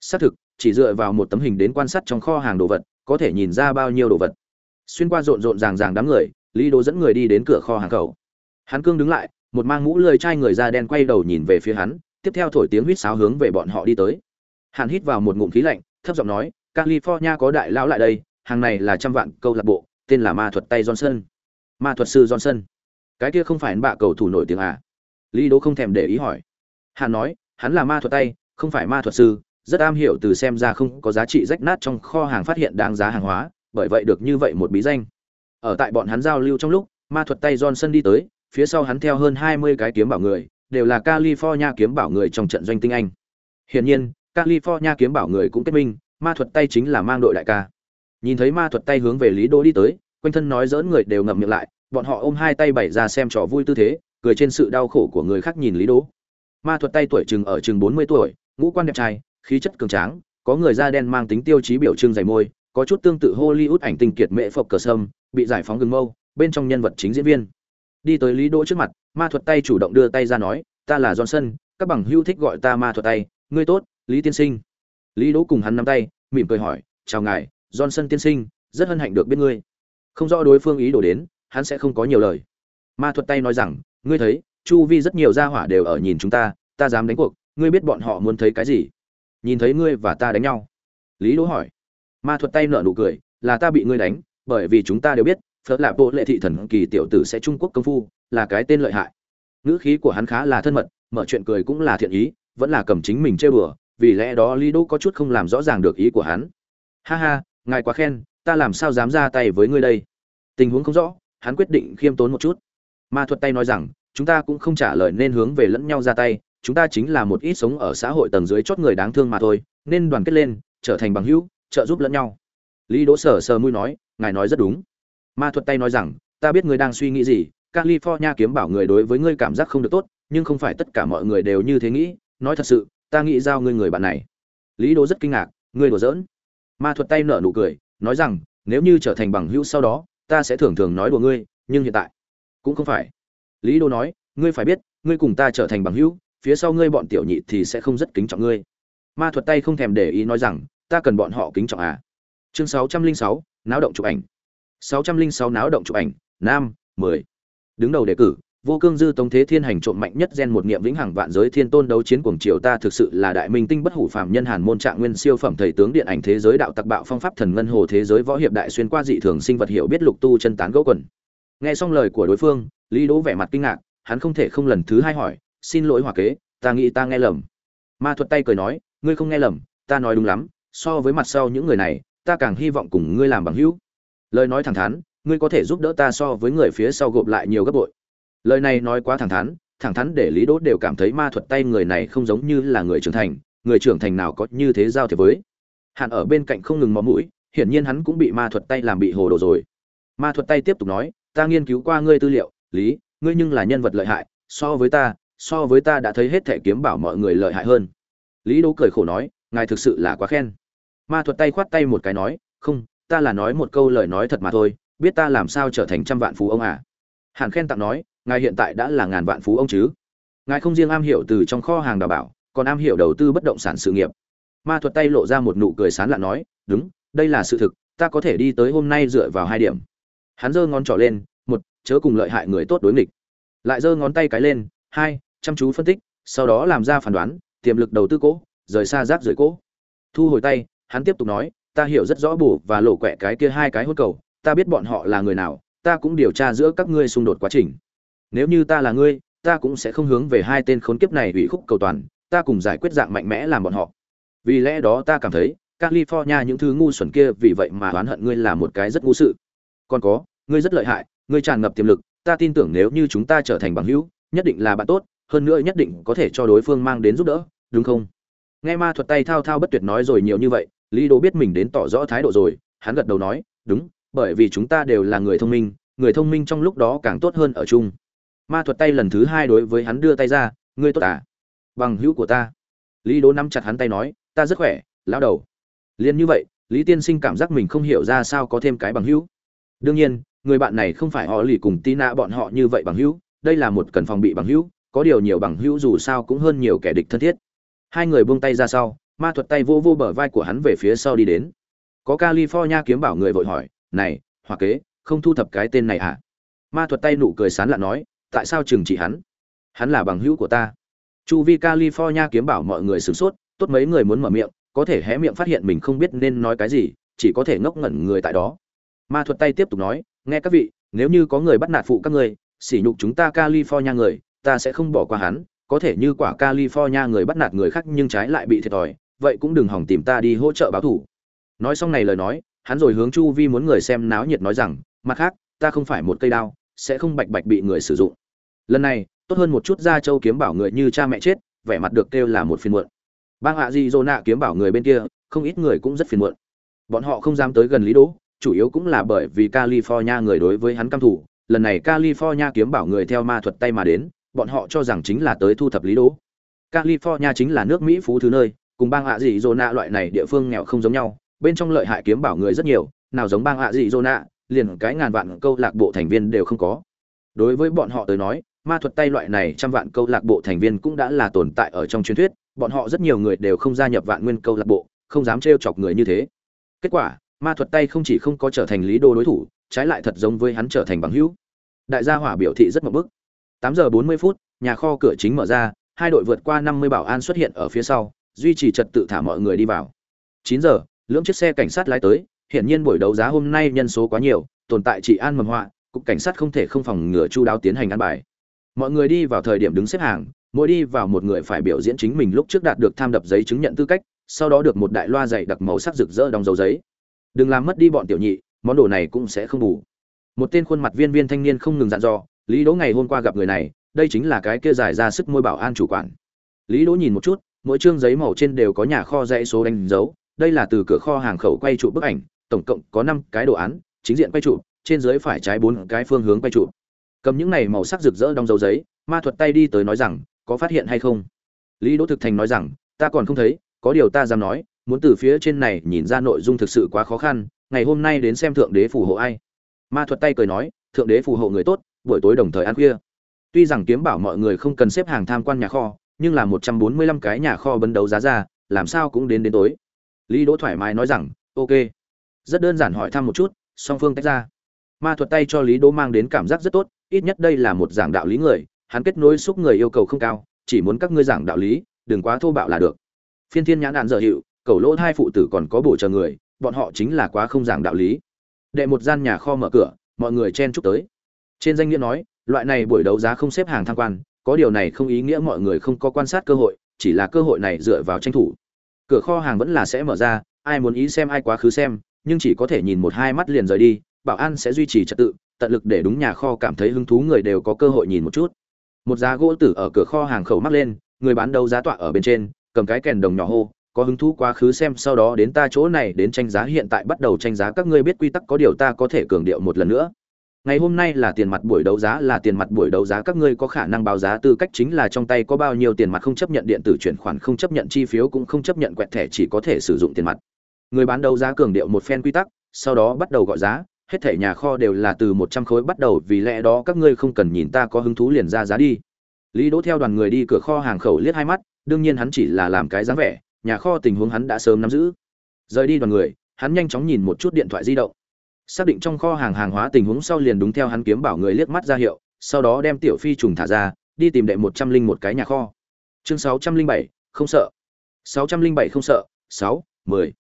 Xác thực, chỉ dựa vào một tấm hình đến quan sát trong kho hàng đồ vật, có thể nhìn ra bao nhiêu đồ vật. Xuyên qua rộn rộn ràng ràng đám người, lý đô dẫn người đi đến cửa kho hàng khẩu hắn cương đứng lại, một mang mũ lười trai người da đen quay đầu nhìn về phía hắn, tiếp theo thổi tiếng huýt sáo hướng về bọn họ đi tới. Hàn hít vào một ngụm khí lạnh, thấp giọng nói, california có đại lão lại đây, hàng này là trăm vạn câu lạc bộ, tên là ma thuật tay johnson. Ma thuật sư johnson? Cái kia không phải bạ cầu thủ nổi tiếng à? Lý đỗ không thèm để ý hỏi. Hàn nói, hắn là ma thuật tay, không phải ma thuật sư, rất am hiểu từ xem ra không có giá trị rách nát trong kho hàng phát hiện đáng giá hàng hóa, bởi vậy được như vậy một bí danh. Ở tại bọn hắn giao lưu trong lúc, ma thuật tay johnson đi tới, phía sau hắn theo hơn hai mươi cái kiếm bảo người, đều là california kiếm bảo người trong trận doanh tinh anh. Hiển nhiên california kiếm bảo người cũng kết minh, ma thuật tay chính là mang đội đại ca. Nhìn thấy ma thuật tay hướng về lý đô đi tới, quanh thân nói dỡn người đều ngậm miệng lại, bọn họ ôm hai tay bày ra xem trò vui tư thế, cười trên sự đau khổ của người khác nhìn lý đỗ. Ma thuật tay tuổi chừng ở chừng bốn mươi tuổi, ngũ quan đẹp trai, khí chất cường tráng, có người da đen mang tính tiêu chí biểu trưng dày môi, có chút tương tự hollywood ảnh tình kiệt mẹ phộc cờ sâm, bị giải phóng gừng mâu, bên trong nhân vật chính diễn viên. Đi tới lý đỗ trước mặt, ma thuật tay chủ động đưa tay ra nói, ta là johnson, các bằng hưu thích gọi ta ma thuật tay, ngươi tốt lý tiên sinh. Lý đỗ cùng hắn nắm tay, mỉm cười hỏi, chào ngài, johnson tiên sinh, rất hân hạnh được biết ngươi. Không rõ đối phương ý đồ đến, hắn sẽ không có nhiều lời. Ma thuật tay nói rằng, ngươi thấy, chu vi rất nhiều gia hỏa đều ở nhìn chúng ta ta dám đánh cuộc, ngươi biết bọn họ muốn thấy cái gì? Nhìn thấy ngươi và ta đánh nhau. Lý đỗ hỏi. Ma thuật tay nở nụ cười, là ta bị ngươi đánh, bởi vì chúng ta đều biết, phớt lạp bộ lệ thị thần kỳ tiểu tử sẽ trung quốc công phu, là cái tên lợi hại. Ngữ khí của hắn khá là thân mật, mở chuyện cười cũng là thiện ý, vẫn là cầm chính mình chơi bừa vì lẽ đó lý đỗ có chút không làm rõ ràng được ý của hắn. Ha ha, ngài quá khen, ta làm sao dám ra tay với ngươi đây? Tình huống không rõ, hắn quyết định khiêm tốn một chút. Ma thuật tay nói rằng, chúng ta cũng không trả lời nên hướng về lẫn nhau ra tay, chúng ta chính là một ít sống ở xã hội tầng dưới chót người đáng thương mà thôi, nên đoàn kết lên, trở thành bằng hữu, trợ giúp lẫn nhau. Lý đỗ sở sờ mũi nói, ngài nói rất đúng. Ma thuật tay nói rằng, ta biết ngươi đang suy nghĩ gì, california kiếm bảo người đối với ngươi cảm giác không được tốt, nhưng không phải tất cả mọi người đều như thế nghĩ, nói thật sự ta nghĩ giao ngươi người bạn này. Lý đỗ rất kinh ngạc, ngươi đùa giỡn. Ma thuật tay nở nụ cười, nói rằng, nếu như trở thành bằng hữu sau đó, ta sẽ thường thường nói đùa ngươi, nhưng hiện tại cũng không phải. Lý đỗ nói, ngươi phải biết, ngươi cùng ta trở thành bằng hữu, phía sau ngươi bọn tiểu nhị thì sẽ không rất kính trọng ngươi. Ma thuật tay không thèm để ý nói rằng, ta cần bọn họ kính trọng à. Chương sáu trăm linh sáu, náo động chụp ảnh. sáu trăm linh sáu náo động chụp ảnh, nam, mười. Đứng đầu đề cử vô cương dư tống thế thiên hành trộm mạnh nhất gen một niệm vĩnh hằng vạn giới thiên tôn đấu chiến cuồng triều ta thực sự là đại minh tinh bất hủ phàm nhân hàn môn trạng nguyên siêu phẩm thầy tướng điện ảnh thế giới đạo tặc bạo phong pháp thần ngân hồ thế giới võ hiệp đại xuyên qua dị thường sinh vật hiểu biết lục tu chân tán gỗ quần. Nghe xong lời của đối phương, lý đỗ vẻ mặt kinh ngạc, hắn không thể không lần thứ hai hỏi, xin lỗi hòa kế, ta nghĩ ta nghe lầm. Ma thuật tay cười nói, ngươi không nghe lầm, ta nói đúng lắm, so với mặt sau những người này, ta càng hy vọng cùng ngươi làm bằng hữu. Lời nói thẳng thắn, ngươi có thể giúp đỡ ta so với người phía sau gộp lại nhiều gấp bội lời này nói quá thẳng thắn thẳng thắn để lý đỗ đều cảm thấy ma thuật tay người này không giống như là người trưởng thành, người trưởng thành nào có như thế giao thế với. Hạn ở bên cạnh không ngừng mó mũi, hiển nhiên hắn cũng bị ma thuật tay làm bị hồ đồ rồi. Ma thuật tay tiếp tục nói, ta nghiên cứu qua ngươi tư liệu, lý, ngươi nhưng là nhân vật lợi hại, so với ta, so với ta đã thấy hết thể kiếm bảo mọi người lợi hại hơn. Lý đỗ cười khổ nói, ngài thực sự là quá khen. Ma thuật tay khoát tay một cái nói, không, ta là nói một câu lời nói thật mà thôi, biết ta làm sao trở thành trăm vạn phú ông à? Hàn khen tặng nói ngài hiện tại đã là ngàn vạn phú ông chứ? Ngài không riêng am hiểu từ trong kho hàng đào bảo, còn am hiểu đầu tư bất động sản sự nghiệp. Ma thuật tay lộ ra một nụ cười sán lạ nói, đúng, đây là sự thực, ta có thể đi tới hôm nay dựa vào hai điểm. Hắn giơ ngón trỏ lên, một, chớ cùng lợi hại người tốt đối nghịch. Lại giơ ngón tay cái lên, hai, chăm chú phân tích, sau đó làm ra phán đoán, tiềm lực đầu tư cố, rời xa rác rời cố. Thu hồi tay, hắn tiếp tục nói, ta hiểu rất rõ bổ và lộ quẹ cái kia hai cái hốt cầu, ta biết bọn họ là người nào, ta cũng điều tra giữa các ngươi xung đột quá trình nếu như ta là ngươi, ta cũng sẽ không hướng về hai tên khốn kiếp này ủy khúc cầu toàn, ta cùng giải quyết dạng mạnh mẽ làm bọn họ. Vì lẽ đó ta cảm thấy, california những thứ ngu xuẩn kia vì vậy mà oán hận ngươi là một cái rất ngu sự. Còn có, ngươi rất lợi hại, ngươi tràn ngập tiềm lực, ta tin tưởng nếu như chúng ta trở thành bằng hữu, nhất định là bạn tốt, hơn nữa nhất định có thể cho đối phương mang đến giúp đỡ, đúng không? Nghe ma thuật tay thao thao bất tuyệt nói rồi nhiều như vậy, lý đô biết mình đến tỏ rõ thái độ rồi, hắn gật đầu nói, đúng, bởi vì chúng ta đều là người thông minh, người thông minh trong lúc đó càng tốt hơn ở chung ma thuật tay lần thứ hai đối với hắn đưa tay ra, ngươi tốt à? Bằng hữu của ta. Lý đố nắm chặt hắn tay nói, ta rất khỏe, lão đầu. Liền như vậy, lý tiên sinh cảm giác mình không hiểu ra sao có thêm cái bằng hữu. Đương nhiên, người bạn này không phải họ lì cùng tí nạ bọn họ như vậy bằng hữu, đây là một cần phòng bị bằng hữu, có điều nhiều bằng hữu dù sao cũng hơn nhiều kẻ địch thân thiết. Hai người buông tay ra sau, ma thuật tay vô vô bờ vai của hắn về phía sau đi đến. Có california kiếm bảo người vội hỏi, này hoặc kế, không thu thập cái tên này à ma thuật tay nụ cười sán lạ nói tại sao trừng trị hắn? Hắn là bằng hữu của ta. Chu vi california kiếm bảo mọi người sửng sốt, tốt mấy người muốn mở miệng, có thể hé miệng phát hiện mình không biết nên nói cái gì, chỉ có thể ngốc ngẩn người tại đó. Ma thuật tay tiếp tục nói, nghe các vị, nếu như có người bắt nạt phụ các ngươi, sỉ nhục chúng ta california người, ta sẽ không bỏ qua hắn, có thể như quả california người bắt nạt người khác nhưng trái lại bị thiệt thòi, vậy cũng đừng hỏng tìm ta đi hỗ trợ báo thủ. Nói xong này lời nói, hắn rồi hướng chu vi muốn người xem náo nhiệt nói rằng, mặt khác, ta không phải một cây đao sẽ không bạch bạch bị người sử dụng. Lần này, tốt hơn một chút ra châu kiếm bảo người như cha mẹ chết, vẻ mặt được kêu là một phiền muộn. Bang hạ di dô nạ kiếm bảo người bên kia, không ít người cũng rất phiền muộn. Bọn họ không dám tới gần lý đỗ, chủ yếu cũng là bởi vì california người đối với hắn căm thủ lần này california kiếm bảo người theo ma thuật tay mà đến, bọn họ cho rằng chính là tới thu thập lý đỗ. California chính là nước mỹ phú thứ nơi, cùng bang hạ dị dô nạ loại này địa phương nghèo không giống nhau, bên trong lợi hại kiếm bảo người rất nhiều, nào giống bang hạ dị dô nạ liền cái ngàn vạn câu lạc bộ thành viên đều không có. Đối với bọn họ tới nói, ma thuật tay loại này trăm vạn câu lạc bộ thành viên cũng đã là tồn tại ở trong truyền thuyết, bọn họ rất nhiều người đều không gia nhập vạn nguyên câu lạc bộ, không dám trêu chọc người như thế. Kết quả, ma thuật tay không chỉ không có trở thành lý đô đối thủ, trái lại thật giống với hắn trở thành bằng hữu. Đại gia hỏa biểu thị rất mập bức. Tám giờ bốn mươi phút, nhà kho cửa chính mở ra, hai đội vượt qua năm mươi bảo an xuất hiện ở phía sau, duy trì trật tự thả mọi người đi vào. Chín giờ, lưỡng chiếc xe cảnh sát lái tới hiển nhiên buổi đấu giá hôm nay nhân số quá nhiều, tồn tại trị an mầm họa, cục cảnh sát không thể không phòng ngừa chu đáo tiến hành ăn bài. Mọi người đi vào thời điểm đứng xếp hàng, mỗi đi vào một người phải biểu diễn chính mình lúc trước đạt được tham đập giấy chứng nhận tư cách, sau đó được một đại loa dày đặc màu sắc rực rỡ đóng dấu giấy. Đừng làm mất đi bọn tiểu nhị, món đồ này cũng sẽ không đủ. một tên khuôn mặt viên viên thanh niên không ngừng dặn dò, lý đỗ ngày hôm qua gặp người này, đây chính là cái kia giải ra sức môi bảo an chủ quản. Lý đỗ nhìn một chút, mỗi chương giấy màu trên đều có nhà kho dãy số đánh dấu, đây là từ cửa kho hàng khẩu quay trụ bức ảnh tổng cộng có năm cái đồ án, chính diện quay trụ trên dưới phải trái bốn cái phương hướng quay trụ cầm những này màu sắc rực rỡ đong dấu giấy, ma thuật tay đi tới nói rằng, có phát hiện hay không? Lý đỗ thực thành nói rằng, ta còn không thấy, có điều ta dám nói, muốn từ phía trên này nhìn ra nội dung thực sự quá khó khăn, ngày hôm nay đến xem thượng đế phù hộ ai. Ma thuật tay cười nói, thượng đế phù hộ người tốt, buổi tối đồng thời ăn khuya. Tuy rằng kiếm bảo mọi người không cần xếp hàng tham quan nhà kho, nhưng là một trăm bốn mươi lăm cái nhà kho bấn đấu giá ra, làm sao cũng đến đến tối. Lý đỗ thoải mái nói rằng, ok rất đơn giản hỏi thăm một chút, song phương tách ra. Ma thuật tay cho lý đỗ mang đến cảm giác rất tốt, ít nhất đây là một giảng đạo lý người, hắn kết nối xúc người yêu cầu không cao, chỉ muốn các ngươi giảng đạo lý, đừng quá thô bạo là được. Phiên thiên nhãn đạn dở hiệu, cầu lỗ hai phụ tử còn có bổ chờ người, bọn họ chính là quá không giảng đạo lý. Đệ một gian nhà kho mở cửa, mọi người chen chúc tới. Trên danh nghĩa nói, loại này buổi đấu giá không xếp hàng tham quan, có điều này không ý nghĩa mọi người không có quan sát cơ hội, chỉ là cơ hội này dựa vào tranh thủ. Cửa kho hàng vẫn là sẽ mở ra, ai muốn ý xem ai quá khứ xem nhưng chỉ có thể nhìn một hai mắt liền rời đi, bảo an sẽ duy trì trật tự, tận lực để đúng nhà kho cảm thấy hứng thú người đều có cơ hội nhìn một chút. Một giá gỗ tử ở cửa kho hàng khẩu mắc lên, người bán đấu giá tọa ở bên trên, cầm cái kèn đồng nhỏ hô, có hứng thú quá khứ xem, sau đó đến ta chỗ này đến tranh giá, hiện tại bắt đầu tranh giá, các ngươi biết quy tắc có điều ta có thể cường điệu một lần nữa. Ngày hôm nay là tiền mặt buổi đấu giá, là tiền mặt buổi đấu giá, các ngươi có khả năng báo giá, tư cách chính là trong tay có bao nhiêu tiền mặt không chấp nhận điện tử chuyển khoản, không chấp nhận chi phiếu cũng không chấp nhận quẹt thẻ, chỉ có thể sử dụng tiền mặt người bán đấu giá cường điệu một phen quy tắc, sau đó bắt đầu gọi giá, hết thảy nhà kho đều là từ một trăm khối bắt đầu, vì lẽ đó các ngươi không cần nhìn ta có hứng thú liền ra giá đi. Lý đỗ theo đoàn người đi cửa kho hàng khẩu liếc hai mắt, đương nhiên hắn chỉ là làm cái dáng vẻ, nhà kho tình huống hắn đã sớm nắm giữ. Rời đi đoàn người, hắn nhanh chóng nhìn một chút điện thoại di động. Xác định trong kho hàng hàng hóa tình huống sau liền đúng theo hắn kiếm bảo người liếc mắt ra hiệu, sau đó đem tiểu phi trùng thả ra, đi tìm đệ một trăm linh một cái nhà kho. Chương sáu trăm linh bảy, không sợ. sáu trăm linh bảy không sợ, sáu, mười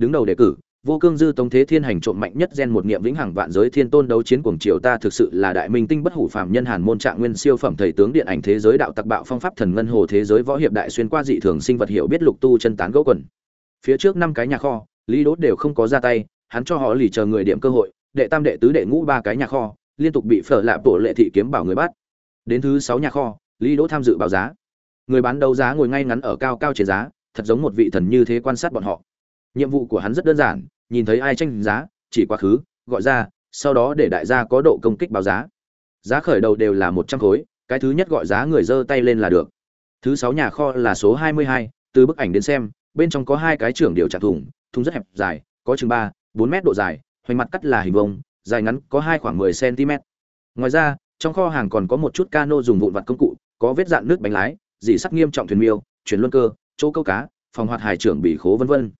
đứng đầu đề cử, vô cương dư tống thế thiên hành trộm mạnh nhất gen một niệm vĩnh hằng vạn giới thiên tôn đấu chiến cuồng triều ta thực sự là đại minh tinh bất hủ phàm nhân hàn môn trạng nguyên siêu phẩm thầy tướng điện ảnh thế giới đạo tặc bạo phong pháp thần ngân hồ thế giới võ hiệp đại xuyên qua dị thường sinh vật hiểu biết lục tu chân tán gỗ quần. Phía trước năm cái nhà kho, lý đốt đều không có ra tay, hắn cho họ lì chờ người điểm cơ hội, đệ tam đệ tứ đệ ngũ ba cái nhà kho, liên tục bị phở lạ bộ lệ thị kiếm bảo người bắt. Đến thứ sáu nhà kho, lý đỗ tham dự báo giá. Người bán đấu giá ngồi ngay ngắn ở cao cao trên giá, thật giống một vị thần như thế quan sát bọn họ nhiệm vụ của hắn rất đơn giản, nhìn thấy ai tranh giá, chỉ quá khứ, gọi ra, sau đó để đại gia có độ công kích báo giá. Giá khởi đầu đều là một trăm khối, cái thứ nhất gọi giá người giơ tay lên là được. Thứ sáu nhà kho là số hai mươi hai, từ bức ảnh đến xem, bên trong có hai cái trưởng điều chặt thùng thùng rất hẹp, dài, có chừng ba, bốn mét độ dài, hoành mặt cắt là hình vông dài ngắn có hai khoảng mười cm ngoài ra, trong kho hàng còn có một chút cano dùng vụn vặt công cụ, có vết dạn nước bánh lái dỉ sắt nghiêm trọng thuyền miêu, chuyển luân cơ, chỗ câu cá, phòng hoạt hải trưởng bị khố vân vân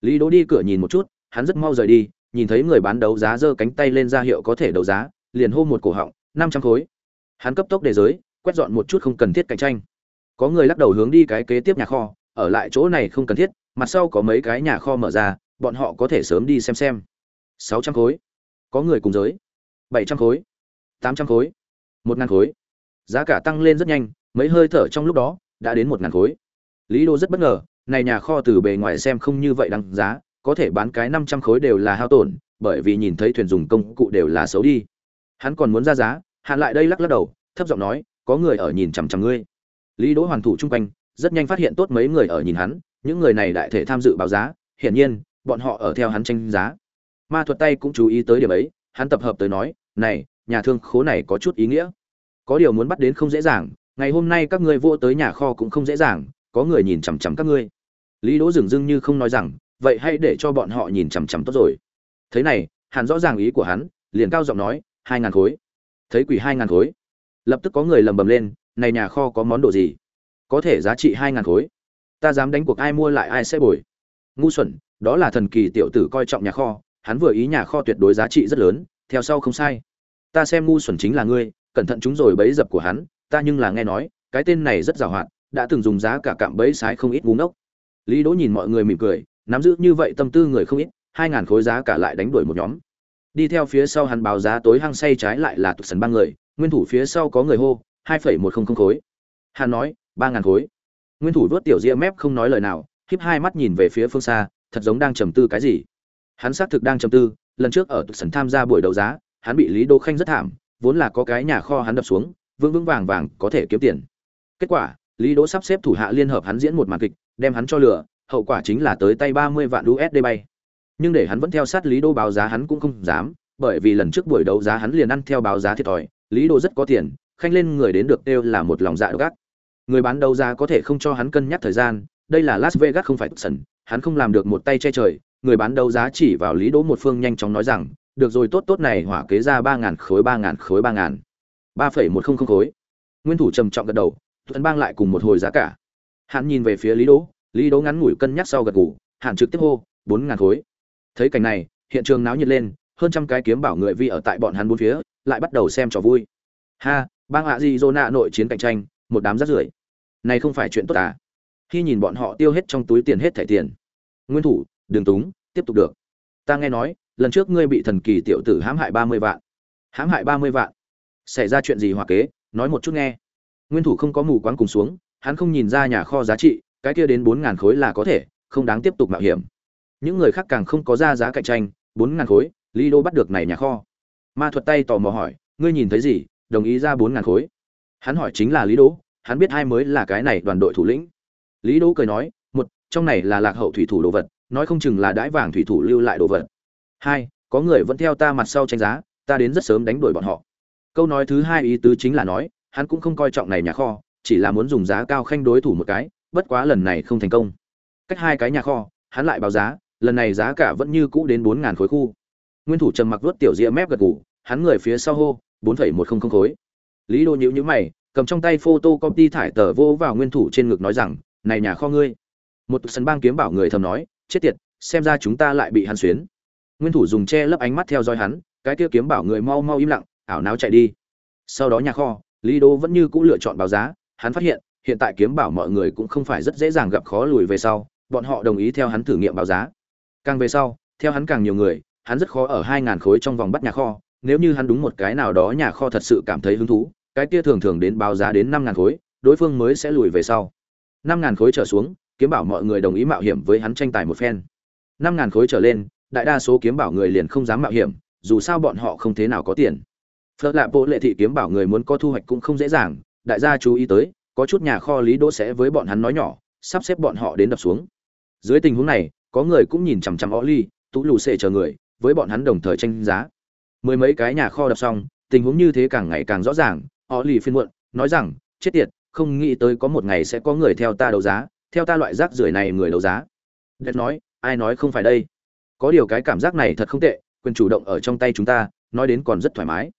lý đỗ đi cửa nhìn một chút, hắn rất mau rời đi, nhìn thấy người bán đấu giá giơ cánh tay lên ra hiệu có thể đấu giá, liền hô một cổ họng, năm trăm khối. Hắn cấp tốc đề giới, quét dọn một chút không cần thiết cạnh tranh. Có người lắc đầu hướng đi cái kế tiếp nhà kho, ở lại chỗ này không cần thiết, mặt sau có mấy cái nhà kho mở ra, bọn họ có thể sớm đi xem xem. Sáu trăm khối. Có người cùng giới. Bảy trăm khối. Tám trăm khối. Một ngàn khối. Giá cả tăng lên rất nhanh, mấy hơi thở trong lúc đó, đã đến một ngàn khối. Lý đô rất bất ngờ này nhà kho từ bề ngoài xem không như vậy đáng giá, có thể bán cái năm trăm khối đều là hao tổn, bởi vì nhìn thấy thuyền dùng công cụ đều là xấu đi. Hắn còn muốn ra giá hạn lại đây lắc lắc đầu, thấp giọng nói, có người ở nhìn chằm chằm ngươi. Lý đỗ hoàn thủ chung quanh, rất nhanh phát hiện tốt mấy người ở nhìn hắn, những người này đại thể tham dự báo giá, hiển nhiên, bọn họ ở theo hắn tranh giá. Ma thuật tay cũng chú ý tới điểm ấy, hắn tập hợp tới nói, này, nhà thương khố này có chút ý nghĩa. Có điều muốn bắt đến không dễ dàng, ngày hôm nay các ngươi vô tới nhà kho cũng không dễ dàng, có người nhìn chằm chằm các ngươi lý đỗ dừng dưng như không nói rằng, vậy hãy để cho bọn họ nhìn chằm chằm tốt rồi. Thế này, hàn rõ ràng ý của hắn, liền cao giọng nói, hai ngàn khối. Thấy quỷ hai ngàn khối, lập tức có người lầm bầm lên, này nhà kho có món đồ gì? Có thể giá trị hai ngàn khối. Ta dám đánh cuộc ai mua lại ai sẽ bồi. Ngu xuẩn, đó là thần kỳ tiểu tử coi trọng nhà kho, hắn vừa ý nhà kho tuyệt đối giá trị rất lớn, theo sau không sai. Ta xem ngu xuẩn chính là ngươi, cẩn thận chúng rồi bấy dập của hắn, ta nhưng là nghe nói, cái tên này rất giàu hoạt đã từng dùng giá cả cạm bẫy sái không ít ngu ngốc lý đỗ nhìn mọi người mỉm cười, nắm giữ như vậy tâm tư người không ít, hai ngàn khối giá cả lại đánh đuổi một nhóm. Đi theo phía sau hắn báo giá tối hăng say trái lại là tụt sần ba người, nguyên thủ phía sau có người hô, hai phẩy một không không khối. Hắn nói, ba ngàn khối. Nguyên thủ vớt tiểu ria mép không nói lời nào khép hai mắt nhìn về phía phương xa, thật giống đang trầm tư cái gì. Hắn xác thực đang trầm tư, lần trước ở tụt sần tham gia buổi đấu giá, hắn bị lý Đỗ khanh rất thảm, vốn là có cái nhà kho hắn đập xuống, vững vững vàng vàng có thể kiếm tiền. Kết quả, lý đỗ sắp xếp thủ hạ liên hợp hắn diễn một màn kịch đem hắn cho lửa hậu quả chính là tới tay ba mươi vạn usd bay. Nhưng để hắn vẫn theo sát lý đô báo giá hắn cũng không dám, bởi vì lần trước buổi đấu giá hắn liền ăn theo báo giá thiệt thòi, lý đô rất có tiền, khanh lên người đến được đều là một lòng dạ gác người bán đấu giá có thể không cho hắn cân nhắc thời gian, đây là las vegas không phải sần hắn không làm được một tay che trời, người bán đấu giá chỉ vào lý đỗ một phương nhanh chóng nói rằng, được rồi, tốt tốt này, hỏa kế ra ba ngàn khối, ba ngàn khối, ba ngàn. ba phẩy một không không khối. Nguyên thủ trầm trọng gật đầu tuấn bang lại cùng một hồi giá cả hắn nhìn về phía lý đỗ lý đỗ ngắn ngủi cân nhắc sau gật gù hắn trực tiếp hô, bốn ngàn khối. Thấy cảnh này, hiện trường náo nhiệt lên, hơn trăm cái kiếm bảo người vi ở tại bọn hắn bốn phía, lại bắt đầu xem trò vui. Ha, bang hạ gì zona nội chiến cạnh tranh, một đám rác rưởi. Này không phải chuyện tốt à? Khi nhìn bọn họ tiêu hết trong túi tiền hết thẻ tiền. Nguyên thủ, đường túng, tiếp tục được. Ta nghe nói, lần trước ngươi bị thần kỳ tiểu tử hãm hại ba mươi vạn. Hãm hại ba mươi vạn. Xảy ra chuyện gì hòa kế? Nói một chút nghe. Nguyên thủ không có mù quáng cùng xuống hắn không nhìn ra nhà kho giá trị, cái kia đến bốn ngàn khối là có thể, không đáng tiếp tục mạo hiểm. Những người khác càng không có ra giá cạnh tranh, bốn ngàn khối, lý đô bắt được này nhà kho. Ma thuật tay tò mò hỏi, ngươi nhìn thấy gì? Đồng ý ra bốn ngàn khối. Hắn hỏi chính là lý đỗ hắn biết hai mới là cái này đoàn đội thủ lĩnh. Lý đỗ cười nói, một, trong này là lạc hậu thủy thủ đồ vật, nói không chừng là đãi vàng thủy thủ lưu lại đồ vật. Hai, có người vẫn theo ta mặt sau tranh giá, ta đến rất sớm đánh đuổi bọn họ. Câu nói thứ hai ý tứ chính là nói, hắn cũng không coi trọng này nhà kho chỉ là muốn dùng giá cao khanh đối thủ một cái, bất quá lần này không thành công. Cách hai cái nhà kho, hắn lại báo giá, lần này giá cả vẫn như cũ đến bốn ngàn khối khu. Nguyên thủ trầm mặc vuốt tiểu ria mép gật gù, hắn người phía sau hô, bốn phẩy một không không khối. Lý đô nhíu nhíu mày, cầm trong tay photo copy thải tờ vô vào nguyên thủ trên ngực nói rằng, này nhà kho ngươi. Một sân bang kiếm bảo người thầm nói, chết tiệt, xem ra chúng ta lại bị hắn xuyến. Nguyên thủ dùng che lấp ánh mắt theo dõi hắn, cái kia kiếm bảo người mau mau im lặng, ảo náo chạy đi. Sau đó nhà kho, lý đô vẫn như cũ lựa chọn báo giá hắn phát hiện hiện tại kiếm bảo mọi người cũng không phải rất dễ dàng gặp khó lùi về sau, bọn họ đồng ý theo hắn thử nghiệm báo giá. Càng về sau, theo hắn càng nhiều người, hắn rất khó ở hai ngàn khối trong vòng bắt nhà kho, nếu như hắn đúng một cái nào đó nhà kho thật sự cảm thấy hứng thú, cái kia thường thường đến báo giá đến năm ngàn khối, đối phương mới sẽ lùi về sau. Năm ngàn khối trở xuống, kiếm bảo mọi người đồng ý mạo hiểm với hắn tranh tài một phen. Năm ngàn khối trở lên, đại đa số kiếm bảo người liền không dám mạo hiểm, dù sao bọn họ không thế nào có tiền. Phớt lạ bộ lệ thị kiếm bảo người muốn có thu hoạch cũng không dễ dàng đại gia chú ý tới, có chút nhà kho lý đỗ sẽ với bọn hắn nói nhỏ, sắp xếp bọn họ đến đập xuống. Dưới tình huống này, có người cũng nhìn chằm chằm ó ly tú lù xệ chờ người, với bọn hắn đồng thời tranh giá. Mười mấy cái nhà kho đập xong, tình huống như thế càng ngày càng rõ ràng ó ly phiên muộn, nói rằng, chết tiệt, không nghĩ tới có một ngày sẽ có người theo ta đấu giá, theo ta loại rác rưởi này người đấu giá. Đẹp nói, ai nói không phải đây? Có điều cái cảm giác này thật không tệ, quyền chủ động ở trong tay chúng ta, nói đến còn rất thoải mái.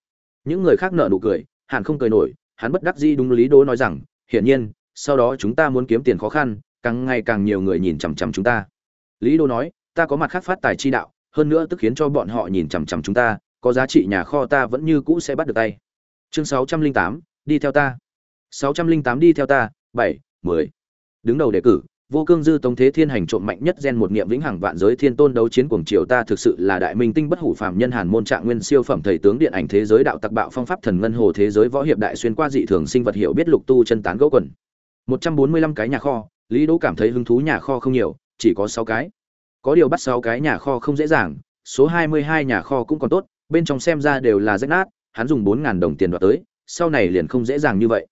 Những người khác nợ nụ cười, hẳn không cười nổi hắn bất đắc dĩ đúng lý đố nói rằng, hiển nhiên, sau đó chúng ta muốn kiếm tiền khó khăn, càng ngày càng nhiều người nhìn chằm chằm chúng ta. Lý đô nói, ta có mặt khác phát tài chi đạo, hơn nữa tức khiến cho bọn họ nhìn chằm chằm chúng ta, có giá trị nhà kho ta vẫn như cũ sẽ bắt được tay. Chương sáu trăm linh tám, đi theo ta. Sáu trăm linh tám đi theo ta, bảy, mười. Đứng đầu đề cử vô cương dư tống thế thiên hành trộm mạnh nhất gen một niệm vĩnh hằng vạn giới thiên tôn đấu chiến cuồng triều ta thực sự là đại minh tinh bất hủ phàm nhân hàn môn trạng nguyên siêu phẩm thầy tướng điện ảnh thế giới đạo tặc bạo phong pháp thần ngân hồ thế giới võ hiệp đại xuyên qua dị thường sinh vật hiểu biết lục tu chân tán gỗ quần. Một trăm bốn mươi lăm cái nhà kho, lý đỗ cảm thấy hứng thú nhà kho không nhiều, chỉ có sáu cái. Có điều bắt sáu cái nhà kho không dễ dàng, số hai mươi hai nhà kho cũng còn tốt, bên trong xem ra đều là rách nát, hắn dùng bốn ngàn đồng tiền đoạt tới, sau này liền không dễ dàng như vậy.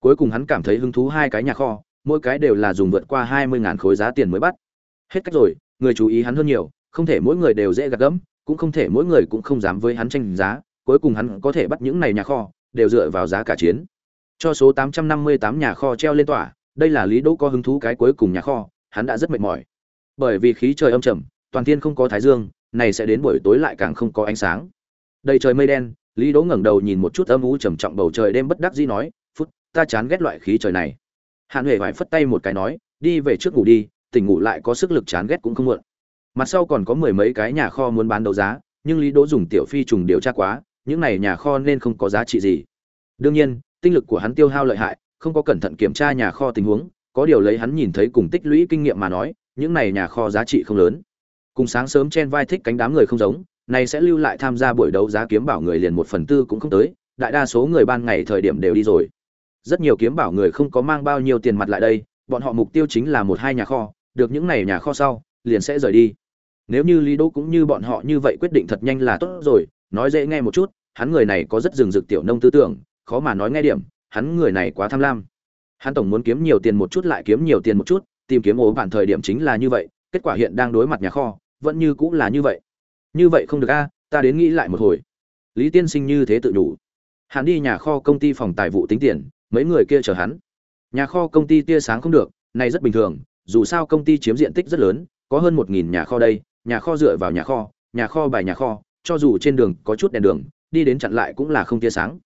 Cuối cùng hắn cảm thấy hứng thú hai cái nhà kho mỗi cái đều là dùng vượt qua hai mươi ngàn khối giá tiền mới bắt. Hết cách rồi, người chú ý hắn hơn nhiều, không thể mỗi người đều dễ gạt gẫm, cũng không thể mỗi người cũng không dám với hắn tranh giá, cuối cùng hắn có thể bắt những này nhà kho, đều dựa vào giá cả chiến. Cho số tám trăm năm mươi tám nhà kho treo lên tỏa, đây là lý đỗ có hứng thú cái cuối cùng nhà kho, hắn đã rất mệt mỏi. Bởi vì khí trời âm trầm, toàn thiên không có thái dương, này sẽ đến buổi tối lại càng không có ánh sáng. Đầy trời mây đen, lý đỗ ngẩng đầu nhìn một chút âm u trầm trọng bầu trời đêm bất đắc dĩ nói, phút, ta chán ghét loại khí trời này hàn huệ vải phất tay một cái nói, đi về trước ngủ đi, tỉnh ngủ lại có sức lực chán ghét cũng không muộn. Mặt sau còn có mười mấy cái nhà kho muốn bán đấu giá, nhưng lý đỗ dùng tiểu phi trùng điều tra quá, những này nhà kho nên không có giá trị gì. Đương nhiên, tinh lực của hắn tiêu hao lợi hại, không có cẩn thận kiểm tra nhà kho tình huống, có điều lấy hắn nhìn thấy cùng tích lũy kinh nghiệm mà nói, những này nhà kho giá trị không lớn. Cùng sáng sớm chen vai thích cánh đám người không giống, này sẽ lưu lại tham gia buổi đấu giá kiếm bảo người liền một phần tư cũng không tới, đại đa số người ban ngày thời điểm đều đi rồi rất nhiều kiếm bảo người không có mang bao nhiêu tiền mặt lại đây, bọn họ mục tiêu chính là một hai nhà kho, được những này nhà kho sau, liền sẽ rời đi. Nếu như lý đỗ cũng như bọn họ như vậy quyết định thật nhanh là tốt rồi, nói dễ nghe một chút, hắn người này có rất rừng rực tiểu nông tư tưởng, khó mà nói nghe điểm, hắn người này quá tham lam. Hắn tổng muốn kiếm nhiều tiền một chút lại kiếm nhiều tiền một chút, tìm kiếm ố bản thời điểm chính là như vậy, kết quả hiện đang đối mặt nhà kho, vẫn như cũng là như vậy. Như vậy không được a, ta đến nghĩ lại một hồi. Lý tiên sinh như thế tự nhủ hắn đi nhà kho công ty phòng tài vụ tính tiền mấy người kia chờ hắn. Nhà kho công ty tia sáng không được, này rất bình thường, dù sao công ty chiếm diện tích rất lớn, có hơn một nghìn nhà kho đây, nhà kho dựa vào nhà kho nhà kho bài nhà kho, cho dù trên đường có chút đèn đường, đi đến chặn lại cũng là không tia sáng.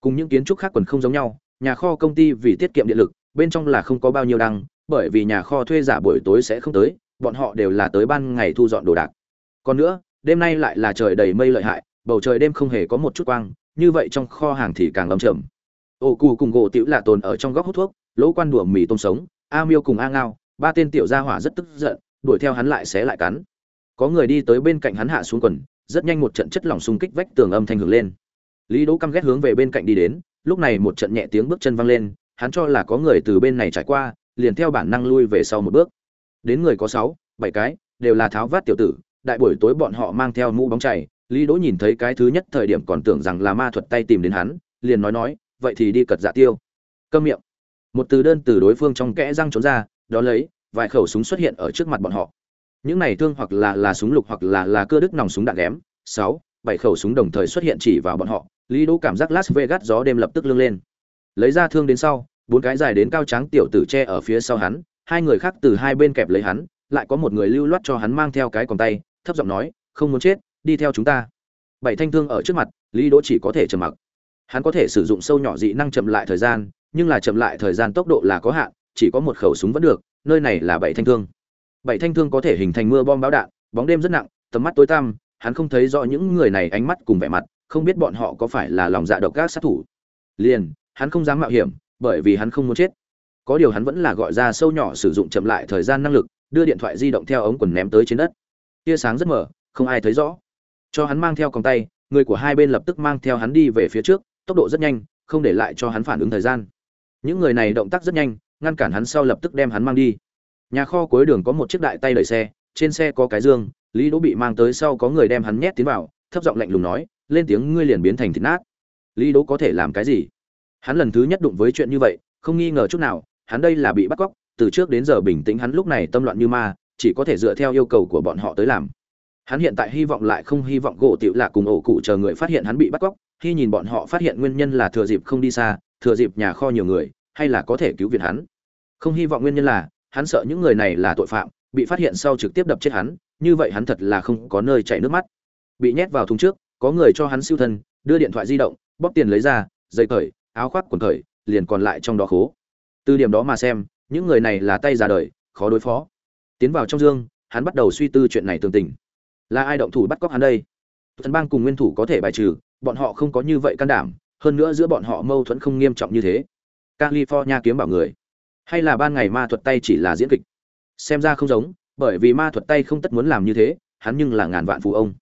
Cùng những kiến trúc khác quần không giống nhau, nhà kho công ty vì tiết kiệm điện lực, bên trong là không có bao nhiêu đăng, bởi vì nhà kho thuê giả buổi tối sẽ không tới, bọn họ đều là tới ban ngày thu dọn đồ đạc. Còn nữa, đêm nay lại là trời đầy mây lợi hại, bầu trời đêm không hề có một chút quang, như vậy trong kho hàng thì càng ấm trầm ổ cù cùng gỗ tiểu là tồn ở trong góc hút thuốc, lỗ quan đùa mì tôm sống, a miêu cùng a ngao, ba tên tiểu gia hỏa rất tức giận, đuổi theo hắn lại xé lại cắn. Có người đi tới bên cạnh hắn hạ xuống quần, rất nhanh một trận chất lỏng xung kích vách tường âm thanh hưởng lên. Lý đỗ căm ghét hướng về bên cạnh đi đến, lúc này một trận nhẹ tiếng bước chân văng lên, hắn cho là có người từ bên này trải qua, liền theo bản năng lui về sau một bước. Đến người có sáu, bảy cái, đều là tháo vát tiểu tử, đại buổi tối bọn họ mang theo mũ bóng chảy lý đỗ nhìn thấy cái thứ nhất thời điểm còn tưởng rằng là ma thuật tay tìm đến hắn, liền nói nói vậy thì đi cật dạ tiêu. Câm miệng. Một từ đơn từ đối phương trong kẽ răng trốn ra, đó lấy, vài khẩu súng xuất hiện ở trước mặt bọn họ. Những này thương hoặc là là súng lục hoặc là là cơ đức nòng súng đạn ghém. Sáu, bảy khẩu súng đồng thời xuất hiện chỉ vào bọn họ. Lý đỗ cảm giác las vegas gió đêm lập tức lưng lên. Lấy ra thương đến sau, bốn cái dài đến cao trắng tiểu tử che ở phía sau hắn, hai người khác từ hai bên kẹp lấy hắn, lại có một người lưu loát cho hắn mang theo cái còn tay, thấp giọng nói, không muốn chết, đi theo chúng ta. Bảy thanh thương ở trước mặt, lý đỗ chỉ có thể trầm mặc hắn có thể sử dụng sâu nhỏ dị năng chậm lại thời gian, nhưng là chậm lại thời gian tốc độ là có hạn, chỉ có một khẩu súng vẫn được, nơi này là bảy thanh thương. Bảy thanh thương có thể hình thành mưa bom bão đạn, bóng đêm rất nặng, tầm mắt tối tăm, hắn không thấy rõ những người này ánh mắt cùng vẻ mặt, không biết bọn họ có phải là lòng dạ độc ác sát thủ. Liền, hắn không dám mạo hiểm, bởi vì hắn không muốn chết. Có điều hắn vẫn là gọi ra sâu nhỏ sử dụng chậm lại thời gian năng lực, đưa điện thoại di động theo ống quần ném tới trên đất. Tia sáng rất mở không ai thấy rõ. Cho hắn mang theo còng tay, người của hai bên lập tức mang theo hắn đi về phía trước tốc độ rất nhanh, không để lại cho hắn phản ứng thời gian. Những người này động tác rất nhanh, ngăn cản hắn sau lập tức đem hắn mang đi. Nhà kho cuối đường có một chiếc đại tay đẩy xe, trên xe có cái dương, lý đỗ bị mang tới sau có người đem hắn nhét tiến vào, thấp giọng lạnh lùng nói, lên tiếng, ngươi liền biến thành thịt nát. Lý đỗ có thể làm cái gì? Hắn lần thứ nhất đụng với chuyện như vậy, không nghi ngờ chút nào, hắn đây là bị bắt cóc, từ trước đến giờ bình tĩnh hắn lúc này tâm loạn như ma, chỉ có thể dựa theo yêu cầu của bọn họ tới làm hắn hiện tại hy vọng lại không hy vọng gỗ tiểu lạc cùng ổ cụ chờ người phát hiện hắn bị bắt cóc, khi nhìn bọn họ phát hiện nguyên nhân là thừa dịp không đi xa, thừa dịp nhà kho nhiều người, hay là có thể cứu viện hắn. Không hy vọng nguyên nhân là, hắn sợ những người này là tội phạm, bị phát hiện sau trực tiếp đập chết hắn, như vậy hắn thật là không có nơi chảy nước mắt. Bị nhét vào thùng trước, có người cho hắn siêu thân, đưa điện thoại di động, bóp tiền lấy ra dây cởi, áo khoác quần cởi, liền còn lại trong đó khố. Từ điểm đó mà xem, những người này là tay già đời, khó đối phó. Tiến vào trong dương, hắn bắt đầu suy tư chuyện này tương tình là ai động thủ bắt cóc hắn đây? Thần bang cùng nguyên thủ có thể bài trừ, bọn họ không có như vậy can đảm, hơn nữa giữa bọn họ mâu thuẫn không nghiêm trọng như thế. California kiếm bảo người. Hay là ban ngày ma thuật tay chỉ là diễn kịch? Xem ra không giống, bởi vì ma thuật tay không tất muốn làm như thế, hắn nhưng là ngàn vạn phù ông.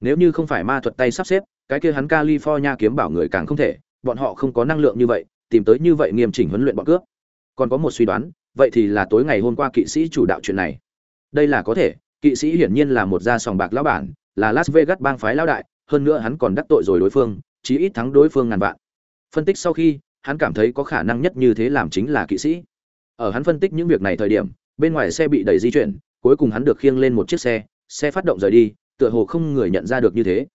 Nếu như không phải ma thuật tay sắp xếp, cái kia hắn california kiếm bảo người càng không thể, bọn họ không có năng lượng như vậy, tìm tới như vậy nghiêm chỉnh huấn luyện bọn cướp. Còn có một suy đoán, vậy thì là tối ngày hôm qua kỵ sĩ chủ đạo chuyện này. Đây là có thể kỵ sĩ hiển nhiên là một gia sòng bạc lão bản là las vegas bang phái lão đại hơn nữa hắn còn đắc tội rồi đối phương chí ít thắng đối phương ngàn vạn. Phân tích sau khi hắn cảm thấy có khả năng nhất như thế làm chính là kỵ sĩ. Ở hắn phân tích những việc này thời điểm bên ngoài xe bị đẩy di chuyển cuối cùng hắn được khiêng lên một chiếc xe xe phát động rời đi tựa hồ không người nhận ra được như thế.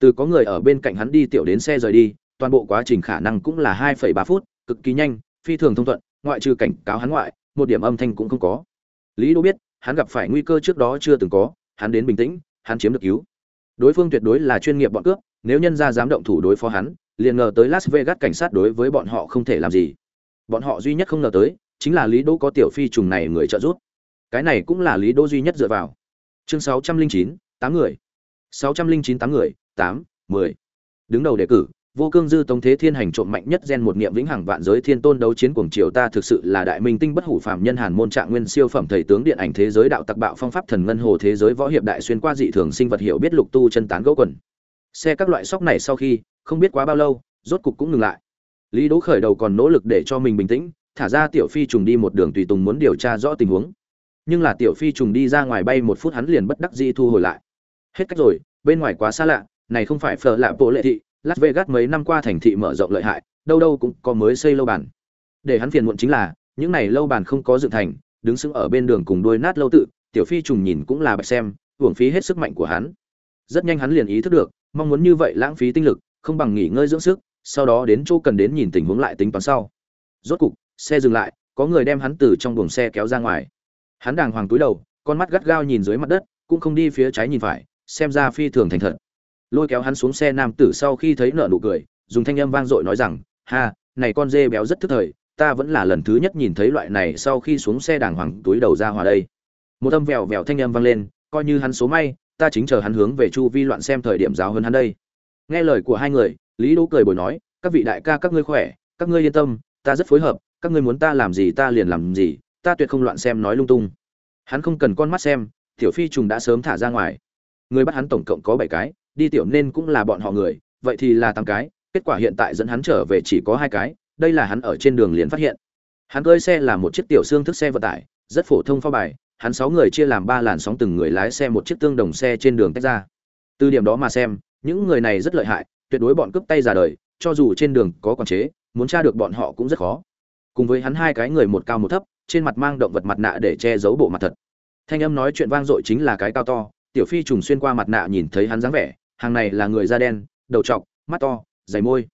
Từ có người ở bên cạnh hắn đi tiểu đến xe rời đi toàn bộ quá trình khả năng cũng là 2,3 phút cực kỳ nhanh phi thường thông thuận ngoại trừ cảnh cáo hắn ngoại một điểm âm thanh cũng không có. Lý đô biết hắn gặp phải nguy cơ trước đó chưa từng có, hắn đến bình tĩnh, hắn chiếm được cứu. Đối phương tuyệt đối là chuyên nghiệp bọn cướp, nếu nhân ra dám động thủ đối phó hắn, liền ngờ tới las vegas cảnh sát đối với bọn họ không thể làm gì. Bọn họ duy nhất không ngờ tới, chính là lý đỗ có tiểu phi trùng này người trợ giúp. Cái này cũng là lý đỗ duy nhất dựa vào. Chương sáu trăm linh chín, tám người. Sáu trăm linh chín tám người, tám, mười. Đứng đầu đề cử vô cương dư tống thế thiên hành trộm mạnh nhất gen một niệm vĩnh hằng vạn giới thiên tôn đấu chiến cuồng triều ta thực sự là đại minh tinh bất hủ phàm nhân hàn môn trạng nguyên siêu phẩm thầy tướng điện ảnh thế giới đạo tặc bạo phong pháp thần ngân hồ thế giới võ hiệp đại xuyên qua dị thường sinh vật hiểu biết lục tu chân tán gỗ quần. Xe các loại sóc này sau khi, không biết quá bao lâu, rốt cục cũng ngừng lại. Lý đỗ khởi đầu còn nỗ lực để cho mình bình tĩnh, thả ra tiểu phi trùng đi một đường tùy tùng muốn điều tra rõ tình huống. Nhưng là tiểu phi trùng đi ra ngoài bay một phút hắn liền bất đắc dĩ thu hồi lại. Hết cách rồi, bên ngoài quá xa lạ, này không phải phở lạ bộ lệ thị las vegas mấy năm qua thành thị mở rộng lợi hại, đâu đâu cũng có mới xây lâu bản để hắn phiền muộn chính là, những này lâu bàn không có dựng thành, đứng sững ở bên đường cùng đuôi nát lâu tự, tiểu phi trùng nhìn cũng là bạch xem, uổng phí hết sức mạnh của hắn. Rất nhanh hắn liền ý thức được, mong muốn như vậy lãng phí tinh lực, không bằng nghỉ ngơi dưỡng sức, sau đó đến chỗ cần đến nhìn tình huống lại tính toán sau. Rốt cục, xe dừng lại, có người đem hắn từ trong buồng xe kéo ra ngoài. Hắn đàng hoàng túi đầu, con mắt gắt gao nhìn dưới mặt đất, cũng không đi phía trái nhìn phải, xem ra phi thường thành thật lôi kéo hắn xuống xe nam tử sau khi thấy nợ nụ cười, dùng thanh âm vang dội nói rằng, ha, này con dê béo rất thức thời, ta vẫn là lần thứ nhất nhìn thấy loại này sau khi xuống xe đàng hoàng túi đầu ra hòa đây. Một âm vèo vèo thanh âm vang lên, coi như hắn số may, ta chính chờ hắn hướng về chu vi loạn xem thời điểm giáo hơn hắn đây. Nghe lời của hai người, lý đỗ cười bồi nói, các vị đại ca các ngươi khỏe, các ngươi yên tâm, ta rất phối hợp, các ngươi muốn ta làm gì ta liền làm gì, ta tuyệt không loạn xem nói lung tung. Hắn không cần con mắt xem, tiểu phi trùng đã sớm thả ra ngoài. Người bắt hắn tổng cộng có bảy cái đi tiểu nên cũng là bọn họ người, vậy thì là tám cái, kết quả hiện tại dẫn hắn trở về chỉ có hai cái, đây là hắn ở trên đường liền phát hiện. Hắn cơi xe là một chiếc tiểu xương thức xe vận tải, rất phổ thông pha bài, hắn sáu người chia làm ba làn sóng từng người lái xe một chiếc tương đồng xe trên đường tách ra. Từ điểm đó mà xem, những người này rất lợi hại, tuyệt đối bọn cướp tay ra đời, cho dù trên đường có quản chế, muốn tra được bọn họ cũng rất khó. Cùng với hắn hai cái người một cao một thấp, trên mặt mang động vật mặt nạ để che giấu bộ mặt thật. Thanh âm nói chuyện vang dội chính là cái cao to, tiểu phi trùng xuyên qua mặt nạ nhìn thấy hắn dáng vẻ hàng này là người da đen, đầu trọc, mắt to, dày môi.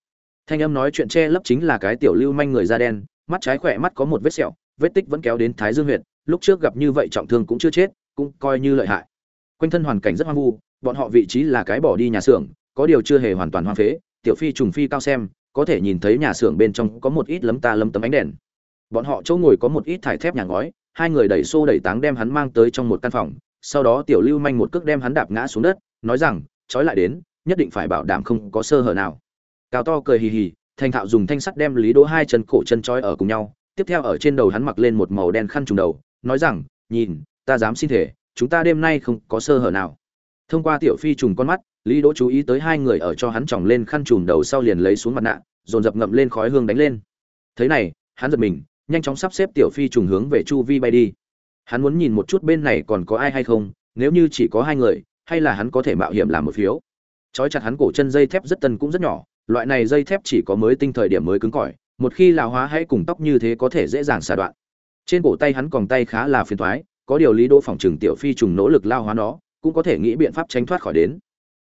Thanh âm nói chuyện che lấp chính là cái tiểu lưu manh người da đen, mắt trái khỏe mắt có một vết sẹo, vết tích vẫn kéo đến thái dương huyệt, lúc trước gặp như vậy trọng thương cũng chưa chết, cũng coi như lợi hại. Quanh thân hoàn cảnh rất hoang vu, bọn họ vị trí là cái bỏ đi nhà xưởng, có điều chưa hề hoàn toàn hoang phế, tiểu phi trùng phi cao xem, có thể nhìn thấy nhà xưởng bên trong có một ít lấm ta lấm tấm ánh đèn. Bọn họ chỗ ngồi có một ít thải thép nhà ngói, hai người đẩy xô đẩy táng đem hắn mang tới trong một căn phòng, sau đó tiểu lưu manh một cước đem hắn đạp ngã xuống đất, nói rằng trói lại đến, nhất định phải bảo đảm không có sơ hở nào. Cao to cười hì hì thành thạo dùng thanh sắt đem lý đỗ hai chân cổ chân trói ở cùng nhau, tiếp theo ở trên đầu hắn mặc lên một màu đen khăn trùng đầu, nói rằng, nhìn, ta dám xin thể, chúng ta đêm nay không có sơ hở nào. Thông qua tiểu phi trùng con mắt, lý đỗ chú ý tới hai người ở cho hắn tròng lên khăn trùm đầu sau liền lấy xuống mặt nạ, dồn dập ngậm lên khói hương đánh lên. Thế này, hắn giật mình, nhanh chóng sắp xếp tiểu phi trùng hướng về chu vi bay đi. Hắn muốn nhìn một chút bên này còn có ai hay không, nếu như chỉ có hai người hay là hắn có thể mạo hiểm làm một phiếu? Trói chặt hắn cổ chân dây thép rất tân cũng rất nhỏ, loại này dây thép chỉ có mới tinh thời điểm mới cứng cỏi, một khi lão hóa hay cùng tóc như thế có thể dễ dàng xả đoạn. Trên cổ tay hắn còn tay khá là phiền toái có điều lý đỗ phòng trừng tiểu phi trùng nỗ lực lao hóa nó, cũng có thể nghĩ biện pháp tránh thoát khỏi đến.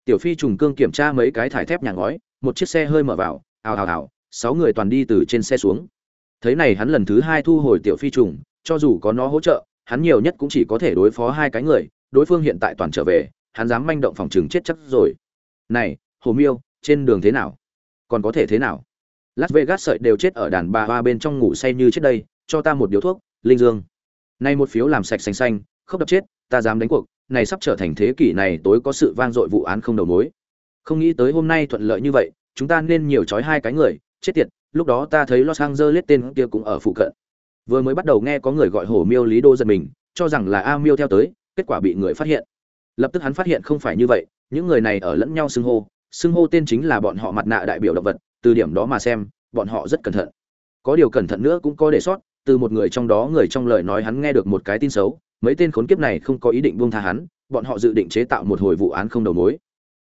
Tiểu phi trùng cương kiểm tra mấy cái thải thép nhà ngói, một chiếc xe hơi mở vào, ào ào ào, sáu người toàn đi từ trên xe xuống. Thấy này hắn lần thứ hai thu hồi tiểu phi trùng, cho dù có nó hỗ trợ, hắn nhiều nhất cũng chỉ có thể đối phó hai cái người, đối phương hiện tại toàn trở về hắn dám manh động phòng trường chết chắc rồi. Này, hồ miêu, trên đường thế nào? Còn có thể thế nào? Las vegas sợi đều chết ở đàn bà hoa bên trong ngủ say như chết đây, cho ta một điếu thuốc, linh dương. Nay một phiếu làm sạch xanh xanh, không đập chết, ta dám đánh cuộc, này sắp trở thành thế kỷ này tối có sự vang dội vụ án không đầu mối. Không nghĩ tới hôm nay thuận lợi như vậy, chúng ta nên nhiều trói hai cái người, chết tiệt, lúc đó ta thấy los angeles tên kia cũng ở phụ cận. Vừa mới bắt đầu nghe có người gọi hổ miêu lý đô giật mình, cho rằng là a miêu theo tới, kết quả bị người phát hiện lập tức hắn phát hiện không phải như vậy, những người này ở lẫn nhau xưng hô xưng hô tên chính là bọn họ mặt nạ đại biểu động vật, từ điểm đó mà xem, bọn họ rất cẩn thận. Có điều cẩn thận nữa cũng có để sót từ một người trong đó người trong lời nói hắn nghe được một cái tin xấu, mấy tên khốn kiếp này không có ý định buông tha hắn, bọn họ dự định chế tạo một hồi vụ án không đầu mối.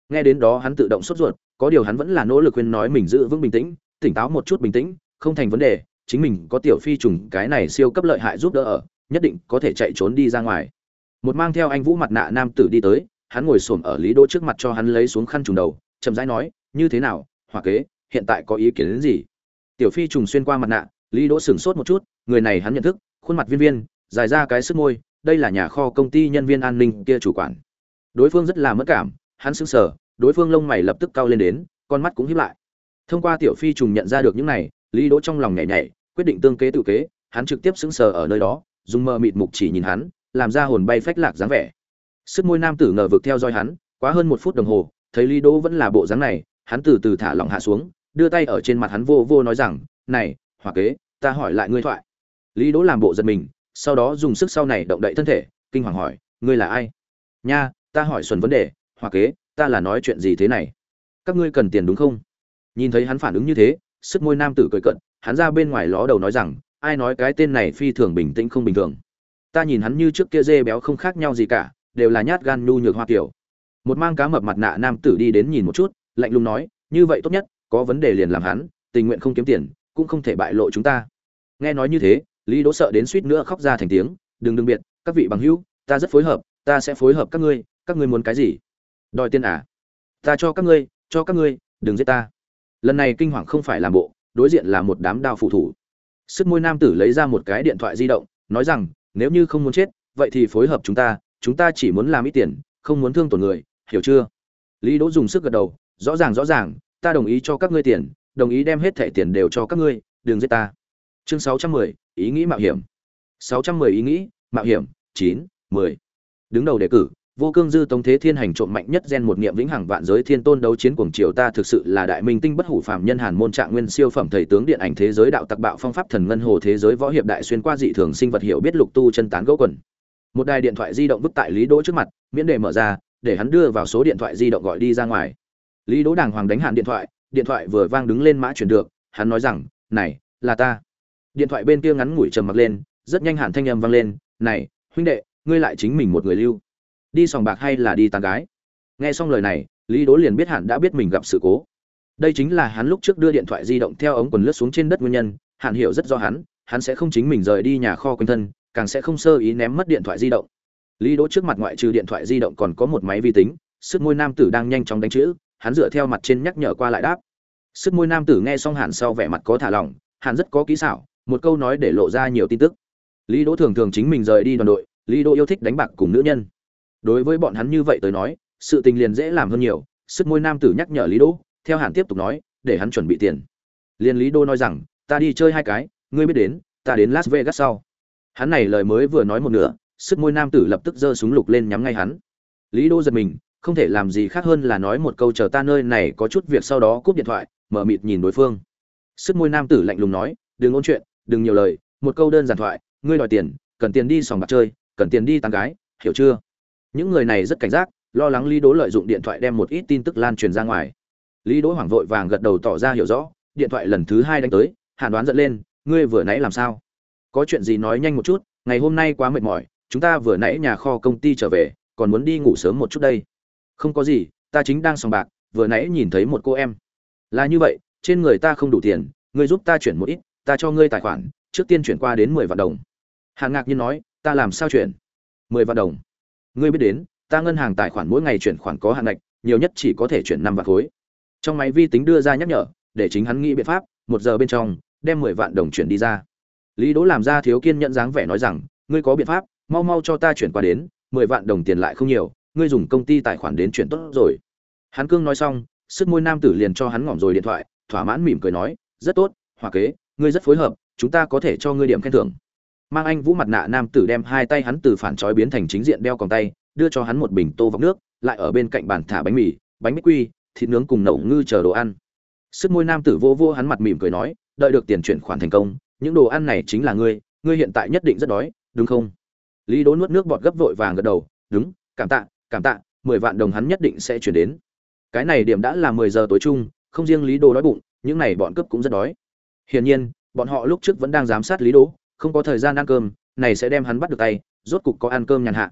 Nghe đến đó hắn tự động sốt ruột, có điều hắn vẫn là nỗ lực khuyên nói mình giữ vững bình tĩnh, tỉnh táo một chút bình tĩnh, không thành vấn đề, chính mình có tiểu phi trùng cái này siêu cấp lợi hại giúp đỡ ở, nhất định có thể chạy trốn đi ra ngoài một mang theo anh vũ mặt nạ nam tử đi tới, hắn ngồi xổm ở lý đỗ trước mặt cho hắn lấy xuống khăn trùng đầu, chậm rãi nói, như thế nào hỏa kế, hiện tại có ý kiến đến gì? Tiểu phi trùng xuyên qua mặt nạ, lý đỗ sửng sốt một chút, người này hắn nhận thức, khuôn mặt viên viên, dài ra cái sức môi, đây là nhà kho công ty nhân viên an ninh kia chủ quản. Đối phương rất là mất cảm, hắn sững sờ, đối phương lông mày lập tức cao lên đến, con mắt cũng híp lại. Thông qua tiểu phi trùng nhận ra được những này, lý đỗ trong lòng nhảy nhảy, quyết định tương kế tự kế, hắn trực tiếp sững sờ ở nơi đó, dùng mờ mịt mục chỉ nhìn hắn làm ra hồn bay phách lạc dáng vẻ. Sức môi nam tử ngờ vực theo dõi hắn, quá hơn một phút đồng hồ, thấy lý đỗ vẫn là bộ dáng này, hắn từ từ thả lỏng hạ xuống, đưa tay ở trên mặt hắn vô vô nói rằng, này hỏa kế, ta hỏi lại ngươi thoại. Lý đỗ làm bộ giật mình, sau đó dùng sức sau này động đậy thân thể, kinh hoàng hỏi, ngươi là ai? Nha, ta hỏi xuân vấn đề hỏa kế, ta là nói chuyện gì thế này? Các ngươi cần tiền đúng không? Nhìn thấy hắn phản ứng như thế, sức môi nam tử cười cận hắn ra bên ngoài ló đầu nói rằng, ai nói cái tên này phi thường bình tĩnh không bình thường ta nhìn hắn như trước kia dê béo không khác nhau gì cả, đều là nhát gan nhu nhược hoa kiểu. Một mang cá mập mặt nạ nam tử đi đến nhìn một chút, lạnh lùng nói, như vậy tốt nhất, có vấn đề liền làm hắn, tình nguyện không kiếm tiền, cũng không thể bại lộ chúng ta. Nghe nói như thế, lý đỗ sợ đến suýt nữa khóc ra thành tiếng, đừng đừng biệt, các vị bằng hữu, ta rất phối hợp, ta sẽ phối hợp các ngươi các ngươi muốn cái gì? Đòi tiền à? Ta cho các ngươi, cho các ngươi, đừng giết ta. Lần này kinh hoàng không phải làm bộ, đối diện là một đám đao phụ thủ. Sức môi nam tử lấy ra một cái điện thoại di động, nói rằng nếu như không muốn chết vậy thì phối hợp chúng ta chúng ta chỉ muốn làm ít tiền không muốn thương tổn người hiểu chưa? Lý đỗ dùng sức gật đầu rõ ràng rõ ràng ta đồng ý cho các ngươi tiền đồng ý đem hết thẻ tiền đều cho các ngươi đừng giết ta. Chương 610, ý nghĩ mạo hiểm. 610 ý nghĩ mạo hiểm 9, 10. đứng đầu đề cử vô cương dư tống thế thiên hành trộm mạnh nhất gen một niệm vĩnh hằng vạn giới thiên tôn đấu chiến cuồng triều ta thực sự là đại minh tinh bất hủ phàm nhân hàn môn trạng nguyên siêu phẩm thầy tướng điện ảnh thế giới đạo tặc bạo phong pháp thần ngân hồ thế giới võ hiệp đại xuyên qua dị thường sinh vật hiểu biết lục tu chân tán gỗ quần. Một đài điện thoại di động vứt tại lý đỗ trước mặt, miễn đề mở ra, để hắn đưa vào số điện thoại di động gọi đi ra ngoài. Lý đỗ đàng hoàng đánh hạn điện thoại điện thoại vừa vang đứng lên mã chuyển được, hắn nói rằng, này, là ta. Điện thoại bên kia ngắn ngủi trầm mặc lên, rất nhanh hạn thanh âm vang lên, này, huynh đệ, ngươi lại chính mình một người lưu đi sòng bạc hay là đi tán gái? Nghe xong lời này, lý đỗ liền biết hẳn đã biết mình gặp sự cố. Đây chính là hắn lúc trước đưa điện thoại di động theo ống quần lướt xuống trên đất nguyên nhân hạn hiểu rất do hắn hắn sẽ không chính mình rời đi nhà kho quanh thân, càng sẽ không sơ ý ném mất điện thoại di động. Lý đỗ trước mặt ngoại trừ điện thoại di động còn có một máy vi tính, sức môi nam tử đang nhanh chóng đánh chữ, hắn dựa theo mặt trên nhắc nhở qua lại đáp. Sức môi nam tử nghe xong Hàn sau vẻ mặt có thả lỏng Hàn rất có kỹ xảo, một câu nói để lộ ra nhiều tin tức. Lý đỗ thường thường chính mình rời đi đoàn đội, lý đỗ yêu thích đánh bạc cùng nữ nhân đối với bọn hắn như vậy tới nói, sự tình liền dễ làm hơn nhiều, sức môi nam tử nhắc nhở lý đỗ, theo Hàn tiếp tục nói, để hắn chuẩn bị tiền. Liền lý Đô nói rằng, ta đi chơi hai cái, ngươi biết đến, ta đến las vegas sau. Hắn này lời mới vừa nói một nửa, sức môi nam tử lập tức giơ súng lục lên nhắm ngay hắn. Lý Đô giật mình, không thể làm gì khác hơn là nói một câu chờ ta nơi này có chút việc sau đó cúp điện thoại, mở mịt nhìn đối phương. Sức môi nam tử lạnh lùng nói, đừng ôn chuyện, đừng nhiều lời, một câu đơn giản thoại, ngươi đòi tiền, cần tiền đi sòng bạc chơi, cần tiền đi tán gái, hiểu chưa? Những người này rất cảnh giác, lo lắng lý đỗ lợi dụng điện thoại đem một ít tin tức lan truyền ra ngoài. Lý đỗ hoảng vội vàng gật đầu tỏ ra hiểu rõ, điện thoại lần thứ hai đánh tới, hàn đoán giận lên, ngươi vừa nãy làm sao? Có chuyện gì nói nhanh một chút, ngày hôm nay quá mệt mỏi, chúng ta vừa nãy nhà kho công ty trở về, còn muốn đi ngủ sớm một chút đây. Không có gì, ta chính đang sòng bạc, vừa nãy nhìn thấy một cô em. Là như vậy, trên người ta không đủ tiền, ngươi giúp ta chuyển một ít, ta cho ngươi tài khoản, trước tiên chuyển qua đến mười vạn đồng. Hàn ngạc nhiên nói, ta làm sao chuyển? Mười vạn đồng ngươi biết đến, ta ngân hàng tài khoản mỗi ngày chuyển khoản có hạn ngạch, nhiều nhất chỉ có thể chuyển năm vạn khối. Trong máy vi tính đưa ra nhắc nhở, để chính hắn nghĩ biện pháp, một giờ bên trong, đem mười vạn đồng chuyển đi ra. Lý đỗ làm ra thiếu kiên nhẫn dáng vẻ nói rằng, ngươi có biện pháp, mau mau cho ta chuyển qua đến, mười vạn đồng tiền lại không nhiều, ngươi dùng công ty tài khoản đến chuyển tốt rồi. Hắn cương nói xong, sức môi nam tử liền cho hắn ngỏm rồi điện thoại, thỏa mãn mỉm cười nói, rất tốt, hòa kế, ngươi rất phối hợp, chúng ta có thể cho ngươi điểm khen thưởng mang anh vũ mặt nạ nam tử đem hai tay hắn từ phản trói biến thành chính diện đeo còng tay, đưa cho hắn một bình tô vọc nước, lại ở bên cạnh bàn thả bánh mì, bánh mít quy, thịt nướng cùng nậu ngư chờ đồ ăn. Sức môi nam tử vô vô hắn mặt mỉm cười nói, đợi được tiền chuyển khoản thành công, những đồ ăn này chính là ngươi ngươi hiện tại nhất định rất đói, đúng không? Lý đố nuốt nước bọt gấp vội vàng gật đầu, đúng, cảm tạ cảm tạ, mười vạn đồng hắn nhất định sẽ chuyển đến. Cái này điểm đã là mười giờ tối chung, không riêng lý đô đói bụng, những này bọn cướp cũng rất đói. Hiển nhiên, bọn họ lúc trước vẫn đang giám sát lý đố không có thời gian ăn cơm, này sẽ đem hắn bắt được tay, rốt cục có ăn cơm nhàn hạ.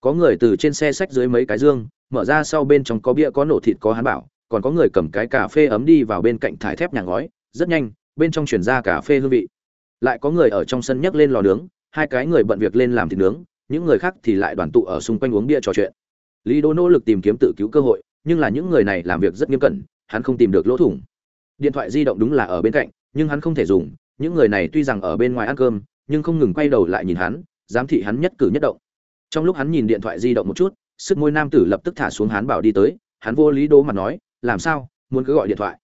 Có người từ trên xe sách dưới mấy cái dương, mở ra sau bên trong có bia, có nổ thịt, có hắn bảo, còn có người cầm cái cà phê ấm đi vào bên cạnh thải thép nhà ngói, rất nhanh, bên trong chuyển ra cà phê hương vị. Lại có người ở trong sân nhấc lên lò nướng, hai cái người bận việc lên làm thịt nướng, những người khác thì lại đoàn tụ ở xung quanh uống bia trò chuyện. Lý đỗ nỗ lực tìm kiếm tự cứu cơ hội, nhưng là những người này làm việc rất nghiêm cẩn, hắn không tìm được lỗ thủng. Điện thoại di động đúng là ở bên cạnh, nhưng hắn không thể dùng những người này tuy rằng ở bên ngoài ăn cơm, nhưng không ngừng quay đầu lại nhìn hắn, giám thị hắn nhất cử nhất động. Trong lúc hắn nhìn điện thoại di động một chút, sức môi nam tử lập tức thả xuống hắn bảo đi tới, hắn vô lý đố mặt nói, làm sao? Muốn cứ gọi điện thoại.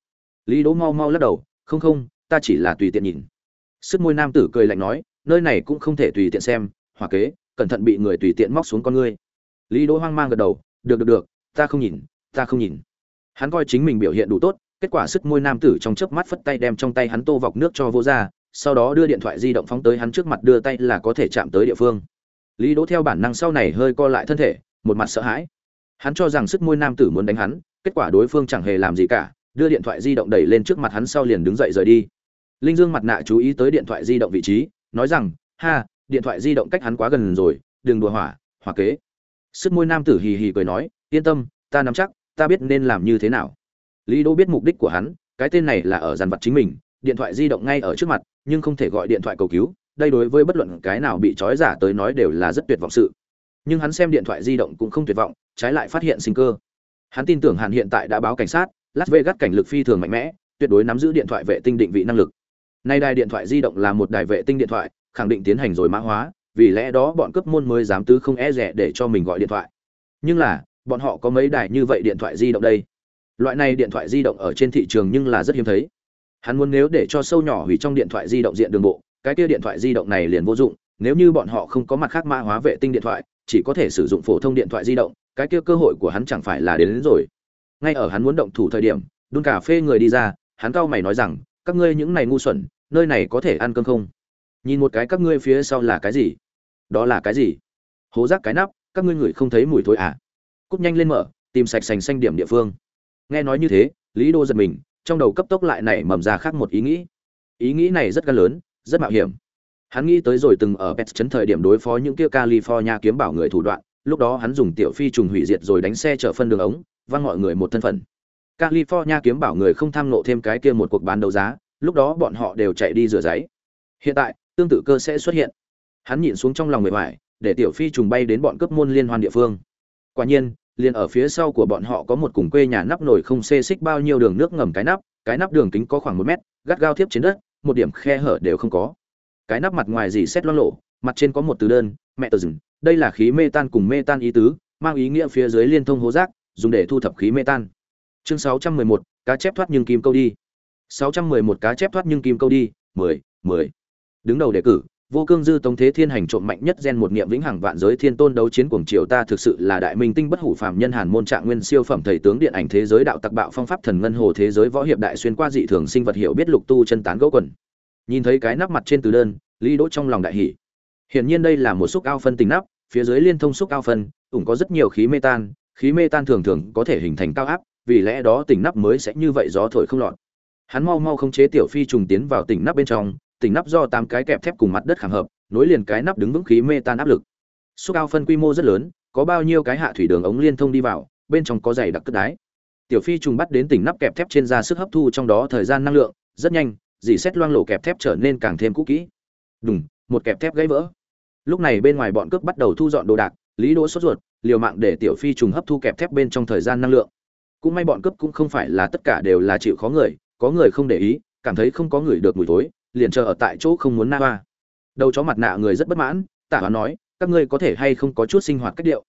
Lý đố mau mau lắc đầu, không không, ta chỉ là tùy tiện nhìn. Sức môi nam tử cười lạnh nói, nơi này cũng không thể tùy tiện xem hoặc kế, cẩn thận bị người tùy tiện móc xuống con ngươi. Lý đố hoang mang gật đầu, được được được, ta không nhìn, ta không nhìn. Hắn coi chính mình biểu hiện đủ tốt kết quả sức môi nam tử trong chớp mắt phất tay đem trong tay hắn tô vọc nước cho vô ra, sau đó đưa điện thoại di động phóng tới hắn trước mặt đưa tay là có thể chạm tới địa phương. Lý đỗ theo bản năng sau này hơi co lại thân thể, một mặt sợ hãi. Hắn cho rằng sức môi nam tử muốn đánh hắn, kết quả đối phương chẳng hề làm gì cả, đưa điện thoại di động đẩy lên trước mặt hắn sau liền đứng dậy rời đi. Linh dương mặt nạ chú ý tới điện thoại di động vị trí, nói rằng, ha, điện thoại di động cách hắn quá gần rồi, đừng đùa hỏa hỏa kế. Sức môi nam tử hì hì cười nói, yên tâm, ta nắm chắc, ta biết nên làm như thế nào lý đỗ biết mục đích của hắn, cái tên này là ở dàn vật chính mình, điện thoại di động ngay ở trước mặt, nhưng không thể gọi điện thoại cầu cứu, đây đối với bất luận cái nào bị trói giả tới nói đều là rất tuyệt vọng sự. Nhưng hắn xem điện thoại di động cũng không tuyệt vọng, trái lại phát hiện sinh cơ. Hắn tin tưởng hàn hiện tại đã báo cảnh sát, las vegas cảnh lực phi thường mạnh mẽ, tuyệt đối nắm giữ điện thoại vệ tinh định vị năng lực. Nay đài điện thoại di động là một đài vệ tinh điện thoại, khẳng định tiến hành rồi mã hóa, vì lẽ đó bọn cướp môn mới dám tứ không e rẻ để cho mình gọi điện thoại. Nhưng là, bọn họ có mấy đài như vậy điện thoại di động đây? Loại này điện thoại di động ở trên thị trường nhưng là rất hiếm thấy. Hắn muốn nếu để cho sâu nhỏ hủy trong điện thoại di động diện đường bộ cái kia điện thoại di động này liền vô dụng nếu như bọn họ không có mặt khác mã hóa vệ tinh điện thoại chỉ có thể sử dụng phổ thông điện thoại di động cái kia cơ hội của hắn chẳng phải là đến, đến rồi. Ngay ở hắn muốn động thủ thời điểm đun cà phê người đi ra hắn cau mày nói rằng các ngươi những này ngu xuẩn nơi này có thể ăn cơm không? Nhìn một cái các ngươi phía sau là cái gì? Đó là cái gì? Hố rác cái nắp các ngươi ngửi không thấy mùi thối à? Cúp nhanh lên mở tìm sạch sành xanh điểm địa phương nghe nói như thế, lý đô giật mình, trong đầu cấp tốc lại nảy mầm ra khác một ý nghĩ. Ý nghĩ này rất gan lớn, rất mạo hiểm. Hắn nghĩ tới rồi từng ở pet chấn thời điểm đối phó những kia california kiếm bảo người thủ đoạn, lúc đó hắn dùng tiểu phi trùng hủy diệt rồi đánh xe chở phân đường ống, văng mọi người một thân phận. California kiếm bảo người không tham nộ thêm cái kia một cuộc bán đấu giá, lúc đó bọn họ đều chạy đi rửa giấy. Hiện tại, tương tự cơ sẽ xuất hiện. Hắn nhìn xuống trong lòng người hoài để tiểu phi trùng bay đến bọn cướp môn liên hoan địa phương. Quả nhiên liền ở phía sau của bọn họ có một cùng quê nhà nắp nổi không xê xích bao nhiêu đường nước ngầm cái nắp cái nắp đường kính có khoảng một mét gắt gao tiếp trên đất một điểm khe hở đều không có. Cái nắp mặt ngoài gì xét lo lộ mặt trên có một từ đơn mẹ tờ rừng đây là khí mê tan cùng mê tan ý tứ mang ý nghĩa phía dưới liên thông hố rác dùng để thu thập khí mê tan. Chương 611, cá chép thoát nhưng kim câu đi. 611 cá chép thoát nhưng kim câu đi 10, 10. đứng đầu đề cử vô cương dư tống thế thiên hành trộm mạnh nhất gen một niệm vĩnh hằng vạn giới thiên tôn đấu chiến cuồng triều ta thực sự là đại minh tinh bất hủ phàm nhân hàn môn trạng nguyên siêu phẩm thầy tướng điện ảnh thế giới đạo tặc bạo phong pháp thần ngân hồ thế giới võ hiệp đại xuyên qua dị thường sinh vật hiểu biết lục tu chân tán gỗ quần. Nhìn thấy cái nắp mặt trên từ đơn, lý đỗ trong lòng đại hỉ. Hiển nhiên đây là một xúc ao phân tình nắp, phía dưới liên thông xúc ao phân ủng có rất nhiều khí mê tan, khí mê tan thường thường có thể hình thành cao áp, vì lẽ đó tỉnh nắp mới sẽ như vậy gió thổi không lọt. Hắn mau mau không chế tiểu phi trùng tiến vào tỉnh nắp bên trong tỉnh nắp do tám cái kẹp thép cùng mặt đất khảm hợp, nối liền cái nắp đứng vững khí mê tan áp lực. Xúc ao phân quy mô rất lớn, có bao nhiêu cái hạ thủy đường ống liên thông đi vào, bên trong có dày đặc cất đái. Tiểu phi trùng bắt đến tỉnh nắp kẹp thép trên ra sức hấp thu trong đó thời gian năng lượng, rất nhanh, dì xét loang lổ kẹp thép trở nên càng thêm cũ kỹ. Đùng, một kẹp thép gãy vỡ. Lúc này bên ngoài bọn cướp bắt đầu thu dọn đồ đạc, lý đỗ sốt ruột, liều mạng để tiểu phi trùng hấp thu kẹp thép bên trong thời gian năng lượng. Cũng may bọn cướp cũng không phải là tất cả đều là chịu khó người, có người không để ý, cảm thấy không có người được mùi thối liền chờ ở tại chỗ không muốn na hoa. Đầu chó mặt nạ người rất bất mãn tả hóa nói các ngươi có thể hay không có chút sinh hoạt cách điệu?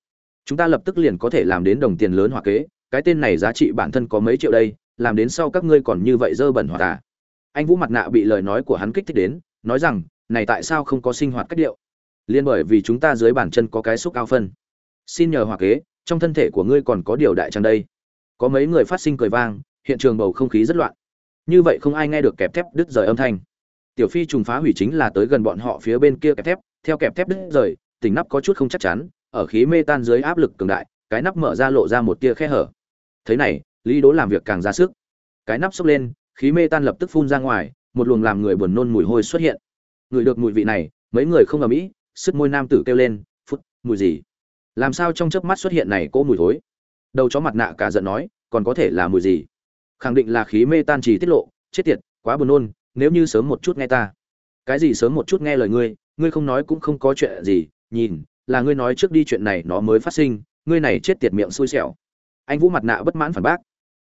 Chúng ta lập tức liền có thể làm đến đồng tiền lớn hòa kế cái tên này giá trị bản thân có mấy triệu đây làm đến sau các ngươi còn như vậy dơ bẩn hoặc tả, anh vũ mặt nạ bị lời nói của hắn kích thích đến nói rằng này tại sao không có sinh hoạt cách điệu? Liên bởi vì chúng ta dưới bàn chân có cái xúc cao phân. Xin nhờ hòa kế trong thân thể của ngươi còn có điều đại trang đây. Có mấy người phát sinh cười vang hiện trường bầu không khí rất loạn. Như vậy không ai nghe được kẹp thép đứt rời âm thanh tiểu phi trùng phá hủy chính là tới gần bọn họ phía bên kia kẹp thép, theo kẹp thép đứt rời, tỉnh nắp có chút không chắc chắn, ở khí mê tan dưới áp lực cường đại, cái nắp mở ra lộ ra một tia khe hở. Thế này, lý đố làm việc càng ra sức. Cái nắp xốc lên, khí mê tan lập tức phun ra ngoài, một luồng làm người buồn nôn mùi hôi xuất hiện. Người được mùi vị này, mấy người không ở mỹ sức môi nam tử kêu lên, phút, mùi gì? Làm sao trong chớp mắt xuất hiện này cỗ mùi thối? Đầu chó mặt nạ cả giận nói, còn có thể là mùi gì? Khẳng định là khí mê tan trì tiết lộ, chết tiệt, quá buồn nôn nếu như sớm một chút nghe ta. Cái gì sớm một chút nghe lời ngươi ngươi không nói cũng không có chuyện gì, nhìn, là ngươi nói trước đi chuyện này nó mới phát sinh, ngươi này chết tiệt miệng xui xẻo. Anh vũ mặt nạ bất mãn phản bác.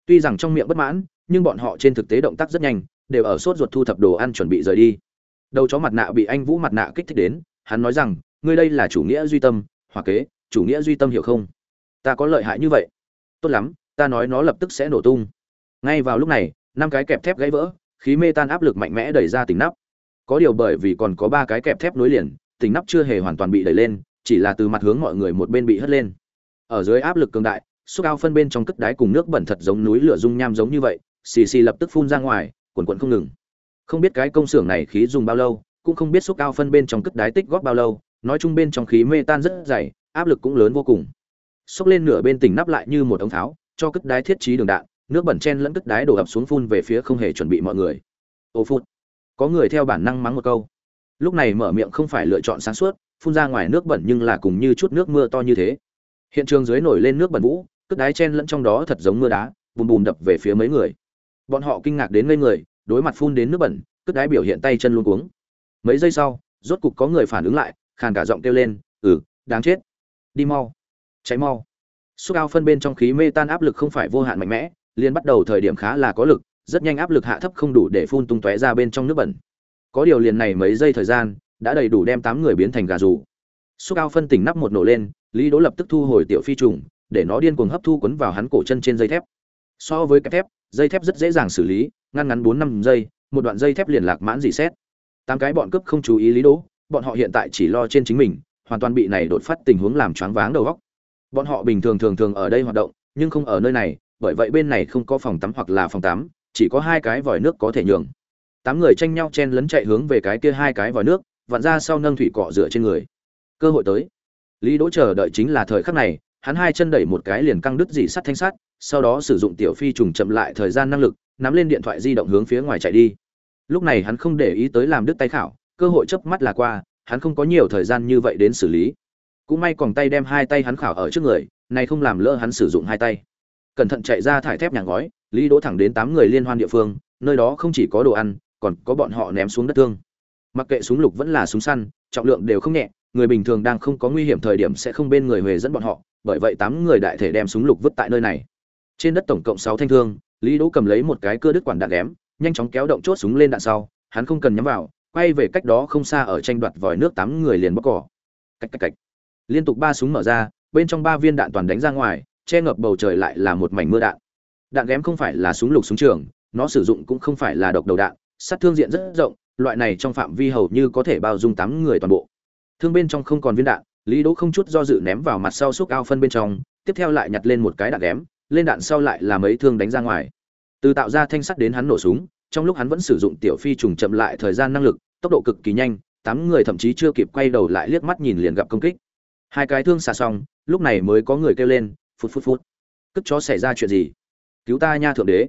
Tuy rằng trong miệng bất mãn, nhưng bọn họ trên thực tế động tác rất nhanh, đều ở sốt ruột thu thập đồ ăn chuẩn bị rời đi. Đầu chó mặt nạ bị anh vũ mặt nạ kích thích đến, hắn nói rằng, ngươi đây là chủ nghĩa duy tâm hoặc kế, chủ nghĩa duy tâm hiểu không? Ta có lợi hại như vậy. Tốt lắm, ta nói nó lập tức sẽ nổ tung. Ngay vào lúc này, năm cái kẹp thép gãy vỡ khí mê tan áp lực mạnh mẽ đẩy ra tỉnh nắp. Có điều bởi vì còn có ba cái kẹp thép nối liền tỉnh nắp chưa hề hoàn toàn bị đẩy lên, chỉ là từ mặt hướng mọi người một bên bị hất lên. Ở dưới áp lực cường đại, xúc ao phân bên trong cất đáy cùng nước bẩn thật giống núi lửa dung nham giống như vậy, xì xì lập tức phun ra ngoài, quần quần không ngừng. Không biết cái công xưởng này khí dùng bao lâu, cũng không biết xúc ao phân bên trong cất đáy tích góp bao lâu, nói chung bên trong khí mê tan rất dày, áp lực cũng lớn vô cùng. Xốc lên nửa bên tỉnh nắp lại như một ống tháo, cho cất đáy thiết trí đường đạn nước bẩn chen lẫn cất đái đổ ập xuống phun về phía không hề chuẩn bị mọi người. Ô phút, có người theo bản năng mắng một câu. Lúc này mở miệng không phải lựa chọn sáng suốt, phun ra ngoài nước bẩn nhưng là cùng như chút nước mưa to như thế. Hiện trường dưới nổi lên nước bẩn vũ, cất đái chen lẫn trong đó thật giống mưa đá, bùm bùm đập về phía mấy người. Bọn họ kinh ngạc đến ngây người, đối mặt phun đến nước bẩn, cất đái biểu hiện tay chân luôn cuống. Mấy giây sau, rốt cục có người phản ứng lại, khàn cả giọng kêu lên ừ đáng chết. Đi mau. Cháy mau. Xúc ao phân bên trong khí mê tan áp lực không phải vô hạn mạnh mẽ liền bắt đầu thời điểm khá là có lực, rất nhanh áp lực hạ thấp không đủ để phun tung tóe ra bên trong nước bẩn. Có điều liền này mấy giây thời gian, đã đầy đủ đem tám người biến thành gà rủ xúc ao phân tỉnh nắp một nổ lên, lý đỗ lập tức thu hồi tiểu phi trùng, để nó điên cuồng hấp thu quấn vào hắn cổ chân trên dây thép. So với cái thép, dây thép rất dễ dàng xử lý, ngăn ngắn bốn năm giây, một đoạn dây thép liền lạc mãn dị xét. Tám cái bọn cướp không chú ý lý đỗ, bọn họ hiện tại chỉ lo trên chính mình, hoàn toàn bị này đột phát tình huống làm choáng váng đầu óc. Bọn họ bình thường thường thường ở đây hoạt động, nhưng không ở nơi này bởi vậy bên này không có phòng tắm hoặc là phòng tắm, chỉ có hai cái vòi nước có thể nhường. Tám người tranh nhau chen lấn chạy hướng về cái kia hai cái vòi nước, vặn ra sau nâng thủy cọ rửa trên người. Cơ hội tới. Lý đỗ chờ đợi chính là thời khắc này, hắn hai chân đẩy một cái liền căng đứt dị sắt thanh sắt, sau đó sử dụng tiểu phi trùng chậm lại thời gian năng lực, nắm lên điện thoại di động hướng phía ngoài chạy đi. Lúc này hắn không để ý tới làm đứt tay khảo, cơ hội chớp mắt là qua, hắn không có nhiều thời gian như vậy đến xử lý. Cũng may còn tay đem hai tay hắn khảo ở trước người, này không làm lỡ hắn sử dụng hai tay cẩn thận chạy ra thải thép nhà ngói, lý đỗ thẳng đến tám người liên hoan địa phương, nơi đó không chỉ có đồ ăn, còn có bọn họ ném xuống đất thương. Mặc kệ súng lục vẫn là súng săn, trọng lượng đều không nhẹ, người bình thường đang không có nguy hiểm thời điểm sẽ không bên người huề dẫn bọn họ, bởi vậy tám người đại thể đem súng lục vứt tại nơi này. Trên đất tổng cộng sáu thanh thương, lý đỗ cầm lấy một cái cưa đứt quản đạn ghém, nhanh chóng kéo động chốt súng lên đạn sau, hắn không cần nhắm vào, quay về cách đó không xa ở tranh đoạt vòi nước tám người liền bóc cỏ. Cách cách cách. Liên tục ba súng mở ra, bên trong ba viên đạn toàn đánh ra ngoài che ngập bầu trời lại là một mảnh mưa đạn. Đạn ghém không phải là súng lục súng trường, nó sử dụng cũng không phải là độc đầu đạn, sát thương diện rất rộng, loại này trong phạm vi hầu như có thể bao dung tám người toàn bộ. Thương bên trong không còn viên đạn, lý đỗ không chút do dự ném vào mặt sau xúc ao phân bên trong, tiếp theo lại nhặt lên một cái đạn ghém, lên đạn sau lại là mấy thương đánh ra ngoài. Từ tạo ra thanh sắt đến hắn nổ súng, trong lúc hắn vẫn sử dụng tiểu phi trùng chậm lại thời gian năng lực, tốc độ cực kỳ nhanh, tám người thậm chí chưa kịp quay đầu lại liếc mắt nhìn liền gặp công kích. Hai cái thương xả xong, lúc này mới có người kêu lên phút phút phút. Cất chó xảy ra chuyện gì? Cứu ta nha thượng đế.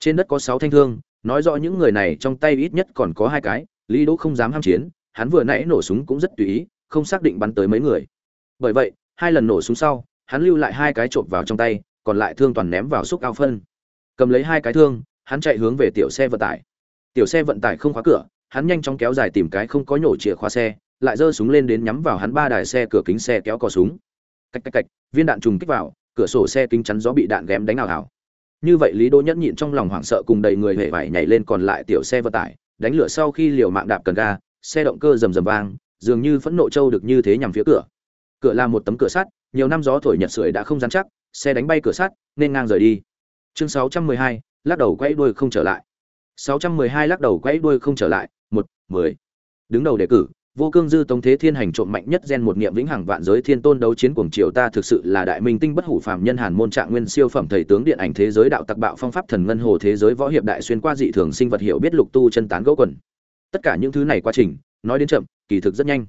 Trên đất có sáu thanh thương, nói rõ những người này trong tay ít nhất còn có hai cái, lý đỗ không dám ham chiến, hắn vừa nãy nổ súng cũng rất tùy ý, không xác định bắn tới mấy người. Bởi vậy, hai lần nổ súng sau, hắn lưu lại hai cái trộm vào trong tay, còn lại thương toàn ném vào xúc ao phân. Cầm lấy hai cái thương, hắn chạy hướng về tiểu xe vận tải. Tiểu xe vận tải không khóa cửa, hắn nhanh chóng kéo dài tìm cái không có nhổ chìa khóa xe, lại giơ súng lên đến nhắm vào hắn ba đài xe cửa kính xe kéo cò súng. Cách cách cách viên đạn trùng kích vào cửa sổ xe kính chắn gió bị đạn ghém đánh ảo ảo như vậy lý đỗ nhẫn nhịn trong lòng hoảng sợ cùng đầy người hề vải nhảy lên còn lại tiểu xe vận tải đánh lửa sau khi liều mạng đạp cần ga xe động cơ rầm rầm vang dường như phẫn nộ châu được như thế nhằm phía cửa. Cửa là một tấm cửa sắt nhiều năm gió thổi nhật sưởi đã không dán chắc xe đánh bay cửa sắt nên ngang rời đi. Chương 612, lắc đầu quay đuôi không trở lại. 612 lắc đầu quay đuôi không trở lại một mười. Đứng đầu đề cử vô cương dư tống thế thiên hành trộm mạnh nhất gen một niệm vĩnh hằng vạn giới thiên tôn đấu chiến cuồng triều ta thực sự là đại minh tinh bất hủ phàm nhân hàn môn trạng nguyên siêu phẩm thầy tướng điện ảnh thế giới đạo tặc bạo phong pháp thần ngân hồ thế giới võ hiệp đại xuyên qua dị thường sinh vật hiểu biết lục tu chân tán gỗ quần. Tất cả những thứ này quá trình, nói đến chậm, kỳ thực rất nhanh.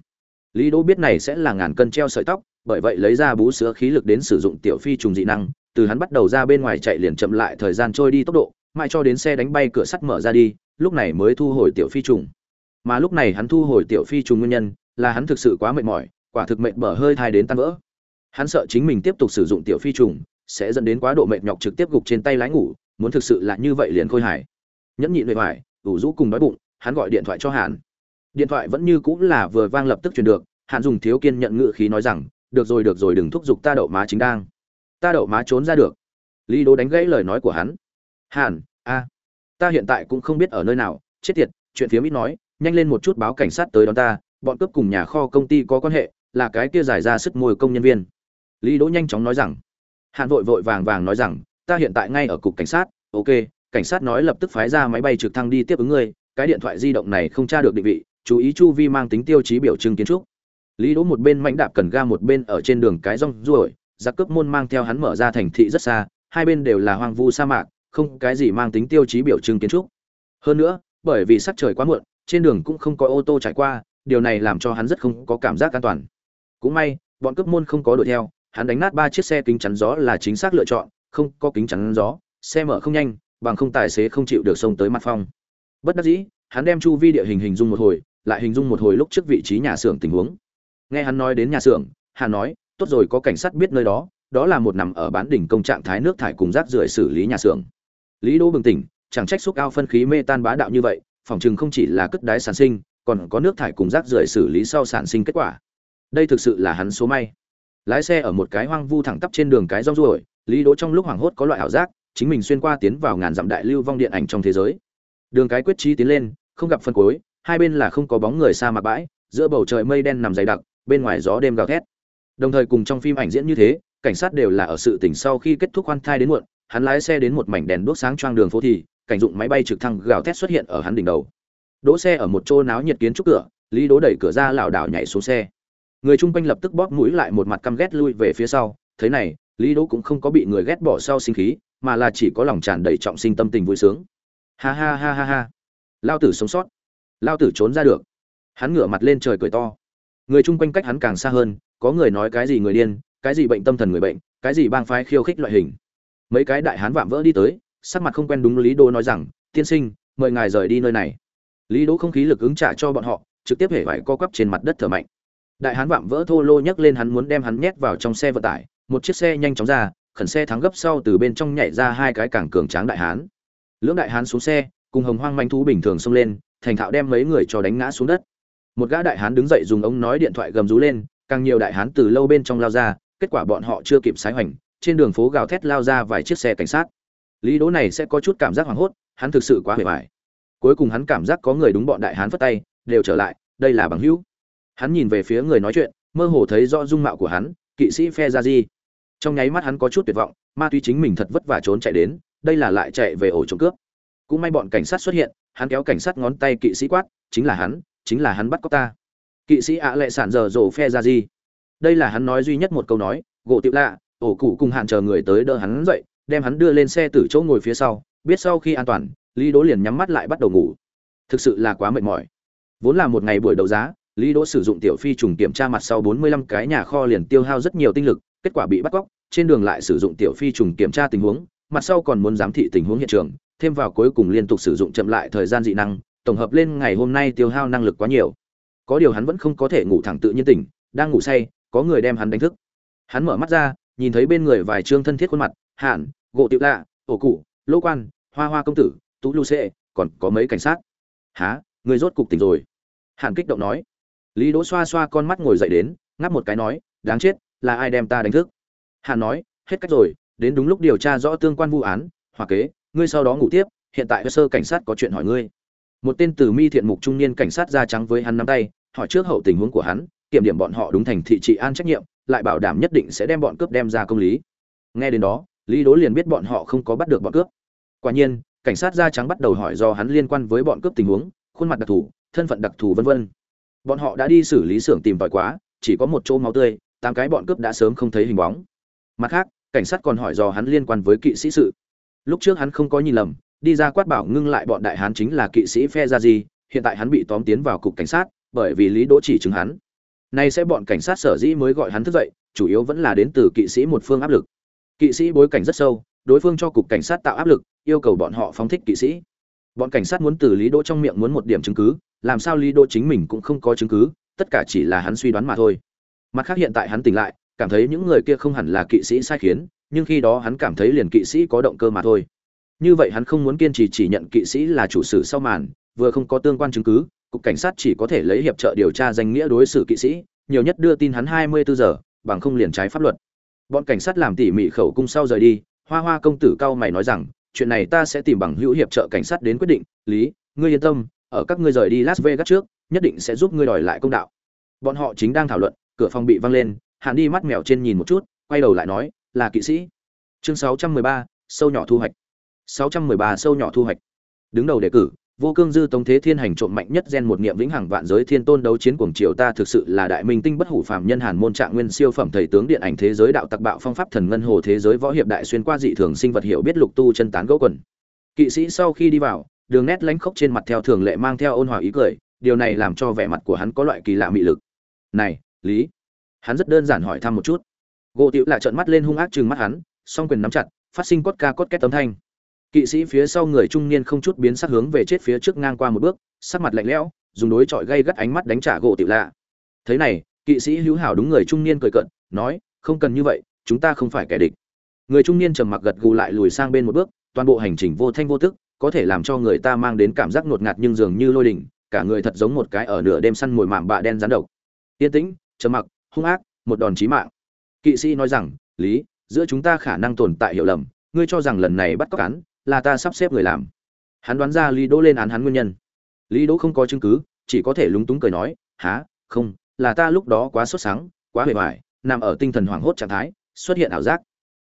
Lý đỗ biết này sẽ là ngàn cân treo sợi tóc, bởi vậy lấy ra bú sữa khí lực đến sử dụng tiểu phi trùng dị năng, từ hắn bắt đầu ra bên ngoài chạy liền chậm lại thời gian trôi đi tốc độ, mãi cho đến xe đánh bay cửa sắt mở ra đi, lúc này mới thu hồi tiểu phi trùng mà lúc này hắn thu hồi tiểu phi trùng nguyên nhân, là hắn thực sự quá mệt mỏi, quả thực mệt bở hơi thai đến tan vỡ. Hắn sợ chính mình tiếp tục sử dụng tiểu phi trùng, sẽ dẫn đến quá độ mệt nhọc trực tiếp gục trên tay lái ngủ, muốn thực sự là như vậy liền khôi hài. Nhẫn nhịn bề ngoài ủ rũ cùng đói bụng, hắn gọi điện thoại cho hàn. Điện thoại vẫn như cũng là vừa vang lập tức truyền được, hàn dùng thiếu kiên nhận ngự khí nói rằng, được rồi được rồi, đừng thúc giục ta đậu má chính đang. Ta đậu má trốn ra được. Lý đố đánh gãy lời nói của hắn. Hàn, a, ta hiện tại cũng không biết ở nơi nào, chết tiệt, chuyện phía mỹ nói nhanh lên một chút báo cảnh sát tới đón ta, bọn cướp cùng nhà kho công ty có quan hệ, là cái kia giải ra sức môi công nhân viên. Lý đỗ nhanh chóng nói rằng. Hàn vội vội vàng vàng nói rằng, ta hiện tại ngay ở cục cảnh sát, ok, cảnh sát nói lập tức phái ra máy bay trực thăng đi tiếp ứng ngươi, cái điện thoại di động này không tra được định vị, chú ý chu vi mang tính tiêu chí biểu trưng kiến trúc. Lý đỗ một bên mãnh đạp cần ga một bên ở trên đường cái rong ruổi, giặc cướp môn mang theo hắn mở ra thành thị rất xa, hai bên đều là hoang vu sa mạc, không cái gì mang tính tiêu chí biểu trưng kiến trúc. Hơn nữa, bởi vì sắc trời quá muộn trên đường cũng không có ô tô trải qua, điều này làm cho hắn rất không có cảm giác an toàn. Cũng may, bọn cướp môn không có đuổi theo, hắn đánh nát ba chiếc xe kính chắn gió là chính xác lựa chọn, không có kính chắn gió, xe mở không nhanh, bằng không tài xế không chịu được xông tới mặt phong. Bất đắc dĩ, hắn đem chu vi địa hình hình dung một hồi, lại hình dung một hồi lúc trước vị trí nhà xưởng tình huống. Nghe hắn nói đến nhà xưởng, Hà nói, tốt rồi, có cảnh sát biết nơi đó đó là một nằm ở bán đỉnh công trạng thái nước thải cùng rác rưởi xử lý nhà xưởng. Lý đỗ bừng tỉnh, chẳng trách xúc ao phân khí mê tan bá đạo như vậy phòng chừng không chỉ là cất đái sản sinh, còn có nước thải cùng rác rưởi xử lý sau sản sinh kết quả. Đây thực sự là hắn số may. Lái xe ở một cái hoang vu thẳng tắp trên đường cái rong ruổi, lý đỗ trong lúc hoảng hốt có loại ảo giác, chính mình xuyên qua tiến vào ngàn dặm đại lưu vong điện ảnh trong thế giới. Đường cái quyết trí tiến lên, không gặp phân cuối, hai bên là không có bóng người xa mà bãi, giữa bầu trời mây đen nằm dày đặc, bên ngoài gió đêm gào thét. Đồng thời cùng trong phim ảnh diễn như thế, cảnh sát đều là ở sự tỉnh sau khi kết thúc khoan thai đến muộn hắn lái xe đến một mảnh đèn đuốc sáng choang đường phố thì, cảnh dụng máy bay trực thăng gào thét xuất hiện ở hắn đỉnh đầu. Đỗ xe ở một chỗ náo nhiệt kiến trúc cửa, lý đỗ đẩy cửa ra lảo đảo nhảy xuống xe. Người chung quanh lập tức bóp mũi lại một mặt căm ghét lui về phía sau. Thế này, lý đỗ cũng không có bị người ghét bỏ sau sinh khí, mà là chỉ có lòng tràn đầy trọng sinh tâm tình vui sướng. Ha ha ha ha ha. Lao tử sống sót. Lao tử trốn ra được. Hắn ngửa mặt lên trời cười to. Người chung quanh cách hắn càng xa hơn, có người nói cái gì người điên, cái gì bệnh tâm thần người bệnh, cái gì bang phái khiêu khích loại hình mấy cái đại hán vạm vỡ đi tới, sắc mặt không quen đúng lý đô nói rằng, tiên sinh, mời ngài rời đi nơi này. Lý đô không khí lực ứng trả cho bọn họ, trực tiếp hể vải co quắp trên mặt đất thở mạnh. Đại hán vạm vỡ thô lô nhấc lên hắn muốn đem hắn nhét vào trong xe vận tải, một chiếc xe nhanh chóng ra, khẩn xe thắng gấp sau từ bên trong nhảy ra hai cái càng cường tráng đại hán. Lưỡng đại hán xuống xe, cùng hồng hoang manh thú bình thường xông lên, thành thạo đem mấy người cho đánh ngã xuống đất. Một gã đại hán đứng dậy dùng ống nói điện thoại gầm rú lên, càng nhiều đại hán từ lâu bên trong lao ra, kết quả bọn họ chưa kịp sái hoành trên đường phố gào thét lao ra vài chiếc xe cảnh sát. Lý đỗ này sẽ có chút cảm giác hoảng hốt, hắn thực sự quá hề vải cuối cùng hắn cảm giác có người đúng bọn đại hán phất tay, đều trở lại, đây là bằng hữu. Hắn nhìn về phía người nói chuyện, mơ hồ thấy rõ dung mạo của hắn, kỵ sĩ phe ra di. Trong nháy mắt hắn có chút tuyệt vọng, ma túy chính mình thật vất vả trốn chạy đến, đây là lại chạy về ổ trộm cướp. Cũng may bọn cảnh sát xuất hiện, hắn kéo cảnh sát ngón tay kỵ sĩ quát, chính là hắn, chính là hắn bắt cóc ta. Kỵ sĩ ạ lệ sản giờ rổ phe ra di. Đây là hắn nói duy nhất một câu nói, gỗ tiệu lạ ổ cụ cùng hạn chờ người tới đỡ hắn dậy, đem hắn đưa lên xe từ chỗ ngồi phía sau, biết sau khi an toàn, lý đỗ liền nhắm mắt lại bắt đầu ngủ. Thực sự là quá mệt mỏi. Vốn là một ngày buổi đấu giá, lý đỗ sử dụng tiểu phi trùng kiểm tra mặt sau 45 cái nhà kho liền tiêu hao rất nhiều tinh lực, kết quả bị bắt cóc, trên đường lại sử dụng tiểu phi trùng kiểm tra tình huống, mặt sau còn muốn giám thị tình huống hiện trường, thêm vào cuối cùng liên tục sử dụng chậm lại thời gian dị năng, tổng hợp lên ngày hôm nay tiêu hao năng lực quá nhiều. Có điều hắn vẫn không có thể ngủ thẳng tự nhiên tỉnh, đang ngủ say, có người đem hắn đánh thức. Hắn mở mắt ra nhìn thấy bên người vài trương thân thiết khuôn mặt hạn gỗ tiệu lạ, ổ cụ lỗ quan, hoa hoa công tử, tú lu xê còn có mấy cảnh sát. Há người rốt cục tỉnh rồi? Hạn kích động nói. Lý đỗ xoa xoa con mắt ngồi dậy đến, ngáp một cái nói, đáng chết, là ai đem ta đánh thức? Hạn nói, hết cách rồi, đến đúng lúc điều tra rõ tương quan vụ án hòa kế, ngươi sau đó ngủ tiếp, hiện tại sơ cảnh sát có chuyện hỏi ngươi. Một tên từ mi thiện mục trung niên cảnh sát da trắng với hắn nắm tay, hỏi trước hậu tình huống của hắn kiểm điểm bọn họ đúng thành thị trị an trách nhiệm, lại bảo đảm nhất định sẽ đem bọn cướp đem ra công lý. Nghe đến đó, lý Đỗ liền biết bọn họ không có bắt được bọn cướp. Quả nhiên, cảnh sát da trắng bắt đầu hỏi do hắn liên quan với bọn cướp tình huống, khuôn mặt đặc thù, thân phận đặc thù vân vân. Bọn họ đã đi xử lý xưởng tìm tòi quá, chỉ có một chỗ máu tươi, tám cái bọn cướp đã sớm không thấy hình bóng. Mặt khác, cảnh sát còn hỏi do hắn liên quan với kỵ sĩ sự. Lúc trước hắn không có nhìn lầm, đi ra quát bảo ngưng lại bọn đại hán chính là kỵ sĩ phe ra gì hiện tại hắn bị tóm tiến vào cục cảnh sát, bởi vì lý đỗ chỉ chứng hắn nay sẽ bọn cảnh sát sở dĩ mới gọi hắn thức dậy, chủ yếu vẫn là đến từ kỵ sĩ một phương áp lực. Kỵ sĩ bối cảnh rất sâu, đối phương cho cục cảnh sát tạo áp lực, yêu cầu bọn họ phóng thích kỵ sĩ. Bọn cảnh sát muốn từ lý đỗ trong miệng muốn một điểm chứng cứ, làm sao lý đỗ chính mình cũng không có chứng cứ, tất cả chỉ là hắn suy đoán mà thôi. Mặt khác hiện tại hắn tỉnh lại, cảm thấy những người kia không hẳn là kỵ sĩ sai khiến, nhưng khi đó hắn cảm thấy liền kỵ sĩ có động cơ mà thôi. Như vậy hắn không muốn kiên trì chỉ nhận kỵ sĩ là chủ sử sau màn, vừa không có tương quan chứng cứ cục cảnh sát chỉ có thể lấy hiệp trợ điều tra danh nghĩa đối xử kỵ sĩ, nhiều nhất đưa tin hắn hai mươi bốn giờ, bằng không liền trái pháp luật. Bọn cảnh sát làm tỉ mỉ khẩu cung sau rời đi, hoa hoa công tử cao mày nói rằng, chuyện này ta sẽ tìm bằng hữu hiệp trợ cảnh sát đến quyết định, lý, ngươi yên tâm, ở các ngươi rời đi las vegas trước, nhất định sẽ giúp ngươi đòi lại công đạo. Bọn họ chính đang thảo luận, cửa phòng bị văng lên hạn đi mắt mèo trên nhìn một chút, quay đầu lại nói, là kỵ sĩ. Chương sáu trăm mười ba, sâu nhỏ thu hoạch. Sáu trăm mười ba sâu nhỏ thu hoạch. Đứng đầu đề cử vô cương dư tống thế thiên hành trộm mạnh nhất gen một niệm vĩnh hằng vạn giới thiên tôn đấu chiến cuồng triều ta thực sự là đại minh tinh bất hủ phàm nhân hàn môn trạng nguyên siêu phẩm thầy tướng điện ảnh thế giới đạo tặc bạo phong pháp thần ngân hồ thế giới võ hiệp đại xuyên qua dị thường sinh vật hiểu biết lục tu chân tán gỗ quần. Kỵ sĩ sau khi đi vào, đường nét lánh khốc trên mặt theo thường lệ mang theo ôn hòa ý cười, điều này làm cho vẻ mặt của hắn có loại kỳ lạ mị lực. Này, lý. Hắn rất đơn giản hỏi thăm một chút. Gỗ tiểu lại trợn mắt lên hung ác chừng mắt hắn, song quyền nắm chặt, phát sinh cốt ca cốt két tấm thanh kỵ sĩ phía sau người trung niên không chút biến sắc hướng về chết phía trước ngang qua một bước, sắc mặt lạnh lẽo, dùng đối chọi gây gắt ánh mắt đánh trả gỗ tiểu lạ. Thế này, kỵ sĩ hữu hảo đúng người trung niên cười cận nói, không cần như vậy, chúng ta không phải kẻ địch. Người trung niên trầm mặc gật gù lại lùi sang bên một bước, toàn bộ hành trình vô thanh vô tức, có thể làm cho người ta mang đến cảm giác ngột ngạt nhưng dường như lôi đỉnh, cả người thật giống một cái ở nửa đêm săn mồi mạm bạ đen rắn độc. Yên tĩnh, trầm mặc, hung ác, một đòn chí mạng. Kỵ sĩ nói rằng, lý, giữa chúng ta khả năng tồn tại hiểu lầm, ngươi cho rằng lần này bắt cóc cán là ta sắp xếp người làm. Hắn đoán ra lý đỗ lên án hắn nguyên nhân. Lý đỗ không có chứng cứ, chỉ có thể lúng túng cười nói há không, là ta lúc đó quá sốt sáng quá hề hoài, nằm ở tinh thần hoảng hốt trạng thái, xuất hiện ảo giác.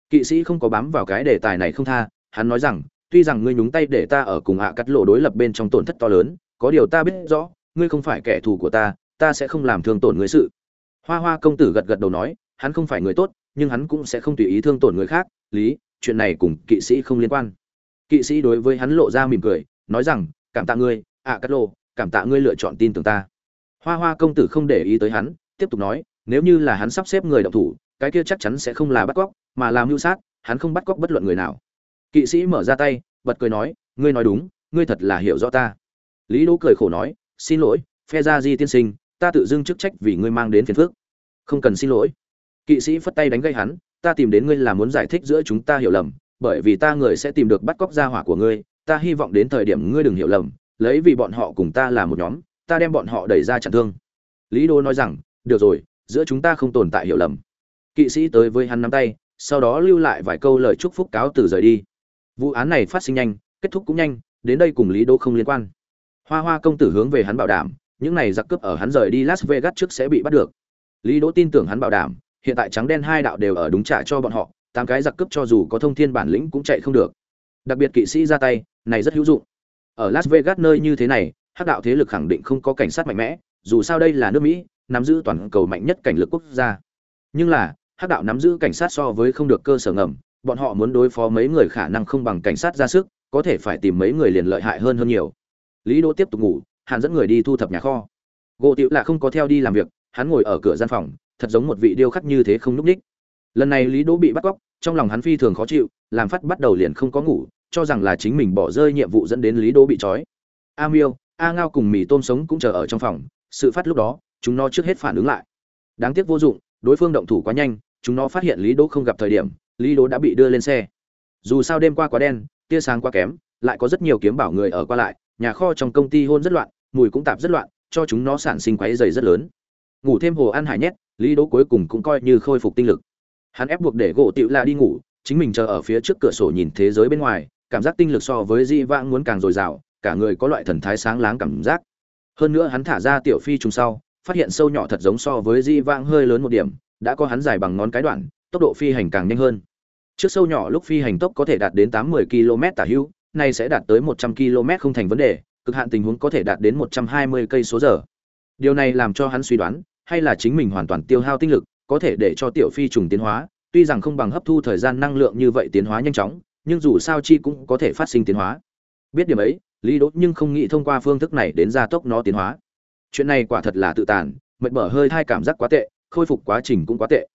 Kỵ sĩ không có bám vào cái đề tài này không tha, hắn nói rằng, tuy rằng ngươi nhúng tay để ta ở cùng hạ cắt lộ đối lập bên trong tổn thất to lớn, có điều ta biết rõ, ngươi không phải kẻ thù của ta ta sẽ không làm thương tổn ngươi sự. Hoa hoa công tử gật gật đầu nói, hắn không phải người tốt, nhưng hắn cũng sẽ không tùy ý thương tổn người khác, lý, chuyện này cùng kỵ sĩ không liên quan kỵ sĩ đối với hắn lộ ra mỉm cười nói rằng cảm tạ ngươi ạ Cát Lô, cảm tạ ngươi lựa chọn tin tưởng ta. Hoa hoa công tử không để ý tới hắn tiếp tục nói nếu như là hắn sắp xếp người động thủ cái kia chắc chắn sẽ không là bắt cóc mà làm mưu sát hắn không bắt cóc bất luận người nào. Kỵ sĩ mở ra tay bật cười nói ngươi nói đúng ngươi thật là hiểu rõ ta. Lý đỗ cười khổ nói xin lỗi phe gia di tiên sinh ta tự dưng chức trách vì ngươi mang đến phiền phức. Không cần xin lỗi. Kỵ sĩ phất tay đánh gây hắn ta tìm đến ngươi là muốn giải thích giữa chúng ta hiểu lầm bởi vì ta người sẽ tìm được bắt cóc gia hỏa của ngươi, ta hy vọng đến thời điểm ngươi đừng hiểu lầm, lấy vì bọn họ cùng ta là một nhóm, ta đem bọn họ đẩy ra chặn thương. Lý đô nói rằng, được rồi, giữa chúng ta không tồn tại hiểu lầm. Kỵ sĩ tới với hắn nắm tay, sau đó lưu lại vài câu lời chúc phúc cáo từ rời đi. Vụ án này phát sinh nhanh, kết thúc cũng nhanh, đến đây cùng lý đô không liên quan. Hoa hoa công tử hướng về hắn bảo đảm, những này giặc cướp ở hắn rời đi las vegas trước sẽ bị bắt được. Lý đỗ tin tưởng hắn bảo đảm, hiện tại trắng đen hai đạo đều ở đúng trả cho bọn họ tám cái giặc cướp cho dù có thông thiên bản lĩnh cũng chạy không được. Đặc biệt kỵ sĩ ra tay, này rất hữu dụng. Ở las vegas nơi như thế này, hắc đạo thế lực khẳng định không có cảnh sát mạnh mẽ, dù sao đây là nước mỹ, nắm giữ toàn cầu mạnh nhất cảnh lực quốc gia. Nhưng là, hắc đạo nắm giữ cảnh sát so với không được cơ sở ngầm, bọn họ muốn đối phó mấy người khả năng không bằng cảnh sát ra sức, có thể phải tìm mấy người liền lợi hại hơn hơn nhiều. Lý đỗ tiếp tục ngủ, hàn dẫn người đi thu thập nhà kho. Gỗ tiểu là không có theo đi làm việc, hắn ngồi ở cửa gian phòng, thật giống một vị điêu khắc như thế không núp đích lần này lý đỗ bị bắt cóc, trong lòng hắn phi thường khó chịu, làm phát bắt đầu liền không có ngủ, cho rằng là chính mình bỏ rơi nhiệm vụ dẫn đến lý đỗ bị trói. A miêu, a ngao cùng mì tôm sống cũng chờ ở trong phòng, sự phát lúc đó, chúng nó trước hết phản ứng lại. Đáng tiếc vô dụng, đối phương động thủ quá nhanh, chúng nó phát hiện lý đỗ không gặp thời điểm, lý đỗ đã bị đưa lên xe. Dù sao đêm qua quá đen, tia sáng quá kém, lại có rất nhiều kiếm bảo người ở qua lại, nhà kho trong công ty hôn rất loạn, mùi cũng tạp rất loạn, cho chúng nó sản sinh quáy dày rất lớn. Ngủ thêm hồ ăn hải nhét, lý đỗ cuối cùng cũng coi như khôi phục tinh lực hắn ép buộc để gỗ tịu la đi ngủ, chính mình chờ ở phía trước cửa sổ nhìn thế giới bên ngoài, cảm giác tinh lực so với di vãng muốn càng dồi dào, cả người có loại thần thái sáng láng cảm giác. Hơn nữa hắn thả ra tiểu phi trùng sau, phát hiện sâu nhỏ thật giống so với di vãng hơi lớn một điểm, đã có hắn dài bằng ngón cái đoạn, tốc độ phi hành càng nhanh hơn. Trước sâu nhỏ lúc phi hành tốc có thể đạt đến tám mươi km tả hữu, nay sẽ đạt tới một trăm km không thành vấn đề, cực hạn tình huống có thể đạt đến một trăm hai mươi cây số giờ. Điều này làm cho hắn suy đoán, hay là chính mình hoàn toàn tiêu hao tinh lực có thể để cho tiểu phi trùng tiến hóa, tuy rằng không bằng hấp thu thời gian năng lượng như vậy tiến hóa nhanh chóng, nhưng dù sao chi cũng có thể phát sinh tiến hóa. Biết điểm ấy, lý đốt nhưng không nghĩ thông qua phương thức này đến gia tốc nó tiến hóa. Chuyện này quả thật là tự tàn, mệt mở hơi thai cảm giác quá tệ, khôi phục quá trình cũng quá tệ.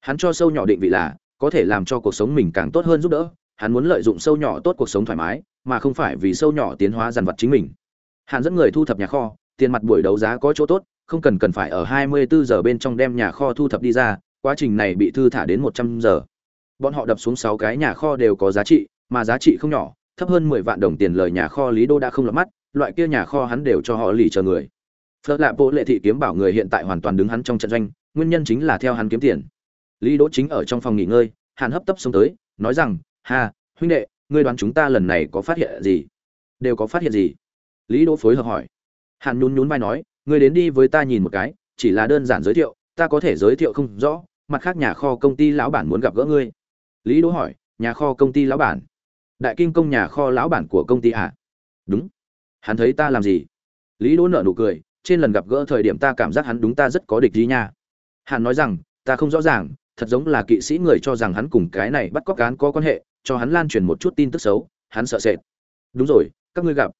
Hắn cho sâu nhỏ định vị là, có thể làm cho cuộc sống mình càng tốt hơn giúp đỡ, hắn muốn lợi dụng sâu nhỏ tốt cuộc sống thoải mái, mà không phải vì sâu nhỏ tiến hóa dằn vặt chính mình. Hắn dẫn người thu thập nhà kho, tiền mặt buổi đấu giá có chỗ tốt không cần cần phải ở 24 giờ bên trong đem nhà kho thu thập đi ra, quá trình này bị thư thả đến 100 giờ. Bọn họ đập xuống 6 cái nhà kho đều có giá trị, mà giá trị không nhỏ, thấp hơn 10 vạn đồng tiền lời nhà kho lý đô đã không lọt mắt, loại kia nhà kho hắn đều cho họ lì chờ người. Phớt lạ bộ lệ thị kiếm bảo người hiện tại hoàn toàn đứng hắn trong trận doanh, nguyên nhân chính là theo hắn kiếm tiền. Lý đỗ chính ở trong phòng nghỉ ngơi, hàn hấp tấp xông tới, nói rằng, ha, huynh đệ, ngươi đoán chúng ta lần này có phát hiện gì? Đều có phát hiện gì? Lý đỗ phối hợp hỏi. Hàn nhún nhún vai nói ngươi đến đi với ta nhìn một cái, chỉ là đơn giản giới thiệu, ta có thể giới thiệu không rõ, mặt khác nhà kho công ty lão bản muốn gặp gỡ ngươi. Lý đỗ hỏi, nhà kho công ty lão bản? Đại kinh công nhà kho lão bản của công ty à? đúng. Hắn thấy ta làm gì? Lý đỗ nở nụ cười, trên lần gặp gỡ thời điểm ta cảm giác hắn đúng ta rất có địch gì nha. Hắn nói rằng, ta không rõ ràng, thật giống là kỵ sĩ người cho rằng hắn cùng cái này bắt cóc cán có quan hệ, cho hắn lan truyền một chút tin tức xấu, hắn sợ sệt. Đúng rồi, các ngươi gặp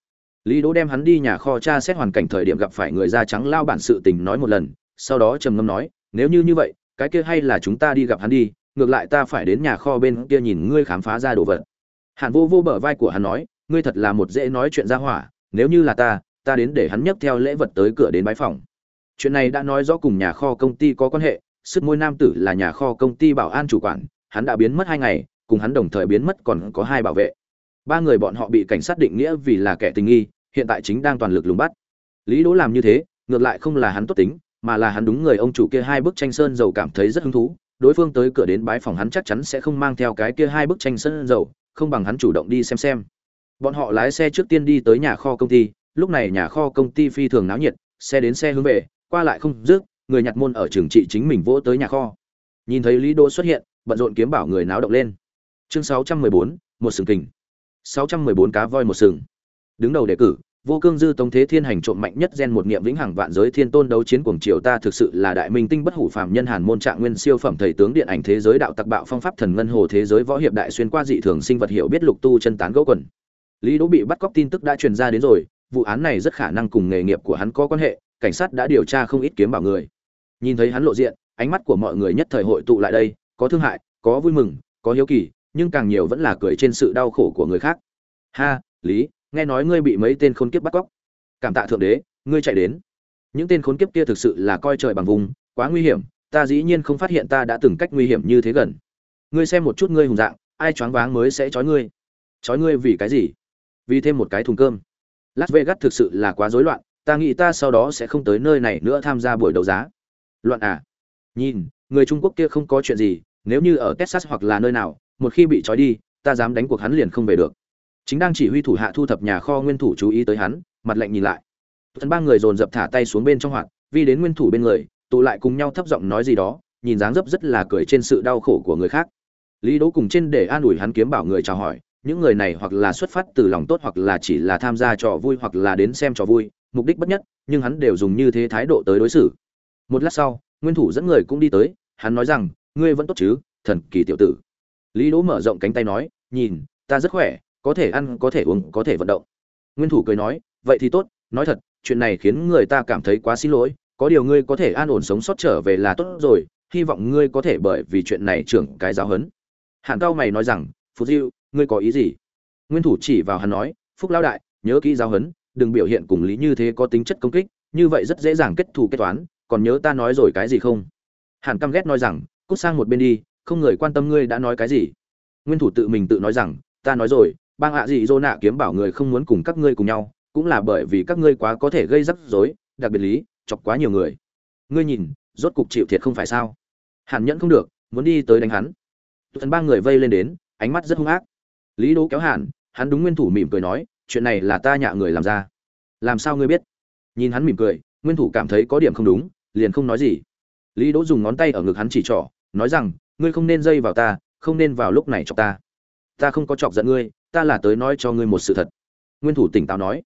lý đỗ đem hắn đi nhà kho tra xét hoàn cảnh thời điểm gặp phải người da trắng lao bản sự tình nói một lần, sau đó trầm ngâm nói, nếu như như vậy, cái kia hay là chúng ta đi gặp hắn đi, ngược lại ta phải đến nhà kho bên kia nhìn ngươi khám phá ra đồ vật. Hàn vô vô bờ vai của hắn nói, ngươi thật là một dễ nói chuyện ra hỏa, nếu như là ta ta đến để hắn nhấc theo lễ vật tới cửa đến bái phòng. Chuyện này đã nói rõ cùng nhà kho công ty có quan hệ, sức môi nam tử là nhà kho công ty bảo an chủ quản, hắn đã biến mất hai ngày, cùng hắn đồng thời biến mất còn có hai bảo vệ ba người bọn họ bị cảnh sát định nghĩa vì là kẻ tình nghi hiện tại chính đang toàn lực lùng bắt. Lý đỗ làm như thế ngược lại không là hắn tốt tính mà là hắn đúng người ông chủ kia hai bức tranh sơn dầu cảm thấy rất hứng thú. Đối phương tới cửa đến bái phòng hắn chắc chắn sẽ không mang theo cái kia hai bức tranh sơn dầu không bằng hắn chủ động đi xem xem. Bọn họ lái xe trước tiên đi tới nhà kho công ty lúc này nhà kho công ty phi thường náo nhiệt xe đến xe hướng về qua lại không dứt người nhặt môn ở trường trị chính mình vỗ tới nhà kho. Nhìn thấy lý Đỗ xuất hiện bận rộn kiếm bảo người náo động lên. Chương 614, một sừng kình. 614 cá voi một sừng. Đứng đầu đề cử, vô cương dư tống thế thiên hành trộm mạnh nhất gen một niệm vĩnh hằng vạn giới thiên tôn đấu chiến cuồng triều ta thực sự là đại minh tinh bất hủ phàm nhân hàn môn trạng nguyên siêu phẩm thầy tướng điện ảnh thế giới đạo tặc bạo phong pháp thần ngân hồ thế giới võ hiệp đại xuyên qua dị thường sinh vật hiểu biết lục tu chân tán gỗ quần. Lý đỗ bị bắt cóc tin tức đã truyền ra đến rồi, vụ án này rất khả năng cùng nghề nghiệp của hắn có quan hệ, cảnh sát đã điều tra không ít kiếm bảo người. Nhìn thấy hắn lộ diện, ánh mắt của mọi người nhất thời hội tụ lại đây, có thương hại, có vui mừng, có hiếu kỳ nhưng càng nhiều vẫn là cười trên sự đau khổ của người khác. Ha, lý, nghe nói ngươi bị mấy tên khốn kiếp bắt cóc. Cảm tạ thượng đế, ngươi chạy đến. Những tên khốn kiếp kia thực sự là coi trời bằng vùng, quá nguy hiểm, ta dĩ nhiên không phát hiện ta đã từng cách nguy hiểm như thế gần. Ngươi xem một chút ngươi hùng dạng, ai choáng váng mới sẽ trói ngươi? Trói ngươi vì cái gì? Vì thêm một cái thùng cơm. Las vegas thực sự là quá rối loạn, ta nghĩ ta sau đó sẽ không tới nơi này nữa tham gia buổi đấu giá. Loạn à? Nhìn, người trung quốc kia không có chuyện gì, nếu như ở texas hoặc là nơi nào một khi bị trói đi, ta dám đánh cuộc hắn liền không về được. Chính đang chỉ huy thủ hạ thu thập nhà kho nguyên thủ chú ý tới hắn, mặt lạnh nhìn lại. Thần ba người dồn dập thả tay xuống bên trong hoạt, vi đến nguyên thủ bên người, tụ lại cùng nhau thấp giọng nói gì đó, nhìn dáng dấp rất là cười trên sự đau khổ của người khác. Lý đỗ cùng trên để an ủi hắn kiếm bảo người chào hỏi, những người này hoặc là xuất phát từ lòng tốt hoặc là chỉ là tham gia trò vui hoặc là đến xem trò vui, mục đích bất nhất, nhưng hắn đều dùng như thế thái độ tới đối xử. Một lát sau, nguyên thủ dẫn người cũng đi tới, hắn nói rằng, ngươi vẫn tốt chứ, thần kỳ tiểu tử lý đỗ mở rộng cánh tay nói, nhìn, ta rất khỏe, có thể ăn, có thể uống, có thể vận động. Nguyên thủ cười nói, vậy thì tốt, nói thật, chuyện này khiến người ta cảm thấy quá xin lỗi, có điều ngươi có thể an ổn sống sót trở về là tốt rồi, hy vọng ngươi có thể bởi vì chuyện này trưởng cái giáo hấn hạng cao mày nói rằng, phú diêu, ngươi có ý gì? Nguyên thủ chỉ vào hắn nói, phúc lão đại, nhớ kỹ giáo hấn đừng biểu hiện cùng lý như thế có tính chất công kích, như vậy rất dễ dàng kết thù kết toán, còn nhớ ta nói rồi cái gì không? Hàn căm ghét nói rằng, cút sang một bên đi không người quan tâm ngươi đã nói cái gì. Nguyên thủ tự mình tự nói rằng, ta nói rồi, bang ạ gì dô nạ kiếm bảo người không muốn cùng các ngươi cùng nhau, cũng là bởi vì các ngươi quá có thể gây rắc rối, đặc biệt lý, chọc quá nhiều người. Ngươi nhìn, rốt cục chịu thiệt không phải sao? Hàn nhẫn không được, muốn đi tới đánh hắn. Thần ba người vây lên đến, ánh mắt rất hung ác. Lý đỗ kéo hàn, hắn đúng nguyên thủ mỉm cười nói, chuyện này là ta nhạ người làm ra. Làm sao ngươi biết? Nhìn hắn mỉm cười, nguyên thủ cảm thấy có điểm không đúng, liền không nói gì. Lý đỗ dùng ngón tay ở ngực hắn chỉ trỏ, nói rằng ngươi không nên dây vào ta, không nên vào lúc này chọc ta. Ta không có chọc giận ngươi, ta là tới nói cho ngươi một sự thật. Nguyên thủ tỉnh táo nói.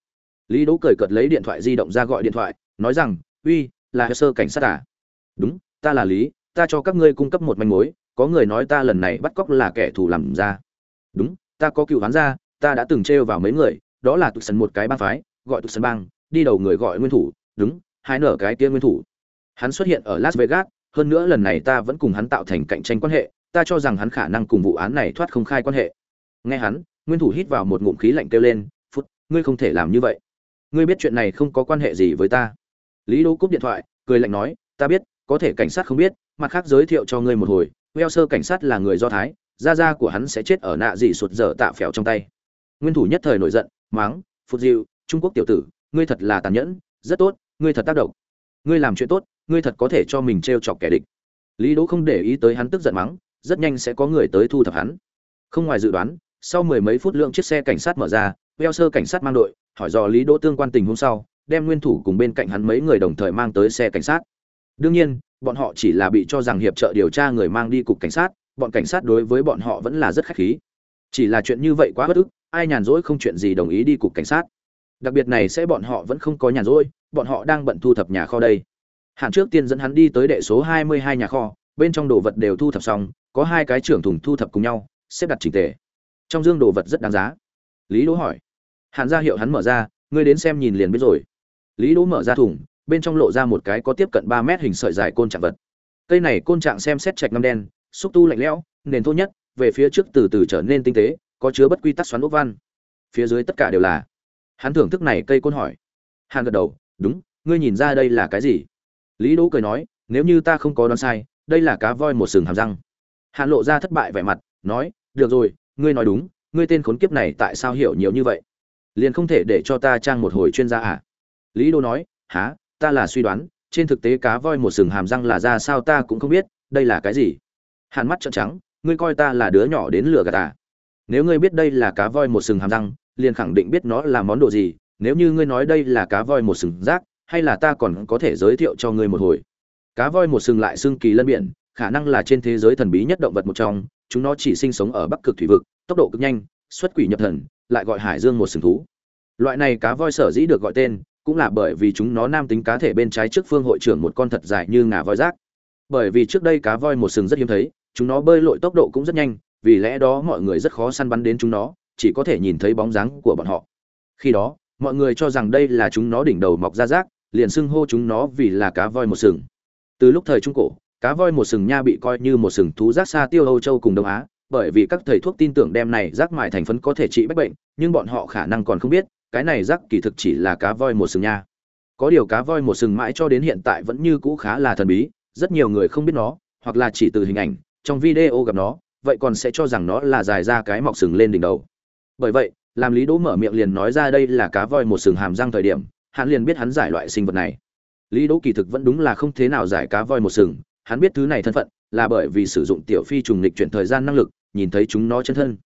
Lý đỗ cười cợt lấy điện thoại di động ra gọi điện thoại, nói rằng, uy, là hồ sơ cảnh sát à? Đúng, ta là lý, ta cho các ngươi cung cấp một manh mối, có người nói ta lần này bắt cóc là kẻ thù làm ra. Đúng, ta có cựu hắn ra ta đã từng trêu vào mấy người, đó là tụt sân một cái bang phái, gọi tụt sân bang, đi đầu người gọi nguyên thủ, đúng, hai nở cái kia nguyên thủ. Hắn xuất hiện ở las vegas hơn nữa lần này ta vẫn cùng hắn tạo thành cạnh tranh quan hệ, ta cho rằng hắn khả năng cùng vụ án này thoát không khai quan hệ. Nghe hắn, nguyên thủ hít vào một ngụm khí lạnh kêu lên, phút, ngươi không thể làm như vậy. Ngươi biết chuyện này không có quan hệ gì với ta. Lý đỗ cúp điện thoại, cười lạnh nói, ta biết, có thể cảnh sát không biết, mặt khác giới thiệu cho ngươi một hồi weo sơ cảnh sát là người do thái, gia gia của hắn sẽ chết ở nạ dị sụt dở tạ phèo trong tay. Nguyên thủ nhất thời nổi giận, máng phụt dịu trung quốc tiểu tử, ngươi thật là tàn nhẫn, rất tốt, ngươi thật tác động. Ngươi làm chuyện tốt ngươi thật có thể cho mình t chọc kẻ địch. Lý đỗ không để ý tới hắn tức giận mắng, rất nhanh sẽ có người tới thu thập hắn. Không ngoài dự đoán, sau mười mấy phút lượng chiếc xe cảnh sát mở ra veo sơ cảnh sát mang đội, hỏi dò lý đỗ tương quan tình hôm sau, đem nguyên thủ cùng bên cạnh hắn mấy người đồng thời mang tới xe cảnh sát. Đương nhiên, bọn họ chỉ là bị cho rằng hiệp trợ điều tra người mang đi cục cảnh sát, bọn cảnh sát đối với bọn họ vẫn là rất khách khí. Chỉ là chuyện như vậy quá bất ức, ai nhàn rỗi không chuyện gì đồng ý đi cục cảnh sát. Đặc biệt này sẽ bọn họ vẫn không có nhàn rỗi, bọn họ đang bận thu thập nhà kho đây hạn trước tiên dẫn hắn đi tới đệ số hai mươi hai nhà kho, bên trong đồ vật đều thu thập xong, có hai cái trưởng thùng thu thập cùng nhau, xếp đặt chỉnh tề. Trong dương đồ vật rất đáng giá. Lý đỗ hỏi. Hạn ra hiệu hắn mở ra, ngươi đến xem nhìn liền biết rồi. Lý đỗ mở ra thùng, bên trong lộ ra một cái có tiếp cận ba mét hình sợi dài côn trạng vật. Cây này côn trạng xem xét trạch ngâm đen, xúc tu lạnh lẽo, nền thô nhất, về phía trước từ từ trở nên tinh tế, có chứa bất quy tắc xoắn ốc văn. Phía dưới tất cả đều là. Hắn thưởng thức này cây côn hỏi. Hàn gật đầu, đúng, ngươi nhìn ra đây là cái gì? Lý đỗ cười nói, nếu như ta không có đoán sai, đây là cá voi một sừng hàm răng. Hàn lộ ra thất bại vẻ mặt, nói, được rồi, ngươi nói đúng, ngươi tên khốn kiếp này tại sao hiểu nhiều như vậy? Liền không thể để cho ta trang một hồi chuyên gia à? Lý Đỗ nói há ta là suy đoán, trên thực tế cá voi một sừng hàm răng là ra sao ta cũng không biết, đây là cái gì? Hàn mắt trợn trắng, ngươi coi ta là đứa nhỏ đến lửa gà ta nếu ngươi biết đây là cá voi một sừng hàm răng, liền khẳng định biết nó là món đồ gì, nếu như ngươi nói đây là cá voi một sừng rác hay là ta còn có thể giới thiệu cho ngươi một hồi? Cá voi một sừng lại xương kỳ lân biển, khả năng là trên thế giới thần bí nhất động vật một trong. Chúng nó chỉ sinh sống ở bắc cực thủy vực, tốc độ cực nhanh, xuất quỷ nhập thần, lại gọi hải dương một sừng thú. Loại này cá voi sở dĩ được gọi tên, cũng là bởi vì chúng nó nam tính cá thể bên trái trước phương hội trưởng một con thật dài như ngà voi rác. Bởi vì trước đây cá voi một sừng rất hiếm thấy, chúng nó bơi lội tốc độ cũng rất nhanh, vì lẽ đó mọi người rất khó săn bắn đến chúng nó, chỉ có thể nhìn thấy bóng dáng của bọn họ. Khi đó, mọi người cho rằng đây là chúng nó đỉnh đầu mọc ra rác liền xưng hô chúng nó vì là cá voi một sừng. Từ lúc thời trung cổ, cá voi một sừng nha bị coi như một sừng thú rác xa tiêu âu châu cùng đông á, bởi vì các thầy thuốc tin tưởng đem này rác mài thành phấn có thể trị bách bệnh, nhưng bọn họ khả năng còn không biết, cái này rác kỳ thực chỉ là cá voi một sừng nha. Có điều cá voi một sừng mãi cho đến hiện tại vẫn như cũ khá là thần bí, rất nhiều người không biết nó, hoặc là chỉ từ hình ảnh, trong video gặp nó, vậy còn sẽ cho rằng nó là dài ra cái mọc sừng lên đỉnh đầu. Bởi vậy, làm lý đỗ mở miệng liền nói ra đây là cá voi một sừng hàm răng thời điểm hắn liền biết hắn giải loại sinh vật này. Lý đỗ kỳ thực vẫn đúng là không thế nào giải cá voi một sừng, hắn biết thứ này thân phận là bởi vì sử dụng tiểu phi trùng lịch chuyển thời gian năng lực, nhìn thấy chúng nó chân thân.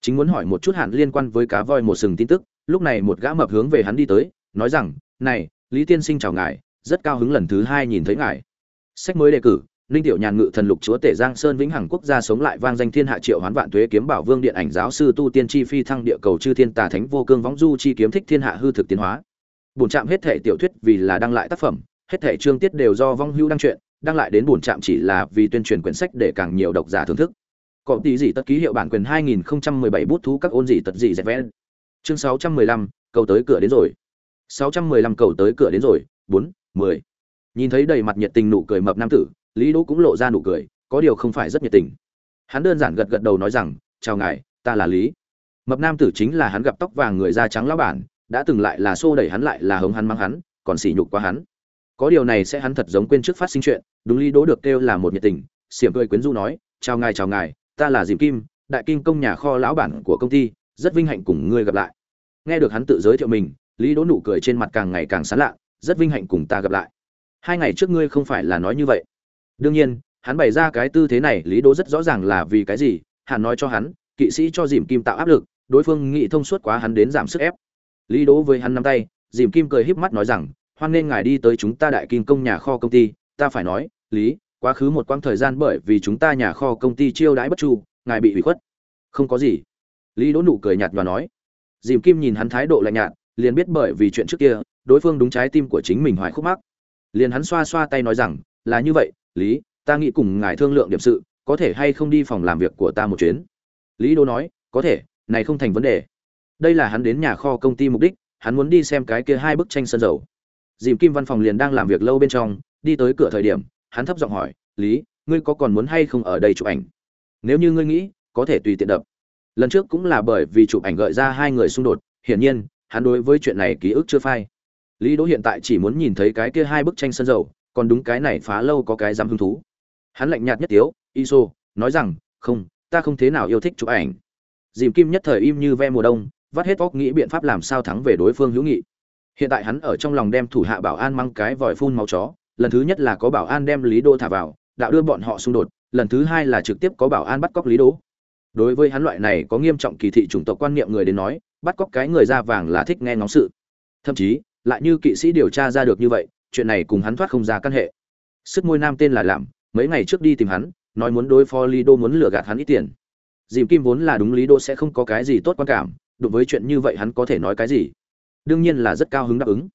Chính muốn hỏi một chút hạn liên quan với cá voi một sừng tin tức, lúc này một gã mập hướng về hắn đi tới, nói rằng, này, lý tiên sinh chào ngài, rất cao hứng lần thứ hai nhìn thấy ngài. Sách mới đề cử Linh Tiểu Nhàn ngự thần lục chúa tể Giang Sơn vĩnh hằng quốc gia sống lại vang danh thiên hạ triệu hoán vạn tuế kiếm bảo vương điện ảnh giáo sư tu tiên chi phi thăng địa cầu chư thiên tà thánh vô cương võng du chi kiếm thích thiên hạ hư thực tiến hóa. Bổn trạm hết thể tiểu thuyết vì là đăng lại tác phẩm, hết thể chương tiết đều do vong hưu đăng truyện, đăng lại đến bổn trạm chỉ là vì tuyên truyền quyển sách để càng nhiều độc giả thưởng thức. Có tí gì tất ký hiệu bản quyền 2017 bút thú các ôn gì tật gì dẹp vẽ. Chương 615, cầu tới cửa đến rồi. 615 cầu tới cửa đến rồi, 4, 10. Nhìn thấy đầy mặt nhiệt tình nụ cười mập nam tử, lý đỗ cũng lộ ra nụ cười có điều không phải rất nhiệt tình hắn đơn giản gật gật đầu nói rằng chào ngài ta là lý mập nam tử chính là hắn gặp tóc vàng người da trắng lão bản đã từng lại là xô đẩy hắn lại là hống hắn mang hắn, còn sỉ nhục quá hắn. Có điều này sẽ hắn thật giống quên trước phát sinh chuyện, đúng lý đỗ được kêu là một nhiệt tình, xiểm cười quyến rũ nói, chào ngài chào ngài, ta là dìm kim, đại kim công nhà kho lão bản của công ty, rất vinh hạnh cùng ngươi gặp lại. Nghe được hắn tự giới thiệu mình, lý đỗ nụ cười trên mặt càng ngày càng sán lạ, rất vinh hạnh cùng ta gặp lại. Hai ngày trước ngươi không phải là nói như vậy. Đương nhiên, hắn bày ra cái tư thế này, lý đỗ rất rõ ràng là vì cái gì hắn nói cho hắn, kỵ sĩ cho dìm kim tạo áp lực, đối phương nghĩ thông suốt quá hắn đến giảm sức ép lý đỗ với hắn nắm tay, dìm kim cười híp mắt nói rằng, hoan nên ngài đi tới chúng ta đại kim công nhà kho công ty, ta phải nói, lý, quá khứ một quãng thời gian bởi vì chúng ta nhà kho công ty chiêu đãi bất chu, ngài bị ủy khuất. Không có gì. Lý đỗ nụ cười nhạt và nói. Dìm kim nhìn hắn thái độ lạnh nhạt, liền biết bởi vì chuyện trước kia, đối phương đúng trái tim của chính mình hoài khúc mắc. Liền hắn xoa xoa tay nói rằng, là như vậy, lý, ta nghĩ cùng ngài thương lượng điểm sự, có thể hay không đi phòng làm việc của ta một chuyến? Lý đỗ nói, có thể, này không thành vấn đề đây là hắn đến nhà kho công ty mục đích, hắn muốn đi xem cái kia hai bức tranh sơn dầu. Dìm kim văn phòng liền đang làm việc lâu bên trong, đi tới cửa thời điểm, hắn thấp giọng hỏi, lý, ngươi có còn muốn hay không ở đây chụp ảnh? Nếu như ngươi nghĩ, có thể tùy tiện đập. Lần trước cũng là bởi vì chụp ảnh gợi ra hai người xung đột, hiển nhiên, hắn đối với chuyện này ký ức chưa phai. Lý đỗ hiện tại chỉ muốn nhìn thấy cái kia hai bức tranh sơn dầu, còn đúng cái này phá lâu có cái dám hứng thú. Hắn lạnh nhạt nhất tiếu, iso, nói rằng, không, ta không thế nào yêu thích chụp ảnh. Dìm kim nhất thời im như ve mùa đông vắt hết óc nghĩ biện pháp làm sao thắng về đối phương hữu nghị. Hiện tại hắn ở trong lòng đem thủ hạ bảo an mang cái vòi phun máu chó, lần thứ nhất là có bảo an đem lý đô thả vào, đạo đưa bọn họ xung đột, lần thứ hai là trực tiếp có bảo an bắt cóc lý đô đối với hắn loại này có nghiêm trọng kỳ thị chủng tộc quan niệm người đến nói, bắt cóc cái người da vàng là thích nghe ngóng sự. Thậm chí, lại như kỵ sĩ điều tra ra được như vậy, chuyện này cùng hắn thoát không ra căn hệ. Sức môi nam tên là làm mấy ngày trước đi tìm hắn, nói muốn đối phó lý đô muốn lừa gạt hắn ít tiền. Dìm kim vốn là đúng lý đô sẽ không có cái gì tốt quan cảm đụng với chuyện như vậy hắn có thể nói cái gì? Đương nhiên là rất cao hứng đáp ứng.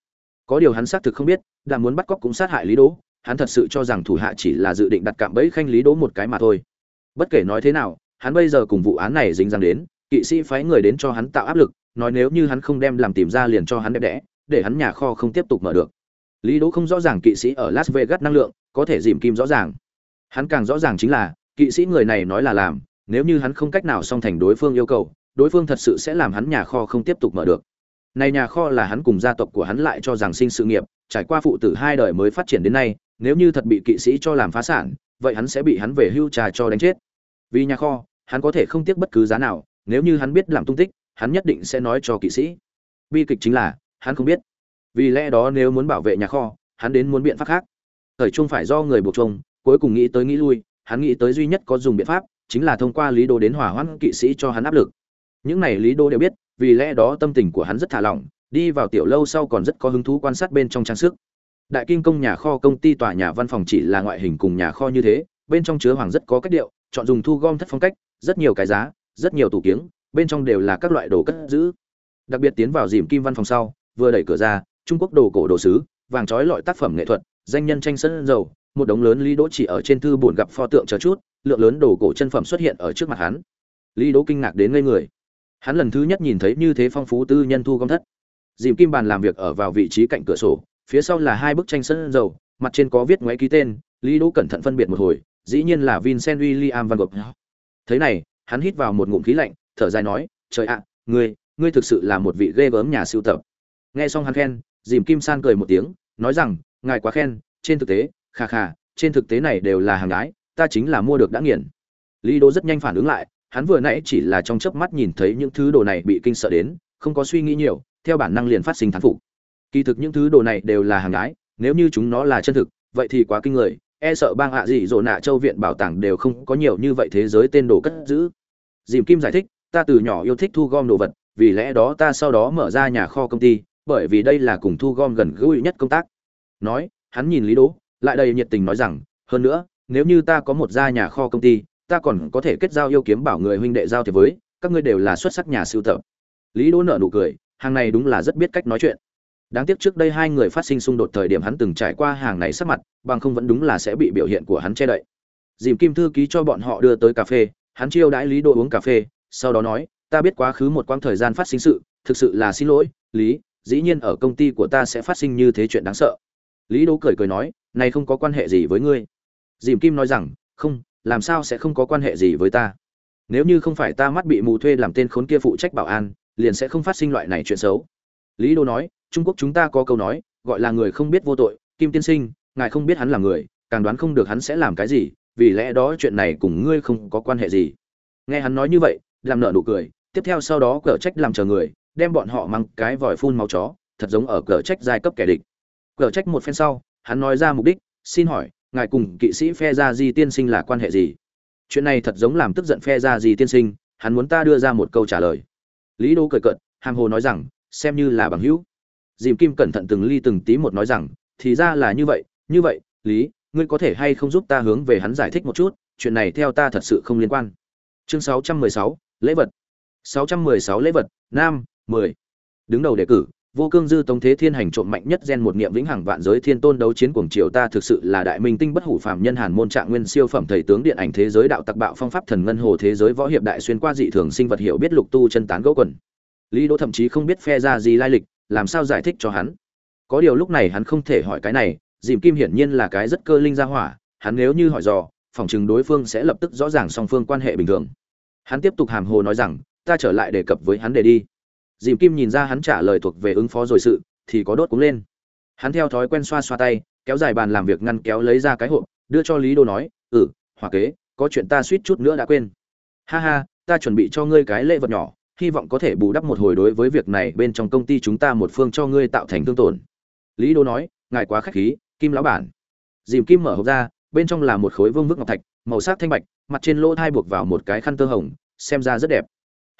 Có điều hắn xác thực không biết, đã muốn bắt cóc cũng sát hại lý đỗ, hắn thật sự cho rằng thủ hạ chỉ là dự định đặt cạm bẫy khanh lý đỗ một cái mà thôi. Bất kể nói thế nào, hắn bây giờ cùng vụ án này dính dáng đến, kỵ sĩ phái người đến cho hắn tạo áp lực, nói nếu như hắn không đem làm tìm ra liền cho hắn đẹp đẽ, để hắn nhà kho không tiếp tục mở được. Lý đỗ không rõ ràng kỵ sĩ ở las vegas năng lượng, có thể dìm kim rõ ràng. Hắn càng rõ ràng chính là, kỵ sĩ người này nói là làm, nếu như hắn không cách nào song thành đối phương yêu cầu đối phương thật sự sẽ làm hắn nhà kho không tiếp tục mở được. Này nhà kho là hắn cùng gia tộc của hắn lại cho rằng sinh sự nghiệp, trải qua phụ tử hai đời mới phát triển đến nay, nếu như thật bị kỵ sĩ cho làm phá sản, vậy hắn sẽ bị hắn về hưu trà cho đánh chết. Vì nhà kho, hắn có thể không tiếc bất cứ giá nào, nếu như hắn biết làm tung tích, hắn nhất định sẽ nói cho kỵ sĩ. Bi kịch chính là, hắn không biết. Vì lẽ đó nếu muốn bảo vệ nhà kho, hắn đến muốn biện pháp khác. Thời trung phải do người buộc trông cuối cùng nghĩ tới nghĩ lui, hắn nghĩ tới duy nhất có dùng biện pháp, chính là thông qua lý đồ đến hỏa hoãn kỵ sĩ cho hắn áp lực những này lý đô đều biết, vì lẽ đó tâm tình của hắn rất thả lỏng, đi vào tiểu lâu sau còn rất có hứng thú quan sát bên trong trang sức. Đại kinh công nhà kho công ty tòa nhà văn phòng chỉ là ngoại hình cùng nhà kho như thế, bên trong chứa hoàng rất có cách điệu, chọn dùng thu gom thất phong cách, rất nhiều cái giá, rất nhiều tủ kiếng, bên trong đều là các loại đồ cất giữ. Đặc biệt tiến vào dìm kim văn phòng sau, vừa đẩy cửa ra, trung quốc đồ cổ đồ sứ, vàng trói lọi tác phẩm nghệ thuật, danh nhân tranh sân dầu, một đống lớn lý đỗ chỉ ở trên thư buồn gặp pho tượng chờ chút, lượng lớn đồ cổ chân phẩm xuất hiện ở trước mặt hắn. Lý đỗ kinh ngạc đến ngây người hắn lần thứ nhất nhìn thấy như thế phong phú tư nhân thu gom thất. Dìm kim bàn làm việc ở vào vị trí cạnh cửa sổ, phía sau là hai bức tranh sân dầu, mặt trên có viết ngoáy ký tên, lý đỗ cẩn thận phân biệt một hồi, dĩ nhiên là vincent william van gogh. Thế này, hắn hít vào một ngụm khí lạnh, thở dài nói, trời ạ, ngươi ngươi thực sự là một vị ghê gớm nhà sưu tập. Nghe xong hắn khen, dìm kim san cười một tiếng, nói rằng, ngài quá khen, trên thực tế, kha kha, trên thực tế này đều là hàng gái ta chính là mua được đã nghiền. Lý đỗ rất nhanh phản ứng lại hắn vừa nãy chỉ là trong chớp mắt nhìn thấy những thứ đồ này bị kinh sợ đến, không có suy nghĩ nhiều, theo bản năng liền phát sinh thán phục. Kỳ thực những thứ đồ này đều là hàng ái, nếu như chúng nó là chân thực, vậy thì quá kinh người e sợ bang ạ gì rồ nạ châu viện bảo tàng đều không có nhiều như vậy thế giới tên đồ cất giữ. Dìm kim giải thích, ta từ nhỏ yêu thích thu gom đồ vật, vì lẽ đó ta sau đó mở ra nhà kho công ty, bởi vì đây là cùng thu gom gần gũi nhất công tác. Nói, hắn nhìn lý đỗ, lại đầy nhiệt tình nói rằng, hơn nữa, nếu như ta có một gia nhà kho công ty ta còn có thể kết giao yêu kiếm bảo người huynh đệ giao thiệp với, các ngươi đều là xuất sắc nhà sưu tập. Lý đỗ nợ nụ cười, hàng này đúng là rất biết cách nói chuyện. Đáng tiếc trước đây hai người phát sinh xung đột thời điểm hắn từng trải qua hàng này sắc mặt, bằng không vẫn đúng là sẽ bị biểu hiện của hắn che đậy. Dìm kim thư ký cho bọn họ đưa tới cà phê, hắn chiêu đãi lý đỗ uống cà phê, sau đó nói, ta biết quá khứ một quãng thời gian phát sinh sự, thực sự là xin lỗi, lý, dĩ nhiên ở công ty của ta sẽ phát sinh như thế chuyện đáng sợ. Lý đỗ cười cười nói, này không có quan hệ gì với ngươi. Dìm kim nói rằng, không làm sao sẽ không có quan hệ gì với ta? Nếu như không phải ta mắt bị mù thuê làm tên khốn kia phụ trách bảo an, liền sẽ không phát sinh loại này chuyện xấu. Lý đô nói, trung quốc chúng ta có câu nói, gọi là người không biết vô tội, kim tiên sinh, ngài không biết hắn là người, càng đoán không được hắn sẽ làm cái gì, vì lẽ đó chuyện này cùng ngươi không có quan hệ gì. Nghe hắn nói như vậy, làm nợ nụ cười, tiếp theo sau đó cờ trách làm chờ người, đem bọn họ mang cái vòi phun máu chó, thật giống ở cờ trách giai cấp kẻ địch. Cờ trách một phen sau, hắn nói ra mục đích, xin hỏi ngài cùng kỵ sĩ phe gia di tiên sinh là quan hệ gì? Chuyện này thật giống làm tức giận phe gia di tiên sinh hắn muốn ta đưa ra một câu trả lời. Lý đô cười cợt hàm hồ nói rằng xem như là bằng hữu. Dìm kim cẩn thận từng ly từng tí một nói rằng thì ra là như vậy như vậy lý ngươi có thể hay không giúp ta hướng về hắn giải thích một chút chuyện này theo ta thật sự không liên quan. Chương 616, lễ vật. 616 lễ vật nam 10. đứng đầu đề cử vô cương dư tống thế thiên hành trộm mạnh nhất gen một niệm vĩnh hằng vạn giới thiên tôn đấu chiến cuồng triều ta thực sự là đại minh tinh bất hủ phàm nhân hàn môn trạng nguyên siêu phẩm thầy tướng điện ảnh thế giới đạo tặc bạo phong pháp thần ngân hồ thế giới võ hiệp đại xuyên qua dị thường sinh vật hiểu biết lục tu chân tán gỗ quần. Lý đỗ thậm chí không biết phe ra gì lai lịch, làm sao giải thích cho hắn? Có điều lúc này hắn không thể hỏi cái này, dìm kim hiển nhiên là cái rất cơ linh ra hỏa, hắn nếu như hỏi dò phỏng chừng đối phương sẽ lập tức rõ ràng song phương quan hệ bình thường. Hắn tiếp tục hàm hồ nói rằng, ta trở lại đề cập với hắn để đi dìm kim nhìn ra hắn trả lời thuộc về ứng phó rồi sự, thì có đốt cúng lên. Hắn theo thói quen xoa xoa tay, kéo dài bàn làm việc ngăn kéo lấy ra cái hộp, đưa cho lý đô nói ừ hòa kế, có chuyện ta suýt chút nữa đã quên. Ha ha, ta chuẩn bị cho ngươi cái lễ vật nhỏ, hy vọng có thể bù đắp một hồi đối với việc này bên trong công ty chúng ta một phương cho ngươi tạo thành thương tổn. Lý đô nói, ngài quá khách khí, kim lão bản. Dìm kim mở hộp ra, bên trong là một khối vương vức ngọc thạch, màu sắc thanh bạch, mặt trên lỗ thai buộc vào một cái khăn tơ hồng, xem ra rất đẹp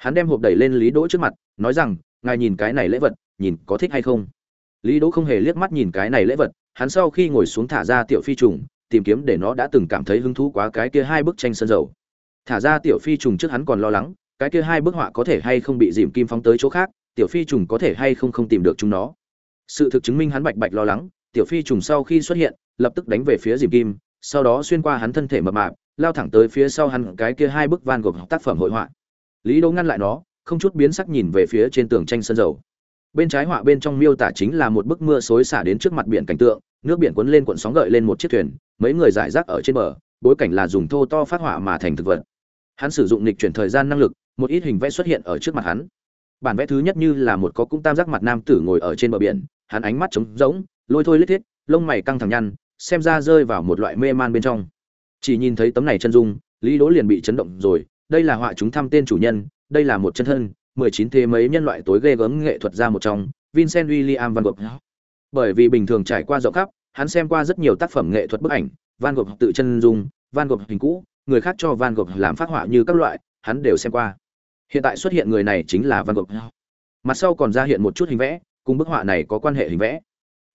hắn đem hộp đẩy lên lý đỗ trước mặt, nói rằng, ngài nhìn cái này lễ vật, nhìn có thích hay không? Lý đỗ không hề liếc mắt nhìn cái này lễ vật, hắn sau khi ngồi xuống thả ra tiểu phi trùng, tìm kiếm để nó đã từng cảm thấy hứng thú quá cái kia hai bức tranh sơn dầu. Thả ra tiểu phi trùng trước hắn còn lo lắng, cái kia hai bức họa có thể hay không bị dìm kim phóng tới chỗ khác, tiểu phi trùng có thể hay không không tìm được chúng nó. Sự thực chứng minh hắn bạch bạch lo lắng, tiểu phi trùng sau khi xuất hiện, lập tức đánh về phía dìm kim, sau đó xuyên qua hắn thân thể mập mạp, lao thẳng tới phía sau hắn cái kia hai bức van gộp tác phẩm hội họa lý đỗ ngăn lại nó, không chút biến sắc nhìn về phía trên tường tranh sơn dầu. Bên trái họa bên trong miêu tả chính là một bức mưa xối xả đến trước mặt biển cảnh tượng, nước biển cuốn lên cuộn sóng gợi lên một chiếc thuyền, mấy người giải rác ở trên bờ, bối cảnh là dùng thô to phát họa mà thành thực vật. Hắn sử dụng lịch chuyển thời gian năng lực, một ít hình vẽ xuất hiện ở trước mặt hắn. Bản vẽ thứ nhất như là một có cung tam giác mặt nam tử ngồi ở trên bờ biển, hắn ánh mắt trống rỗng, lôi thôi lết thiết, lông mày căng thẳng nhăn, xem ra rơi vào một loại mê man bên trong. Chỉ nhìn thấy tấm này chân dung, lý đỗ liền bị chấn động rồi đây là họa chúng thăm tên chủ nhân đây là một chân thân 19 thế mấy nhân loại tối ghê gớm nghệ thuật ra một trong vincent william van gogh. Bởi vì bình thường trải qua rộng khắp hắn xem qua rất nhiều tác phẩm nghệ thuật bức ảnh van gogh tự chân dung van gogh hình cũ người khác cho van gogh làm phát họa như các loại hắn đều xem qua. Hiện tại xuất hiện người này chính là van gogh. Mặt sau còn ra hiện một chút hình vẽ cùng bức họa này có quan hệ hình vẽ.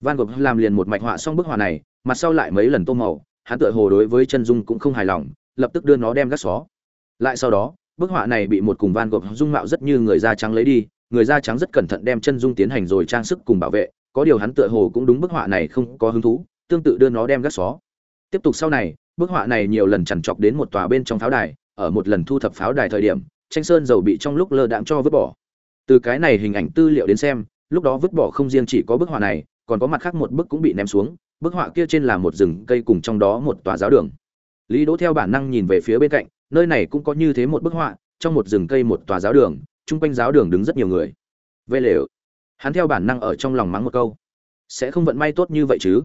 Van gogh làm liền một mạch họa xong bức họa này mặt sau lại mấy lần tô màu hắn tựa hồ đối với chân dung cũng không hài lòng lập tức đưa nó đem gác xó lại sau đó, bức họa này bị một cùng van gộp dung mạo rất như người da trắng lấy đi, người da trắng rất cẩn thận đem chân dung tiến hành rồi trang sức cùng bảo vệ, có điều hắn tựa hồ cũng đúng bức họa này không có hứng thú, tương tự đưa nó đem gác xó. Tiếp tục sau này, bức họa này nhiều lần chằn chọc đến một tòa bên trong pháo đài, ở một lần thu thập pháo đài thời điểm, tranh sơn dầu bị trong lúc lơ đãng cho vứt bỏ. Từ cái này hình ảnh tư liệu đến xem, lúc đó vứt bỏ không riêng chỉ có bức họa này, còn có mặt khác một bức cũng bị ném xuống, bức họa kia trên là một rừng cây cùng trong đó một tòa giáo đường. Lý đỗ theo bản năng nhìn về phía bên cạnh nơi này cũng có như thế một bức họa, trong một rừng cây một tòa giáo đường, chung quanh giáo đường đứng rất nhiều người. Vê lều. Hắn theo bản năng ở trong lòng mắng một câu. Sẽ không vận may tốt như vậy chứ?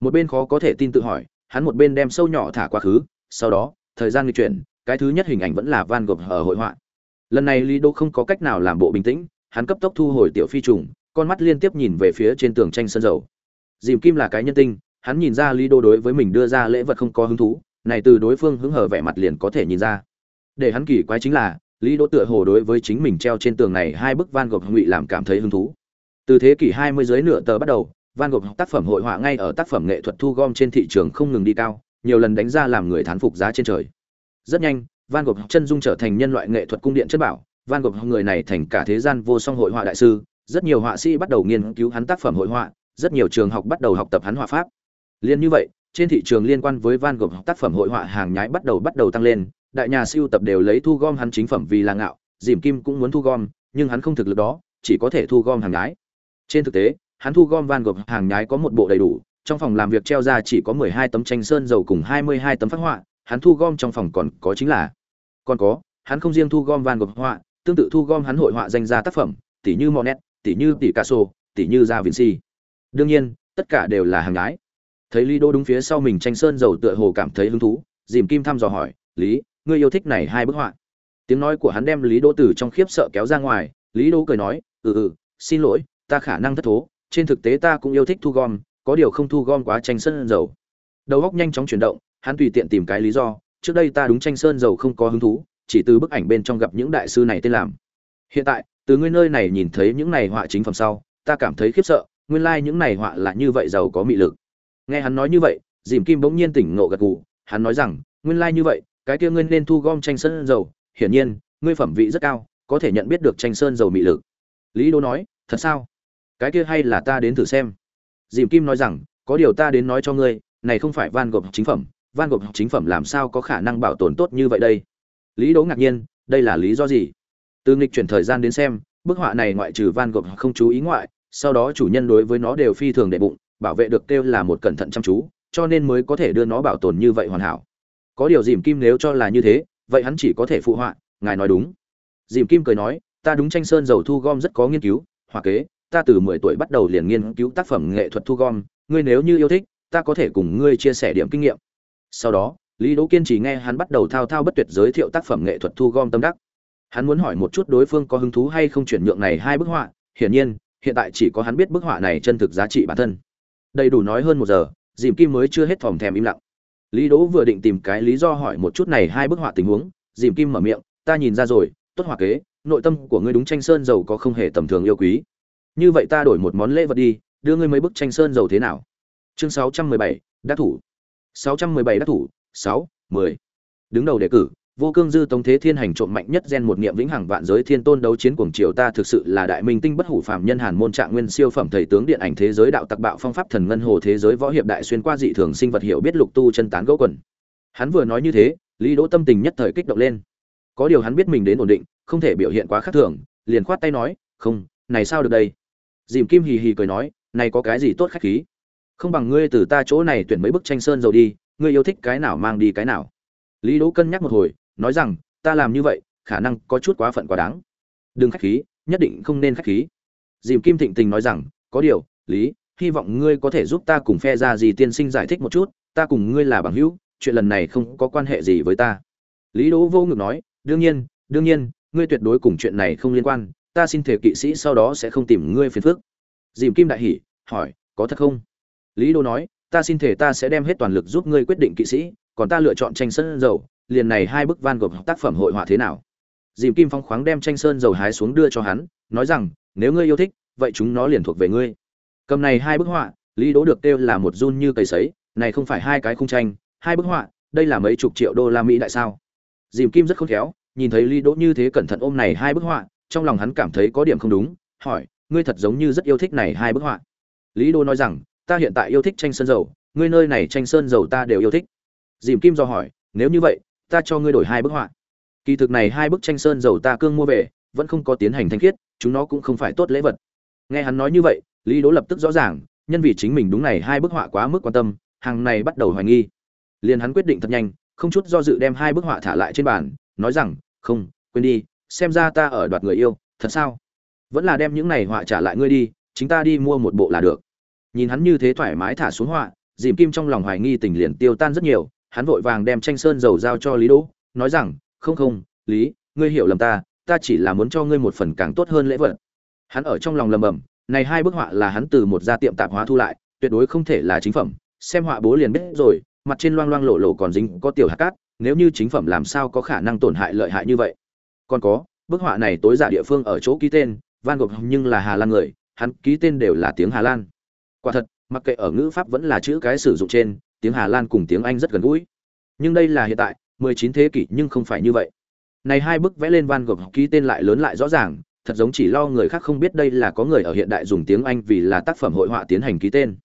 Một bên khó có thể tin tự hỏi, hắn một bên đem sâu nhỏ thả quá khứ, sau đó, thời gian nghịch chuyển, cái thứ nhất hình ảnh vẫn là van gộp ở hội họa. Lần này lý đô không có cách nào làm bộ bình tĩnh, hắn cấp tốc thu hồi tiểu phi trùng, con mắt liên tiếp nhìn về phía trên tường tranh sân dầu. Dìm kim là cái nhân tinh, hắn nhìn ra lý đô đối với mình đưa ra lễ vật không có hứng thú này từ đối phương hứng hở vẻ mặt liền có thể nhìn ra. Để hắn kỳ quái chính là, lý đỗ tựa hồ đối với chính mình treo trên tường này hai bức van gogh ngụy làm cảm thấy hứng thú. Từ thế kỷ 20 dưới nửa tờ bắt đầu, van gogh tác phẩm hội họa ngay ở tác phẩm nghệ thuật thu gom trên thị trường không ngừng đi cao, nhiều lần đánh ra làm người thán phục giá trên trời. Rất nhanh, van gogh chân dung trở thành nhân loại nghệ thuật cung điện chất bảo, van gogh người này thành cả thế gian vô song hội họa đại sư, rất nhiều họa sĩ bắt đầu nghiên cứu hắn tác phẩm hội họa, rất nhiều trường học bắt đầu học tập hắn họa pháp. Liên như vậy trên thị trường liên quan với van gogh tác phẩm hội họa hàng nhái bắt đầu bắt đầu tăng lên, đại nhà siêu tập đều lấy thu gom hắn chính phẩm vì là ngạo, dìm kim cũng muốn thu gom, nhưng hắn không thực lực đó, chỉ có thể thu gom hàng nhái. Trên thực tế, hắn thu gom van gogh hàng nhái có một bộ đầy đủ, trong phòng làm việc treo ra chỉ có 12 tấm tranh sơn dầu cùng 22 tấm phác họa, hắn thu gom trong phòng còn có chính là còn có, hắn không riêng thu gom van gogh họa, tương tự thu gom hắn hội họa danh gia tác phẩm, tỷ như monet, tỷ như tỷ tỷ như da vinci. Đương nhiên, tất cả đều là hàng nhái thấy lý đô đúng phía sau mình tranh sơn dầu tựa hồ cảm thấy hứng thú, dìm kim thăm dò hỏi, lý, ngươi yêu thích này hai bức họa? Tiếng nói của hắn đem lý Đô từ trong khiếp sợ kéo ra ngoài, lý Đô cười nói ừ ừ xin lỗi, ta khả năng thất thố, trên thực tế ta cũng yêu thích thu gom, có điều không thu gom quá tranh sơn dầu đầu góc nhanh chóng chuyển động, hắn tùy tiện tìm cái lý do, trước đây ta đúng tranh sơn dầu không có hứng thú, chỉ từ bức ảnh bên trong gặp những đại sư này tên làm. Hiện tại, từ ngươi nơi này nhìn thấy những này họa chính phẩm sau, ta cảm thấy khiếp sợ, nguyên lai like những này họa là như vậy giàu có mị lực nghe hắn nói như vậy, dìm kim bỗng nhiên tỉnh ngộ gật gù. Hắn nói rằng, nguyên lai like như vậy, cái kia ngươi nên thu gom tranh sơn dầu. Hiển nhiên, ngươi phẩm vị rất cao, có thể nhận biết được tranh sơn dầu mị lực. Lý đô nói, thật sao? Cái kia hay là ta đến thử xem. Dìm kim nói rằng, có điều ta đến nói cho ngươi, này không phải van gộp chính phẩm. Van gộp chính phẩm làm sao có khả năng bảo tồn tốt như vậy đây? Lý đỗ ngạc nhiên, đây là lý do gì? Từ nghịch chuyển thời gian đến xem, bức họa này ngoại trừ van gộp không chú ý ngoại, sau đó chủ nhân đối với nó đều phi thường đệ bụng bảo vệ được kêu là một cẩn thận chăm chú, cho nên mới có thể đưa nó bảo tồn như vậy hoàn hảo. Có điều dìm kim nếu cho là như thế, vậy hắn chỉ có thể phụ họa, ngài nói đúng. Dìm kim cười nói, ta đúng tranh sơn dầu thu gom rất có nghiên cứu hoặc kế, ta từ mười tuổi bắt đầu liền nghiên cứu tác phẩm nghệ thuật thu gom, ngươi nếu như yêu thích, ta có thể cùng ngươi chia sẻ điểm kinh nghiệm. Sau đó, lý đỗ kiên trì nghe hắn bắt đầu thao thao bất tuyệt giới thiệu tác phẩm nghệ thuật thu gom tâm đắc. Hắn muốn hỏi một chút đối phương có hứng thú hay không chuyển nhượng này hai bức họa, hiển nhiên, hiện tại chỉ có hắn biết bức họa này chân thực giá trị bản thân đầy đủ nói hơn một giờ dìm kim mới chưa hết phòng thèm im lặng. Lý đỗ vừa định tìm cái lý do hỏi một chút này hai bức họa tình huống dìm kim mở miệng ta nhìn ra rồi tốt họa kế nội tâm của ngươi đúng tranh sơn dầu có không hề tầm thường yêu quý. Như vậy ta đổi một món lễ vật đi đưa ngươi mấy bức tranh sơn dầu thế nào? Chương 617, đắc thủ. 617 đắc thủ 6, 10. đứng đầu đề cử vô cương dư tống thế thiên hành trộm mạnh nhất gen một niệm vĩnh hằng vạn giới thiên tôn đấu chiến cuồng triều ta thực sự là đại minh tinh bất hủ phàm nhân hàn môn trạng nguyên siêu phẩm thầy tướng điện ảnh thế giới đạo tặc bạo phong pháp thần ngân hồ thế giới võ hiệp đại xuyên qua dị thường sinh vật hiểu biết lục tu chân tán gỗ quần. Hắn vừa nói như thế, lý đỗ tâm tình nhất thời kích động lên. Có điều hắn biết mình đến ổn định, không thể biểu hiện quá khác thường, liền khoát tay nói, không, này sao được đây? Dìm kim hì hì cười nói, này có cái gì tốt khách khí? Không bằng ngươi từ ta chỗ này tuyển mấy bức tranh sơn dầu đi, ngươi yêu thích cái nào mang đi cái nào. Lý đỗ cân nhắc một hồi nói rằng, ta làm như vậy, khả năng có chút quá phận quá đáng. Đừng khách khí, nhất định không nên khách khí. Dìm kim thịnh tình nói rằng, có điều, lý, hy vọng ngươi có thể giúp ta cùng phe ra gì tiên sinh giải thích một chút, ta cùng ngươi là bằng hữu, chuyện lần này không có quan hệ gì với ta. Lý đỗ vô ngực nói, đương nhiên đương nhiên, ngươi tuyệt đối cùng chuyện này không liên quan, ta xin thể kỵ sĩ sau đó sẽ không tìm ngươi phiền phức. Dìm kim đại hỉ, hỏi, có thật không? Lý đô nói, ta xin thể ta sẽ đem hết toàn lực giúp ngươi quyết định kỵ sĩ, còn ta lựa chọn tranh sơn dầu liền này hai bức van gộp tác phẩm hội họa thế nào? Dìm kim phong khoáng đem tranh sơn dầu hái xuống đưa cho hắn, nói rằng, nếu ngươi yêu thích, vậy chúng nó liền thuộc về ngươi. Cầm này hai bức họa, lý đỗ được kêu là một run như cây sấy, này không phải hai cái khung tranh, hai bức họa, đây là mấy chục triệu đô la mỹ đại sao? Dìm kim rất khôn khéo, nhìn thấy lý đỗ như thế cẩn thận ôm này hai bức họa, trong lòng hắn cảm thấy có điểm không đúng, hỏi, ngươi thật giống như rất yêu thích này hai bức họa. Lý đỗ nói rằng, ta hiện tại yêu thích tranh sơn dầu, ngươi nơi này tranh sơn dầu ta đều yêu thích. Dìm kim do hỏi, nếu như vậy ta cho ngươi đổi hai bức họa. Kỳ thực này hai bức tranh sơn dầu ta cương mua về, vẫn không có tiến hành thanh khiết, chúng nó cũng không phải tốt lễ vật. Nghe hắn nói như vậy, lý đỗ lập tức rõ ràng, nhân vì chính mình đúng này hai bức họa quá mức quan tâm, hàng này bắt đầu hoài nghi. Liền hắn quyết định thật nhanh, không chút do dự đem hai bức họa thả lại trên bàn, nói rằng, không, quên đi, xem ra ta ở đoạt người yêu, thật sao? Vẫn là đem những này họa trả lại ngươi đi, chính ta đi mua một bộ là được. Nhìn hắn như thế thoải mái thả xuống họa, dìm kim trong lòng hoài nghi tình liền tiêu tan rất nhiều hắn vội vàng đem tranh sơn dầu giao cho lý đỗ, nói rằng, không không, lý, ngươi hiểu lầm ta ta chỉ là muốn cho ngươi một phần càng tốt hơn lễ vật. Hắn ở trong lòng lầm bầm này hai bức họa là hắn từ một gia tiệm tạp hóa thu lại, tuyệt đối không thể là chính phẩm, xem họa bố liền biết rồi, mặt trên loang loang lộ lộ còn dính có tiểu hạt cát, nếu như chính phẩm làm sao có khả năng tổn hại lợi hại như vậy? Còn có, bức họa này tối giả địa phương ở chỗ ký tên, van gogh nhưng là hà lan người, hắn ký tên đều là tiếng hà lan. Quả thật, mặc kệ ở ngữ pháp vẫn là chữ cái sử dụng trên tiếng hà lan cùng tiếng anh rất gần gũi. Nhưng đây là hiện tại 19 thế kỷ nhưng không phải như vậy. Này hai bức vẽ lên van gogh ký tên lại lớn lại rõ ràng, thật giống chỉ lo người khác không biết đây là có người ở hiện đại dùng tiếng anh vì là tác phẩm hội họa tiến hành ký tên.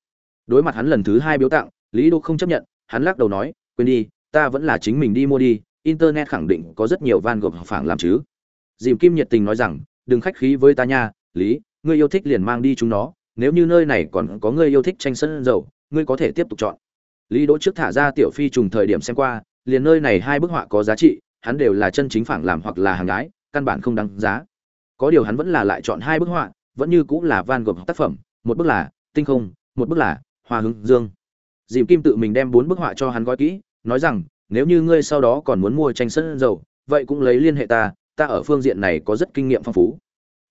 Đối mặt hắn lần thứ hai biếu tặng, lý đô không chấp nhận, hắn lắc đầu nói, quên đi, ta vẫn là chính mình đi mua đi, internet khẳng định có rất nhiều van gogh phảng làm chứ. Dìm kim nhiệt tình nói rằng, đừng khách khí với ta nha, lý, ngươi yêu thích liền mang đi chúng nó, nếu như nơi này còn có người yêu thích tranh sân dầu, ngươi có thể tiếp tục chọn lý đỗ trước thả ra tiểu phi trùng thời điểm xem qua, liền nơi này hai bức họa có giá trị, hắn đều là chân chính phảng làm hoặc là hàng gái, căn bản không đáng giá. Có điều hắn vẫn là lại chọn hai bức họa, vẫn như cũng là van gogh tác phẩm, một bức là tinh không, một bức là hoa hướng dương. Dìm kim tự mình đem bốn bức họa cho hắn gói kỹ, nói rằng, nếu như ngươi sau đó còn muốn mua tranh sân dầu, vậy cũng lấy liên hệ ta ta ở phương diện này có rất kinh nghiệm phong phú.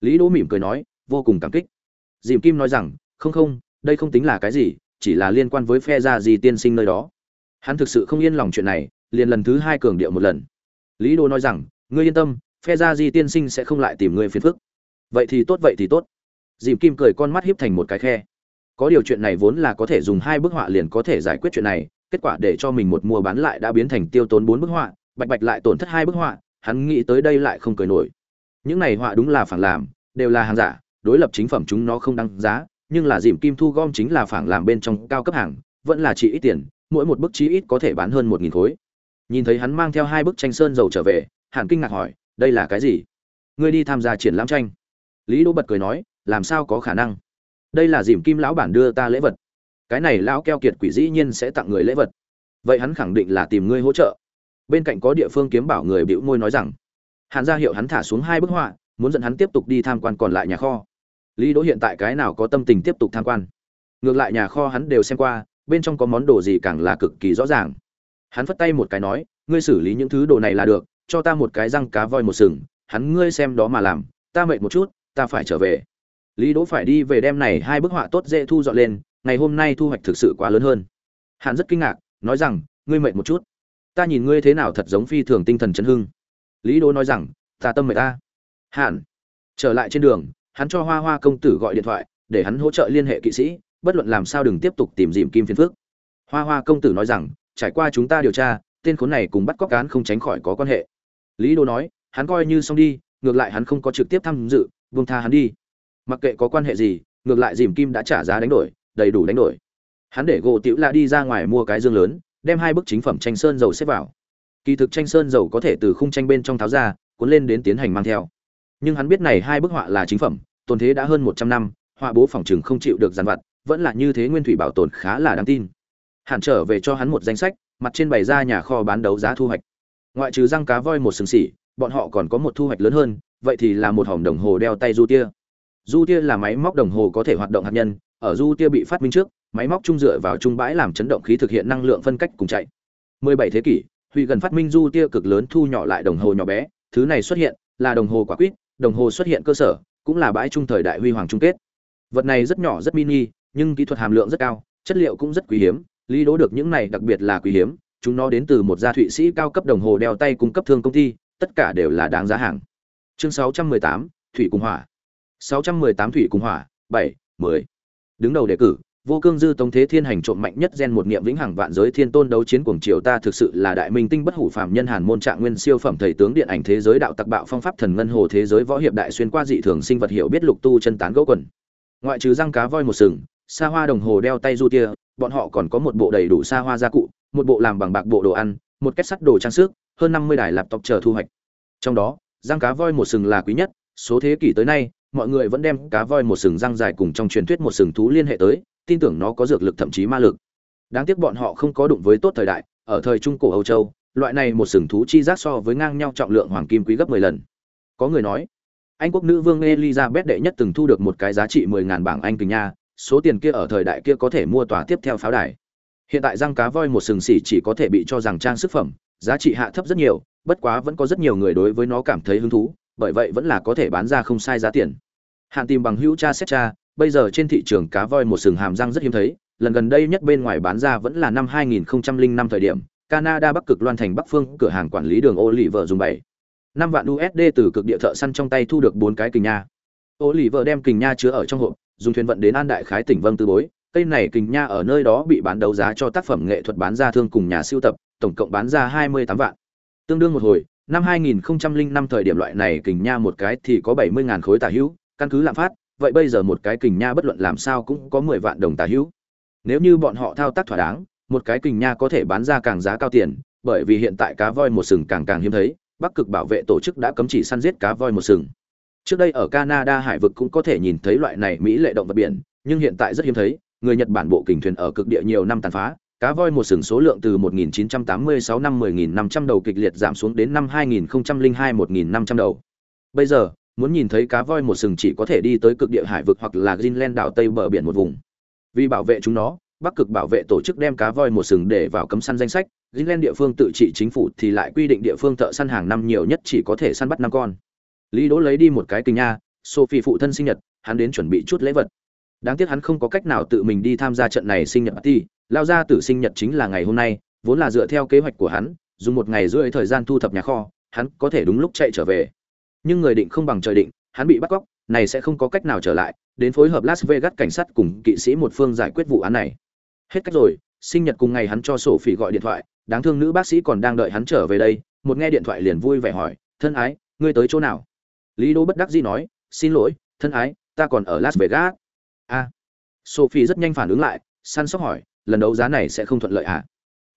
Lý đỗ mỉm cười nói, vô cùng cảm kích. Dìm kim nói rằng, không không, đây không tính là cái gì chỉ là liên quan với phe gia gì tiên sinh nơi đó. Hắn thực sự không yên lòng chuyện này, liền lần thứ hai cường điệu một lần. Lý đô nói rằng, ngươi yên tâm, phe gia di tiên sinh sẽ không lại tìm ngươi phiền phức. Vậy thì tốt, vậy thì tốt. Dìm kim cười con mắt hiếp thành một cái khe. Có điều chuyện này vốn là có thể dùng hai bức họa liền có thể giải quyết chuyện này, kết quả để cho mình một mua bán lại đã biến thành tiêu tốn bốn bức họa, bạch bạch lại tổn thất hai bức họa, hắn nghĩ tới đây lại không cười nổi. Những này họa đúng là phản làm, đều là hàng giả, đối lập chính phẩm chúng nó không đăng giá nhưng là dìm kim thu gom chính là phảng làm bên trong cao cấp hàng, vẫn là chỉ ít tiền, mỗi một bức chí ít có thể bán hơn một nghìn khối. Nhìn thấy hắn mang theo hai bức tranh sơn dầu trở về, hàn kinh ngạc hỏi, đây là cái gì? Ngươi đi tham gia triển lãm tranh. Lý đỗ bật cười nói, làm sao có khả năng? Đây là dìm kim lão bản đưa ta lễ vật. Cái này lão keo kiệt quỷ dĩ nhiên sẽ tặng người lễ vật. Vậy hắn khẳng định là tìm ngươi hỗ trợ. Bên cạnh có địa phương kiếm bảo người bĩu môi nói rằng, hàn ra hiệu hắn thả xuống hai bức họa, muốn dẫn hắn tiếp tục đi tham quan còn lại nhà kho lý đỗ hiện tại cái nào có tâm tình tiếp tục tham quan? Ngược lại nhà kho hắn đều xem qua, bên trong có món đồ gì càng là cực kỳ rõ ràng. Hắn phất tay một cái nói, ngươi xử lý những thứ đồ này là được, cho ta một cái răng cá voi một sừng, hắn ngươi xem đó mà làm, ta mệt một chút, ta phải trở về. Lý đỗ phải đi về đêm này hai bức họa tốt dễ thu dọn lên, ngày hôm nay thu hoạch thực sự quá lớn hơn. Hắn rất kinh ngạc, nói rằng, ngươi mệt một chút. Ta nhìn ngươi thế nào thật giống phi thường tinh thần chấn hưng. Lý đỗ nói rằng, ta tâm mệt ta. Hạn, trở lại trên đường hắn cho hoa hoa công tử gọi điện thoại, để hắn hỗ trợ liên hệ kỵ sĩ, bất luận làm sao đừng tiếp tục tìm dìm kim phiền phước hoa hoa công tử nói rằng, trải qua chúng ta điều tra, tên khốn này cùng bắt cóc cán không tránh khỏi có quan hệ. Lý đô nói, hắn coi như xong đi, ngược lại hắn không có trực tiếp tham dự, buông tha hắn đi. Mặc kệ có quan hệ gì, ngược lại dìm kim đã trả giá đánh đổi, đầy đủ đánh đổi. Hắn để gỗ tiểu la đi ra ngoài mua cái dương lớn, đem hai bức chính phẩm tranh sơn dầu xếp vào. Kỳ thực tranh sơn dầu có thể từ khung tranh bên trong tháo ra, cuốn lên đến tiến hành mang theo nhưng hắn biết này hai bức họa là chính phẩm, tồn thế đã hơn một trăm năm, họa bố phòng chừng không chịu được giàn vặt, vẫn là như thế nguyên thủy bảo tồn khá là đáng tin. Hẳn trở về cho hắn một danh sách, mặt trên bày ra nhà kho bán đấu giá thu hoạch. Ngoại trừ răng cá voi một sừng xỉ bọn họ còn có một thu hoạch lớn hơn, vậy thì là một hòm đồng hồ đeo tay du tia. Du tia là máy móc đồng hồ có thể hoạt động hạt nhân, ở du tia bị phát minh trước, máy móc trung dựa vào trung bãi làm chấn động khí thực hiện năng lượng phân cách cùng chạy. 17 thế kỷ, huy gần phát minh du tia cực lớn thu nhỏ lại đồng hồ nhỏ bé, thứ này xuất hiện là đồng hồ quả quýt đồng hồ xuất hiện cơ sở cũng là bãi trung thời đại huy hoàng chung kết. Vật này rất nhỏ rất mini nhưng kỹ thuật hàm lượng rất cao chất liệu cũng rất quý hiếm lý đố được những này đặc biệt là quý hiếm chúng nó đến từ một gia thụy sĩ cao cấp đồng hồ đeo tay cung cấp thương công ty tất cả đều là đáng giá hàng. Chương 618, thủy cung hỏa. 618 thủy cung hỏa 7, 10. đứng đầu đề cử vô cương dư tống thế thiên hành trộm mạnh nhất gen một niệm vĩnh hằng vạn giới thiên tôn đấu chiến cuồng triều ta thực sự là đại minh tinh bất hủ phàm nhân hàn môn trạng nguyên siêu phẩm thầy tướng điện ảnh thế giới đạo tặc bạo phong pháp thần ngân hồ thế giới võ hiệp đại xuyên qua dị thường sinh vật hiểu biết lục tu chân tán gỗ quần. Ngoại trừ răng cá voi một sừng xa hoa đồng hồ đeo tay du tia, bọn họ còn có một bộ đầy đủ xa hoa gia cụ, một bộ làm bằng bạc bộ đồ ăn, một kết sắt đồ trang sức, hơn năm mươi đài lạp tộc chờ thu hoạch. Trong đó, răng cá voi một sừng là quý nhất, số thế kỷ tới nay, mọi người vẫn đem cá voi một sừng răng dài cùng trong truyền thuyết một sừng thú liên hệ tới tin tưởng nó có dược lực thậm chí ma lực. Đáng tiếc bọn họ không có đụng với tốt thời đại, ở thời trung cổ âu châu, loại này một sừng thú chi giác so với ngang nhau trọng lượng hoàng kim quý gấp 10 lần. Có người nói, anh quốc nữ vương elizabeth đệ nhất từng thu được một cái giá trị 10.000 bảng anh kình nha, số tiền kia ở thời đại kia có thể mua tòa tiếp theo pháo đài. Hiện tại răng cá voi một sừng xỉ chỉ có thể bị cho rằng trang sức phẩm, giá trị hạ thấp rất nhiều, bất quá vẫn có rất nhiều người đối với nó cảm thấy hứng thú, bởi vậy vẫn là có thể bán ra không sai giá tiền. Hạn tìm bằng hữu cha xét cha bây giờ trên thị trường cá voi một sừng hàm răng rất hiếm thấy, lần gần đây nhất bên ngoài bán ra vẫn là năm 2005 thời điểm, canada bắc cực loan thành bắc phương cửa hàng quản lý đường ô lì vợ dùng bảy. Năm vạn usd từ cực địa thợ săn trong tay thu được bốn cái kình nha. Ô lì vợ đem kình nha chứa ở trong hộp, dùng thuyền vận đến an đại khái tỉnh vâng tư bối. Cây này kình nha ở nơi đó bị bán đấu giá cho tác phẩm nghệ thuật bán ra thương cùng nhà siêu tập, tổng cộng bán ra 28 vạn. Tương đương một hồi, năm 2005 thời điểm loại này kình nha một cái thì có 70.000 khối tả hữu, căn cứ lạm phát vậy bây giờ một cái kình nha bất luận làm sao cũng có 10 vạn đồng tà hữu. Nếu như bọn họ thao tác thỏa đáng, một cái kình nha có thể bán ra càng giá cao tiền, bởi vì hiện tại cá voi một sừng càng càng hiếm thấy, bắc cực bảo vệ tổ chức đã cấm chỉ săn giết cá voi một sừng. Trước đây ở canada hải vực cũng có thể nhìn thấy loại này mỹ lệ động vật biển, nhưng hiện tại rất hiếm thấy, người nhật bản bộ kình thuyền ở cực địa nhiều năm tàn phá, cá voi một sừng số lượng từ 1986 năm 10.500 đầu kịch liệt giảm xuống đến năm 2002 1.500 đầu. Bây giờ muốn nhìn thấy cá voi một sừng chỉ có thể đi tới cực địa hải vực hoặc là greenland đảo tây bờ biển một vùng. Vì bảo vệ chúng nó, bắc cực bảo vệ tổ chức đem cá voi một sừng để vào cấm săn danh sách. Greenland địa phương tự trị chính phủ thì lại quy định địa phương thợ săn hàng năm nhiều nhất chỉ có thể săn bắt năm con. Lý đỗ lấy đi một cái kinh nha, sophie phụ thân sinh nhật, hắn đến chuẩn bị chút lễ vật. Đáng tiếc hắn không có cách nào tự mình đi tham gia trận này sinh nhật party. Lao ra tử sinh nhật chính là ngày hôm nay, vốn là dựa theo kế hoạch của hắn, dùng một ngày rưỡi thời gian thu thập nhà kho, hắn có thể đúng lúc chạy trở về nhưng người định không bằng trời định, hắn bị bắt cóc, này sẽ không có cách nào trở lại, đến phối hợp las vegas cảnh sát cùng kỵ sĩ một phương giải quyết vụ án này. Hết cách rồi, sinh nhật cùng ngày hắn cho sổ phỉ gọi điện thoại, đáng thương nữ bác sĩ còn đang đợi hắn trở về đây, một nghe điện thoại liền vui vẻ hỏi, thân ái, ngươi tới chỗ nào? Lý đỗ bất đắc dĩ nói, xin lỗi, thân ái, ta còn ở las vegas. A. À. sophie rất nhanh phản ứng lại, săn sóc hỏi, lần đấu giá này sẽ không thuận lợi à?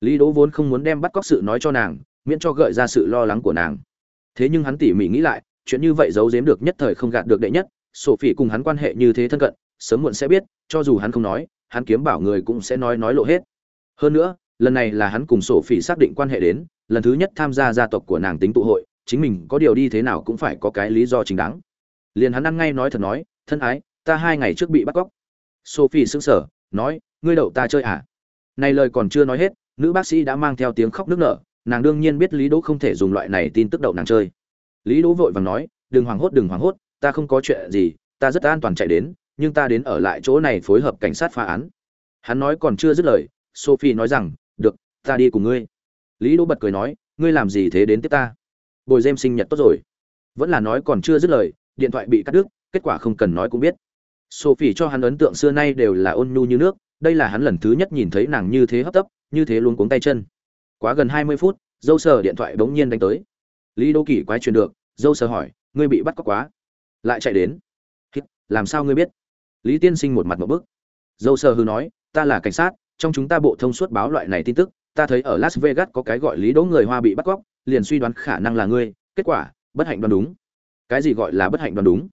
Lý đỗ vốn không muốn đem bắt cóc sự nói cho nàng, miễn cho gợi ra sự lo lắng của nàng. Thế nhưng hắn tỉ mỉ nghĩ lại chuyện như vậy giấu giếm được nhất thời không gạt được đệ nhất, sophie cùng hắn quan hệ như thế thân cận, sớm muộn sẽ biết, cho dù hắn không nói, hắn kiếm bảo người cũng sẽ nói nói lộ hết. Hơn nữa, lần này là hắn cùng sophie xác định quan hệ đến, lần thứ nhất tham gia gia tộc của nàng tính tụ hội, chính mình có điều đi thế nào cũng phải có cái lý do chính đáng. Liền hắn ăn ngay nói thật nói, thân ái, ta hai ngày trước bị bắt cóc. Sophie sững sờ, nói, ngươi đậu ta chơi à? Này lời còn chưa nói hết, nữ bác sĩ đã mang theo tiếng khóc nức nở, nàng đương nhiên biết lý đỗ không thể dùng loại này tin tức đậu nàng chơi lý đỗ vội vàng nói, đừng hoảng hốt, đừng hoảng hốt, ta không có chuyện gì, ta rất an toàn chạy đến, nhưng ta đến ở lại chỗ này phối hợp cảnh sát phá án. Hắn nói còn chưa dứt lời, sophie nói rằng, được, ta đi cùng ngươi. Lý đỗ bật cười nói, ngươi làm gì thế đến tiếp ta? Bồi dêm sinh nhật tốt rồi. Vẫn là nói còn chưa dứt lời, điện thoại bị cắt đứt, kết quả không cần nói cũng biết. Sophie cho hắn ấn tượng xưa nay đều là ôn nhu như nước, đây là hắn lần thứ nhất nhìn thấy nàng như thế hấp tấp, như thế luôn cuống tay chân. Quá gần hai mươi phút, dâu sờ điện thoại bỗng nhiên đánh tới lý đô kỳ quái truyền được, dâu sờ hỏi, ngươi bị bắt cóc quá? Lại chạy đến. Làm sao ngươi biết? Lý tiên sinh một mặt một bức. Dâu sờ hư nói, ta là cảnh sát, trong chúng ta bộ thông suốt báo loại này tin tức, ta thấy ở las vegas có cái gọi lý đỗ người hoa bị bắt cóc, liền suy đoán khả năng là ngươi, kết quả, bất hạnh đoán đúng. Cái gì gọi là bất hạnh đoán đúng?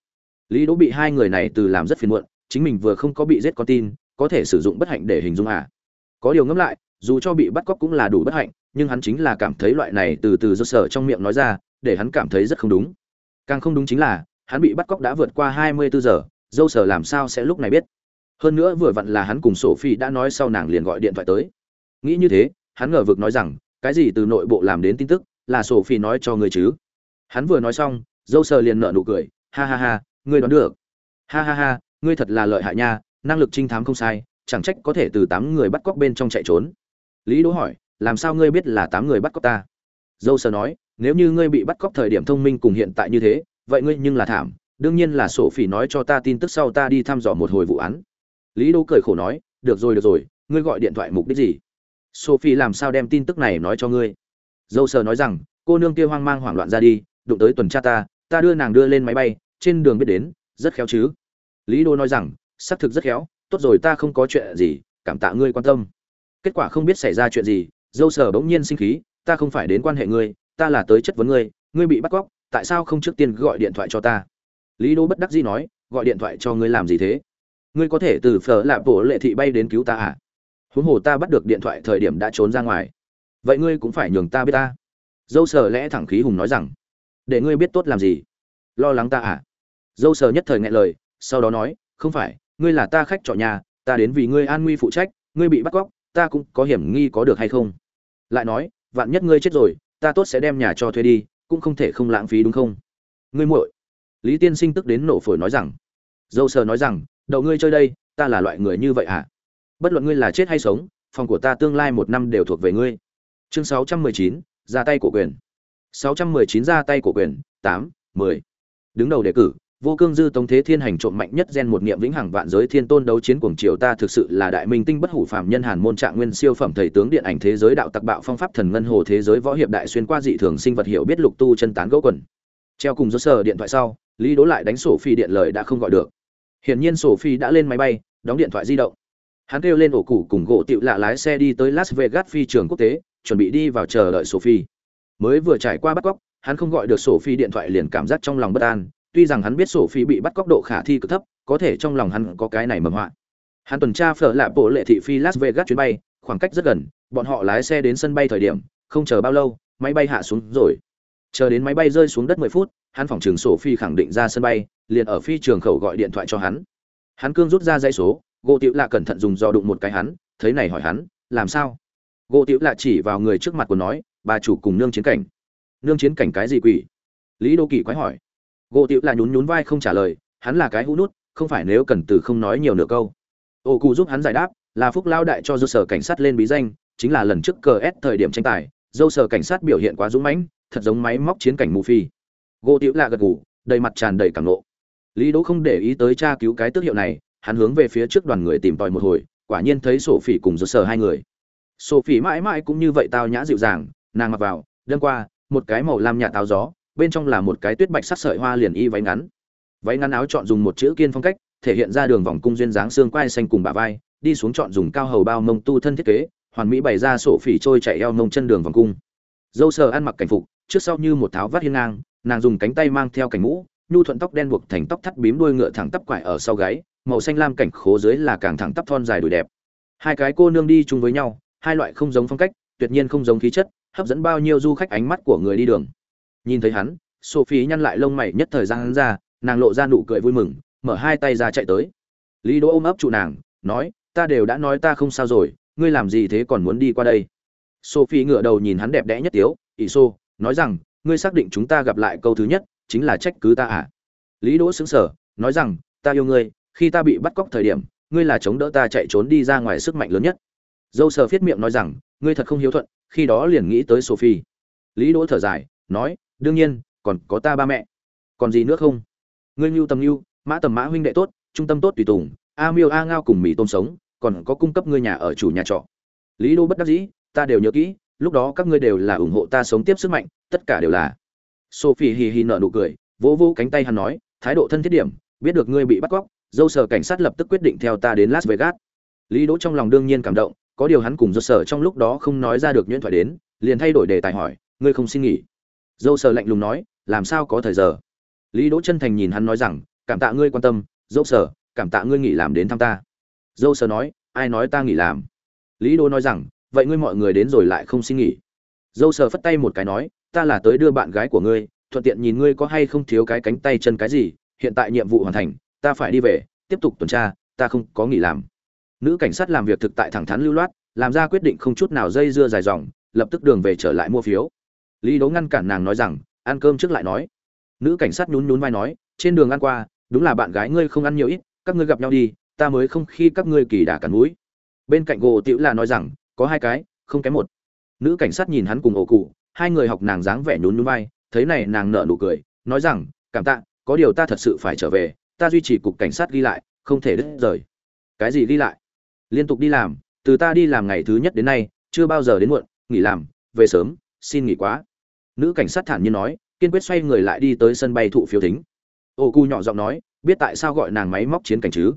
Lý đỗ bị hai người này từ làm rất phiền muộn, chính mình vừa không có bị giết con tin, có thể sử dụng bất hạnh để hình dung à? Có điều ngẫm lại, dù cho bị bắt cóc cũng là đủ bất hạnh nhưng hắn chính là cảm thấy loại này từ từ do sở trong miệng nói ra, để hắn cảm thấy rất không đúng. Càng không đúng chính là, hắn bị bắt cóc đã vượt qua hai mươi bốn giờ, dâu sở làm sao sẽ lúc này biết? Hơn nữa vừa vặn là hắn cùng sổ phi đã nói sau nàng liền gọi điện thoại tới. Nghĩ như thế, hắn ngờ vực nói rằng, cái gì từ nội bộ làm đến tin tức, là sổ phi nói cho người chứ? Hắn vừa nói xong, dâu sờ liền nợ nụ cười, ha ha ha, ngươi đoán được. Ha ha ha, ngươi thật là lợi hại nha, năng lực trinh thám không sai, chẳng trách có thể từ tám người bắt cóc bên trong chạy trốn. Lý đỗ hỏi làm sao ngươi biết là tám người bắt cóc ta? Dâu sờ nói, nếu như ngươi bị bắt cóc thời điểm thông minh cùng hiện tại như thế, vậy ngươi nhưng là thảm. Đương nhiên là sổ phỉ nói cho ta tin tức sau ta đi thăm dò một hồi vụ án. Lý Đô cười khổ nói, được rồi được rồi, ngươi gọi điện thoại mục đích gì? Sophie làm sao đem tin tức này nói cho ngươi? Dâu sờ nói rằng, cô nương kia hoang mang hoảng loạn ra đi, đụng tới tuần tra ta ta đưa nàng đưa lên máy bay, trên đường biết đến, rất khéo chứ? Lý đô nói rằng, xác thực rất khéo, tốt rồi, ta không có chuyện gì, cảm tạ ngươi quan tâm. Kết quả không biết xảy ra chuyện gì dâu sờ bỗng nhiên sinh khí, ta không phải đến quan hệ ngươi, ta là tới chất vấn ngươi ngươi bị bắt cóc, tại sao không trước tiên gọi điện thoại cho ta? Lý đô bất đắc dĩ nói, gọi điện thoại cho ngươi làm gì thế? Ngươi có thể từ phở lạp bộ lệ thị bay đến cứu ta à? Huống hồ ta bắt được điện thoại thời điểm đã trốn ra ngoài. Vậy ngươi cũng phải nhường ta biết ta. Dâu sờ lẽ thẳng khí hùng nói rằng, để ngươi biết tốt làm gì? Lo lắng ta à? Dâu sờ nhất thời ngại lời, sau đó nói, không phải, ngươi là ta khách trọ nhà, ta đến vì ngươi an nguy phụ trách, ngươi bị bắt cóc, ta cũng có hiểm nghi có được hay không? Lại nói vạn nhất ngươi chết rồi ta tốt sẽ đem nhà cho thuê đi cũng không thể không lãng phí đúng không? Ngươi muội. Lý tiên sinh tức đến nổ phổi nói rằng. Dâu sờ nói rằng đậu ngươi chơi đây ta là loại người như vậy à bất luận ngươi là chết hay sống phòng của ta tương lai một năm đều thuộc về ngươi. Chương 619, ra tay của quyền. 619 ra tay của quyền 8, 10. đứng đầu đề cử vô cương dư tống thế thiên hành trộm mạnh nhất gen một niệm vĩnh hằng vạn giới thiên tôn đấu chiến cuồng triều ta thực sự là đại minh tinh bất hủ phàm nhân hàn môn trạng nguyên siêu phẩm thầy tướng điện ảnh thế giới đạo tặc bạo phong pháp thần ngân hồ thế giới võ hiệp đại xuyên qua dị thường sinh vật hiểu biết lục tu chân tán gỗ quần. Treo cùng do sở điện thoại sau, lý đố lại đánh sổ phi điện lời đã không gọi được. Hiển nhiên sổ phi đã lên máy bay, đóng điện thoại di động. Hắn kêu lên ổ cụ cùng gỗ tiệu lạ lái xe đi tới las vegas phi trường quốc tế, chuẩn bị đi vào chờ đợi sổ phi. Mới vừa trải qua bắt cóc, hắn không gọi được sổ phi điện thoại liền cảm giác trong lòng bất an tuy rằng hắn biết sổ phi bị bắt cóc độ khả thi cực thấp, có thể trong lòng hắn có cái này mầm họa. Hắn tuần tra phở lạ bộ lệ thị phi las vegas chuyến bay, khoảng cách rất gần, bọn họ lái xe đến sân bay thời điểm, không chờ bao lâu, máy bay hạ xuống rồi. Chờ đến máy bay rơi xuống đất mười phút, hắn phòng trường sổ phi khẳng định ra sân bay, liền ở phi trường khẩu gọi điện thoại cho hắn. Hắn cương rút ra dây số, gỗ tiểu lạ cẩn thận dùng dò đụng một cái hắn, thấy này hỏi hắn, làm sao? Gỗ tiểu lạ chỉ vào người trước mặt của nói, bà chủ cùng nương chiến cảnh. Nương chiến cảnh cái gì quỷ? Lý đô kỳ quái hỏi gỗ tiểu là nhún nhún vai không trả lời, hắn là cái hũ nút, không phải nếu cần từ không nói nhiều nửa câu. Ô cụ giúp hắn giải đáp, là phúc lao đại cho dâu sở cảnh sát lên bí danh, chính là lần trước cờ s thời điểm tranh tài, dâu sở cảnh sát biểu hiện quá dũng mãnh, thật giống máy móc chiến cảnh mù phi. Gỗ tiểu là gật ngủ đầy mặt tràn đầy cảm nộ. Lý đỗ không để ý tới tra cứu cái tước hiệu này, hắn hướng về phía trước đoàn người tìm tòi một hồi, quả nhiên thấy sổ phỉ cùng dâu sở hai người. Sổ phỉ mãi mãi cũng như vậy tao nhã dịu dàng, nàng mặc vào đâm qua, một cái màu lam nhạt táo gió bên trong là một cái tuyết bạch sắc sợi hoa liền y váy ngắn. Váy ngắn áo chọn dùng một chữ kiên phong cách, thể hiện ra đường vòng cung duyên dáng xương quai xanh cùng bả vai, đi xuống chọn dùng cao hầu bao mông tu thân thiết kế, hoàn mỹ bày ra sổ phỉ trôi chạy eo mông chân đường vòng cung. Dâu sờ ăn mặc cảnh phục, trước sau như một tháo vắt hiên ngang, nàng dùng cánh tay mang theo cảnh mũ, nhu thuận tóc đen buộc thành tóc thắt bím đuôi ngựa thẳng tắp quải ở sau gáy, màu xanh lam cảnh khố dưới là càng thẳng tắp thon dài đùi đẹp. Hai cái cô nương đi chung với nhau, hai loại không giống phong cách, tuyệt nhiên không giống khí chất, hấp dẫn bao nhiêu du khách ánh mắt của người đi đường nhìn thấy hắn, sophie nhăn lại lông mày nhất thời gian hắn ra, nàng lộ ra nụ cười vui mừng, mở hai tay ra chạy tới. Lý đỗ ôm ấp trụ nàng, nói, ta đều đã nói ta không sao rồi, ngươi làm gì thế còn muốn đi qua đây? Sophie ngửa đầu nhìn hắn đẹp đẽ nhất tiếu ỷ xô, nói rằng, ngươi xác định chúng ta gặp lại câu thứ nhất, chính là trách cứ ta à? Lý đỗ xứng sở nói rằng, ta yêu ngươi, khi ta bị bắt cóc thời điểm, ngươi là chống đỡ ta chạy trốn đi ra ngoài sức mạnh lớn nhất. Dâu sờ viết miệng nói rằng, ngươi thật không hiếu thuận, khi đó liền nghĩ tới sophie. Lý đỗ thở dài, nói đương nhiên, còn có ta ba mẹ. Còn gì nữa không? Ngươi mưu tầm mưu mã tầm mã huynh đệ tốt, trung tâm tốt tùy tùng, a miêu a ngao cùng mì tôm sống, còn có cung cấp ngươi nhà ở chủ nhà trọ. Lý đỗ bất đắc dĩ, ta đều nhớ kỹ, lúc đó các ngươi đều là ủng hộ ta sống tiếp sức mạnh, tất cả đều là. Sophie hì hì nở nụ cười, vỗ vỗ cánh tay hắn nói, thái độ thân thiết điểm, biết được ngươi bị bắt cóc, dâu sở cảnh sát lập tức quyết định theo ta đến las vegas. Lý đỗ trong lòng đương nhiên cảm động, có điều hắn cùng dâu sở trong lúc đó không nói ra được nhuyễn thoại đến, liền thay đổi đề tài hỏi, ngươi không xin nghỉ dâu sờ lạnh lùng nói, làm sao có thời giờ? Lý đỗ chân thành nhìn hắn nói rằng, cảm tạ ngươi quan tâm, dâu sờ, cảm tạ ngươi nghỉ làm đến thăm ta. Dâu sờ nói, ai nói ta nghỉ làm? Lý đỗ nói rằng, vậy ngươi mọi người đến rồi lại không xin nghỉ. Dâu sờ phất tay một cái nói, ta là tới đưa bạn gái của ngươi, thuận tiện nhìn ngươi có hay không thiếu cái cánh tay chân cái gì, hiện tại nhiệm vụ hoàn thành, ta phải đi về, tiếp tục tuần tra, ta không có nghỉ làm. Nữ cảnh sát làm việc thực tại thẳng thắn lưu loát, làm ra quyết định không chút nào dây dưa dài dòng, lập tức đường về trở lại mua phiếu lý đố ngăn cản nàng nói rằng, ăn cơm trước lại nói. Nữ cảnh sát nhún nhún vai nói, trên đường ăn qua, đúng là bạn gái ngươi không ăn nhiều ít, các ngươi gặp nhau đi, ta mới không khi các ngươi kỳ đà cắn mũi bên cạnh gỗ tiểu là nói rằng, có hai cái, không kém một. Nữ cảnh sát nhìn hắn cùng ổ cụ, hai người học nàng dáng vẻ nhún nhún vai, thấy này nàng nở nụ cười, nói rằng, cảm tạ, có điều ta thật sự phải trở về, ta duy trì cục cảnh sát ghi lại, không thể đứt rời. Cái gì ghi lại? Liên tục đi làm, từ ta đi làm ngày thứ nhất đến nay, chưa bao giờ đến muộn, nghỉ làm, về sớm, xin nghỉ quá nữ cảnh sát thản nhiên nói, kiên quyết xoay người lại đi tới sân bay thụ phiếu thính. Ô cu nhỏ giọng nói, biết tại sao gọi nàng máy móc chiến cảnh chứ?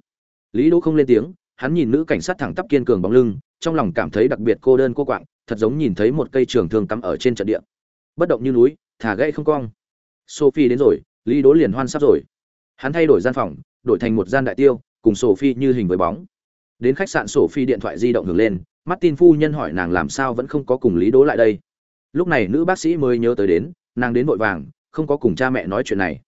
Lý đỗ không lên tiếng, hắn nhìn nữ cảnh sát thẳng tắp kiên cường bóng lưng, trong lòng cảm thấy đặc biệt cô đơn cô quạng, thật giống nhìn thấy một cây trường thương cắm ở trên trận địa. Bất động như núi, thả gãy không cong. Sophie đến rồi, lý đỗ liền hoan sắp rồi. Hắn thay đổi gian phòng, đổi thành một gian đại tiêu, cùng sophie như hình với bóng. Đến khách sạn, sophie điện thoại di động hưởng lên, martin phu nhân hỏi nàng làm sao vẫn không có cùng lý đỗ lại đây lúc này nữ bác sĩ mới nhớ tới đến, nàng đến vội vàng, không có cùng cha mẹ nói chuyện này.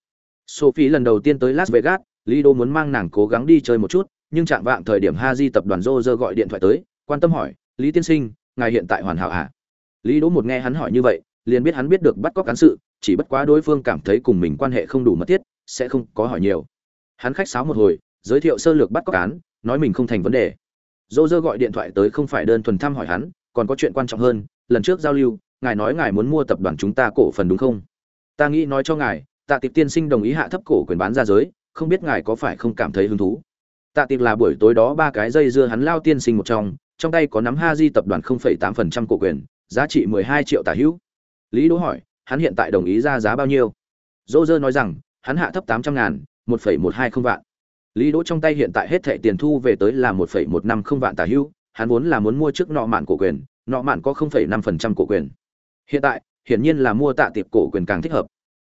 Sophie lần đầu tiên tới las vegas lý đỗ muốn mang nàng cố gắng đi chơi một chút, nhưng chạm vạng thời điểm Ha Di tập đoàn Roger gọi điện thoại tới, quan tâm hỏi, lý tiên sinh, ngài hiện tại hoàn hảo à? Lý đỗ một nghe hắn hỏi như vậy, liền biết hắn biết được bắt cóc cán sự, chỉ bất quá đối phương cảm thấy cùng mình quan hệ không đủ mật thiết, sẽ không có hỏi nhiều. Hắn khách sáo một hồi, giới thiệu sơ lược bắt cóc cán nói mình không thành vấn đề. Dô dơ gọi điện thoại tới không phải đơn thuần thăm hỏi hắn, còn có chuyện quan trọng hơn, lần trước giao lưu ngài nói ngài muốn mua tập đoàn chúng ta cổ phần đúng không? Ta nghĩ nói cho ngài tạ tiệp tiên sinh đồng ý hạ thấp cổ quyền bán ra giới không biết ngài có phải không cảm thấy hứng thú? Tạ tiệp là buổi tối đó ba cái dây dưa hắn lao tiên sinh một trong trong tay có nắm ha di tập đoàn 0,8% cổ quyền giá trị 12 triệu tả hữu. Lý đỗ hỏi hắn hiện tại đồng ý ra giá bao nhiêu? Dô dơ nói rằng hắn hạ thấp 800 ngàn 1,120 vạn. Lý đỗ trong tay hiện tại hết thẻ tiền thu về tới là 1,150 vạn tả hữu hắn vốn là muốn mua trước nọ mạn cổ quyền nọ mạn có 0,5% cổ quyền hiện tại, hiển nhiên là mua tạ tiệp cổ quyền càng thích hợp.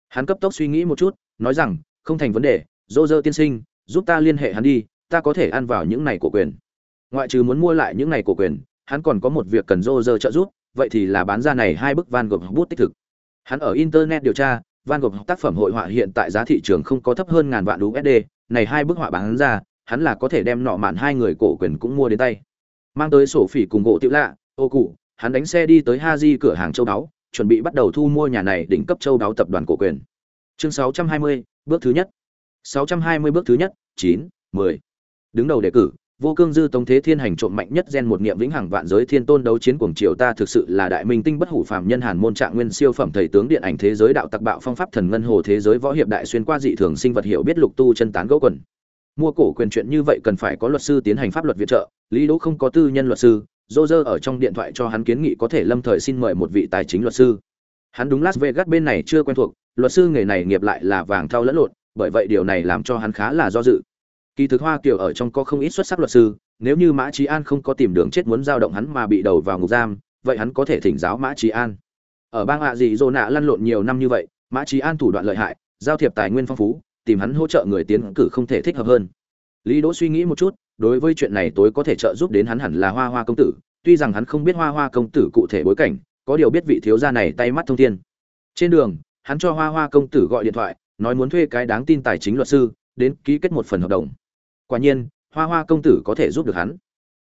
Hắn cấp tốc suy nghĩ một chút, nói rằng, không thành vấn đề dô dơ tiên sinh, giúp ta liên hệ hắn đi, ta có thể ăn vào những này cổ quyền. Ngoại trừ muốn mua lại những này cổ quyền, hắn còn có một việc cần dô dơ trợ giúp, vậy thì là bán ra này hai bức van gộp bút tích thực. Hắn ở internet điều tra, van gộp tác phẩm hội họa hiện tại giá thị trường không có thấp hơn ngàn vạn usd này hai bức họa bán ra, hắn là có thể đem nọ mạn hai người cổ quyền cũng mua đến tay. Mang tới sổ phỉ cùng gỗ tiểu lạ, ô cụ hắn đánh xe đi tới haji cửa hàng châu đáo chuẩn bị bắt đầu thu mua nhà này đỉnh cấp châu đáo tập đoàn cổ quyền. Chương 620, bước thứ nhất. 620 bước thứ nhất 9, 10. đứng đầu đề cử vô cương dư tống thế thiên hành trộm mạnh nhất gen một niệm vĩnh hằng vạn giới thiên tôn đấu chiến cuồng triều ta thực sự là đại minh tinh bất hủ phàm nhân hàn môn trạng nguyên siêu phẩm thầy tướng điện ảnh thế giới đạo tặc bạo phong pháp thần ngân hồ thế giới võ hiệp đại xuyên qua dị thường sinh vật hiểu biết lục tu chân tán gỗ quần. Mua cổ quyền chuyện như vậy cần phải có luật sư tiến hành pháp luật viện trợ lý đỗ không có tư nhân luật sư Roger ở trong điện thoại cho hắn kiến nghị có thể lâm thời xin mời một vị tài chính luật sư. Hắn đúng las vegas bên này chưa quen thuộc, luật sư nghề này nghiệp lại là vàng thau lẫn lộn, bởi vậy điều này làm cho hắn khá là do dự. Kỳ thực hoa kiều ở trong có không ít xuất sắc luật sư, nếu như mã Chí an không có tìm đường chết muốn giao động hắn mà bị đầu vào ngục giam, vậy hắn có thể thỉnh giáo mã Chí an. Ở bang ạ gì Zona nạ lăn lộn nhiều năm như vậy, mã Chí an thủ đoạn lợi hại, giao thiệp tài nguyên phong phú, tìm hắn hỗ trợ người tiến cử không thể thích hợp hơn. Lý đỗ suy nghĩ một chút đối với chuyện này tối có thể trợ giúp đến hắn hẳn là hoa hoa công tử, tuy rằng hắn không biết hoa hoa công tử cụ thể bối cảnh, có điều biết vị thiếu gia này tay mắt thông thiên. Trên đường, hắn cho hoa hoa công tử gọi điện thoại, nói muốn thuê cái đáng tin tài chính luật sư, đến ký kết một phần hợp đồng. Quả nhiên, hoa hoa công tử có thể giúp được hắn.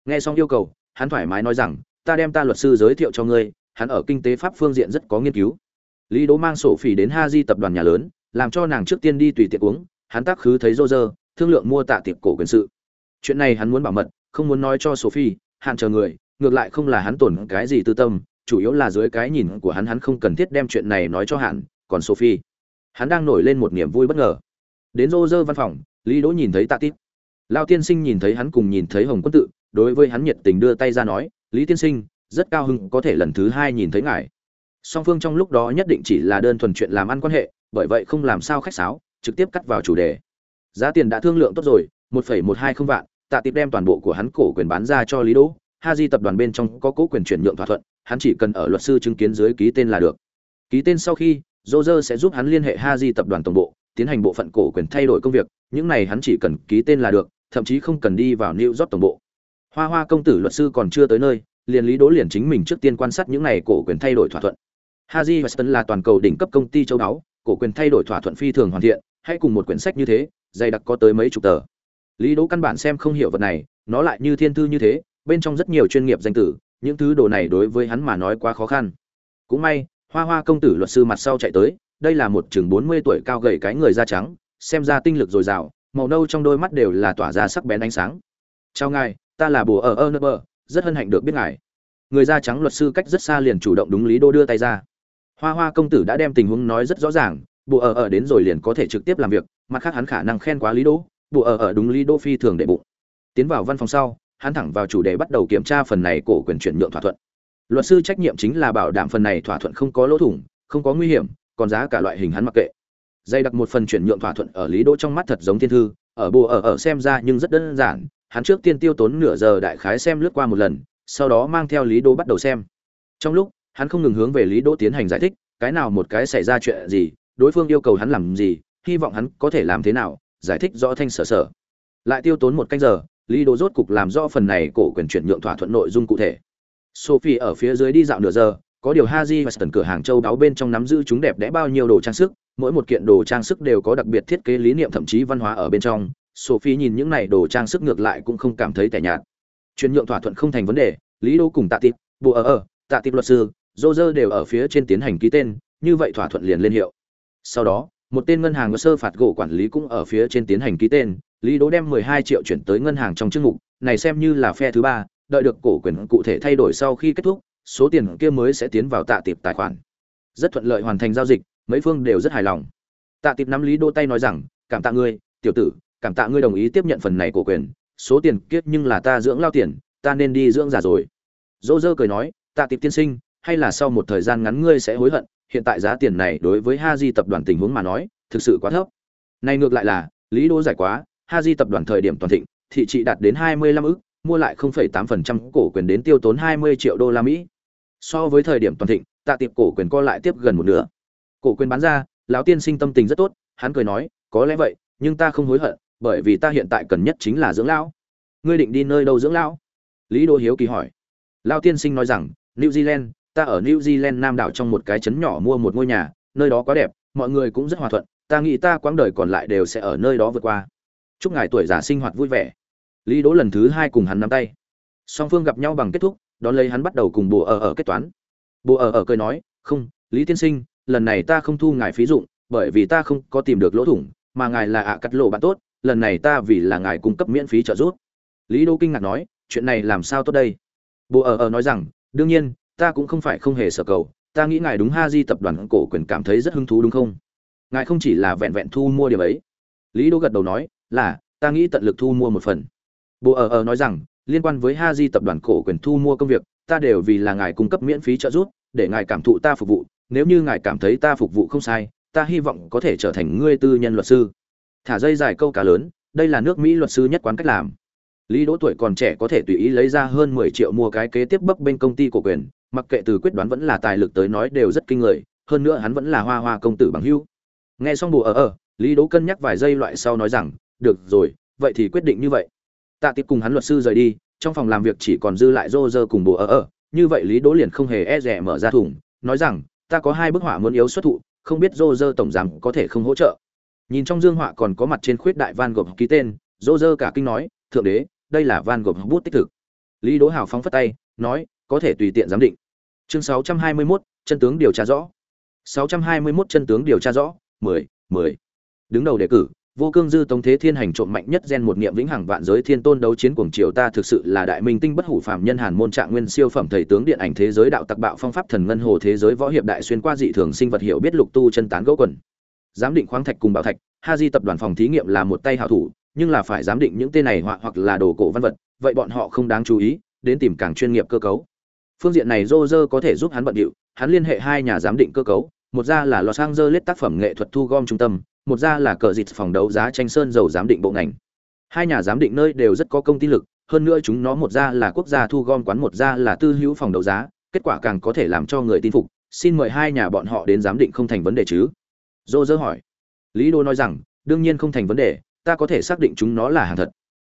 Nghe xong yêu cầu, hắn thoải mái nói rằng, ta đem ta luật sư giới thiệu cho ngươi, hắn ở kinh tế pháp phương diện rất có nghiên cứu. Lý đỗ mang sổ phỉ đến ha di tập đoàn nhà lớn, làm cho nàng trước tiên đi tùy tiện uống, hắn tác khứ thấy rô rơ, thương lượng mua tạ tiệp cổ quyền sự chuyện này hắn muốn bảo mật, không muốn nói cho sophie, hạn chờ người, ngược lại không là hắn tổn cái gì tư tâm, chủ yếu là dưới cái nhìn của hắn hắn không cần thiết đem chuyện này nói cho hạn, còn sophie. Hắn đang nổi lên một niềm vui bất ngờ. Đến rô rơ văn phòng, lý đỗ nhìn thấy tạ tít. Lao tiên sinh nhìn thấy hắn cùng nhìn thấy hồng quân tự, đối với hắn nhiệt tình đưa tay ra nói, lý tiên sinh, rất cao hứng có thể lần thứ hai nhìn thấy ngài. Song phương trong lúc đó nhất định chỉ là đơn thuần chuyện làm ăn quan hệ, bởi vậy không làm sao khách sáo, trực tiếp cắt vào chủ đề. Giá tiền đã thương lượng tốt rồi, một phẩy một hai không vạn tạ tịp đem toàn bộ của hắn cổ quyền bán ra cho lý đỗ ha di tập đoàn bên trong có cố quyền chuyển nhượng thỏa thuận hắn chỉ cần ở luật sư chứng kiến dưới ký tên là được ký tên sau khi Roger sẽ giúp hắn liên hệ ha di tập đoàn tổng bộ tiến hành bộ phận cổ quyền thay đổi công việc những này hắn chỉ cần ký tên là được thậm chí không cần đi vào New York tổng bộ. Hoa Hoa công tử luật sư còn chưa tới nơi, liền Lý Đỗ liền chính mình trước tiên quan sát những này cổ quyền thay đổi thỏa thuận. Haji Weston là toàn cầu đỉnh cấp công ty châu đáo, cổ quyền thay đổi thỏa thuận phi thường hoàn thiện, hay cùng một quyển sách như thế, dày đặc có tới mấy chục tờ. Lý Đỗ căn bản xem không hiểu vật này, nó lại như thiên thư như thế, bên trong rất nhiều chuyên nghiệp danh tử, những thứ đồ này đối với hắn mà nói quá khó khăn. Cũng may, Hoa Hoa công tử luật sư mặt sau chạy tới, đây là một chừng bốn mươi tuổi cao gầy cái người da trắng xem ra tinh lực dồi dào màu nâu trong đôi mắt đều là tỏa ra sắc bén ánh sáng. Chào ngài ta là bùa ở ơ nơ bơ rất hân hạnh được biết ngài. Người da trắng luật sư cách rất xa liền chủ động đúng lý đô đưa tay ra. Hoa hoa công tử đã đem tình huống nói rất rõ ràng bùa ở ở đến rồi liền có thể trực tiếp làm việc mặt khác hắn khả năng khen quá lý đô bùa ở ở đúng lý đô phi thường đệ bụng. Tiến vào văn phòng sau, hắn thẳng vào chủ đề bắt đầu kiểm tra phần này cổ quyền chuyển nhượng thỏa thuận. Luật sư trách nhiệm chính là bảo đảm phần này thỏa thuận không có lỗ thủng, không có nguy hiểm, còn giá cả loại hình hắn mặc kệ. Dây đặc một phần chuyển nhượng thỏa thuận ở lý đỗ trong mắt thật giống thiên thư, ở bùa ở ở xem ra nhưng rất đơn giản, hắn trước tiên tiêu tốn nửa giờ đại khái xem lướt qua một lần, sau đó mang theo lý đỗ bắt đầu xem. Trong lúc, hắn không ngừng hướng về lý đỗ tiến hành giải thích, cái nào một cái xảy ra chuyện gì, đối phương yêu cầu hắn làm gì, hy vọng hắn có thể làm thế nào giải thích rõ thanh sở sở. Lại tiêu tốn một canh giờ, lý đồ rốt cục làm rõ phần này cổ quyền chuyển nhượng thỏa thuận nội dung cụ thể. Sophie ở phía dưới đi dạo nửa giờ, có điều haji và tần cửa hàng châu đáo bên trong nắm giữ chúng đẹp đẽ bao nhiêu đồ trang sức, mỗi một kiện đồ trang sức đều có đặc biệt thiết kế lý niệm thậm chí văn hóa ở bên trong. Sophie nhìn những này đồ trang sức ngược lại cũng không cảm thấy tẻ nhạt. Chuyển nhượng thỏa thuận không thành vấn đề, lý đô cùng tạ tịp bộ ở ở tạ tịp luật sư dô dơ đều ở phía trên tiến hành ký tên, như vậy thỏa thuận liền lên hiệu. Sau đó một tên ngân hàng sơ phạt gỗ quản lý cũng ở phía trên tiến hành ký tên. Lý đỗ đem 12 triệu chuyển tới ngân hàng trong chương mục, này xem như là phe thứ ba, đợi được cổ quyền cụ thể thay đổi sau khi kết thúc, số tiền kia mới sẽ tiến vào tạ tiệp tài khoản. Rất thuận lợi hoàn thành giao dịch, mấy phương đều rất hài lòng. Tạ tiệp nắm lý đô tay nói rằng, cảm tạ ngươi, tiểu tử, cảm tạ ngươi đồng ý tiếp nhận phần này cổ quyền. Số tiền kiết nhưng là ta dưỡng lao tiền, ta nên đi dưỡng già rồi. Dỗ dơ cười nói, tạ tiệp tiên sinh, hay là sau một thời gian ngắn ngươi sẽ hối hận hiện tại giá tiền này đối với ha di tập đoàn tình huống mà nói thực sự quá thấp này ngược lại là lý do giải quá ha di tập đoàn thời điểm toàn thịnh thị trị đạt đến hai mươi lăm ức mua lại 0,8% cổ quyền đến tiêu tốn 20 triệu đô la Mỹ. So với thời điểm toàn thịnh, tạ tiệp cổ quyền co lại tiếp gần một nửa. Cổ quyền bán ra, lão tiên sinh tâm tình rất tốt, hắn cười nói, có lẽ vậy, nhưng ta không hối hận, bởi vì ta hiện tại cần nhất chính là dưỡng lão. Ngươi định đi nơi đâu dưỡng lão? Lý Đô Hiếu kỳ hỏi. Lão tiên sinh nói rằng, New Zealand, ta ở New Zealand Nam đảo trong một cái trấn nhỏ mua một ngôi nhà, nơi đó quá đẹp, mọi người cũng rất hòa thuận, ta nghĩ ta quãng đời còn lại đều sẽ ở nơi đó vượt qua. Chúc ngài tuổi già sinh hoạt vui vẻ. Lý đỗ lần thứ hai cùng hắn nắm tay. Song phương gặp nhau bằng kết thúc đón lấy hắn bắt đầu cùng bộ ở ở kết toán. Bộ ở ở cười nói không lý tiên sinh lần này ta không thu ngài phí dụng bởi vì ta không có tìm được lỗ thủng mà ngài là ạ cắt lộ bạn tốt lần này ta vì là ngài cung cấp miễn phí trợ giúp. Lý đỗ kinh ngạc nói chuyện này làm sao tốt đây? Bộ ở ở nói rằng đương nhiên ta cũng không phải không hề sở cầu, ta nghĩ ngài đúng ha di tập đoàn cổ quyền cảm thấy rất hứng thú đúng không? Ngài không chỉ là vẹn vẹn thu mua điểm ấy. Lý đỗ gật đầu nói, là, ta nghĩ tận lực thu mua một phần. Bộ ở ở nói rằng, liên quan với ha di tập đoàn cổ quyền thu mua công việc, ta đều vì là ngài cung cấp miễn phí trợ giúp, để ngài cảm thụ ta phục vụ. Nếu như ngài cảm thấy ta phục vụ không sai, ta hy vọng có thể trở thành ngươi tư nhân luật sư. Thả dây dài câu cá lớn, đây là nước mỹ luật sư nhất quán cách làm. Lý đỗ tuổi còn trẻ có thể tùy ý lấy ra hơn mười triệu mua cái kế tiếp bấp bên công ty cổ quyền mặc kệ từ quyết đoán vẫn là tài lực tới nói đều rất kinh người, hơn nữa hắn vẫn là hoa hoa công tử bằng hưu nghe xong bù ở ở, lý đỗ cân nhắc vài giây loại sau nói rằng, được rồi, vậy thì quyết định như vậy. Tạ tiệp cùng hắn luật sư rời đi, trong phòng làm việc chỉ còn dư lại rô rơ cùng bù ở ở, như vậy lý đỗ liền không hề e rẻ mở ra thùng, nói rằng, ta có hai bức họa muốn yếu xuất thụ, không biết rô rơ tổng giám có thể không hỗ trợ. Nhìn trong dương họa còn có mặt trên khuyết đại van gộp ký tên rô rơ cả kinh nói, thượng đế, đây là van gộp bút tích thực. Lý đỗ hào phóng phất tay, nói, có thể tùy tiện giám định chương 621, chân tướng điều tra rõ. 621 chân tướng điều tra rõ. 10, 10. đứng đầu đề cử vô cương dư tống thế thiên hành trộm mạnh nhất gen một niệm vĩnh hằng vạn giới thiên tôn đấu chiến cuồng triều ta thực sự là đại minh tinh bất hủ phàm nhân hàn môn trạng nguyên siêu phẩm thầy tướng điện ảnh thế giới đạo tặc bạo phong pháp thần ngân hồ thế giới võ hiệp đại xuyên qua dị thường sinh vật hiểu biết lục tu chân tán gỗ quần. Giám định khoáng thạch cùng bảo thạch ha di tập đoàn phòng thí nghiệm là một tay hảo thủ nhưng là phải giám định những tên này họa hoặc là đồ cổ văn vật vậy bọn họ không đáng chú ý đến tìm càng chuyên nghiệp cơ cấu phương diện này Roger có thể giúp hắn bận điệu, hắn liên hệ hai nhà giám định cơ cấu, một ra là Los Angeles tác phẩm nghệ thuật thu gom trung tâm, một ra là cờ dịch phòng đấu giá tranh sơn dầu giám định bộ ngành. Hai nhà giám định nơi đều rất có công ty lực, hơn nữa chúng nó một ra là quốc gia thu gom quán, một ra là tư hữu phòng đấu giá, kết quả càng có thể làm cho người tin phục, xin mời hai nhà bọn họ đến giám định không thành vấn đề chứ? Roger hỏi. Lý đô nói rằng, đương nhiên không thành vấn đề, ta có thể xác định chúng nó là hàng thật.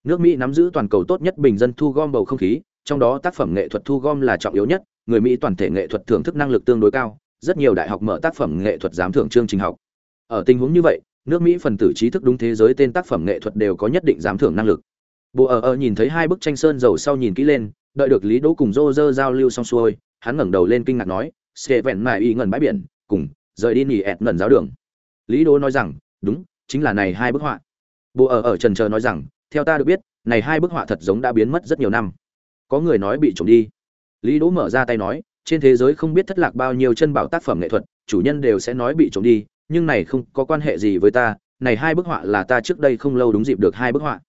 Nước mỹ nắm giữ toàn cầu tốt nhất bình dân thu gom bầu không khí trong đó tác phẩm nghệ thuật thu gom là trọng yếu nhất, người mỹ toàn thể nghệ thuật thưởng thức năng lực tương đối cao, rất nhiều đại học mở tác phẩm nghệ thuật giám thưởng chương trình học. Ở tình huống như vậy, nước mỹ phần tử trí thức đúng thế giới tên tác phẩm nghệ thuật đều có nhất định giám thưởng năng lực. Bộ ở ở nhìn thấy hai bức tranh sơn dầu sau nhìn kỹ lên, đợi được lý đỗ cùng rô rơ giao lưu xong xuôi, hắn ngẩng đầu lên kinh ngạc nói sẽ vẹn mài y ngẩn bãi biển, cùng, rời đi nghỉ ẹt ngẩn giáo đường. Lý đỗ nói rằng, đúng, chính là này hai bức họa. Bộ ở ở trần chờ nói rằng, theo ta được biết, này hai bức họa thật giống đã biến mất rất nhiều năm có người nói bị trộm đi. Lý đỗ mở ra tay nói, trên thế giới không biết thất lạc bao nhiêu chân bảo tác phẩm nghệ thuật, chủ nhân đều sẽ nói bị trộm đi, nhưng này không có quan hệ gì với ta, này hai bức họa là ta trước đây không lâu đúng dịp được hai bức họa.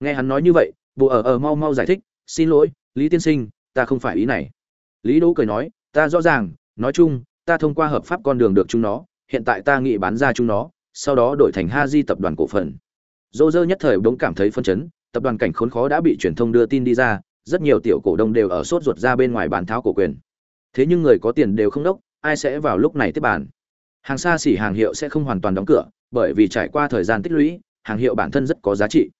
Nghe hắn nói như vậy bộ ở ở mau mau giải thích, xin lỗi, lý tiên sinh, ta không phải ý này. Lý đỗ cười nói, ta rõ ràng, nói chung, ta thông qua hợp pháp con đường được chúng nó, hiện tại ta nghĩ bán ra chúng nó, sau đó đổi thành ha di tập đoàn cổ phần. Dô dơ nhất thời bỗng cảm thấy phân chấn, tập đoàn cảnh khốn khó đã bị truyền thông đưa tin đi ra rất nhiều tiểu cổ đông đều ở sốt ruột ra bên ngoài bán tháo cổ quyền. Thế nhưng người có tiền đều không đốc, ai sẽ vào lúc này tiếp bàn? Hàng xa xỉ hàng hiệu sẽ không hoàn toàn đóng cửa, bởi vì trải qua thời gian tích lũy, hàng hiệu bản thân rất có giá trị.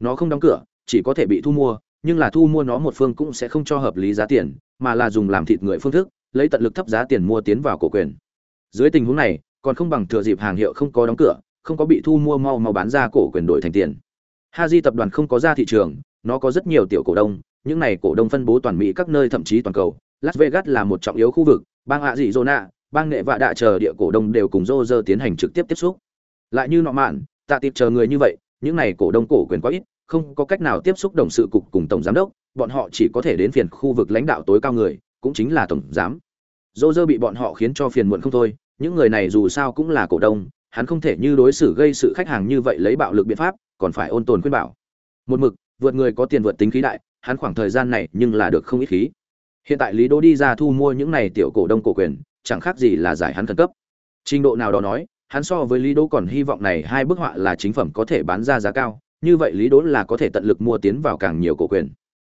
Nó không đóng cửa, chỉ có thể bị thu mua, nhưng là thu mua nó một phương cũng sẽ không cho hợp lý giá tiền, mà là dùng làm thịt người phương thức, lấy tận lực thấp giá tiền mua tiến vào cổ quyền. Dưới tình huống này, còn không bằng thừa dịp hàng hiệu không có đóng cửa, không có bị thu mua mau mau bán ra cổ quyền đổi thành tiền. Haji tập đoàn không có ra thị trường, nó có rất nhiều tiểu cổ đông những này cổ đông phân bố toàn mỹ các nơi thậm chí toàn cầu. Las vegas là một trọng yếu khu vực, bang hạ dị zona bang nghệ vạ đạ chờ địa cổ đông đều cùng rô rơ tiến hành trực tiếp tiếp xúc. Lại như nọ mạn tạ tiệp chờ người như vậy, những này cổ đông cổ quyền quá ít, không có cách nào tiếp xúc đồng sự cục cùng tổng giám đốc, bọn họ chỉ có thể đến phiền khu vực lãnh đạo tối cao người, cũng chính là tổng giám. Roger bị bọn họ khiến cho phiền muộn không thôi, những người này dù sao cũng là cổ đông, hắn không thể như đối xử gây sự khách hàng như vậy lấy bạo lực biện pháp, còn phải ôn tồn khuyên bảo. Một mực, vượt người có tiền vượt tính khí đại hắn khoảng thời gian này nhưng là được không ít khí. Hiện tại lý đỗ đi ra thu mua những này tiểu cổ đông cổ quyền, chẳng khác gì là giải hắn khẩn cấp. Trình độ nào đó nói, hắn so với lý đỗ còn hy vọng này hai bức họa là chính phẩm có thể bán ra giá cao, như vậy lý đỗ là có thể tận lực mua tiến vào càng nhiều cổ quyền.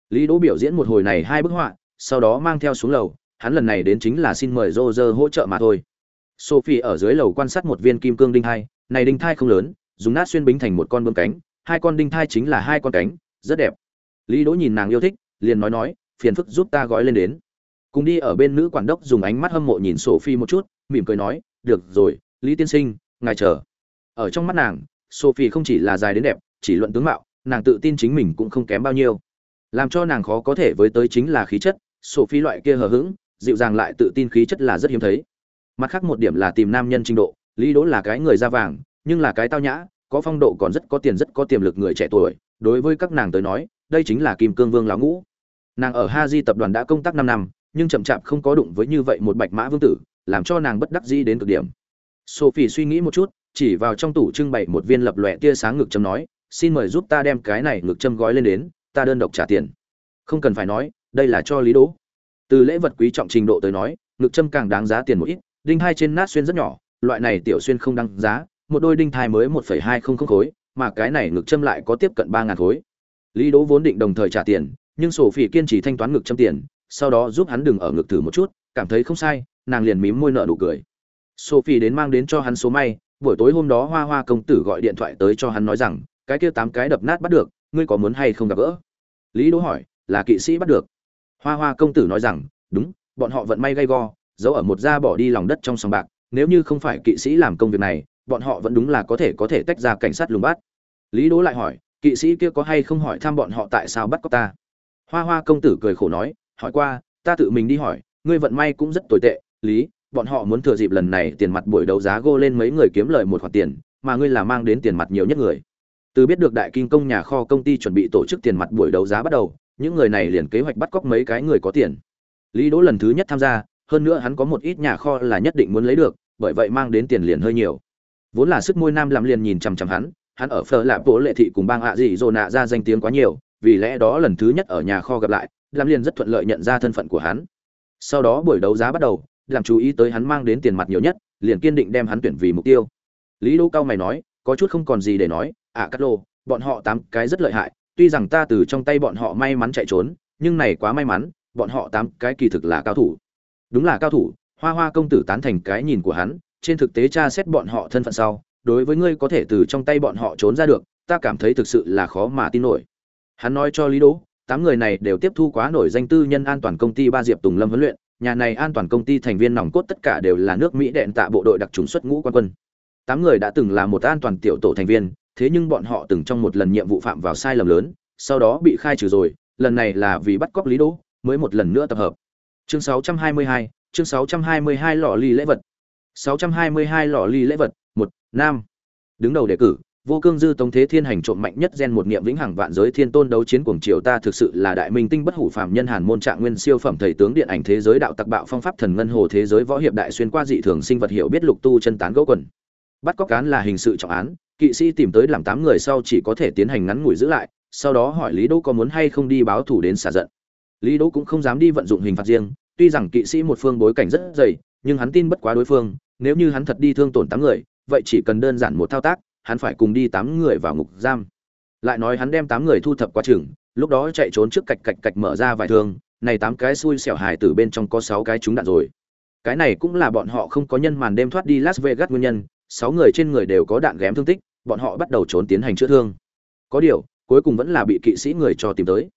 Lý đỗ biểu diễn một hồi này hai bức họa, sau đó mang theo xuống lầu, hắn lần này đến chính là xin mời Roger hỗ trợ mà thôi. Sophie ở dưới lầu quan sát một viên kim cương đinh thai, này đinh thai không lớn, dùng nát xuyên bính thành một con bướm cánh, hai con đinh thai chính là hai con cánh, rất đẹp lý đỗ nhìn nàng yêu thích, liền nói nói, phiền phức giúp ta gói lên đến. Cùng đi ở bên nữ quản đốc dùng ánh mắt hâm mộ nhìn sophie một chút, mỉm cười nói, được rồi, lý tiên sinh, ngài chờ. Ở trong mắt nàng, sophie không chỉ là dài đến đẹp, chỉ luận tướng mạo, nàng tự tin chính mình cũng không kém bao nhiêu. Làm cho nàng khó có thể với tới chính là khí chất, sophie loại kia hờ hững, dịu dàng lại tự tin khí chất là rất hiếm thấy. Mặt khác một điểm là tìm nam nhân trình độ, lý đỗ là cái người da vàng, nhưng là cái tao nhã, có phong độ còn rất có tiền rất có tiềm lực người trẻ tuổi, đối với các nàng tới nói đây chính là kim cương vương lão ngũ. Nàng ở ha di tập đoàn đã công tác năm năm, nhưng chậm chạp không có đụng với như vậy một bạch mã vương tử, làm cho nàng bất đắc dĩ đến cực điểm. Sophie suy nghĩ một chút, chỉ vào trong tủ trưng bày một viên lập lòe tia sáng ngực châm nói, xin mời giúp ta đem cái này ngực châm gói lên đến, ta đơn độc trả tiền. Không cần phải nói, đây là cho lý đỗ. Từ lễ vật quý trọng trình độ tới nói, ngực châm càng đáng giá tiền một ít, đinh hai trên nát xuyên rất nhỏ, loại này tiểu xuyên không đăng giá, một đôi đinh thai mới một phẩy hai không không khối, mà cái này ngực châm lại có tiếp cận ba ngàn khối lý đỗ vốn định đồng thời trả tiền, nhưng Sophie kiên trì thanh toán ngực châm tiền, sau đó giúp hắn đừng ở ngực thử một chút, cảm thấy không sai, nàng liền mím môi nở nụ cười. Sophie đến mang đến cho hắn số may, buổi tối hôm đó hoa hoa công tử gọi điện thoại tới cho hắn nói rằng, cái kia tám cái đập nát bắt được, ngươi có muốn hay không gặp gỡ? Lý đỗ hỏi, là kỵ sĩ bắt được. Hoa hoa công tử nói rằng, đúng, bọn họ vận may gay go, giấu ở một da bỏ đi lòng đất trong sòng bạc, nếu như không phải kỵ sĩ làm công việc này, bọn họ vẫn đúng là có thể có thể tách ra cảnh sát lùng bắt. Lý đỗ lại hỏi kỵ sĩ kia có hay không hỏi thăm bọn họ tại sao bắt cóc ta? Hoa hoa công tử cười khổ nói, hỏi qua, ta tự mình đi hỏi, ngươi vận may cũng rất tồi tệ, lý, bọn họ muốn thừa dịp lần này tiền mặt buổi đấu giá gô lên mấy người kiếm lời một khoản tiền, mà ngươi là mang đến tiền mặt nhiều nhất người. Từ biết được đại kinh công nhà kho công ty chuẩn bị tổ chức tiền mặt buổi đấu giá bắt đầu, những người này liền kế hoạch bắt cóc mấy cái người có tiền. Lý đỗ lần thứ nhất tham gia, hơn nữa hắn có một ít nhà kho là nhất định muốn lấy được, bởi vậy mang đến tiền liền hơi nhiều. Vốn là sức môi nam làm liền nhìn chằm chằm hắn hắn ở phở lạp bộ lệ thị cùng bang ạ dị dồ nạ ra danh tiếng quá nhiều, vì lẽ đó lần thứ nhất ở nhà kho gặp lại làm liền rất thuận lợi nhận ra thân phận của hắn. Sau đó buổi đấu giá bắt đầu làm chú ý tới hắn mang đến tiền mặt nhiều nhất, liền kiên định đem hắn tuyển vì mục tiêu. Lý đô cao mày nói, có chút không còn gì để nói, ạ, cắt lô, bọn họ tám cái rất lợi hại, tuy rằng ta từ trong tay bọn họ may mắn chạy trốn, nhưng này quá may mắn, bọn họ tám cái kỳ thực là cao thủ. Đúng là cao thủ, hoa hoa công tử tán thành cái nhìn của hắn, trên thực tế tra xét bọn họ thân phận sau đối với ngươi có thể từ trong tay bọn họ trốn ra được ta cảm thấy thực sự là khó mà tin nổi. Hắn nói cho lý đỗ tám người này đều tiếp thu quá nổi danh tư nhân an toàn công ty ba diệp tùng lâm huấn luyện nhà này an toàn công ty thành viên nòng cốt tất cả đều là nước mỹ đệm tạ bộ đội đặc trùng xuất ngũ quan quân. Tám người đã từng là một an toàn tiểu tổ thành viên thế nhưng bọn họ từng trong một lần nhiệm vụ phạm vào sai lầm lớn sau đó bị khai trừ rồi lần này là vì bắt cóc lý đỗ mới một lần nữa tập hợp. Chương 622, chương 622 lọ ly lễ vật. 622 lọ ly lễ vật, 1, nam. Đứng đầu đề cử, vô cương dư tống thế thiên hành trộm mạnh nhất gen một niệm vĩnh hằng vạn giới thiên tôn đấu chiến cuồng triều ta thực sự là đại minh tinh bất hủ phàm nhân hàn môn trạng nguyên siêu phẩm thầy tướng điện ảnh thế giới đạo tặc bạo phong pháp thần ngân hồ thế giới võ hiệp đại xuyên qua dị thường sinh vật hiểu biết lục tu chân tán gỗ quần bắt cóc cán là hình sự trọng án kỵ sĩ tìm tới làm tám người sau chỉ có thể tiến hành ngắn ngủi giữ lại sau đó hỏi lý đỗ có muốn hay không đi báo thủ đến xả giận lý đỗ cũng không dám đi vận dụng hình phạt riêng tuy rằng kỵ sĩ một phương bối cảnh rất dày nhưng hắn tin bất quá đối phương nếu như hắn thật đi thương tổn tám người vậy chỉ cần đơn giản một thao tác, hắn phải cùng đi tám người vào ngục giam. Lại nói hắn đem tám người thu thập qua trường lúc đó chạy trốn trước cạch cạch cạch mở ra vài thương, này tám cái xui xẻo hài từ bên trong có sáu cái trúng đạn rồi. Cái này cũng là bọn họ không có nhân màn đêm thoát đi las vegas nguyên nhân, sáu người trên người đều có đạn ghém thương tích, bọn họ bắt đầu trốn tiến hành chữa thương. Có điều, cuối cùng vẫn là bị kỵ sĩ người cho tìm tới.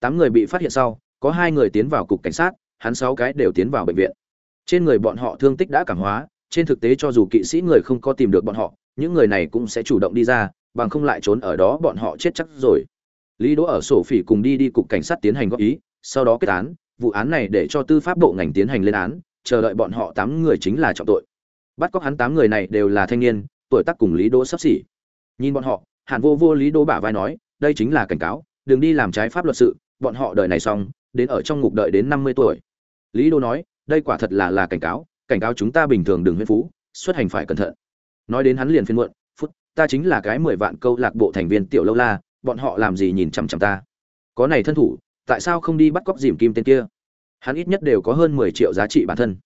Tám người bị phát hiện sau, có hai người tiến vào cục cảnh sát, hắn sáu cái đều tiến vào bệnh viện. Trên người bọn họ thương tích đã cảm hóa trên thực tế cho dù kỵ sĩ người không có tìm được bọn họ, những người này cũng sẽ chủ động đi ra, bằng không lại trốn ở đó bọn họ chết chắc rồi. Lý đỗ ở sổ phỉ cùng đi đi cục cảnh sát tiến hành góp ý, sau đó kết án, vụ án này để cho tư pháp bộ ngành tiến hành lên án, chờ đợi bọn họ tám người chính là trọng tội. Bắt cóc hắn tám người này đều là thanh niên, tuổi tác cùng lý đỗ sắp xỉ. Nhìn bọn họ, hàn vô vô lý đỗ bả vai nói, đây chính là cảnh cáo, đừng đi làm trái pháp luật sự, bọn họ đời này xong, đến ở trong ngục đợi đến năm mươi tuổi. Lý đỗ nói, đây quả thật là là cảnh cáo cảnh cáo chúng ta bình thường đừng huyên phú, xuất hành phải cẩn thận. Nói đến hắn liền phiên muộn, phút, ta chính là cái mười vạn câu lạc bộ thành viên tiểu lâu la, bọn họ làm gì nhìn chằm chằm ta? Có này thân thủ, tại sao không đi bắt cóc dìm kim tên kia? Hắn ít nhất đều có hơn mười triệu giá trị bản thân.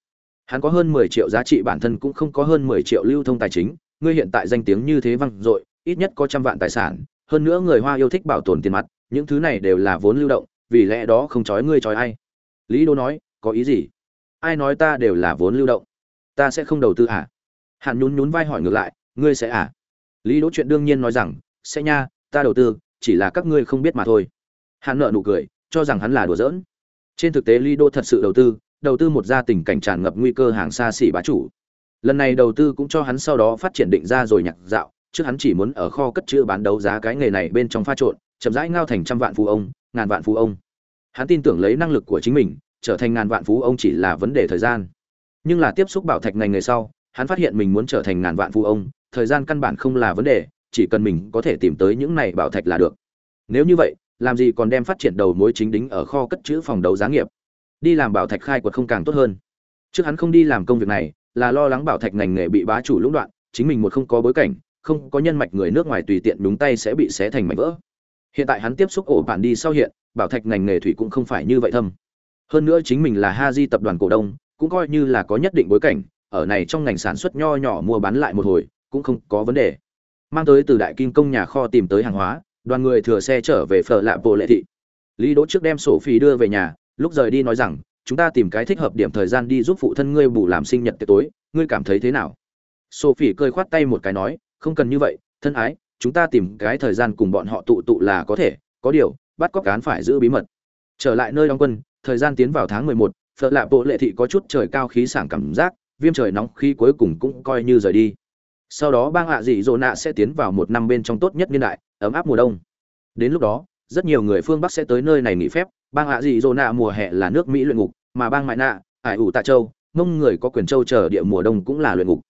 Hắn có hơn mười triệu giá trị bản thân cũng không có hơn mười triệu lưu thông tài chính, ngươi hiện tại danh tiếng như thế văng dội, ít nhất có trăm vạn tài sản, hơn nữa người hoa yêu thích bảo tồn tiền mặt, những thứ này đều là vốn lưu động, vì lẽ đó không trói ngươi trói ai. Lý đô nói, có ý gì? Ai nói ta đều là vốn lưu động? Ta sẽ không đầu tư à? Hạn nhún nhún vai hỏi ngược lại, ngươi sẽ à? Lý đỗ chuyện đương nhiên nói rằng, sẽ nha, ta đầu tư, chỉ là các ngươi không biết mà thôi. Hạn nợ nụ cười, cho rằng hắn là đùa giỡn. Trên thực tế lý đỗ thật sự đầu tư đầu tư một gia tình cảnh tràn ngập nguy cơ hàng xa xỉ bá chủ. Lần này đầu tư cũng cho hắn sau đó phát triển định ra rồi nhặt dạo, trước hắn chỉ muốn ở kho cất chữ bán đấu giá cái nghề này bên trong pha trộn, chậm rãi ngao thành trăm vạn phú ông, ngàn vạn phú ông. Hắn tin tưởng lấy năng lực của chính mình trở thành ngàn vạn phú ông chỉ là vấn đề thời gian. Nhưng là tiếp xúc bảo thạch ngành nghề sau, hắn phát hiện mình muốn trở thành ngàn vạn phú ông, thời gian căn bản không là vấn đề, chỉ cần mình có thể tìm tới những này bảo thạch là được. Nếu như vậy, làm gì còn đem phát triển đầu mối chính đính ở kho cất chữ phòng đấu giá nghiệp? Đi làm bảo thạch khai quật không càng tốt hơn. Trước hắn không đi làm công việc này, là lo lắng bảo thạch ngành nghề bị bá chủ lũng đoạn, chính mình một không có bối cảnh, không có nhân mạch người nước ngoài tùy tiện đúng tay sẽ bị xé thành mảnh vỡ. Hiện tại hắn tiếp xúc ổ bản đi sau hiện, bảo thạch ngành nghề thủy cũng không phải như vậy thâm hơn nữa chính mình là ha di tập đoàn cổ đông, cũng coi như là có nhất định bối cảnh, ở này trong ngành sản xuất nho nhỏ mua bán lại một hồi, cũng không có vấn đề. Mang tới từ đại kim công nhà kho tìm tới hàng hóa, đoàn người thừa xe trở về phở lạ bộ lệ thị. Lý đỗ trước đem sổ phí đưa về nhà, lúc rời đi nói rằng, chúng ta tìm cái thích hợp điểm thời gian đi giúp phụ thân ngươi bù làm sinh nhật tối, ngươi cảm thấy thế nào? Sophie cười khoát tay một cái nói, không cần như vậy, thân ái, chúng ta tìm cái thời gian cùng bọn họ tụ tụ là có thể, có điều, bắt cóc cán phải giữ bí mật. Trở lại nơi đóng quân thời gian tiến vào tháng mười một, phở lạ bộ lệ thị có chút trời cao khí sảng cảm giác viêm trời nóng khí cuối cùng cũng coi như rời đi. Sau đó bang hạ dị dỗ nạ sẽ tiến vào một năm bên trong tốt nhất niên đại ấm áp mùa đông. Đến lúc đó rất nhiều người phương bắc sẽ tới nơi này nghỉ phép bang hạ dị dỗ nạ mùa hè là nước mỹ luyện ngục mà bang mại nạ ải ủ tạ châu mông người có quyền châu chờ địa mùa đông cũng là luyện ngục.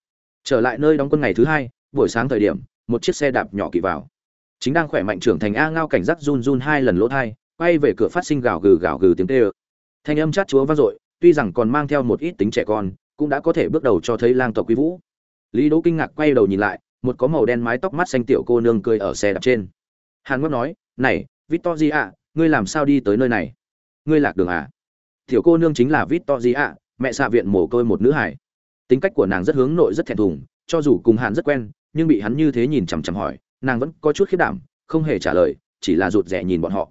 Trở lại nơi đóng quân ngày thứ hai buổi sáng thời điểm một chiếc xe đạp nhỏ kỳ vào. Chính đang khỏe mạnh trưởng thành a ngao cảnh giác run run hai lần lỗ thai quay về cửa phát sinh gào gừ gào gừ tiếng tê ơ thanh âm chát chúa vang dội, tuy rằng còn mang theo một ít tính trẻ con, cũng đã có thể bước đầu cho thấy lang tộc quý vũ. Lý đỗ kinh ngạc quay đầu nhìn lại, một có màu đen mái tóc mắt xanh tiểu cô nương cười ở xe đạp trên. Hàn ngốc nói, này victory ạ ngươi làm sao đi tới nơi này? Ngươi lạc đường à? Tiểu cô nương chính là victory ạ mẹ xạ viện mồ côi một nữ hải tính cách của nàng rất hướng nội rất thẹn thùng, cho dù cùng hàn rất quen, nhưng bị hắn như thế nhìn chằm chằm hỏi, nàng vẫn có chút khiết đảm, không hề trả lời, chỉ là rụt rè nhìn bọn họ.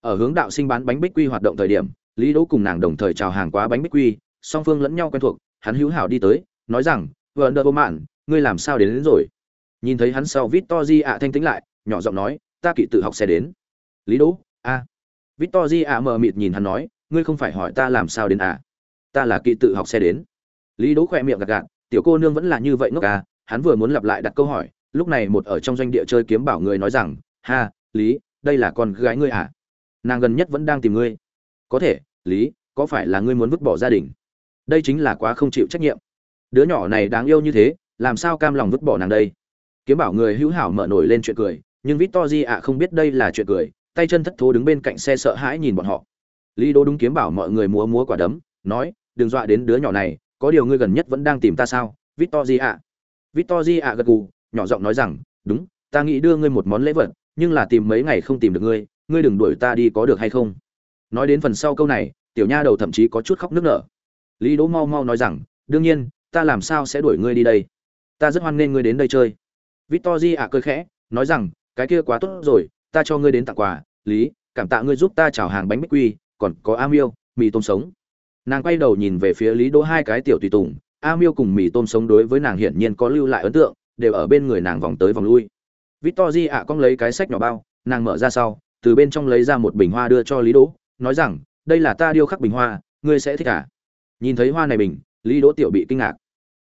Ở hướng đạo sinh bán bánh bích quy hoạt động thời điểm lý đỗ cùng nàng đồng thời chào hàng quá bánh bích quy song phương lẫn nhau quen thuộc hắn hữu hảo đi tới nói rằng vợ nợ vô mạn ngươi làm sao đến, đến rồi? Nhìn thấy hắn sau vít to di ạ thanh tĩnh lại nhỏ giọng nói ta kỵ tự học xe đến. Lý đỗ a. À. vít to di ạ mờ mịt nhìn hắn nói ngươi không phải hỏi ta làm sao đến à? Ta là kỵ tự học xe đến. Lý đỗ khỏe miệng gạt gạt tiểu cô nương vẫn là như vậy ngốc à? Hắn vừa muốn lặp lại đặt câu hỏi lúc này một ở trong doanh địa chơi kiếm bảo người nói rằng ha lý đây là con gái ngươi à? Nàng gần nhất vẫn đang tìm ngươi. Có thể lý, có phải là ngươi muốn vứt bỏ gia đình? Đây chính là quá không chịu trách nhiệm. Đứa nhỏ này đáng yêu như thế, làm sao cam lòng vứt bỏ nàng đây? Kiếm bảo người hữu hảo mở nổi lên chuyện cười, nhưng victor ạ không biết đây là chuyện cười, tay chân thất thố đứng bên cạnh xe sợ hãi nhìn bọn họ. Lý đô đúng kiếm bảo mọi người múa múa quả đấm, nói, đừng dọa đến đứa nhỏ này, có điều ngươi gần nhất vẫn đang tìm ta sao victor ạ? Victor ạ gật gù, nhỏ giọng nói rằng, đúng, ta nghĩ đưa ngươi một món lễ vật, nhưng là tìm mấy ngày không tìm được ngươi ngươi đừng đuổi ta đi có được hay không? Nói đến phần sau câu này, tiểu nha đầu thậm chí có chút khóc nức nở. Lý đỗ mau mau nói rằng, đương nhiên, ta làm sao sẽ đuổi ngươi đi đây? Ta rất hoan nghênh ngươi đến đây chơi. Victor ạ cười khẽ, nói rằng, cái kia quá tốt rồi, ta cho ngươi đến tặng quà. Lý, cảm tạ ngươi giúp ta chào hàng bánh bích quy, còn có a miêu, mì tôm sống. Nàng quay đầu nhìn về phía lý đỗ hai cái tiểu tùy tùng. A miêu cùng mì tôm sống đối với nàng hiển nhiên có lưu lại ấn tượng, đều ở bên người nàng vòng tới vòng lui. Victor di ạ cong lấy cái sách nhỏ bao, nàng mở ra sau, từ bên trong lấy ra một bình hoa đưa cho lý đỗ nói rằng đây là ta điêu khắc bình hoa ngươi sẽ thích à? Nhìn thấy hoa này bình lý đỗ tiểu bị kinh ngạc.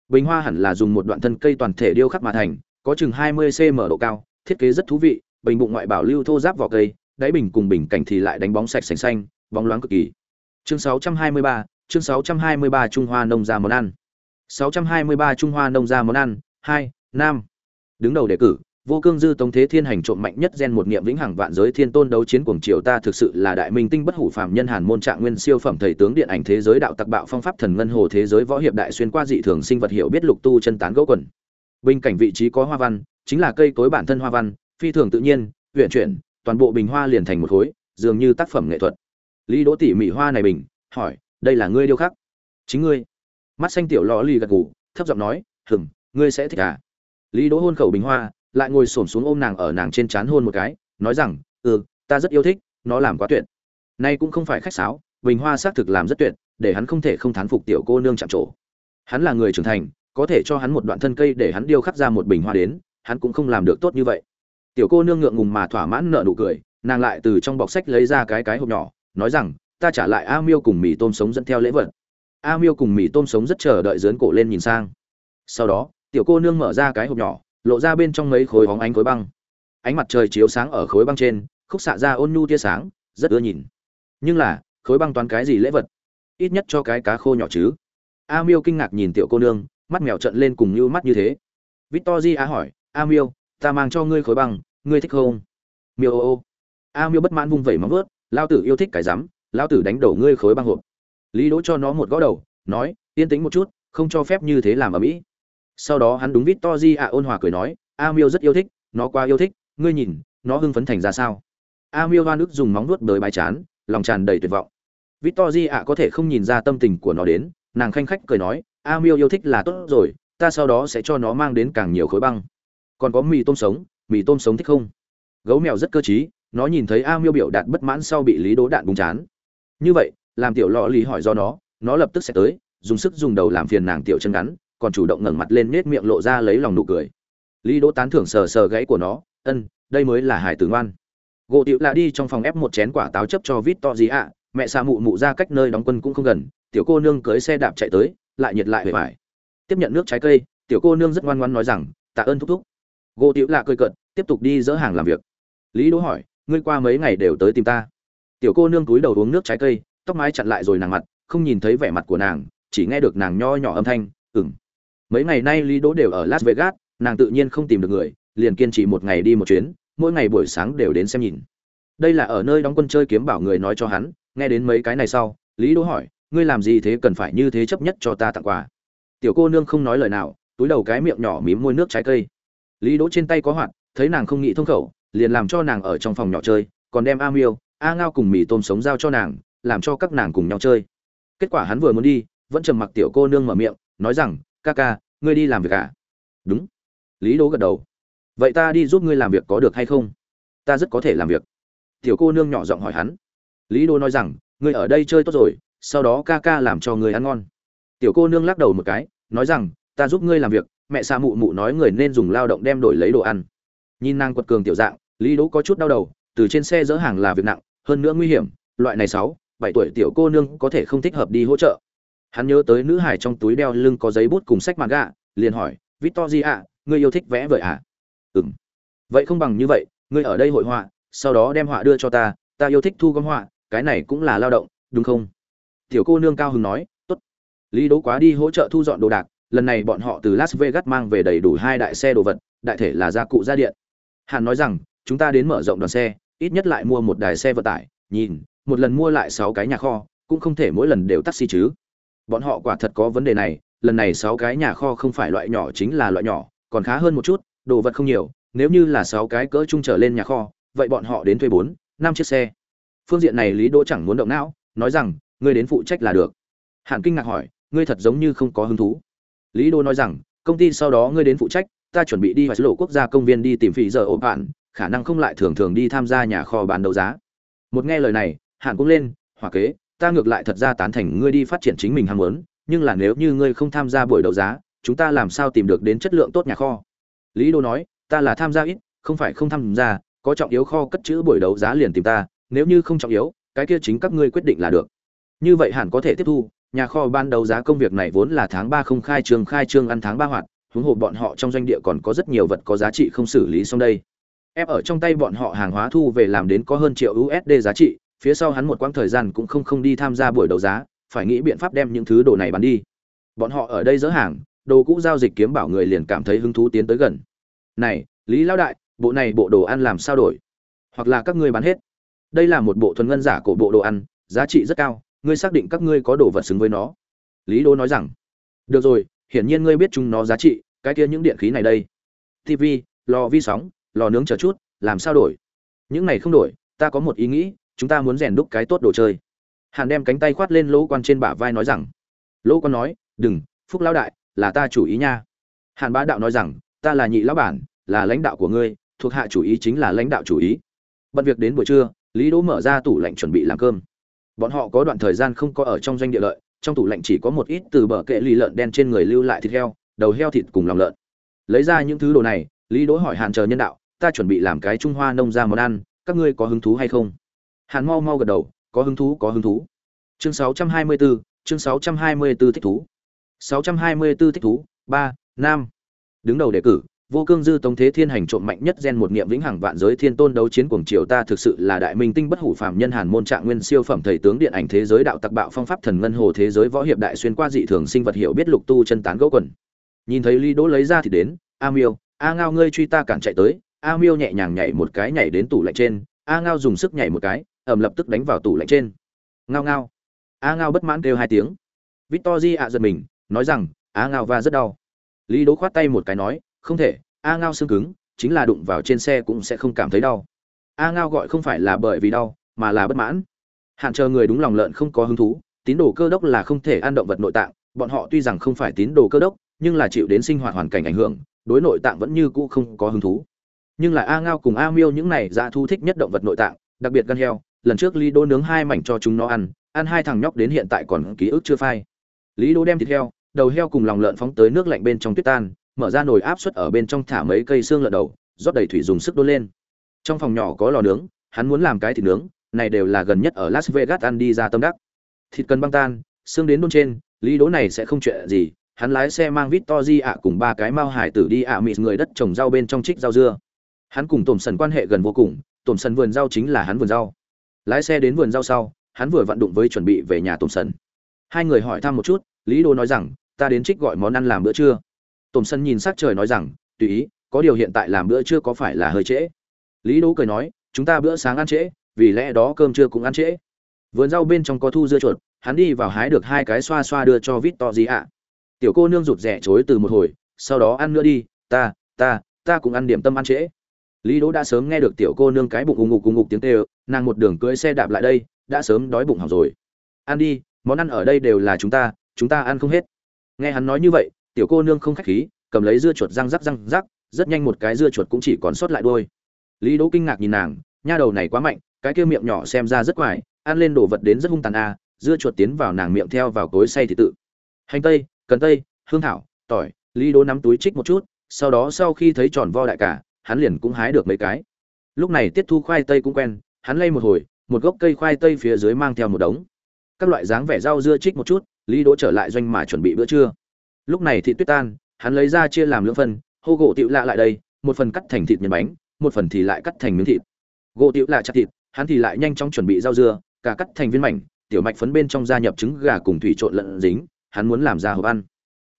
Bình hoa hẳn là dùng một đoạn thân cây toàn thể điêu khắc mà thành có chừng 20 cm độ cao thiết kế rất thú vị bình bụng ngoại bảo lưu thô giáp vỏ cây đáy bình cùng bình cảnh thì lại đánh bóng sạch sành xanh bóng loáng cực kỳ. Chương 623, chương 623 Trung Hoa nông gia món ăn. 623 Trung Hoa nông gia món ăn 2, Nam. Đứng đầu đề cử vô cương dư tống thế thiên hành trộm mạnh nhất gen một niệm vĩnh hằng vạn giới thiên tôn đấu chiến cuồng triều ta thực sự là đại minh tinh bất hủ phàm nhân hàn môn trạng nguyên siêu phẩm thầy tướng điện ảnh thế giới đạo tặc bạo phong pháp thần ngân hồ thế giới võ hiệp đại xuyên qua dị thường sinh vật hiểu biết lục tu chân tán gỗ quần. Bình cảnh vị trí có hoa văn, chính là cây cối bản thân hoa văn, phi thường tự nhiên huyện chuyển, toàn bộ bình hoa liền thành một khối, dường như tác phẩm nghệ thuật. Lý đỗ tỉ mỹ hoa này bình, hỏi, đây là ngươi điêu khắc? Chính ngươi. Mắt xanh tiểu lò lì gật gù, thấp giọng nói hừng ngươi sẽ thích à? Lý đỗ hôn khẩu bình hoa lại ngồi xổm xuống ôm nàng ở nàng trên trán hôn một cái, nói rằng ừ ta rất yêu thích, nó làm quá tuyệt. Nay cũng không phải khách sáo, bình hoa xác thực làm rất tuyệt, để hắn không thể không thán phục tiểu cô nương chạm trổ. Hắn là người trưởng thành, có thể cho hắn một đoạn thân cây để hắn điêu khắc ra một bình hoa đến, hắn cũng không làm được tốt như vậy. Tiểu cô nương ngượng ngùng mà thỏa mãn nở nụ cười, nàng lại từ trong bọc sách lấy ra cái cái hộp nhỏ, nói rằng, ta trả lại a miêu cùng mì tôm sống dẫn theo lễ vật. A miêu cùng mì tôm sống rất chờ đợi giớn cổ lên nhìn sang. Sau đó, tiểu cô nương mở ra cái hộp nhỏ lộ ra bên trong mấy khối hóng ánh khối băng. Ánh mặt trời chiếu sáng ở khối băng trên, khúc xạ ra ôn nhu tia sáng, rất ưa nhìn. Nhưng là, khối băng toán cái gì lễ vật? Ít nhất cho cái cá khô nhỏ chứ. A miêu kinh ngạc nhìn tiểu cô nương, mắt mèo trận lên cùng như mắt như thế. Victor di a hỏi, a miêu, ta mang cho ngươi khối băng, ngươi thích không? Miêu ô ô. A miêu bất mãn vung vẩy móng vớt lao tử yêu thích cái rắm lao tử đánh đổ ngươi khối băng hộp. Lý đỗ cho nó một gõ đầu, nói, yên tĩnh một chút, không cho phép như thế làm ở mỹ sau đó hắn đúng vít to di ạ ôn hòa cười nói, a miêu rất yêu thích, nó quá yêu thích, ngươi nhìn, nó hưng phấn thành ra sao? A miêu hoa nước dùng móng nuốt bới bái chán, lòng tràn đầy tuyệt vọng. Vít to di ạ có thể không nhìn ra tâm tình của nó đến, nàng khanh khách cười nói, a miêu yêu thích là tốt rồi, ta sau đó sẽ cho nó mang đến càng nhiều khối băng. Còn có mì tôm sống, mì tôm sống thích không? Gấu mèo rất cơ t r í nó nhìn thấy a miêu biểu đạt bất mãn sau bị lý đố đạn búng chán. Như vậy, làm tiểu lọ lý hỏi do nó nó lập tức sẽ tới, dùng sức dùng đầu làm phiền nàng tiểu chân ngắn còn chủ động ngẩng mặt lên nết miệng lộ ra lấy lòng nụ cười. Lý đỗ tán thưởng sờ sờ gãy của nó, ân, đây mới là hải tử ngoan. Gỗ tiểu là đi trong phòng ép một chén quả táo chấp cho vít to gì ạ, mẹ xa mụ mụ ra cách nơi đóng quân cũng không gần, tiểu cô nương cưới xe đạp chạy tới, lại nhiệt lại về vải tiếp nhận nước trái cây, tiểu cô nương rất ngoan ngoan nói rằng, tạ ơn thúc thúc. Gỗ tiểu là cười cợt, tiếp tục đi dỡ hàng làm việc. Lý đỗ hỏi, ngươi qua mấy ngày đều tới tìm ta? Tiểu cô nương túi đầu uống nước trái cây, tóc mái chặn lại rồi nàng mặt, không nhìn thấy vẻ mặt của nàng, chỉ nghe được nàng nho nhỏ âm thanh ừng mấy ngày nay lý đỗ đều ở las vegas, nàng tự nhiên không tìm được người, liền kiên trì một ngày đi một chuyến, mỗi ngày buổi sáng đều đến xem nhìn. Đây là ở nơi đóng quân chơi kiếm bảo người nói cho hắn, nghe đến mấy cái này sau, lý đỗ hỏi, ngươi làm gì thế cần phải như thế chấp nhất cho ta tặng quà? Tiểu cô nương không nói lời nào, túi đầu cái miệng nhỏ mím môi nước trái cây. Lý đỗ trên tay có hoạt, thấy nàng không nghĩ thông khẩu, liền làm cho nàng ở trong phòng nhỏ chơi, còn đem a miêu, a ngao cùng mì tôm sống giao cho nàng, làm cho các nàng cùng nhau chơi. Kết quả hắn vừa muốn đi, vẫn trầm mặc tiểu cô nương mở miệng, nói rằng ca ca, ngươi đi làm việc à? Đúng. Lý đỗ gật đầu. Vậy ta đi giúp ngươi làm việc có được hay không? Ta rất có thể làm việc. Tiểu cô nương nhỏ giọng hỏi hắn. Lý đỗ nói rằng, ngươi ở đây chơi tốt rồi, sau đó ca ca làm cho ngươi ăn ngon. Tiểu cô nương lắc đầu một cái, nói rằng, ta giúp ngươi làm việc, mẹ xa mụ mụ nói người nên dùng lao động đem đổi lấy đồ ăn. Nhìn nàng quật cường tiểu dạng, lý đỗ có chút đau đầu, từ trên xe dỡ hàng là việc nặng, hơn nữa nguy hiểm, loại này sáu, bảy tuổi tiểu cô nương có thể không thích hợp đi hỗ trợ hắn nhớ tới nữ hải trong túi đeo lưng có giấy bút cùng sách manga, liền hỏi "Victoria, ngươi yêu thích vẽ vời à? ừ vậy không bằng như vậy ngươi ở đây hội họa sau đó đem họa đưa cho ta ta yêu thích thu gom họa cái này cũng là lao động đúng không tiểu cô nương cao hứng nói "Tốt." lý đỗ quá đi hỗ trợ thu dọn đồ đạc lần này bọn họ từ las vegas mang về đầy đủ hai đại xe đồ vật đại thể là gia cụ gia điện hàn nói rằng chúng ta đến mở rộng đoàn xe ít nhất lại mua một đài xe vận tải nhìn một lần mua lại sáu cái nhà kho cũng không thể mỗi lần đều taxi chứ bọn họ quả thật có vấn đề này, lần này sáu cái nhà kho không phải loại nhỏ chính là loại nhỏ, còn khá hơn một chút, đồ vật không nhiều, nếu như là sáu cái cỡ trung trở lên nhà kho, vậy bọn họ đến thuê bốn, năm chiếc xe. Phương diện này lý đỗ chẳng muốn động não, nói rằng, ngươi đến phụ trách là được. Hàn kinh ngạc hỏi, ngươi thật giống như không có hứng thú. Lý đỗ nói rằng, công ty sau đó ngươi đến phụ trách, ta chuẩn bị đi vào lộ quốc gia công viên đi tìm phỉ giờ ổ bạn, khả năng không lại thường thường đi tham gia nhà kho bán đấu giá. Một nghe lời này hàn cũng lên, hỏa kế ta ngược lại thật ra tán thành ngươi đi phát triển chính mình ham muốn, nhưng là nếu như ngươi không tham gia buổi đấu giá, chúng ta làm sao tìm được đến chất lượng tốt nhà kho? Lý đô nói, ta là tham gia ít, không phải không tham gia, có trọng yếu kho cất chữ buổi đấu giá liền tìm ta, nếu như không trọng yếu, cái kia chính các ngươi quyết định là được. Như vậy hẳn có thể tiếp thu, nhà kho ban đấu giá công việc này vốn là tháng ba không khai trương khai trương ăn tháng ba hoạt, huống hồ bọn họ trong doanh địa còn có rất nhiều vật có giá trị không xử lý xong đây. Ép ở trong tay bọn họ hàng hóa thu về làm đến có hơn triệu usd giá trị phía sau hắn một quãng thời gian cũng không không đi tham gia buổi đấu giá, phải nghĩ biện pháp đem những thứ đồ này bán đi. Bọn họ ở đây dỡ hàng, đồ cũ giao dịch kiếm bảo người liền cảm thấy hứng thú tiến tới gần. Này, lý lão đại, bộ này bộ đồ ăn làm sao đổi? Hoặc là các ngươi bán hết? Đây là một bộ thuần ngân giả cổ bộ đồ ăn, giá trị rất cao, ngươi xác định các ngươi có đồ vật xứng với nó. Lý đô nói rằng, được rồi, hiển nhiên ngươi biết chúng nó giá trị, cái kia những điện khí này đây. Tv lò vi sóng, lò nướng chờ chút, làm sao đổi? Những này không đổi, ta có một ý nghĩ chúng ta muốn rèn đúc cái tốt đồ chơi. Hàn đem cánh tay khoát lên lỗ quan trên bả vai nói rằng, lỗ quan nói, đừng, phúc lão đại, là ta chủ ý nha. Hàn bá đạo nói rằng, ta là nhị lão bản, là lãnh đạo của ngươi, thuộc hạ chủ ý chính là lãnh đạo chủ ý. Bận việc đến buổi trưa, lý đỗ mở ra tủ lạnh chuẩn bị làm cơm. Bọn họ có đoạn thời gian không có ở trong doanh địa lợi, trong tủ lạnh chỉ có một ít từ bờ kệ lì lợn đen trên người lưu lại thịt heo, đầu heo thịt cùng lòng lợn. Lấy ra những thứ đồ này, lý đỗ hỏi hàn chờ nhân đạo, ta chuẩn bị làm cái trung hoa nông ra món ăn, các ngươi có hứng thú hay không? Hàn mau mau gật đầu có hứng thú có hứng thú. Chương 624, chương 624 thích thú. 624 thích thú ba nam. Đứng đầu đề cử vô cương dư tống thế thiên hành trộm mạnh nhất gen một niệm vĩnh hằng vạn giới thiên tôn đấu chiến cuồng triều ta thực sự là đại minh tinh bất hủ phàm nhân hàn môn trạng nguyên siêu phẩm thầy tướng điện ảnh thế giới đạo tặc bạo phong pháp thần ngân hồ thế giới võ hiệp đại xuyên qua dị thường sinh vật hiểu biết lục tu chân tán gỗ quần. Nhìn thấy ly đỗ lấy ra thì đến a miêu a ngao ngươi truy ta cản chạy tới a miêu nhẹ nhàng nhảy một cái nhảy đến tủ lạnh trên a ngao dùng sức nhảy một cái ẩm lập tức đánh vào tủ lạnh trên. Ngao ngao. A ngao bất mãn kêu hai tiếng. Victory ạ giật mình, nói rằng, a ngao va rất đau. Lý đỗ khoát tay một cái nói, không thể, a ngao xương cứng, chính là đụng vào trên xe cũng sẽ không cảm thấy đau. A ngao gọi không phải là bởi vì đau, mà là bất mãn. Hạn chờ người đúng lòng lợn không có hứng thú, tín đồ cơ đốc là không thể ăn động vật nội tạng, bọn họ tuy rằng không phải tín đồ cơ đốc, nhưng là chịu đến sinh hoạt hoàn cảnh ảnh hưởng, đối nội tạng vẫn như cũ không có hứng thú. Nhưng là a ngao cùng a miêu những này dạ thu thích nhất động vật nội tạng, đặc biệt gan heo lần trước lý đô nướng hai mảnh cho chúng nó ăn ăn hai thằng nhóc đến hiện tại còn ký ức chưa phai. Lý đô đem thịt heo, đầu heo cùng lòng lợn phóng tới nước lạnh bên trong tuyết tan, mở ra nồi áp suất ở bên trong thả mấy cây xương lợn đầu, rót đầy thủy dùng sức đốt lên. Trong phòng nhỏ có lò nướng, hắn muốn làm cái thịt nướng, này đều là gần nhất ở las vegas ăn đi ra tâm đắc. Thịt cần băng tan, xương đến đôn trên, lý đố này sẽ không chuyện gì, hắn lái xe mang vít to di ạ cùng ba cái mao hải tử đi ạ mịt người đất trồng rau bên trong trích rau dưa. Hắn cùng tổm sần quan hệ gần vô cùng, tổm sần vườn rau chính là hắn vườn rau lái xe đến vườn rau sau, hắn vừa vặn đụng với chuẩn bị về nhà tổm sần hai người hỏi thăm một chút, lý đô nói rằng, ta đến trích gọi món ăn làm bữa trưa. Tổm sần nhìn sắc trời nói rằng, tùy ý, có điều hiện tại làm bữa trưa có phải là hơi trễ? Lý đỗ cười nói, chúng ta bữa sáng ăn trễ, vì lẽ đó cơm trưa cũng ăn trễ. Vườn rau bên trong có thu dưa chuột, hắn đi vào hái được hai cái xoa xoa đưa cho vít to gì ạ tiểu cô nương rụt rẻ chối từ một hồi, sau đó ăn nữa đi, ta ta ta cũng ăn điểm tâm ăn trễ. Lý đỗ đã sớm nghe được tiểu cô nương cái bụng ù ngục ù ngục tiếng kêu nàng một đường cưỡi xe đạp lại đây, đã sớm đói bụng hỏng rồi. Ăn đi, món ăn ở đây đều là chúng ta chúng ta ăn không hết. Nghe hắn nói như vậy, tiểu cô nương không khách khí, cầm lấy dưa chuột răng rắc răng rắc, rất nhanh một cái dưa chuột cũng chỉ còn sót lại đôi lý đỗ kinh ngạc nhìn nàng, nha đầu này quá mạnh, cái kia miệng nhỏ xem ra rất quải, ăn lên đồ vật đến rất hung tàn a dưa chuột tiến vào nàng miệng theo vào cối say thì tự. Hành tây, cần tây, hương thảo, tỏi, lý đỗ nắm túi trích một chút, sau đó sau khi thấy tròn vo đại cả, hắn liền cũng hái được mấy cái. Lúc này tiết thu khoai tây cũng quen hắn lay một hồi, một gốc cây khoai tây phía dưới mang theo một đống. Các loại dáng vẻ rau dưa trích một chút, lý đỗ trở lại doanh mà chuẩn bị bữa trưa. Lúc này thịt tuyết tan, hắn lấy ra chia làm lưỡng phần hô gỗ tiểu lạ lại đây, một phần cắt thành thịt nhân bánh, một phần thì lại cắt thành miếng thịt. Gỗ tiểu lạ chặt thịt, hắn thì lại nhanh chóng chuẩn bị rau dưa, cả cắt thành viên mảnh, tiểu mạch phấn bên trong gia nhập trứng gà cùng thủy trộn lẫn dính, hắn muốn làm ra hộp ăn.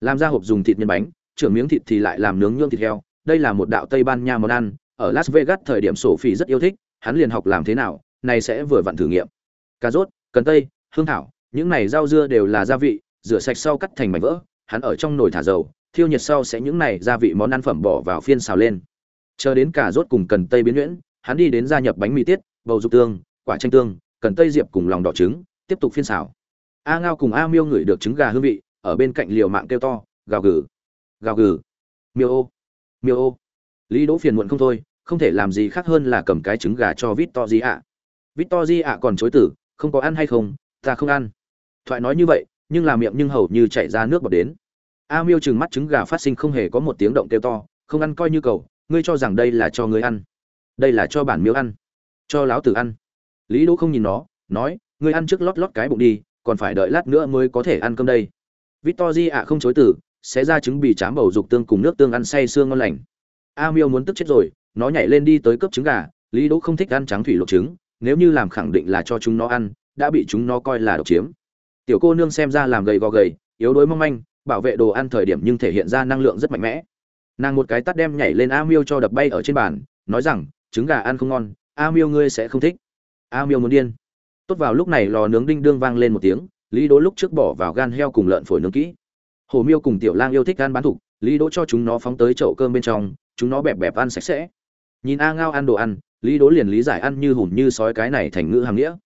Làm ra hộp dùng thịt nhân bánh, trưởng miếng thịt thì lại làm nướng nhương thịt heo, đây là một đạo tây ban nha món ăn, ở las vegas thời điểm sổ phi rất yêu thích hắn liền học làm thế nào này sẽ vừa vặn thử nghiệm. Cà rốt, cần tây, hương thảo, những này rau dưa đều là gia vị, rửa sạch sau cắt thành mảnh vỡ, hắn ở trong nồi thả dầu, thiêu nhiệt sau sẽ những này gia vị món ăn phẩm bỏ vào phiên xào lên. Chờ đến cà rốt cùng cần tây biến nhuyễn, hắn đi đến gia nhập bánh mì tiết, bầu dục tương, quả chanh tương, cần tây diệp cùng lòng đỏ trứng, tiếp tục phiên xào. A ngao cùng a miêu ngửi được trứng gà hương vị, ở bên cạnh liều mạng kêu to, gào gừ gào gừ. Miêu ô miêu ô. Lý đỗ phiền muộn không thôi không thể làm gì khác hơn là cầm cái trứng gà cho vít di ạ vít di ạ còn chối tử không có ăn hay không? Ta không ăn. Thoại nói như vậy, nhưng là miệng nhưng hầu như chảy ra nước bọt đến. A miêu trừng mắt trứng gà phát sinh không hề có một tiếng động kêu to, không ăn coi như cầu, ngươi cho rằng đây là cho ngươi ăn. Đây là cho bản miêu ăn. Cho láo tử ăn. Lý đỗ không nhìn nó, nói, ngươi ăn trước lót lót cái bụng đi, còn phải đợi lát nữa mới có thể ăn cơm đây. Victorji ạ không chối từ sẽ ra trứng bì chám bầu dục tương cùng nước tương ăn say xương ngon lành. A miêu muốn tức chết rồi nó nhảy lên đi tới cướp trứng gà, lý đỗ không thích ăn trắng thủy luộc trứng, nếu như làm khẳng định là cho chúng nó ăn, đã bị chúng nó coi là độc chiếm. Tiểu cô nương xem ra làm gầy gò gầy, yếu đuối mong manh, bảo vệ đồ ăn thời điểm nhưng thể hiện ra năng lượng rất mạnh mẽ. Nàng một cái tắt đem nhảy lên a miêu cho đập bay ở trên bàn, nói rằng, trứng gà ăn không ngon, a miêu ngươi sẽ không thích. A miêu muốn điên. Tốt vào lúc này lò nướng đinh đương vang lên một tiếng, lý đỗ lúc trước bỏ vào gan heo cùng lợn phổi nướng kỹ. Hồ miêu cùng tiểu lang yêu thích gan bán thục, lý đỗ cho chúng nó phóng tới chậu cơm bên trong, chúng nó bẹp bẹp ăn sạch sẽ nhìn a ngao ăn đồ ăn, lý đố liền lý giải ăn như hùm như sói cái này thành ngữ hàng nghĩa.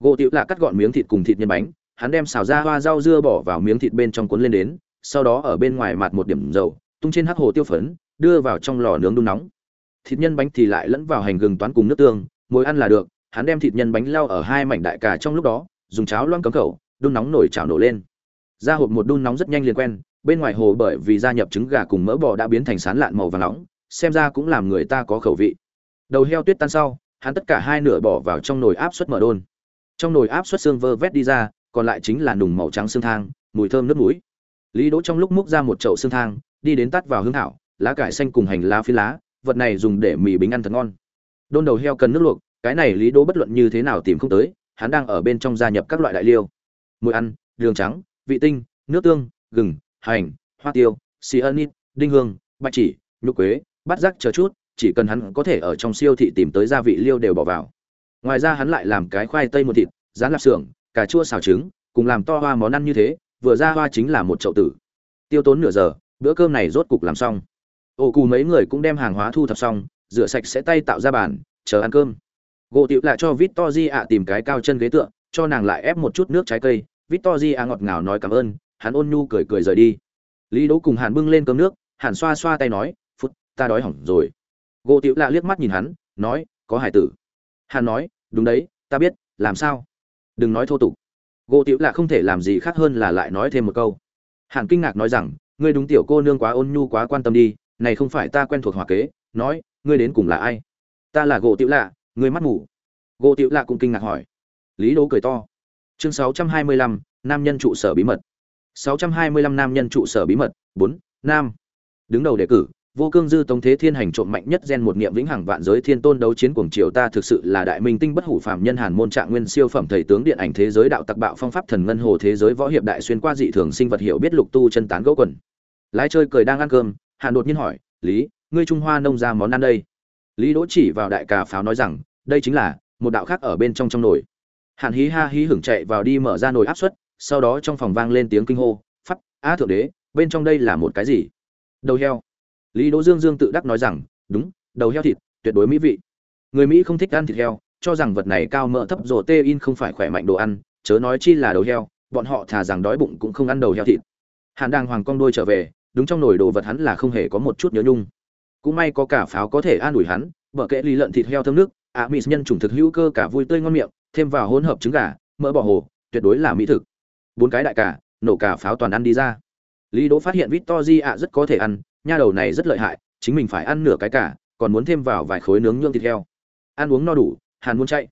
Gỗ tiểu lạ cắt gọn miếng thịt cùng thịt nhân bánh, hắn đem xào ra hoa rau dưa bỏ vào miếng thịt bên trong cuốn lên đến, sau đó ở bên ngoài mặt một điểm dầu, tung trên hắc hồ tiêu phấn, đưa vào trong lò nướng đun nóng. Thịt nhân bánh thì lại lẫn vào hành gừng toán cùng nước tương, mồi ăn là được, hắn đem thịt nhân bánh lao ở hai mảnh đại cà trong lúc đó, dùng cháo loang cấm khẩu, đun nóng nổi chảo nổ lên. Ra hộp một đun nóng rất nhanh liền quen, bên ngoài hồ bởi vì gia nhập trứng gà cùng mỡ bò đã biến thành sán lạn màu vàng nóng xem ra cũng làm người ta có khẩu vị. Đầu heo tuyết tan sau, hắn tất cả hai nửa bỏ vào trong nồi áp suất mở đôn. Trong nồi áp suất xương vơ vét đi ra, còn lại chính là nùng màu trắng xương thang, mùi thơm nước mũi. Lý đỗ trong lúc múc ra một chậu xương thang, đi đến tắt vào hương thảo, lá cải xanh cùng hành lá phi lá, vật này dùng để mì bánh ăn thật ngon. Đôn đầu heo cần nước luộc, cái này lý đỗ bất luận như thế nào tìm không tới, hắn đang ở bên trong gia nhập các loại đại liêu. Mùi ăn, đường trắng, vị tinh, nước tương, gừng, hành, hoa tiêu, xì ân đinh hương, bạch chỉ, nhục quế bắt rắc chờ chút, chỉ cần hắn có thể ở trong siêu thị tìm tới gia vị liêu đều bỏ vào. Ngoài ra hắn lại làm cái khoai tây một thịt, rán lạp xưởng, cà chua xào trứng, cùng làm to hoa món ăn như thế, vừa ra hoa chính là một chậu tử. Tiêu tốn nửa giờ, bữa cơm này rốt cục làm xong. Ô cù mấy người cũng đem hàng hóa thu thập xong, rửa sạch sẽ tay tạo ra bàn, chờ ăn cơm. Gỗ tiệu lại cho vít to di ạ tìm cái cao chân ghế tựa, cho nàng lại ép một chút nước trái cây. Vít to di ạ ngọt ngào nói cảm ơn, hắn ôn nhu cười cười rời đi. Lý đỗ cùng hàn bưng lên cơm nước, hàn xoa xoa tay nói ta đói hỏng rồi. Gỗ Tiểu lạ liếc mắt nhìn hắn nói có hải tử. Hàn nói đúng đấy ta biết làm sao? Đừng nói thô tục. Gỗ Tiểu lạ không thể làm gì khác hơn là lại nói thêm một câu. Hàn kinh ngạc nói rằng ngươi đúng tiểu cô nương quá ôn nhu quá quan tâm đi này không phải ta quen thuộc hòa kế nói ngươi đến cùng là ai? Ta là gỗ tiểu lạ ngươi mắt mù. Gỗ tiểu lạ cũng kinh ngạc hỏi. Lý đố cười to. Chương 625, nam nhân trụ sở bí mật. 625 nam nhân trụ sở bí mật. 4, nam. Đứng đầu đề cử vô cương dư tống thế thiên hành trộm mạnh nhất gen một niệm vĩnh hằng vạn giới thiên tôn đấu chiến cuồng triều ta thực sự là đại minh tinh bất hủ phàm nhân hàn môn trạng nguyên siêu phẩm thầy tướng điện ảnh thế giới đạo tặc bạo phong pháp thần ngân hồ thế giới võ hiệp đại xuyên qua dị thường sinh vật hiểu biết lục tu chân tán gỗ quần. Lái chơi cười đang ăn cơm, hàn đột nhiên hỏi, lý, ngươi trung hoa nông ra món ăn đây? Lý đỗ chỉ vào đại cà pháo nói rằng, đây chính là một đạo khác ở bên trong trong nồi. Hàn hí ha hí hưởng chạy vào đi mở ra nồi áp suất, sau đó trong phòng vang lên tiếng kinh hô phát a thượng đế, bên trong đây là một cái gì? Đầu heo lý đỗ dương dương tự đắc nói rằng, đúng, đầu heo thịt, tuyệt đối mỹ vị. Người mỹ không thích ăn thịt heo, cho rằng vật này cao mỡ thấp rổ tê in không phải khỏe mạnh đồ ăn, chớ nói chi là đầu heo, bọn họ thà rằng đói bụng cũng không ăn đầu heo thịt. Hàn đang hoàng con đôi trở về, đúng trong nồi đồ vật hắn là không hề có một chút nhớ nhung. Cũng may có cả pháo có thể an ủi hắn vợ kệ lý lợn thịt heo thơm nước, ạ mỹ nhân chủng thực hữu cơ cả vui tươi ngon miệng, thêm vào hỗn hợp trứng gà, mỡ bò hồ, tuyệt đối là mỹ thực. Bốn cái đại cả, nổ cả pháo toàn ăn đi ra. Lý đỗ phát hiện victor ạ rất có thể ăn nha đầu này rất lợi hại, chính mình phải ăn nửa cái cả, còn muốn thêm vào vài khối nướng nhương thịt heo. Ăn uống no đủ, hàn muốn chạy.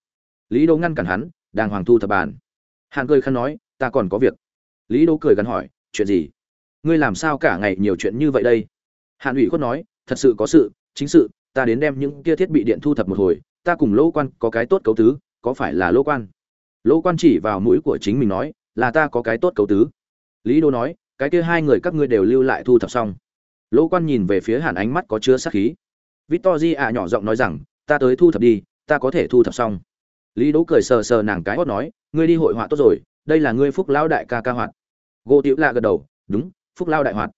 Lý đô ngăn cản hắn đang hoàng thu thập bàn. Hàn cười khăn nói, ta còn có việc. Lý đô cười gắn hỏi, chuyện gì? Ngươi làm sao cả ngày nhiều chuyện như vậy đây? Hàn ủy khuất nói, thật sự có sự, chính sự, ta đến đem những kia thiết bị điện thu thập một hồi, ta cùng lỗ quan có cái tốt cấu tứ, có phải là lỗ quan? Lỗ quan chỉ vào mũi của chính mình nói, là ta có cái tốt cấu tứ. Lý đô nói, cái kia hai người các ngươi đều lưu lại thu thập xong lỗ quan nhìn về phía hàn ánh mắt có chứa sát khí. Victory ạ nhỏ giọng nói rằng, ta tới thu thập đi, ta có thể thu thập xong. Lý đỗ cười sờ sờ nàng cái hốt nói, ngươi đi hội họa tốt rồi, đây là ngươi phúc lao đại ca ca hoạt. Gỗ tiểu lạ gật đầu, đúng, phúc lao đại hoạt.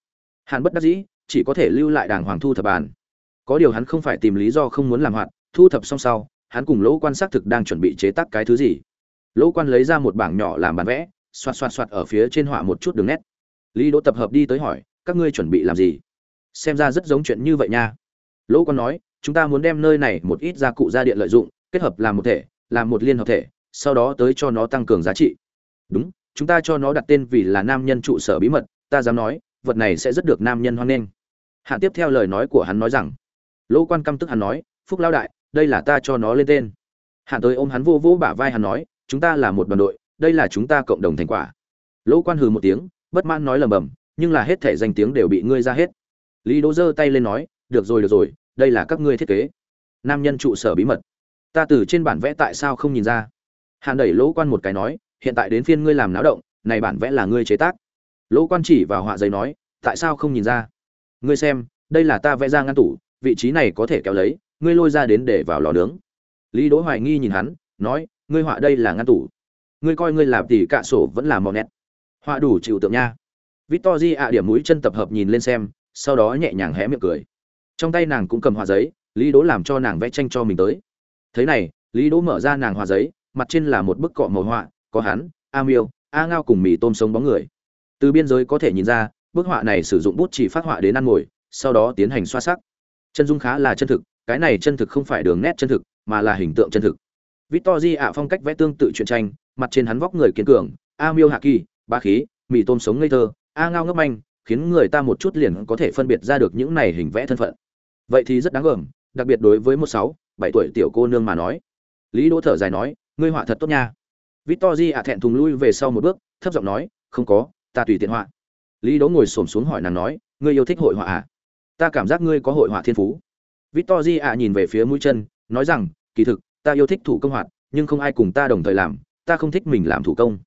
Hàn bất đắc dĩ, chỉ có thể lưu lại đàng hoàng thu thập bàn. Có điều hắn không phải tìm lý do không muốn làm hoạt, thu thập xong sau, hắn cùng lỗ quan xác thực đang chuẩn bị chế tác cái thứ gì. Lỗ quan lấy ra một bảng nhỏ làm bản vẽ, xoạt xoạt xoạt ở phía trên họa một chút đường nét. Lý đỗ tập hợp đi tới hỏi, các ngươi chuẩn bị làm gì? Xem ra rất giống chuyện như vậy nha. Lỗ quan nói, chúng ta muốn đem nơi này một ít gia cụ gia điện lợi dụng, kết hợp làm một thể, làm một liên hợp thể, sau đó tới cho nó tăng cường giá trị. Đúng, chúng ta cho nó đặt tên vì là nam nhân trụ sở bí mật, ta dám nói, vật này sẽ rất được nam nhân hoan nghênh. Hạ tiếp theo lời nói của hắn nói rằng, lỗ quan căm tức hắn nói, phúc lao đại, đây là ta cho nó lên tên. Hạ tới ôm hắn vô vô bả vai hắn nói, chúng ta là một đoàn đội, đây là chúng ta cộng đồng thành quả. Lỗ quan hừ một tiếng, bất mãn nói lầm bầm, nhưng là hết thể danh tiếng đều bị ngươi ra hết lý đỗ giơ tay lên nói, được rồi được rồi, đây là các ngươi thiết kế. Nam nhân trụ sở bí mật. Ta từ trên bản vẽ tại sao không nhìn ra? Hàn đẩy lỗ quan một cái nói, hiện tại đến phiên ngươi làm náo động, này bản vẽ là ngươi chế tác. Lỗ quan chỉ vào họa giấy nói, tại sao không nhìn ra? Ngươi xem, đây là ta vẽ ra ngăn tủ, vị trí này có thể kéo lấy, ngươi lôi ra đến để vào lò nướng. Lý đỗ hoài nghi nhìn hắn, nói, ngươi họa đây là ngăn tủ. Ngươi coi ngươi làm tỉ cạ sổ vẫn là mò nét. Họa đủ chịu tượng nha. Victor ạ điểm mũi chân tập hợp nhìn lên xem sau đó nhẹ nhàng hé miệng cười. Trong tay nàng cũng cầm hòa giấy, lý đỗ làm cho nàng vẽ tranh cho mình tới. Thế này, lý đỗ mở ra nàng hòa giấy, mặt trên là một bức cọ màu họa, có hắn, a miêu, a ngao cùng mì tôm sống bóng người. Từ biên giới có thể nhìn ra, bức họa này sử dụng bút chỉ phát họa đến ăn ngồi, sau đó tiến hành xoa sắc. Chân dung khá là chân thực, cái này chân thực không phải đường nét chân thực, mà là hình tượng chân thực. Victor di ạ, phong cách vẽ tương tự truyện tranh, mặt trên hắn vóc người kiên cường, a miêu hạ kỳ ba khí, mì tôm sống ngây thơ, a ngao ngấp manh khiến người ta một chút liền có thể phân biệt ra được những này hình vẽ thân phận. Vậy thì rất đáng gờm, đặc biệt đối với một sáu, bảy tuổi tiểu cô nương mà nói. Lý đỗ thở dài nói, ngươi họa thật tốt nha. Victor di ạ thẹn thùng lui về sau một bước, thấp giọng nói, không có, ta tùy tiện họa. Lý đỗ ngồi xổm xuống hỏi nàng nói, ngươi yêu thích hội họa à? Ta cảm giác ngươi có hội họa thiên phú. Victor di ạ nhìn về phía mũi chân, nói rằng, kỳ thực, ta yêu thích thủ công hoạt, nhưng không ai cùng ta đồng thời làm, ta không thích mình làm thủ công.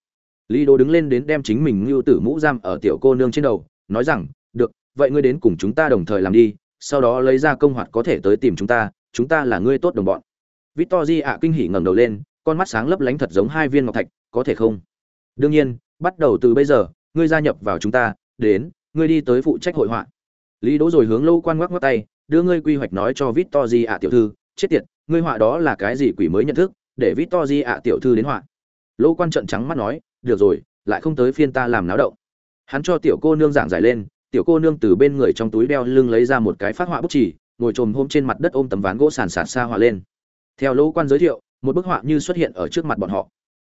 Lý đỗ đứng lên đến đem chính mình lưu tử mũ giam ở tiểu cô nương trên đầu nói rằng, được, vậy ngươi đến cùng chúng ta đồng thời làm đi, sau đó lấy ra công hoạt có thể tới tìm chúng ta chúng ta là ngươi tốt đồng bọn. Victor di ạ kinh hỉ ngẩng đầu lên, con mắt sáng lấp lánh thật giống hai viên ngọc thạch, có thể không? Đương nhiên, bắt đầu từ bây giờ, ngươi gia nhập vào chúng ta, đến, ngươi đi tới phụ trách hội họa. Lý đỗ rồi hướng lâu quan ngoắc ngoắc tay, đưa ngươi quy hoạch nói cho victor di ạ tiểu thư, chết tiệt, ngươi họa đó là cái gì quỷ mới nhận thức, để victor di ạ tiểu thư đến họa. Lỗ quan trận trắng mắt nói, được rồi, lại không tới phiên ta làm náo động hắn cho tiểu cô nương giảng giải lên, tiểu cô nương từ bên người trong túi đeo lưng lấy ra một cái phát họa bút chỉ ngồi trồm hôm trên mặt đất ôm tấm ván gỗ sàn sạt xa họa lên. Theo lỗ quan giới thiệu, một bức họa như xuất hiện ở trước mặt bọn họ.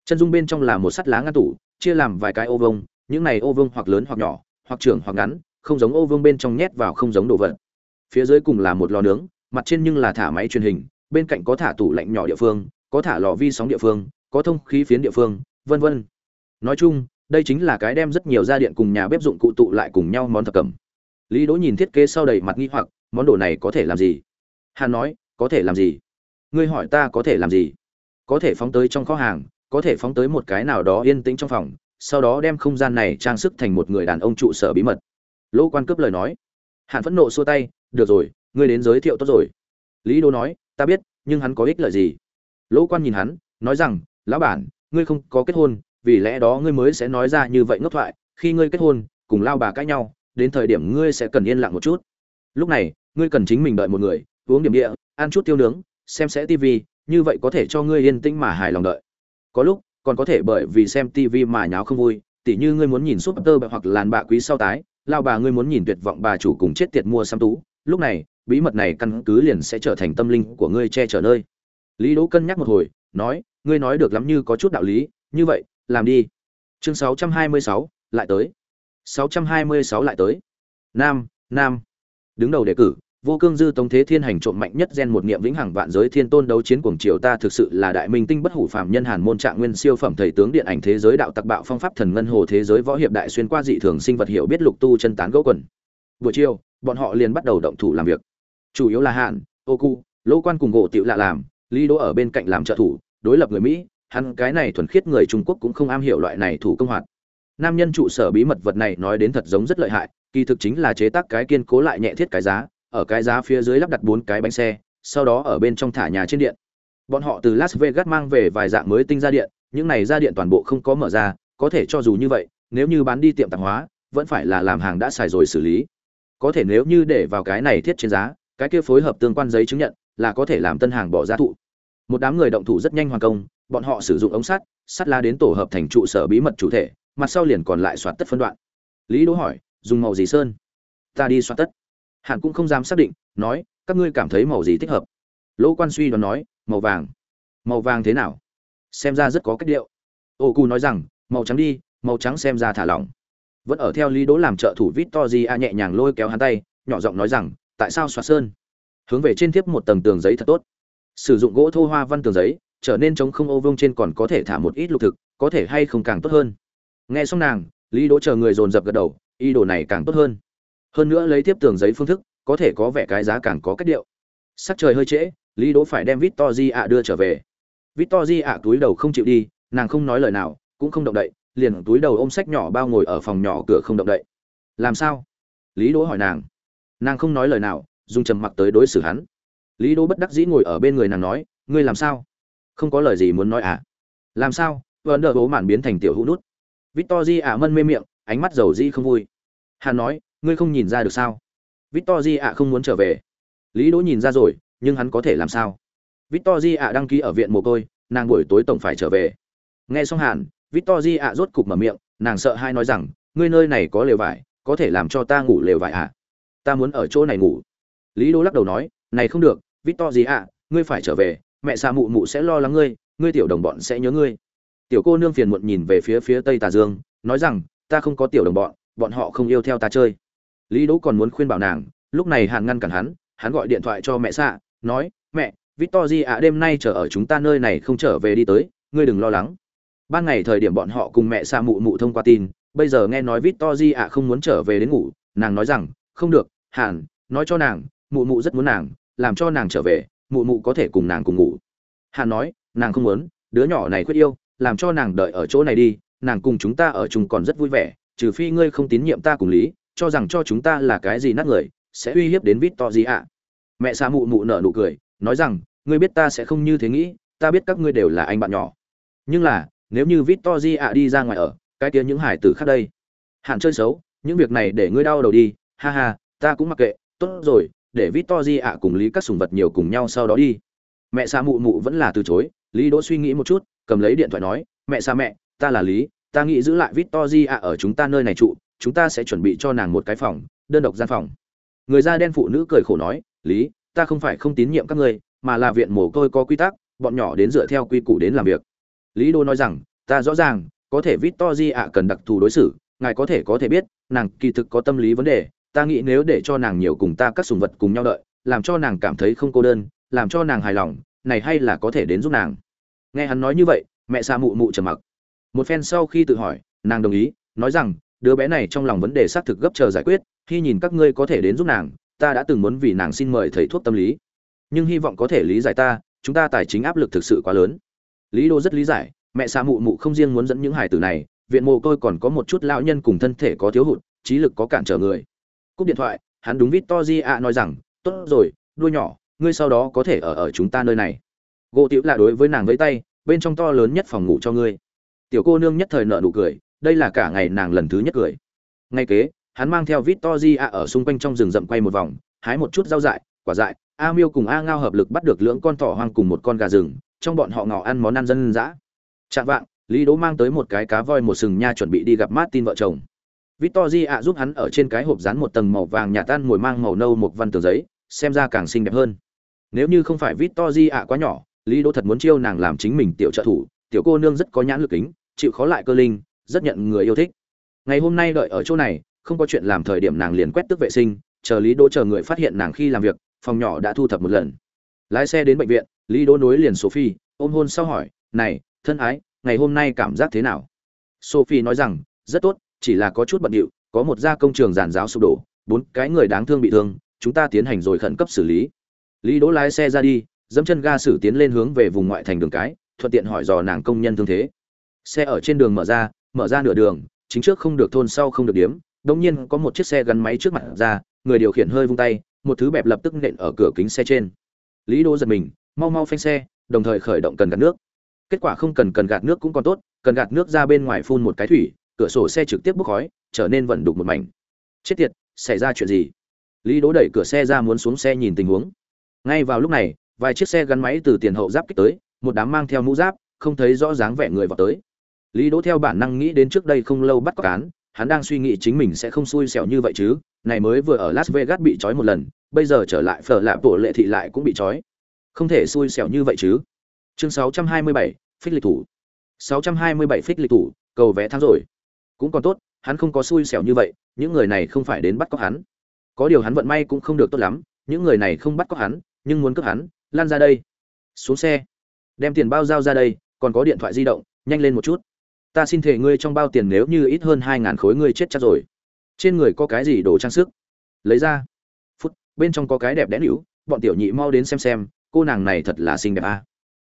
Chân dung bên trong là một sắt lá ngăn tủ, chia làm vài cái ô vông những này ô vông hoặc lớn hoặc nhỏ, hoặc trưởng hoặc ngắn, không giống ô vương bên trong nhét vào không giống đồ vật. Phía dưới cùng là một lò nướng, mặt trên nhưng là thả máy truyền hình, bên cạnh có thả tủ lạnh nhỏ địa phương, có thả lò vi sóng địa phương, có thông khí phiến địa phương, vân vân. Nói chung đây chính là cái đem rất nhiều gia điện cùng nhà bếp dụng cụ tụ lại cùng nhau món thập cẩm. Lý đỗ nhìn thiết kế sau đầy mặt nghi hoặc, món đồ này có thể làm gì? Hàn nói, có thể làm gì? Ngươi hỏi ta có thể làm gì? Có thể phóng tới trong kho hàng, có thể phóng tới một cái nào đó yên tĩnh trong phòng, sau đó đem không gian này trang sức thành một người đàn ông trụ sở bí mật. Lỗ quan cướp lời nói. Hàn phẫn nộ xua tay, được rồi, ngươi đến giới thiệu tốt rồi. Lý đô nói, ta biết, nhưng hắn có ích lợi gì? Lỗ quan nhìn hắn, nói rằng, lão bản, ngươi không có kết hôn vì lẽ đó ngươi mới sẽ nói ra như vậy ngốc thoại, khi ngươi kết hôn, cùng lao bà cãi nhau, đến thời điểm ngươi sẽ cần yên lặng một chút. Lúc này, ngươi cần chính mình đợi một người, uống điểm địa, ăn chút tiêu nướng, xem sẽ tivi như vậy có thể cho ngươi yên tĩnh mà hài lòng đợi. Có lúc, còn có thể bởi vì xem tivi mà nháo không vui, tỉ như ngươi muốn nhìn súp tơ hoặc làn bạ quý sau tái, lao bà ngươi muốn nhìn tuyệt vọng bà chủ cùng chết tiệt mua xăm tú, lúc này, bí mật này căn cứ liền sẽ trở thành tâm linh của ngươi che chở nơi. Lý đỗ cân nhắc một hồi, nói, ngươi nói được lắm như có chút đạo lý, như vậy làm đi. Chương 626, lại tới. 626 lại tới. Nam nam. Đứng đầu đề cử vô cương dư tống thế thiên hành trộm mạnh nhất gen một niệm vĩnh hằng vạn giới thiên tôn đấu chiến cuồng triều ta thực sự là đại minh tinh bất hủ phàm nhân hàn môn trạng nguyên siêu phẩm thầy tướng điện ảnh thế giới đạo tặc bạo phong pháp thần ngân hồ thế giới võ hiệp đại xuyên qua dị thường sinh vật hiểu biết lục tu chân tán gỗ quần. Buổi chiều bọn họ liền bắt đầu động thủ làm việc. Chủ yếu là hạn ô cu lỗ quan cùng gỗ tiểu lạ làm lý đỗ ở bên cạnh làm trợ thủ đối lập người mỹ hắn cái này thuần khiết người trung quốc cũng không am hiểu loại này thủ công hoạt. Nam nhân trụ sở bí mật vật này nói đến thật giống rất lợi hại, kỳ thực chính là chế tác cái kiên cố lại nhẹ thiết cái giá, ở cái giá phía dưới lắp đặt bốn cái bánh xe, sau đó ở bên trong thả nhà trên điện. Bọn họ từ las vegas mang về vài dạng mới tinh ra điện, những này ra điện toàn bộ không có mở ra, có thể cho dù như vậy, nếu như bán đi tiệm tạp hóa, vẫn phải là làm hàng đã xài rồi xử lý. Có thể nếu như để vào cái này thiết trên giá, cái kia phối hợp tương quan giấy chứng nhận, là có thể làm tân hàng bỏ ra thụ. Một đám người động thủ rất nhanh hoàn công bọn họ sử dụng ống sắt sắt la đến tổ hợp thành trụ sở bí mật chủ thể, mặt sau liền còn lại soạt tất phân đoạn. Lý đỗ hỏi, dùng màu gì sơn? Ta đi soạt tất. Hạn cũng không dám xác định, nói, các ngươi cảm thấy màu gì thích hợp? Lỗ quan suy đoán nói, màu vàng. Màu vàng thế nào? Xem ra rất có cách điệu. Ô cù nói rằng, màu trắng đi, màu trắng xem ra thả lỏng. Vẫn ở theo lý đỗ làm trợ thủ vít to gì a nhẹ nhàng lôi kéo hắn tay, nhỏ giọng nói rằng, tại sao xoa sơn? Hướng về trên tiếp một tầng tường giấy thật tốt. Sử dụng gỗ thô hoa văn tường giấy trở nên chống không ô vương trên còn có thể thả một ít lục thực, có thể hay không càng tốt hơn. Nghe xong nàng, lý đỗ chờ người dồn dập gật đầu, ý đồ này càng tốt hơn. Hơn nữa lấy tiếp tường giấy phương thức, có thể có vẻ cái giá càng có cách điệu. Sắc trời hơi trễ, lý đỗ phải đem victor ạ đưa trở về. Victor ạ túi đầu không chịu đi, nàng không nói lời nào, cũng không động đậy, liền túi đầu ôm sách nhỏ bao ngồi ở phòng nhỏ cửa không động đậy. Làm sao? Lý đỗ hỏi nàng. Nàng không nói lời nào, dùng trầm mặc tới đối xử hắn. Lý đỗ bất đắc dĩ ngồi ở bên người nàng nói, ngươi làm sao? Không có lời gì muốn nói à. Làm sao? Vẫn đợi bố mạn biến thành tiểu hũ nút. Victor ạ mân mê miệng, ánh mắt dầu dĩ không vui. Hắn nói, ngươi không nhìn ra được sao? Victor ạ không muốn trở về. Lý đỗ nhìn ra rồi, nhưng hắn có thể làm sao? Victor ạ đăng ký ở viện mồ côi, nàng buổi tối tổng phải trở về. Nghe xong hàn victor ạ rốt cục mở miệng, nàng sợ hai nói rằng, ngươi nơi này có lều vải, có thể làm cho ta ngủ lều vải à? Ta muốn ở chỗ này ngủ. Lý đỗ lắc đầu nói, này không được victor ạ, ngươi phải trở về mẹ xa mụ mụ sẽ lo lắng ngươi ngươi tiểu đồng bọn sẽ nhớ ngươi. Tiểu cô nương phiền muộn nhìn về phía phía tây tà dương, nói rằng, ta không có tiểu đồng bọn bọn họ không yêu theo ta chơi. Lý đỗ còn muốn khuyên bảo nàng, lúc này hàn ngăn cản hắn hắn gọi điện thoại cho mẹ xạ nói, mẹ victor ạ, đêm nay chờ ở chúng ta nơi này không trở về đi tới, ngươi đừng lo lắng. Ban ngày thời điểm bọn họ cùng mẹ xạ mụ mụ thông qua tin, bây giờ nghe nói victor ạ không muốn trở về đến ngủ, nàng nói rằng, không được, hàn, nói cho nàng, mụ mụ rất muốn nàng, làm cho nàng trở về mụ mụ có thể cùng nàng cùng ngủ. Hàn nói, nàng không muốn, đứa nhỏ này khuyết yêu, làm cho nàng đợi ở chỗ này đi, nàng cùng chúng ta ở chung còn rất vui vẻ, trừ phi ngươi không tín nhiệm ta cùng lý, cho rằng cho chúng ta là cái gì nát người, sẽ uy hiếp đến vít to gì ạ mẹ xa mụ mụ nở nụ cười, nói rằng, ngươi biết ta sẽ không như thế nghĩ, ta biết các ngươi đều là anh bạn nhỏ. Nhưng là, nếu như vít to gì ạ đi ra ngoài ở, cái tiếng những hải tử khác đây. Hạn chơi xấu, những việc này để ngươi đau đầu đi, ha ha, ta cũng mặc kệ, tốt rồi để Victory ạ cùng lý các sùng vật nhiều cùng nhau sau đó đi. Mẹ Sa mụ mụ vẫn là từ chối. Lý đỗ suy nghĩ một chút, cầm lấy điện thoại nói, mẹ Sa mẹ, ta là lý, ta nghĩ giữ lại Victory ạ ở chúng ta nơi này trụ, chúng ta sẽ chuẩn bị cho nàng một cái phòng, đơn độc gian phòng. Người da đen phụ nữ cười khổ nói, lý, ta không phải không tín nhiệm các ngươi, mà là viện mồ côi có quy tắc, bọn nhỏ đến dựa theo quy củ đến làm việc. Lý đỗ nói rằng, ta rõ ràng, có thể Victory ạ cần đặc thù đối xử, ngài có thể có thể biết, nàng kỳ thực có tâm lý vấn đề ta nghĩ nếu để cho nàng nhiều cùng ta các sùng vật cùng nhau đợi, làm cho nàng cảm thấy không cô đơn, làm cho nàng hài lòng, này hay là có thể đến giúp nàng. Nghe hắn nói như vậy, mẹ xa mụ mụ trầm mặc. Một phen sau khi tự hỏi, nàng đồng ý, nói rằng, đứa bé này trong lòng vấn đề xác thực gấp chờ giải quyết, khi nhìn các ngươi có thể đến giúp nàng, ta đã từng muốn vì nàng xin mời thầy thuốc tâm lý. Nhưng hy vọng có thể lý giải ta, chúng ta tài chính áp lực thực sự quá lớn. Lý đô rất lý giải, mẹ xa mụ mụ không riêng muốn dẫn những hải tử này, viện mồ tôi còn có một chút lão nhân cùng thân thể có thiếu hụt, trí lực có cản trở người cúp điện thoại hắn đúng vít to di ạ nói rằng tốt rồi đuôi nhỏ ngươi sau đó có thể ở ở chúng ta nơi này gỗ tiểu là đối với nàng với tay bên trong to lớn nhất phòng ngủ cho ngươi tiểu cô nương nhất thời nợ nụ cười đây là cả ngày nàng lần thứ nhất cười ngay kế hắn mang theo vít to giạ ở xung quanh trong rừng rậm quay một vòng, hái một chút rau dại, quả dại, A Miêu cùng A Ngao hợp lực bắt được lưỡng con thỏ hoang cùng một con gà rừng, trong bọn họ ngỏ ăn món ăn dân dã. chạm vạng, Lý Đỗ mang tới một cái cá voi một sừng nha chuẩn bị đi gặp Martin vợ chồng. Victoria giúp hắn ở trên cái hộp dán một tầng màu vàng nhạt tan mùi mang màu nâu một văn tờ giấy, xem ra càng xinh đẹp hơn. Nếu như không phải Victoria quá nhỏ, Lý Đỗ thật muốn chiêu nàng làm chính mình tiểu trợ thủ, tiểu cô nương rất có nhãn lực kính, chịu khó lại cơ linh, rất nhận người yêu thích. Ngày hôm nay đợi ở chỗ này, không có chuyện làm thời điểm nàng liền quét tước vệ sinh chờ lý đỗ chờ người phát hiện nàng khi làm việc phòng nhỏ đã thu thập một lần lái xe đến bệnh viện lý đỗ nối liền sophie ôm hôn sau hỏi này thân ái ngày hôm nay cảm giác thế nào sophie nói rằng rất tốt chỉ là có chút bận điệu, có một gia công trường giàn giáo sụp đổ, bốn cái người đáng thương bị thương, chúng ta tiến hành rồi khẩn cấp xử lý. Lý đỗ lái xe ra đi, dẫm chân ga xử tiến lên hướng về vùng ngoại thành đường cái, thuận tiện hỏi dò nàng công nhân thương thế. Xe ở trên đường mở ra mở ra nửa đường, chính trước không được thôn sau không được điếm đông nhiên có một chiếc xe gắn máy trước mặt ra, người điều khiển hơi vung tay, một thứ bẹp lập tức nện ở cửa kính xe trên. Lý Đỗ giật mình, mau mau phanh xe, đồng thời khởi động cần gạt nước. Kết quả không cần cần gạt nước cũng còn tốt, cần gạt nước ra bên ngoài phun một cái thủy cửa sổ xe trực tiếp bốc khói trở nên vận đục một mảnh. Chết tiệt xảy ra chuyện gì? Lý đỗ đẩy cửa xe ra muốn xuống xe nhìn tình huống. Ngay vào lúc này vài chiếc xe gắn máy từ tiền hậu giáp kích tới một đám mang theo mũ giáp không thấy rõ dáng vẻ người vào tới. Lý đỗ theo bản năng nghĩ đến trước đây không lâu bắt cóc cán hắn đang suy nghĩ chính mình sẽ không xui xẻo như vậy chứ này mới vừa ở las vegas bị trói một lần bây giờ trở lại phở lạp bộ lệ thị lại cũng bị trói. Không thể xui xẻo như vậy chứ. Chương 627, phích lịch thủ. 627 phích lịch thủ cầu vẽ thắng rồi cũng còn tốt, hắn không có xui xẻo như vậy, những người này không phải đến bắt cóc hắn. Có điều hắn vận may cũng không được tốt lắm, những người này không bắt cóc hắn, nhưng muốn cướp hắn, lan ra đây. Xuống xe. Đem tiền bao giao ra đây, còn có điện thoại di động, nhanh lên một chút. Ta xin thể ngươi trong bao tiền nếu như ít hơn hai ngàn khối ngươi chết chắc rồi. Trên người có cái gì đồ trang sức? Lấy ra. Phút, bên trong có cái đẹp đẽ hữu bọn tiểu nhị mau đến xem xem, cô nàng này thật là xinh đẹp à.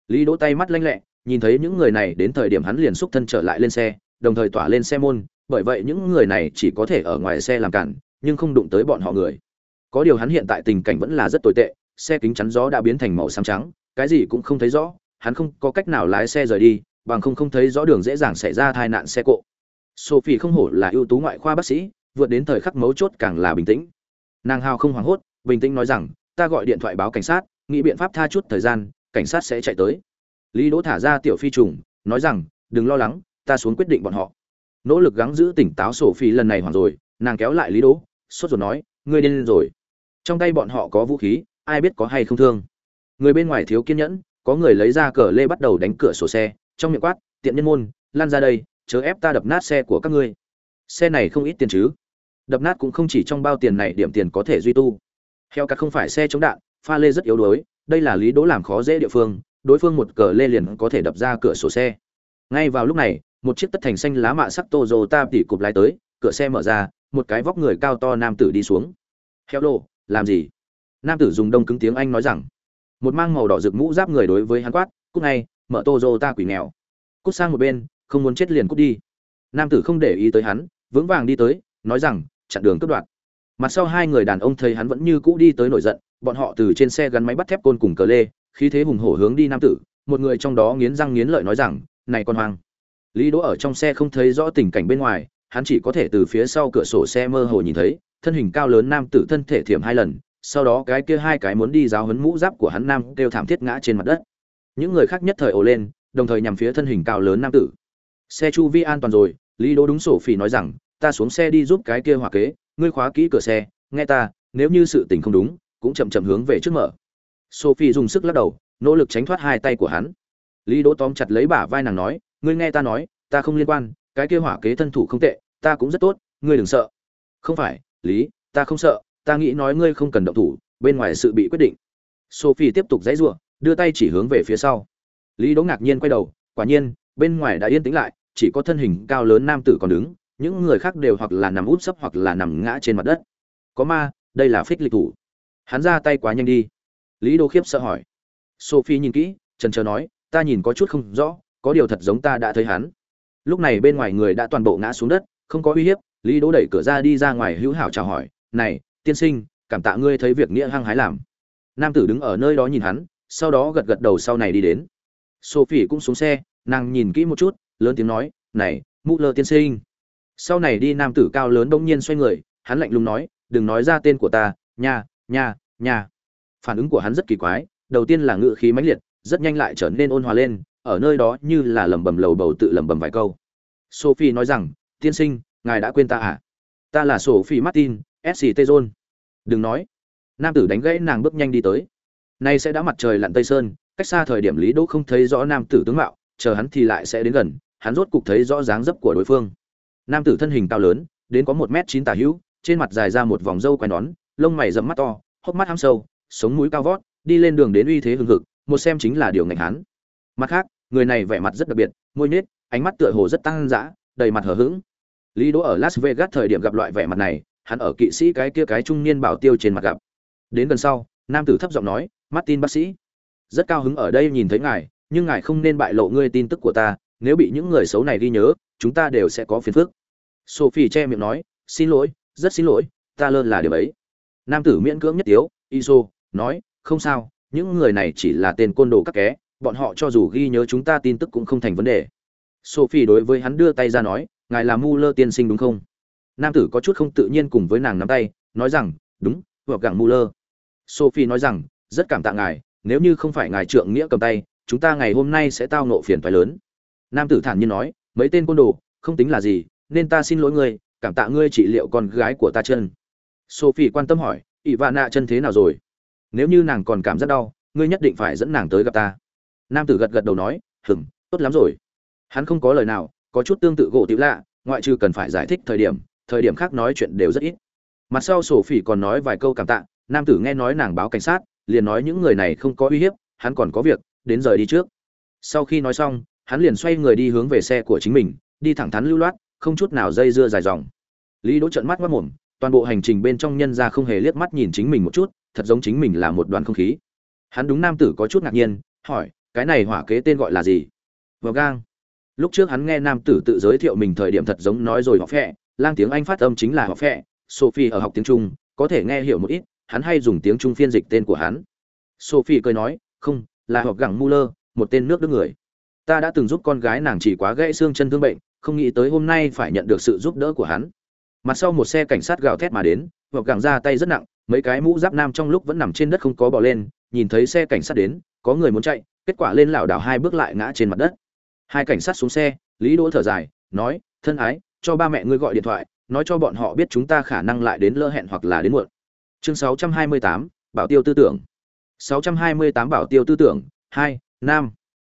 lý đỗ tay mắt lanh lẹ, nhìn thấy những người này đến thời điểm hắn liền xúc thân trở lại lên xe đồng thời tỏa lên xe môn, bởi vậy những người này chỉ có thể ở ngoài xe làm cản, nhưng không đụng tới bọn họ người. Có điều hắn hiện tại tình cảnh vẫn là rất tồi tệ, xe kính chắn gió đã biến thành màu xám trắng, cái gì cũng không thấy rõ, hắn không có cách nào lái xe rời đi, bằng không không thấy rõ đường dễ dàng xảy ra tai nạn xe cộ. Sophie không hổ là ưu tú ngoại khoa bác sĩ, vượt đến thời khắc mấu chốt càng là bình tĩnh. Nàng hào không hoảng hốt, bình tĩnh nói rằng, ta gọi điện thoại báo cảnh sát, nghĩ biện pháp tha chút thời gian, cảnh sát sẽ chạy tới. Lý đỗ thả ra tiểu phi trùng, nói rằng, đừng lo lắng ta xuống quyết định bọn họ. Nỗ lực gắng giữ tỉnh táo sổ phi lần này hoảng rồi, nàng kéo lại lý đỗ, sốt ruột nói, ngươi điên rồi. Trong tay bọn họ có vũ khí, ai biết có hay không thương. Người bên ngoài thiếu kiên nhẫn, có người lấy ra cờ lê bắt đầu đánh cửa sổ xe, trong miệng quát, tiện nhân môn, lan ra đây, chớ ép ta đập nát xe của các ngươi. Xe này không ít tiền chứ? Đập nát cũng không chỉ trong bao tiền này, điểm tiền có thể duy tu. Heo cắt không phải xe chống đạn, pha lê rất yếu đuối, đây là lý đỗ làm khó dễ địa phương, đối phương một cờ lê liền có thể đập ra cửa sổ xe. Ngay vào lúc này một chiếc tất thành xanh lá mạ sắc Toyota ta tỉ cụp lái tới cửa xe mở ra một cái vóc người cao to nam tử đi xuống. "Hello, làm gì? Nam tử dùng đông cứng tiếng anh nói rằng. Một mang màu đỏ rực mũ giáp người đối với hắn quát "Cút ngay mở Toyota ta quỷ nghèo. Cút sang một bên không muốn chết liền cút đi. Nam tử không để ý tới hắn vững vàng đi tới nói rằng chặn đường cướp đoạt. Mặt sau hai người đàn ông thấy hắn vẫn như cũ đi tới nổi giận bọn họ từ trên xe gắn máy bắt thép côn cùng cờ lê khí thế hùng hổ hướng đi nam tử một người trong đó nghiến răng nghiến lợi nói rằng này con hoang lý đỗ ở trong xe không thấy rõ tình cảnh bên ngoài, hắn chỉ có thể từ phía sau cửa sổ xe mơ hồ nhìn thấy, thân hình cao lớn nam tử thân thể thiểm hai lần, sau đó cái kia hai cái muốn đi giáo huấn mũ giáp của hắn nam kêu thảm thiết ngã trên mặt đất. Những người khác nhất thời ồ lên, đồng thời nhằm phía thân hình cao lớn nam tử. Xe chu vi an toàn rồi, lý đỗ đúng sổ phỉ nói rằng, ta xuống xe đi giúp cái kia hòa kế, ngươi khóa kỹ cửa xe, nghe ta, nếu như sự tình không đúng, cũng chậm chậm hướng về trước mở. Sophie dùng sức lắc đầu, nỗ lực tránh thoát hai tay của hắn. Lý đỗ tóm chặt lấy bả vai nàng nói ngươi nghe ta nói, ta không liên quan, cái kia hỏa kế thân thủ không tệ, ta cũng rất tốt, ngươi đừng sợ. Không phải, lý, ta không sợ, ta nghĩ nói ngươi không cần động thủ, bên ngoài sự bị quyết định. Sophie tiếp tục dãy giụa đưa tay chỉ hướng về phía sau. Lý đỗ ngạc nhiên quay đầu, quả nhiên, bên ngoài đã yên tĩnh lại, chỉ có thân hình cao lớn nam tử còn đứng, những người khác đều hoặc là nằm úp sấp hoặc là nằm ngã trên mặt đất. Có ma, đây là phích lịch thủ. Hắn ra tay quá nhanh đi. Lý đỗ khiếp sợ hỏi. Sophie nhìn kỹ, trần trờ nói, ta nhìn có chút không rõ có điều thật giống ta đã thấy hắn. Lúc này bên ngoài người đã toàn bộ ngã xuống đất, không có uy hiếp, lý đỗ đẩy cửa ra đi ra ngoài hữu hảo chào hỏi, này, tiên sinh, cảm tạ ngươi thấy việc nghĩa hăng hái làm. Nam tử đứng ở nơi đó nhìn hắn, sau đó gật gật đầu sau này đi đến. Sophie cũng xuống xe, nàng nhìn kỹ một chút, lớn tiếng nói, này mũ lơ tiên sinh. Sau này đi nam tử cao lớn bỗng nhiên xoay người, hắn lạnh lùng nói, đừng nói ra tên của ta, nha nha nha. Phản ứng của hắn rất kỳ quái, đầu tiên là ngự khí mãnh liệt, rất nhanh lại trở nên ôn hòa lên ở nơi đó như là lẩm bẩm lầu bầu tự lẩm bẩm vài câu. Sophie nói rằng, tiên sinh, ngài đã quên ta à? Ta là sophie martin sct john đừng nói. Nam tử đánh gãy nàng bước nhanh đi tới. Nay sẽ đã mặt trời lặn tây sơn, cách xa thời điểm lý đỗ không thấy rõ nam tử tướng mạo, chờ hắn thì lại sẽ đến gần, hắn rốt cục thấy rõ dáng dấp của đối phương. Nam tử thân hình cao lớn, đến có một m chín tả hữu, trên mặt dài ra một vòng râu quai nón, lông mày rậm mắt to, hốc mắt hăm sâu, sống mũi cao vót, đi lên đường đến uy thế hùng hực, một xem chính là điều ngành hắn. Mặt khác người này vẻ mặt rất đặc biệt, môi nết ánh mắt tựa hồ rất tăng dã, đầy mặt hờ hững. Lý đỗ ở las vegas thời điểm gặp loại vẻ mặt này, hắn ở kỵ sĩ cái kia cái trung niên bảo tiêu trên mặt gặp. Đến gần sau, nam tử thấp giọng nói, martin bác sĩ, rất cao hứng ở đây nhìn thấy ngài, nhưng ngài không nên bại lộ ngươi tin tức của ta, nếu bị những người xấu này ghi nhớ, chúng ta đều sẽ có phiền phức. Sophie che miệng nói, xin lỗi, rất xin lỗi, ta lơ là điều ấy. Nam tử miễn cưỡng nhất tiếu, iso, nói, không sao, những người này chỉ là tên côn đồ các ké bọn họ cho dù ghi nhớ chúng ta tin tức cũng không thành vấn đề. Sophie đối với hắn đưa tay ra nói, ngài là mu lơ tiên sinh đúng không? Nam tử có chút không tự nhiên cùng với nàng nắm tay, nói rằng, đúng hoặc gặng mu lơ sophie nói rằng, rất cảm tạ ngài, nếu như không phải ngài trượng nghĩa cầm tay, chúng ta ngày hôm nay sẽ tao nộ phiền toái lớn. Nam tử thản nhiên nói, mấy tên côn đồ, không tính là gì, nên ta xin lỗi ngươi, cảm tạ ngươi trị liệu con gái của ta chân. Sophie quan tâm hỏi ỷ vạn nạ chân thế nào rồi? Nếu như nàng còn cảm giác đau, ngươi nhất định phải dẫn nàng tới gặp ta nam tử gật gật đầu nói hừng tốt lắm rồi. Hắn không có lời nào, có chút tương tự gỗ tiểu lạ, ngoại trừ cần phải giải thích thời điểm thời điểm khác nói chuyện đều rất ít. Mặt sau sổ phỉ còn nói vài câu cảm tạ, nam tử nghe nói nàng báo cảnh sát, liền nói những người này không có uy hiếp, hắn còn có việc, đến rời đi trước. Sau khi nói xong, hắn liền xoay người đi hướng về xe của chính mình, đi thẳng thắn lưu loát, không chút nào dây dưa dài dòng. Lý đỗ trợn mắt mất mồm, toàn bộ hành trình bên trong nhân ra không hề liếc mắt nhìn chính mình một chút, thật giống chính mình là một đoàn không khí. Hắn đúng nam tử có chút ngạc nhiên, hỏi cái này hỏa kế tên gọi là gì? Vào gang. Lúc trước hắn nghe nam tử tự giới thiệu mình thời điểm thật giống nói rồi họ phẹ, lang tiếng anh phát âm chính là họ phẹ, sophie ở học tiếng trung, có thể nghe hiểu một ít, hắn hay dùng tiếng trung phiên dịch tên của hắn. Sophie cười nói, không, là họ gẳng muller, một tên nước đức người. Ta đã từng giúp con gái nàng chỉ quá gãy xương chân thương bệnh, không nghĩ tới hôm nay phải nhận được sự giúp đỡ của hắn. Mặt sau một xe cảnh sát gào thét mà đến hoặc gẳng ra tay rất nặng, mấy cái mũ giáp nam trong lúc vẫn nằm trên đất không có bỏ lên, nhìn thấy xe cảnh sát đến, có người muốn chạy kết quả lên lảo đảo hai bước lại ngã trên mặt đất. Hai cảnh sát xuống xe lý đỗ thở dài nói thân ái cho ba mẹ ngươi gọi điện thoại nói cho bọn họ biết chúng ta khả năng lại đến lỡ hẹn hoặc là đến muộn. Chương 628, bảo tiêu tư tưởng. 628 bảo tiêu tư tưởng hai nam.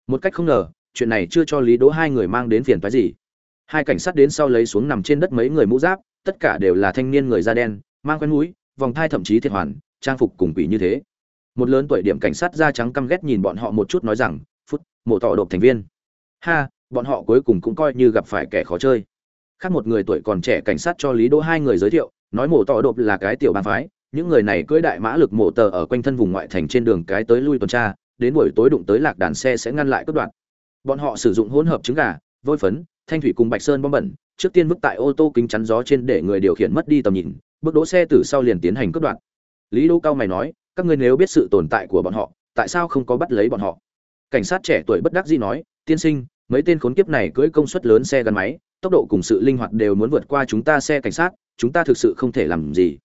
Một cách không ngờ chuyện này chưa cho lý đỗ hai người mang đến phiền phức gì. Hai cảnh sát đến sau lấy xuống nằm trên đất mấy người mũ giáp tất cả đều là thanh niên người da đen mang quen mũi vòng thai thậm chí thiệt hoàn trang phục cùng quỷ như thế một lớn tuổi điểm cảnh sát da trắng căm ghét nhìn bọn họ một chút nói rằng, phút, mổ tỏ đột thành viên. Ha, bọn họ cuối cùng cũng coi như gặp phải kẻ khó chơi. Khác một người tuổi còn trẻ cảnh sát cho lý đỗ hai người giới thiệu, nói mổ tỏ đột là cái tiểu bang phái, những người này cưỡi đại mã lực mổ tờ ở quanh thân vùng ngoại thành trên đường cái tới lui tuần tra, đến buổi tối đụng tới lạc đàn xe sẽ ngăn lại cướp đoạn bọn họ sử dụng hỗn hợp trứng gà, vôi phấn, thanh thủy cùng bạch sơn bom bẩn, trước tiên vứt tại ô tô kính chắn gió trên để người điều khiển mất đi tầm nhìn, bước đỗ xe từ sau liền tiến hành cướp đoạn lý đỗ cao mày nói các ngươi nếu biết sự tồn tại của bọn họ, tại sao không có bắt lấy bọn họ? Cảnh sát trẻ tuổi bất đắc dĩ nói, tiên sinh, mấy tên khốn kiếp này cưỡi công suất lớn xe gắn máy, tốc độ cùng sự linh hoạt đều muốn vượt qua chúng ta xe cảnh sát, chúng ta thực sự không thể làm gì.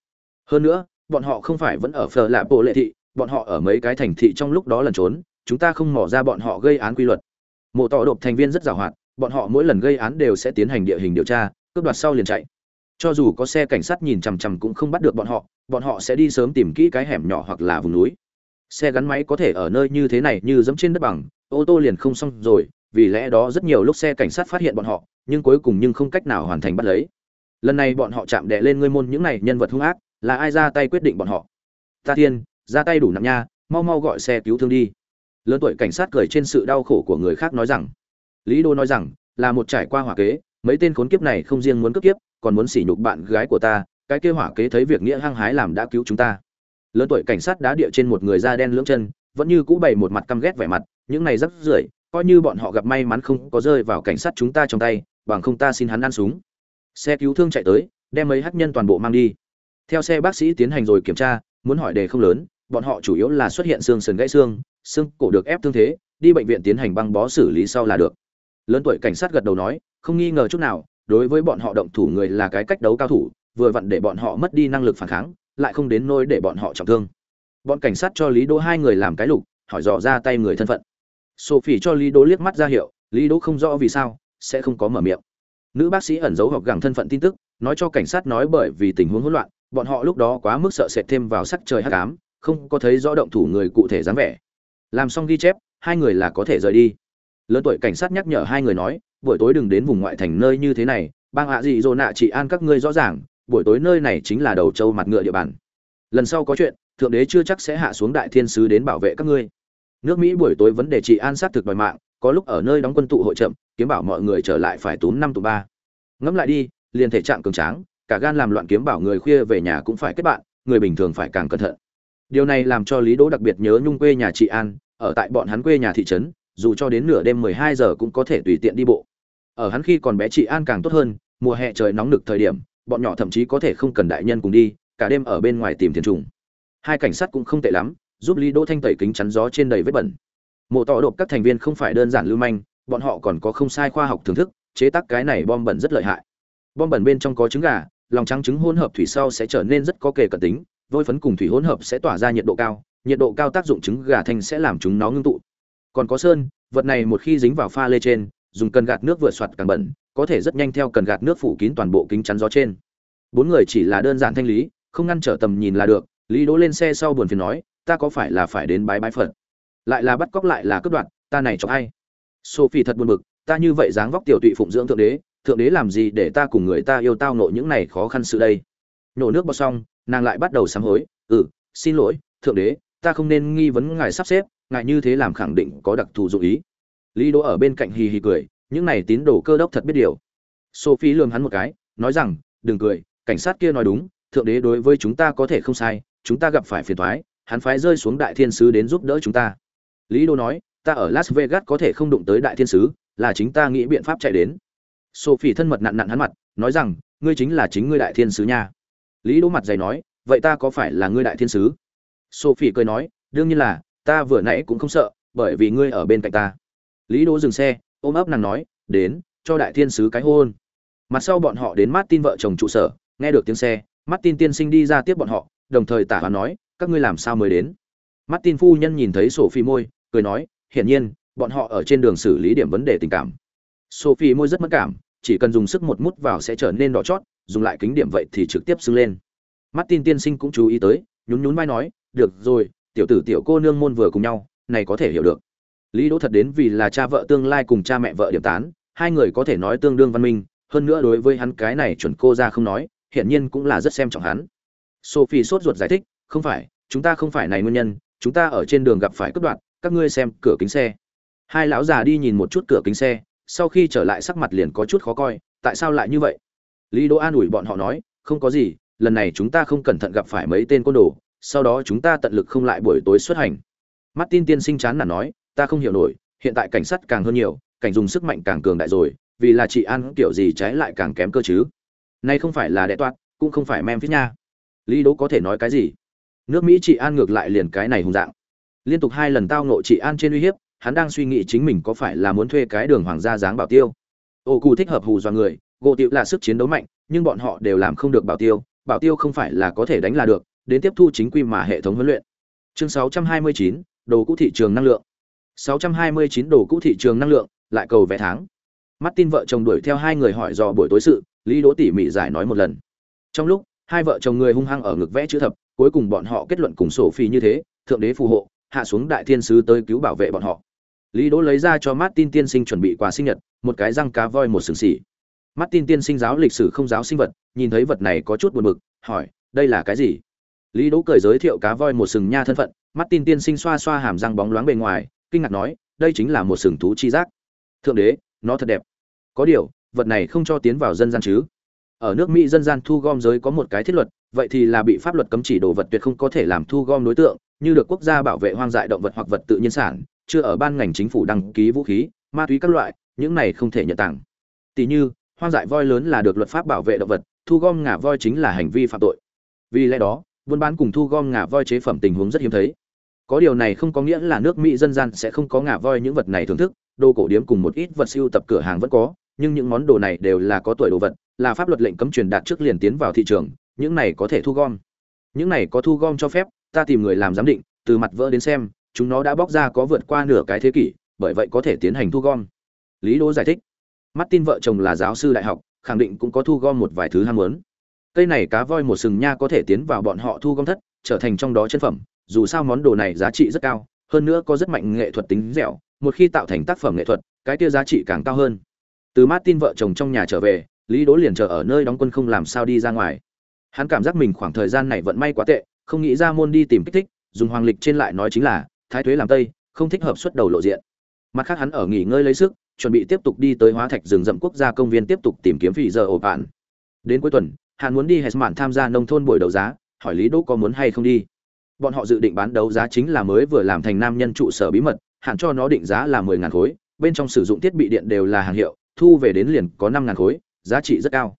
Hơn nữa, bọn họ không phải vẫn ở phờ lạ bộ lệ thị, bọn họ ở mấy cái thành thị trong lúc đó lẩn trốn, chúng ta không mỏ ra bọn họ gây án quy luật. Mộ tỏ đột thành viên rất giàu hoạt bọn họ mỗi lần gây án đều sẽ tiến hành địa hình điều tra, cướp đoạt sau liền chạy cho dù có xe cảnh sát nhìn chằm chằm cũng không bắt được bọn họ bọn họ sẽ đi sớm tìm kỹ cái hẻm nhỏ hoặc là vùng núi. Xe gắn máy có thể ở nơi như thế này như dẫm trên đất bằng, ô tô liền không xong rồi, vì lẽ đó rất nhiều lúc xe cảnh sát phát hiện bọn họ, nhưng cuối cùng nhưng không cách nào hoàn thành bắt lấy. Lần này bọn họ chạm đè lên ngươi môn những này nhân vật hung ác, là ai ra tay quyết định bọn họ? Ta thiên, ra tay đủ nặng nha, mau mau gọi xe cứu thương đi. Lớn tuổi cảnh sát cười trên sự đau khổ của người khác nói rằng. Lý đô nói rằng, là một trải qua hỏa kế, mấy tên khốn kiếp này không riêng muốn cướp kiếp còn muốn sỉ nhục bạn gái của ta, cái kêu hỏa kế thấy việc nghĩa hăng hái làm đã cứu chúng ta. Lớn tuổi cảnh sát đá địa trên một người da đen lưỡng chân, vẫn như cũ bày một mặt căm ghét vẻ mặt, những này rất rưởi, coi như bọn họ gặp may mắn không có rơi vào cảnh sát chúng ta trong tay, bằng không ta xin hắn ăn súng. Xe cứu thương chạy tới, đem mấy hắc nhân toàn bộ mang đi. Theo xe bác sĩ tiến hành rồi kiểm tra, muốn hỏi đề không lớn, bọn họ chủ yếu là xuất hiện xương sườn gãy xương xương cổ được ép thương thế, đi bệnh viện tiến hành băng bó xử lý sau là được. Lớn tuổi cảnh sát gật đầu nói, không nghi ngờ chút nào đối với bọn họ động thủ người là cái cách đấu cao thủ, vừa vặn để bọn họ mất đi năng lực phản kháng, lại không đến nỗi để bọn họ trọng thương. Bọn cảnh sát cho lý đỗ hai người làm cái lục, hỏi dò ra tay người thân phận. Sophie cho lý đỗ liếc mắt ra hiệu, lý đỗ không rõ vì sao, sẽ không có mở miệng. Nữ bác sĩ ẩn giấu hoặc gẳng thân phận tin tức, nói cho cảnh sát nói bởi vì tình huống hỗn loạn, bọn họ lúc đó quá mức sợ sệt thêm vào sắc trời hắc ám, không có thấy rõ động thủ người cụ thể dáng vẻ. Làm xong ghi chép, hai người là có thể rời đi. Lớn tuổi cảnh sát nhắc nhở hai người nói buổi tối đừng đến vùng ngoại thành nơi như thế này, bang ạ dị dỗ nạ chỉ an các ngươi rõ ràng, buổi tối nơi này chính là đầu châu mặt ngựa địa bàn. Lần sau có chuyện, thượng đế chưa chắc sẽ hạ xuống đại thiên sứ đến bảo vệ các ngươi. Nước mỹ buổi tối vấn đề trị an sát thực đòi mạng, có lúc ở nơi đóng quân tụ hội chậm, kiếm bảo mọi người trở lại phải túm năm tụ ba. Ngẫm lại đi, liền thể trạng cường tráng, cả gan làm loạn kiếm bảo người khuya về nhà cũng phải kết bạn, người bình thường phải càng cẩn thận. Điều này làm cho lý đỗ đặc biệt nhớ nhung quê nhà chị an, ở tại bọn hắn quê nhà thị trấn, dù cho đến nửa đêm 12 giờ cũng có thể tùy tiện đi bộ ở hắn khi còn bé chị an càng tốt hơn, mùa hè trời nóng nực thời điểm, bọn nhỏ thậm chí có thể không cần đại nhân cùng đi, cả đêm ở bên ngoài tìm thiền trùng. Hai cảnh sát cũng không tệ lắm, giúp lý đỗ thanh tẩy kính chắn gió trên đầy vết bẩn. Mộ tọ đột các thành viên không phải đơn giản lưu manh, bọn họ còn có không sai khoa học thưởng thức, chế tác cái này bom bẩn rất lợi hại. Bom bẩn bên trong có trứng gà, lòng trắng trứng hỗn hợp thủy sau sẽ trở nên rất có kề cận tính, vôi phấn cùng thủy hỗn hợp sẽ tỏa ra nhiệt độ cao, nhiệt độ cao tác dụng trứng gà thanh sẽ làm chúng nó ngưng tụ. Còn có sơn, vật này một khi dính vào pha lê trên dùng cần gạt nước vừa soạt càng bẩn, có thể rất nhanh theo cần gạt nước phủ kín toàn bộ kính chắn gió trên. Bốn người chỉ là đơn giản thanh lý, không ngăn trở tầm nhìn là được, lý đỗ lên xe sau buồn phiền nói, ta có phải là phải đến bái bái phật? Lại là bắt cóc lại là cướp đoạt, ta này cho ai sophie thật buồn bực, ta như vậy dáng vóc tiểu tụy phụng dưỡng thượng đế thượng đế làm gì để ta cùng người ta yêu tao nộ những này khó khăn sự đây? Nổ nước bọt xong, nàng lại bắt đầu sám hối ừ xin lỗi, thượng đế, ta không nên nghi vấn ngài sắp xếp, ngài như thế làm khẳng định có đặc thù dụng ý lý đỗ ở bên cạnh hì hì cười, những này tín đồ cơ đốc thật biết điều. Sophie lườm hắn một cái, nói rằng, đừng cười, cảnh sát kia nói đúng, thượng đế đối với chúng ta có thể không sai, chúng ta gặp phải phiền toái, hắn phái rơi xuống đại thiên sứ đến giúp đỡ chúng ta. Lý Đỗ nói, ta ở las vegas có thể không đụng tới đại thiên sứ, là chính ta nghĩ biện pháp chạy đến. Sophie thân mật nặn nặn hắn mặt, nói rằng, ngươi chính là chính ngươi đại thiên sứ nha. Lý đỗ mặt dày nói, vậy ta có phải là ngươi đại thiên sứ? Sophie cười nói, đương nhiên là, ta vừa nãy cũng không sợ, bởi vì ngươi ở bên cạnh ta lý đỗ dừng xe, ôm ấp nàng nói, đến, cho đại thiên sứ cái hôn. Mặt sau bọn họ đến martin vợ chồng trụ sở, nghe được tiếng xe, martin tiên sinh đi ra tiếp bọn họ, đồng thời tả hoán nói, các ngươi làm sao mới đến? Martin phu nhân nhìn thấy sophie môi cười nói, hiển nhiên, bọn họ ở trên đường xử lý điểm vấn đề tình cảm. Sophie môi rất mất cảm, chỉ cần dùng sức một mút vào sẽ trở nên đỏ chót, dùng lại kính điểm vậy thì trực tiếp sưng lên. Martin tiên sinh cũng chú ý tới, nhún nhún vai nói, được rồi, tiểu tử tiểu cô nương môn vừa cùng nhau, này có thể hiểu được lý đỗ thật đến vì là cha vợ tương lai cùng cha mẹ vợ điểm tán hai người có thể nói tương đương văn minh hơn nữa đối với hắn cái này chuẩn cô ra không nói hiển nhiên cũng là rất xem trọng hắn. Sophie sốt ruột giải thích không phải chúng ta không phải này nguyên nhân chúng ta ở trên đường gặp phải cướp đoạn, các ngươi xem cửa kính xe. Hai lão già đi nhìn một chút cửa kính xe sau khi trở lại sắc mặt liền có chút khó coi tại sao lại như vậy? Lý đỗ an ủi bọn họ nói không có gì lần này chúng ta không cẩn thận gặp phải mấy tên côn đồ sau đó chúng ta tận lực không lại buổi tối xuất hành. Martin tiên sinh chán là nói ta không hiểu nổi hiện tại cảnh sát càng hơn nhiều cảnh dùng sức mạnh càng cường đại rồi vì là chị an kiểu gì trái lại càng kém cơ chứ? Nay không phải là đệ toát cũng không phải memphis nha. Lý đố có thể nói cái gì? Nước mỹ chị an ngược lại liền cái này hùng dạng. Liên tục hai lần tao nộ chị an trên uy hiếp hắn đang suy nghĩ chính mình có phải là muốn thuê cái đường hoàng gia dáng bảo tiêu. Ô cù thích hợp hù dọa người gỗ tiệu là sức chiến đấu mạnh nhưng bọn họ đều làm không được bảo tiêu bảo tiêu không phải là có thể đánh là được đến tiếp thu chính quy mà hệ thống huấn luyện. Chương 629, đồ cũ thị trường năng lượng. 629 đồ cũ thị trường năng lượng, lại cầu vé tháng. Martin vợ chồng đuổi theo hai người hỏi dò buổi tối sự, lý đỗ tỉ mỉ giải nói một lần. Trong lúc, hai vợ chồng người hung hăng ở ngực vẽ chữ thập, cuối cùng bọn họ kết luận cùng sổ phi như thế, thượng đế phù hộ, hạ xuống đại thiên sứ tới cứu bảo vệ bọn họ. Lý đỗ lấy ra cho martin tiên sinh chuẩn bị quà sinh nhật, một cái răng cá voi một sừng xỉ. Martin tiên sinh giáo lịch sử không giáo sinh vật, nhìn thấy vật này có chút buồn bực, hỏi, đây là cái gì? Lý đỗ cười giới thiệu cá voi một sừng nha thân phận, martin tiên sinh xoa xoa hàm răng bóng loáng bề ngoài kinh ngạc nói, đây chính là một sừng thú chi giác. Thượng đế, nó thật đẹp. Có điều, vật này không cho tiến vào dân gian chứ? Ở nước mỹ dân gian thu gom giới có một cái thiết luật, vậy thì là bị pháp luật cấm chỉ đồ vật tuyệt không có thể làm thu gom đối tượng, như được quốc gia bảo vệ hoang dại động vật hoặc vật tự nhiên sản, chưa ở ban ngành chính phủ đăng ký vũ khí, ma túy các loại, những này không thể nhận tặng. Tỷ như, hoang dại voi lớn là được luật pháp bảo vệ động vật, thu gom ngà voi chính là hành vi phạm tội. Vì lẽ đó, buôn bán cùng thu gom ngà voi chế phẩm tình huống rất hiếm thấy có điều này không có nghĩa là nước mỹ dân gian sẽ không có ngà voi những vật này thưởng thức, đồ cổ điếm cùng một ít vật siêu tập cửa hàng vẫn có, nhưng những món đồ này đều là có tuổi đồ vật, là pháp luật lệnh cấm truyền đạt trước liền tiến vào thị trường, những này có thể thu gom. Những này có thu gom cho phép, ta tìm người làm giám định, từ mặt vỡ đến xem, chúng nó đã bóc ra có vượt qua nửa cái thế kỷ, bởi vậy có thể tiến hành thu gom. Lý đỗ giải thích. Mắt tin vợ chồng là giáo sư đại học, khẳng định cũng có thu gom một vài thứ ham muốn. Cây này cá voi một sừng nha có thể tiến vào bọn họ thu gom thất, trở thành trong đó chân phẩm dù sao món đồ này giá trị rất cao, hơn nữa có rất mạnh nghệ thuật tính dẻo, một khi tạo thành tác phẩm nghệ thuật, cái kia giá trị càng cao hơn. Từ martin vợ chồng trong nhà trở về, lý đỗ liền chờ ở nơi đóng quân không làm sao đi ra ngoài. Hắn cảm giác mình khoảng thời gian này vận may quá tệ, không nghĩ ra môn đi tìm kích thích, dùng hoàng lịch trên lại nói chính là, thái thuế làm tây, không thích hợp xuất đầu lộ diện. Mặt khác hắn ở nghỉ ngơi lấy sức, chuẩn bị tiếp tục đi tới hóa thạch rừng rậm quốc gia công viên tiếp tục tìm kiếm vị giờ ổ bạn đến cuối tuần, hắn muốn đi hesman tham gia nông thôn buổi đấu giá, hỏi lý đỗ có muốn hay không đi bọn họ dự định bán đấu giá chính là mới vừa làm thành nam nhân trụ sở bí mật, hạn cho nó định giá là mười ngàn khối, bên trong sử dụng thiết bị điện đều là hàng hiệu, thu về đến liền có năm ngàn khối, giá trị rất cao.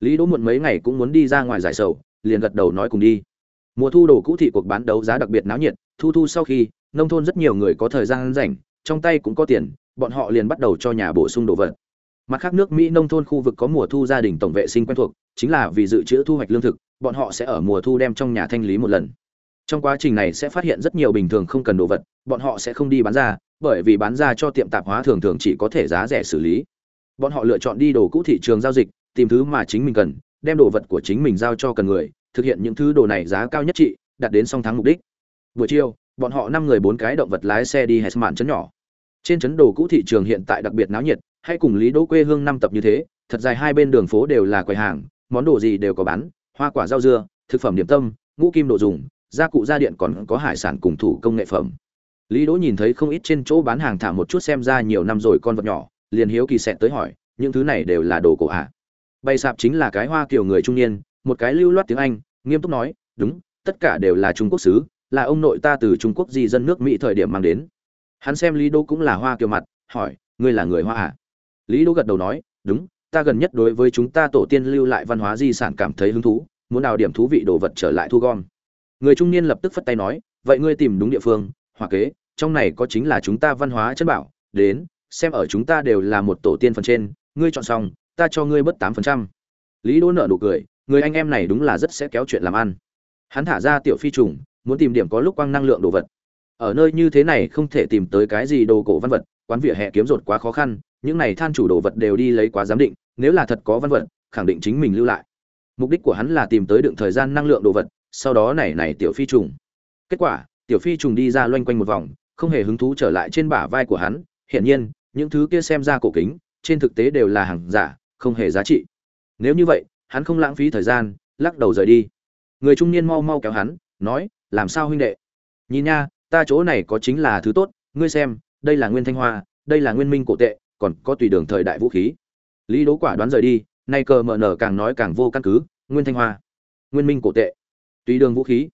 Lý đỗ muộn mấy ngày cũng muốn đi ra ngoài giải sầu, liền gật đầu nói cùng đi. Mùa thu đồ cũ thị cuộc bán đấu giá đặc biệt náo nhiệt, thu thu sau khi, nông thôn rất nhiều người có thời gian rảnh, trong tay cũng có tiền, bọn họ liền bắt đầu cho nhà bổ sung đồ vật. Mặt khác nước mỹ nông thôn khu vực có mùa thu gia đình tổng vệ sinh quen thuộc, chính là vì dự trữ thu hoạch lương thực, bọn họ sẽ ở mùa thu đem trong nhà thanh lý một lần trong quá trình này sẽ phát hiện rất nhiều bình thường không cần đồ vật, bọn họ sẽ không đi bán ra, bởi vì bán ra cho tiệm tạp hóa thường thường chỉ có thể giá rẻ xử lý. Bọn họ lựa chọn đi đồ cũ thị trường giao dịch, tìm thứ mà chính mình cần, đem đồ vật của chính mình giao cho cần người, thực hiện những thứ đồ này giá cao nhất trị, đạt đến song thắng mục đích. Buổi chiều, bọn họ năm người bốn cái động vật lái xe đi hết mạn chấn nhỏ. Trên chấn đồ cũ thị trường hiện tại đặc biệt náo nhiệt, hay cùng lý đỗ quê hương năm tập như thế, thật dài hai bên đường phố đều là quầy hàng, món đồ gì đều có bán, hoa quả rau dưa, thực phẩm điểm tâm, ngũ kim đồ dùng gia cụ gia điện còn có hải sản cùng thủ công nghệ phẩm. Lý đỗ nhìn thấy không ít trên chỗ bán hàng thả một chút xem ra nhiều năm rồi con vật nhỏ, liền hiếu kỳ xẹt tới hỏi, những thứ này đều là đồ cổ ạ? À? bày sạp chính là cái hoa kiểu người trung niên, một cái lưu loát tiếng anh, nghiêm túc nói, đúng, tất cả đều là trung quốc xứ, là ông nội ta từ trung quốc di dân nước mỹ thời điểm mang đến. Hắn xem lý đỗ cũng là hoa kiểu mặt, hỏi, ngươi là người hoa à lý đỗ gật đầu nói, đúng, ta gần nhất đối với chúng ta tổ tiên lưu lại văn hóa di sản cảm thấy hứng thú, muốn đào điểm thú vị đồ vật trở lại thu gom người trung niên lập tức phất tay nói, vậy ngươi tìm đúng địa phương hòa kế, trong này có chính là chúng ta văn hóa chân bảo. Đến, xem ở chúng ta đều là một tổ tiên phần trên, ngươi chọn xong, ta cho ngươi bớt tám phần trăm. Lý đỗ nợ nụ cười, người anh em này đúng là rất sẽ kéo chuyện làm ăn. Hắn thả ra tiểu phi trùng, muốn tìm điểm có lúc quang năng lượng đồ vật. Ở nơi như thế này không thể tìm tới cái gì đồ cổ văn vật, quán vỉa hè kiếm rột quá khó khăn, những này than chủ đồ vật đều đi lấy quá giám định, nếu là thật có văn vật, khẳng định chính mình lưu lại. Mục đích của hắn là tìm tới đựng thời gian năng lượng đồ vật sau đó này này tiểu phi trùng. Kết quả, tiểu phi trùng đi ra loanh quanh một vòng, không hề hứng thú trở lại trên bả vai của hắn. Hiển nhiên, những thứ kia xem ra cổ kính, trên thực tế đều là hàng giả, không hề giá trị. Nếu như vậy, hắn không lãng phí thời gian, lắc đầu rời đi. Người trung niên mau mau kéo hắn, nói, làm sao huynh đệ? Nhìn nha, ta chỗ này có chính là thứ tốt, ngươi xem, đây là nguyên thanh hoa, đây là nguyên minh cổ tệ, còn có tùy đường thời đại vũ khí. Lý đố quả đoán rời đi, nay cờ mở nở càng nói càng vô căn cứ, nguyên thanh hoa, nguyên minh cổ tệ tùy đường vũ khí.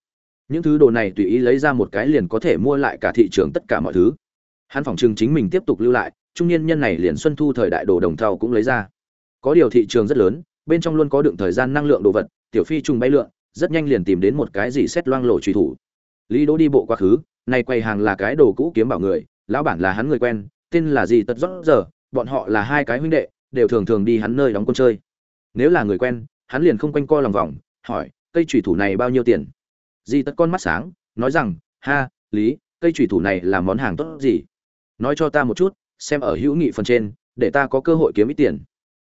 Những thứ đồ này tùy ý lấy ra một cái liền có thể mua lại cả thị trường tất cả mọi thứ. Hắn phỏng chừng chính mình tiếp tục lưu lại, trung niên nhân này liền xuân thu thời đại đồ đồng thau cũng lấy ra. Có điều thị trường rất lớn, bên trong luôn có đựng thời gian năng lượng đồ vật, tiểu phi trùng bay lượn, rất nhanh liền tìm đến một cái gì xét loang lộ truy thủ. Lý đỗ đi bộ quá khứ, nay quầy hàng là cái đồ cũ kiếm bảo người, lão bản là hắn người quen, tên là gì tật rót giờ, bọn họ là hai cái huynh đệ, đều thường thường đi hắn nơi đóng quân chơi. Nếu là người quen, hắn liền không quanh co lòng vòng, hỏi cây thủy thủ này bao nhiêu tiền? Di tất con mắt sáng, nói rằng, ha, lý, cây thủy thủ này là món hàng tốt gì? Nói cho ta một chút, xem ở hữu nghị phần trên, để ta có cơ hội kiếm ít tiền.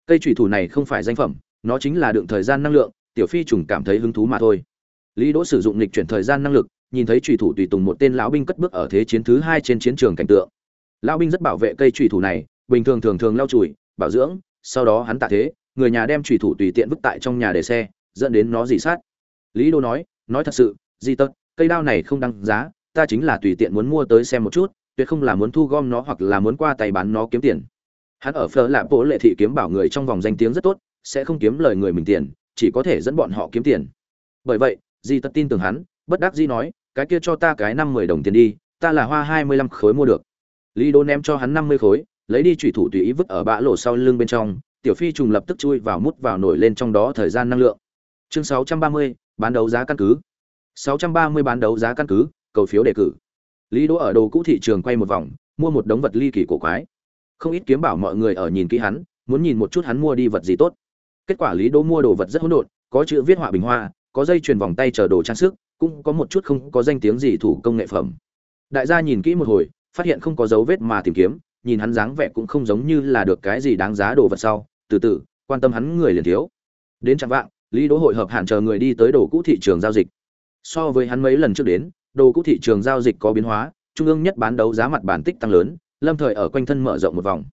Cây thủy thủ này không phải danh phẩm, nó chính là đựng thời gian năng lượng, tiểu phi trùng cảm thấy hứng thú mà thôi. Lý đỗ sử dụng lịch chuyển thời gian năng lực, nhìn thấy thủy thủ tùy tùng một tên lão binh cất bước ở thế chiến thứ hai trên chiến trường cảnh tượng. Lão binh rất bảo vệ cây thủy thủ này, bình thường thường thường lau chùi, bảo dưỡng, sau đó hắn tạ thế, người nhà đem thủy thủ tùy tiện vứt tại trong nhà để xe, dẫn đến nó dỉ sát lý đô nói nói thật sự, di tật, cây đao này không đăng giá, ta chính là tùy tiện muốn mua tới xem một chút, tuyệt không là muốn thu gom nó hoặc là muốn qua tay bán nó kiếm tiền. Hắn ở phở lạp bộ lệ thị kiếm bảo người trong vòng danh tiếng rất tốt, sẽ không kiếm lời người mình tiền, chỉ có thể dẫn bọn họ kiếm tiền. Bởi vậy, di Tật tin tưởng hắn, bất đắc di nói, cái kia cho ta cái năm mười đồng tiền đi, ta là hoa hai mươi lăm khối mua được. Lý đô ném cho hắn năm mươi khối, lấy đi trùy thủ tùy ý vứt ở bã lộ sau lưng bên trong, tiểu phi trùng lập tức chui vào mút vào nổi lên trong đó thời gian năng lượng. Chương sáu trăm ba mươi bán đấu giá căn cứ. 630 bán đấu giá căn cứ, cầu phiếu đề cử. Lý đỗ ở đồ cũ thị trường quay một vòng, mua một đống vật ly kỳ cổ quái. Không ít kiếm bảo mọi người ở nhìn kỹ hắn, muốn nhìn một chút hắn mua đi vật gì tốt. Kết quả lý đỗ mua đồ vật rất hỗn độn, có chữ viết họa bình hoa, có dây chuyền vòng tay chờ đồ trang sức, cũng có một chút không có danh tiếng gì thủ công nghệ phẩm. Đại gia nhìn kỹ một hồi, phát hiện không có dấu vết mà tìm kiếm, nhìn hắn dáng vẻ cũng không giống như là được cái gì đáng giá đồ vật sau, từ từ, quan tâm hắn người liền thiếu. Đến chẳng vạng lý đỗ hội hợp hạn chờ người đi tới đồ cũ thị trường giao dịch. So với hắn mấy lần trước đến, đồ cũ thị trường giao dịch có biến hóa, trung ương nhất bán đấu giá mặt bản tích tăng lớn, lâm thời ở quanh thân mở rộng một vòng.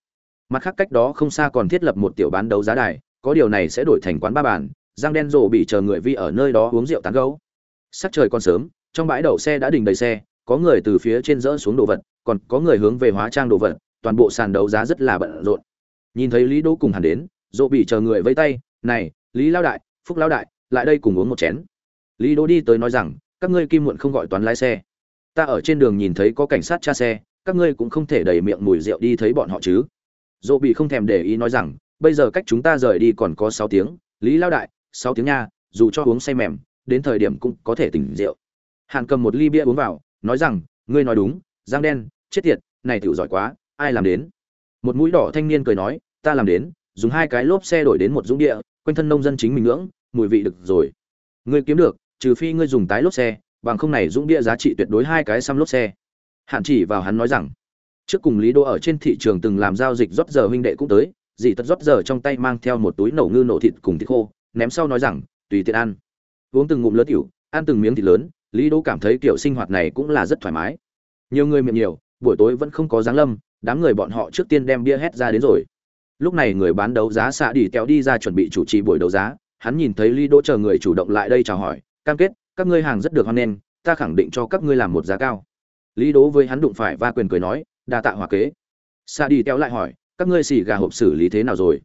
Mặt khác cách đó không xa còn thiết lập một tiểu bán đấu giá đài, có điều này sẽ đổi thành quán ba bàn, giang đen rộ bị chờ người vi ở nơi đó uống rượu tán gấu sắc trời còn sớm, trong bãi đậu xe đã đình đầy xe, có người từ phía trên dỡ xuống đồ vật, còn có người hướng về hóa trang đồ vật, toàn bộ sàn đấu giá rất là bận rộn. Nhìn thấy lý đỗ cùng hẳn đến rộ bị chờ người vây tay, này, lý lao đại phúc lão đại, lại đây cùng uống một chén. Lý đỗ đi tới nói rằng, các ngươi kim muộn không gọi toán lái xe. Ta ở trên đường nhìn thấy có cảnh sát tra xe, các ngươi cũng không thể đẩy miệng mùi rượu đi thấy bọn họ chứ. Dỗ bị không thèm để ý nói rằng, bây giờ cách chúng ta rời đi còn có sáu tiếng. Lý lao đại, sáu tiếng nha, dù cho uống say mềm, đến thời điểm cũng có thể tỉnh rượu. Hàn cầm một ly bia uống vào, nói rằng, ngươi nói đúng giang đen, chết tiệt, này tiểu giỏi quá, ai làm đến? Một mũi đỏ thanh niên cười nói, ta làm đến, dùng hai cái lốp xe đổi đến một dũng địa, quanh thân nông dân chính mình ngưỡng mùi vị được rồi. Ngươi kiếm được, trừ phi ngươi dùng tái lốp xe, bằng không này dũng địa giá trị tuyệt đối hai cái xăm lốp xe. Hạn chỉ vào hắn nói rằng, trước cùng lý đô ở trên thị trường từng làm giao dịch rót giờ huynh đệ cũng tới, dì tật rót giờ trong tay mang theo một túi nổ ngư nổ thịt cùng thịt khô, ném sau nói rằng, tùy tiện ăn. Uống từng ngụm lớn tiểu, ăn từng miếng thịt lớn, lý đô cảm thấy kiểu sinh hoạt này cũng là rất thoải mái. Nhiều người miệng nhiều, buổi tối vẫn không có dáng lâm, đám người bọn họ trước tiên đem bia hét ra đến rồi. Lúc này người bán đấu giá xạ đi kéo đi ra chuẩn bị chủ trì buổi đấu giá hắn nhìn thấy lý đỗ chờ người chủ động lại đây chào hỏi cam kết các ngươi hàng rất được hoan nghênh ta khẳng định cho các ngươi làm một giá cao. Lý đỗ với hắn đụng phải va quyền cười nói đa tạ hòa kế. Sa đi kéo lại hỏi các ngươi xì gà hộp xử lý thế nào rồi?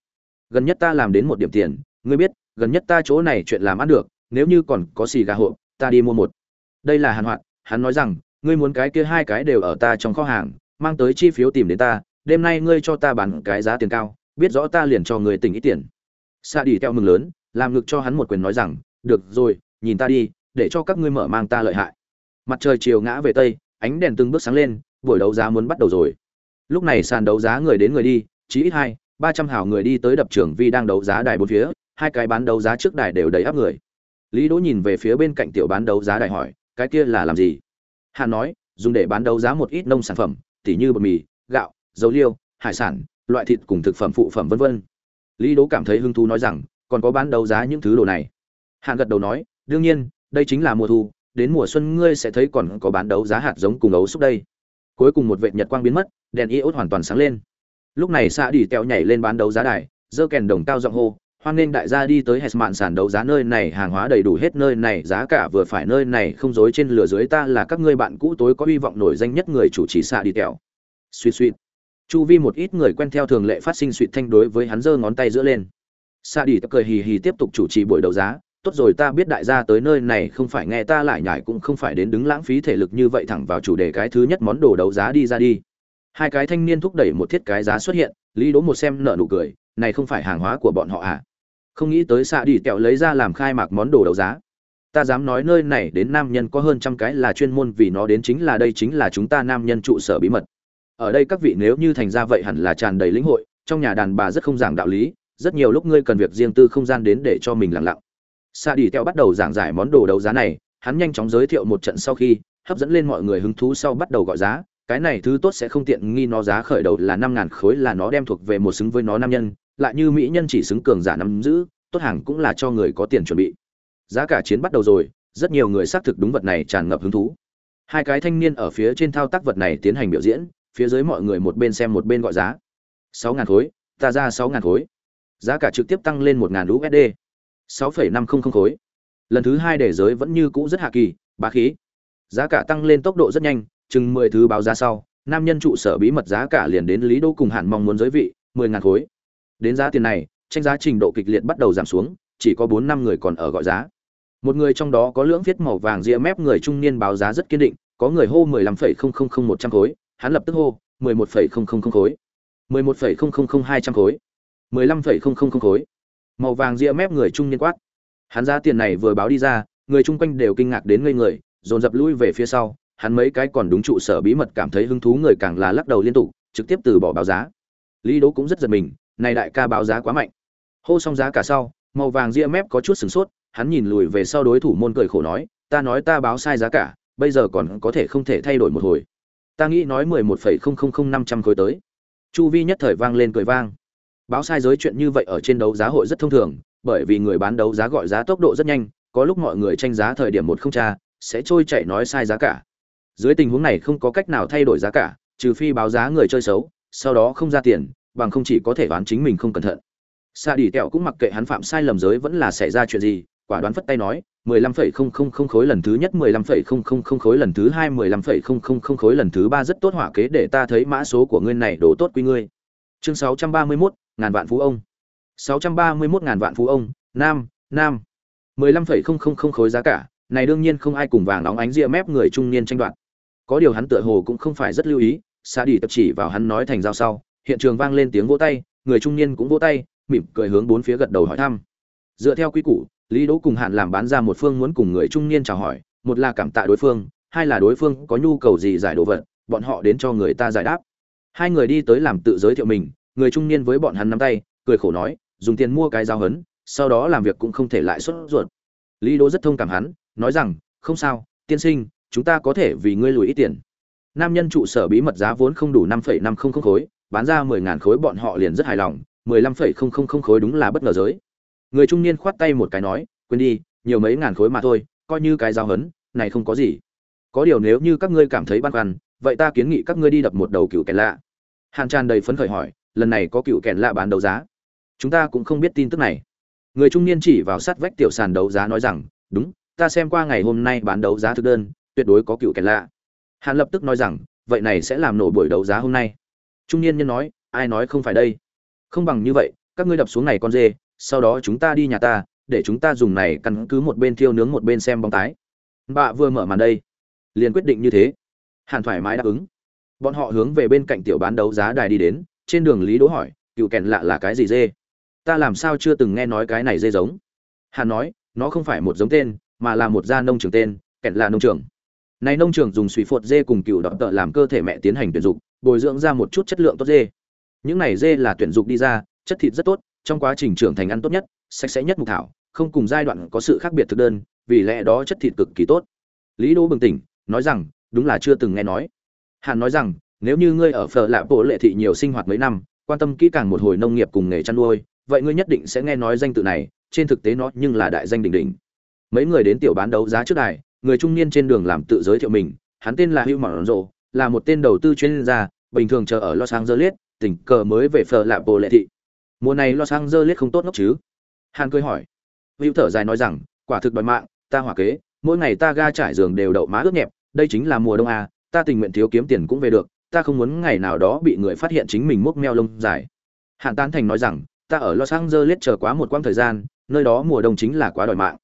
Gần nhất ta làm đến một điểm tiền ngươi biết gần nhất ta chỗ này chuyện làm ăn được nếu như còn có xì gà hộp ta đi mua một. Đây là hàn Hoạt, hắn nói rằng ngươi muốn cái kia hai cái đều ở ta trong kho hàng mang tới chi phiếu tìm đến ta đêm nay ngươi cho ta bán cái giá tiền cao biết rõ ta liền cho ngươi tỉnh ít tiền. Sa đi theo mừng lớn làm ngực cho hắn một quyền nói rằng được rồi nhìn ta đi để cho các ngươi mở mang ta lợi hại. Mặt trời chiều ngã về tây ánh đèn từng bước sáng lên buổi đấu giá muốn bắt đầu rồi. Lúc này sàn đấu giá người đến người đi chỉ ít hai ba trăm hảo người đi tới đập trường vi đang đấu giá đài bốn phía hai cái bán đấu giá trước đài đều đầy áp người. Lý đỗ nhìn về phía bên cạnh tiểu bán đấu giá đài hỏi cái kia là làm gì? Hà nói, dùng để bán đấu giá một ít nông sản phẩm, tỉ như bột mì, gạo, dầu liêu, hải sản, loại thịt cùng thực phẩm phụ phẩm vân vân. Lý Đỗ cảm thấy hứng thú nói rằng, còn có bán đấu giá những thứ đồ này. Hạng gật đầu nói, đương nhiên, đây chính là mùa thu, đến mùa xuân ngươi sẽ thấy còn có bán đấu giá hạt giống cùng ấu xúc đây. Cuối cùng một vệt nhật quang biến mất, đèn iốt hoàn toàn sáng lên. Lúc này Sa đi tèo nhảy lên bán đấu giá đài, giơ kèn đồng cao giọng hô, hoan nghênh đại gia đi tới hải mạn sản đấu giá nơi này hàng hóa đầy đủ hết nơi này giá cả vừa phải nơi này không dối trên lửa dưới ta là các ngươi bạn cũ tối có hy vọng nổi danh nhất người chủ trì xạ đi tẹo suy suy chu vi một ít người quen theo thường lệ phát sinh suy thanh đối với hắn giơ ngón tay giữa lên Sa đi cười hì hì tiếp tục chủ trì buổi đấu giá. Tốt rồi, ta biết đại gia tới nơi này không phải nghe ta lại nhải, cũng không phải đến đứng lãng phí thể lực như vậy thẳng vào chủ đề cái thứ nhất món đồ đấu giá đi ra đi. Hai cái thanh niên thúc đẩy một thiết cái giá xuất hiện. Lý Đỗ một xem nở nụ cười. Này không phải hàng hóa của bọn họ à? Không nghĩ tới xạ đi kẹo lấy ra làm khai mạc món đồ đấu giá. Ta dám nói nơi này đến nam nhân có hơn trăm cái là chuyên môn vì nó đến chính là đây chính là chúng ta nam nhân trụ sở bí mật. Ở đây các vị nếu như thành ra vậy hẳn là tràn đầy lĩnh hội. Trong nhà đàn bà rất không giảng đạo lý rất nhiều lúc ngươi cần việc riêng tư không gian đến để cho mình lặng lặng. Sa đi theo bắt đầu giảng giải món đồ đấu giá này, hắn nhanh chóng giới thiệu một trận sau khi, hấp dẫn lên mọi người hứng thú sau bắt đầu gọi giá. Cái này thứ tốt sẽ không tiện nghi nó giá khởi đầu là năm ngàn khối là nó đem thuộc về một xứng với nó nam nhân, lại như mỹ nhân chỉ xứng cường giả nắm giữ, tốt hàng cũng là cho người có tiền chuẩn bị. Giá cả chiến bắt đầu rồi, rất nhiều người xác thực đúng vật này tràn ngập hứng thú. Hai cái thanh niên ở phía trên thao tác vật này tiến hành biểu diễn, phía dưới mọi người một bên xem một bên gọi giá. Sáu ngàn khối, ta ra sáu ngàn khối giá cả trực tiếp tăng lên một ngàn usd sáu phẩy năm không không khối. Lần thứ hai để giới vẫn như cũ rất hạ kỳ bá khí. Giá cả tăng lên tốc độ rất nhanh chừng mười thứ báo giá sau nam nhân trụ sở bí mật giá cả liền đến lý đô cùng hạn mong muốn giới vị mười ngàn khối. Đến giá tiền này, tranh giá trình độ kịch liệt bắt đầu giảm xuống, chỉ có bốn năm người còn ở gọi giá. Một người trong đó có lưỡng viết màu vàng ria mép người trung niên báo giá rất kiên định, có người hô 15,000100 khối, hắn lập tức hô 11,000 khối, 11,000 khối, 15,000 khối. Màu vàng ria mép người trung niên quát. Hắn giá tiền này vừa báo đi ra, người chung quanh đều kinh ngạc đến ngây người, dồn dập lui về phía sau, hắn mấy cái còn đúng trụ sở bí mật cảm thấy hứng thú người càng là lắc đầu liên tục, trực tiếp từ bỏ báo giá. Lý Đỗ cũng rất giật mình, này đại ca báo giá quá mạnh hô xong giá cả sau màu vàng ria mép có chút sửng sốt hắn nhìn lùi về sau đối thủ môn cười khổ nói ta nói ta báo sai giá cả bây giờ còn có thể không thể thay đổi một hồi ta nghĩ nói mười một phẩy không không không năm trăm khối tới chu vi nhất thời vang lên cười vang báo sai giới chuyện như vậy ở trên đấu giá hội rất thông thường bởi vì người bán đấu giá gọi giá tốc độ rất nhanh có lúc mọi người tranh giá thời điểm một không tra sẽ trôi chạy nói sai giá cả. Dưới tình huống này không có cách nào thay đổi giá cả trừ phi báo giá người chơi xấu sau đó không ra tiền bằng không chỉ có thể đoán chính mình không cẩn thận. Xa đi tẹo cũng mặc kệ hắn phạm sai lầm giới vẫn là xảy ra chuyện gì quả đoán phất tay nói mười lăm phẩy không không không khối lần thứ nhất mười lăm phẩy không không không khối lần thứ hai mười lăm phẩy không không không khối lần thứ ba rất tốt hỏa kế để ta thấy mã số của ngươi này đổ tốt quy ngươi. Chương sáu trăm ba mươi 631, ngàn vạn phú ông. sáu trăm ba mươi 631 ngàn vạn phú ông, nam nam. mười lăm phẩy không không không khối giá cả, này đương nhiên không ai cùng vàng óng ánh ria mép người trung niên tranh đoạt. Có điều hắn tựa hồ cũng không phải rất lưu ý xa đi tập chỉ vào hắn nói thành giao sau, hiện trường vang lên tiếng vỗ tay, người trung niên cũng vỗ tay, mỉm cười hướng bốn phía gật đầu hỏi thăm. Dựa theo quy củ, lý đỗ cùng hạn làm bán ra một phương muốn cùng người trung niên chào hỏi, một là cảm tạ đối phương, hai là đối phương có nhu cầu gì giải đồ vật, bọn họ đến cho người ta giải đáp. Hai người đi tới làm tự giới thiệu mình người trung niên với bọn hắn nắm tay, cười khổ nói, dùng tiền mua cái dao hấn, sau đó làm việc cũng không thể lại xuất ruột. Lý đỗ rất thông cảm hắn, nói rằng, không sao, tiên sinh, chúng ta có thể vì ngươi lùi ít tiền. Nam nhân trụ sở bí mật giá vốn không đủ năm phẩy năm không không khối, bán ra mười ngàn khối bọn họ liền rất hài lòng, mười lăm phẩy không không không khối đúng là bất ngờ giới. Người trung niên khoát tay một cái nói, quên đi, nhiều mấy ngàn khối mà thôi, coi như cái giao hấn, này không có gì. Có điều nếu như các ngươi cảm thấy băn khoăn, vậy ta kiến nghị các ngươi đi đập một đầu cựu kẻ lạ. Hàn tràn đầy phấn khởi hỏi lần này có cựu kèn lạ bán đấu giá. Chúng ta cũng không biết tin tức này. Người trung niên chỉ vào sát vách tiểu sàn đấu giá nói rằng, đúng, ta xem qua ngày hôm nay bán đấu giá thực đơn, tuyệt đối có cựu kèn lạ. Hàn lập tức nói rằng, vậy này sẽ làm nổ buổi đấu giá hôm nay. Trung niên nhân nói, ai nói không phải đây? Không bằng như vậy, các ngươi đập xuống này con dê, sau đó chúng ta đi nhà ta, để chúng ta dùng này căn cứ một bên thiêu nướng một bên xem bóng tái. Bạ vừa mở màn đây, liền quyết định như thế. Hàn thoải mái đáp ứng. Bọn họ hướng về bên cạnh tiểu bán đấu giá đài đi đến trên đường lý đỗ hỏi, cựu kèn lạ là cái gì dê? Ta làm sao chưa từng nghe nói cái này dê giống. Hàn nói, nó không phải một giống tên, mà là một gia nông trường tên, kèn là nông trường. Này nông trường dùng suy phột dê cùng cựu đọt tợ làm cơ thể mẹ tiến hành tuyển dục, bồi dưỡng ra một chút chất lượng tốt dê. Những này dê là tuyển dục đi ra, chất thịt rất tốt, trong quá trình trưởng thành ăn tốt nhất, sạch sẽ nhất mục thảo, không cùng giai đoạn có sự khác biệt thực đơn, vì lẽ đó chất thịt cực kỳ tốt. Lý đỗ bừng tỉnh, nói rằng, đúng là chưa từng nghe nói. Hàn nói rằng nếu như ngươi ở phở lạ bộ lệ thị nhiều sinh hoạt mấy năm quan tâm kỹ càng một hồi nông nghiệp cùng nghề chăn nuôi vậy ngươi nhất định sẽ nghe nói danh tự này trên thực tế nó nhưng là đại danh đỉnh đỉnh. Mấy người đến tiểu bán đấu giá trước đài người trung niên trên đường làm tự giới thiệu mình hắn tên là hugh monroe là một tên đầu tư chuyên gia bình thường chờ ở los angeles tình cờ mới về phở lạ bộ lệ thị. Mùa này los angeles không tốt ngốc chứ? Hàn cười hỏi. Hữu thở dài nói rằng quả thực đòi mạng ta hỏa kế mỗi ngày ta ga trải giường đều đậu má ướt nhẹp đây chính là mùa đông à, ta tình nguyện thiếu kiếm tiền cũng về được ta không muốn ngày nào đó bị người phát hiện chính mình múc meo lông dài. Hàn tán thành nói rằng, ta ở los angeles chờ quá một quãng thời gian, nơi đó mùa đông chính là quá đòi mạng.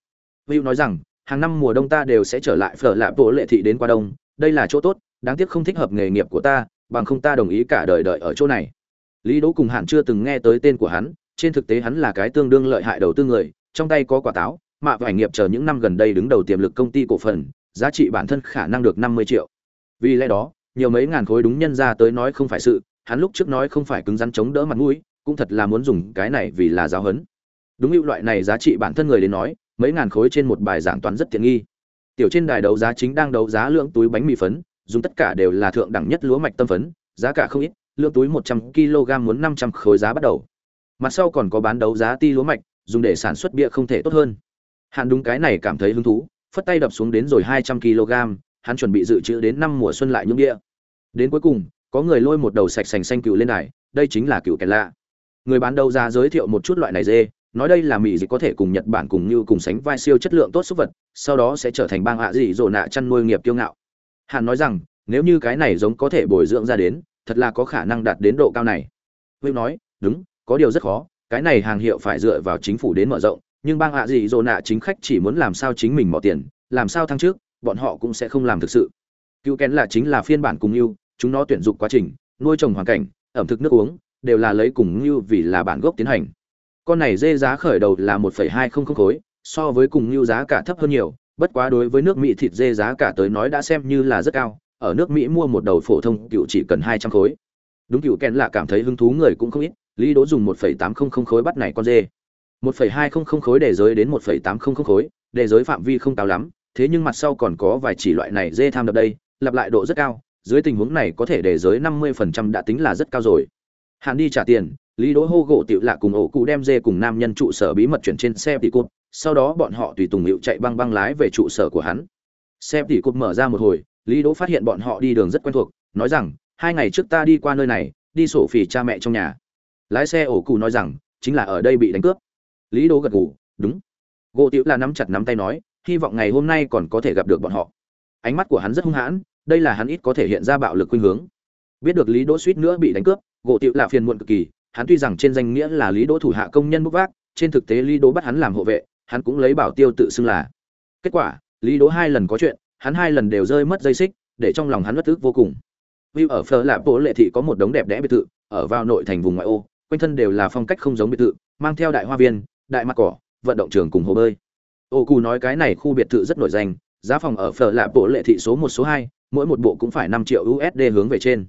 Hữu nói rằng, hàng năm mùa đông ta đều sẽ trở lại phở lạ bộ lệ thị đến qua đông, đây là chỗ tốt, đáng tiếc không thích hợp nghề nghiệp của ta, bằng không ta đồng ý cả đời đợi ở chỗ này. Lý đỗ cùng Hạng chưa từng nghe tới tên của hắn, trên thực tế hắn là cái tương đương lợi hại đầu tư người, trong tay có quả táo mạ và ảnh nghiệp chờ những năm gần đây đứng đầu tiềm lực công ty cổ phần, giá trị bản thân khả năng được năm mươi triệu. Vì lẽ đó nhiều mấy ngàn khối đúng nhân ra tới nói không phải sự, hắn lúc trước nói không phải cứng rắn chống đỡ mặt mũi, cũng thật là muốn dùng cái này vì là giáo hấn. Đúng hữu loại này giá trị bản thân người đến nói, mấy ngàn khối trên một bài giảng toán rất tiện nghi. Tiểu trên đài đấu giá chính đang đấu giá lượng túi bánh mì phấn, dùng tất cả đều là thượng đẳng nhất lúa mạch tâm phấn, giá cả không ít, lượng túi một trăm kg muốn năm trăm khối giá bắt đầu. Mặt sau còn có bán đấu giá ti lúa mạch, dùng để sản xuất bia không thể tốt hơn. Hạn đúng cái này cảm thấy hứng thú, phất tay đập xuống đến rồi hai trăm kg hắn chuẩn bị dự trữ đến năm mùa xuân lại nhung địa. đến cuối cùng có người lôi một đầu sạch sành xanh cừu lên này, đây chính là cừu kèn lạ. Người bán đầu ra giới thiệu một chút loại này dê nói đây là mỹ dịch có thể cùng nhật bản cùng như cùng sánh vai siêu chất lượng tốt súc vật sau đó sẽ trở thành bang hạ dị rồ nạ chăn nuôi nghiệp kiêu ngạo. Hắn nói rằng nếu như cái này giống có thể bồi dưỡng ra đến thật là có khả năng đạt đến độ cao này. Will nói đúng có điều rất khó cái này hàng hiệu phải dựa vào chính phủ đến mở rộng nhưng bang hạ dị rồ nạ chính khách chỉ muốn làm sao chính mình mỏ tiền làm sao thăng trước bọn họ cũng sẽ không làm thực sự. Cựu kén là chính là phiên bản cùng yêu chúng nó tuyển dụng quá trình, nuôi trồng hoàn cảnh, ẩm thực nước uống, đều là lấy cùng như vì là bản gốc tiến hành. Con này dê giá khởi đầu là một hai không không khối, so với cùng như giá cả thấp hơn nhiều, bất quá đối với nước mỹ thịt dê giá cả tới nói đã xem như là rất cao, ở nước mỹ mua một đầu phổ thông cựu chỉ cần hai trăm khối. Đúng cựu kén là cảm thấy hứng thú người cũng không ít, lý đỗ dùng một tám không không khối bắt này con dê. một hai không không khối để giới đến một tám không không khối, để giới phạm vi không cao lắm thế nhưng mặt sau còn có vài chỉ loại này dê tham đập đây, lặp lại độ rất cao, dưới tình huống này có thể để giới năm mươi phần trăm đã tính là rất cao rồi. Hạn đi trả tiền, lý đỗ hô gỗ tiểu lạ cùng ổ cụ đem dê cùng nam nhân trụ sở bí mật chuyển trên xe tỷ cụt, sau đó bọn họ tùy tùng hiệu chạy băng băng lái về trụ sở của hắn. Xe tỷ cụt mở ra một hồi, lý đỗ phát hiện bọn họ đi đường rất quen thuộc, nói rằng, hai ngày trước ta đi qua nơi này, đi sổ phỉ cha mẹ trong nhà. Lái xe ổ cụ nói rằng, chính là ở đây bị đánh cướp. Lý đỗ gật gù, đúng. Gỗ tiểu là nắm chặt nắm tay nói hy vọng ngày hôm nay còn có thể gặp được bọn họ. Ánh mắt của hắn rất hung hãn đây là hắn ít có thể hiện ra bạo lực khuynh hướng. Biết được lý đỗ suýt nữa bị đánh cướp gỗ tiểu là phiền muộn cực kỳ hắn tuy rằng trên danh nghĩa là lý đỗ thủ hạ công nhân bốc vác trên thực tế lý đỗ bắt hắn làm hộ vệ hắn cũng lấy bảo tiêu tự xưng là. Kết quả lý đỗ hai lần có chuyện hắn hai lần đều rơi mất dây xích để trong lòng hắn bất tức vô cùng. View ở Phở là Bộ Lệ thị có một đống đẹp đẽ biệt thự, ở vào nội thành vùng ngoại ô, quanh thân đều là phong cách không giống biệt thự, mang theo đại hoa viên đại mặt cỏ vận động trường cùng hồ bơi ô cù nói cái này khu biệt thự rất nổi danh, giá phòng ở phở lạ bộ lệ thị số một, số hai, mỗi một bộ cũng phải năm triệu usd hướng về trên.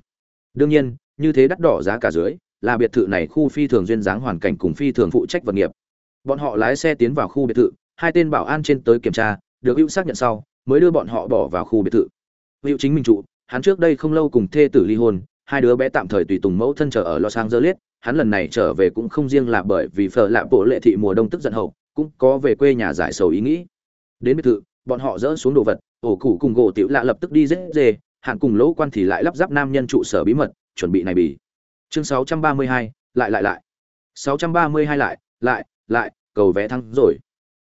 Đương nhiên, như thế đắt đỏ giá cả dưới, là biệt thự này khu phi thường duyên dáng hoàn cảnh cùng phi thường phụ trách vật nghiệp. Bọn họ lái xe tiến vào khu biệt thự, hai tên bảo an trên tới kiểm tra, được hữu xác nhận sau, mới đưa bọn họ bỏ vào khu biệt thự. Hữu chính mình trụ, hắn trước đây không lâu cùng thê tử ly hôn, hai đứa bé tạm thời tùy tùng mẫu thân trở ở los angeles, hắn lần này trở về cũng không riêng là bởi vì phở lạ bộ lệ thị mùa đông tức giận hậu cũng có về quê nhà giải sầu ý nghĩ. Đến biệt thự bọn họ dỡ xuống đồ vật ổ cụ cùng gỗ tiểu lạ lập tức đi dễ dề hạn cùng lỗ quan thì lại lắp ráp nam nhân trụ sở bí mật chuẩn bị này bì. Chương 632, lại lại lại. 632 lại lại lại cầu vé thắng rồi.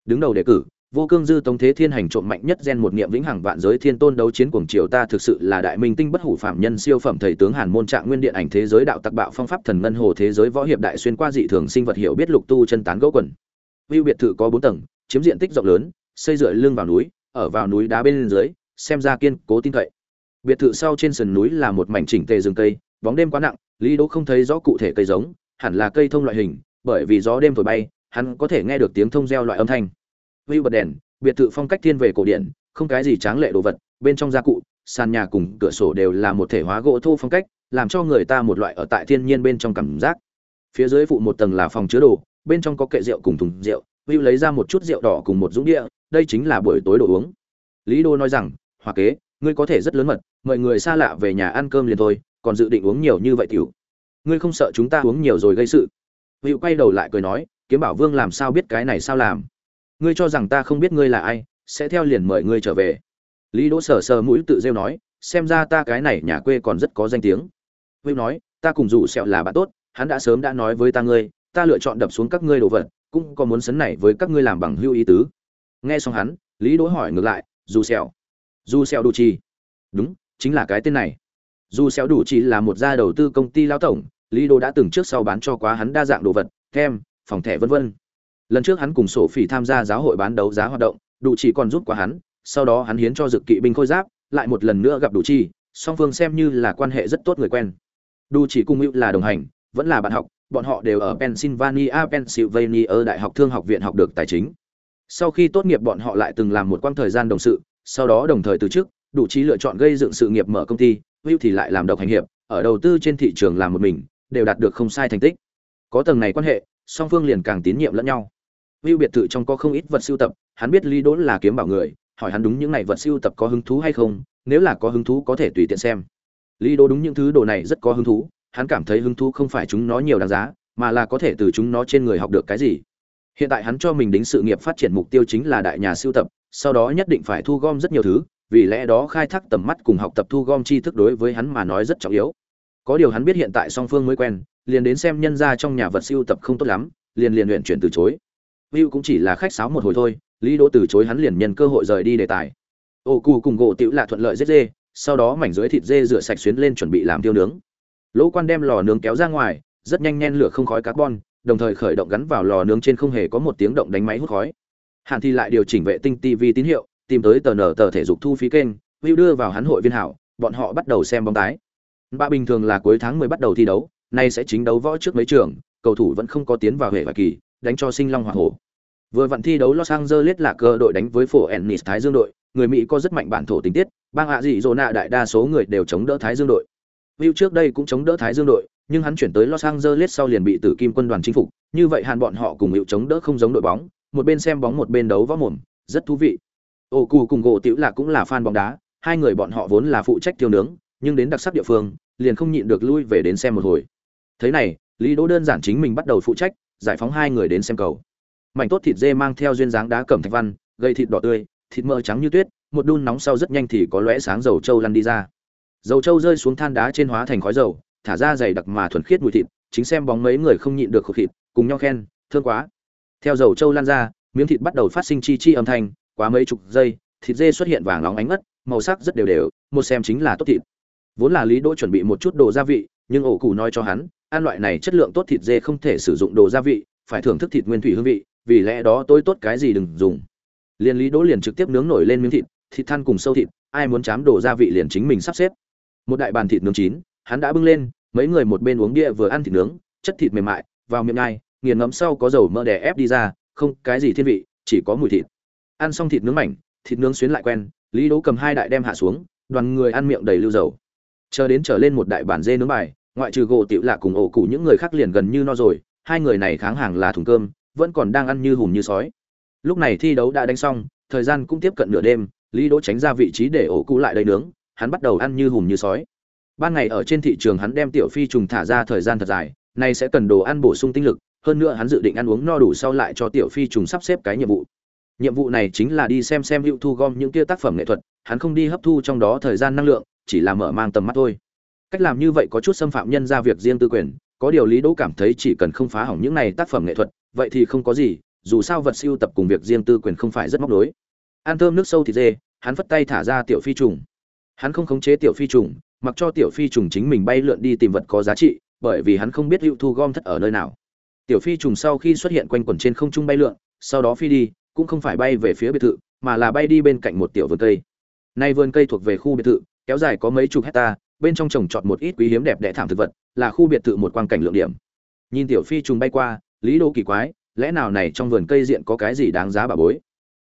Đứng đầu đề cử vô cương dư tống thế thiên hành trộm mạnh nhất gen một niệm vĩnh hằng vạn giới thiên tôn đấu chiến cuồng triều ta thực sự là đại minh tinh bất hủ phạm nhân siêu phẩm thầy tướng hàn môn trạng nguyên điện ảnh thế giới đạo tặc bạo phong pháp thần ngân hồ thế giới võ hiệp đại xuyên qua dị thường sinh vật hiểu biết lục tu chân tán gỗ quần view biệt thự có bốn tầng, chiếm diện tích rộng lớn, xây dựa lưng vào núi, ở vào núi đá bên dưới, xem ra kiên cố tin cậy. Biệt thự sau trên sườn núi là một mảnh chỉnh tề rừng cây, bóng đêm quá nặng, lý đỗ không thấy rõ cụ thể cây giống, hẳn là cây thông loại hình, bởi vì gió đêm thổi bay, hắn có thể nghe được tiếng thông reo loại âm thanh. View bật đèn, biệt thự phong cách thiên về cổ điển, không cái gì tráng lệ đồ vật, bên trong gia cụ, sàn nhà cùng cửa sổ đều là một thể hóa gỗ thô phong cách, làm cho người ta một loại ở tại thiên nhiên bên trong cảm giác. Phía dưới phụ một tầng là phòng chứa đồ bên trong có kệ rượu cùng thùng rượu hữu lấy ra một chút rượu đỏ cùng một dũng địa, đây chính là buổi tối đồ uống. Lý đô nói rằng hòa kế, ngươi có thể rất lớn mật, mời người xa lạ về nhà ăn cơm liền thôi, còn dự định uống nhiều như vậy tiểu. Ngươi không sợ chúng ta uống nhiều rồi gây sự? Hữu quay đầu lại cười nói, kiếm bảo vương làm sao biết cái này sao làm? Ngươi cho rằng ta không biết ngươi là ai, sẽ theo liền mời ngươi trở về. Lý đỗ sờ sờ mũi tự rêu nói, xem ra ta cái này nhà quê còn rất có danh tiếng. Hữu nói, ta cùng rủ sẹo là bạn tốt, hắn đã sớm đã nói với ta ngươi ta lựa chọn đập xuống các ngươi đồ vật, cũng có muốn sấn này với các ngươi làm bằng hưu ý tứ. Nghe xong hắn, lý đỗ hỏi ngược lại, dù sẹo dù sẹo đủ chi đúng, chính là cái tên này. Dù sẹo đủ chi là một gia đầu tư công ty lao tổng, lý đỗ đã từng trước sau bán cho quá hắn đa dạng đồ vật, kem, phòng thẻ vân vân. Lần trước hắn cùng sổ phỉ tham gia giáo hội bán đấu giá hoạt động, đủ chỉ còn giúp qua hắn, sau đó hắn hiến cho dực kỵ binh khôi giáp, lại một lần nữa gặp đủ chi song phương xem như là quan hệ rất tốt người quen. Đủ chỉ cùng hữu là đồng hành, vẫn là bạn học bọn họ đều ở pennsylvania pennsylvania ở đại học thương học viện học được tài chính. Sau khi tốt nghiệp bọn họ lại từng làm một quãng thời gian đồng sự, sau đó đồng thời từ chức, đủ trí lựa chọn gây dựng sự nghiệp mở công ty Will thì lại làm độc hành hiệp, ở đầu tư trên thị trường làm một mình, đều đạt được không sai thành tích. Có tầng này quan hệ, song phương liền càng tín nhiệm lẫn nhau. Will biệt thự trong có không ít vật sưu tập, hắn biết lý đốn là kiếm bảo người, hỏi hắn đúng những này vật sưu tập có hứng thú hay không, nếu là có hứng thú có thể tùy tiện xem. Lý Đốn đúng những thứ đồ này rất có hứng thú hắn cảm thấy hứng thú không phải chúng nó nhiều đáng giá mà là có thể từ chúng nó trên người học được cái gì hiện tại hắn cho mình đính sự nghiệp phát triển mục tiêu chính là đại nhà sưu tập sau đó nhất định phải thu gom rất nhiều thứ vì lẽ đó khai thác tầm mắt cùng học tập thu gom tri thức đối với hắn mà nói rất trọng yếu có điều hắn biết hiện tại song phương mới quen liền đến xem nhân ra trong nhà vật sưu tập không tốt lắm liền liền luyện chuyển từ chối View cũng chỉ là khách sáo một hồi thôi, Lý Đỗ từ chối hắn liền nhân cơ hội rời đi đề tài. Ô cù cùng gỗ tiểu lạ thuận lợi giết dê, sau đó mảnh dưới thịt dê rửa sạch xuyến lên chuẩn bị làm tiêu nướng. Lỗ Quan đem lò nướng kéo ra ngoài, rất nhanh nhen lửa không khói carbon, đồng thời khởi động gắn vào lò nướng trên không hề có một tiếng động đánh máy hút khói. Hàn Thi lại điều chỉnh vệ tinh TV tín hiệu, tìm tới tờ nở tờ thể dục thu phí kênh, View đưa vào hắn hội viên hảo, bọn họ bắt đầu xem bóng tái. Ba bình thường là cuối tháng 10 bắt đầu thi đấu, nay sẽ chính đấu võ trước mấy trường, cầu thủ vẫn không có tiến vào hệ và kỳ, đánh cho sinh long hỏa hổ. Vừa vặn thi đấu Los Angeles là cơ đội đánh với phổ Ennis Thái Dương đội, người Mỹ có rất mạnh bản thổ tình tiết, bang hạ dị Nạ đại đa số người đều chống đỡ Thái Dương đội. Will trước đây cũng chống đỡ Thái Dương đội, nhưng hắn chuyển tới Los Angeles sau liền bị Tử Kim quân đoàn chinh phục, như vậy hàn bọn họ cùng Will chống đỡ không giống đội bóng, một bên xem bóng một bên đấu võ mồm, rất thú vị. Ổ Cù cùng gỗ Tiểu là cũng là fan bóng đá, hai người bọn họ vốn là phụ trách tiêu nướng, nhưng đến đặc sắc địa phương, liền không nhịn được lui về đến xem một hồi. Thế này, Lý Đỗ đơn giản chính mình bắt đầu phụ trách, giải phóng hai người đến xem cầu mảnh tốt thịt dê mang theo duyên dáng đá cẩm thạch văn gây thịt đỏ tươi thịt mỡ trắng như tuyết một đun nóng sau rất nhanh thì có lóe sáng dầu trâu lăn đi ra dầu trâu rơi xuống than đá trên hóa thành khói dầu, thả ra dày đặc mà thuần khiết mùi thịt, chính xem bóng mấy người không nhịn được khẩu thịt cùng nhau khen thương quá. Theo dầu trâu lan ra, miếng thịt bắt đầu phát sinh chi chi âm thanh, quá mấy chục giây, thịt dê xuất hiện vàng óng ánh ngất, màu sắc rất đều đều, một xem chính là tốt thịt. Vốn là lý đỗ chuẩn bị một chút đồ gia vị, nhưng ổ cụ nói cho hắn, ăn loại này chất lượng tốt thịt dê không thể sử dụng đồ gia vị, phải thưởng thức thịt nguyên thủy hương vị, vì lẽ đó tôi tốt cái gì đừng dùng. Liền lý đỗ liền trực tiếp nướng nổi lên miếng thịt thịt than cùng sâu thịt, ai muốn chám đồ gia vị liền chính mình sắp xếp một đại bàn thịt nướng chín, hắn đã bưng lên, mấy người một bên uống bia vừa ăn thịt nướng, chất thịt mềm mại, vào miệng ngay, nghiền ngẫm sau có dầu mỡ đè ép đi ra, không cái gì thiên vị, chỉ có mùi thịt. Ăn xong thịt nướng mảnh, thịt nướng xuyến lại quen, lý đỗ cầm hai đại đem hạ xuống, đoàn người ăn miệng đầy lưu dầu. Chờ đến trở lên một đại bản dê nướng bài, ngoại trừ gỗ tiểu lạ cùng ổ cụ những người khác liền gần như no rồi, hai người này kháng hàng là thùng cơm, vẫn còn đang ăn như hùm như sói. Lúc này thi đấu đã đánh xong, thời gian cũng tiếp cận nửa đêm, lý đỗ tránh ra vị trí để ổ cụ lại đầy nướng hắn bắt đầu ăn như hùm như sói. Ban ngày ở trên thị trường hắn đem tiểu phi trùng thả ra thời gian thật dài, nay sẽ cần đồ ăn bổ sung tinh lực, hơn nữa hắn dự định ăn uống no đủ sau lại cho tiểu phi trùng sắp xếp cái nhiệm vụ. Nhiệm vụ này chính là đi xem xem hữu thu gom những kia tác phẩm nghệ thuật, hắn không đi hấp thu trong đó thời gian năng lượng, chỉ là mở mang tầm mắt thôi. Cách làm như vậy có chút xâm phạm nhân ra việc riêng tư quyền, có điều lý đỗ cảm thấy chỉ cần không phá hỏng những này tác phẩm nghệ thuật, vậy thì không có gì, dù sao vật siêu tập cùng việc riêng tư quyền không phải rất móc đối. Ăn thơm nước sâu thì dê, hắn vất tay thả ra tiểu phi trùng hắn không khống chế tiểu phi trùng, mặc cho tiểu phi trùng chính mình bay lượn đi tìm vật có giá trị, bởi vì hắn không biết hữu thu gom thất ở nơi nào. Tiểu phi trùng sau khi xuất hiện quanh quẩn trên không trung bay lượn, sau đó phi đi, cũng không phải bay về phía biệt thự, mà là bay đi bên cạnh một tiểu vườn cây. Nay vườn cây thuộc về khu biệt thự, kéo dài có mấy chục hecta, bên trong trồng trọt một ít quý hiếm đẹp đẽ thảm thực vật, là khu biệt thự một quang cảnh lượng điểm. Nhìn tiểu phi trùng bay qua, lý đô kỳ quái, lẽ nào này trong vườn cây diện có cái gì đáng giá bà bối?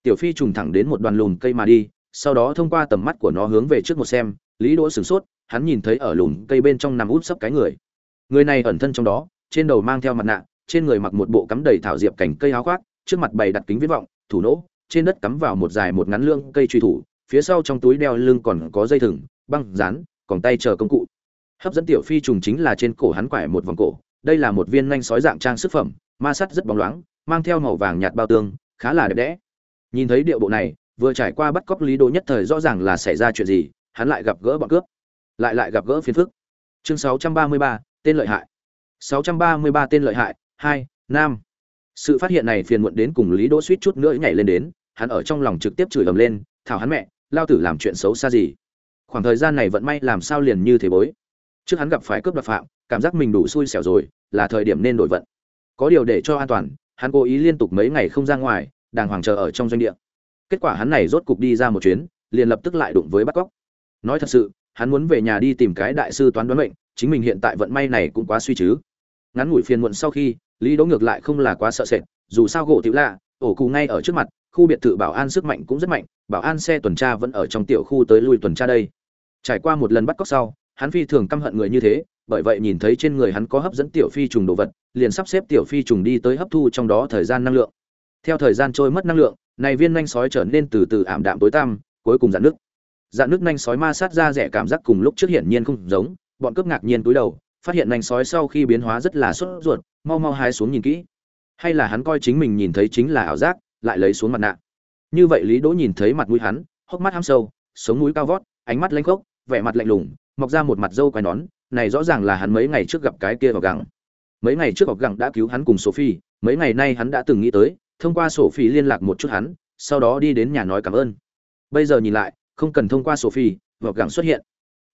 Tiểu phi trùng thẳng đến một đoàn lùn cây mà đi sau đó thông qua tầm mắt của nó hướng về trước một xem, lý đỗ sửng sốt, hắn nhìn thấy ở lùn cây bên trong nằm úp sấp cái người. Người này ẩn thân trong đó, trên đầu mang theo mặt nạ, trên người mặc một bộ cắm đầy thảo diệp cảnh cây áo khoác, trước mặt bày đặt kính viết vọng, thủ nỗ, trên đất cắm vào một dài một ngắn lương cây truy thủ, phía sau trong túi đeo lưng còn có dây thừng, băng, dán, còn tay chờ công cụ. Hấp dẫn tiểu phi trùng chính là trên cổ hắn quải một vòng cổ, đây là một viên nanh sói dạng trang sức phẩm, ma sắt rất bóng loáng, mang theo màu vàng nhạt bao tương, khá là đẹp đẽ. Nhìn thấy điệu bộ này vừa trải qua bắt cóc lý đồ nhất thời rõ ràng là xảy ra chuyện gì hắn lại gặp gỡ bọn cướp lại lại gặp gỡ phiền phức. Chương 633, tên lợi hại. 633 tên lợi hại hai nam. Sự phát hiện này phiền muộn đến cùng lý đỗ suýt chút nữa nhảy lên đến hắn ở trong lòng trực tiếp chửi ầm lên thảo hắn mẹ lao tử làm chuyện xấu xa gì? Khoảng thời gian này vận may làm sao liền như thế bối? Trước hắn gặp phải cướp đoạt phạm cảm giác mình đủ xui xẻo rồi là thời điểm nên đổi vận. Có điều để cho an toàn hắn cố ý liên tục mấy ngày không ra ngoài đàng hoàng chờ ở trong doanh địa kết quả hắn này rốt cục đi ra một chuyến, liền lập tức lại đụng với bắt cóc. Nói thật sự, hắn muốn về nhà đi tìm cái đại sư toán đoán mệnh, chính mình hiện tại vận may này cũng quá suy chứ. Ngắn ngủi phiền muộn sau khi, lý đỗ ngược lại không là quá sợ sệt, dù sao gỗ tiểu lạ, ổ cụ ngay ở trước mặt, khu biệt thự bảo an sức mạnh cũng rất mạnh, bảo an xe tuần tra vẫn ở trong tiểu khu tới lui tuần tra đây. Trải qua một lần bắt cóc sau, hắn phi thường căm hận người như thế, bởi vậy nhìn thấy trên người hắn có hấp dẫn tiểu phi trùng đồ vật, liền sắp xếp tiểu phi trùng đi tới hấp thu trong đó thời gian năng lượng. Theo thời gian trôi mất năng lượng này viên nhanh sói trở nên từ từ ảm đạm tối tăm, cuối cùng dạn nước. Dạn nước nhanh sói ma sát ra rẻ cảm giác cùng lúc trước hiển nhiên không giống, bọn cướp ngạc nhiên túi đầu, phát hiện nhanh sói sau khi biến hóa rất là sốt ruột, mau mau hái xuống nhìn kỹ. Hay là hắn coi chính mình nhìn thấy chính là ảo giác, lại lấy xuống mặt nạ. Như vậy lý đỗ nhìn thấy mặt mũi hắn, hốc mắt ham sâu, sống mũi cao vót, ánh mắt lanh khốc, vẻ mặt lạnh lùng, mọc ra một mặt dâu quai nón, này rõ ràng là hắn mấy ngày trước gặp cái kia vào gẳng mấy ngày trước học gẳng đã cứu hắn cùng sophie, mấy ngày nay hắn đã từng nghĩ tới thông qua sổ phi liên lạc một chút hắn, sau đó đi đến nhà nói cảm ơn. Bây giờ nhìn lại, không cần thông qua sổ phi vọc gẳng xuất hiện.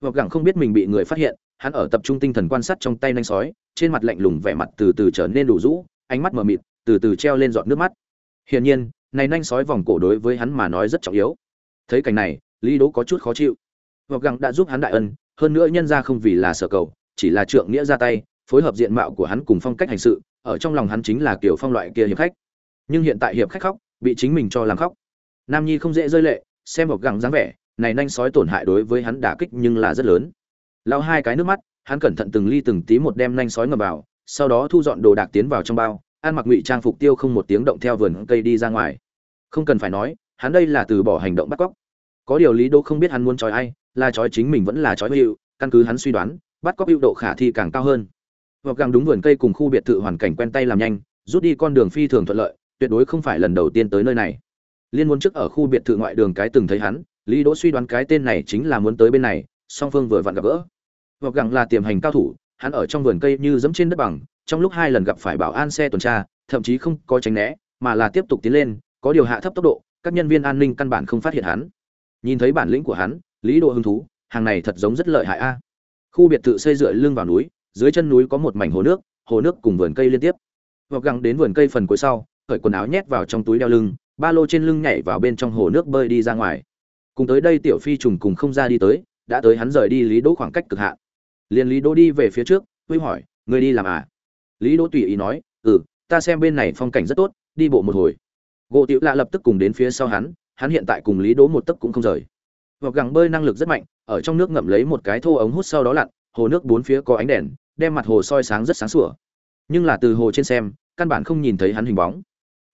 Vọc gẳng không biết mình bị người phát hiện, hắn ở tập trung tinh thần quan sát trong tay nanh sói, trên mặt lạnh lùng vẻ mặt từ từ trở nên đủ rũ, ánh mắt mờ mịt, từ từ treo lên giọt nước mắt. Hiển nhiên, này nanh sói vòng cổ đối với hắn mà nói rất trọng yếu. Thấy cảnh này, lý đỗ có chút khó chịu. Vọc gẳng đã giúp hắn đại ân, hơn nữa nhân ra không vì là sở cầu, chỉ là trượng nghĩa ra tay, phối hợp diện mạo của hắn cùng phong cách hành sự, ở trong lòng hắn chính là kiểu phong loại kia hiệp khách nhưng hiện tại hiệp khách khóc, bị chính mình cho làm khóc. Nam nhi không dễ rơi lệ, xem một gẳng dáng vẻ, này nhanh sói tổn hại đối với hắn đả kích nhưng là rất lớn. Lao hai cái nước mắt, hắn cẩn thận từng ly từng tí một đem nhanh sói ngầm vào, sau đó thu dọn đồ đạc tiến vào trong bao, ăn mặc ngụy trang phục tiêu không một tiếng động theo vườn cây đi ra ngoài. Không cần phải nói, hắn đây là từ bỏ hành động bắt cóc. Có điều lý đô không biết hắn muốn trói ai, là trói chính mình vẫn là trói hữu, căn cứ hắn suy đoán, bắt cóc hữu độ khả thi càng cao hơn. Hoặc càng đúng vườn cây cùng khu biệt thự hoàn cảnh quen tay làm nhanh, rút đi con đường phi thường thuận lợi tuyệt đối không phải lần đầu tiên tới nơi này. Liên muốn trước ở khu biệt thự ngoại đường cái từng thấy hắn, lý đỗ suy đoán cái tên này chính là muốn tới bên này, song phương vừa vặn gặp gỡ. Hoặc gẳng là tiềm hành cao thủ, hắn ở trong vườn cây như dẫm trên đất bằng, trong lúc hai lần gặp phải bảo an xe tuần tra, thậm chí không có tránh né, mà là tiếp tục tiến lên, có điều hạ thấp tốc độ, các nhân viên an ninh căn bản không phát hiện hắn. Nhìn thấy bản lĩnh của hắn, lý độ hứng thú, hàng này thật giống rất lợi hại a. Khu biệt thự xây dựa lưng vào núi, dưới chân núi có một mảnh hồ nước hồ nước cùng vườn cây liên tiếp. Hoặc găng đến vườn cây phần cuối sau cởi quần áo nhét vào trong túi đeo lưng, ba lô trên lưng nhảy vào bên trong hồ nước bơi đi ra ngoài. Cùng tới đây tiểu phi trùng cùng không ra đi tới, đã tới hắn rời đi lý đỗ khoảng cách cực hạn. Liền lý đỗ đi về phía trước, huy hỏi, người đi làm à? Lý đỗ tùy ý nói ừ ta xem bên này phong cảnh rất tốt, đi bộ một hồi. Gỗ tiểu lạ lập tức cùng đến phía sau hắn hắn hiện tại cùng lý Đỗ một tấc cũng không rời. Hoặc gẳng bơi năng lực rất mạnh, ở trong nước ngậm lấy một cái thô ống hút sau đó lặn, hồ nước bốn phía có ánh đèn, đem mặt hồ soi sáng rất sáng sủa. Nhưng là từ hồ trên xem, căn bản không nhìn thấy hắn hình bóng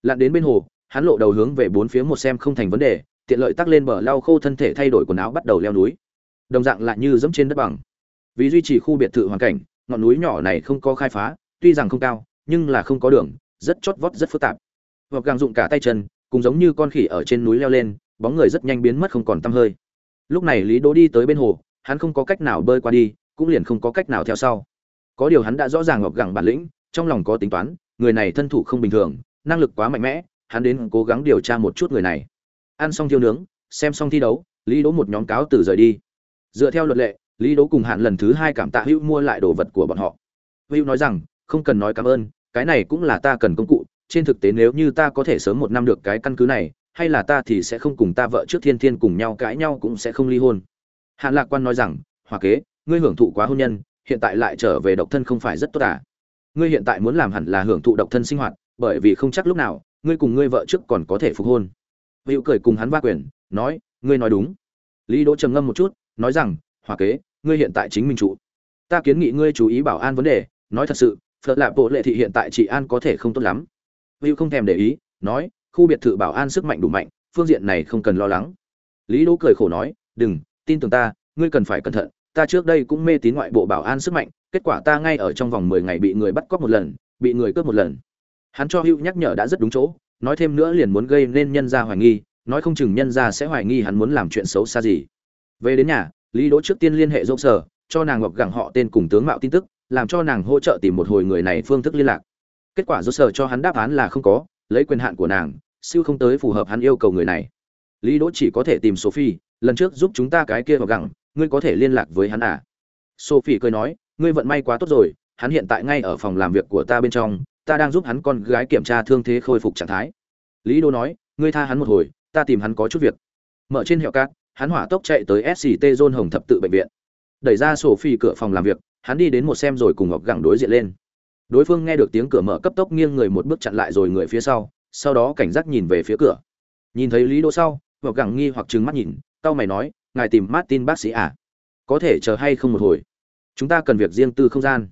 lặn đến bên hồ, hắn lộ đầu hướng về bốn phía một xem không thành vấn đề, tiện lợi tắc lên bờ lau khô thân thể thay đổi quần áo bắt đầu leo núi. Đồng dạng lại như dẫm trên đất bằng. Vì duy trì khu biệt thự hoàn cảnh, ngọn núi nhỏ này không có khai phá, tuy rằng không cao, nhưng là không có đường, rất chót vót, rất phức tạp. Hoặc gàng dụng cả tay chân cùng giống như con khỉ ở trên núi leo lên, bóng người rất nhanh biến mất không còn tăm hơi. Lúc này lý đỗ đi tới bên hồ, hắn không có cách nào bơi qua đi, cũng liền không có cách nào theo sau. Có điều hắn đã rõ ràng ngọc gẳng bản lĩnh, trong lòng có tính toán, người này thân thủ không bình thường năng lực quá mạnh mẽ, hắn đến cố gắng điều tra một chút người này. Ăn xong thiêu nướng, xem xong thi đấu, lý đỗ một nhóm cáo từ rời đi. Dựa theo luật lệ, lý đỗ cùng hạn lần thứ hai cảm tạ hữu mua lại đồ vật của bọn họ. Hữu nói rằng, không cần nói cảm ơn, cái này cũng là ta cần công cụ, trên thực tế nếu như ta có thể sớm một năm được cái căn cứ này, hay là ta thì sẽ không cùng ta vợ trước thiên thiên cùng nhau cãi nhau cũng sẽ không ly hôn. Hạn lạc quan nói rằng, hòa kế, ngươi hưởng thụ quá hôn nhân, hiện tại lại trở về độc thân không phải rất tốt à? Ngươi hiện tại muốn làm hẳn là hưởng thụ độc thân sinh hoạt bởi vì không chắc lúc nào, ngươi cùng ngươi vợ trước còn có thể phục hôn. Hữu cười cùng hắn va quyền, nói, ngươi nói đúng. Lý đỗ trầm ngâm một chút, nói rằng, hòa kế, ngươi hiện tại chính mình trụ. Ta kiến nghị ngươi chú ý bảo an vấn đề, nói thật sự, phật lạp bộ lệ thị hiện tại chị an có thể không tốt lắm. Hữu không thèm để ý, nói, khu biệt thự bảo an sức mạnh đủ mạnh, phương diện này không cần lo lắng. Lý đỗ cười khổ nói, đừng, tin tưởng ta, ngươi cần phải cẩn thận, ta trước đây cũng mê tín ngoại bộ bảo an sức mạnh, kết quả ta ngay ở trong vòng mười ngày bị người bắt cóc một lần, bị người cướp một lần hắn cho hữu nhắc nhở đã rất đúng chỗ, nói thêm nữa liền muốn gây nên nhân gia hoài nghi, nói không chừng nhân gia sẽ hoài nghi hắn muốn làm chuyện xấu xa gì. Về đến nhà, lý đỗ trước tiên liên hệ dốc sở, cho nàng ngọc gẳng họ tên cùng tướng mạo tin tức, làm cho nàng hỗ trợ tìm một hồi người này phương thức liên lạc. Kết quả dốc sở cho hắn đáp án là không có, lấy quyền hạn của nàng, siêu không tới phù hợp hắn yêu cầu người này. Lý đỗ chỉ có thể tìm sophie, lần trước giúp chúng ta cái kia ngọc gẳng, ngươi có thể liên lạc với hắn à? Sophie cười nói, ngươi vận may quá tốt rồi, hắn hiện tại ngay ở phòng làm việc của ta bên trong ta đang giúp hắn con gái kiểm tra thương thế khôi phục trạng thái. Lý đô nói, ngươi tha hắn một hồi, ta tìm hắn có chút việc. Mở trên hiệu cát, hắn hỏa tốc chạy tới sct John hồng thập tự bệnh viện. Đẩy ra sổ phi cửa phòng làm việc, hắn đi đến một xem rồi cùng ngọc gẳng đối diện lên. Đối phương nghe được tiếng cửa mở cấp tốc nghiêng người một bước chặn lại rồi người phía sau sau đó cảnh giác nhìn về phía cửa. Nhìn thấy lý đỗ sau, ngọc gẳng nghi hoặc trừng mắt nhìn tao mày nói, ngài tìm martin bác sĩ à? Có thể chờ hay không một hồi? Chúng ta cần việc riêng tư không gian.